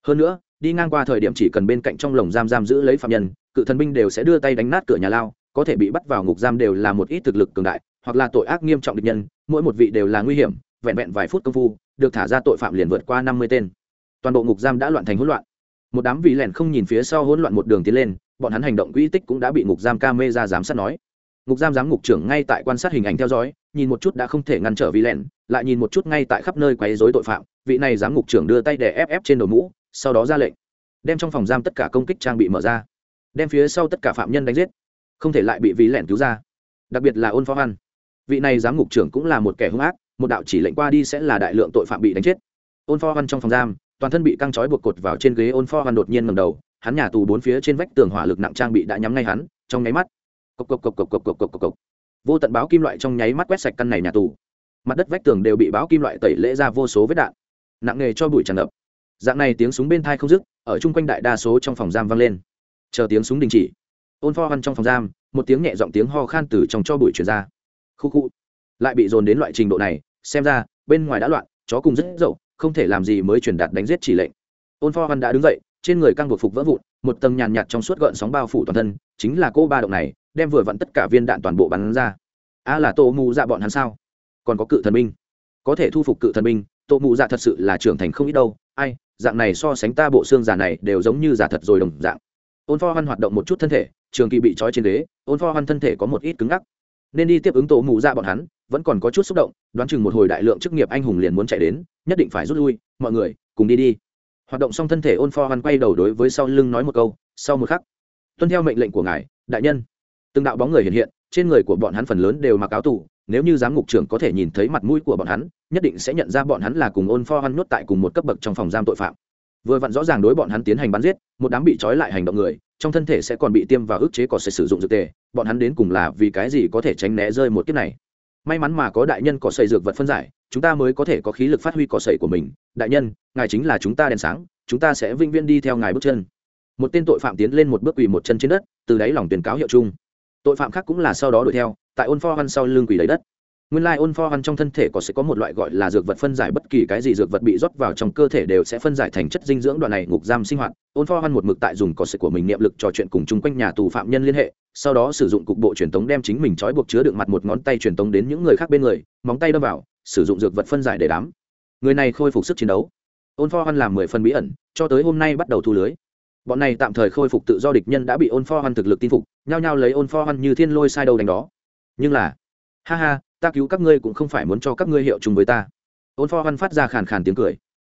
Hơn nữa, đi ngang qua thời điểm chỉ cần bên cạnh trong lồng giam giam giữ lấy phạm nhân, cự thần binh đều sẽ đưa tay đánh nát cửa nhà lao, có thể bị bắt vào ngục giam đều là một ít thực lực cường đại, hoặc là tội ác nghiêm trọng địch nhân, mỗi một vị đều là nguy hiểm, vẹn vẹn vài phút công phu, được thả ra tội phạm liền vượt qua năm mươi tên. Toàn bộ ngục giam đã loạn thành hỗn loạn. Một đám vị lẻn không nhìn phía sau hỗn loạn một đường tiến lên, bọn hắn hành động quỹ tích cũng đã bị ngục giam ca mê ra giám sát nói ngục giam giám ngục trưởng ngay tại quan sát hình ảnh theo dõi nhìn một chút đã không thể ngăn trở vị lẹn, lại nhìn một chút ngay tại khắp nơi quấy rối tội phạm vị này giám ngục trưởng đưa tay để ép ép trên đầu mũ sau đó ra lệnh đem trong phòng giam tất cả công kích trang bị mở ra đem phía sau tất cả phạm nhân đánh giết không thể lại bị vì lẹn cứu ra đặc biệt là ôn phó văn vị này giám ngục trưởng cũng là một kẻ hung ác một đạo chỉ lệnh qua đi sẽ là đại lượng tội phạm bị đánh chết. Ôn phó văn trong phòng giam toàn thân bị căng trói buộc cột vào trên ghế ôn phó văn đột nhiên ngầm đầu hắn nhà tù bốn phía trên vách tường hỏa lực nặng trang bị đã nhắm ngay hắn trong nháy mắt cộc cộc cộc cộc cộc cộc cộc cộc vô tận báo kim loại trong nháy mắt quét sạch căn này nhà tù. Mặt đất vách tường đều bị báo kim loại tẩy lễ ra vô số vết đạn. Nặng nghề cho bụi tràn ngập. Dạng này tiếng súng bên thai không dứt, ở chung quanh đại đa số trong phòng giam vang lên. Chờ tiếng súng đình chỉ, ôn pho văn trong phòng giam, một tiếng nhẹ giọng tiếng ho khan từ trong cho bụi chuyển ra. Khu khu. Lại bị dồn đến loại trình độ này, xem ra, bên ngoài đã loạn, chó cùng rất dậu, không thể làm gì mới truyền đạt đánh giết chỉ lệnh. Ôn pho văn đã đứng dậy, trên người căng buộc phục vỡ vụn một tầng nhàn nhạt trong suốt gợn sóng bao phủ toàn thân, chính là cô ba động này, đem vừa vặn tất cả viên đạn toàn bộ bắn ra. A là tô mù dạ bọn hắn sao? Còn có cự thần binh. Có thể thu phục cự thần binh, tô mù dạ thật sự là trưởng thành không ít đâu. Ai, dạng này so sánh ta bộ xương giả này đều giống như giả thật rồi đồng dạng. Ôn pho Hoan hoạt động một chút thân thể, trường kỳ bị trói trên ghế, ôn pho Hoan thân thể có một ít cứng ngắc. Nên đi tiếp ứng tổ mù dạ bọn hắn, vẫn còn có chút xúc động, đoán chừng một hồi đại lượng chức nghiệp anh hùng liền muốn chạy đến, nhất định phải rút lui. Mọi người, cùng đi đi hoạt động xong thân thể ôn pho hoan quay đầu đối với sau lưng nói một câu, sau một khắc, tuân theo mệnh lệnh của ngài, đại nhân. Từng đạo bóng người hiện hiện, trên người của bọn hắn phần lớn đều mặc áo tù, nếu như giám ngục trưởng có thể nhìn thấy mặt mũi của bọn hắn, nhất định sẽ nhận ra bọn hắn là cùng ôn pho hoan nhốt tại cùng một cấp bậc trong phòng giam tội phạm. Vừa vặn rõ ràng đối bọn hắn tiến hành bắn giết, một đám bị trói lại hành động người, trong thân thể sẽ còn bị tiêm và ức chế có sẽ sử dụng dược tề, bọn hắn đến cùng là vì cái gì có thể tránh né rơi một kiếp này? May mắn mà có đại nhân có xây dược vật phân giải chúng ta mới có thể có khí lực phát huy cỏ sậy của mình. Đại nhân, ngài chính là chúng ta đèn sáng, chúng ta sẽ vinh viên đi theo ngài bước chân. Một tên tội phạm tiến lên một bước quỳ một chân trên đất, từ đáy lòng tuyên cáo hiệu chung. Tội phạm khác cũng là sau đó đuổi theo, tại ôn pho hoăn sau lưng quỳ lấy đất nguyên lai ôn pho ăn trong thân thể có sẽ có một loại gọi là dược vật phân giải bất kỳ cái gì dược vật bị rót vào trong cơ thể đều sẽ phân giải thành chất dinh dưỡng đoạn này ngục giam sinh hoạt. Ôn pho ăn một mực tại dùng có sẽ của mình niệm lực trò chuyện cùng chung quanh nhà tù phạm nhân liên hệ, sau đó sử dụng cục bộ truyền tống đem chính mình trói buộc chứa đựng mặt một ngón tay truyền tống đến những người khác bên người, móng tay đâm vào, sử dụng dược vật phân giải để đám người này khôi phục sức chiến đấu. Ôn pho ăn làm mười phần bí ẩn, cho tới hôm nay bắt đầu thu lưới. Bọn này tạm thời khôi phục tự do địch nhân đã bị ôn pho ăn thực lực tin phục, nhao nhao lấy ôn pho ăn như thiên lôi sai đầu đánh đó. Nhưng là, ha ha ta cứu các ngươi cũng không phải muốn cho các ngươi hiệu chung với ta. Ôn pho văn phát ra khàn khàn tiếng cười.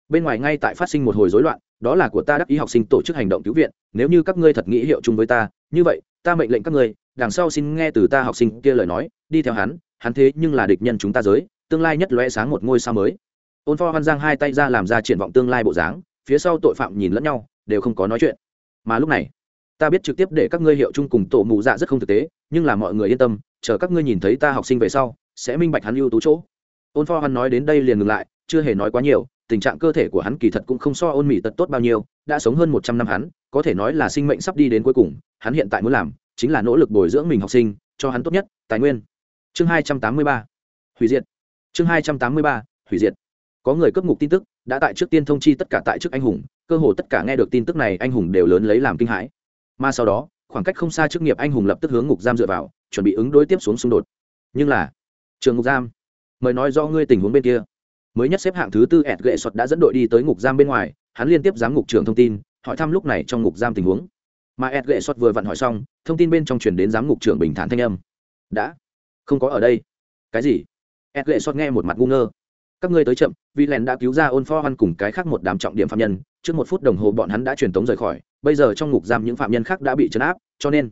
Bên ngoài ngay tại phát sinh một hồi rối loạn, đó là của ta đắc ý học sinh tổ chức hành động cứu viện, nếu như các ngươi thật nghĩ hiệu chung với ta, như vậy, ta mệnh lệnh các ngươi, đằng sau xin nghe từ ta học sinh kia lời nói, đi theo hắn hắn thế nhưng là địch nhân chúng ta giới, tương lai nhất lóe sáng một ngôi sao mới. Ôn pho văn giang hai tay ra làm ra triển vọng tương lai bộ dáng, phía sau tội phạm nhìn lẫn nhau, đều không có nói chuyện. Mà lúc này, ta biết trực tiếp để các ngươi hiệu chung cùng tổ mù dạ rất không thực tế, nhưng là mọi người yên tâm, chờ các ngươi nhìn thấy ta học sinh về sau sẽ minh bạch hắn ưu tú chỗ. Ôn pho hắn nói đến đây liền ngừng lại, chưa hề nói quá nhiều, tình trạng cơ thể của hắn kỳ thật cũng không so ôn mỹ tật tốt bao nhiêu, đã sống hơn một trăm năm hắn, có thể nói là sinh mệnh sắp đi đến cuối cùng, hắn hiện tại muốn làm chính là nỗ lực bồi dưỡng mình học sinh, cho hắn tốt nhất, tài nguyên. Chương hai trăm tám mươi ba, hủy diệt. Chương hai trăm tám mươi ba, hủy diệt. Có người cấp ngục tin tức, đã tại trước tiên thông chi tất cả tại trước anh hùng, cơ hồ tất cả nghe được tin tức này anh hùng đều lớn lấy làm kinh hãi. Mà sau đó, khoảng cách không xa chức nghiệp anh hùng lập tức hướng ngục giam dựa vào, chuẩn bị ứng đối tiếp xuống xung đột. Nhưng là trường ngục giam. Mời nói do ngươi tình huống bên kia. Mới nhất xếp hạng thứ tư ẹt gậy xuất đã dẫn đội đi tới ngục giam bên ngoài, hắn liên tiếp giám ngục trưởng thông tin, hỏi thăm lúc này trong ngục giam tình huống. Mà ẹt gậy xuất vừa vặn hỏi xong, thông tin bên trong chuyển đến giám ngục trưởng bình thản thanh âm. Đã. Không có ở đây. Cái gì? ẹt gậy xuất nghe một mặt ngu ngơ. Các ngươi tới chậm, vì lèn đã cứu ra ôn pho hoan cùng cái khác một đám trọng điểm phạm nhân, trước một phút đồng hồ bọn hắn đã truyền tống rời khỏi, bây giờ trong ngục giam những phạm nhân khác đã bị chấn áp, cho nên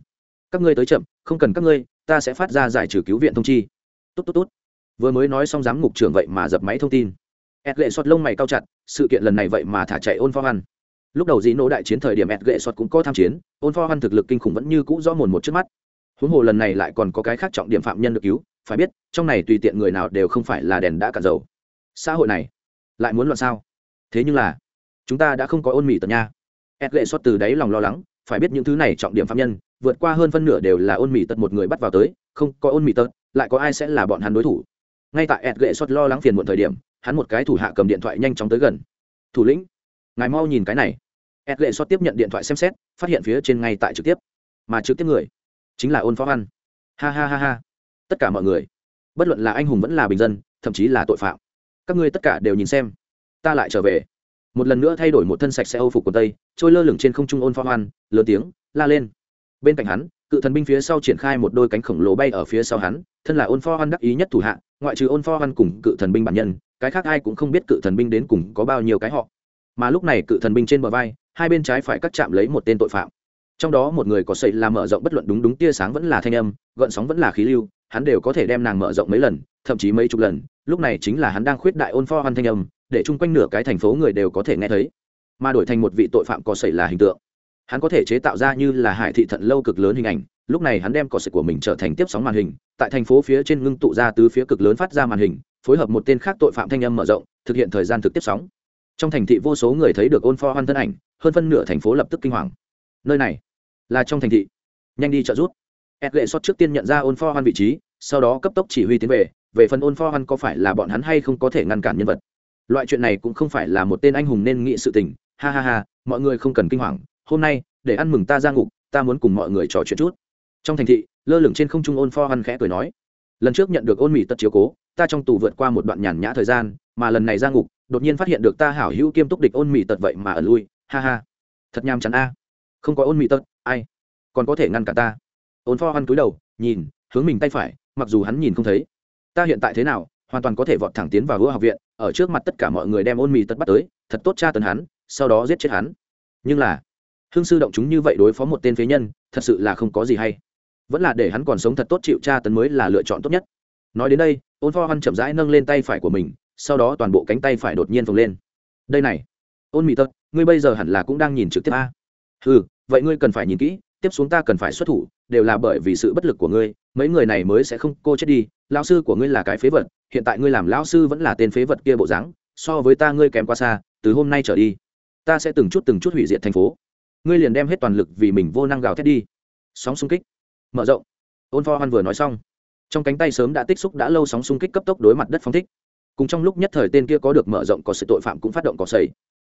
các ngươi tới chậm, không cần các ngươi, ta sẽ phát ra giải trừ cứu viện thông chi tốt tốt tốt vừa mới nói xong giám ngục trưởng vậy mà dập máy thông tin. Ed lệ xót lông mày cao chặt, sự kiện lần này vậy mà thả chạy ôn pho hoan. Lúc đầu dĩ nỗ đại chiến thời điểm ed lệ xót cũng có tham chiến, ôn pho hoan thực lực kinh khủng vẫn như cũ rõ mồn một trước mắt. Huống hồ lần này lại còn có cái khác trọng điểm phạm nhân được cứu, phải biết, trong này tùy tiện người nào đều không phải là đèn đã cạn dầu. Xã hội này, lại muốn loạn sao? Thế nhưng là, chúng ta đã không có ôn mì tật nha. Ed lệ xót từ đáy lòng lo lắng, phải biết những thứ này trọng điểm phạm nhân, vượt qua hơn phân nửa đều là ôn mì tật một người bắt vào tới, không có ôn mì tật lại có ai sẽ là bọn hắn đối thủ? Ngay tại ed gậy xót lo lắng phiền muộn thời điểm, hắn một cái thủ hạ cầm điện thoại nhanh chóng tới gần. Thủ lĩnh, ngài mau nhìn cái này. Ed gậy xót tiếp nhận điện thoại xem xét, phát hiện phía trên ngay tại trực tiếp. Mà trực tiếp người, chính là ôn phó văn. Ha ha ha ha. Tất cả mọi người, bất luận là anh hùng vẫn là bình dân, thậm chí là tội phạm, các ngươi tất cả đều nhìn xem, ta lại trở về. Một lần nữa thay đổi một thân sạch xe âu phục quần tây, trôi lơ lửng trên không trung ôn phó hoan lớn tiếng, la lên. Bên cạnh hắn, cự thần binh phía sau triển khai một đôi cánh khổng lồ bay ở phía sau hắn thân là ôn pho hoan đắc ý nhất thủ hạ, ngoại trừ ôn pho hoan cùng cự thần binh bản nhân, cái khác ai cũng không biết cự thần binh đến cùng có bao nhiêu cái họ. Mà lúc này cự thần binh trên bờ vai, hai bên trái phải cắt chạm lấy một tên tội phạm. Trong đó một người có sậy là mở rộng bất luận đúng đúng tia sáng vẫn là thanh âm, gợn sóng vẫn là khí lưu, hắn đều có thể đem nàng mở rộng mấy lần, thậm chí mấy chục lần, lúc này chính là hắn đang khuyết đại ôn pho hoan thanh âm, để chung quanh nửa cái thành phố người đều có thể nghe thấy. Mà đổi thành một vị tội phạm có sậy là hình tượng. Hắn có thể chế tạo ra như là hải thị thận lâu cực lớn hình ảnh lúc này hắn đem cỏ sực của mình trở thành tiếp sóng màn hình, tại thành phố phía trên ngưng tụ ra từ phía cực lớn phát ra màn hình, phối hợp một tên khác tội phạm thanh âm mở rộng, thực hiện thời gian thực tiếp sóng. Trong thành thị vô số người thấy được ôn pho hoan thân ảnh, hơn phân nửa thành phố lập tức kinh hoàng. Nơi này là trong thành thị. Nhanh đi trợ rút ed lệ xót trước tiên nhận ra ôn pho hoan vị trí, sau đó cấp tốc chỉ huy tiến về về phần ôn pho hoan có phải là bọn hắn hay không có thể ngăn cản nhân vật. Loại chuyện này cũng không phải là một tên anh hùng nên nghĩ sự tình. Ha ha ha, mọi người không cần kinh hoàng, hôm nay, để ăn mừng ta ra ngục, ta muốn cùng mọi người trò chuyện chút trong thành thị, lơ lửng trên không trung ôn pho hăn khẽ cười nói, lần trước nhận được ôn mỹ tật chiếu cố, ta trong tù vượt qua một đoạn nhàn nhã thời gian, mà lần này ra ngục, đột nhiên phát hiện được ta hảo hữu kiêm túc địch ôn mỹ tật vậy mà ẩn lui, ha ha. Thật nham chắn a. Không có ôn mỹ tật ai còn có thể ngăn cả ta? Ôn pho hăn cúi đầu, nhìn, hướng mình tay phải, mặc dù hắn nhìn không thấy. Ta hiện tại thế nào, hoàn toàn có thể vọt thẳng tiến vào hứa học viện, ở trước mặt tất cả mọi người đem ôn mì tật bắt tới, thật tốt tra tấn hắn, sau đó giết chết hắn. Nhưng là, hương sư động chúng như vậy đối phó một tên phế nhân, thật sự là không có gì hay vẫn là để hắn còn sống thật tốt chịu tra tấn mới là lựa chọn tốt nhất. Nói đến đây ôn pho hoan chậm rãi nâng lên tay phải của mình, sau đó toàn bộ cánh tay phải đột nhiên phồng lên. Đây này. Ôn mỹ tật, ngươi bây giờ hẳn là cũng đang nhìn trực tiếp a. Ừ vậy ngươi cần phải nhìn kỹ, tiếp xuống ta cần phải xuất thủ, đều là bởi vì sự bất lực của ngươi, mấy người này mới sẽ không cô chết đi. Lão sư của ngươi là cái phế vật, hiện tại ngươi làm lão sư vẫn là tên phế vật kia bộ dáng, so với ta ngươi kém quá xa, từ hôm nay trở đi, ta sẽ từng chút từng chút hủy diệt thành phố. Ngươi liền đem hết toàn lực vì mình vô năng gào thét đi. Sóng xung kích mở rộng. Ôn pho hoan vừa nói xong, trong cánh tay sớm đã tích xúc đã lâu sóng xung kích cấp tốc đối mặt đất phong thích. Cùng trong lúc nhất thời tên kia có được mở rộng có sự tội phạm cũng phát động cỏ sầy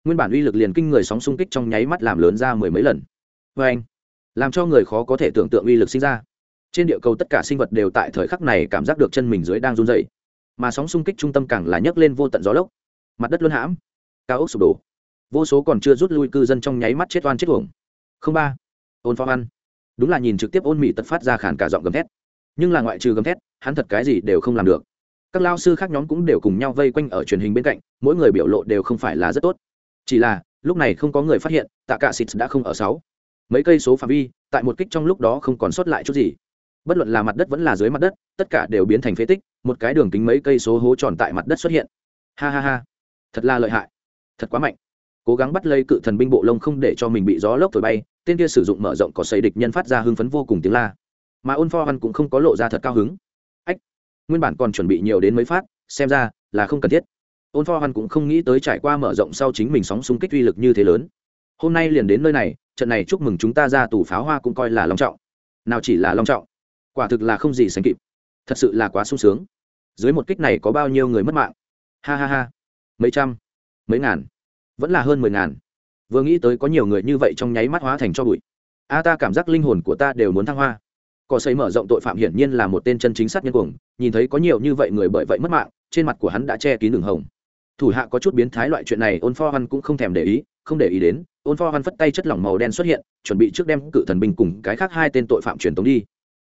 nguyên bản uy lực liền kinh người sóng xung kích trong nháy mắt làm lớn ra mười mấy lần. Vê anh, làm cho người khó có thể tưởng tượng uy lực sinh ra. Trên địa cầu tất cả sinh vật đều tại thời khắc này cảm giác được chân mình dưới đang run dày mà sóng xung kích trung tâm càng là nhấc lên vô tận gió lốc. Mặt đất luân hãm, cao ốc sụp đổ. Vô số còn chưa rút lui cư dân trong nháy mắt chết oan chết uổng. Không ba, ôn phó ăn đúng là nhìn trực tiếp ôn mỹ tật phát ra khản cả giọng gầm thét. Nhưng là ngoại trừ gầm thét, hắn thật cái gì đều không làm được. Các lao sư khác nhóm cũng đều cùng nhau vây quanh ở truyền hình bên cạnh, mỗi người biểu lộ đều không phải là rất tốt. Chỉ là, lúc này không có người phát hiện, tạ cả xịt đã không ở sáu. Mấy cây số phạm vi, tại một kích trong lúc đó không còn sót lại chút gì. Bất luận là mặt đất vẫn là dưới mặt đất, tất cả đều biến thành phế tích, một cái đường kính mấy cây số hố tròn tại mặt đất xuất hiện. Ha ha ha. Thật là lợi hại. Thật quá mạnh cố gắng bắt lấy cự thần binh bộ lông không để cho mình bị gió lốc thổi bay, tên kia sử dụng mở rộng có xây địch nhân phát ra hưng phấn vô cùng tiếng la. Mà ôn pho hắn cũng không có lộ ra thật cao hứng. Ách, nguyên bản còn chuẩn bị nhiều đến mấy phát, xem ra là không cần thiết. Ôn pho hắn cũng không nghĩ tới trải qua mở rộng sau chính mình sóng xung kích uy lực như thế lớn. Hôm nay liền đến nơi này, trận này chúc mừng chúng ta ra tù pháo hoa cũng coi là long trọng. Nào chỉ là long trọng, quả thực là không gì sánh kịp. Thật sự là quá sung sướng. Dưới một kích này có bao nhiêu người mất mạng? Ha ha ha. Mấy trăm, mấy ngàn vẫn là hơn mười ngàn. Vừa nghĩ tới có nhiều người như vậy trong nháy mắt hóa thành cho bụi. A, ta cảm giác linh hồn của ta đều muốn thăng hoa. Cỏ xây mở rộng tội phạm hiển nhiên là một tên chân chính sát nhân cuồng, nhìn thấy có nhiều như vậy người bởi vậy mất mạng, trên mặt của hắn đã che kín đường hồng. Thủ hạ có chút biến thái loại chuyện này, ôn pho hắn cũng không thèm để ý, không để ý đến, ôn pho hắn phất tay chất lỏng màu đen xuất hiện, chuẩn bị trước đem cự thần binh cùng cái khác hai tên tội phạm truyền tống đi.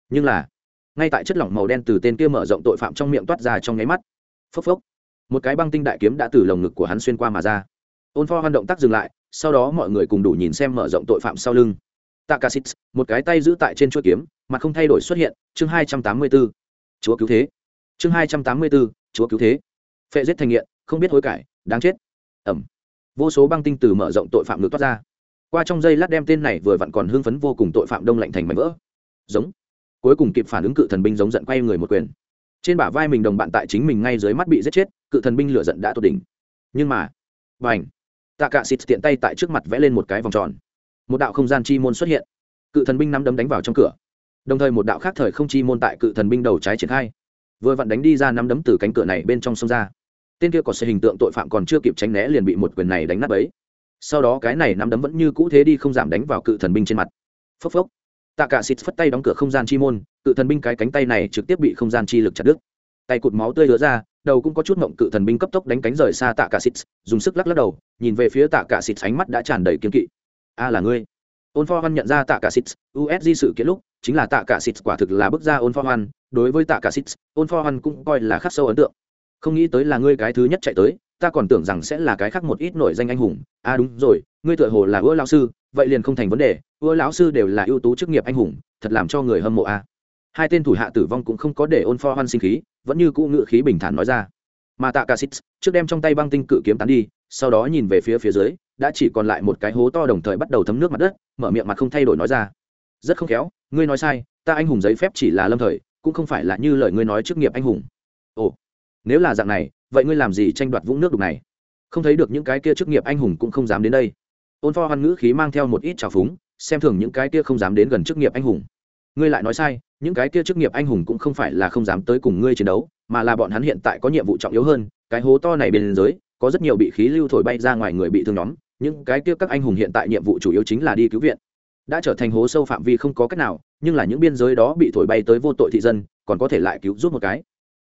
Nhưng là, ngay tại chất lỏng màu đen từ tên kia mở rộng tội phạm trong miệng toát ra trong nháy mắt, phốc phốc, một cái băng tinh đại kiếm đã từ lồng ngực của hắn xuyên qua mà ra ôn pho hoan động tác dừng lại sau đó mọi người cùng đủ nhìn xem mở rộng tội phạm sau lưng. Takasit một cái tay giữ tại trên chuỗi kiếm mà không thay đổi xuất hiện chương hai trăm tám mươi 284. chúa cứu thế. Chương hai trăm tám mươi 284, chúa cứu thế. Phệ giết thành nghiện không biết hối cải đáng chết. Ẩm. Vô số băng tinh từ mở rộng tội phạm ngược toát ra. Qua trong giây lát đem tên này vừa vặn còn hưng phấn vô cùng tội phạm đông lạnh thành mảnh vỡ. Giống. Cuối cùng kịp phản ứng cự thần binh giống giận quay người một quyền. Trên bả vai mình đồng bạn tại chính mình ngay dưới mắt bị giết chết cự thần binh lửa giận đã tột đỉnh. Nhưng mà b à n h tạ cạ xịt tiện tay tại trước mặt vẽ lên một cái vòng tròn. Một đạo không gian chi môn xuất hiện. Cự thần binh nắm đấm đánh vào trong cửa. Đồng thời một đạo khác thời không chi môn tại cự thần binh đầu trái triển khai. Vừa vặn đánh đi ra nắm đấm từ cánh cửa này bên trong sông ra. Tên kia có sự hình tượng tội phạm còn chưa kịp tránh né liền bị một quyền này đánh nắp ấy sau đó cái này nắm đấm vẫn như cũ thế đi không giảm đánh vào cự thần binh trên mặt. Phốc phốc. Tạ cả xịt phất tay đóng cửa không gian chi môn, cự thần binh cái cánh tay này trực tiếp bị không gian chi lực chặt đứt. Tay cụt máu tươi lứa ra đầu cũng có chút ngộng cự thần binh cấp tốc đánh cánh rời xa tạ cả xịt, dùng sức lắc lắc đầu, nhìn về phía tạ cả xịt, ánh mắt đã tràn đầy kiên kỵ. A là ngươi. Ôn pho hoan nhận ra tạ cả xịt usg sự kiện lúc, chính là tạ cả xịt quả thực là bước ra ôn pho hoan. Đối với tạ cả xịt, ôn pho hoan cũng coi là khắc sâu ấn tượng. Không nghĩ tới là ngươi cái thứ nhất chạy tới, ta còn tưởng rằng sẽ là cái khác một ít nổi danh anh hùng. A đúng rồi, ngươi tựa hồ là ưa lão sư, vậy liền không thành vấn đề. Ưa lão sư đều là ưu tú chức nghiệp anh hùng, thật làm cho người hâm mộ a. Hai tên thủ hạ tử vong cũng không có để ôn pho hoan sinh khí vẫn như cũ ngự khí bình thản nói ra. Mà tạ cả xít trước đem trong tay băng tinh cự kiếm tán đi, sau đó nhìn về phía phía dưới, đã chỉ còn lại một cái hố to đồng thời bắt đầu thấm nước mặt đất, mở miệng mặt không thay đổi nói ra. Rất không khéo, ngươi nói sai, ta anh hùng giấy phép chỉ là lâm thời, cũng không phải là như lời ngươi nói chức nghiệp anh hùng. Ồ, nếu là dạng này, vậy ngươi làm gì tranh đoạt vũng nước đục này? Không thấy được những cái kia chức nghiệp anh hùng cũng không dám đến đây. Ôn pho hoan ngữ khí mang theo một ít trào phúng, xem thường những cái kia không dám đến gần chức nghiệp anh hùng ngươi lại nói sai, những cái kia chức nghiệp anh hùng cũng không phải là không dám tới cùng ngươi chiến đấu, mà là bọn hắn hiện tại có nhiệm vụ trọng yếu hơn, cái hố to này bên dưới, có rất nhiều bị khí lưu thổi bay ra ngoài người bị thương nhóm, những cái kia các anh hùng hiện tại nhiệm vụ chủ yếu chính là đi cứu viện. Đã trở thành hố sâu phạm vi không có cách nào, nhưng là những biên giới đó bị thổi bay tới vô tội thị dân, còn có thể lại cứu giúp một cái.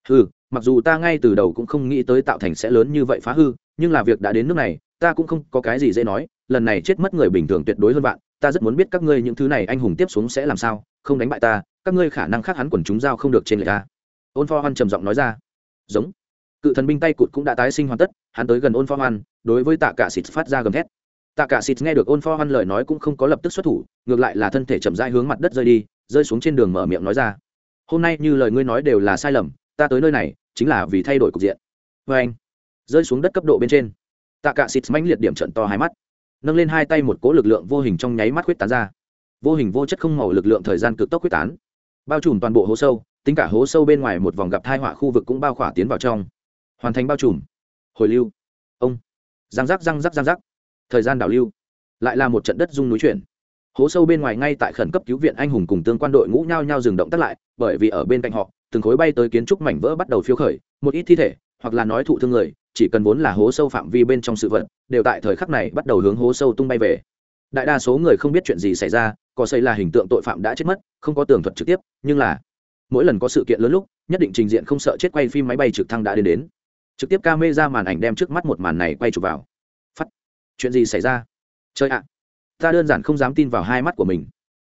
Ừ mặc dù ta ngay từ đầu cũng không nghĩ tới tạo thành sẽ lớn như vậy phá hư, nhưng là việc đã đến nước này, ta cũng không có cái gì dễ nói, lần này chết mất người bình thường tuyệt đối hơn bạn, ta rất muốn biết các ngươi những thứ này anh hùng tiếp xuống sẽ làm sao không đánh bại ta, các ngươi khả năng khác hắn quần chúng giao không được trên người ta. Ôn pho hoan trầm giọng nói ra. Giống. Cự thần binh tay cụt cũng đã tái sinh hoàn tất, hắn tới gần ôn pho hoan, đối với tạ cả xịt phát ra gầm thét. Tạ cả xịt nghe được ôn pho hoan lời nói cũng không có lập tức xuất thủ, ngược lại là thân thể chậm rãi hướng mặt đất rơi đi, rơi xuống trên đường mở miệng nói ra. Hôm nay như lời ngươi nói đều là sai lầm, ta tới nơi này chính là vì thay đổi cục diện. Vê anh, rơi xuống đất cấp độ bên trên, tạ cả xịt mãnh liệt điểm trận to hai mắt, nâng lên hai tay một cỗ lực lượng vô hình trong nháy mắt khuyết tán ra vô hình vô chất không màu lực lượng thời gian cực tốc quyết tán. Bao trùm toàn bộ hố sâu, tính cả hố sâu bên ngoài một vòng gặp thai họa khu vực cũng bao khỏa tiến vào trong. Hoàn thành bao trùm. Hồi lưu. Ông. Răng rắc răng rắc răng rắc thời gian đảo lưu. Lại là một trận đất rung núi chuyển. Hố sâu bên ngoài ngay tại khẩn cấp cứu viện anh hùng cùng tương quan đội ngũ nhau nhau dừng động tắt lại, bởi vì ở bên cạnh họ, từng khối bay tới kiến trúc mảnh vỡ bắt đầu phiêu khởi, một ít thi thể, hoặc là nói thụ thương người, chỉ cần vốn là hố sâu phạm vi bên trong sự vật, đều tại thời khắc này bắt đầu hướng hố sâu tung bay về. Đại đa số người không biết chuyện gì xảy ra có xây là hình tượng tội phạm đã chết mất, không có tường thuật trực tiếp, nhưng là, mỗi lần có sự kiện lớn lúc, nhất định trình diện không sợ chết quay phim máy bay trực thăng đã đến đến. Trực tiếp ca mê ra màn ảnh đem trước mắt một màn này quay chụp vào. Phát. Chuyện gì xảy ra? Chơi ạ. Ta đơn giản không dám tin vào hai mắt của mình.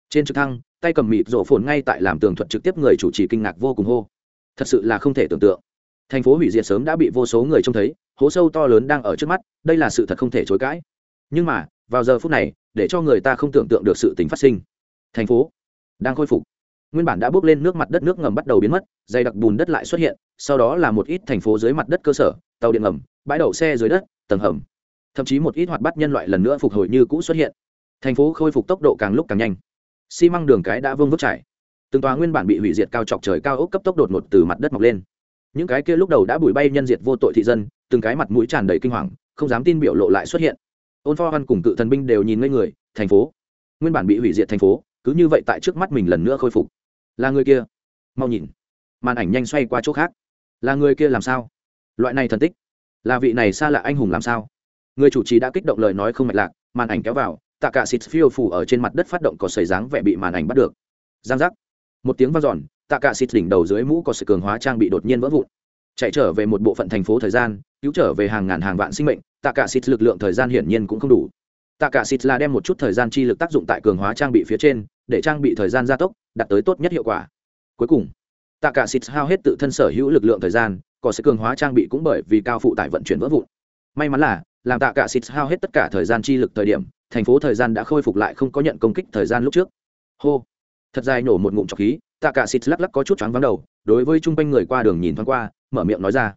Trên trực thăng, tay cầm mịt rổ phồn ngay tại làm tường thuật trực tiếp người chủ trì kinh ngạc vô cùng hô. Thật sự là không thể tưởng tượng. Thành phố hủy diệt sớm đã bị vô số người trông thấy, hố sâu to lớn đang ở trước mắt, đây là sự thật không thể chối cãi. Nhưng mà, vào giờ phút này để cho người ta không tưởng tượng được sự tình phát sinh. Thành phố đang khôi phục. Nguyên bản đã bước lên nước mặt đất nước ngầm bắt đầu biến mất, dày đặc bùn đất lại xuất hiện, sau đó là một ít thành phố dưới mặt đất cơ sở, tàu điện ngầm, bãi đậu xe dưới đất, tầng hầm. Thậm chí một ít hoạt bắt nhân loại lần nữa phục hồi như cũ xuất hiện. Thành phố khôi phục tốc độ càng lúc càng nhanh. Xi măng đường cái đã vương vút trải. Từng tòa nguyên bản bị hủy diệt cao chọc trời cao ốc cấp tốc đột ngột từ mặt đất mọc lên. Những cái kia lúc đầu đã bụi bay nhân diệt vô tội thị dân, từng cái mặt mũi tràn đầy kinh hoàng, không dám tin biểu lộ lại xuất hiện ôn pho hoan cùng cự thần binh đều nhìn ngây người, thành phố, nguyên bản bị hủy diệt thành phố, cứ như vậy tại trước mắt mình lần nữa khôi phục. Là người kia. Mau nhìn. Màn ảnh nhanh xoay qua chỗ khác. Là người kia làm sao? Loại này thần tích, là vị này xa lạ anh hùng làm sao? Người chủ trì đã kích động lời nói không mạch lạc, màn ảnh kéo vào, tạ cả xịt phiêu phủ ở trên mặt đất phát động có sầy dáng vẻ bị màn ảnh bắt được. Giang giác. Một tiếng vang dọn, tạ cả xịt đỉnh đầu dưới mũ có sự cường hóa trang bị đột nhiên vỡ vụn chạy trở về một bộ phận thành phố thời gian, cứu trở về hàng ngàn hàng vạn sinh mệnh tạ cả xịt lực lượng thời gian hiển nhiên cũng không đủ. Tạ cả xịt là đem một chút thời gian chi lực tác dụng tại cường hóa trang bị phía trên, để trang bị thời gian gia tốc, đạt tới tốt nhất hiệu quả. Cuối cùng tạ cả xịt hao hết tự thân sở hữu lực lượng thời gian, có sẽ cường hóa trang bị cũng bởi vì cao phụ tải vận chuyển vỡ vụn. May mắn là, làm tạ cả xịt hao hết tất cả thời gian chi lực thời điểm, thành phố thời gian đã khôi phục lại không có nhận công kích thời gian lúc trước. Hô. Thật dài nổ một ngụm trọc khí tạ cả xịt lắc lắc có chút choáng vắng đầu, đối với chung quanh người qua đường nhìn thoáng qua mở miệng nói ra.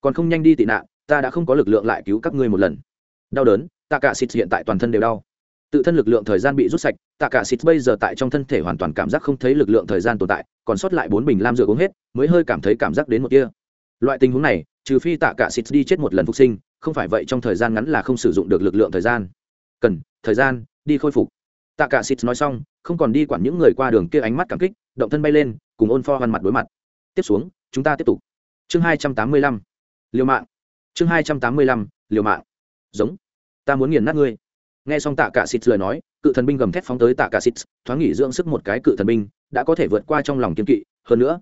Còn không nhanh đi tị nạn, ta đã không có lực lượng lại cứu các ngươi một lần. Đau đớn, tạ cả xịt hiện tại toàn thân đều đau. Tự thân lực lượng thời gian bị rút sạch, tạ cả xịt bây giờ tại trong thân thể hoàn toàn cảm giác không thấy lực lượng thời gian tồn tại, còn sót lại bốn bình lam rượu uống hết, mới hơi cảm thấy cảm giác đến một kia loại tình huống này, trừ phi tạ cả xịt đi chết một lần phục sinh, không phải vậy trong thời gian ngắn là không sử dụng được lực lượng thời gian. Cần, thời gian, đi khôi phục. Tạ cả xịt nói xong, không còn đi quản những người qua đường kia ánh mắt cảm kích, động thân bay lên, cùng ôn pho văn mặt đối mặt. Tiếp xuống, chúng ta tiếp tục chương hai trăm tám mươi lăm. Liều mạng. Chương hai trăm tám mươi lăm, liều mạng. Giống. Ta muốn nghiền nát ngươi. Nghe xong tạ cả xịt lời nói, cự thần binh gầm thét phóng tới tạ cả xịt thoáng nghỉ dưỡng sức một cái cự thần binh, đã có thể vượt qua trong lòng kiên kỵ. Hơn nữa,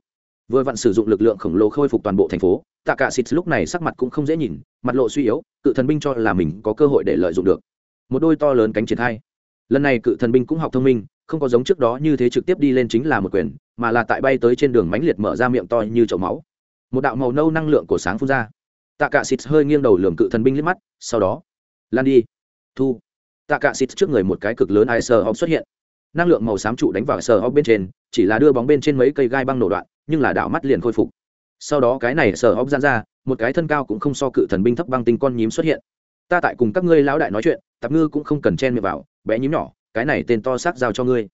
vừa vặn sử dụng lực lượng khổng lồ khôi phục toàn bộ thành phố, tạ cả xịt lúc này sắc mặt cũng không dễ nhìn, mặt lộ suy yếu, cự thần binh cho là mình có cơ hội để lợi dụng được. Một đôi to lớn cánh triển khai. Lần này cự thần binh cũng học thông minh, không có giống trước đó như thế trực tiếp đi lên chính là một quyền, mà là tại bay tới trên đường mãnh liệt mở ra miệng to như chậu máu một đạo màu nâu năng lượng của sáng phun ra. Tạ cả xịt hơi nghiêng đầu lường cự thần binh liếc mắt, sau đó, lan đi. Thu. Tạ cả xịt trước người một cái cực lớn ai sờ hóc xuất hiện. Năng lượng màu xám trụ đánh vào sờ hóc bên trên, chỉ là đưa bóng bên trên mấy cây gai băng nổ đoạn, nhưng là đảo mắt liền khôi phục. Sau đó cái này sờ hóc gian ra, một cái thân cao cũng không so cự thần binh thấp băng tinh con nhím xuất hiện. Ta tại cùng các ngươi lão đại nói chuyện, tạp ngư cũng không cần chen miệng vào, bé nhím nhỏ, cái này tên to xác giao cho ngươi.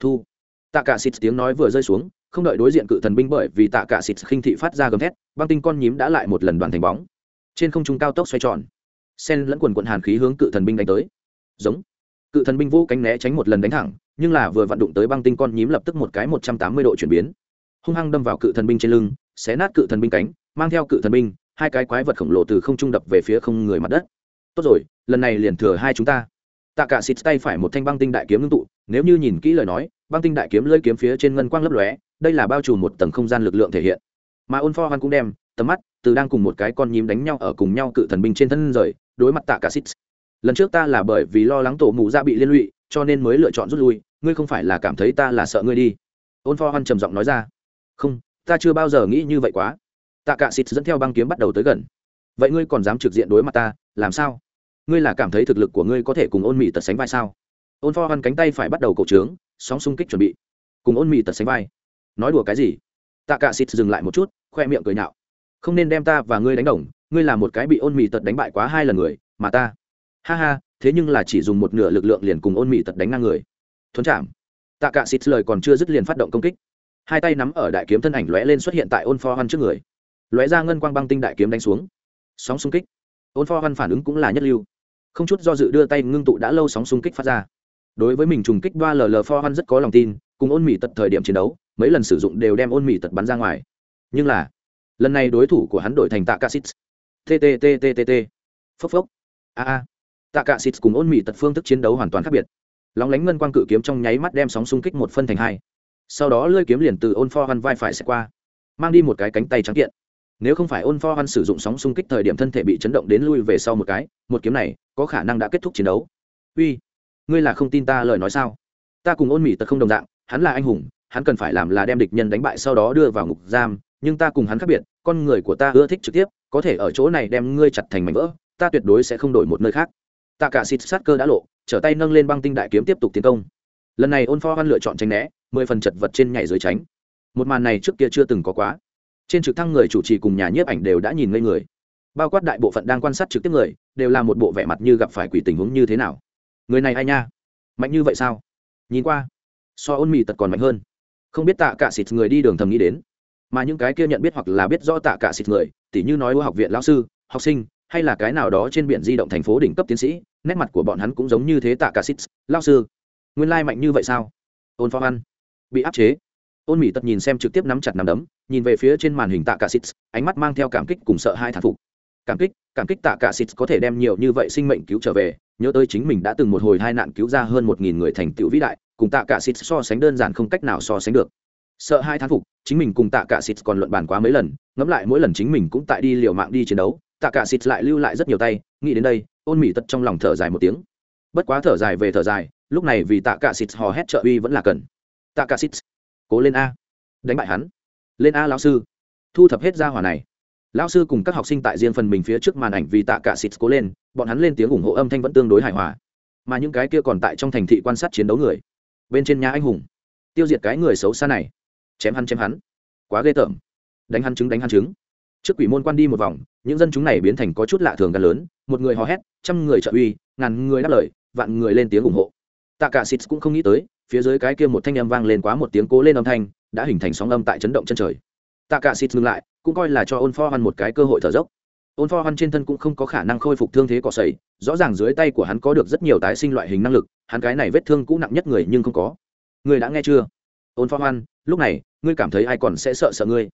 Thu. Tạ cả xịt tiếng nói vừa rơi xuống không đợi đối diện cự thần binh bởi vì tạ cả xịt khinh thị phát ra gầm thét, băng tinh con nhím đã lại một lần đoàn thành bóng. Trên không trung cao tốc xoay tròn. Sen lẫn quần quận hàn khí hướng cự thần binh đánh tới. Giống. Cự thần binh vô cánh né tránh một lần đánh thẳng, nhưng là vừa vặn đụng tới băng tinh con nhím lập tức một cái một trăm tám mươi độ chuyển biến. Hung hăng đâm vào cự thần binh trên lưng, xé nát cự thần binh cánh, mang theo cự thần binh, hai cái quái vật khổng lồ từ không trung đập về phía không người mặt đất. Tốt rồi, lần này liền thừa hai chúng ta. Tạ cả xịt tay phải một thanh băng tinh đại kiếm ngưng tụ, nếu như nhìn kỹ lời nói, băng tinh đại kiếm lơi kiếm phía trên ngân quang lấp lóe đây là bao trùm một tầng không gian lực lượng thể hiện. Mà ôn pho hoan cũng đem tầm mắt từ đang cùng một cái con nhím đánh nhau ở cùng nhau cự thần binh trên thân rời, đối mặt tạ cả xít lần trước ta là bởi vì lo lắng tổ mù ra bị liên lụy, cho nên mới lựa chọn rút lui, ngươi không phải là cảm thấy ta là sợ ngươi đi. Ôn pho hoan trầm giọng nói ra. Không, ta chưa bao giờ nghĩ như vậy quá. Tạ cả xít dẫn theo băng kiếm bắt đầu tới gần. Vậy ngươi còn dám trực diện đối mặt ta, làm sao? Ngươi là cảm thấy thực lực của ngươi có thể cùng ôn mị tật sánh vai sao? Ôn pho hoan cánh tay phải bắt đầu cổ trướng, sóng xung kích chuẩn bị. Cùng ôn mị tật sánh vai nói đùa cái gì? Tạ cả xịt dừng lại một chút, khoe miệng cười nhạo. Không nên đem ta và ngươi đánh đồng, ngươi là một cái bị ôn mị tật đánh bại quá hai lần người, mà ta. Ha ha, thế nhưng là chỉ dùng một nửa lực lượng liền cùng ôn mị tật đánh ngang người. Thuấn chạm. Tạ cả xịt lời còn chưa dứt liền phát động công kích. Hai tay nắm ở đại kiếm thân ảnh lóe lên xuất hiện tại ôn pho hoan trước người. Lóe ra ngân quang băng tinh đại kiếm đánh xuống. Sóng xung kích. Ôn pho hoan phản ứng cũng là nhất lưu. Không chút do dự đưa tay ngưng tụ đã lâu sóng xung kích phát ra đối với mình trùng kích ba l l pho hoan rất có lòng tin, cùng ôn mỹ tật thời điểm chiến đấu, mấy lần sử dụng đều đem ôn mỹ tật bắn ra ngoài. Nhưng là, lần này đối thủ của hắn đổi thành tạ ca xít tttttt phốc phốc. A a. Tạ ca xịt cùng ôn mỹ tật phương thức chiến đấu hoàn toàn khác biệt. Lóng lánh ngân quang cự kiếm trong nháy mắt đem sóng xung kích một phân thành hai. Sau đó lơi kiếm liền từ ôn for hoan vai phải sẽ qua, mang đi một cái cánh tay trắng kiện. Nếu không phải ôn for hoan sử dụng sóng xung kích thời điểm thân thể bị chấn động đến lui về sau một cái, một kiếm này có khả năng đã kết thúc chiến đấu. Uy ngươi là không tin ta lời nói sao? Ta cùng ôn mỹ tật không đồng dạng, hắn là anh hùng, hắn cần phải làm là đem địch nhân đánh bại sau đó đưa vào ngục giam, nhưng ta cùng hắn khác biệt, con người của ta ưa thích trực tiếp, có thể ở chỗ này đem ngươi chặt thành mảnh vỡ, ta tuyệt đối sẽ không đổi một nơi khác. Tạ cả xịt sát cơ đã lộ, trở tay nâng lên băng tinh đại kiếm tiếp tục tiến công. Lần này ôn pho hoan lựa chọn tránh né, mười phần chật vật trên nhảy dưới tránh. Một màn này trước kia chưa từng có quá. Trên trực thăng người chủ trì cùng nhà nhiếp ảnh đều đã nhìn ngây người. Bao quát đại bộ phận đang quan sát trực tiếp người, đều là một bộ vẻ mặt như gặp phải quỷ tình huống như thế nào người này ai nha? Mạnh như vậy sao? Nhìn qua, so ôn mì tật còn mạnh hơn. Không biết tạ cả xịt người đi đường thầm nghĩ đến. Mà những cái kia nhận biết hoặc là biết rõ tạ cả xịt người, tỉ như nói học viện lão sư, học sinh, hay là cái nào đó trên biển di động thành phố đỉnh cấp tiến sĩ, nét mặt của bọn hắn cũng giống như thế tạ cả xịt, lão sư. Nguyên lai mạnh như vậy sao? Ôn phó ăn bị áp chế. Ôn mỹ tật nhìn xem trực tiếp nắm chặt nắm đấm, nhìn về phía trên màn hình tạ cả xịt, ánh mắt mang theo cảm kích cùng sợ hai thản phục cảm kích cảm kích tạ cả xịt có thể đem nhiều như vậy sinh mệnh cứu trở về. Nhớ tới chính mình đã từng một hồi hai nạn cứu ra hơn một nghìn người thành tựu vĩ đại, cùng tạ cả xịt so sánh đơn giản không cách nào so sánh được. Sợ hai thán phục, chính mình cùng tạ cả xịt còn luận bàn quá mấy lần, ngẫm lại mỗi lần chính mình cũng tại đi liều mạng đi chiến đấu, tạ cả xịt lại lưu lại rất nhiều tay, nghĩ đến đây, ôn mỹ tật trong lòng thở dài một tiếng. Bất quá thở dài về thở dài, lúc này vì tạ cả xịt hò hét trợ uy vẫn là cần. Tạ cả xịt cố lên a. Đánh bại hắn. Lên a lão sư. Thu thập hết gia hỏa này lão sư cùng các học sinh tại riêng phần mình phía trước màn ảnh vì tạ cả xịt cố lên, bọn hắn lên tiếng ủng hộ âm thanh vẫn tương đối hài hòa. Mà những cái kia còn tại trong thành thị quan sát chiến đấu người, bên trên nhà anh hùng, tiêu diệt cái người xấu xa này. Chém hắn chém hắn. Quá ghê tởm. Đánh hắn trứng, đánh hắn trứng. Trước quỷ môn quan đi một vòng, những dân chúng này biến thành có chút lạ thường gần lớn, một người hò hét, trăm người trợ uy, ngàn người đáp lời, vạn người lên tiếng ủng hộ. Tạ cả xịt cũng không nghĩ tới, phía dưới cái kia một thanh âm vang lên quá một tiếng cố lên âm thanh, đã hình thành sóng âm tại chấn động chân trời. Tạ cả xịt ngừng lại cũng coi là cho ôn pho hoan một cái cơ hội thở dốc. Ôn pho hoan trên thân cũng không có khả năng khôi phục thương thế cỏ sầy rõ ràng dưới tay của hắn có được rất nhiều tái sinh loại hình năng lực, hắn cái này vết thương cũng nặng nhất người nhưng không có. Người đã nghe chưa? Ôn pho hoan, lúc này, ngươi cảm thấy ai còn sẽ sợ sợ ngươi?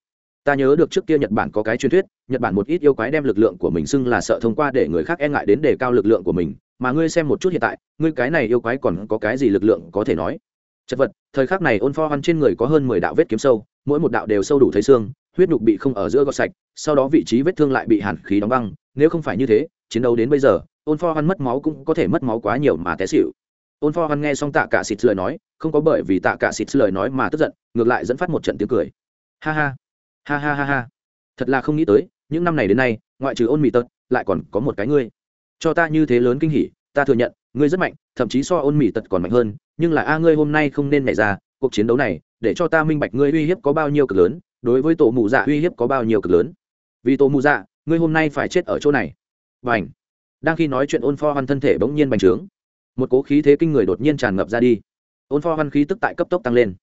Ta nhớ được trước kia nhật bản có cái truyền thuyết, nhật bản một ít yêu quái đem lực lượng của mình xưng là sợ thông qua để người khác e ngại đến đề cao lực lượng của mình, mà ngươi xem một chút hiện tại, ngươi cái này yêu quái còn có cái gì lực lượng có thể nói? Chật vật, thời khắc này ôn pho hoan trên người có hơn mười đạo vết kiếm sâu, mỗi một đạo đều sâu đủ thấy xương huyết nhục bị không ở giữa gọt sạch, sau đó vị trí vết thương lại bị hàn khí đóng băng, nếu không phải như thế, chiến đấu đến bây giờ ôn pho hoan mất máu cũng có thể mất máu quá nhiều mà té xịu ôn pho hoan nghe xong tạ cả xịt lời nói, không có bởi vì tạ cả xịt lời nói mà tức giận, ngược lại dẫn phát một trận tiếng cười. Ha ha ha ha ha ha. Thật là không nghĩ tới, những năm này đến nay, ngoại trừ ôn mì tật, lại còn có một cái ngươi. Cho ta như thế lớn kinh hỉ, ta thừa nhận, ngươi rất mạnh, thậm chí so ôn mỹ tật còn mạnh hơn, nhưng là a, ngươi hôm nay không nên nhảy ra, cuộc chiến đấu này, để cho ta minh bạch ngươi uy hiếp có bao nhiêu cực lớn đối với tổ mù dạ uy hiếp có bao nhiêu cực lớn? Vì tổ mù dạ ngươi hôm nay phải chết ở chỗ này. Và ảnh đang khi nói chuyện, ôn pho hoan thân thể bỗng nhiên bành trướng. Một cố khí thế kinh người đột nhiên tràn ngập ra đi. Ôn pho hoan khí tức tại cấp tốc tăng lên.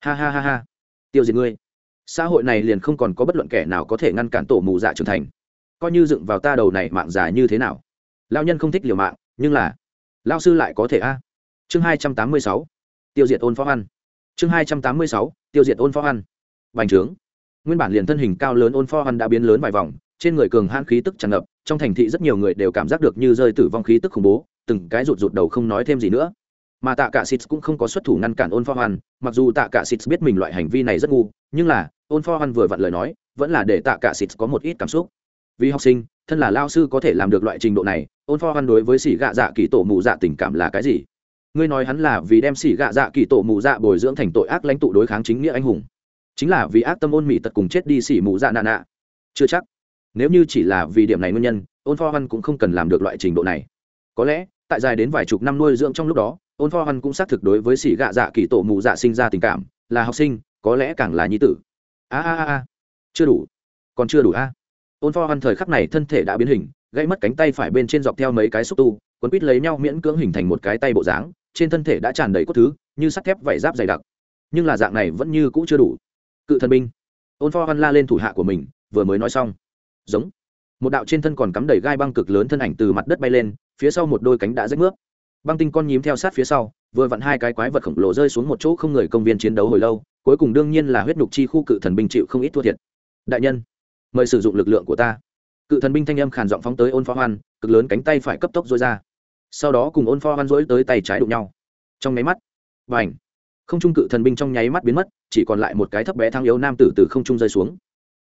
Ha ha ha ha. Tiêu diệt ngươi. Xã hội này liền không còn có bất luận kẻ nào có thể ngăn cản tổ mù dạ trưởng thành. Coi như dựng vào ta đầu này mạng dài như thế nào? Lao nhân không thích liều mạng, nhưng là lao sư lại có thể a. Chương hai trăm tám mươi sáu. Tiêu diệt ôn phó ăn chương hai trăm tám mươi sáu. Tiêu diệt ôn phó ăn bành trướng nguyên bản liền thân hình cao lớn ôn pho hắn đã biến lớn vài vòng, trên người cường hãn khí tức tràn ngập, trong thành thị rất nhiều người đều cảm giác được như rơi tử vong khí tức khủng bố, từng cái rụt rụt đầu không nói thêm gì nữa. Mà tạ cả xịt cũng không có xuất thủ ngăn cản ôn pho hoan, mặc dù tạ cả xịt biết mình loại hành vi này rất ngu, nhưng là, ôn pho hoan vừa vặn lời nói, vẫn là để tạ cả xịt có một ít cảm xúc. Vì học sinh, thân là lao sư có thể làm được loại trình độ này, ôn pho hoan đối với xỉ gạ dạ kỳ tổ mù dạ tình cảm là cái gì? Ngươi nói hắn là vì đem xỉ gạ dạ kỳ tổ mù dạ bồi dưỡng thành tội ác lãnh tụ đối kháng chính nghĩa anh hùng chính là vì ác tâm ôn mỹ tật cùng chết đi xỉ mù dạ nạ nạ. Chưa chắc. Nếu như chỉ là vì điểm này nguyên nhân, ôn pho hoan cũng không cần làm được loại trình độ này. Có lẽ, tại dài đến vài chục năm nuôi dưỡng trong lúc đó, ôn pho hoan cũng xác thực đối với xỉ gạ dạ kỳ tổ mù dạ sinh ra tình cảm, là học sinh, có lẽ càng là nhi tử. A a a chưa đủ. Còn chưa đủ a. Ôn pho hân thời khắc này thân thể đã biến hình, gãy mất cánh tay phải bên trên dọc theo mấy cái xúc tu, quấn quít lấy nhau miễn cưỡng hình thành một cái tay bộ dáng, trên thân thể đã tràn đầy cốt thứ, như sắt thép vải giáp dày đặc. Nhưng là dạng này vẫn như cũ chưa đủ cự thần binh. Ôn pho ăn la lên thủ hạ của mình, vừa mới nói xong. Giống. Một đạo trên thân còn cắm đầy gai băng cực lớn thân ảnh từ mặt đất bay lên, phía sau một đôi cánh đã rách nước băng tinh con nhím theo sát phía sau, vừa vặn hai cái quái vật khổng lồ rơi xuống một chỗ không người công viên chiến đấu hồi lâu, cuối cùng đương nhiên là huyết nhục chi khu cự thần binh chịu không ít thua thiệt. Đại nhân, mời sử dụng lực lượng của ta. Cự thần binh thanh âm khàn giọng phóng tới ôn pho hoan, cực lớn cánh tay phải cấp tốc dối ra. Sau đó cùng ôn pho hoan dối tới tay trái đụng nhau. Trong nháy mắt và ảnh không trung cự thần binh trong nháy mắt biến mất, chỉ còn lại một cái thấp bé thang yếu nam tử từ không trung rơi xuống.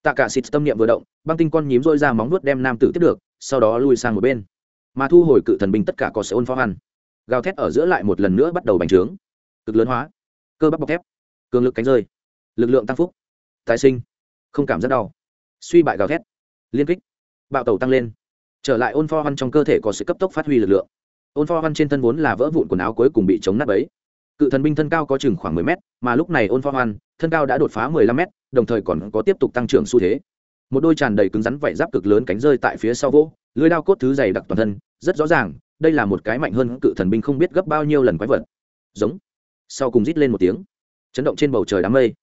Tạ cả xịt tâm niệm vừa động, băng tinh con nhím rôi ra móng nuốt đem nam tử tiếp được, sau đó lui sang một bên. Mà thu hồi cự thần binh tất cả có sẽ ôn phó hoan gào thét ở giữa lại một lần nữa bắt đầu bành trướng. Cực lớn hóa. Cơ bắp bọc thép. Cường lực cánh rơi. Lực lượng tăng phúc. Tái sinh. Không cảm giác đau. Suy bại gào thét. Liên kích. Bạo tàu tăng lên. Trở lại ôn pho hoăn trong cơ thể có sự cấp tốc phát huy lực lượng. Ôn pho hoăn trên thân vốn là vỡ vụn quần áo cuối cùng bị chống nát ấy cự thần binh thân cao có chừng khoảng mười mét, mà lúc này ôn pha hoan, thân cao đã đột phá mười lăm mét, đồng thời còn có tiếp tục tăng trưởng xu thế. Một đôi tràn đầy cứng rắn vảy giáp cực lớn cánh rơi tại phía sau vỗ, lưới đao cốt thứ dày đặc toàn thân, rất rõ ràng, đây là một cái mạnh hơn cự thần binh không biết gấp bao nhiêu lần quái vật. Giống. Sau cùng rít lên một tiếng. Chấn động trên bầu trời đám mây.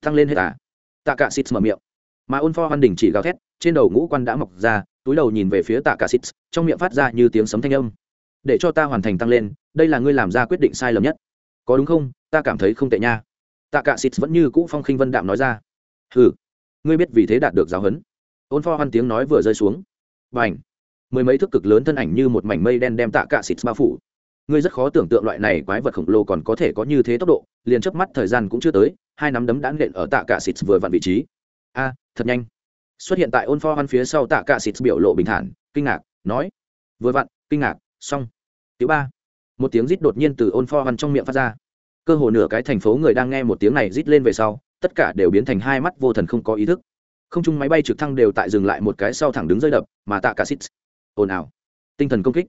Tăng lên hết à? Tạ cả xịt mở miệng. Mà ôn pho hoan đình chỉ gào thét, trên đầu ngũ quan đã mọc ra, túi đầu nhìn về phía tạ cả xịt trong miệng phát ra như tiếng sấm thanh âm. Để cho ta hoàn thành tăng lên, đây là ngươi làm ra quyết định sai lầm nhất có đúng không? Ta cảm thấy không tệ nha. Tạ cạ xịt vẫn như cũ phong khinh vân đạm nói ra. Hừ, ngươi biết vì thế đạt được giáo huấn. Ôn pho hoan tiếng nói vừa rơi xuống. Và ảnh mười mấy thước cực lớn thân ảnh như một mảnh mây đen đem tạ cạ xịt bao phủ. Ngươi rất khó tưởng tượng loại này quái vật khổng lồ còn có thể có như thế tốc độ, liền chớp mắt thời gian cũng chưa tới, hai nắm đấm đã nện ở tạ cạ xịt vừa vặn vị trí. A, thật nhanh. Xuất hiện tại ôn pho hoan phía sau tạ cạ xịt biểu lộ bình thản, kinh ngạc, nói. Vừa vặn, kinh ngạc, xong. Thứ ba một tiếng rít đột nhiên từ ôn pho hoan trong miệng phát ra. Cơ hồ nửa cái thành phố người đang nghe một tiếng này rít lên về sau, tất cả đều biến thành hai mắt vô thần không có ý thức. Không chung máy bay trực thăng đều tại dừng lại một cái sau thẳng đứng rơi đập, mà tạ cả xít ồn ào. Tinh thần công kích.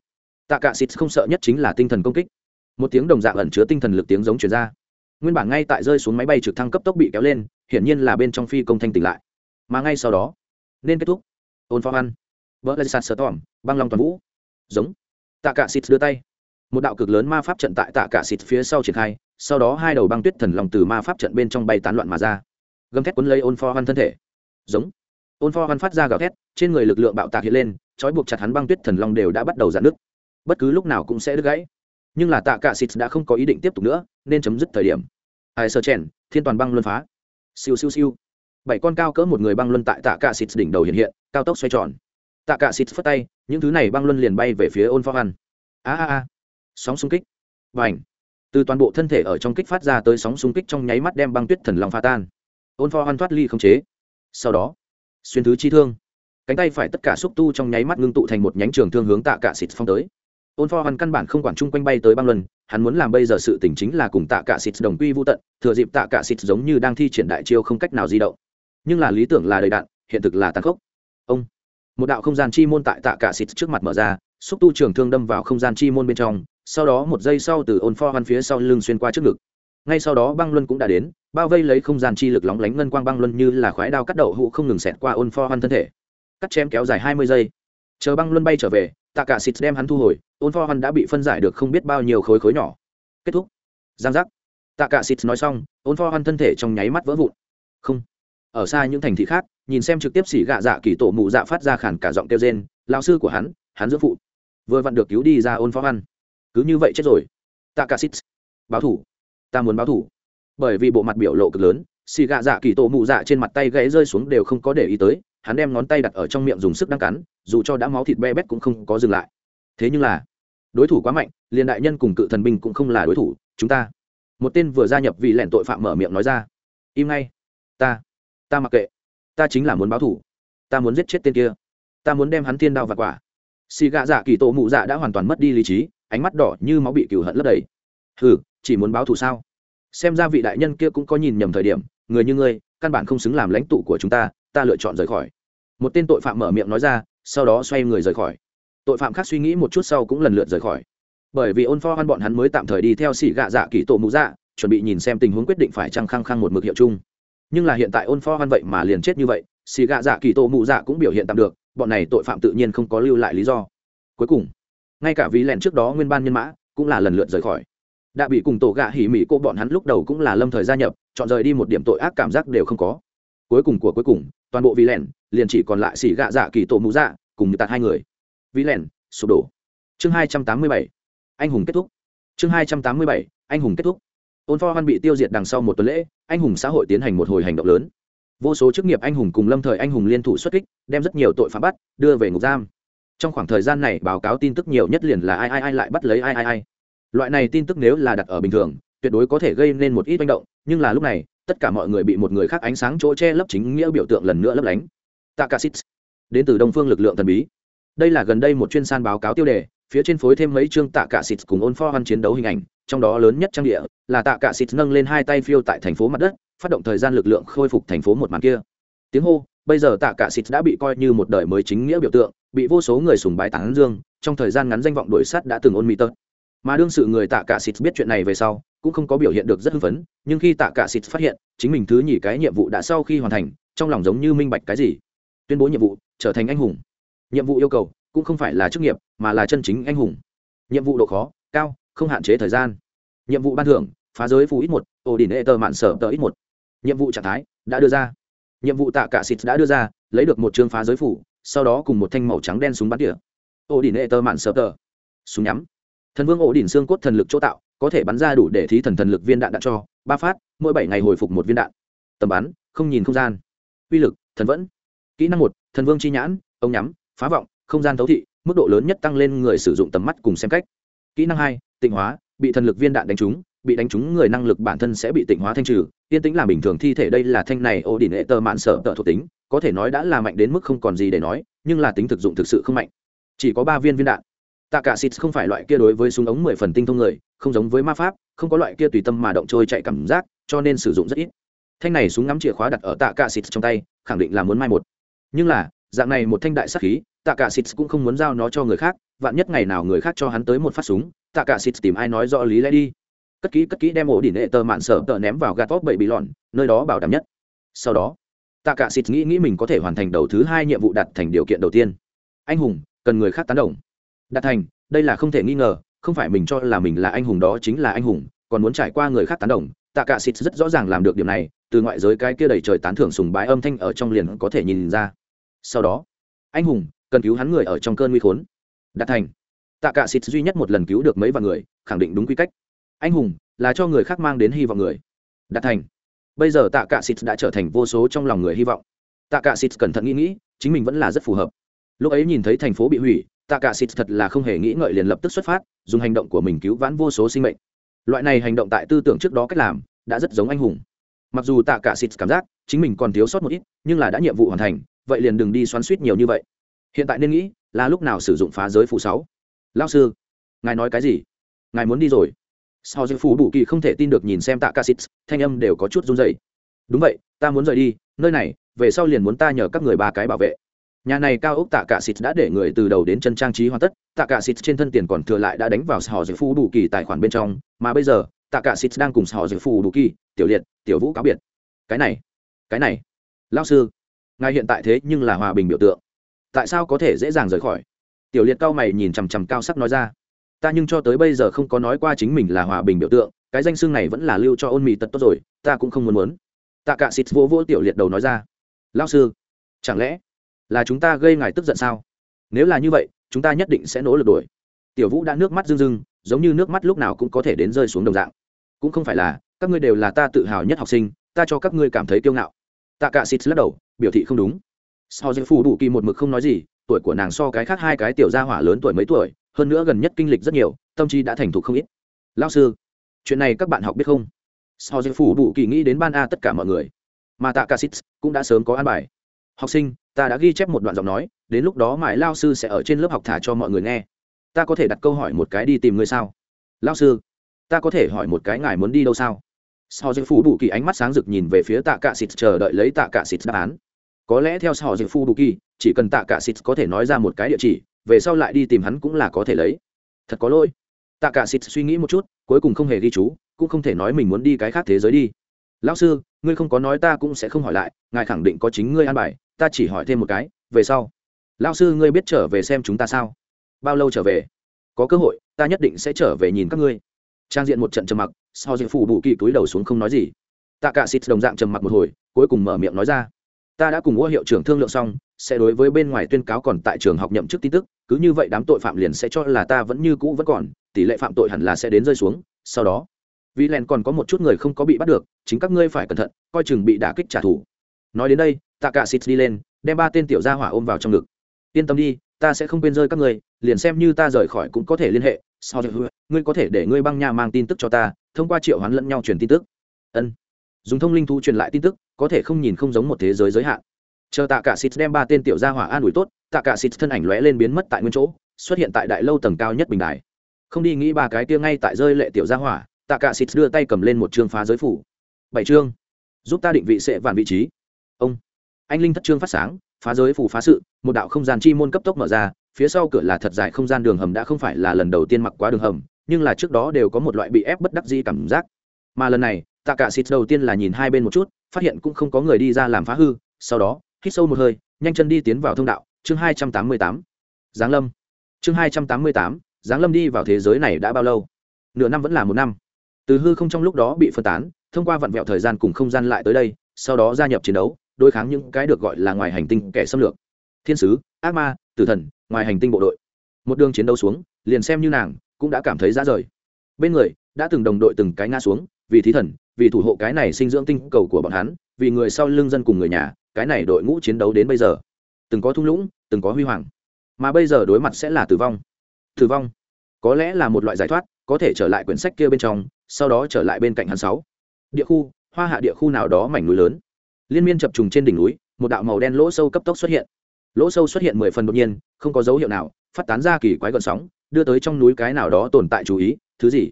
Tạ cả xít không sợ nhất chính là tinh thần công kích. Một tiếng đồng dạng ẩn chứa tinh thần lực tiếng giống truyền ra. Nguyên bản ngay tại rơi xuống máy bay trực thăng cấp tốc bị kéo lên, hiển nhiên là bên trong phi công thanh tỉnh lại. Mà ngay sau đó, nên kết thúc. Ôn pho ăn vỡ lại sạt sờ tỏm băng lòng toàn vũ. Giống. Tạ cả xít đưa tay một đạo cực lớn ma pháp trận tại tạ cả xịt phía sau triển khai, sau đó hai đầu băng tuyết thần lòng từ ma pháp trận bên trong bay tán loạn mà ra. Gầm thét cuốn lấy ôn pho hoan thân thể. Giống. Ôn pho hoan phát ra gào thét, trên người lực lượng bạo tạc hiện lên, trói buộc chặt hắn băng tuyết thần long đều đã bắt đầu giãn nứt. Bất cứ lúc nào cũng sẽ đứt gãy. Nhưng là tạ cả xịt đã không có ý định tiếp tục nữa, nên chấm dứt thời điểm. Ai sơ chèn, thiên toàn băng luân phá. Siêu siêu siêu. Bảy con cao cỡ một người băng luân tại tạ cả xịt đỉnh đầu hiện hiện, cao tốc xoay tròn. Tạ cả xịt phất tay, những thứ này băng luân liền bay về phía ôn pho hoan. A a a sóng xung kích. Và ảnh từ toàn bộ thân thể ở trong kích phát ra tới sóng xung kích trong nháy mắt đem băng tuyết thần long pha tan. Ôn pho hoan thoát ly không chế. Sau đó, xuyên thứ chi thương. Cánh tay phải tất cả xúc tu trong nháy mắt ngưng tụ thành một nhánh trường thương hướng tạ cả xịt phong tới. Ôn pho hoan căn bản không quản chung quanh bay tới băng luân, hắn muốn làm bây giờ sự tình chính là cùng tạ cả xịt đồng quy vô tận, thừa dịp tạ cả xịt giống như đang thi triển đại chiêu không cách nào di động. Nhưng là lý tưởng là đầy đạn, hiện thực là tàn khốc. Ông! Một đạo không gian chi môn tại tạ cả xịt trước mặt mở ra, xúc tu trường thương đâm vào không gian chi môn bên trong sau đó một giây sau từ ôn pho hoan phía sau lưng xuyên qua trước ngực. Ngay sau đó băng luân cũng đã đến, bao vây lấy không gian chi lực lóng lánh ngân quang băng luân như là khoái đao cắt đậu hũ không ngừng xẹt qua ôn pho hoan thân thể. Cắt chém kéo dài hai mươi giây. Chờ băng luân bay trở về, tạ cả xịt đem hắn thu hồi, ôn pho hoan đã bị phân giải được không biết bao nhiêu khối khối nhỏ. Kết thúc. Giang giác. Tạ cả xịt nói xong, ôn pho hoan thân thể trong nháy mắt vỡ vụn. Không. Ở xa những thành thị khác, nhìn xem trực tiếp xỉ gạ dạ kỳ tổ mụ dạ phát ra khản cả giọng kêu rên lao sư của hắn hắn dưỡng phụ. Vừa vặn được cứu đi ra ôn pho hoan cứ như vậy chết rồi. Tạ báo thủ. Ta muốn báo thủ. Bởi vì bộ mặt biểu lộ cực lớn, xì gạ dạ kỳ tổ mụ dạ trên mặt tay gãy rơi xuống đều không có để ý tới, hắn đem ngón tay đặt ở trong miệng dùng sức đang cắn, dù cho đã máu thịt be bét cũng không có dừng lại. Thế nhưng là, đối thủ quá mạnh, liền đại nhân cùng cự thần binh cũng không là đối thủ, chúng ta. Một tên vừa gia nhập vì lẻn tội phạm mở miệng nói ra, im ngay. Ta ta mặc kệ. Ta chính là muốn báo thủ. Ta muốn giết chết tên kia. Ta muốn đem hắn thiên đao và quả. Xì gạ dạ kỳ tổ mụ dạ đã hoàn toàn mất đi lý trí ánh mắt đỏ như máu bị cừu hận lấp đầy. Hừ, chỉ muốn báo thù sao? Xem ra vị đại nhân kia cũng có nhìn nhầm thời điểm, người như ngươi, căn bản không xứng làm lãnh tụ của chúng ta ta lựa chọn rời khỏi. Một tên tội phạm mở miệng nói ra, sau đó xoay người rời khỏi. Tội phạm khác suy nghĩ một chút sau cũng lần lượt rời khỏi. Bởi vì ôn pho hoan bọn hắn mới tạm thời đi theo xỉ gạ dạ kỳ tổ mũ dạ chuẩn bị nhìn xem tình huống quyết định phải trăng khăng khăng một mực hiệu chung. Nhưng là hiện tại ôn pho hoan vậy mà liền chết như vậy Sĩ gạ dạ kỳ tổ mũ dạ cũng biểu hiện tạm được, bọn này tội phạm tự nhiên không có lưu lại lý do. Cuối cùng ngay cả vì lẹn trước đó nguyên ban nhân mã cũng là lần lượt rời khỏi. Đã bị cùng tổ gạ hỉ mỹ cô bọn hắn lúc đầu cũng là lâm thời gia nhập, chọn rời đi một điểm tội ác cảm giác đều không có. Cuối cùng của cuối cùng, toàn bộ vì lẻn liền chỉ còn lại xỉ gạ dạ kỳ tổ mũ dạ cùng tạt hai người. Vì lẻn sụp đổ. Chương hai trăm tám mươi bảy, anh hùng kết thúc. Chương hai trăm tám mươi bảy, anh hùng kết thúc. Ôn pho hoan bị tiêu diệt đằng sau một tuần lễ, anh hùng xã hội tiến hành một hồi hành động lớn. Vô số chức nghiệp anh hùng cùng lâm thời anh hùng liên thủ xuất kích, đem rất nhiều tội phạm bắt, đưa về ngục giam trong khoảng thời gian này báo cáo tin tức nhiều nhất liền là ai ai ai lại bắt lấy ai ai ai. Loại này tin tức nếu là đặt ở bình thường, tuyệt đối có thể gây nên một ít manh động, nhưng là lúc này, tất cả mọi người bị một người khác ánh sáng chỗ che lấp chính nghĩa biểu tượng lần nữa lấp lánh. Takasit. Đến từ đông phương lực lượng thần bí. Đây là gần đây một chuyên san báo cáo tiêu đề, phía trên phối thêm mấy chương tạ cả xịt cùng ôn pho văn chiến đấu hình ảnh, trong đó lớn nhất trang địa là tạ cả xịt nâng lên hai tay phiêu tại thành phố mặt đất, phát động thời gian lực lượng khôi phục thành phố một màn kia. Tiếng hô bây giờ tạ cả xịt đã bị coi như một đời mới chính nghĩa biểu tượng, bị vô số người sùng bái tán dương, trong thời gian ngắn danh vọng đuổi sát đã từng ôn mỹ tớt mà đương sự người tạ cả xịt biết chuyện này về sau, cũng không có biểu hiện được rất hưng phấn, nhưng khi tạ cả xịt phát hiện, chính mình thứ nhì cái nhiệm vụ đã sau khi hoàn thành, trong lòng giống như minh bạch cái gì. Tuyên bố nhiệm vụ, trở thành anh hùng. Nhiệm vụ yêu cầu, cũng không phải là chức nghiệp, mà là chân chính anh hùng. Nhiệm vụ độ khó, cao, không hạn chế thời gian. Nhiệm vụ ban thưởng, phá giới phù ít một ổ đỉnh ê tờ mạn sở tờ ít một. Nhiệm vụ trạng thái, đã đưa ra nhiệm vụ tạ cả xịt đã đưa ra, lấy được một chương phá giới phủ, sau đó cùng một thanh màu trắng đen súng bắn tỉa. Ổ đỉnh hệ tơ mạn sở tờ. Súng nhắm. Thần vương ổ đỉnh xương cốt thần lực chỗ tạo, có thể bắn ra đủ để thí thần thần lực viên đạn đạn cho, ba phát, mỗi bảy ngày hồi phục một viên đạn. Tầm bắn, không nhìn không gian. Uy lực, thần vẫn. Kỹ năng một, thần vương chi nhãn ống nhắm, phá vọng, không gian thấu thị, mức độ lớn nhất tăng lên người sử dụng tầm mắt cùng xem cách. Kỹ năng hai, tịnh hóa, bị thần lực viên đạn đánh trúng bị đánh trúng người năng lực bản thân sẽ bị tịnh hóa thanh trừ. Yên tĩnh là bình thường thi thể đây là thanh này ô đỉnh hệ tơ mạn sở tợ thuộc tính, có thể nói đã là mạnh đến mức không còn gì để nói, nhưng là tính thực dụng thực sự không mạnh. Chỉ có ba viên viên đạn. Tạ cả xịt không phải loại kia đối với súng ống mười phần tinh thông người, không giống với ma pháp, không có loại kia tùy tâm mà động trôi chạy cảm giác, cho nên sử dụng rất ít. Thanh này súng ngắm chìa khóa đặt ở tạ cả xịt trong tay, khẳng định là muốn mai một. Nhưng là, dạng này một thanh đại sắc khí tạ cả xịt cũng không muốn giao nó cho người khác, vạn nhất ngày nào người khác cho hắn tới một phát súng tạ cả xịt tìm ai nói rõ lý lẽ đi cất kỹ cất kỹ đem ổ đỉnh hệ tờ mạn sở tờ ném vào gạt vóc bậy bị lọn, nơi đó bảo đảm nhất. Sau đó, tạ cả xịt nghĩ nghĩ mình có thể hoàn thành đầu thứ hai nhiệm vụ đặt thành điều kiện đầu tiên. Anh hùng, cần người khác tán đồng. Đạt thành, đây là không thể nghi ngờ, không phải mình cho là mình là anh hùng đó chính là anh hùng, còn muốn trải qua người khác tán đồng, tạ cả xịt rất rõ ràng làm được điều này, từ ngoại giới cái kia đầy trời tán thưởng sùng bái âm thanh ở trong liền có thể nhìn ra. Sau đó, anh hùng, cần cứu hắn người ở trong cơn nguy khốn. Đạt thành, tạ cả xịt duy nhất một lần cứu được mấy vạn người, khẳng định đúng quy cách anh hùng là cho người khác mang đến hy vọng người. Đạt thành. Bây giờ tạ cả xịt đã trở thành vô số trong lòng người hy vọng. Tạ cả xịt cẩn thận nghĩ nghĩ, chính mình vẫn là rất phù hợp. Lúc ấy nhìn thấy thành phố bị hủy, tạ cả xịt thật là không hề nghĩ ngợi liền lập tức xuất phát, dùng hành động của mình cứu vãn vô số sinh mệnh. Loại này hành động tại tư tưởng trước đó cách làm, đã rất giống anh hùng. Mặc dù tạ cả xịt cảm giác chính mình còn thiếu sót một ít, nhưng là đã nhiệm vụ hoàn thành, vậy liền đừng đi xoắn suýt nhiều như vậy. Hiện tại nên nghĩ là lúc nào sử dụng phá giới phụ sáu. Lao sư, ngài nói cái gì? Ngài muốn đi rồi sao dư phủ đủ kỳ không thể tin được nhìn xem tạ cả sĩ thanh âm đều có chút run rẩy. Đúng vậy, ta muốn rời đi, nơi này, về sau liền muốn ta nhờ các người ba cái bảo vệ. Nhà này cao ốc tạ cả xịt đã để người từ đầu đến chân trang trí hoàn tất, tạ cả xịt trên thân tiền còn thừa lại đã đánh vào họ giải phu đủ kỳ tài khoản bên trong, mà bây giờ, tạ cả xịt đang cùng họ giải phu đủ kỳ, tiểu liệt, tiểu vũ cáo biệt. Cái này cái này lao sư, ngài hiện tại thế nhưng là hòa bình biểu tượng, tại sao có thể dễ dàng rời khỏi? Tiểu liệt cao mày nhìn chằm chằm cao sắc nói ra ta nhưng cho tới bây giờ không có nói qua chính mình là hòa bình biểu tượng, cái danh xưng này vẫn là lưu cho ôn mì tật tốt rồi, ta cũng không muốn muốn. Tạ cả xịt vô vô tiểu liệt đầu nói ra. Lao sư, chẳng lẽ là chúng ta gây ngài tức giận sao? Nếu là như vậy, chúng ta nhất định sẽ nỗ lực đuổi. Tiểu vũ đã nước mắt rưng rưng, giống như nước mắt lúc nào cũng có thể đến rơi xuống đồng dạng. Cũng không phải là, các ngươi đều là ta tự hào nhất học sinh, ta cho các ngươi cảm thấy kiêu ngạo. Tạ cả xịt lắc đầu, biểu thị không đúng. Sau dư phù đủ kỳ một mực không nói gì, tuổi của nàng so cái khác hai cái tiểu gia hỏa lớn tuổi mấy tuổi hơn nữa gần nhất kinh lịch rất nhiều, tâm trí đã thành thục không ít. Lao sư, chuyện này các bạn học biết không? Sau dư phủ đủ kỳ nghĩ đến ban a tất cả mọi người. Mà tạ cả xịt cũng đã sớm có an bài. Học sinh, ta đã ghi chép một đoạn giọng nói, đến lúc đó mãi lao sư sẽ ở trên lớp học thả cho mọi người nghe. Ta có thể đặt câu hỏi một cái đi tìm người sao? Lao sư, ta có thể hỏi một cái ngài muốn đi đâu sao? Sau dư phủ đủ kỳ ánh mắt sáng rực nhìn về phía tạ cả xịt chờ đợi lấy tạ cả xịt đáp án. Có lẽ theo sau dư phủ đủ kỳ, chỉ cần tạ cả xịt có thể nói ra một cái địa chỉ về sau lại đi tìm hắn cũng là có thể lấy. Thật có lỗi. Tạ cả xịt suy nghĩ một chút, cuối cùng không hề ghi chú, cũng không thể nói mình muốn đi cái khác thế giới đi. Lão sư, ngươi không có nói ta cũng sẽ không hỏi lại, ngài khẳng định có chính ngươi an bài, ta chỉ hỏi thêm một cái, về sau. Lão sư, ngươi biết trở về xem chúng ta sao? Bao lâu trở về? Có cơ hội, ta nhất định sẽ trở về nhìn các ngươi. Trang diện một trận trầm mặc, sau diện phủ bù kỳ túi đầu xuống không nói gì. Tạ cả xịt đồng dạng trầm mặc một hồi, cuối cùng mở miệng nói ra ta đã cùng ngũ hiệu trưởng thương lượng xong, sẽ đối với bên ngoài tuyên cáo còn tại trường học nhậm chức tin tức, cứ như vậy đám tội phạm liền sẽ cho là ta vẫn như cũ vẫn còn, tỷ lệ phạm tội hẳn là sẽ đến rơi xuống, sau đó, vì len còn có một chút người không có bị bắt được, chính các ngươi phải cẩn thận, coi chừng bị đả kích trả thù. Nói đến đây tạ cả xịt đi lên, đem ba tên tiểu gia hỏa ôm vào trong ngực. Yên tâm đi, ta sẽ không quên rơi các ngươi, liền xem như ta rời khỏi cũng có thể liên hệ. Sau đó ngươi có thể để ngươi băng nha mang tin tức cho ta, thông qua triệu hoán lẫn nhau truyền tin tức. Ân dùng thông linh thu truyền lại tin tức, có thể không nhìn không giống một thế giới giới hạn. Chờ tạ cả xịt đem ba tên tiểu gia hỏa an ủi tốt, tạ cả xịt thân ảnh lóe lên biến mất tại nguyên chỗ, xuất hiện tại đại lâu tầng cao nhất bình đài. Không đi nghĩ ba cái kia ngay tại rơi lệ tiểu gia hỏa, tạ cả xịt đưa tay cầm lên một chương phá giới phủ. Bảy chương. Giúp ta định vị sẽ vạn vị trí. Ông. Anh linh thất chương phát sáng, phá giới phủ phá sự, một đạo không gian chi môn cấp tốc mở ra, phía sau cửa là thật dài không gian đường hầm đã không phải là lần đầu tiên mặc quá đường hầm, nhưng là trước đó đều có một loại bị ép bất đắc dĩ cảm giác. Mà lần này tạ cả xịt đầu tiên là nhìn hai bên một chút, phát hiện cũng không có người đi ra làm phá hư, sau đó, hít sâu một hơi, nhanh chân đi tiến vào thông đạo, chương hai trăm tám mươi tám. Giáng lâm. Chương hai trăm tám mươi tám, giáng lâm đi vào thế giới này đã bao lâu? Nửa năm vẫn là một năm. Từ hư không trong lúc đó bị phân tán, thông qua vặn vẹo thời gian cùng không gian lại tới đây, sau đó gia nhập chiến đấu, đối kháng những cái được gọi là ngoài hành tinh kẻ xâm lược. Thiên sứ, ác ma, tử thần, ngoài hành tinh bộ đội. Một đường chiến đấu xuống, liền xem như nàng cũng đã cảm thấy ra rời. Bên người, đã từng đồng đội từng cái ngã xuống, vì thí thần vì thủ hộ cái này sinh dưỡng tinh cầu của bọn hắn, vì người sau lưng dân cùng người nhà, cái này đội ngũ chiến đấu đến bây giờ, từng có thung lũng, từng có huy hoàng. Mà bây giờ đối mặt sẽ là tử vong. Tử vong. Có lẽ là một loại giải thoát, có thể trở lại quyển sách kia bên trong, sau đó trở lại bên cạnh hắn sáu. Địa khu, hoa hạ địa khu nào đó mảnh núi lớn. Liên miên chập trùng trên đỉnh núi, một đạo màu đen lỗ sâu cấp tốc xuất hiện. Lỗ sâu xuất hiện mười phần đột nhiên, không có dấu hiệu nào, phát tán ra kỳ quái gọn sóng, đưa tới trong núi cái nào đó tồn tại chú ý. Thứ gì?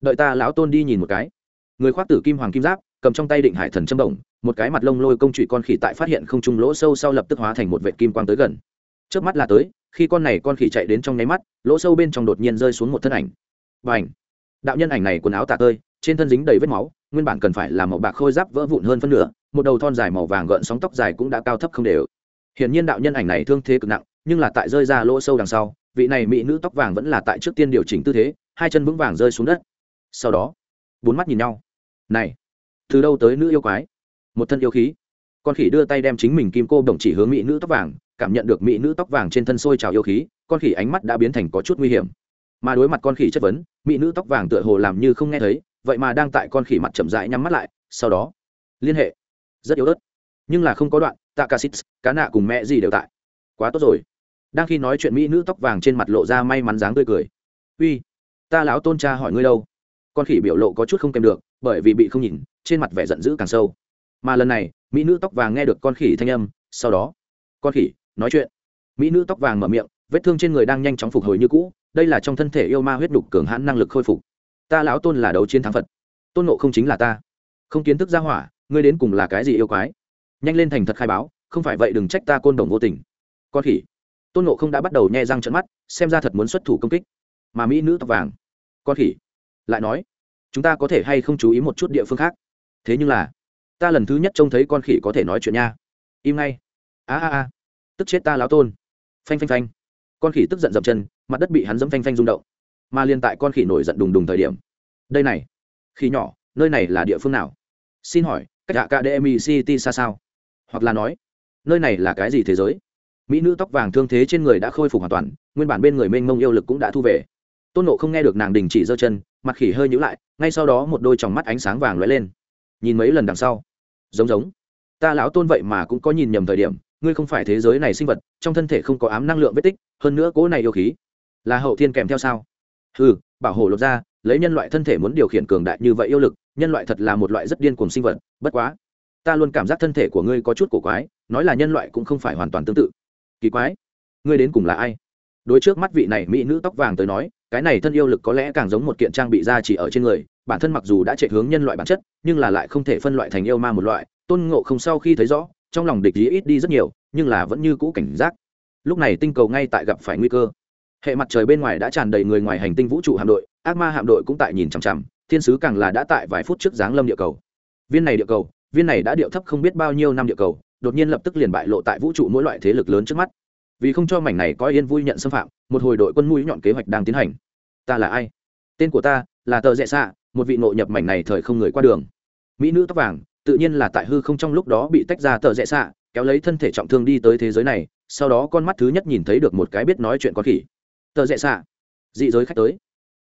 Đợi ta lão tôn đi nhìn một cái người khoác tử kim hoàng kim giáp, cầm trong tay định hải thần châm đồng, một cái mặt lông lôi công trụy con khỉ tại phát hiện không trung lỗ sâu sau lập tức hóa thành một vệ kim quang tới gần. Trước mắt là tới, khi con này con khỉ chạy đến trong nháy mắt, lỗ sâu bên trong đột nhiên rơi xuống một thân ảnh. Và ảnh đạo nhân ảnh này quần áo tả tơi, trên thân dính đầy vết máu, nguyên bản cần phải là màu bạc khôi giáp vỡ vụn hơn phân nửa, một đầu thon dài màu vàng gợn sóng tóc dài cũng đã cao thấp không đều. Hiển nhiên đạo nhân ảnh này thương thế cực nặng, nhưng là tại rơi ra lỗ sâu đằng sau, vị này mỹ nữ tóc vàng vẫn là tại trước tiên điều chỉnh tư thế, hai chân vững vàng rơi xuống đất. Sau đó, bốn mắt nhìn nhau này, từ đâu tới nữ yêu quái? Một thân yêu khí. Con khỉ đưa tay đem chính mình kim cô đồng chỉ hướng mỹ nữ tóc vàng, cảm nhận được mỹ nữ tóc vàng trên thân sôi trào yêu khí, con khỉ ánh mắt đã biến thành có chút nguy hiểm. Mà đối mặt con khỉ chất vấn, mỹ nữ tóc vàng tựa hồ làm như không nghe thấy, vậy mà đang tại con khỉ mặt chậm rãi nhắm mắt lại, sau đó, liên hệ. Rất yếu ớt. Nhưng là không có đoạn, tạ ca sĩ cá nạ cùng mẹ gì đều tại. Quá tốt rồi. Đang khi nói chuyện, mỹ nữ tóc vàng trên mặt lộ ra may mắn dáng tươi cười. Uy, ta lão tôn cha hỏi ngươi đâu? Con khỉ biểu lộ có chút không kèm được, bởi vì bị không nhìn, trên mặt vẻ giận dữ càng sâu. Mà lần này, mỹ nữ tóc vàng nghe được con khỉ thanh âm, sau đó, con khỉ, nói chuyện. Mỹ nữ tóc vàng mở miệng, vết thương trên người đang nhanh chóng phục hồi như cũ, đây là trong thân thể yêu ma huyết đục cường hãn năng lực khôi phục. Ta lão tôn là đấu chiến thắng phật, tôn nộ không chính là ta. Không kiến thức ra hỏa, ngươi đến cùng là cái gì yêu quái? Nhanh lên thành thật khai báo, không phải vậy đừng trách ta côn đồng vô tình. Con khỉ. Tôn nộ không đã bắt đầu nhe răng trận mắt, xem ra thật muốn xuất thủ công kích. Mà mỹ nữ tóc vàng, con khỉ lại nói, chúng ta có thể hay không chú ý một chút địa phương khác? Thế nhưng là, ta lần thứ nhất trông thấy con khỉ có thể nói chuyện nha. Im ngay. A a a. Tức chết ta láo tôn. Phanh phanh phanh. Con khỉ tức giận dậm chân, mặt đất bị hắn dẫm phanh phanh rung động. Mà liên tại con khỉ nổi giận đùng đùng thời điểm, đây này, khỉ nhỏ, nơi này là địa phương nào? Xin hỏi, cách hạ cả dmi city xa sao? Hoặc là nói, nơi này là cái gì thế giới? Mỹ nữ tóc vàng thương thế trên người đã khôi phục hoàn toàn, nguyên bản bên người mênh mông yêu lực cũng đã thu về tôn nộ không nghe được nàng đình chỉ giơ chân, mặt khỉ hơi nhữ lại, ngay sau đó một đôi tròng mắt ánh sáng vàng lóe lên. Nhìn mấy lần đằng sau. Giống giống. Ta lão tôn vậy mà cũng có nhìn nhầm thời điểm, ngươi không phải thế giới này sinh vật, trong thân thể không có ám năng lượng vết tích, hơn nữa cỗ này yêu khí. Là hậu thiên kèm theo sao? Ừ bảo hộ lột ra, lấy nhân loại thân thể muốn điều khiển cường đại như vậy yêu lực, nhân loại thật là một loại rất điên cuồng sinh vật, bất quá. Ta luôn cảm giác thân thể của ngươi có chút cổ quái, nói là nhân loại cũng không phải hoàn toàn tương tự. Kỳ quái. Ngươi đến cùng là ai? Đối trước mắt vị này mỹ nữ tóc vàng tới nói cái này thân yêu lực có lẽ càng giống một kiện trang bị ra chỉ ở trên người, bản thân mặc dù đã chạy hướng nhân loại bản chất, nhưng là lại không thể phân loại thành yêu ma một loại, tôn ngộ không sau khi thấy rõ, trong lòng địch ý ít đi rất nhiều, nhưng là vẫn như cũ cảnh giác. Lúc này tinh cầu ngay tại gặp phải nguy cơ. Hệ mặt trời bên ngoài đã tràn đầy người ngoài hành tinh vũ trụ hạm đội, ác ma hạm đội cũng tại nhìn chằm chằm, thiên sứ càng là đã tại vài phút trước giáng lâm địa cầu. Viên này địa cầu, viên này đã điệu thấp không biết bao nhiêu năm địa cầu, đột nhiên lập tức liền bại lộ tại vũ trụ mỗi loại thế lực lớn trước mắt vì không cho mảnh này có yên vui nhận xâm phạm, một hồi đội quân mũi nhọn kế hoạch đang tiến hành. Ta là ai? Tên của ta là tờ rẽ xạ, một vị nội nhập mảnh này thời không người qua đường. Mỹ nữ tóc vàng, tự nhiên là tại hư không trong lúc đó bị tách ra tờ rẽ xạ, kéo lấy thân thể trọng thương đi tới thế giới này, sau đó con mắt thứ nhất nhìn thấy được một cái biết nói chuyện con khỉ. Tờ rẽ xạ. Dị giới khách tới.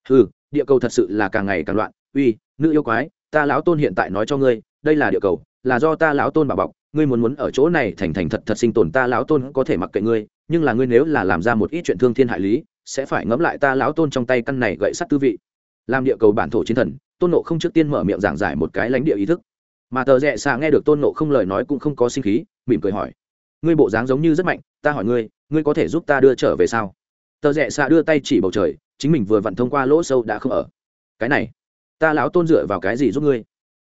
Hư địa cầu thật sự là càng ngày càng loạn, uy, nữ yêu quái, ta lão tôn hiện tại nói cho ngươi, đây là địa cầu, là do ta lão tôn bảo bọc, ngươi muốn muốn ở chỗ này thành thành thật thật sinh tồn, ta lão tôn có thể mặc kệ ngươi nhưng là ngươi nếu là làm ra một ít chuyện thương thiên hại lý, sẽ phải ngẫm lại ta lão tôn trong tay căn này gậy sắt tư vị. Làm địa cầu bản thổ chiến thần, tôn nộ không trước tiên mở miệng giảng giải một cái lãnh địa ý thức. Mà tờ rẽ xạ nghe được tôn nộ không lời nói cũng không có sinh khí, mỉm cười hỏi. Ngươi bộ dáng giống như rất mạnh, ta hỏi ngươi ngươi có thể giúp ta đưa trở về sao? Tờ rẽ xạ đưa tay chỉ bầu trời, chính mình vừa vặn thông qua lỗ sâu đã không ở. Cái này, ta lão tôn dựa vào cái gì giúp ngươi?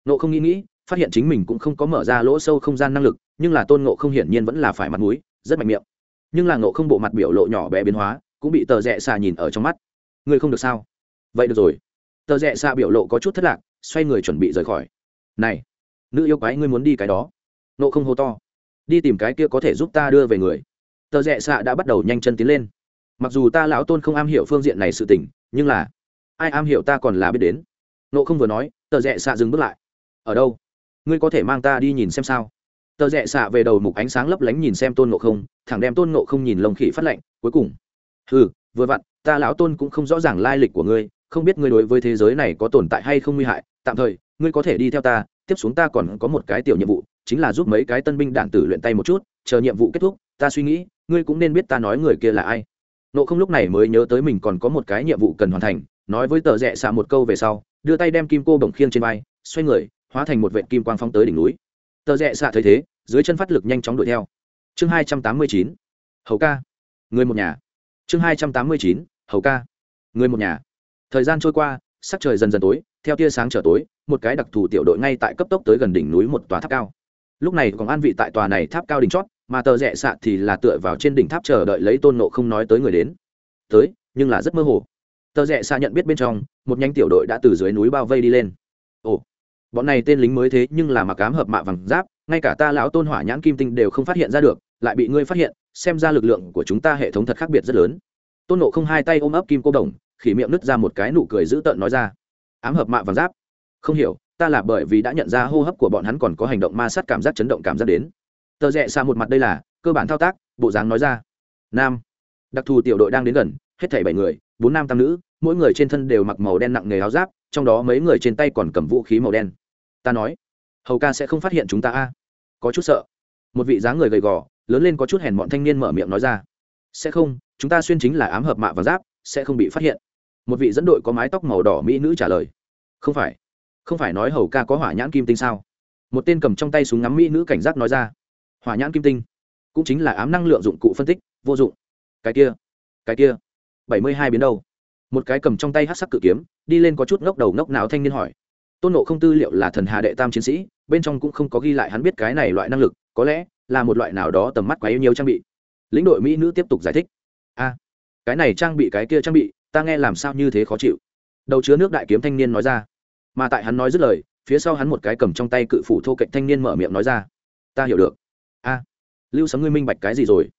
Nộ không nghĩ nghĩ, phát hiện chính mình cũng không có mở ra lỗ sâu không gian năng lực, nhưng là tôn nộ không hiển nhiên vẫn là phải mặt mũi, rất mạnh miệng nhưng là nộ không bộ mặt biểu lộ nhỏ bé biến hóa, cũng bị tờ rẽ xạ nhìn ở trong mắt. Ngươi không được sao? Vậy được rồi. Tờ rẽ xạ biểu lộ có chút thất lạc, xoay người chuẩn bị rời khỏi. Này, nữ yêu quái ngươi muốn đi cái đó. Nộ không hô to. Đi tìm cái kia có thể giúp ta đưa về người. Tờ rẽ xạ đã bắt đầu nhanh chân tiến lên. Mặc dù ta lão tôn không am hiểu phương diện này sự tình, nhưng là, ai am hiểu ta còn là biết đến. Nộ không vừa nói, tờ rẽ xạ dừng bước lại. Ở đâu? Ngươi có thể mang ta đi nhìn xem sao? Tờ rẽ xạ về đầu mục ánh sáng lấp lánh nhìn xem tôn ngộ không, thẳng đem tôn ngộ không nhìn lồng khỉ phát lệnh cuối cùng ừ vừa vặn, ta lão tôn cũng không rõ ràng lai lịch của ngươi, không biết ngươi đối với thế giới này có tồn tại hay không nguy hại, tạm thời, ngươi có thể đi theo ta, tiếp xuống ta còn có một cái tiểu nhiệm vụ, chính là giúp mấy cái tân binh đạn tử luyện tay một chút, chờ nhiệm vụ kết thúc, ta suy nghĩ, ngươi cũng nên biết ta nói người kia là ai. Nộ không lúc này mới nhớ tới mình còn có một cái nhiệm vụ cần hoàn thành, nói với tờ rẽ xạ một câu về sau, đưa tay đem kim cô bồng khiêng trên vai, xoay người, hóa thành một vệ kim quang phóng tới đỉnh núi tờ rẽ xạ thấy thế, dưới chân phát lực nhanh chóng đuổi theo. Chương hai trăm tám mươi chín, hầu ca. Người một nhà. Chương hai trăm tám mươi chín, hầu ca. Người một nhà. Thời gian trôi qua, sắc trời dần dần tối, theo tia sáng trở tối, một cái đặc thù tiểu đội ngay tại cấp tốc tới gần đỉnh núi một tòa tháp cao. Lúc này còn an vị tại tòa này tháp cao đỉnh chót, mà tờ rẽ xạ thì là tựa vào trên đỉnh tháp chờ đợi lấy tôn nộ không nói tới người đến. Tới, nhưng là rất mơ hồ. Tờ rẽ xạ nhận biết bên trong, một nhánh tiểu đội đã từ dưới núi bao vây đi lên. Ồ bọn này tên lính mới thế nhưng là mặc cám hợp mạ vàng giáp, ngay cả ta lão tôn hỏa nhãn kim tinh đều không phát hiện ra được, lại bị ngươi phát hiện, xem ra lực lượng của chúng ta hệ thống thật khác biệt rất lớn. Tôn nộ không hai tay ôm ấp kim cô đồng, khỉ miệng nứt ra một cái nụ cười dữ tợn nói ra. Ám hợp mạ vàng giáp. Không hiểu, ta là bởi vì đã nhận ra hô hấp của bọn hắn còn có hành động ma sát cảm giác chấn động cảm giác đến. Tờ rẽ xa một mặt đây là, cơ bản thao tác, bộ dáng nói ra. Nam. Đặc thù tiểu đội đang đến gần, hết thảy bảy người, bốn nam tam nữ, mỗi người trên thân đều mặc màu đen nặng nghề áo giáp trong đó mấy người trên tay còn cầm vũ khí màu đen. Ta nói, hầu ca sẽ không phát hiện chúng ta a. Có chút sợ. Một vị dáng người gầy gò, lớn lên có chút hèn mọn thanh niên mở miệng nói ra. Sẽ không, chúng ta xuyên chính là ám hợp mạ và giáp, sẽ không bị phát hiện. Một vị dẫn đội có mái tóc màu đỏ mỹ nữ trả lời. Không phải. Không phải nói hầu ca có hỏa nhãn kim tinh sao? Một tên cầm trong tay súng ngắm mỹ nữ cảnh giác nói ra. Hỏa nhãn kim tinh cũng chính là ám năng lượng dụng cụ phân tích, vô dụng. Cái kia. Cái kia. Bảy mươi hai biến đâu? Một cái cầm trong tay hát sắc cự kiếm, đi lên có chút ngốc đầu ngốc não thanh niên hỏi. Tôn nộ không tư liệu là thần hà đệ tam chiến sĩ, bên trong cũng không có ghi lại hắn biết cái này loại năng lực, có lẽ là một loại nào đó tầm mắt quá yêu nhiều trang bị. Lĩnh đội mỹ nữ tiếp tục giải thích. A, cái này trang bị cái kia trang bị, ta nghe làm sao như thế khó chịu. Đầu chứa nước đại kiếm thanh niên nói ra. Mà tại hắn nói dứt lời, phía sau hắn một cái cầm trong tay cự phủ thô cạnh thanh niên mở miệng nói ra. Ta hiểu được. A, lưu sấm ngươi minh bạch cái gì rồi?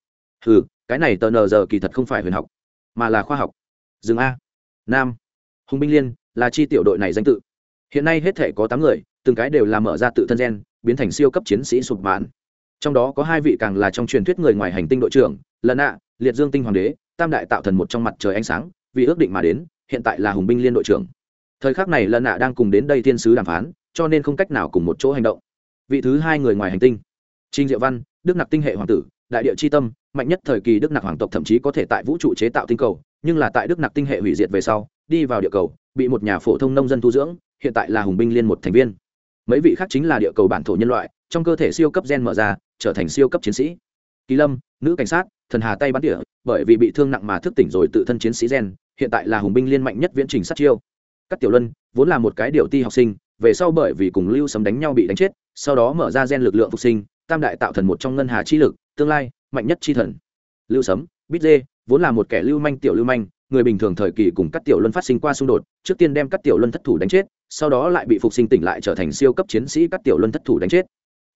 Ừ cái này tờ nờ giờ kỳ thật không phải huyền học, mà là khoa học dừng a. Nam. Hùng binh liên, là chi tiểu đội này danh tự. Hiện nay hết thể có tám người, từng cái đều là mở ra tự thân gen, biến thành siêu cấp chiến sĩ sụp mãn trong đó có hai vị càng là trong truyền thuyết người ngoài hành tinh đội trưởng lần ạ liệt dương tinh hoàng đế, tam đại tạo thần một trong mặt trời ánh sáng, vì ước định mà đến, hiện tại là hùng binh liên đội trưởng. Thời khắc này lần ạ đang cùng đến đây thiên sứ đàm phán, cho nên không cách nào cùng một chỗ hành động. Vị thứ hai người ngoài hành tinh. Trinh diệu văn, đức nặc tinh hệ hoàng tử, đại địa c h i tâm mạnh nhất thời kỳ đức nặc hoàng tộc thậm chí có thể tại vũ trụ chế tạo tinh cầu, nhưng là tại đức nặc tinh hệ hủy diệt về sau, đi vào địa cầu, bị một nhà phổ thông nông dân tu dưỡng, hiện tại là hùng binh liên một thành viên. Mấy vị khác chính là địa cầu bản thổ nhân loại, trong cơ thể siêu cấp gen mở ra, trở thành siêu cấp chiến sĩ. Kỳ lâm, nữ cảnh sát, thần hà tay bắn tỉa, bởi vì bị thương nặng mà thức tỉnh rồi tự thân chiến sĩ gen, hiện tại là hùng binh liên mạnh nhất viễn trình sát chiêu. Các tiểu luân, vốn là một cái điều ti học sinh, về sau bởi vì cùng lưu sấm đánh nhau bị đánh chết, sau đó mở ra gen lực lượng phục sinh, tam đại tạo thần một trong ngân hà chi lực, tương lai mạnh nhất chi thần. Lưu sấm, bít dê, vốn là một kẻ lưu manh tiểu lưu manh, người bình thường thời kỳ cùng các tiểu luân phát sinh qua xung đột, trước tiên đem các tiểu luân thất thủ đánh chết, sau đó lại bị phục sinh tỉnh lại trở thành siêu cấp chiến sĩ các tiểu luân thất thủ đánh chết.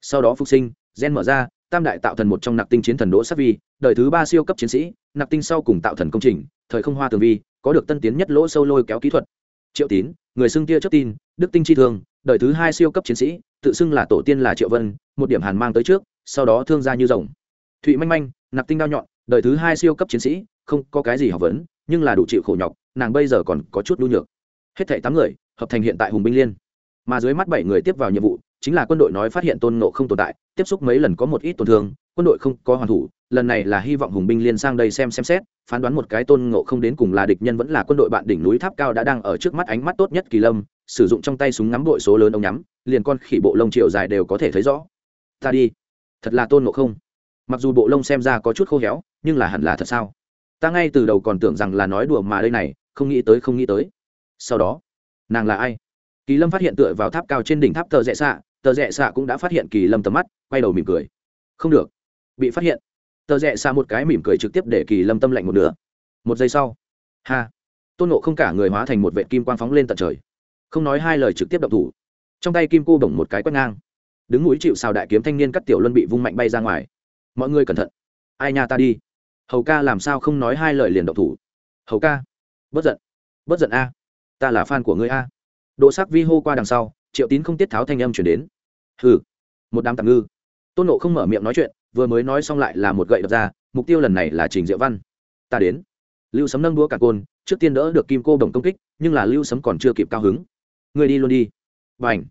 Sau đó phục sinh, gen mở ra, tam đại tạo thần một trong nặc tinh chiến thần đỗ sắc vi, đời thứ ba siêu cấp chiến sĩ, nặc tinh sau cùng tạo thần công trình, thời không hoa tường vi, có được tân tiến nhất lỗ sâu lôi kéo kỹ thuật. Triệu tín, người xưng tia trước tin, đức tinh chi thường, đời thứ hai siêu cấp chiến sĩ, tự xưng là tổ tiên là triệu vân, một điểm hàn mang tới trước, sau đó thương ra như rồng thụy manh manh, nạp tinh đao nhọn, đời thứ hai siêu cấp chiến sĩ, không có cái gì học vấn, nhưng là đủ chịu khổ nhọc, nàng bây giờ còn có chút lưu nhược. Hết thảy tám người, hợp thành hiện tại hùng binh liên. Mà dưới mắt bảy người tiếp vào nhiệm vụ, chính là quân đội nói phát hiện tôn nộ không tồn tại, tiếp xúc mấy lần có một ít tổn thương, quân đội không có hoàn thủ, lần này là hy vọng hùng binh liên sang đây xem xem xét, phán đoán một cái tôn ngộ không đến cùng là địch nhân vẫn là quân đội bạn đỉnh núi tháp cao đã đang ở trước mắt ánh mắt tốt nhất kỳ lâm, sử dụng trong tay súng ngắm đội số lớn ống nhắm, liền con khỉ bộ lông triệu dài đều có thể thấy rõ. Ta đi. Thật là tôn ngộ không mặc dù bộ lông xem ra có chút khô héo, nhưng là hẳn là thật sao? Ta ngay từ đầu còn tưởng rằng là nói đùa mà đây này, không nghĩ tới, không nghĩ tới. Sau đó, nàng là ai? Kỳ lâm phát hiện tựa vào tháp cao trên đỉnh tháp tờ rẽ xạ, tờ rẽ xạ cũng đã phát hiện kỳ lâm tầm mắt, quay đầu mỉm cười. Không được. Bị phát hiện. Tờ rẽ xạ một cái mỉm cười trực tiếp để kỳ lâm tâm lạnh một nửa. Một giây sau, ha! Tôn nộ không cả người hóa thành một vệ kim quang phóng lên tận trời. Không nói hai lời trực tiếp động thủ. Trong tay kim cô bổng một cái quét ngang. Đứng núi chịu xào đại kiếm thanh niên cắt tiểu luân bị vung mạnh bay ra ngoài mọi người cẩn thận. Ai nhà ta đi. Hầu ca làm sao không nói hai lời liền động thủ? Hầu ca, bất giận. Bất giận a. Ta là fan của ngươi a. Độ sắc vi hô qua đằng sau, triệu tín không tiết tháo thanh âm chuyển đến. Hừ, một đám tạm ngư. Tôn nộ không mở miệng nói chuyện, vừa mới nói xong lại là một gậy đập ra, mục tiêu lần này là trình diệu văn. Ta đến. Lưu sấm nâng đũa cả côn, trước tiên đỡ được kim cô đồng công kích, nhưng là lưu sấm còn chưa kịp cao hứng. Người đi luôn đi. Và ảnh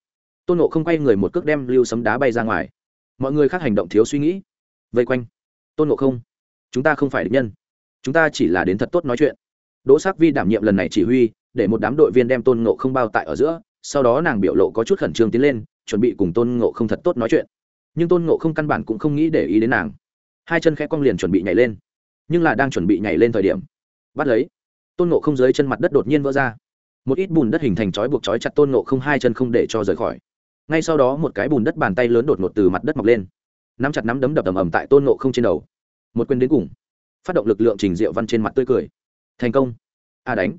tôn nộ không quay người một cước đem lưu sấm đá bay ra ngoài. Mọi người khác hành động thiếu suy nghĩ vây quanh. Tôn ngộ không, chúng ta không phải địch nhân. Chúng ta chỉ là đến thật tốt nói chuyện. Đỗ sắc vi đảm nhiệm lần này chỉ huy, để một đám đội viên đem tôn ngộ không bao tại ở giữa, sau đó nàng biểu lộ có chút khẩn trương tiến lên, chuẩn bị cùng tôn ngộ không thật tốt nói chuyện. Nhưng tôn ngộ không căn bản cũng không nghĩ để ý đến nàng. Hai chân khẽ cong liền chuẩn bị nhảy lên. Nhưng là đang chuẩn bị nhảy lên thời điểm, bắt lấy, tôn ngộ không dưới chân mặt đất đột nhiên vỡ ra. Một ít bùn đất hình thành chói buộc chói chặt tôn ngộ không hai chân không để cho rời khỏi. Ngay sau đó một cái bùn đất bàn tay lớn đột ngột từ mặt đất mọc lên nắm chặt nắm đấm đập ầm ầm tại tôn nộ không trên đầu. Một quyền đến cùng. Phát động lực lượng trình diệu văn trên mặt tươi cười. Thành công. A đánh.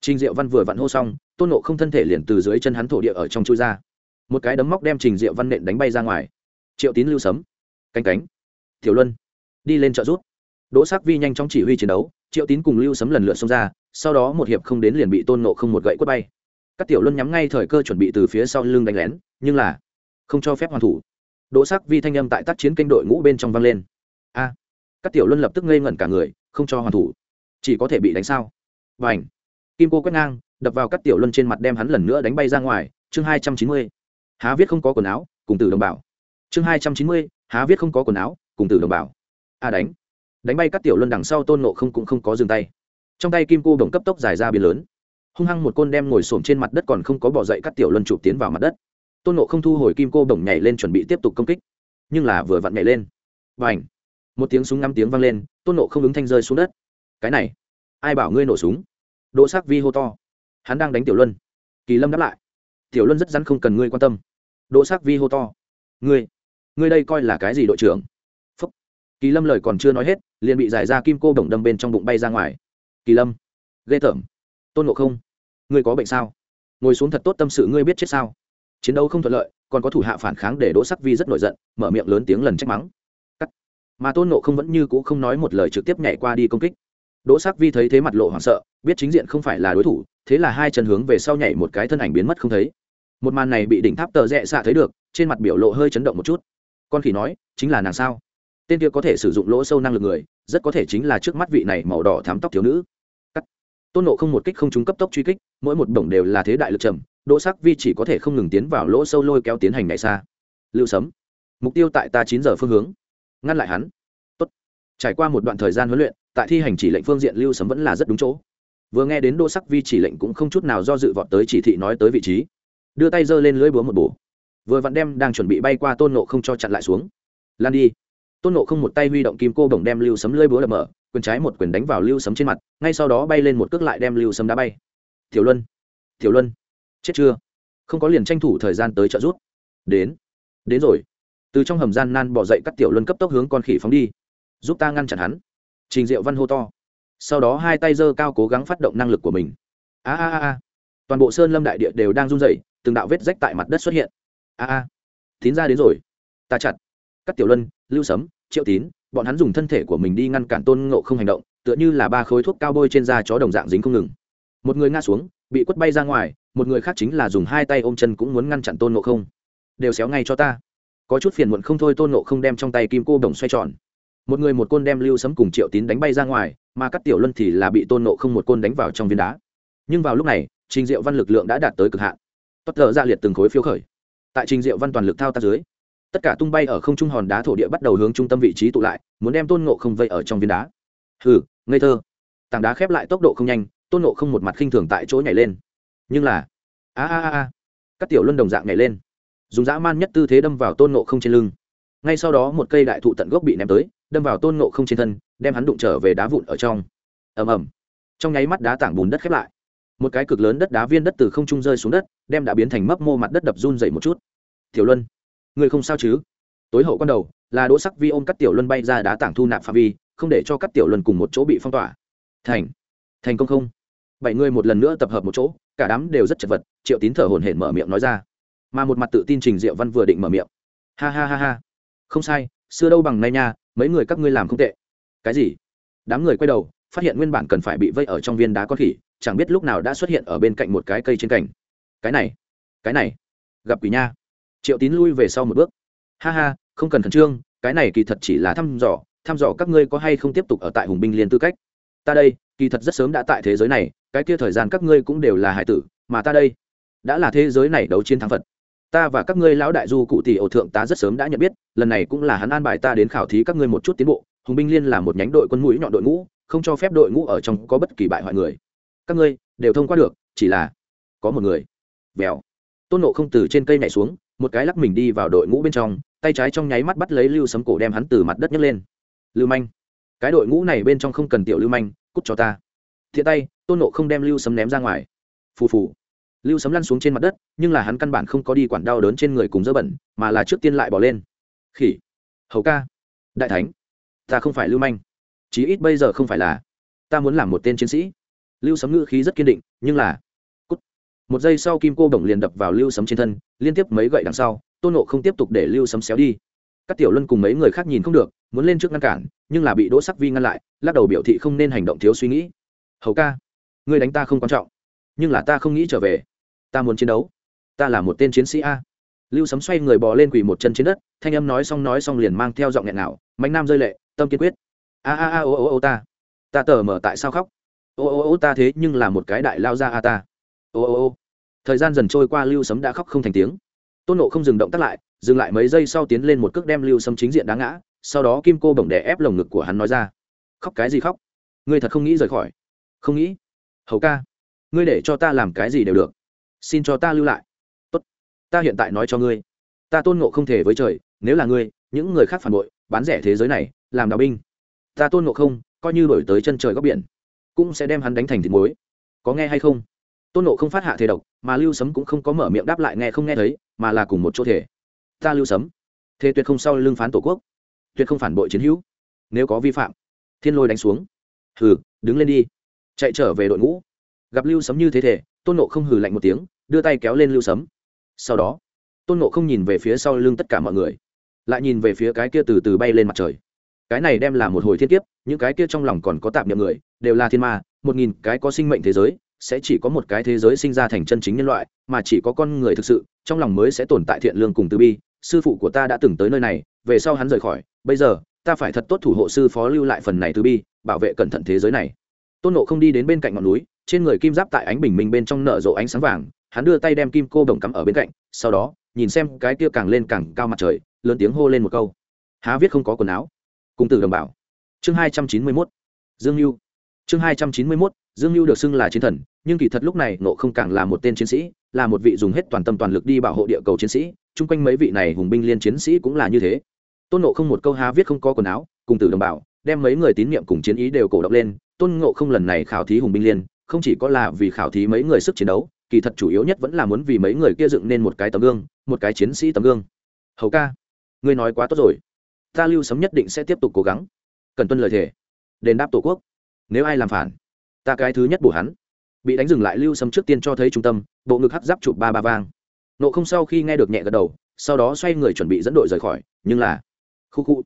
Trình diệu văn vừa vặn hô xong, tôn nộ không thân thể liền từ dưới chân hắn thổ địa ở trong chui ra. Một cái đấm móc đem trình diệu văn nện đánh bay ra ngoài. Triệu tín lưu sấm. Cánh cánh. Tiểu luân. Đi lên trợ rút đỗ sắc vi nhanh chóng chỉ huy chiến đấu, triệu tín cùng lưu sấm lần lượt xông ra, sau đó một hiệp không đến liền bị tôn nộ không một gậy quất bay. Các tiểu luân nhắm ngay thời cơ chuẩn bị từ phía sau lưng đánh lén, nhưng là không cho phép hoàn thủ đỗ sắc vi thanh âm tại tác chiến kênh đội ngũ bên trong vang lên. A, các tiểu luân lập tức ngây ngẩn cả người, không cho hoàn thủ. Chỉ có thể bị đánh sao? Và ảnh kim cô quét ngang, đập vào các tiểu luân trên mặt đem hắn lần nữa đánh bay ra ngoài. Chương hai trăm chín mươi. Há viết không có quần áo, cùng từ đồng bào. Chương hai trăm chín mươi. Há viết không có quần áo, cùng từ đồng bào. A đánh. Đánh bay các tiểu luân đằng sau tôn nộ không cũng không có dừng tay. Trong tay kim cô đồng cấp tốc dài ra biển lớn. Hung hăng một côn đem ngồi xổm trên mặt đất còn không có bỏ dậy các tiểu luân chụp tiến vào mặt đất tôn nộ không thu hồi kim cô đồng nhảy lên chuẩn bị tiếp tục công kích nhưng là vừa vặn nhảy lên và ảnh một tiếng súng ngắm tiếng vang lên tôn nộ không ứng thanh rơi xuống đất cái này ai bảo ngươi nổ súng đỗ sắc vi hô to hắn đang đánh tiểu luân kỳ lâm đáp lại tiểu luân rất rắn không cần ngươi quan tâm đỗ sắc vi hô to ngươi ngươi đây coi là cái gì đội trưởng phúc. kỳ lâm lời còn chưa nói hết liền bị giải ra kim cô đồng đâm bên trong bụng bay ra ngoài kỳ lâm ghê tởm tôn ngộ không ngươi có bệnh sao ngồi xuống thật tốt tâm sự ngươi biết chết sao chiến đấu không thuận lợi, còn có thủ hạ phản kháng để đỗ sắc vi rất nổi giận, mở miệng lớn tiếng lần trách mắng. Cắt. mà tôn nộ không vẫn như c ũ không nói một lời trực tiếp nhảy qua đi công kích. Đỗ sắc vi thấy thế mặt lộ hoảng sợ, biết chính diện không phải là đối thủ, thế là hai chân hướng về sau nhảy một cái thân ảnh biến mất không thấy. Một màn này bị đỉnh tháp tờ rẽ xạ thấy được, trên mặt biểu lộ hơi chấn động một chút. Con khỉ nói, chính là nàng sao? Tên kia có thể sử dụng lỗ sâu năng lực người, rất có thể chính là trước mắt vị này màu đỏ thám tóc thiếu nữ. Cắt. tôn nộ không một kích không trúng cấp tốc truy kích, mỗi một bổng đều là thế đại lực trầm đỗ sắc vi chỉ có thể không ngừng tiến vào lỗ sâu lôi kéo tiến hành ngày xa lưu sấm, mục tiêu tại ta chín giờ phương hướng. Ngăn lại hắn. Tốt. trải qua một đoạn thời gian huấn luyện, tại thi hành chỉ lệnh phương diện lưu sấm vẫn là rất đúng chỗ. Vừa nghe đến đỗ sắc vi chỉ lệnh cũng không chút nào do dự vọt tới chỉ thị nói tới vị trí. Đưa tay giơ lên lưỡi búa một bổ. Vừa vặn đem đang chuẩn bị bay qua tôn nộ không cho chặn lại xuống. Lan đi. Tôn nộ không một tay huy động kim cô bổng đem lưu sấm lưỡi búa đập mở, quyền trái một quyền đánh vào lưu sấm trên mặt, ngay sau đó bay lên một cước lại đem lưu sấm đá bay. Tiểu luân. Tiểu luân chết chưa? Không có liền tranh thủ thời gian tới trợ giúp. Đến. Đến rồi. Từ trong hầm gian nan bỏ dậy cắt tiểu luân cấp tốc hướng con khỉ phóng đi. Giúp ta ngăn chặn hắn. Trình diệu văn hô to. Sau đó hai tay giơ cao cố gắng phát động năng lực của mình. A a a toàn bộ sơn lâm đại địa đều đang run rẩy, từng đạo vết rách tại mặt đất xuất hiện. A a. Tín ra đến rồi. Ta chặt. Cắt tiểu luân, lưu sấm, triệu tín, bọn hắn dùng thân thể của mình đi ngăn cản tôn ngộ không hành động, tựa như là ba khối thuốc cao bôi trên da chó đồng dạng dính không ngừng. Một người ngã xuống bị quất bay ra ngoài, một người khác chính là dùng hai tay ôm chân cũng muốn ngăn chặn tôn ngộ không. Đều xéo ngay cho ta. Có chút phiền muộn không thôi, tôn ngộ không đem trong tay kim cô đồng xoay tròn. Một người một côn đem lưu sấm cùng triệu tín đánh bay ra ngoài, mà các tiểu luân thì là bị tôn ngộ không một côn đánh vào trong viên đá. Nhưng vào lúc này, trình diệu văn lực lượng đã đạt tới cực hạn. Toát thợ ra liệt từng khối phiếu khởi. Tại trình diệu văn toàn lực thao tác dưới, tất cả tung bay ở không trung hòn đá thổ địa bắt đầu hướng trung tâm vị trí tụ lại, muốn đem tôn ngộ không vây ở trong viên đá. Hừ, ngây thơ. Tảng đá khép lại tốc độ không nhanh tôn ngộ không một mặt khinh thường tại chỗ nhảy lên. Nhưng là, a a a các tiểu luân đồng dạng nhảy lên. Dùng dã man nhất tư thế đâm vào tôn ngộ không trên lưng. Ngay sau đó một cây đại thụ tận gốc bị ném tới, đâm vào tôn ngộ không trên thân, đem hắn đụng trở về đá vụn ở trong. Ầm ầm. Trong nháy mắt đá tảng bùn đất khép lại. Một cái cực lớn đất đá viên đất từ không trung rơi xuống đất, đem đã biến thành mấp mô mặt đất đập run dậy một chút. Tiểu luân, người không sao chứ? Tối hậu con đầu, là đỗ sắc vi ôm các tiểu luân bay ra đá tảng thu nạp phạm vi, không để cho các tiểu luân cùng một chỗ bị phong tỏa. Thành thành công không? Bảy người một lần nữa tập hợp một chỗ, cả đám đều rất chật vật, triệu tín thở hổn hển mở miệng nói ra. Mà một mặt tự tin trình diệu văn vừa định mở miệng. Ha ha ha ha. Không sai, xưa đâu bằng nay nha, mấy người các ngươi làm không tệ. Cái gì? Đám người quay đầu, phát hiện nguyên bản cần phải bị vây ở trong viên đá con khỉ, chẳng biết lúc nào đã xuất hiện ở bên cạnh một cái cây trên cành. Cái này cái này, gặp quỷ nha. Triệu tín lui về sau một bước. Ha ha, không cần khẩn trương, cái này kỳ thật chỉ là thăm dò thăm dò các ngươi có hay không tiếp tục ở tại hùng binh liên tư cách. Ta đây kỳ thật rất sớm đã tại thế giới này, cái kia thời gian các ngươi cũng đều là hải tử, mà ta đây đã là thế giới này đấu chiến thắng phật. Ta và các ngươi lão đại du cụ tỷ ổ thượng tá rất sớm đã nhận biết, lần này cũng là hắn an bài ta đến khảo thí các ngươi một chút tiến bộ, hùng binh liên là một nhánh đội quân mũi nhọn đội ngũ, không cho phép đội ngũ ở trong có bất kỳ bại hoại người. Các ngươi đều thông qua được, chỉ là có một người. Vèo. Tôn nộ không từ trên cây nhảy xuống, một cái lắc mình đi vào đội ngũ bên trong, tay trái trong nháy mắt bắt lấy lưu sấm cổ đem hắn từ mặt đất nhấc lên. Lưu manh. Cái đội ngũ này bên trong không cần tiểu lưu manh cút cho ta. Thiện tay, tôn nộ không đem lưu sấm ném ra ngoài. Phù phù. Lưu sấm lăn xuống trên mặt đất, nhưng là hắn căn bản không có đi quản đau đớn trên người cùng dơ bẩn, mà là trước tiên lại bỏ lên. Khỉ. Hầu ca. Đại thánh. Ta không phải lưu manh. Chí ít bây giờ không phải là. Ta muốn làm một tên chiến sĩ. Lưu sấm ngữ khí rất kiên định, nhưng là. Cút. một giây sau kim cô bổng liền đập vào lưu sấm trên thân, liên tiếp mấy gậy đằng sau, tôn nộ không tiếp tục để lưu sấm xéo đi. Các tiểu luân cùng mấy người khác nhìn không được, muốn lên trước ngăn cản, nhưng là bị đỗ sắc vi ngăn lại lắc đầu biểu thị không nên hành động thiếu suy nghĩ. Hầu ca người đánh ta không quan trọng, nhưng là ta không nghĩ trở về. Ta muốn chiến đấu. Ta là một tên chiến sĩ a. Lưu sấm xoay người bò lên quỳ một chân trên đất, thanh âm nói xong nói xong liền mang theo giọng nghẹn nào mạnh nam rơi lệ, tâm kiên quyết. A a a, ô ô ô ta ta tờ mở tại sao khóc? Ô ô ô ta thế nhưng là một cái đại lao ra a ta. Ô ô ô, thời gian dần trôi qua lưu sấm đã khóc không thành tiếng. Tôn nộ không dừng động tắt lại, dừng lại mấy giây sau tiến lên một cước đem lưu sấm chính diện đá ngã, sau đó kim cô bổng đè ép lồng ngực của hắn nói ra khóc cái gì khóc? Ngươi thật không nghĩ rời khỏi? Không nghĩ. Hầu ca, ngươi để cho ta làm cái gì đều được. Xin cho ta lưu lại. Tốt. Ta hiện tại nói cho ngươi. Ta tôn ngộ không thể với trời, nếu là ngươi, những người khác phản bội, bán rẻ thế giới này, làm đào binh. Ta tôn ngộ không, coi như đổi tới chân trời góc biển, cũng sẽ đem hắn đánh thành thịt muối. Có nghe hay không? Tôn ngộ không phát hạ thế độc, mà lưu sấm cũng không có mở miệng đáp lại nghe không nghe thấy, mà là cùng một chỗ thể. Ta lưu sấm. Thế tuyệt không sau lưng phán tổ quốc. Tuyệt không phản bội chiến hữu. Nếu có vi phạm thiên lôi đánh xuống. Hừ, đứng lên đi. Chạy trở về đội ngũ. Gặp lưu sấm như thế thể, tôn nộ không hừ lạnh một tiếng, đưa tay kéo lên lưu sấm. Sau đó, tôn nộ không nhìn về phía sau lưng tất cả mọi người, lại nhìn về phía cái kia từ từ bay lên mặt trời. Cái này đem là một hồi thiên kiếp, những cái kia trong lòng còn có tạm niệm người, đều là thiên ma, một nghìn cái có sinh mệnh thế giới, sẽ chỉ có một cái thế giới sinh ra thành chân chính nhân loại, mà chỉ có con người thực sự, trong lòng mới sẽ tồn tại thiện lương cùng từ bi. Sư phụ của ta đã từng tới nơi này, về sau hắn rời khỏi, bây giờ ta phải thật tốt thủ hộ sư phó lưu lại phần này từ bi, bảo vệ cẩn thận thế giới này. Tôn nộ không đi đến bên cạnh ngọn núi, trên người kim giáp tại ánh bình minh bên trong nở rộ ánh sáng vàng, hắn đưa tay đem kim cô đồng cắm ở bên cạnh, sau đó, nhìn xem cái kia càng lên càng cao mặt trời, lớn tiếng hô lên một câu. Há viết không có quần áo. Cùng từ đồng bảo chương hai trăm chín mươi mốt. Dương lưu chương hai trăm chín mươi mốt, dương lưu được xưng là chiến thần, nhưng kỳ thật lúc này nộ không càng là một tên chiến sĩ, là một vị dùng hết toàn tâm toàn lực đi bảo hộ địa cầu chiến sĩ, chung quanh mấy vị này hùng binh liên chiến sĩ cũng là như thế tôn nộ không một câu há viết không có quần áo, cùng tử đồng bảo, đem mấy người tín nhiệm cùng chiến ý đều cổ động lên. Tôn ngộ không lần này khảo thí hùng binh liên, không chỉ có là vì khảo thí mấy người sức chiến đấu, kỳ thật chủ yếu nhất vẫn là muốn vì mấy người kia dựng nên một cái tấm gương, một cái chiến sĩ tấm gương. Hầu ca, ngươi nói quá tốt rồi. Ta lưu sấm nhất định sẽ tiếp tục cố gắng. Cần tuân lời thề. Đền đáp tổ quốc. Nếu ai làm phản, ta cái thứ nhất bổ hắn. Bị đánh dừng lại lưu sấm trước tiên cho thấy trung tâm, bộ ngực hắt giáp chụp ba ba vang. Nộ không sau khi nghe được nhẹ gật đầu, sau đó xoay người chuẩn bị dẫn đội rời khỏi, nhưng là khu khu.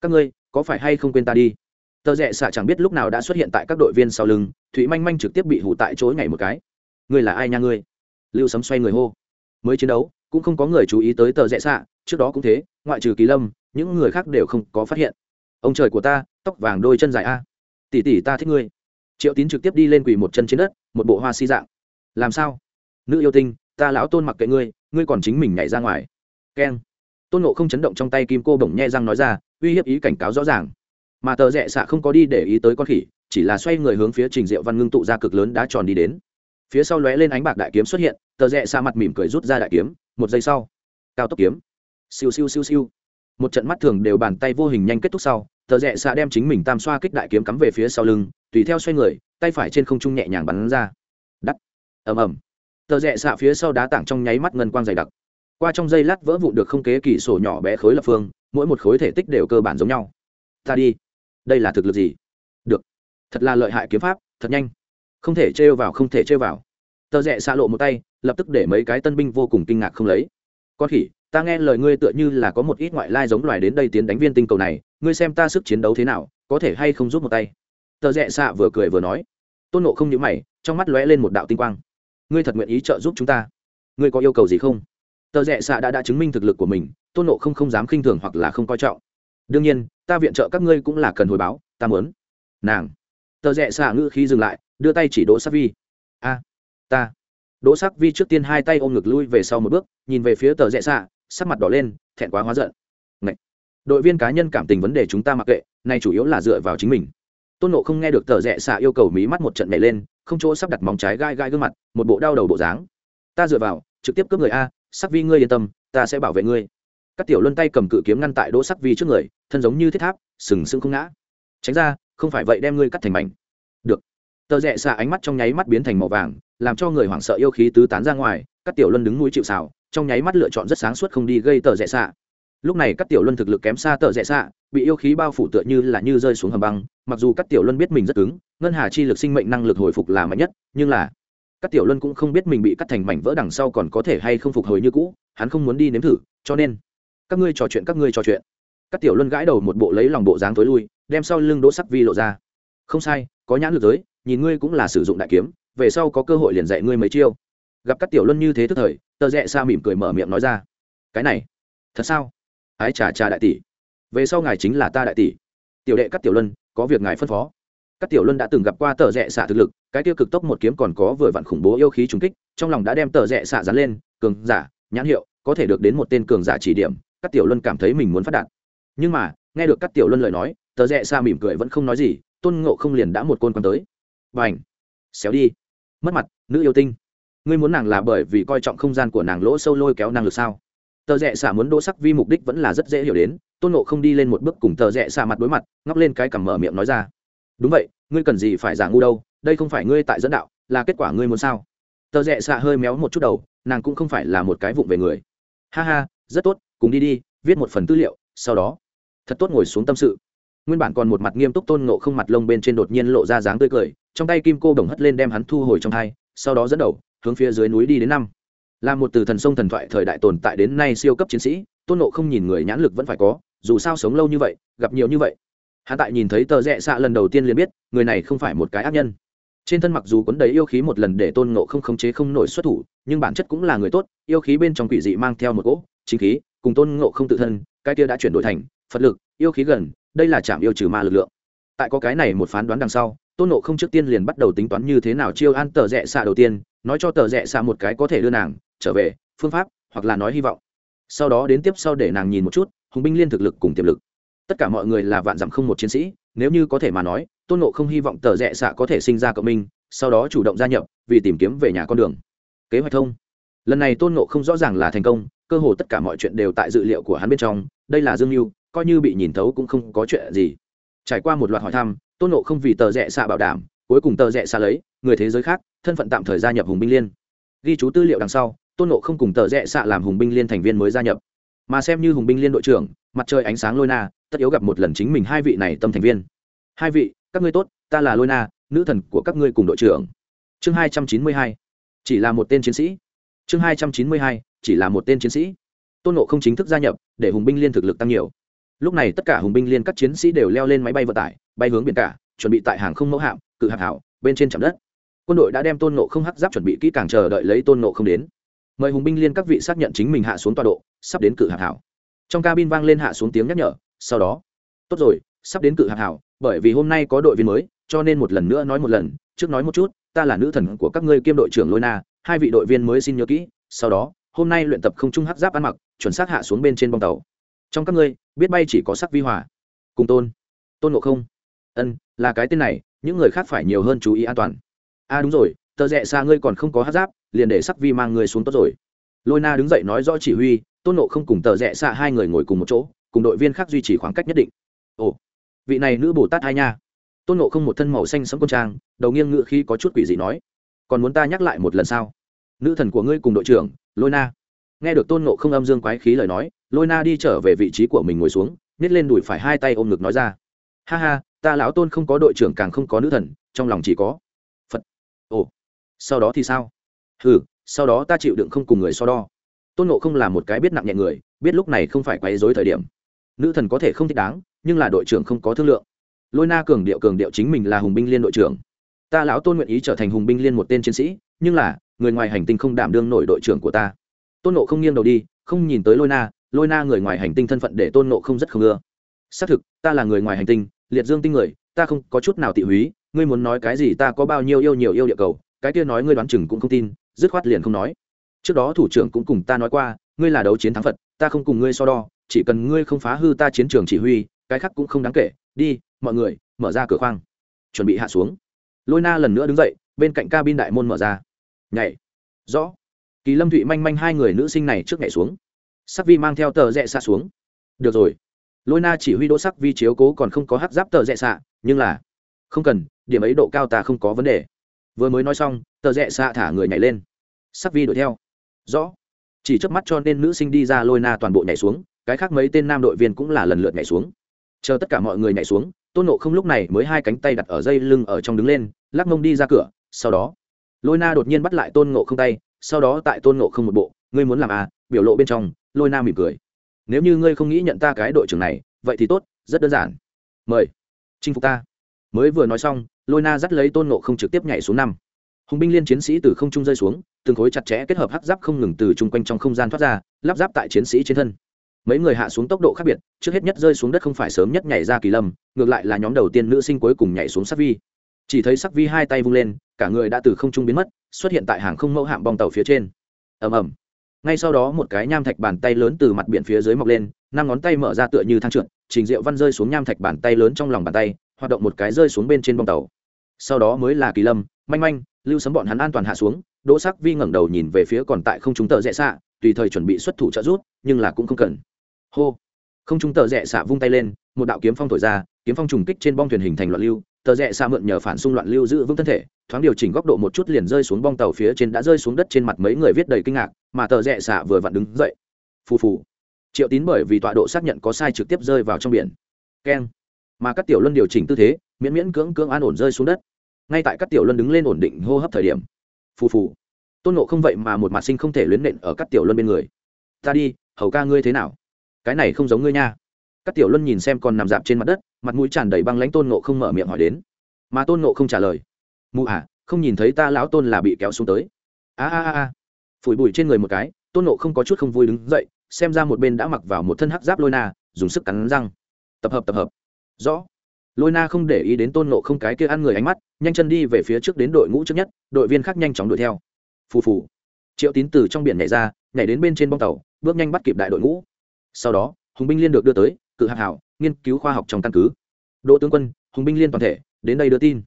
Các ngươi, có phải hay không quên ta đi? Tờ rẽ xạ chẳng biết lúc nào đã xuất hiện tại các đội viên sau lưng, thụy manh manh trực tiếp bị hủ tại chối ngày một cái. Ngươi là ai nha ngươi? Lưu sấm xoay người hô. Mới chiến đấu, cũng không có người chú ý tới tờ rẽ xạ, trước đó cũng thế, ngoại trừ kỳ lâm, những người khác đều không có phát hiện. Ông trời của ta, tóc vàng đôi chân dài a. Tỷ tỷ ta thích ngươi. Triệu tín trực tiếp đi lên quỳ một chân trên đất, một bộ hoa si dạng. Làm sao? Nữ yêu tinh, ta lão tôn mặc kệ ngươi ngươi còn chính mình nhảy ra ngoài. Keng tôn nộ không chấn động trong tay kim cô bổng nhe răng nói ra, uy hiếp ý cảnh cáo rõ ràng. Mà tờ rẽ xạ không có đi để ý tới con khỉ, chỉ là xoay người hướng phía trình diệu văn ngưng tụ ra cực lớn đá tròn đi đến. Phía sau lóe lên ánh bạc đại kiếm xuất hiện, tờ rẽ xạ mặt mỉm cười rút ra đại kiếm, một giây sau, cao tốc kiếm. Siêu siêu siêu siêu. Một trận mắt thường đều bàn tay vô hình nhanh kết thúc sau, tờ rẽ xạ đem chính mình tam xoa kích đại kiếm cắm về phía sau lưng, tùy theo xoay người, tay phải trên không trung nhẹ nhàng bắn ra. Đắt ầm ầm. Tờ rẽ xạ phía sau đá tảng trong nháy mắt ngân quang dày đặc qua trong dây lát vỡ vụn được không kế kỳ sổ nhỏ bé khối lập phương, mỗi một khối thể tích đều cơ bản giống nhau. Ta đi. Đây là thực lực gì? Được. Thật là lợi hại kiếm pháp, thật nhanh. Không thể trêu vào, không thể trêu vào. Tờ rẽ xa lộ một tay, lập tức để mấy cái tân binh vô cùng kinh ngạc không lấy. Con khỉ, ta nghe lời ngươi tựa như là có một ít ngoại lai giống loài đến đây tiến đánh viên tinh cầu này, ngươi xem ta sức chiến đấu thế nào, có thể hay không giúp một tay? Tờ rẽ xạ vừa cười vừa nói. Tôn nộ không nhữ mày, trong mắt lóe lên một đạo tinh quang. Ngươi thật nguyện ý trợ giúp chúng ta? Ngươi có yêu cầu gì không? Tờ rẽ xạ đã đã chứng minh thực lực của mình, tôn nộ không không dám khinh thường hoặc là không coi trọng. Đương nhiên, ta viện trợ các ngươi cũng là cần hồi báo, ta muốn. Nàng. Tờ rẽ xạ ngữ khi dừng lại, đưa tay chỉ đỗ sắc vi. A, ta. Đỗ sắc vi trước tiên hai tay ôm ngực lui về sau một bước, nhìn về phía tờ rẽ xạ, sắc mặt đỏ lên, thẹn quá hóa giận. Ngậy! đội viên cá nhân cảm tình vấn đề chúng ta mặc kệ nay chủ yếu là dựa vào chính mình. Tôn nộ không nghe được tờ rẽ xạ yêu cầu mí mắt một trận nhảy lên, không chỗ sắp đặt móng trái gai gai gương mặt, một bộ đau đầu bộ dáng. Ta dựa vào, trực tiếp cướp người a sắc vi ngươi yên tâm, ta sẽ bảo vệ ngươi. Các tiểu luân tay cầm cự kiếm ngăn tại đỗ sắc vi trước người, thân giống như thiết tháp, sừng sững không ngã. Tránh ra, không phải vậy đem ngươi cắt thành mảnh. Được. Tờ rẽ xạ ánh mắt trong nháy mắt biến thành màu vàng, làm cho người hoảng sợ yêu khí tứ tán ra ngoài, các tiểu luân đứng núi chịu xào trong nháy mắt lựa chọn rất sáng suốt không đi gây tờ rẽ xạ. Lúc này các tiểu luân thực lực kém xa tờ rẽ xạ, bị yêu khí bao phủ tựa như là như rơi xuống hầm băng, mặc dù các tiểu luân biết mình rất cứng, ngân hà chi lực sinh mệnh năng lực hồi phục là mạnh nhất, nhưng là các tiểu luân cũng không biết mình bị cắt thành mảnh vỡ đằng sau còn có thể hay không phục hồi như cũ, hắn không muốn đi nếm thử, cho nên, các ngươi trò chuyện, các ngươi trò chuyện. Các tiểu luân gãi đầu một bộ lấy lòng bộ dáng tối lui, đem sau lưng đỗ sắc vi lộ ra. Không sai, có nhãn lực giới nhìn ngươi cũng là sử dụng đại kiếm, về sau có cơ hội liền dạy ngươi mấy chiêu. Gặp các tiểu luân như thế tức thời, tờ rẽ xa mỉm cười mở miệng nói ra. Cái này, thật sao? Ái trà trà đại tỷ. Về sau ngài chính là ta đại tỷ. Tiểu đệ các tiểu luân, có việc ngài phân phó các tiểu luân đã từng gặp qua tờ rẽ xạ thực lực, cái tiêu cực tốc một kiếm còn có vừa vặn khủng bố yêu khí trùng kích, trong lòng đã đem tờ rẽ xạ dán lên, cường giả, nhãn hiệu, có thể được đến một tên cường giả chỉ điểm, các tiểu luân cảm thấy mình muốn phát đạt. Nhưng mà, nghe được các tiểu luân lời nói, tờ rẽ xạ mỉm cười vẫn không nói gì, tôn ngộ không liền đã một côn quan tới. B à n h xéo đi! Mất mặt, nữ yêu tinh! Ngươi muốn nàng là bởi vì coi trọng không gian của nàng lỗ sâu lôi kéo năng lực sao? Tờ rẽ xả muốn đỗ sắc vi mục đích vẫn là rất dễ hiểu đến, tôn ngộ không đi lên một bước cùng tờ rẽ xả mặt đối mặt, ngóc lên cái cằm mở miệng nói ra đúng vậy, ngươi cần gì phải giả ngu đâu, đây không phải ngươi tại dẫn đạo, là kết quả ngươi muốn sao? Tờ rẽ xạ hơi méo một chút đầu, nàng cũng không phải là một cái vụng về người. Ha ha, rất tốt, cùng đi đi, viết một phần tư liệu, sau đó. Thật tốt ngồi xuống tâm sự. Nguyên bản còn một mặt nghiêm túc tôn ngộ không mặt lông bên trên đột nhiên lộ ra dáng tươi cười, trong tay kim cô đồng hất lên đem hắn thu hồi trong hai, sau đó dẫn đầu, hướng phía dưới núi đi đến năm. Là một từ thần sông thần thoại thời đại tồn tại đến nay siêu cấp chiến sĩ, tôn nộ không nhìn người nhãn lực vẫn phải có, dù sao sống lâu như vậy, gặp nhiều như vậy hắn tại nhìn thấy tờ rẽ xạ lần đầu tiên liền biết, người này không phải một cái ác nhân. Trên thân mặc dù quấn đầy yêu khí một lần để tôn ngộ không khống chế không nổi xuất thủ, nhưng bản chất cũng là người tốt, yêu khí bên trong quỷ dị mang theo một cỗ chính khí, cùng tôn ngộ không tự thân, cái kia đã chuyển đổi thành phật lực, yêu khí gần, đây là chạm yêu trừ ma lực lượng. Tại có cái này một phán đoán đằng sau, tôn ngộ không trước tiên liền bắt đầu tính toán như thế nào chiêu an tờ rẽ xạ đầu tiên, nói cho tờ rẽ xạ một cái có thể đưa nàng trở về, phương pháp, hoặc là nói hy vọng. Sau đó đến tiếp sau để nàng nhìn một chút, hùng binh liên thực lực cùng tiềm lực tất cả mọi người là vạn dặm không một chiến sĩ, nếu như có thể mà nói, tôn nộ không hy vọng tờ rẽ xạ có thể sinh ra cộng minh, sau đó chủ động gia nhập, vì tìm kiếm về nhà con đường. Kế hoạch thông. Lần này tôn nộ không rõ ràng là thành công, cơ hồ tất cả mọi chuyện đều tại dự liệu của hắn bên trong, đây là dương mưu coi như bị nhìn thấu cũng không có chuyện gì. Trải qua một loạt hỏi thăm, tôn nộ không vì tờ rẽ xạ bảo đảm, cuối cùng tờ rẽ xạ lấy, người thế giới khác, thân phận tạm thời gia nhập hùng binh liên. Ghi chú tư liệu đằng sau, tôn nộ không cùng tờ rẽ xạ làm hùng binh liên thành viên mới gia nhập. Mà xem như hùng binh liên đội trưởng, mặt trời ánh sáng lôi na tất yếu gặp một lần chính mình hai vị này tâm thành viên. Hai vị, các ngươi tốt, ta là lôi na, nữ thần của các ngươi cùng đội trưởng. Chương hai trăm chín mươi hai, chỉ là một tên chiến sĩ. Chương hai trăm chín mươi hai, chỉ là một tên chiến sĩ. Tôn nộ không chính thức gia nhập, để hùng binh liên thực lực tăng nhiều. Lúc này tất cả hùng binh liên các chiến sĩ đều leo lên máy bay vận tải, bay hướng biển cả, chuẩn bị tại hàng không mẫu hạm, cự hạt hảo bên trên trạm đất. Quân đội đã đem tôn nộ không hắc giáp chuẩn bị kỹ càng chờ đợi lấy tôn nộ không đến. Mời hùng binh liên các vị xác nhận chính mình hạ xuống tọa độ, sắp đến cự hạt hảo trong cabin vang lên hạ xuống tiếng nhắc nhở sau đó. Tốt rồi, sắp đến cự hạc hảo, bởi vì hôm nay có đội viên mới, cho nên một lần nữa nói một lần, trước nói một chút, ta là nữ thần của các ngươi kiêm đội trưởng lôi na, hai vị đội viên mới xin nhớ kỹ, sau đó, hôm nay luyện tập không trung hắc giáp ăn mặc, chuẩn xác hạ xuống bên trên bong tàu. Trong các ngươi, biết bay chỉ có sắc vi hòa. Cùng tôn. Tôn ngộ không. Ân, là cái tên này, những người khác phải nhiều hơn chú ý an toàn. A à đúng rồi, tờ rẽ xa ngươi còn không có hát giáp, liền để sắc vi mang người xuống tốt rồi. Lôi na đứng dậy nói rõ chỉ huy, tôn nộ không cùng tờ rẽ xa hai người ngồi cùng một chỗ cùng đội viên khác duy trì khoảng cách nhất định. Ồ, vị này nữ bồ tát hai nha? Tôn nộ không một thân màu xanh sẫm quân trang, đầu nghiêng ngựa khi có chút quỷ gì nói, còn muốn ta nhắc lại một lần sao? Nữ thần của ngươi cùng đội trưởng, lôi na. Nghe được tôn nộ không âm dương quái khí lời nói, lôi na đi trở về vị trí của mình ngồi xuống, nhét lên đùi phải hai tay ôm ngực nói ra, ha ha, ta lão tôn không có đội trưởng càng không có nữ thần, trong lòng chỉ có phật. Ồ, sau đó thì sao? Ừ sau đó ta chịu đựng không cùng người so đo. Tôn nộ không là một cái biết nặng nhẹ người, biết lúc này không phải quấy dối thời điểm nữ thần có thể không thích đáng, nhưng là đội trưởng không có thương lượng. Lôi na cường điệu cường điệu chính mình là hùng binh liên đội trưởng. Ta lão tôn nguyện ý trở thành hùng binh liên một tên chiến sĩ, nhưng là, người ngoài hành tinh không đảm đương nổi đội trưởng của ta. Tôn nộ không nghiêng đầu đi, không nhìn tới lôi na lôi na người ngoài hành tinh thân phận để tôn nộ không rất không ưa. Xác thực, ta là người ngoài hành tinh, liệt dương tinh người, ta không có chút nào tị húy, ngươi muốn nói cái gì ta có bao nhiêu yêu nhiều yêu địa cầu, cái kia nói ngươi đoán chừng cũng không tin, dứt khoát liền không nói. Trước đó thủ trưởng cũng cùng ta nói qua, ngươi là đấu chiến thắng phật, ta không cùng ngươi so đo chỉ cần ngươi không phá hư ta chiến trường chỉ huy, cái khác cũng không đáng kể. Đi, mọi người, mở ra cửa khoang. Chuẩn bị hạ xuống. Lôi na lần nữa đứng dậy, bên cạnh cabin đại môn mở ra. Nhảy. Rõ. Kỳ lâm thụy manh manh hai người nữ sinh này trước nhảy xuống. Sắc vi mang theo tờ rẽ xa xuống. Được rồi. Lôi na chỉ huy đỗ sắc vi chiếu cố còn không có hát giáp tờ rẽ xạ nhưng là không cần, điểm ấy độ cao ta không có vấn đề. Vừa mới nói xong, tờ rẽ xạ thả người nhảy lên. Sắc vi đuổi theo. Rõ. Chỉ trước mắt cho nên nữ sinh đi ra lôi na toàn bộ nhảy xuống cái khác mấy tên nam đội viên cũng là lần lượt nhảy xuống. Chờ tất cả mọi người nhảy xuống, tôn nộ không lúc này mới hai cánh tay đặt ở dây lưng ở trong đứng lên, lắc mông đi ra cửa, sau đó, lôi na đột nhiên bắt lại tôn nộ không tay, sau đó tại tôn nộ không một bộ, ngươi muốn làm à? Biểu lộ bên trong, lôi na mỉm cười. Nếu như ngươi không nghĩ nhận ta cái đội trưởng này, vậy thì tốt, rất đơn giản. Mời, chinh phục ta. Mới vừa nói xong, lôi na dắt lấy tôn nộ không trực tiếp nhảy xuống năm. Hùng binh liên chiến sĩ từ không trung rơi xuống, từng khối chặt chẽ kết hợp hắc giáp không ngừng từ chung quanh trong không gian thoát ra, lắp ráp tại chiến sĩ trên thân mấy người hạ xuống tốc độ khác biệt, trước hết nhất rơi xuống đất không phải sớm nhất nhảy ra kỳ lâm ngược lại là nhóm đầu tiên nữ sinh cuối cùng nhảy xuống sắc vi. Chỉ thấy sắc vi hai tay vung lên, cả người đã từ không trung biến mất, xuất hiện tại hàng không mẫu hạm bong tàu phía trên. Ầm ầm. Ngay sau đó một cái nham thạch bàn tay lớn từ mặt biển phía dưới mọc lên, năm ngón tay mở ra tựa như thang trượt, trình diệu văn rơi xuống nham thạch bàn tay lớn trong lòng bàn tay, hoạt động một cái rơi xuống bên trên bong tàu. Sau đó mới là kỳ lâm manh manh, lưu sấm bọn hắn an toàn hạ xuống, đỗ sắc vi ngẩng đầu nhìn về phía còn tại không chúng tợ rẽ xạ, tùy thời chuẩn bị xuất thủ trợ rút nhưng là cũng không cần hô. Không trung tờ rẽ xạ vung tay lên, một đạo kiếm phong thổi ra, kiếm phong trùng kích trên bong thuyền hình thành loạn lưu, tờ rẽ xạ mượn nhờ phản xung loạn lưu giữ vững thân thể, thoáng điều chỉnh góc độ một chút liền rơi xuống bong tàu phía trên đã rơi xuống đất trên mặt mấy người viết đầy kinh ngạc, mà tờ rẽ xạ vừa vặn đứng dậy. Phù phù. Triệu tín bởi vì tọa độ xác nhận có sai trực tiếp rơi vào trong biển. Keng. Mà các tiểu luân điều chỉnh tư thế, miễn miễn cưỡng cưỡng an ổn rơi xuống đất. Ngay tại các tiểu luân đứng lên ổn định hô hấp thời điểm. Phù phù. Tôn nộ không vậy mà một mặt sinh không thể luyến nện ở các tiểu luân bên người. Ta đi, hầu ca ngươi thế nào? Cái này không giống ngươi nha. Các tiểu luân nhìn xem còn nằm dạp trên mặt đất, mặt mũi tràn đầy băng lãnh tôn nộ không mở miệng hỏi đến. Mà tôn nộ không trả lời. Mụ à không nhìn thấy ta lão tôn là bị kéo xuống tới. A a a a. Phủi bụi trên người một cái, tôn nộ không có chút không vui đứng dậy, xem ra một bên đã mặc vào một thân hắc giáp lôi na, dùng sức cắn răng. Tập hợp tập hợp. Rõ. Lôi na không để ý đến tôn nộ không cái kia ăn người ánh mắt, nhanh chân đi về phía trước đến đội ngũ trước nhất, đội viên khác nhanh chóng đuổi theo. Phù phù. Triệu tín từ trong biển nhảy ra, nhảy đến bên trên bong tàu, bước nhanh bắt kịp đại đội ngũ sau đó, hùng binh liên được đưa tới, cự hạc hảo, nghiên cứu khoa học trong căn cứ. Đỗ tướng quân, hùng binh liên toàn thể, đến đây đưa tin.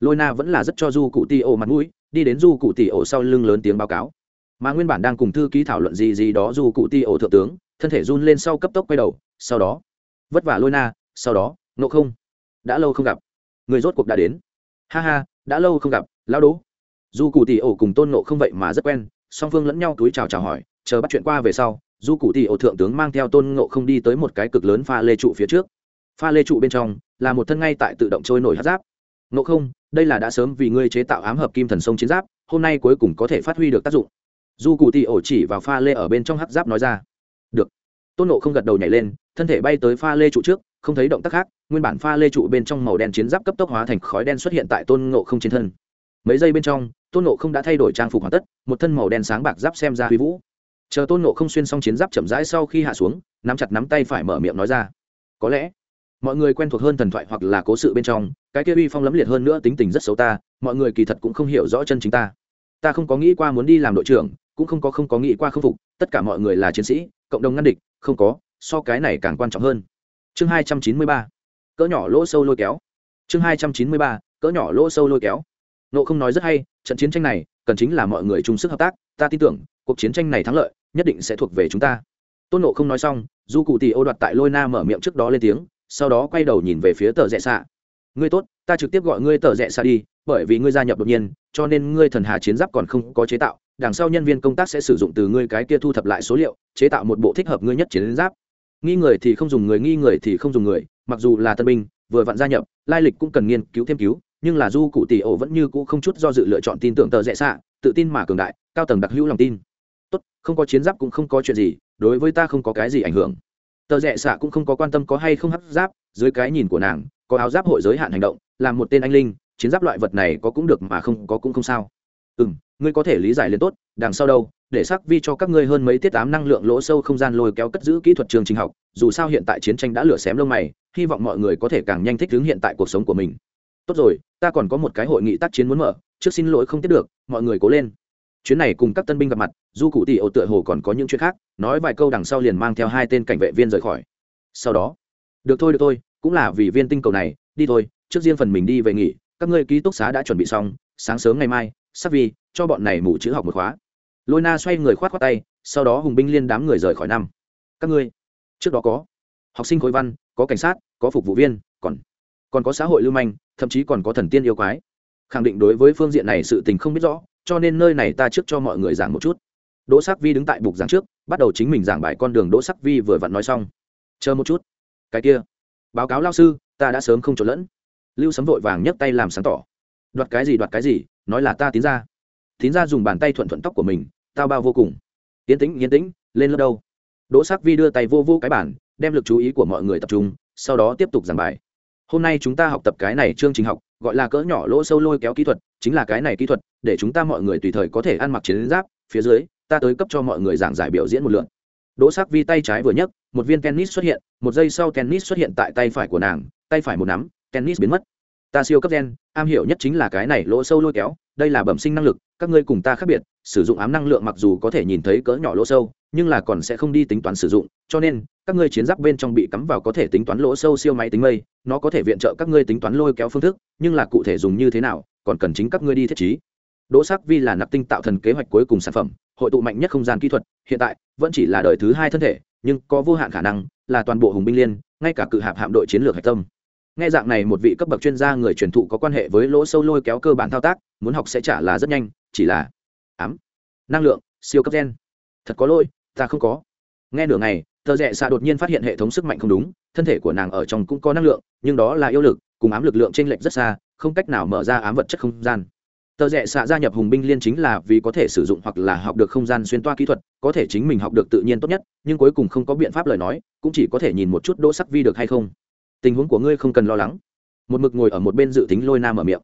Lôi na vẫn là rất cho du cụ ti ổ mặt mũi, đi đến du cụ tỷ ổ sau lưng lớn tiếng báo cáo. Mà nguyên bản đang cùng thư ký thảo luận gì gì đó, du cụ ti ổ thượng tướng, thân thể run lên sau cấp tốc quay đầu, sau đó, vất vả lôi na, sau đó nộ không. Đã lâu không gặp. Người rốt cuộc đã đến. Ha ha, đã lâu không gặp lao đố. Du cụ tỷ ổ cùng tôn nộ không vậy mà rất quen, song phương lẫn nhau túi chào chào hỏi, chờ bắt chuyện qua về sau du cụ tỷ ổ thượng tướng mang theo tôn ngộ không đi tới một cái cực lớn pha lê trụ phía trước. Pha lê trụ bên trong là một thân ngay tại tự động trôi nổi hát giáp. Ngộ không, đây là đã sớm vì ngươi chế tạo ám hợp kim thần sông chiến giáp, hôm nay cuối cùng có thể phát huy được tác dụng. Du cụ tỷ ổ chỉ vào pha lê ở bên trong hát giáp nói ra. Được. Tôn ngộ không gật đầu nhảy lên, thân thể bay tới pha lê trụ trước, không thấy động tác khác, nguyên bản pha lê trụ bên trong màu đen chiến giáp cấp tốc hóa thành khói đen xuất hiện tại tôn ngộ không trên thân. Mấy giây bên trong, tôn ngộ không đã thay đổi trang phục hoàn tất, một thân màu đen sáng bạc giáp xem ra huy vũ chờ tôn ngộ không xuyên xong chiến giáp chậm rãi sau khi hạ xuống, nắm chặt nắm tay phải mở miệng nói ra. Có lẽ, mọi người quen thuộc hơn thần thoại hoặc là cố sự bên trong, cái kia uy phong lẫm liệt hơn nữa tính tình rất xấu ta, mọi người kỳ thật cũng không hiểu rõ chân chính ta. Ta không có nghĩ qua muốn đi làm đội trưởng, cũng không có không có nghĩ qua khâm phục, tất cả mọi người là chiến sĩ, cộng đồng ngăn địch, không có, so cái này càng quan trọng hơn. Chương hai trăm chín mươi ba, cỡ nhỏ lỗ sâu lôi kéo. Chương hai trăm chín mươi ba, cỡ nhỏ lỗ sâu lôi kéo. Nộ không nói rất hay, trận chiến tranh này cần chính là mọi người chung sức hợp tác, ta tin tưởng, cuộc chiến tranh này thắng lợi nhất định sẽ thuộc về chúng ta. Tôn nộ không nói xong, du cụ tì ô đoạt tại lôi na mở miệng trước đó lên tiếng, sau đó quay đầu nhìn về phía tờ rẽ xạ. Ngươi tốt, ta trực tiếp gọi ngươi tờ rẽ xạ đi, bởi vì ngươi gia nhập đột nhiên, cho nên ngươi thần hà chiến giáp còn không có chế tạo, đằng sau nhân viên công tác sẽ sử dụng từ ngươi cái kia thu thập lại số liệu, chế tạo một bộ thích hợp ngươi nhất chiến giáp. Nghi người thì không dùng người, nghi người thì không dùng người, mặc dù là tân binh, vừa vặn gia nhập, lai lịch cũng cần nghiên cứu thêm cứu, nhưng là du cụ tỷ ổ vẫn như cũ không chút do dự lựa chọn tin tưởng tờ rẽ xạ, tự tin mà cường đại, cao tầng đặc hữu lòng tin tốt, không có chiến giáp cũng không có chuyện gì, đối với ta không có cái gì ảnh hưởng. Tờ rẽ xạ cũng không có quan tâm có hay không hấp giáp, dưới cái nhìn của nàng, có áo giáp hội giới hạn hành động làm một tên anh linh, chiến giáp loại vật này có cũng được mà không có cũng không sao. Ừ m ngươi có thể lý giải lên tốt, đằng sau đâu, để sắc vi cho các ngươi hơn mấy tiết tám năng lượng lỗ sâu không gian lôi kéo cất giữ kỹ thuật trường trình học, dù sao hiện tại chiến tranh đã lửa xém lông mày, hy vọng mọi người có thể càng nhanh thích ứng hiện tại cuộc sống của mình. Tốt rồi, ta còn có một cái hội nghị tác chiến muốn mở, trước xin lỗi không tiếp được, mọi người cố lên chuyến này cùng các tân binh gặp mặt du cụ tỷ ô tựa hồ còn có những chuyện khác, nói vài câu đằng sau liền mang theo hai tên cảnh vệ viên rời khỏi. Sau đó, được thôi được thôi, cũng là vì viên tinh cầu này, đi thôi, trước riêng phần mình đi về nghỉ, các ngươi ký túc xá đã chuẩn bị xong, sáng sớm ngày mai, sắc vi, cho bọn này mù chữ học một khóa. Lôi na xoay người khoát khoát tay, sau đó hùng binh liên đám người rời khỏi năm. Các ngươi, trước đó có học sinh khối văn, có cảnh sát, có phục vụ viên, còn còn có xã hội lưu manh, thậm chí còn có thần tiên yêu quái. Khẳng định đối với phương diện này sự tình không biết rõ cho nên nơi này ta trước cho mọi người giảng một chút. Đỗ sắc vi đứng tại bục giảng trước, bắt đầu chính mình giảng bài con đường đỗ sắc vi vừa vặn nói xong. Chờ một chút. Cái kia. Báo cáo lao sư, ta đã sớm không trộn lẫn. Lưu sấm vội vàng nhấc tay làm sáng tỏ. Đoạt cái gì, đoạt cái gì, nói là ta tín ra. Tín ra dùng bàn tay thuận thuận tóc của mình, tao bao vô cùng. Yên tĩnh yên tĩnh, lên lớp đâu? Đỗ sắc vi đưa tay vô vô cái bản đem lực chú ý của mọi người tập trung, sau đó tiếp tục giảng bài. Hôm nay chúng ta học tập cái này chương trình học gọi là cỡ nhỏ lỗ sâu lôi kéo kỹ thuật, chính là cái này kỹ thuật, để chúng ta mọi người tùy thời có thể ăn mặc chiến giáp, phía dưới, ta tới cấp cho mọi người giảng giải biểu diễn một lượn đỗ sắc vi tay trái vừa nhấc, một viên tennis xuất hiện, một giây sau tennis xuất hiện tại tay phải của nàng, tay phải một nắm, tennis biến mất ta siêu cấp gen, am hiểu nhất chính là cái này lỗ sâu lôi kéo, đây là bẩm sinh năng lực, các ngươi cùng ta khác biệt, sử dụng ám năng lượng mặc dù có thể nhìn thấy cỡ nhỏ lỗ sâu, nhưng là còn sẽ không đi tính toán sử dụng, cho nên, các ngươi chiến giáp bên trong bị cắm vào có thể tính toán lỗ sâu siêu máy tính mây, nó có thể viện trợ các ngươi tính toán lôi kéo phương thức, nhưng là cụ thể dùng như thế nào, còn cần chính các ngươi đi thiết trí. Đỗ sắc vi là nạp tinh tạo thần kế hoạch cuối cùng sản phẩm, hội tụ mạnh nhất không gian kỹ thuật, hiện tại, vẫn chỉ là đời thứ hai thân thể, nhưng có vô hạn khả năng, là toàn bộ hùng binh liên, ngay cả cự hạp hạm đội chiến lược hạch tâm nghe dạng này một vị cấp bậc chuyên gia người truyền thụ có quan hệ với lỗ sâu lôi kéo cơ bản thao tác, muốn học sẽ trả là rất nhanh, chỉ là ám, năng lượng, siêu cấp gen. Thật có lỗi, ta không có. Nghe nửa ngày, tờ rẽ xạ đột nhiên phát hiện hệ thống sức mạnh không đúng, thân thể của nàng ở trong cũng có năng lượng, nhưng đó là yêu lực, cùng ám lực lượng t r ê n lệch rất xa, không cách nào mở ra ám vật chất không gian. Tờ rẽ xạ gia nhập hùng binh liên chính là vì có thể sử dụng hoặc là học được không gian xuyên toa kỹ thuật, có thể chính mình học được tự nhiên tốt nhất, nhưng cuối cùng không có biện pháp lời nói, cũng chỉ có thể nhìn một chút đỗ sắc vi được hay không tình huống của ngươi không cần lo lắng. Một mực ngồi ở một bên dự tính lôi nam ở miệng.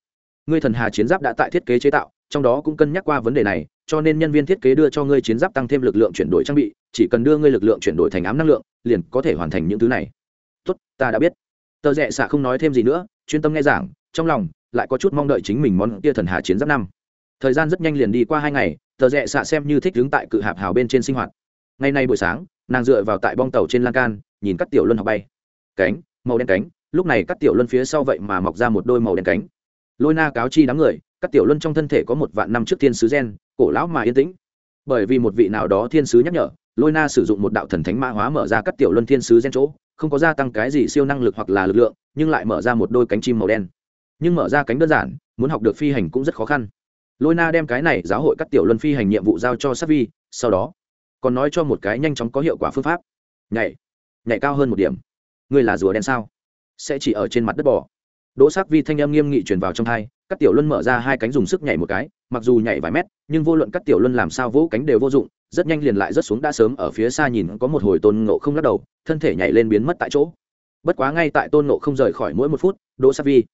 Ngươi thần hà chiến giáp đã tại thiết kế chế tạo, trong đó cũng cân nhắc qua vấn đề này, cho nên nhân viên thiết kế đưa cho ngươi chiến giáp tăng thêm lực lượng chuyển đổi trang bị, chỉ cần đưa ngươi lực lượng chuyển đổi thành ám năng lượng, liền có thể hoàn thành những thứ này. Tốt, ta đã biết. Tờ rẽ xạ không nói thêm gì nữa, chuyên tâm nghe giảng, trong lòng lại có chút mong đợi chính mình món kia thần hà chiến giáp năm. Thời gian rất nhanh liền đi qua hai ngày, tờ rẽ xạ xem như thích đứng tại cự hạp hào bên trên sinh hoạt. Ngày nay buổi sáng, nàng dựa vào tại bong tàu trên lan can, nhìn các tiểu luân học bay. Cánh màu đen cánh, lúc này các tiểu luân phía sau vậy mà mọc ra một đôi màu đen cánh. Lôi na cáo chi đám người, các tiểu luân trong thân thể có một vạn năm trước thiên sứ gen, cổ lão mà yên tĩnh. Bởi vì một vị nào đó thiên sứ nhắc nhở, lôi na sử dụng một đạo thần thánh mã hóa mở ra các tiểu luân thiên sứ gen chỗ, không có gia tăng cái gì siêu năng lực hoặc là lực lượng, nhưng lại mở ra một đôi cánh chim màu đen. Nhưng mở ra cánh đơn giản, muốn học được phi hành cũng rất khó khăn. Lôi na đem cái này giáo hội các tiểu luân phi hành nhiệm vụ giao cho sát vi, sau đó còn nói cho một cái nhanh chóng có hiệu quả phương pháp. Nhảy nhảy cao hơn một điểm ngươi là rùa đen sao? Sẽ chỉ ở trên mặt đất bỏ. đỗ sắc vi thanh em nghiêm nghị truyền vào trong hai các tiểu luân mở ra hai cánh dùng sức nhảy một cái, mặc dù nhảy vài mét, nhưng vô luận các tiểu luân làm sao vỗ cánh đều vô dụng, rất nhanh liền lại rất xuống đã sớm ở phía xa nhìn có một hồi tôn ngộ không lắc đầu, thân thể nhảy lên biến mất tại chỗ. Bất quá ngay tại tôn ngộ không rời khỏi mỗi một phút, đỗ sắc vi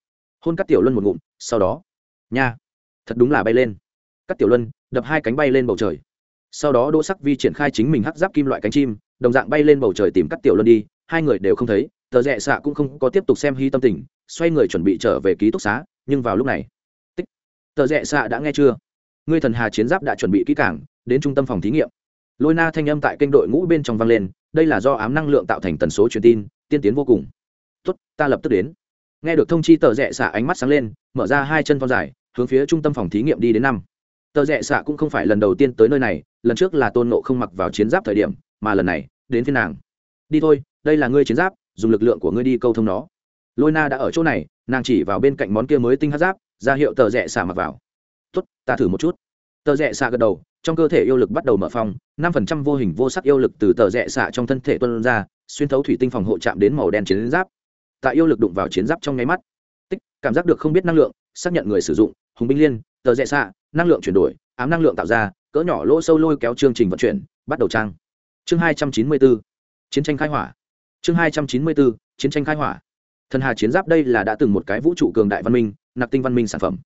hôn các tiểu luân một ngụm, sau đó, nha, thật đúng là bay lên. Các tiểu luân đập hai cánh bay lên bầu trời. Sau đó đỗ sắc vi triển khai chính mình hắc giáp kim loại cánh chim, đồng dạng bay lên bầu trời tìm các tiểu luân đi hai người đều không thấy, tờ rẽ xạ cũng không có tiếp tục xem hy tâm tình, xoay người chuẩn bị trở về ký túc xá, nhưng vào lúc này, tích, tờ rẽ xạ đã nghe chưa? Ngươi thần hà chiến giáp đã chuẩn bị kỹ cảng đến trung tâm phòng thí nghiệm. Lôi na thanh âm tại kênh đội ngũ bên trong vang lên, đây là do ám năng lượng tạo thành tần số truyền tin, tiên tiến vô cùng. Tốt, ta lập tức đến. Nghe được thông chi tờ rẽ xạ ánh mắt sáng lên, mở ra hai chân phong dài, hướng phía trung tâm phòng thí nghiệm đi đến năm. Tờ rẽ xạ cũng không phải lần đầu tiên tới nơi này, lần trước là tôn nộ không mặc vào chiến giáp thời điểm, mà lần này, đến phiên nàng. Đi thôi đây là ngươi chiến giáp, dùng lực lượng của ngươi đi câu thông nó. Lôi na đã ở chỗ này, nàng chỉ vào bên cạnh món kia mới tinh hát giáp, ra hiệu tờ rẽ xả mặc vào. Tốt, ta thử một chút. Tờ rẽ xạ gật đầu, trong cơ thể yêu lực bắt đầu mở phong, năm phần trăm vô hình vô sắc yêu lực từ tờ rẽ xạ trong thân thể tuân ra, xuyên thấu thủy tinh phòng hộ chạm đến màu đen chiến giáp. Tại yêu lực đụng vào chiến giáp trong nháy mắt. Tích, cảm giác được không biết năng lượng, xác nhận người sử dụng, hùng binh liên, tờ rẽ xạ, năng lượng chuyển đổi, ám năng lượng tạo ra, cỡ nhỏ lỗ sâu lôi kéo chương trình vận chuyển, bắt đầu trang. Chương hai trăm chín mươi bốn, chiến tranh khai hỏa chương hai trăm chín mươi bốn, chiến tranh khai hỏa. Thần hà chiến giáp đây là đã từng một cái vũ trụ cường đại văn minh, nạp tinh văn minh sản phẩm.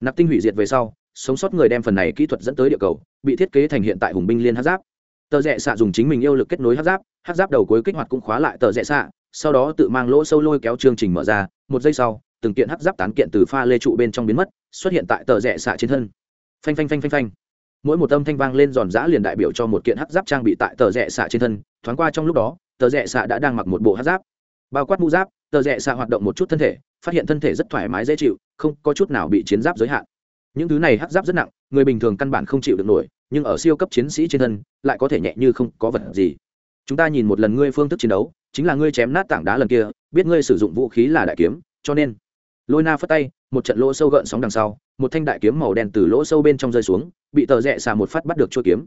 Nạp tinh hủy diệt về sau, sống sót người đem phần này kỹ thuật dẫn tới địa cầu, bị thiết kế thành hiện tại hùng binh liên hát giáp. Tờ rẽ xạ dùng chính mình yêu lực kết nối hát giáp hát giáp đầu cuối kích hoạt cũng khóa lại tờ rẽ xạ sau đó tự mang lỗ sâu lôi kéo chương trình mở ra, một giây sau, từng kiện hát giáp tán kiện từ pha lê trụ bên trong biến mất, xuất hiện tại tờ rẽ xạ trên thân. Phanh phanh phanh phanh phanh. Mỗi một âm thanh vang lên giòn giã liền đại biểu cho một kiện hát giáp trang bị tại tờ rẽ xạ trên thân, thoáng qua trong lúc đó tờ rẽ xạ đã đang mặc một bộ hát giáp. Bao quát mũ giáp, tờ rẽ xạ hoạt động một chút thân thể, phát hiện thân thể rất thoải mái dễ chịu, không có chút nào bị chiến giáp giới hạn. Những thứ này hát giáp rất nặng, người bình thường căn bản không chịu được nổi, nhưng ở siêu cấp chiến sĩ trên thân, lại có thể nhẹ như không có vật gì. Chúng ta nhìn một lần ngươi phương thức chiến đấu, chính là ngươi chém nát tảng đá lần kia, biết ngươi sử dụng vũ khí là đại kiếm, cho nên. Lôi na phất tay, một trận lỗ sâu gợn sóng đằng sau, một thanh đại kiếm màu đen từ lỗ sâu bên trong rơi xuống, bị tờ rẽ xà một phát bắt được chua kiếm.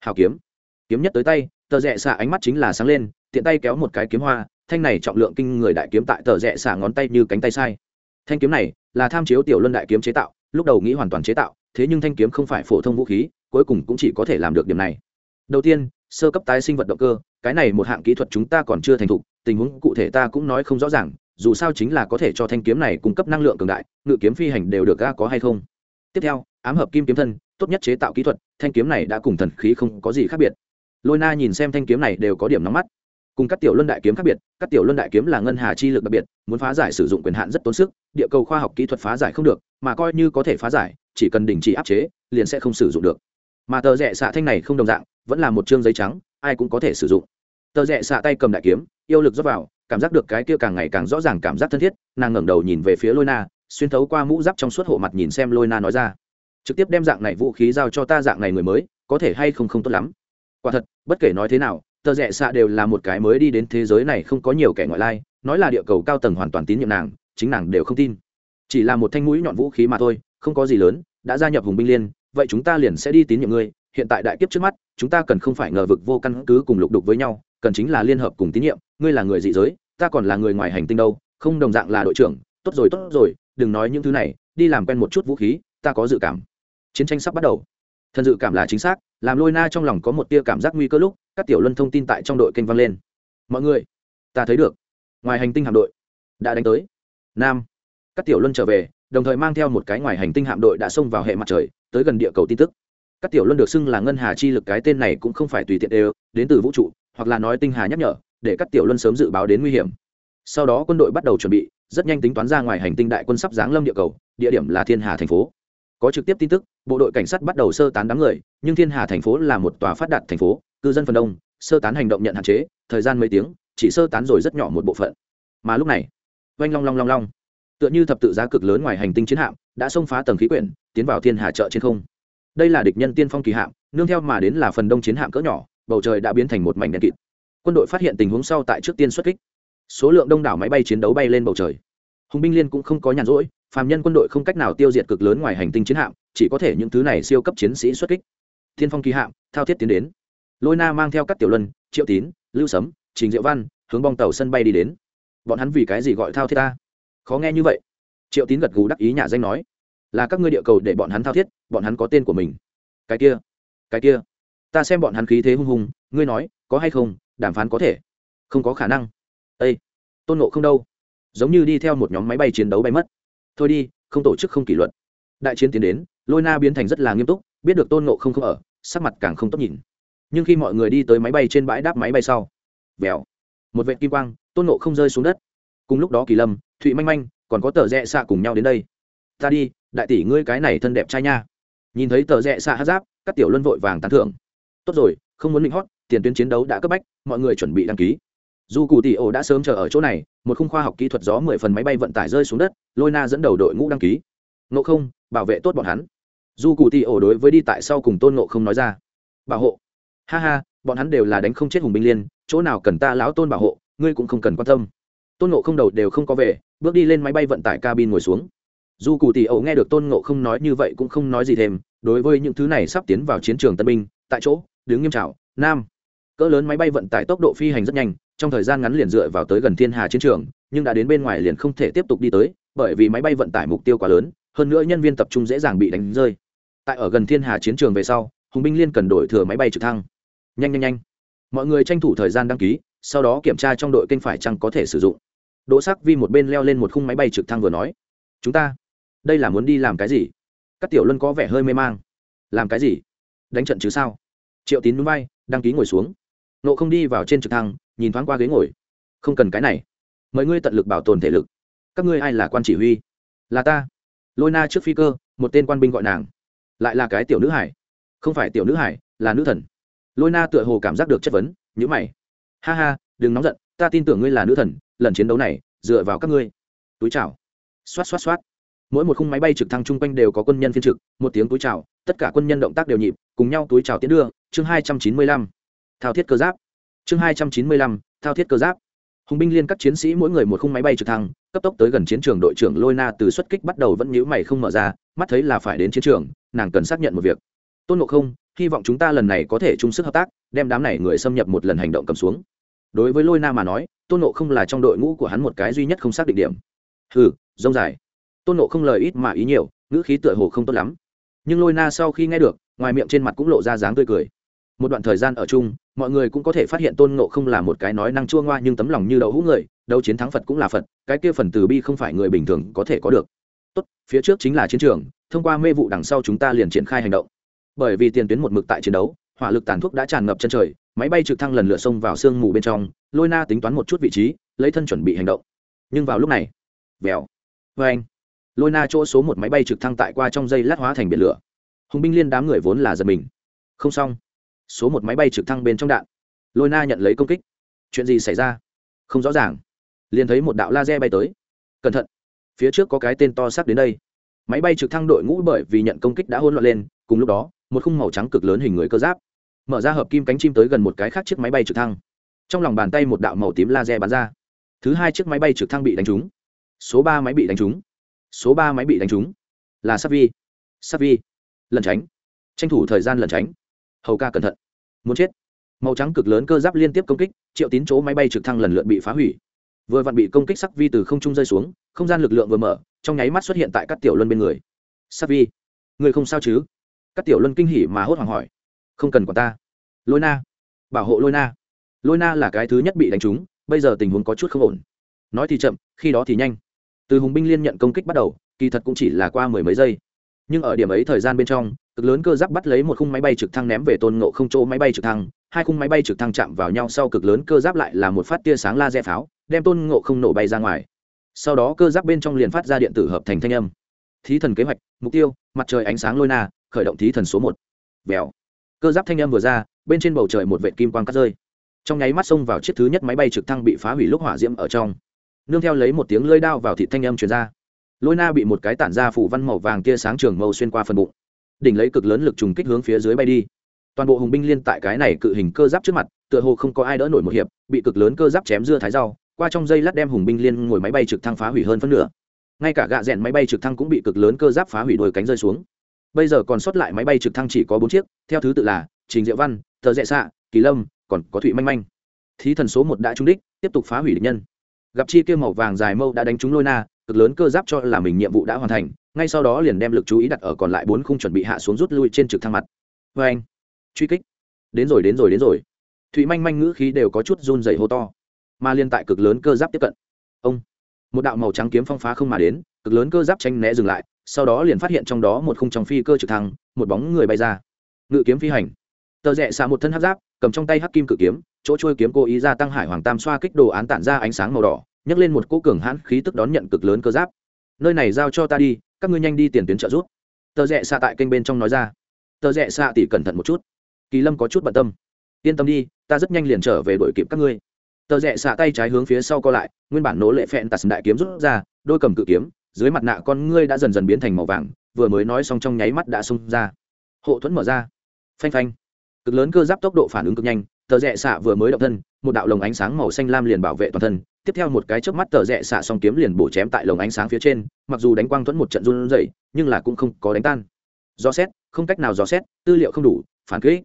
Hào kiếm kiếm nhất tới tay, tờ rẽ xạ ánh mắt chính là sáng lên, tiện tay kéo một cái kiếm hoa, thanh này trọng lượng kinh người đại kiếm tại tờ rẽ xả ngón tay như cánh tay sai. Thanh kiếm này là tham chiếu tiểu luân đại kiếm chế tạo, lúc đầu nghĩ hoàn toàn chế tạo, thế nhưng thanh kiếm không phải phổ thông vũ khí, cuối cùng cũng chỉ có thể làm được điểm này. Đầu tiên, sơ cấp tái sinh vật động cơ, cái này một hạng kỹ thuật chúng ta còn chưa thành thục, tình huống cụ thể ta cũng nói không rõ ràng, dù sao chính là có thể cho thanh kiếm này cung cấp năng lượng cường đại, ngự kiếm phi hành đều được ga có hay không? Tiếp theo, ám hợp kim kiếm thân, tốt nhất chế tạo kỹ thuật, thanh kiếm này đã cùng thần khí không có gì khác biệt lôi na nhìn xem thanh kiếm này đều có điểm nóng mắt. Cùng các tiểu luân đại kiếm khác biệt, các tiểu luân đại kiếm là ngân hà chi lực đặc biệt, muốn phá giải sử dụng quyền hạn rất tốn sức, địa cầu khoa học kỹ thuật phá giải không được, mà coi như có thể phá giải, chỉ cần đình chỉ áp chế, liền sẽ không sử dụng được. Mà tờ rẽ xạ thanh này không đồng dạng, vẫn là một chương giấy trắng, ai cũng có thể sử dụng. Tờ rẽ xạ tay cầm đại kiếm, yêu lực dốc vào, cảm giác được cái kia càng ngày càng rõ ràng cảm giác thân thiết, nàng ngẩng đầu nhìn về phía lôi na, xuyên thấu qua mũ giáp trong suốt hộ mặt nhìn xem lôi na nói ra. Trực tiếp đem dạng này vũ khí giao cho ta dạng này người mới, có thể hay không không tốt lắm quả thật, bất kể nói thế nào, tờ rẽ xạ đều là một cái mới đi đến thế giới này không có nhiều kẻ ngoại lai, nói là địa cầu cao tầng hoàn toàn tín nhiệm nàng, chính nàng đều không tin. Chỉ là một thanh mũi nhọn vũ khí mà thôi, không có gì lớn, đã gia nhập hùng binh liên, vậy chúng ta liền sẽ đi tín nhiệm ngươi. Hiện tại đại kiếp trước mắt, chúng ta cần không phải ngờ vực vô căn cứ cùng lục đục với nhau, cần chính là liên hợp cùng tín nhiệm. Ngươi là người dị giới, ta còn là người ngoài hành tinh đâu, không đồng dạng là đội trưởng. Tốt rồi tốt rồi, đừng nói những thứ này, đi làm quen một chút vũ khí, ta có dự cảm. Chiến tranh sắp bắt đầu thần dự cảm là chính xác, làm lôi na trong lòng có một tia cảm giác nguy cơ lúc, các tiểu luân thông tin tại trong đội kênh vang lên. Mọi người, ta thấy được. Ngoài hành tinh hạm đội đã đánh tới. Nam, các tiểu luân trở về, đồng thời mang theo một cái ngoài hành tinh hạm đội đã xông vào hệ mặt trời, tới gần địa cầu tin tức. Các tiểu luân được xưng là ngân hà chi lực cái tên này cũng không phải tùy tiện đều, đến từ vũ trụ, hoặc là nói tinh hà nhắc nhở, để các tiểu luân sớm dự báo đến nguy hiểm. Sau đó quân đội bắt đầu chuẩn bị, rất nhanh tính toán ra ngoài hành tinh đại quân sắp giáng lâm địa cầu, địa điểm là thiên hà thành phố có trực tiếp tin tức, bộ đội cảnh sát bắt đầu sơ tán đám người, nhưng thiên hà thành phố là một tòa phát đạt thành phố, cư dân phần đông, sơ tán hành động nhận hạn chế, thời gian mấy tiếng, chỉ sơ tán rồi rất nhỏ một bộ phận. Mà lúc này, oanh long long long long, tựa như thập tự giá cực lớn ngoài hành tinh chiến hạm, đã xông phá tầng khí quyển, tiến vào thiên hà chợ trên không. Đây là địch nhân tiên phong kỳ hạm, nương theo mà đến là phần đông chiến hạm cỡ nhỏ, bầu trời đã biến thành một mảnh đen kịt. Quân đội phát hiện tình huống sau tại trước tiên xuất kích. Số lượng đông đảo máy bay chiến đấu bay lên bầu trời hùng binh liên cũng không có nhàn rỗi, phàm nhân quân đội không cách nào tiêu diệt cực lớn ngoài hành tinh chiến hạm, chỉ có thể những thứ này siêu cấp chiến sĩ xuất kích. Thiên phong kỳ hạm, thao thiết tiến đến. Lôi na mang theo các tiểu luân, triệu tín, lưu sấm, trình diệu văn, hướng bong tàu sân bay đi đến. Bọn hắn vì cái gì gọi thao thiết ta? Khó nghe như vậy. Triệu tín gật gù đắc ý nhà danh nói. Là các ngươi địa cầu để bọn hắn thao thiết, bọn hắn có tên của mình. Cái kia cái kia. Ta xem bọn hắn khí thế hung hùng, ngươi nói, có hay không, đàm phán có thể. Không có khả năng. Ây tôn nộ không đâu giống như đi theo một nhóm máy bay chiến đấu bay mất. Thôi đi, không tổ chức không kỷ luật. Đại chiến tiến đến, lôi na biến thành rất là nghiêm túc, biết được tôn nộ không không ở, sắc mặt càng không tốt nhìn. Nhưng khi mọi người đi tới máy bay trên bãi đáp máy bay sau, vèo, một vệ kim quang, tôn nộ không rơi xuống đất. Cùng lúc đó kỳ lâm, thụy manh manh còn có tờ rẽ xạ cùng nhau đến đây. Ta đi, đại tỷ ngươi cái này thân đẹp trai nha. Nhìn thấy tờ rẽ xạ hát giáp, các tiểu luân vội vàng tán thưởng. Tốt rồi, không muốn định hót, tiền tuyến chiến đấu đã cấp bách, mọi người chuẩn bị đăng ký dù cụ tỷ ổ đã sớm chờ ở chỗ này, một khung khoa học kỹ thuật gió mười phần máy bay vận tải rơi xuống đất, lôi na dẫn đầu đội ngũ đăng ký. Ngộ không, bảo vệ tốt bọn hắn. Dù cụ tỷ ổ đối với đi tại sau cùng tôn ngộ không nói ra. Bảo hộ. Ha ha, bọn hắn đều là đánh không chết hùng binh liên, chỗ nào cần ta lão tôn bảo hộ, ngươi cũng không cần quan tâm. Tôn ngộ không đầu đều không có về, bước đi lên máy bay vận tải cabin ngồi xuống. Dù cụ tỷ ổ nghe được tôn ngộ không nói như vậy cũng không nói gì thêm, đối với những thứ này sắp tiến vào chiến trường tân binh, tại chỗ, đứng nghiêm trào nam cỡ lớn máy bay vận tải tốc độ phi hành rất nhanh, trong thời gian ngắn liền dựa vào tới gần thiên hà chiến trường, nhưng đã đến bên ngoài liền không thể tiếp tục đi tới, bởi vì máy bay vận tải mục tiêu quá lớn, hơn nữa nhân viên tập trung dễ dàng bị đánh rơi. Tại ở gần thiên hà chiến trường về sau, hùng binh liên cần đổi thừa máy bay trực thăng. Nhanh nhanh nhanh. Mọi người tranh thủ thời gian đăng ký, sau đó kiểm tra trong đội kênh phải chăng có thể sử dụng. Đỗ sắc vi một bên leo lên một khung máy bay trực thăng vừa nói, chúng ta, đây là muốn đi làm cái gì? Các tiểu luân có vẻ hơi mê mang. Làm cái gì? Đánh trận chứ sao? Triệu tín núi bay, đăng ký ngồi xuống nộ không đi vào trên trực thăng, nhìn thoáng qua ghế ngồi. Không cần cái này. Mời ngươi tận lực bảo tồn thể lực. Các ngươi ai là quan chỉ huy? Là ta. Lôi na trước phi cơ, một tên quan binh gọi nàng. Lại là cái tiểu nữ hải. Không phải tiểu nữ hải, là nữ thần. Lôi na tựa hồ cảm giác được chất vấn nhữ mày. Ha ha, đừng nóng giận, ta tin tưởng ngươi là nữ thần, lần chiến đấu này, dựa vào các ngươi. Túi chào. Xoát xoát xoát. Mỗi một khung máy bay trực thăng chung quanh đều có quân nhân phiên trực, một tiếng túi chào, tất cả quân nhân động tác đều nhịp, cùng nhau túi chào tiến đưa, chương hai trăm chín mươi lăm thao thiết cơ giáp. Chương hai trăm chín mươi lăm, thao thiết cơ giáp. Hùng binh liên các chiến sĩ mỗi người một khung máy bay trực thăng, cấp tốc tới gần chiến trường đội trưởng lôi na từ xuất kích bắt đầu vẫn nhữ mày không mở ra, mắt thấy là phải đến chiến trường, nàng cần xác nhận một việc. Tôn ngộ không, hy vọng chúng ta lần này có thể chung sức hợp tác, đem đám này người xâm nhập một lần hành động cầm xuống. Đối với lôi na mà nói, tôn ngộ không là trong đội ngũ của hắn một cái duy nhất không xác định điểm. Hừ, rông dài. Tôn ngộ không lời ít mà ý nhiều, ngữ khí tựa hồ không tốt lắm. Nhưng lôi na sau khi nghe được, ngoài miệng trên mặt cũng lộ ra dáng tươi cười một đoạn thời gian ở chung, mọi người cũng có thể phát hiện tôn ngộ không là một cái nói năng chua ngoa nhưng tấm lòng như đậu hũ người, đấu chiến thắng phật cũng là phật, cái kia phần từ bi không phải người bình thường có thể có được. Tốt, phía trước chính là chiến trường, thông qua mê vụ đằng sau chúng ta liền triển khai hành động. Bởi vì tiền tuyến một mực tại chiến đấu, hỏa lực tàn thuốc đã tràn ngập chân trời, máy bay trực thăng lần lửa xông vào sương mù bên trong, lôi na tính toán một chút vị trí, lấy thân chuẩn bị hành động. Nhưng vào lúc này, vèo vê anh lôi na chỗ số một máy bay trực thăng tại qua trong dây lát hóa thành biển lửa. Hùng binh liên đám người vốn là giật mình. Không xong số một máy bay trực thăng bên trong đạn. Lôi na nhận lấy công kích. Chuyện gì xảy ra? Không rõ ràng. Liền thấy một đạo laser bay tới. Cẩn thận. Phía trước có cái tên to sắc đến đây. Máy bay trực thăng đội ngũ bởi vì nhận công kích đã hôn loạn lên, cùng lúc đó, một khung màu trắng cực lớn hình người cơ giáp. Mở ra hợp kim cánh chim tới gần một cái khác chiếc máy bay trực thăng. Trong lòng bàn tay một đạo màu tím laser bắn ra. Thứ hai chiếc máy bay trực thăng bị đánh trúng. Số ba máy bị đánh trúng. Số ba máy bị đánh trúng. Là savi. Savi. Lần tránh. Tranh thủ thời gian lần tránh hầu ca cẩn thận. Muốn chết. Màu trắng cực lớn cơ giáp liên tiếp công kích, triệu tín chỗ máy bay trực thăng lần lượt bị phá hủy. Vừa vặn bị công kích sắc vi từ không trung rơi xuống, không gian lực lượng vừa mở, trong nháy mắt xuất hiện tại các tiểu luân bên người. Sắc vi, người không sao chứ? Các tiểu luân kinh hỉ mà hốt hoảng hỏi. Không cần quản ta. Lôi na, bảo hộ lôi na. Lôi na là cái thứ nhất bị đánh trúng, bây giờ tình huống có chút không ổn. Nói thì chậm, khi đó thì nhanh. Từ hùng binh liên nhận công kích bắt đầu, kỳ thật cũng chỉ là qua mười mấy giây. Nhưng ở điểm ấy thời gian bên trong cực lớn cơ giáp bắt lấy một khung máy bay trực thăng ném về tôn ngộ không chỗ máy bay trực thăng. Hai khung máy bay trực thăng chạm vào nhau sau cực lớn cơ giáp lại là một phát tia sáng laser pháo, đem tôn ngộ không nổ bay ra ngoài. Sau đó cơ giáp bên trong liền phát ra điện tử hợp thành thanh âm. Thí thần kế hoạch, mục tiêu, mặt trời ánh sáng lôi na, khởi động thí thần số một. Vèo. Cơ giáp thanh âm vừa ra, bên trên bầu trời một vệ kim quang cắt rơi. Trong nháy mắt xông vào chiếc thứ nhất máy bay trực thăng bị phá hủy lúc hỏa diễm ở trong. Nương theo lấy một tiếng lơi đao vào thị thanh âm truyền ra. Lôi na bị một cái tản ra phủ văn màu vàng tia sáng trường màu xuyên qua phần bụng đỉnh lấy cực lớn lực trùng kích hướng phía dưới bay đi. Toàn bộ hùng binh liên tại cái này cự hình cơ giáp trước mặt, tựa hồ không có ai đỡ nổi một hiệp, bị cực lớn cơ giáp chém dưa thái rau, qua trong dây lát đem hùng binh liên ngồi máy bay trực thăng phá hủy hơn phân nửa. Ngay cả gạ rẽn máy bay trực thăng cũng bị cực lớn cơ giáp phá hủy đôi cánh rơi xuống. Bây giờ còn sót lại máy bay trực thăng chỉ có bốn chiếc, theo thứ tự là trình diệu văn tờ rẽ xạ kỳ lâm, còn có thụy manh manh. Thí thần số một đã trúng đích, tiếp tục phá hủy địch nhân. Gặp chi kia màu vàng dài mâu đã đánh trúng lôi na, cực lớn cơ giáp cho là mình nhiệm vụ đã hoàn thành ngay sau đó liền đem lực chú ý đặt ở còn lại bốn khung chuẩn bị hạ xuống rút lui trên trực thăng mặt. Vê anh. Truy kích. Đến rồi đến rồi đến rồi. Thụy manh manh ngữ khí đều có chút run dày hô to, mà liên tại cực lớn cơ giáp tiếp cận. Ông. Một đạo màu trắng kiếm phong phá không mà đến, cực lớn cơ giáp tranh né dừng lại, sau đó liền phát hiện trong đó một khung trong phi cơ trực thăng, một bóng người bay ra. Ngự kiếm phi hành. Tờ rẽ xạ một thân hát giáp, cầm trong tay hắc kim cự kiếm, chỗ trôi kiếm cố ý ra tăng hải hoàng tam xoa kích đồ án tản ra ánh sáng màu đỏ, nhấc lên một cỗ cường hãn khí tức đón nhận cực lớn cơ giáp. Nơi này giao cho ta đi các ngươi nhanh đi tiền tuyến trợ giúp. Tờ rẽ xạ tại kênh bên trong nói ra. Tờ rẽ xạ tỉ cẩn thận một chút. Kỳ lâm có chút bận tâm. Yên tâm đi, ta rất nhanh liền trở về đuổi kịp các ngươi. Tờ rẽ xạ tay trái hướng phía sau co lại, nguyên bản nỗ lệ phẹn tạt đại kiếm rút ra, đôi cầm cự kiếm, dưới mặt nạ con ngươi đã dần dần biến thành màu vàng, vừa mới nói xong trong nháy mắt đã xông ra. Hộ thuẫn mở ra. Phanh phanh. Cực lớn cơ giáp tốc độ phản ứng cực nhanh tờ rẽ xạ vừa mới động thân, một đạo lồng ánh sáng màu xanh lam liền bảo vệ toàn thân. Tiếp theo một cái chớp mắt tờ rẽ xạ xong kiếm liền bổ chém tại lồng ánh sáng phía trên, mặc dù đánh quang thuẫn một trận run rẩy, nhưng là cũng không có đánh tan. Do xét, không cách nào dò xét, tư liệu không đủ, phản kích.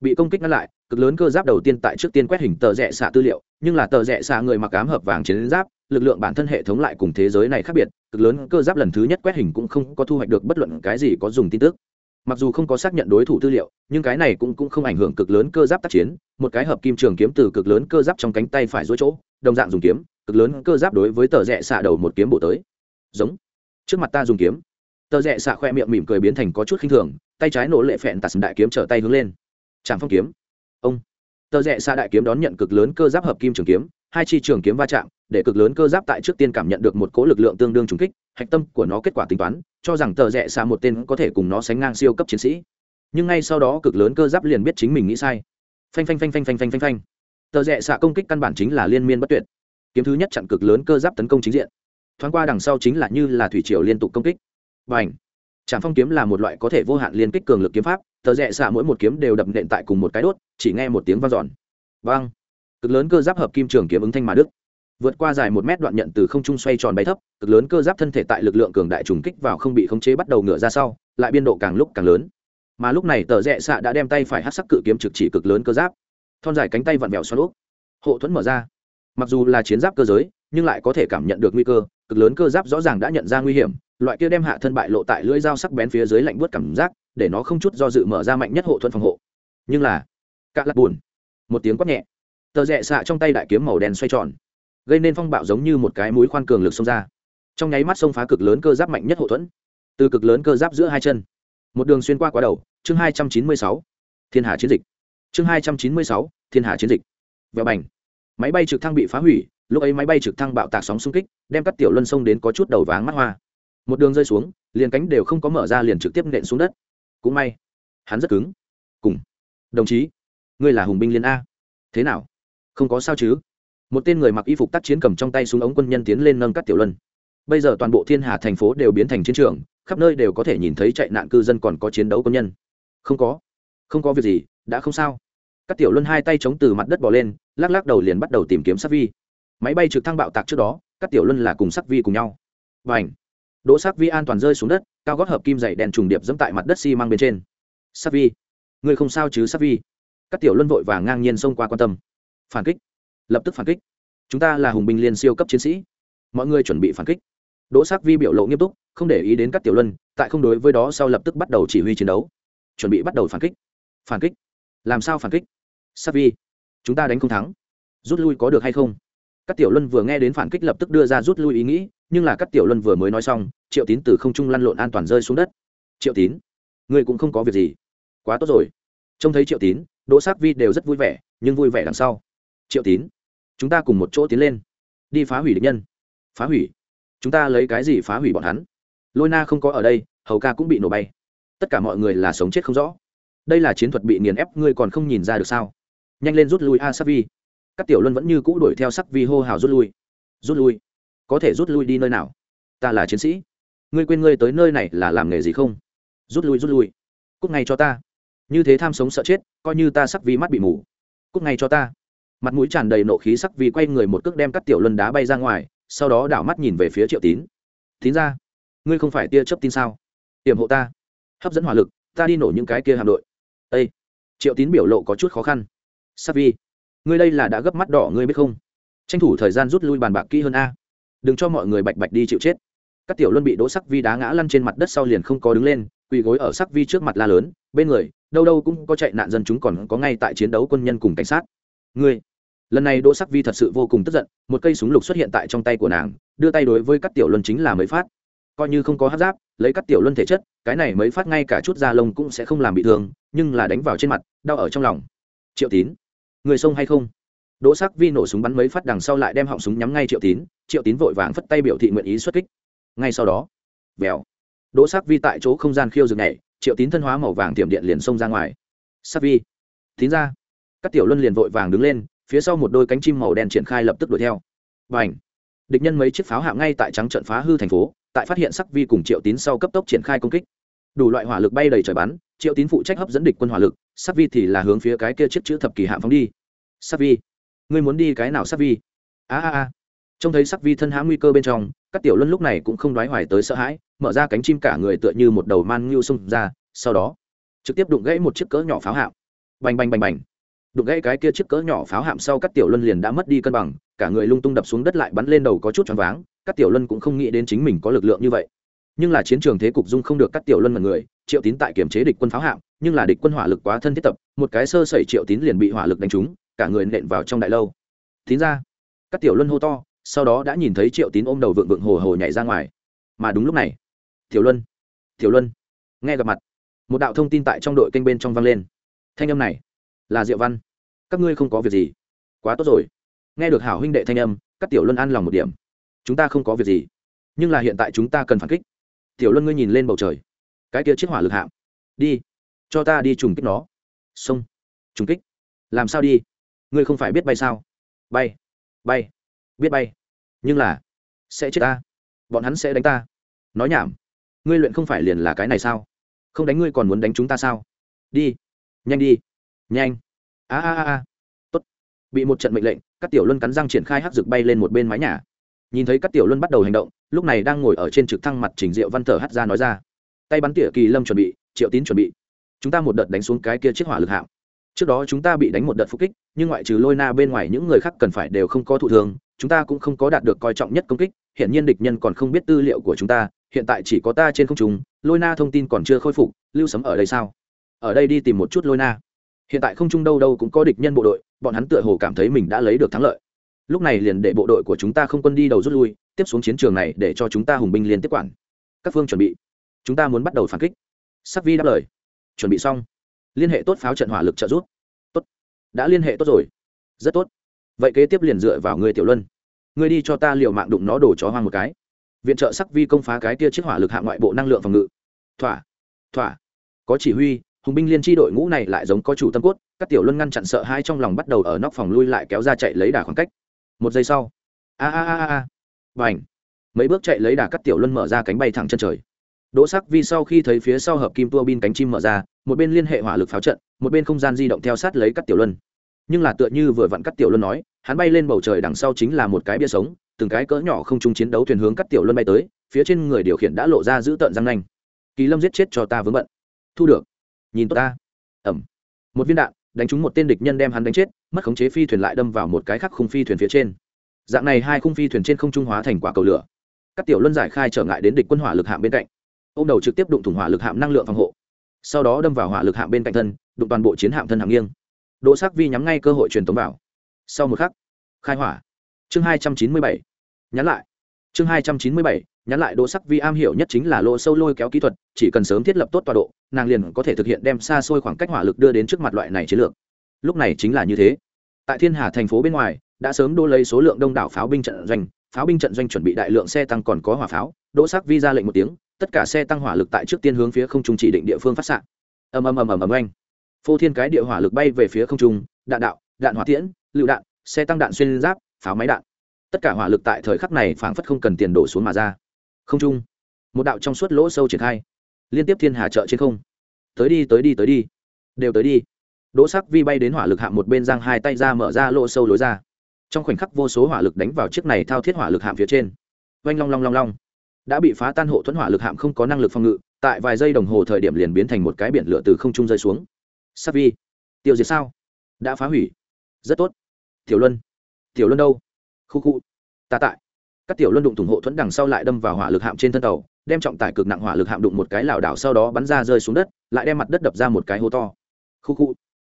Bị công kích ngăn lại, cực lớn cơ giáp đầu tiên tại trước tiên quét hình tờ rẽ xạ tư liệu, nhưng là tờ rẽ xạ người mặc ám hợp vàng chiến giáp, lực lượng bản thân hệ thống lại cùng thế giới này khác biệt, cực lớn cơ giáp lần thứ nhất quét hình cũng không có thu hoạch được bất luận cái gì có dùng tin tức mặc dù không có xác nhận đối thủ tư liệu nhưng cái này cũng, cũng không ảnh hưởng cực lớn cơ giáp tác chiến một cái hợp kim trường kiếm từ cực lớn cơ giáp trong cánh tay phải dối chỗ đồng dạng dùng kiếm cực lớn cơ giáp đối với tờ rẽ xạ đầu một kiếm bổ tới. Giống. Trước mặt ta dùng kiếm. Tờ rẽ xạ khoe miệng mỉm cười biến thành có chút khinh thường tay trái nổ lệ phẹn tạt đại kiếm trở tay hướng lên. Tràng phong kiếm. Ông. Tờ rẽ xạ đại kiếm đón nhận cực lớn cơ giáp hợp kim trường kiếm hai chi trường kiếm va chạm để cực lớn cơ giáp tại trước tiên cảm nhận được một cỗ lực lượng tương đương trùng kích, hạch tâm của nó kết quả tính toán, cho rằng tờ rẽ xa một tên có thể cùng nó sánh ngang siêu cấp chiến sĩ. Nhưng ngay sau đó cực lớn cơ giáp liền biết chính mình nghĩ sai. Phanh phanh phanh phanh phanh phanh phanh phanh. Tờ rẽ xạ công kích căn bản chính là liên miên bất tuyệt. Kiếm thứ nhất chặn cực lớn cơ giáp tấn công chính diện. Thoáng qua đằng sau chính là như là thủy triều liên tục công kích. Và ảnh trạm phong kiếm là một loại có thể vô hạn liên kích cường lực kiếm pháp, tờ rẽ xạ mỗi một kiếm đều đập nện tại cùng một cái đốt, chỉ nghe một tiếng vang dọn. Vang! Cực lớn cơ giáp hợp kim trường kiếm ứng thanh mà đức vượt qua dài một mét đoạn nhận từ không trung xoay tròn bay thấp, cực lớn cơ giáp thân thể tại lực lượng cường đại trùng kích vào không bị khống chế bắt đầu ngựa ra sau, lại biên độ càng lúc càng lớn. Mà lúc này tờ rẽ xạ đã đem tay phải hát sắc cự kiếm trực chỉ cực lớn cơ giáp. Thon dài cánh tay vặn vẹo xoắn úp. Hộ thuẫn mở ra. Mặc dù là chiến giáp cơ giới, nhưng lại có thể cảm nhận được nguy cơ, cực lớn cơ giáp rõ ràng đã nhận ra nguy hiểm, loại kia đem hạ thân bại lộ tại lưỡi dao sắc bén phía dưới lạnh buốt cảm giác, để nó không chút do dự mở ra mạnh nhất hộ thuẫn phòng hộ. Nhưng là, cạ lặt buồn. Một tiếng quát nhẹ. Tờ rẽ xạ trong tay đại kiếm màu đen xoay tròn gây nên phong bạo giống như một cái mũi khoan cường lực xông ra. Trong nháy mắt xông phá cực lớn cơ giáp mạnh nhất hậu thuẫn. Từ cực lớn cơ giáp giữa hai chân, một đường xuyên qua quá đầu, chương hai trăm chín mươi sáu, thiên hà chiến dịch. Chương hai trăm chín mươi sáu, thiên hà chiến dịch. Vẹo bành. Máy bay trực thăng bị phá hủy, lúc ấy máy bay trực thăng bạo tạc sóng xung kích, đem các tiểu luân sông đến có chút đầu váng mắt hoa. Một đường rơi xuống, liền cánh đều không có mở ra liền trực tiếp nện xuống đất. Cũng may, hắn rất cứng. Cùng. Đồng chí, ngươi là hùng binh liên a. Thế nào? Không có sao chứ? Một tên người mặc y phục tác chiến cầm trong tay súng ống quân nhân tiến lên nâng cắt tiểu luân. Bây giờ toàn bộ thiên hà thành phố đều biến thành chiến trường, khắp nơi đều có thể nhìn thấy chạy nạn cư dân còn có chiến đấu quân nhân. Không có. Không có việc gì, đã không sao. Các tiểu luân hai tay chống từ mặt đất bỏ lên, lắc lắc đầu liền bắt đầu tìm kiếm sắc vi. Máy bay trực thăng bạo tạc trước đó, các tiểu luân là cùng sắc vi cùng nhau. Và ảnh đỗ sắc vi an toàn rơi xuống đất, cao gót hợp kim dày đèn trùng điệp dẫm tại mặt đất xi、si、mang bên trên. Sắc vi! Người không sao chứ, sắc vi? Các tiểu luân vội và ngang nhiên xông qua quan tâm. Phản kích! Lập tức phản kích. Chúng ta là hùng binh liên siêu cấp chiến sĩ. Mọi người chuẩn bị phản kích. Đỗ sắc vi biểu lộ nghiêm túc, không để ý đến các tiểu luân, tại không đối với đó sau lập tức bắt đầu chỉ huy chiến đấu. Chuẩn bị bắt đầu phản kích. Phản kích? Làm sao phản kích? Sắc vi, chúng ta đánh không thắng. Rút lui có được hay không? Các tiểu luân vừa nghe đến phản kích lập tức đưa ra rút lui ý nghĩ, nhưng là các tiểu luân vừa mới nói xong, triệu tín từ không trung lăn lộn an toàn rơi xuống đất. Triệu tín, ngươi cũng không có việc gì. Quá tốt rồi. Trông thấy triệu tín, đỗ sắc vi đều rất vui vẻ, nhưng vui vẻ đằng sau. Triệu tín chúng ta cùng một chỗ tiến lên. Đi phá hủy địch nhân. Phá hủy. Chúng ta lấy cái gì phá hủy bọn hắn? Lôi na không có ở đây, hầu ca cũng bị nổ bay. Tất cả mọi người là sống chết không rõ. Đây là chiến thuật bị nghiền ép, ngươi còn không nhìn ra được sao? Nhanh lên rút lui a sắc vi. Các tiểu luân vẫn như cũ đuổi theo sắc vi hô hào rút lui. Rút lui? Có thể rút lui đi nơi nào? Ta là chiến sĩ. Ngươi quên ngươi tới nơi này là làm nghề gì không? Rút lui rút lui. Cúc ngay cho ta. Như thế tham sống sợ chết, coi như ta sắc vi mắt bị mù. Cúc ngay cho ta mặt mũi tràn đầy nộ khí sắc vi quay người một cước đem các tiểu luân đá bay ra ngoài, sau đó đảo mắt nhìn về phía triệu tín. Tín ra ngươi không phải tia chấp tin sao? Hiểm hộ ta, hấp dẫn hỏa lực, ta đi nổ những cái kia hạm đội. Ây triệu tín biểu lộ có chút khó khăn. Sắc vi, ngươi đây là đã gấp mắt đỏ ngươi biết không? Tranh thủ thời gian rút lui bàn bạc kỹ hơn a. Đừng cho mọi người bạch bạch đi chịu chết. Các tiểu luân bị đỗ sắc vi đá ngã lăn trên mặt đất sau liền không có đứng lên, quỳ gối ở sắc vi trước mặt la lớn, bên người, đâu đâu cũng có chạy nạn dân chúng còn có ngay tại chiến đấu quân nhân cùng cảnh sát. Ngươi lần này đỗ sắc vi thật sự vô cùng tức giận, một cây súng lục xuất hiện tại trong tay của nàng, đưa tay đối với các tiểu luân chính là mấy phát. Coi như không có hát giáp, lấy các tiểu luân thể chất, cái này mấy phát ngay cả chút da lông cũng sẽ không làm bị thương, nhưng là đánh vào trên mặt, đau ở trong lòng. Triệu tín, người xông hay không? Đỗ sắc vi nổ súng bắn mấy phát đằng sau lại đem họng súng nhắm ngay triệu tín triệu tín vội vàng phất tay biểu thị nguyện ý xuất kích. Ngay sau đó, vèo. Đỗ sắc vi tại chỗ không gian khiêu rực này triệu tín thân hóa màu vàng tiềm điện liền xông ra ngoài. Sắc vi, tín ra. Các tiểu luân liền vội vàng đứng lên phía sau một đôi cánh chim màu đen triển khai lập tức đuổi theo. Bành, địch nhân mấy chiếc pháo hạng ngay tại trắng trận phá hư thành phố tại phát hiện sắc vi cùng triệu tín sau cấp tốc triển khai công kích. Đủ loại hỏa lực bay đầy trời bắn triệu tín phụ trách hấp dẫn địch quân hỏa lực sắc vi thì là hướng phía cái kia chiếc chữ thập kỳ hạng phóng đi. Sắc vi! Ngươi muốn đi cái nào sắc vi? A a a! Trông thấy sắc vi thân hãm nguy cơ bên trong các tiểu luân lúc này cũng không đoái hoài tới sợ hãi mở ra cánh chim cả người tựa như một đầu man ngưu xông ra sau đó trực tiếp đụng gãy một chiếc cỡ nhỏ pháo hạm bành bành bành bành! Đụng gãy cái kia chiếc cỡ nhỏ pháo hạm sau các tiểu luân liền đã mất đi cân bằng, cả người lung tung đập xuống đất lại bắn lên đầu có chút choáng váng các tiểu luân cũng không nghĩ đến chính mình có lực lượng như vậy. Nhưng là chiến trường thế cục dung không được các tiểu luân mật người, triệu tín tại kiểm chế địch quân pháo hạm, nhưng là địch quân hỏa lực quá thân thiết tập, một cái sơ sẩy triệu tín liền bị hỏa lực đánh trúng, cả người nện vào trong đại lâu. Tín ra. Các tiểu luân hô to, sau đó đã nhìn thấy triệu tín ôm đầu vượng vượng hồ hồ nhảy ra ngoài. Mà đúng lúc này, tiểu luân tiểu luân, nghe gặp mặt, một đạo thông tin tại trong đội kênh bên trong vang lên. Thanh âm này là diệu văn các ngươi không có việc gì quá tốt rồi nghe được hảo huynh đệ thanh âm các tiểu luân an lòng một điểm chúng ta không có việc gì nhưng là hiện tại chúng ta cần phản kích tiểu luân ngươi nhìn lên bầu trời cái kia chiếc hỏa lực hạm đi cho ta đi trùng kích nó xông trùng kích làm sao đi ngươi không phải biết bay sao bay bay biết bay nhưng là sẽ chết ta bọn hắn sẽ đánh ta nói nhảm ngươi luyện không phải liền là cái này sao không đánh ngươi còn muốn đánh chúng ta sao đi nhanh đi nhanh. A a a tốt. Bị một trận mệnh lệnh các tiểu luân cắn răng triển khai hắc rực bay lên một bên mái nhà. Nhìn thấy các tiểu luân bắt đầu hành động, lúc này đang ngồi ở trên trực thăng mặt trình diệu văn thở hắt ra nói ra. Tay bắn tỉa kỳ lâm chuẩn bị, triệu tín chuẩn bị. Chúng ta một đợt đánh xuống cái kia chiếc hỏa lực hạm. Trước đó chúng ta bị đánh một đợt phục kích, nhưng ngoại trừ lôi na bên ngoài những người khác cần phải đều không có thụ thường chúng ta cũng không có đạt được coi trọng nhất công kích hiện nhiên địch nhân còn không biết tư liệu của chúng ta, hiện tại chỉ có ta trên không trung, lôi na thông tin còn chưa khôi phục, lưu sấm ở đây sao? Ở đây đi tìm một chút lôi na hiện tại không trung đâu đâu cũng có địch nhân bộ đội, bọn hắn tựa hồ cảm thấy mình đã lấy được thắng lợi. Lúc này liền để bộ đội của chúng ta không quân đi đầu rút lui, tiếp xuống chiến trường này để cho chúng ta hùng binh liên tiếp quản. Các phương chuẩn bị. Chúng ta muốn bắt đầu phản kích. Sắc vi đáp lời. Chuẩn bị xong. Liên hệ tốt pháo trận hỏa lực trợ giúp. Tốt. Đã liên hệ tốt rồi. Rất tốt. Vậy kế tiếp liền dựa vào người tiểu luân. Ngươi đi cho ta liều mạng đụng nó đổ chó hoang một cái. Viện trợ sắc vi công phá cái tia chiếc hỏa lực hạ ngoại bộ năng lượng phòng ngự. Thỏa. Thỏa. Có chỉ huy hùng binh liên tri đội ngũ này lại giống có chủ tâm cốt, các tiểu luân ngăn chặn sợ hai trong lòng bắt đầu ở nóc phòng lui lại kéo ra chạy lấy đà khoảng cách. Một giây sau, a a a a và ảnh mấy bước chạy lấy đà các tiểu luân mở ra cánh bay thẳng chân trời. Đỗ sắc vi sau khi thấy phía sau hợp kim tua bin cánh chim mở ra, một bên liên hệ hỏa lực pháo trận, một bên không gian di động theo sát lấy các tiểu luân. Nhưng là tựa như vừa vặn các tiểu luân nói, hắn bay lên bầu trời đằng sau chính là một cái bia sống, từng cái cỡ nhỏ không chung chiến đấu thuyền hướng các tiểu luân bay tới, phía trên người điều khiển đã lộ ra giữ tợn răng nanh. Kỳ lâm giết chết cho ta vướng bận. Thu được nhìn tốt ta. Ẩm. Một viên đạn, đánh trúng một tên địch nhân đem hắn đánh chết, mất khống chế phi thuyền lại đâm vào một cái khác khung phi thuyền phía trên. Dạng này hai khung phi thuyền trên không trung hóa thành quả cầu lửa. Các tiểu luân giải khai trở ngại đến địch quân hỏa lực hạm bên cạnh. Ô m đầu trực tiếp đụng thủng hỏa lực hạm năng lượng phòng hộ. Sau đó đâm vào hỏa lực hạm bên cạnh thân, đụng toàn bộ chiến hạm thân hạng nghiêng. Đỗ sắc vi nhắm ngay cơ hội truyền tống vào. Sau một khắc, khai hỏa. Chương hai trăm chín mươi bảy. Nhắn lại chương hai trăm chín mươi bảy, nhắn lại đỗ sắc vi am hiểu nhất chính là lỗ sâu lôi kéo kỹ thuật, chỉ cần sớm thiết lập tốt tọa độ, nàng liền có thể thực hiện đem xa xôi khoảng cách hỏa lực đưa đến trước mặt loại này chiến lược. Lúc này chính là như thế. Tại thiên hà thành phố bên ngoài, đã sớm đô lấy số lượng đông đảo pháo binh trận doanh, pháo binh trận doanh chuẩn bị đại lượng xe tăng còn có hỏa pháo, đỗ sắc vi ra lệnh một tiếng, tất cả xe tăng hỏa lực tại trước tiên hướng phía không trung chỉ định địa phương phát xạ. Ầm ầm ầm ầm ầm anh phô thiên cái địa hỏa lực bay về phía không trung, đạn đạo, đạn hỏa tiễn, lựu đạn, xe tăng đạn xuyên giáp, pháo máy đạn tất cả hỏa lực tại thời khắc này phảng phất không cần tiền đổ xuống mà ra. Không trung, một đạo trong suốt lỗ sâu triển khai. Liên tiếp thiên hà trợ trên không. Tới đi tới đi tới đi. Đều tới đi. Đỗ sắc vi bay đến hỏa lực hạm một bên, giang hai tay ra mở ra lỗ sâu lối ra. Trong khoảnh khắc vô số hỏa lực đánh vào chiếc này thao thiết hỏa lực hạm phía trên. Oanh long long long long. Đã bị phá tan hộ thuẫn hỏa lực hạm không có năng lực phòng ngự, tại vài giây đồng hồ thời điểm liền biến thành một cái biển lửa từ không trung rơi xuống. Sắc vi, tiêu diệt sao? Đã phá hủy. Rất tốt. Tiểu luân tiểu luân đâu? Khu khu. Ta tại. Các tiểu luân đụng thủng hộ thuẫn đằng sau lại đâm vào hỏa lực hạm trên thân tàu, đem trọng tải cực nặng hỏa lực hạm đụng một cái lảo đảo sau đó bắn ra rơi xuống đất, lại đem mặt đất đập ra một cái hố to. Khu khu.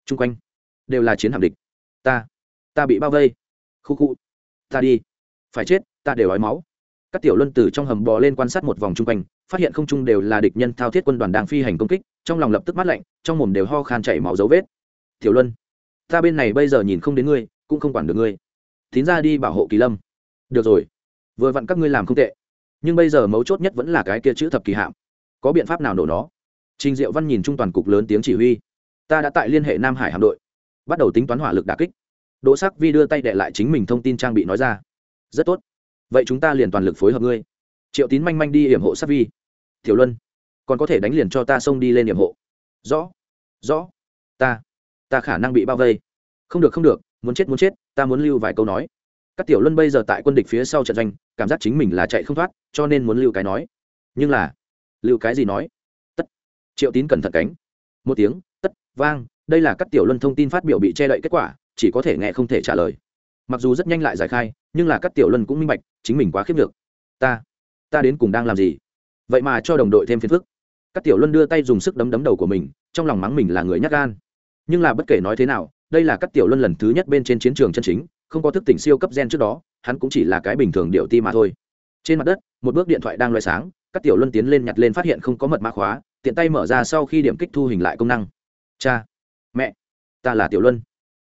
Chung quanh. Đều là chiến hạm địch. Ta. Ta bị bao vây. Khu khu. Ta đi. Phải chết, ta đều ói máu. Các tiểu luân từ trong hầm bò lên quan sát một vòng chung quanh, phát hiện không trung đều là địch nhân thao thiết quân đoàn đang phi hành công kích, trong lòng lập tức mát lạnh, trong mồm đều ho khan chảy máu dấu vết. Tiểu luân, ta bên này bây giờ nhìn không đến ngươi, cũng không quản được ngươi tín ra đi bảo hộ kỳ lâm. Được rồi. Vừa vặn các ngươi làm không tệ. Nhưng bây giờ mấu chốt nhất vẫn là cái kia chữ thập kỳ hạm. Có biện pháp nào nổ nó? Trình diệu văn nhìn trung toàn cục lớn tiếng chỉ huy. Ta đã tại liên hệ nam hải hạm đội. Bắt đầu tính toán hỏa lực đà kích. Đỗ sắc vi đưa tay đệ lại chính mình thông tin trang bị nói ra. Rất tốt. Vậy chúng ta liền toàn lực phối hợp ngươi. Triệu tín manh manh đi hiểm hộ sắc vi. Tiểu luân, còn có thể đánh liền cho ta xông đi lên hiểm hộ. Rõ. Rõ. Ta. Ta khả năng bị bao vây. Không được không được muốn chết muốn chết, ta muốn lưu vài câu nói. Các tiểu luân bây giờ tại quân địch phía sau trận doanh, cảm giác chính mình là chạy không thoát, cho nên muốn lưu cái nói. Nhưng là, lưu cái gì nói? Tất. Triệu tín cẩn thận cánh. Một tiếng, tất, vang, đây là các tiểu luân thông tin phát biểu bị che đậy kết quả, chỉ có thể nghe không thể trả lời. Mặc dù rất nhanh lại giải khai, nhưng là các tiểu luân cũng minh bạch, chính mình quá khiếp được ta ta đến cùng đang làm gì? Vậy mà cho đồng đội thêm phiền phức. Các tiểu luân đưa tay dùng sức đấm đấm đầu của mình, trong lòng mắng mình là người nhát gan. Nhưng là bất kể nói thế nào đây là các tiểu luân lần thứ nhất bên trên chiến trường chân chính, không có thức tỉnh siêu cấp gen trước đó, hắn cũng chỉ là cái bình thường điệu ti mà thôi. Trên mặt đất, một bước điện thoại đang loại sáng, các tiểu luân tiến lên nhặt lên phát hiện không có mật mã khóa, tiện tay mở ra sau khi điểm kích thu hình lại công năng. Cha, mẹ, ta là tiểu luân.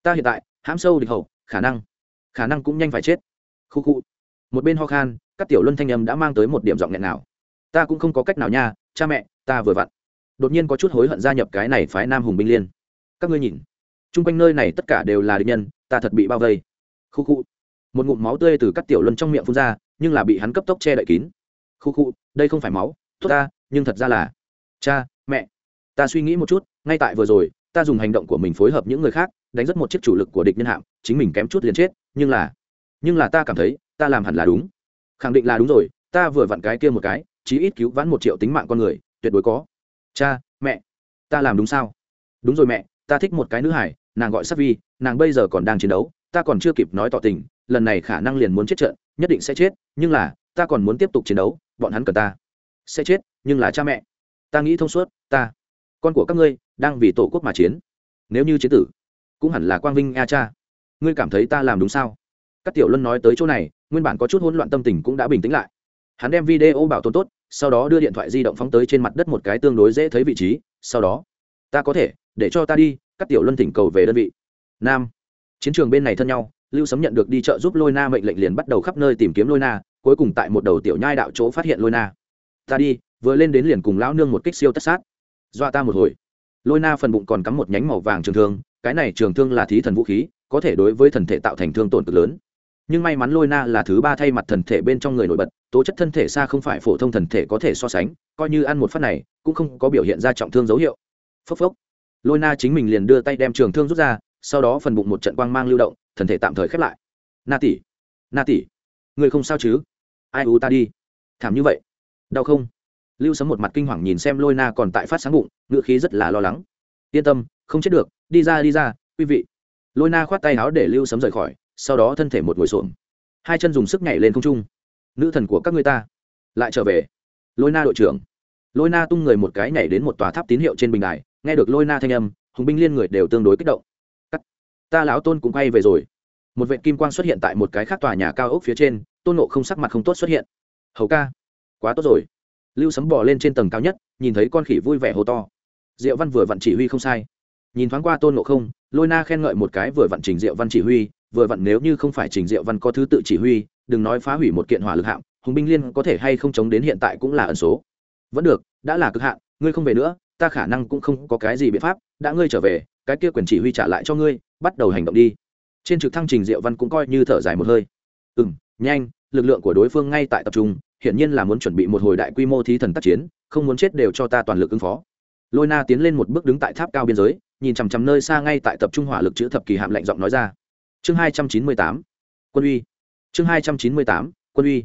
Ta hiện tại, hãm sâu địch hậu, khả năng khả năng cũng nhanh phải chết. Khu khu. Một bên ho khan, các tiểu luân thanh âm đã mang tới một điểm giọng nghẹn nào ta cũng không có cách nào nha, cha mẹ, ta vừa vặn. Đột nhiên có chút hối hận gia nhập cái này phái nam hùng binh liên. Các ngươi nhìn chung quanh nơi này tất cả đều là địch nhân, ta thật bị bao vây. Khu khu. Một ngụm máu tươi từ các tiểu luân trong miệng phun ra, nhưng là bị hắn cấp tốc che đậy kín. Khu khu, đây không phải máu, tốt ta, nhưng thật ra là cha, mẹ. Ta suy nghĩ một chút, ngay tại vừa rồi, ta dùng hành động của mình phối hợp những người khác, đánh rất một chiếc chủ lực của địch nhân hạm, chính mình kém chút liền chết, nhưng là nhưng là ta cảm thấy, ta làm hẳn là đúng. Khẳng định là đúng rồi, ta vừa vặn cái kia một cái, chí ít cứu vãn một triệu tính mạng con người, tuyệt đối có. Cha, mẹ, ta làm đúng sao? Đúng rồi mẹ, ta thích một cái nữ hải nàng gọi sắc vi, nàng bây giờ còn đang chiến đấu, ta còn chưa kịp nói tỏ tình, lần này khả năng liền muốn chết trận, nhất định sẽ chết, nhưng là, ta còn muốn tiếp tục chiến đấu, bọn hắn cần ta. Sẽ chết, nhưng là cha mẹ. Ta nghĩ thông suốt, ta, con của các ngươi, đang vì tổ quốc mà chiến. Nếu như chiến tử, cũng hẳn là quang vinh a cha. Ngươi cảm thấy ta làm đúng sao? Các tiểu luân nói tới chỗ này, nguyên bản có chút hỗn loạn tâm tình cũng đã bình tĩnh lại. Hắn đem video bảo tồn tốt, sau đó đưa điện thoại di động phóng tới trên mặt đất một cái tương đối dễ thấy vị trí, sau đó, ta có thể, để cho ta đi các tiểu luân thỉnh cầu về đơn vị. Nam. Chiến trường bên này thân nhau, lưu sấm nhận được đi chợ giúp lôi na mệnh lệnh liền bắt đầu khắp nơi tìm kiếm lôi na, cuối cùng tại một đầu tiểu nhai đạo chỗ phát hiện lôi na. Ta đi, vừa lên đến liền cùng lão nương một kích siêu tất sát. Dọa ta một hồi. Lôi na phần bụng còn cắm một nhánh màu vàng trường thương, cái này trường thương là thí thần vũ khí, có thể đối với thần thể tạo thành thương tổn cực lớn. Nhưng may mắn lôi na là thứ ba thay mặt thần thể bên trong người nổi bật, tố chất thân thể xa không phải phổ thông thần thể có thể so sánh, coi như ăn một phát này, cũng không có biểu hiện ra trọng thương dấu hiệu. Phốc phốc lôi na chính mình liền đưa tay đem trường thương rút ra, sau đó phần bụng một trận quang mang lưu động, thần thể tạm thời khép lại. Na tỷ na tỷ, người không sao chứ? Ai u ta đi. Thảm như vậy. Đau không? Lưu sấm một mặt kinh hoàng nhìn xem lôi na còn tại phát sáng bụng ngựa khí rất là lo lắng. Yên tâm, không chết được, đi ra đi ra, quý vị. Lôi na khoát tay áo để lưu sấm rời khỏi, sau đó thân thể một ngồi xổm. Hai chân dùng sức nhảy lên không trung. Nữ thần của các ngươi ta. Lại trở về. Lôi na đội trưởng lôi na tung người một cái nhảy đến một tòa tháp tín hiệu trên bình đài, nghe được lôi na thanh âm, hùng binh liên người đều tương đối kích động. Cắt. Ta lão tôn cũng quay về rồi. Một vệ kim quang xuất hiện tại một cái khác tòa nhà cao ốc phía trên, tôn nộ không sắc mặt không tốt xuất hiện. Hầu ca, quá tốt rồi. Lưu sấm bò lên trên tầng cao nhất, nhìn thấy con khỉ vui vẻ hô to. Diệu văn vừa vặn chỉ huy không sai. Nhìn thoáng qua tôn nộ không, lôi na khen ngợi một cái vừa vặn trình diệu văn chỉ huy, vừa vặn nếu như không phải trình diệu văn có thứ tự chỉ huy, đừng nói phá hủy một kiện hỏa lực hạng hùng binh liên có thể hay không chống đến hiện tại cũng là ẩn số vẫn được, đã là cực hạn, ngươi không về nữa, ta khả năng cũng không có cái gì biện pháp, đã ngươi trở về, cái kia quyền chỉ huy trả lại cho ngươi, bắt đầu hành động đi. Trên trực thăng trình diệu văn cũng coi như thở dài một hơi. Ừ m nhanh, lực lượng của đối phương ngay tại tập trung, hiển nhiên là muốn chuẩn bị một hồi đại quy mô thí thần tác chiến, không muốn chết đều cho ta toàn lực ứng phó. Lôi na tiến lên một bước đứng tại tháp cao biên giới, nhìn chằm chằm nơi xa ngay tại tập trung hỏa lực chữ thập kỳ hạm lạnh giọng nói ra. Chương hai trăm chín mươi tám, quân uy. Chương hai trăm chín mươi tám, quân uy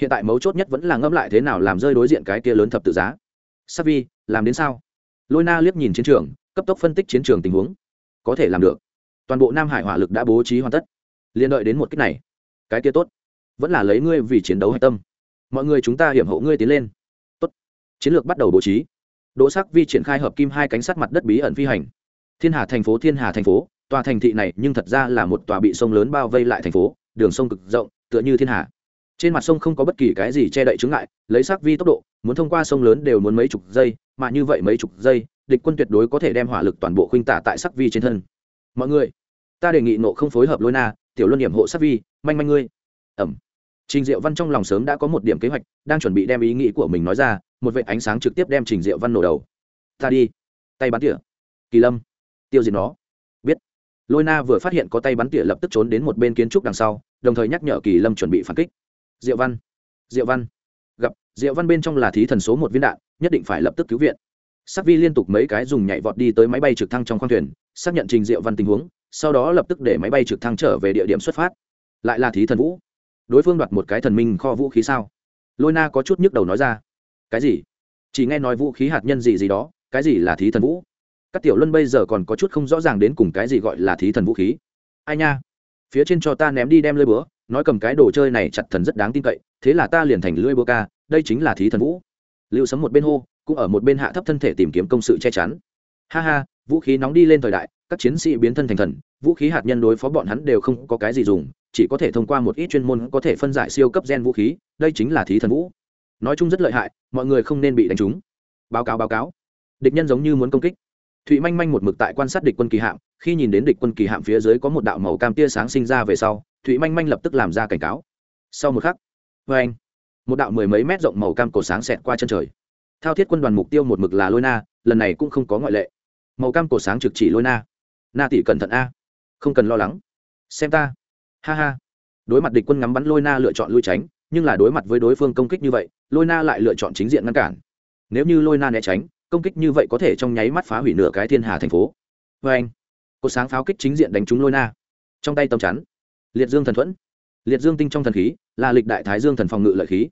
hiện tại mấu chốt nhất vẫn là ngẫm lại thế nào làm rơi đối diện cái kia lớn thập tự giá. Savi vi làm đến sao? Lôi na liếc nhìn chiến trường, cấp tốc phân tích chiến trường tình huống. Có thể làm được. Toàn bộ nam hải hỏa lực đã bố trí hoàn tất. Liên đợi đến một cách này. Cái kia tốt. Vẫn là lấy ngươi vì chiến đấu hạch tâm. Mọi người chúng ta hiểm hộ ngươi tiến lên. Tốt. Chiến lược bắt đầu bố trí. Đỗ sắc vi triển khai hợp kim hai cánh sát mặt đất bí ẩn phi hành. Thiên hà thành phố, thiên hà thành phố. Tòa thành thị này nhưng thật ra là một tòa bị sông lớn bao vây lại thành phố. Đường sông cực rộng, tựa như thiên hà trên mặt sông không có bất kỳ cái gì che đậy chứng ngại, lấy sắc vi tốc độ, muốn thông qua sông lớn đều muốn mấy chục giây, mà như vậy mấy chục giây, địch quân tuyệt đối có thể đem hỏa lực toàn bộ khuynh tả tại sắc vi trên thân. Mọi người, ta đề nghị nộ không phối hợp lôi na, tiểu luân điểm hộ sắc vi, manh manh ngươi. Ẩm. Trình diệu văn trong lòng sớm đã có một điểm kế hoạch, đang chuẩn bị đem ý nghĩ của mình nói ra, một vệ ánh sáng trực tiếp đem trình diệu văn nổ đầu. Ta đi. Tay bắn tỉa. Kỳ lâm. Tiêu diệt nó. Biết. Lôi na vừa phát hiện có tay bắn tỉa lập tức trốn đến một bên kiến trúc đằng sau, đồng thời nhắc nhở kỳ lâm chuẩn bị phản kích diệu văn. Diệu văn. Gặp, diệu văn bên trong là thí thần số một viên đạn, nhất định phải lập tức cứu viện. Sắc vi liên tục mấy cái dùng nhảy vọt đi tới máy bay trực thăng trong khoang thuyền, xác nhận trình diệu văn tình huống, sau đó lập tức để máy bay trực thăng trở về địa điểm xuất phát. Lại là thí thần vũ. Đối phương đoạt một cái thần minh kho vũ khí sao? Lôi na có chút nhức đầu nói ra. Cái gì? Chỉ nghe nói vũ khí hạt nhân gì gì đó, cái gì là thí thần vũ? Các tiểu luân bây giờ còn có chút không rõ ràng đến cùng cái gì gọi là thí thần vũ khí. Ai nha? Phía trên cho ta ném đi đem lôi búa nói cầm cái đồ chơi này chặt thần rất đáng tin cậy, thế là ta liền thành lưỡi búa ca, đây chính là thí thần vũ. Lưu sấm một bên hô, cũng ở một bên hạ thấp thân thể tìm kiếm công sự che chắn. Ha ha, vũ khí nóng đi lên thời đại, các chiến sĩ biến thân thành thần, vũ khí hạt nhân đối phó bọn hắn đều không có cái gì dùng, chỉ có thể thông qua một ít chuyên môn có thể phân giải siêu cấp gen vũ khí, đây chính là thí thần vũ. Nói chung rất lợi hại, mọi người không nên bị đánh trúng. Báo cáo báo cáo. Địch nhân giống như muốn công kích. Thụy manh manh một mực tại quan sát địch quân kỳ hạm, khi nhìn đến địch quân kỳ hạm phía dưới có một đạo màu cam tia sáng sinh ra về sau thụy manh manh lập tức làm ra cảnh cáo. Sau một khắc vê anh, một đạo mười mấy mét rộng màu cam cổ sáng xẹt qua chân trời. Thao thiết quân đoàn mục tiêu một mực là lôi na, lần này cũng không có ngoại lệ. Màu cam cổ sáng trực chỉ lôi na. Na tỷ cẩn thận a, không cần lo lắng. Xem ta. Ha ha. Đối mặt địch quân ngắm bắn lôi na lựa chọn lui tránh, nhưng là đối mặt với đối phương công kích như vậy, lôi na lại lựa chọn chính diện ngăn cản. Nếu như lôi na né tránh, công kích như vậy có thể trong nháy mắt phá hủy nửa cái thiên hà thành phố. Vê anh cột sáng pháo kích chính diện đánh trúng lôi na. Trong tay tầm chắn liệt dương thần thuẫn. Liệt dương tinh trong thần khí, là lịch đại thái dương thần phòng ngự lợi khí.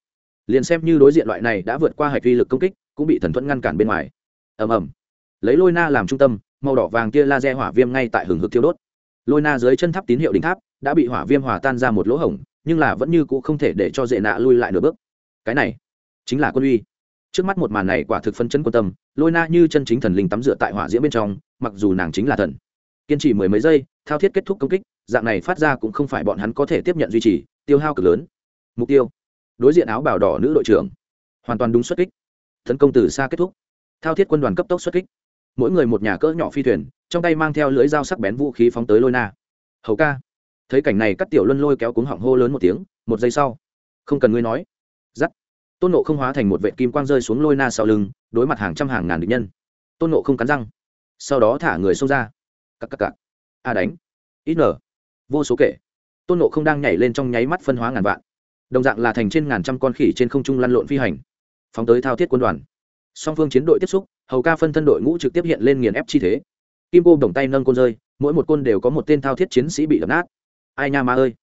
Liền xem như đối diện loại này đã vượt qua hạch vi lực công kích, cũng bị thần thuẫn ngăn cản bên ngoài. Ầm ầm. Lấy lôi na làm trung tâm, màu đỏ vàng kia laser hỏa viêm ngay tại hừng hực thiêu đốt. Lôi na dưới chân tháp tín hiệu đỉnh tháp, đã bị hỏa viêm hòa tan ra một lỗ hổng, nhưng là vẫn như cũ không thể để cho dễ nạ lui lại nửa bước. Cái này, chính là quân uy. Trước mắt một màn này quả thực phân chân quan tâm, lôi na như chân chính thần linh tắm rửa tại hỏa diễm bên trong, mặc dù nàng chính là thần. Kiên trì mười mấy giây, thao thiết kết thúc công kích dạng này phát ra cũng không phải bọn hắn có thể tiếp nhận duy trì, tiêu hao cực lớn. Mục tiêu, đối diện áo bào đỏ nữ đội trưởng, hoàn toàn đúng xuất kích. Tấn công từ xa kết thúc. Thao thiết quân đoàn cấp tốc xuất kích. Mỗi người một nhà cỡ nhỏ phi thuyền, trong tay mang theo lưỡi dao sắc bén vũ khí phóng tới lôi na. Hầu ca, thấy cảnh này các tiểu luân lôi kéo cuống họng hô lớn một tiếng, một giây sau, không cần ngươi nói. Giắt. Tôn nộ không hóa thành một vệ kim quang rơi xuống lôi na sau lưng, đối mặt hàng trăm hàng ngàn địch nhân. Tôn nộ không cắn răng, sau đó thả người xông ra. Cặp cặp cặp a đánh. Ít nở vô số kể. Tôn nộ không đang nhảy lên trong nháy mắt phân hóa ngàn vạn. Đồng dạng là thành trên ngàn trăm con khỉ trên không trung lăn lộn phi hành. Phóng tới thao thiết quân đoàn. Song phương chiến đội tiếp xúc, hầu ca phân thân đội ngũ trực tiếp hiện lên nghiền ép chi thế. Kim cô đồng tay nâng côn rơi, mỗi một côn đều có một tên thao thiết chiến sĩ bị đập nát. Ai nha ma ơi.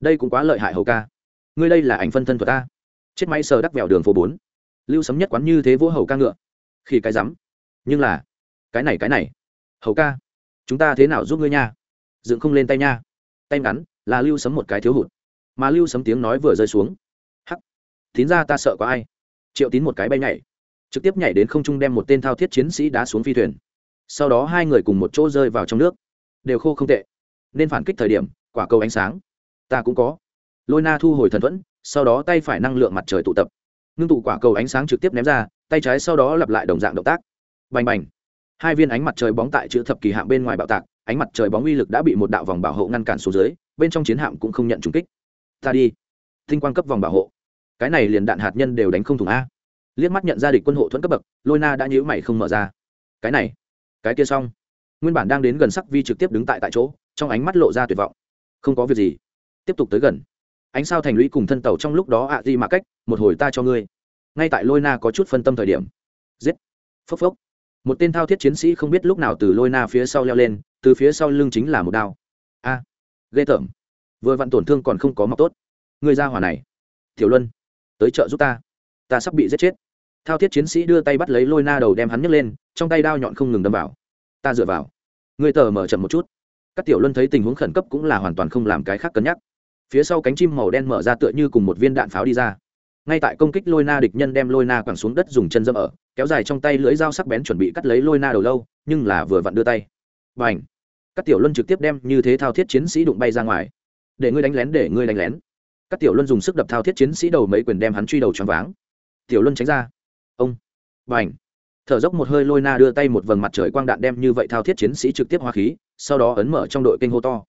Đây cũng quá lợi hại hầu ca. Ngươi đây là ảnh phân thân thuật ta. Chết máy sờ đắc vẹo đường phố bốn. Lưu sấm nhất quán như thế vỗ hầu ca ngựa. Khi cái rắm. Nhưng là, cái này cái này. Hầu ca, chúng ta thế nào giúp ngươi nha? Dựng không lên tay nha tay ngắn, là lưu sấm một cái thiếu hụt. Mà lưu sấm tiếng nói vừa rơi xuống. Hắc! Tín ra ta sợ có ai? Triệu tín một cái bay nhảy. Trực tiếp nhảy đến không trung đem một tên thao thiết chiến sĩ đá xuống phi thuyền. Sau đó hai người cùng một chỗ rơi vào trong nước. Đều khô không tệ. Nên phản kích thời điểm, quả cầu ánh sáng. Ta cũng có. Lôi na thu hồi thần thuẫn, sau đó tay phải năng lượng mặt trời tụ tập. Ngưng tụ quả cầu ánh sáng trực tiếp ném ra, tay trái sau đó lặp lại đồng dạng động tác. Bành bành. Hai viên ánh mặt trời bóng tại chữ thập kỳ hạng bên ngoài bạo tạc ánh mặt trời bóng uy lực đã bị một đạo vòng bảo hộ ngăn cản xuống dưới, bên trong chiến hạm cũng không nhận trùng kích. Ta đi. Tinh quang cấp vòng bảo hộ. Cái này liền đạn hạt nhân đều đánh không thủng a. Liếc mắt nhận ra địch quân hộ thuẫn cấp bậc, lôi na đã nhíu mày không mở ra. Cái này, cái kia xong. Nguyên bản đang đến gần sắc vi trực tiếp đứng tại tại chỗ, trong ánh mắt lộ ra tuyệt vọng. Không có việc gì. Tiếp tục tới gần. Ánh sao thành lũy cùng thân tàu trong lúc đó ạ à gì mà cách, một hồi ta cho ngươi. Ngay tại lôi na có chút phân tâm thời điểm. Giết. Phốc phốc. Một tên thao thiết chiến sĩ không biết lúc nào từ lôi na phía sau leo lên từ phía sau lưng chính là một đao. A à, ghê tởm. Vừa vặn tổn thương còn không có mọc tốt. Người ra hỏa này. Tiểu luân tới chợ giúp ta. Ta sắp bị giết chết. Thao thiết chiến sĩ đưa tay bắt lấy lôi na đầu đem hắn nhấc lên trong tay đao nhọn không ngừng đâm vào. Ta dựa vào. Người tờ mở chậm một chút. Các tiểu luân thấy tình huống khẩn cấp cũng là hoàn toàn không làm cái khác cân nhắc. Phía sau cánh chim màu đen mở ra tựa như cùng một viên đạn pháo đi ra. Ngay tại công kích lôi na địch nhân đem lôi na quẳng xuống đất dùng chân dâm ở kéo dài trong tay lưỡi dao sắc bén chuẩn bị cắt lấy lôi na đầu lâu nhưng là vừa vặn đưa tay và ảnh. Các tiểu luân trực tiếp đem như thế thao thiết chiến sĩ đụng bay ra ngoài. Để ngươi đánh lén, để ngươi đánh lén. Các tiểu luân dùng sức đập thao thiết chiến sĩ đầu mấy quyền đem hắn truy đầu choáng váng. Tiểu luân tránh ra. Ông. Và ảnh. Thở dốc một hơi lôi na đưa tay một vầng mặt trời quang đạn đem như vậy thao thiết chiến sĩ trực tiếp hoa khí, sau đó ấn mở trong đội kênh hô to.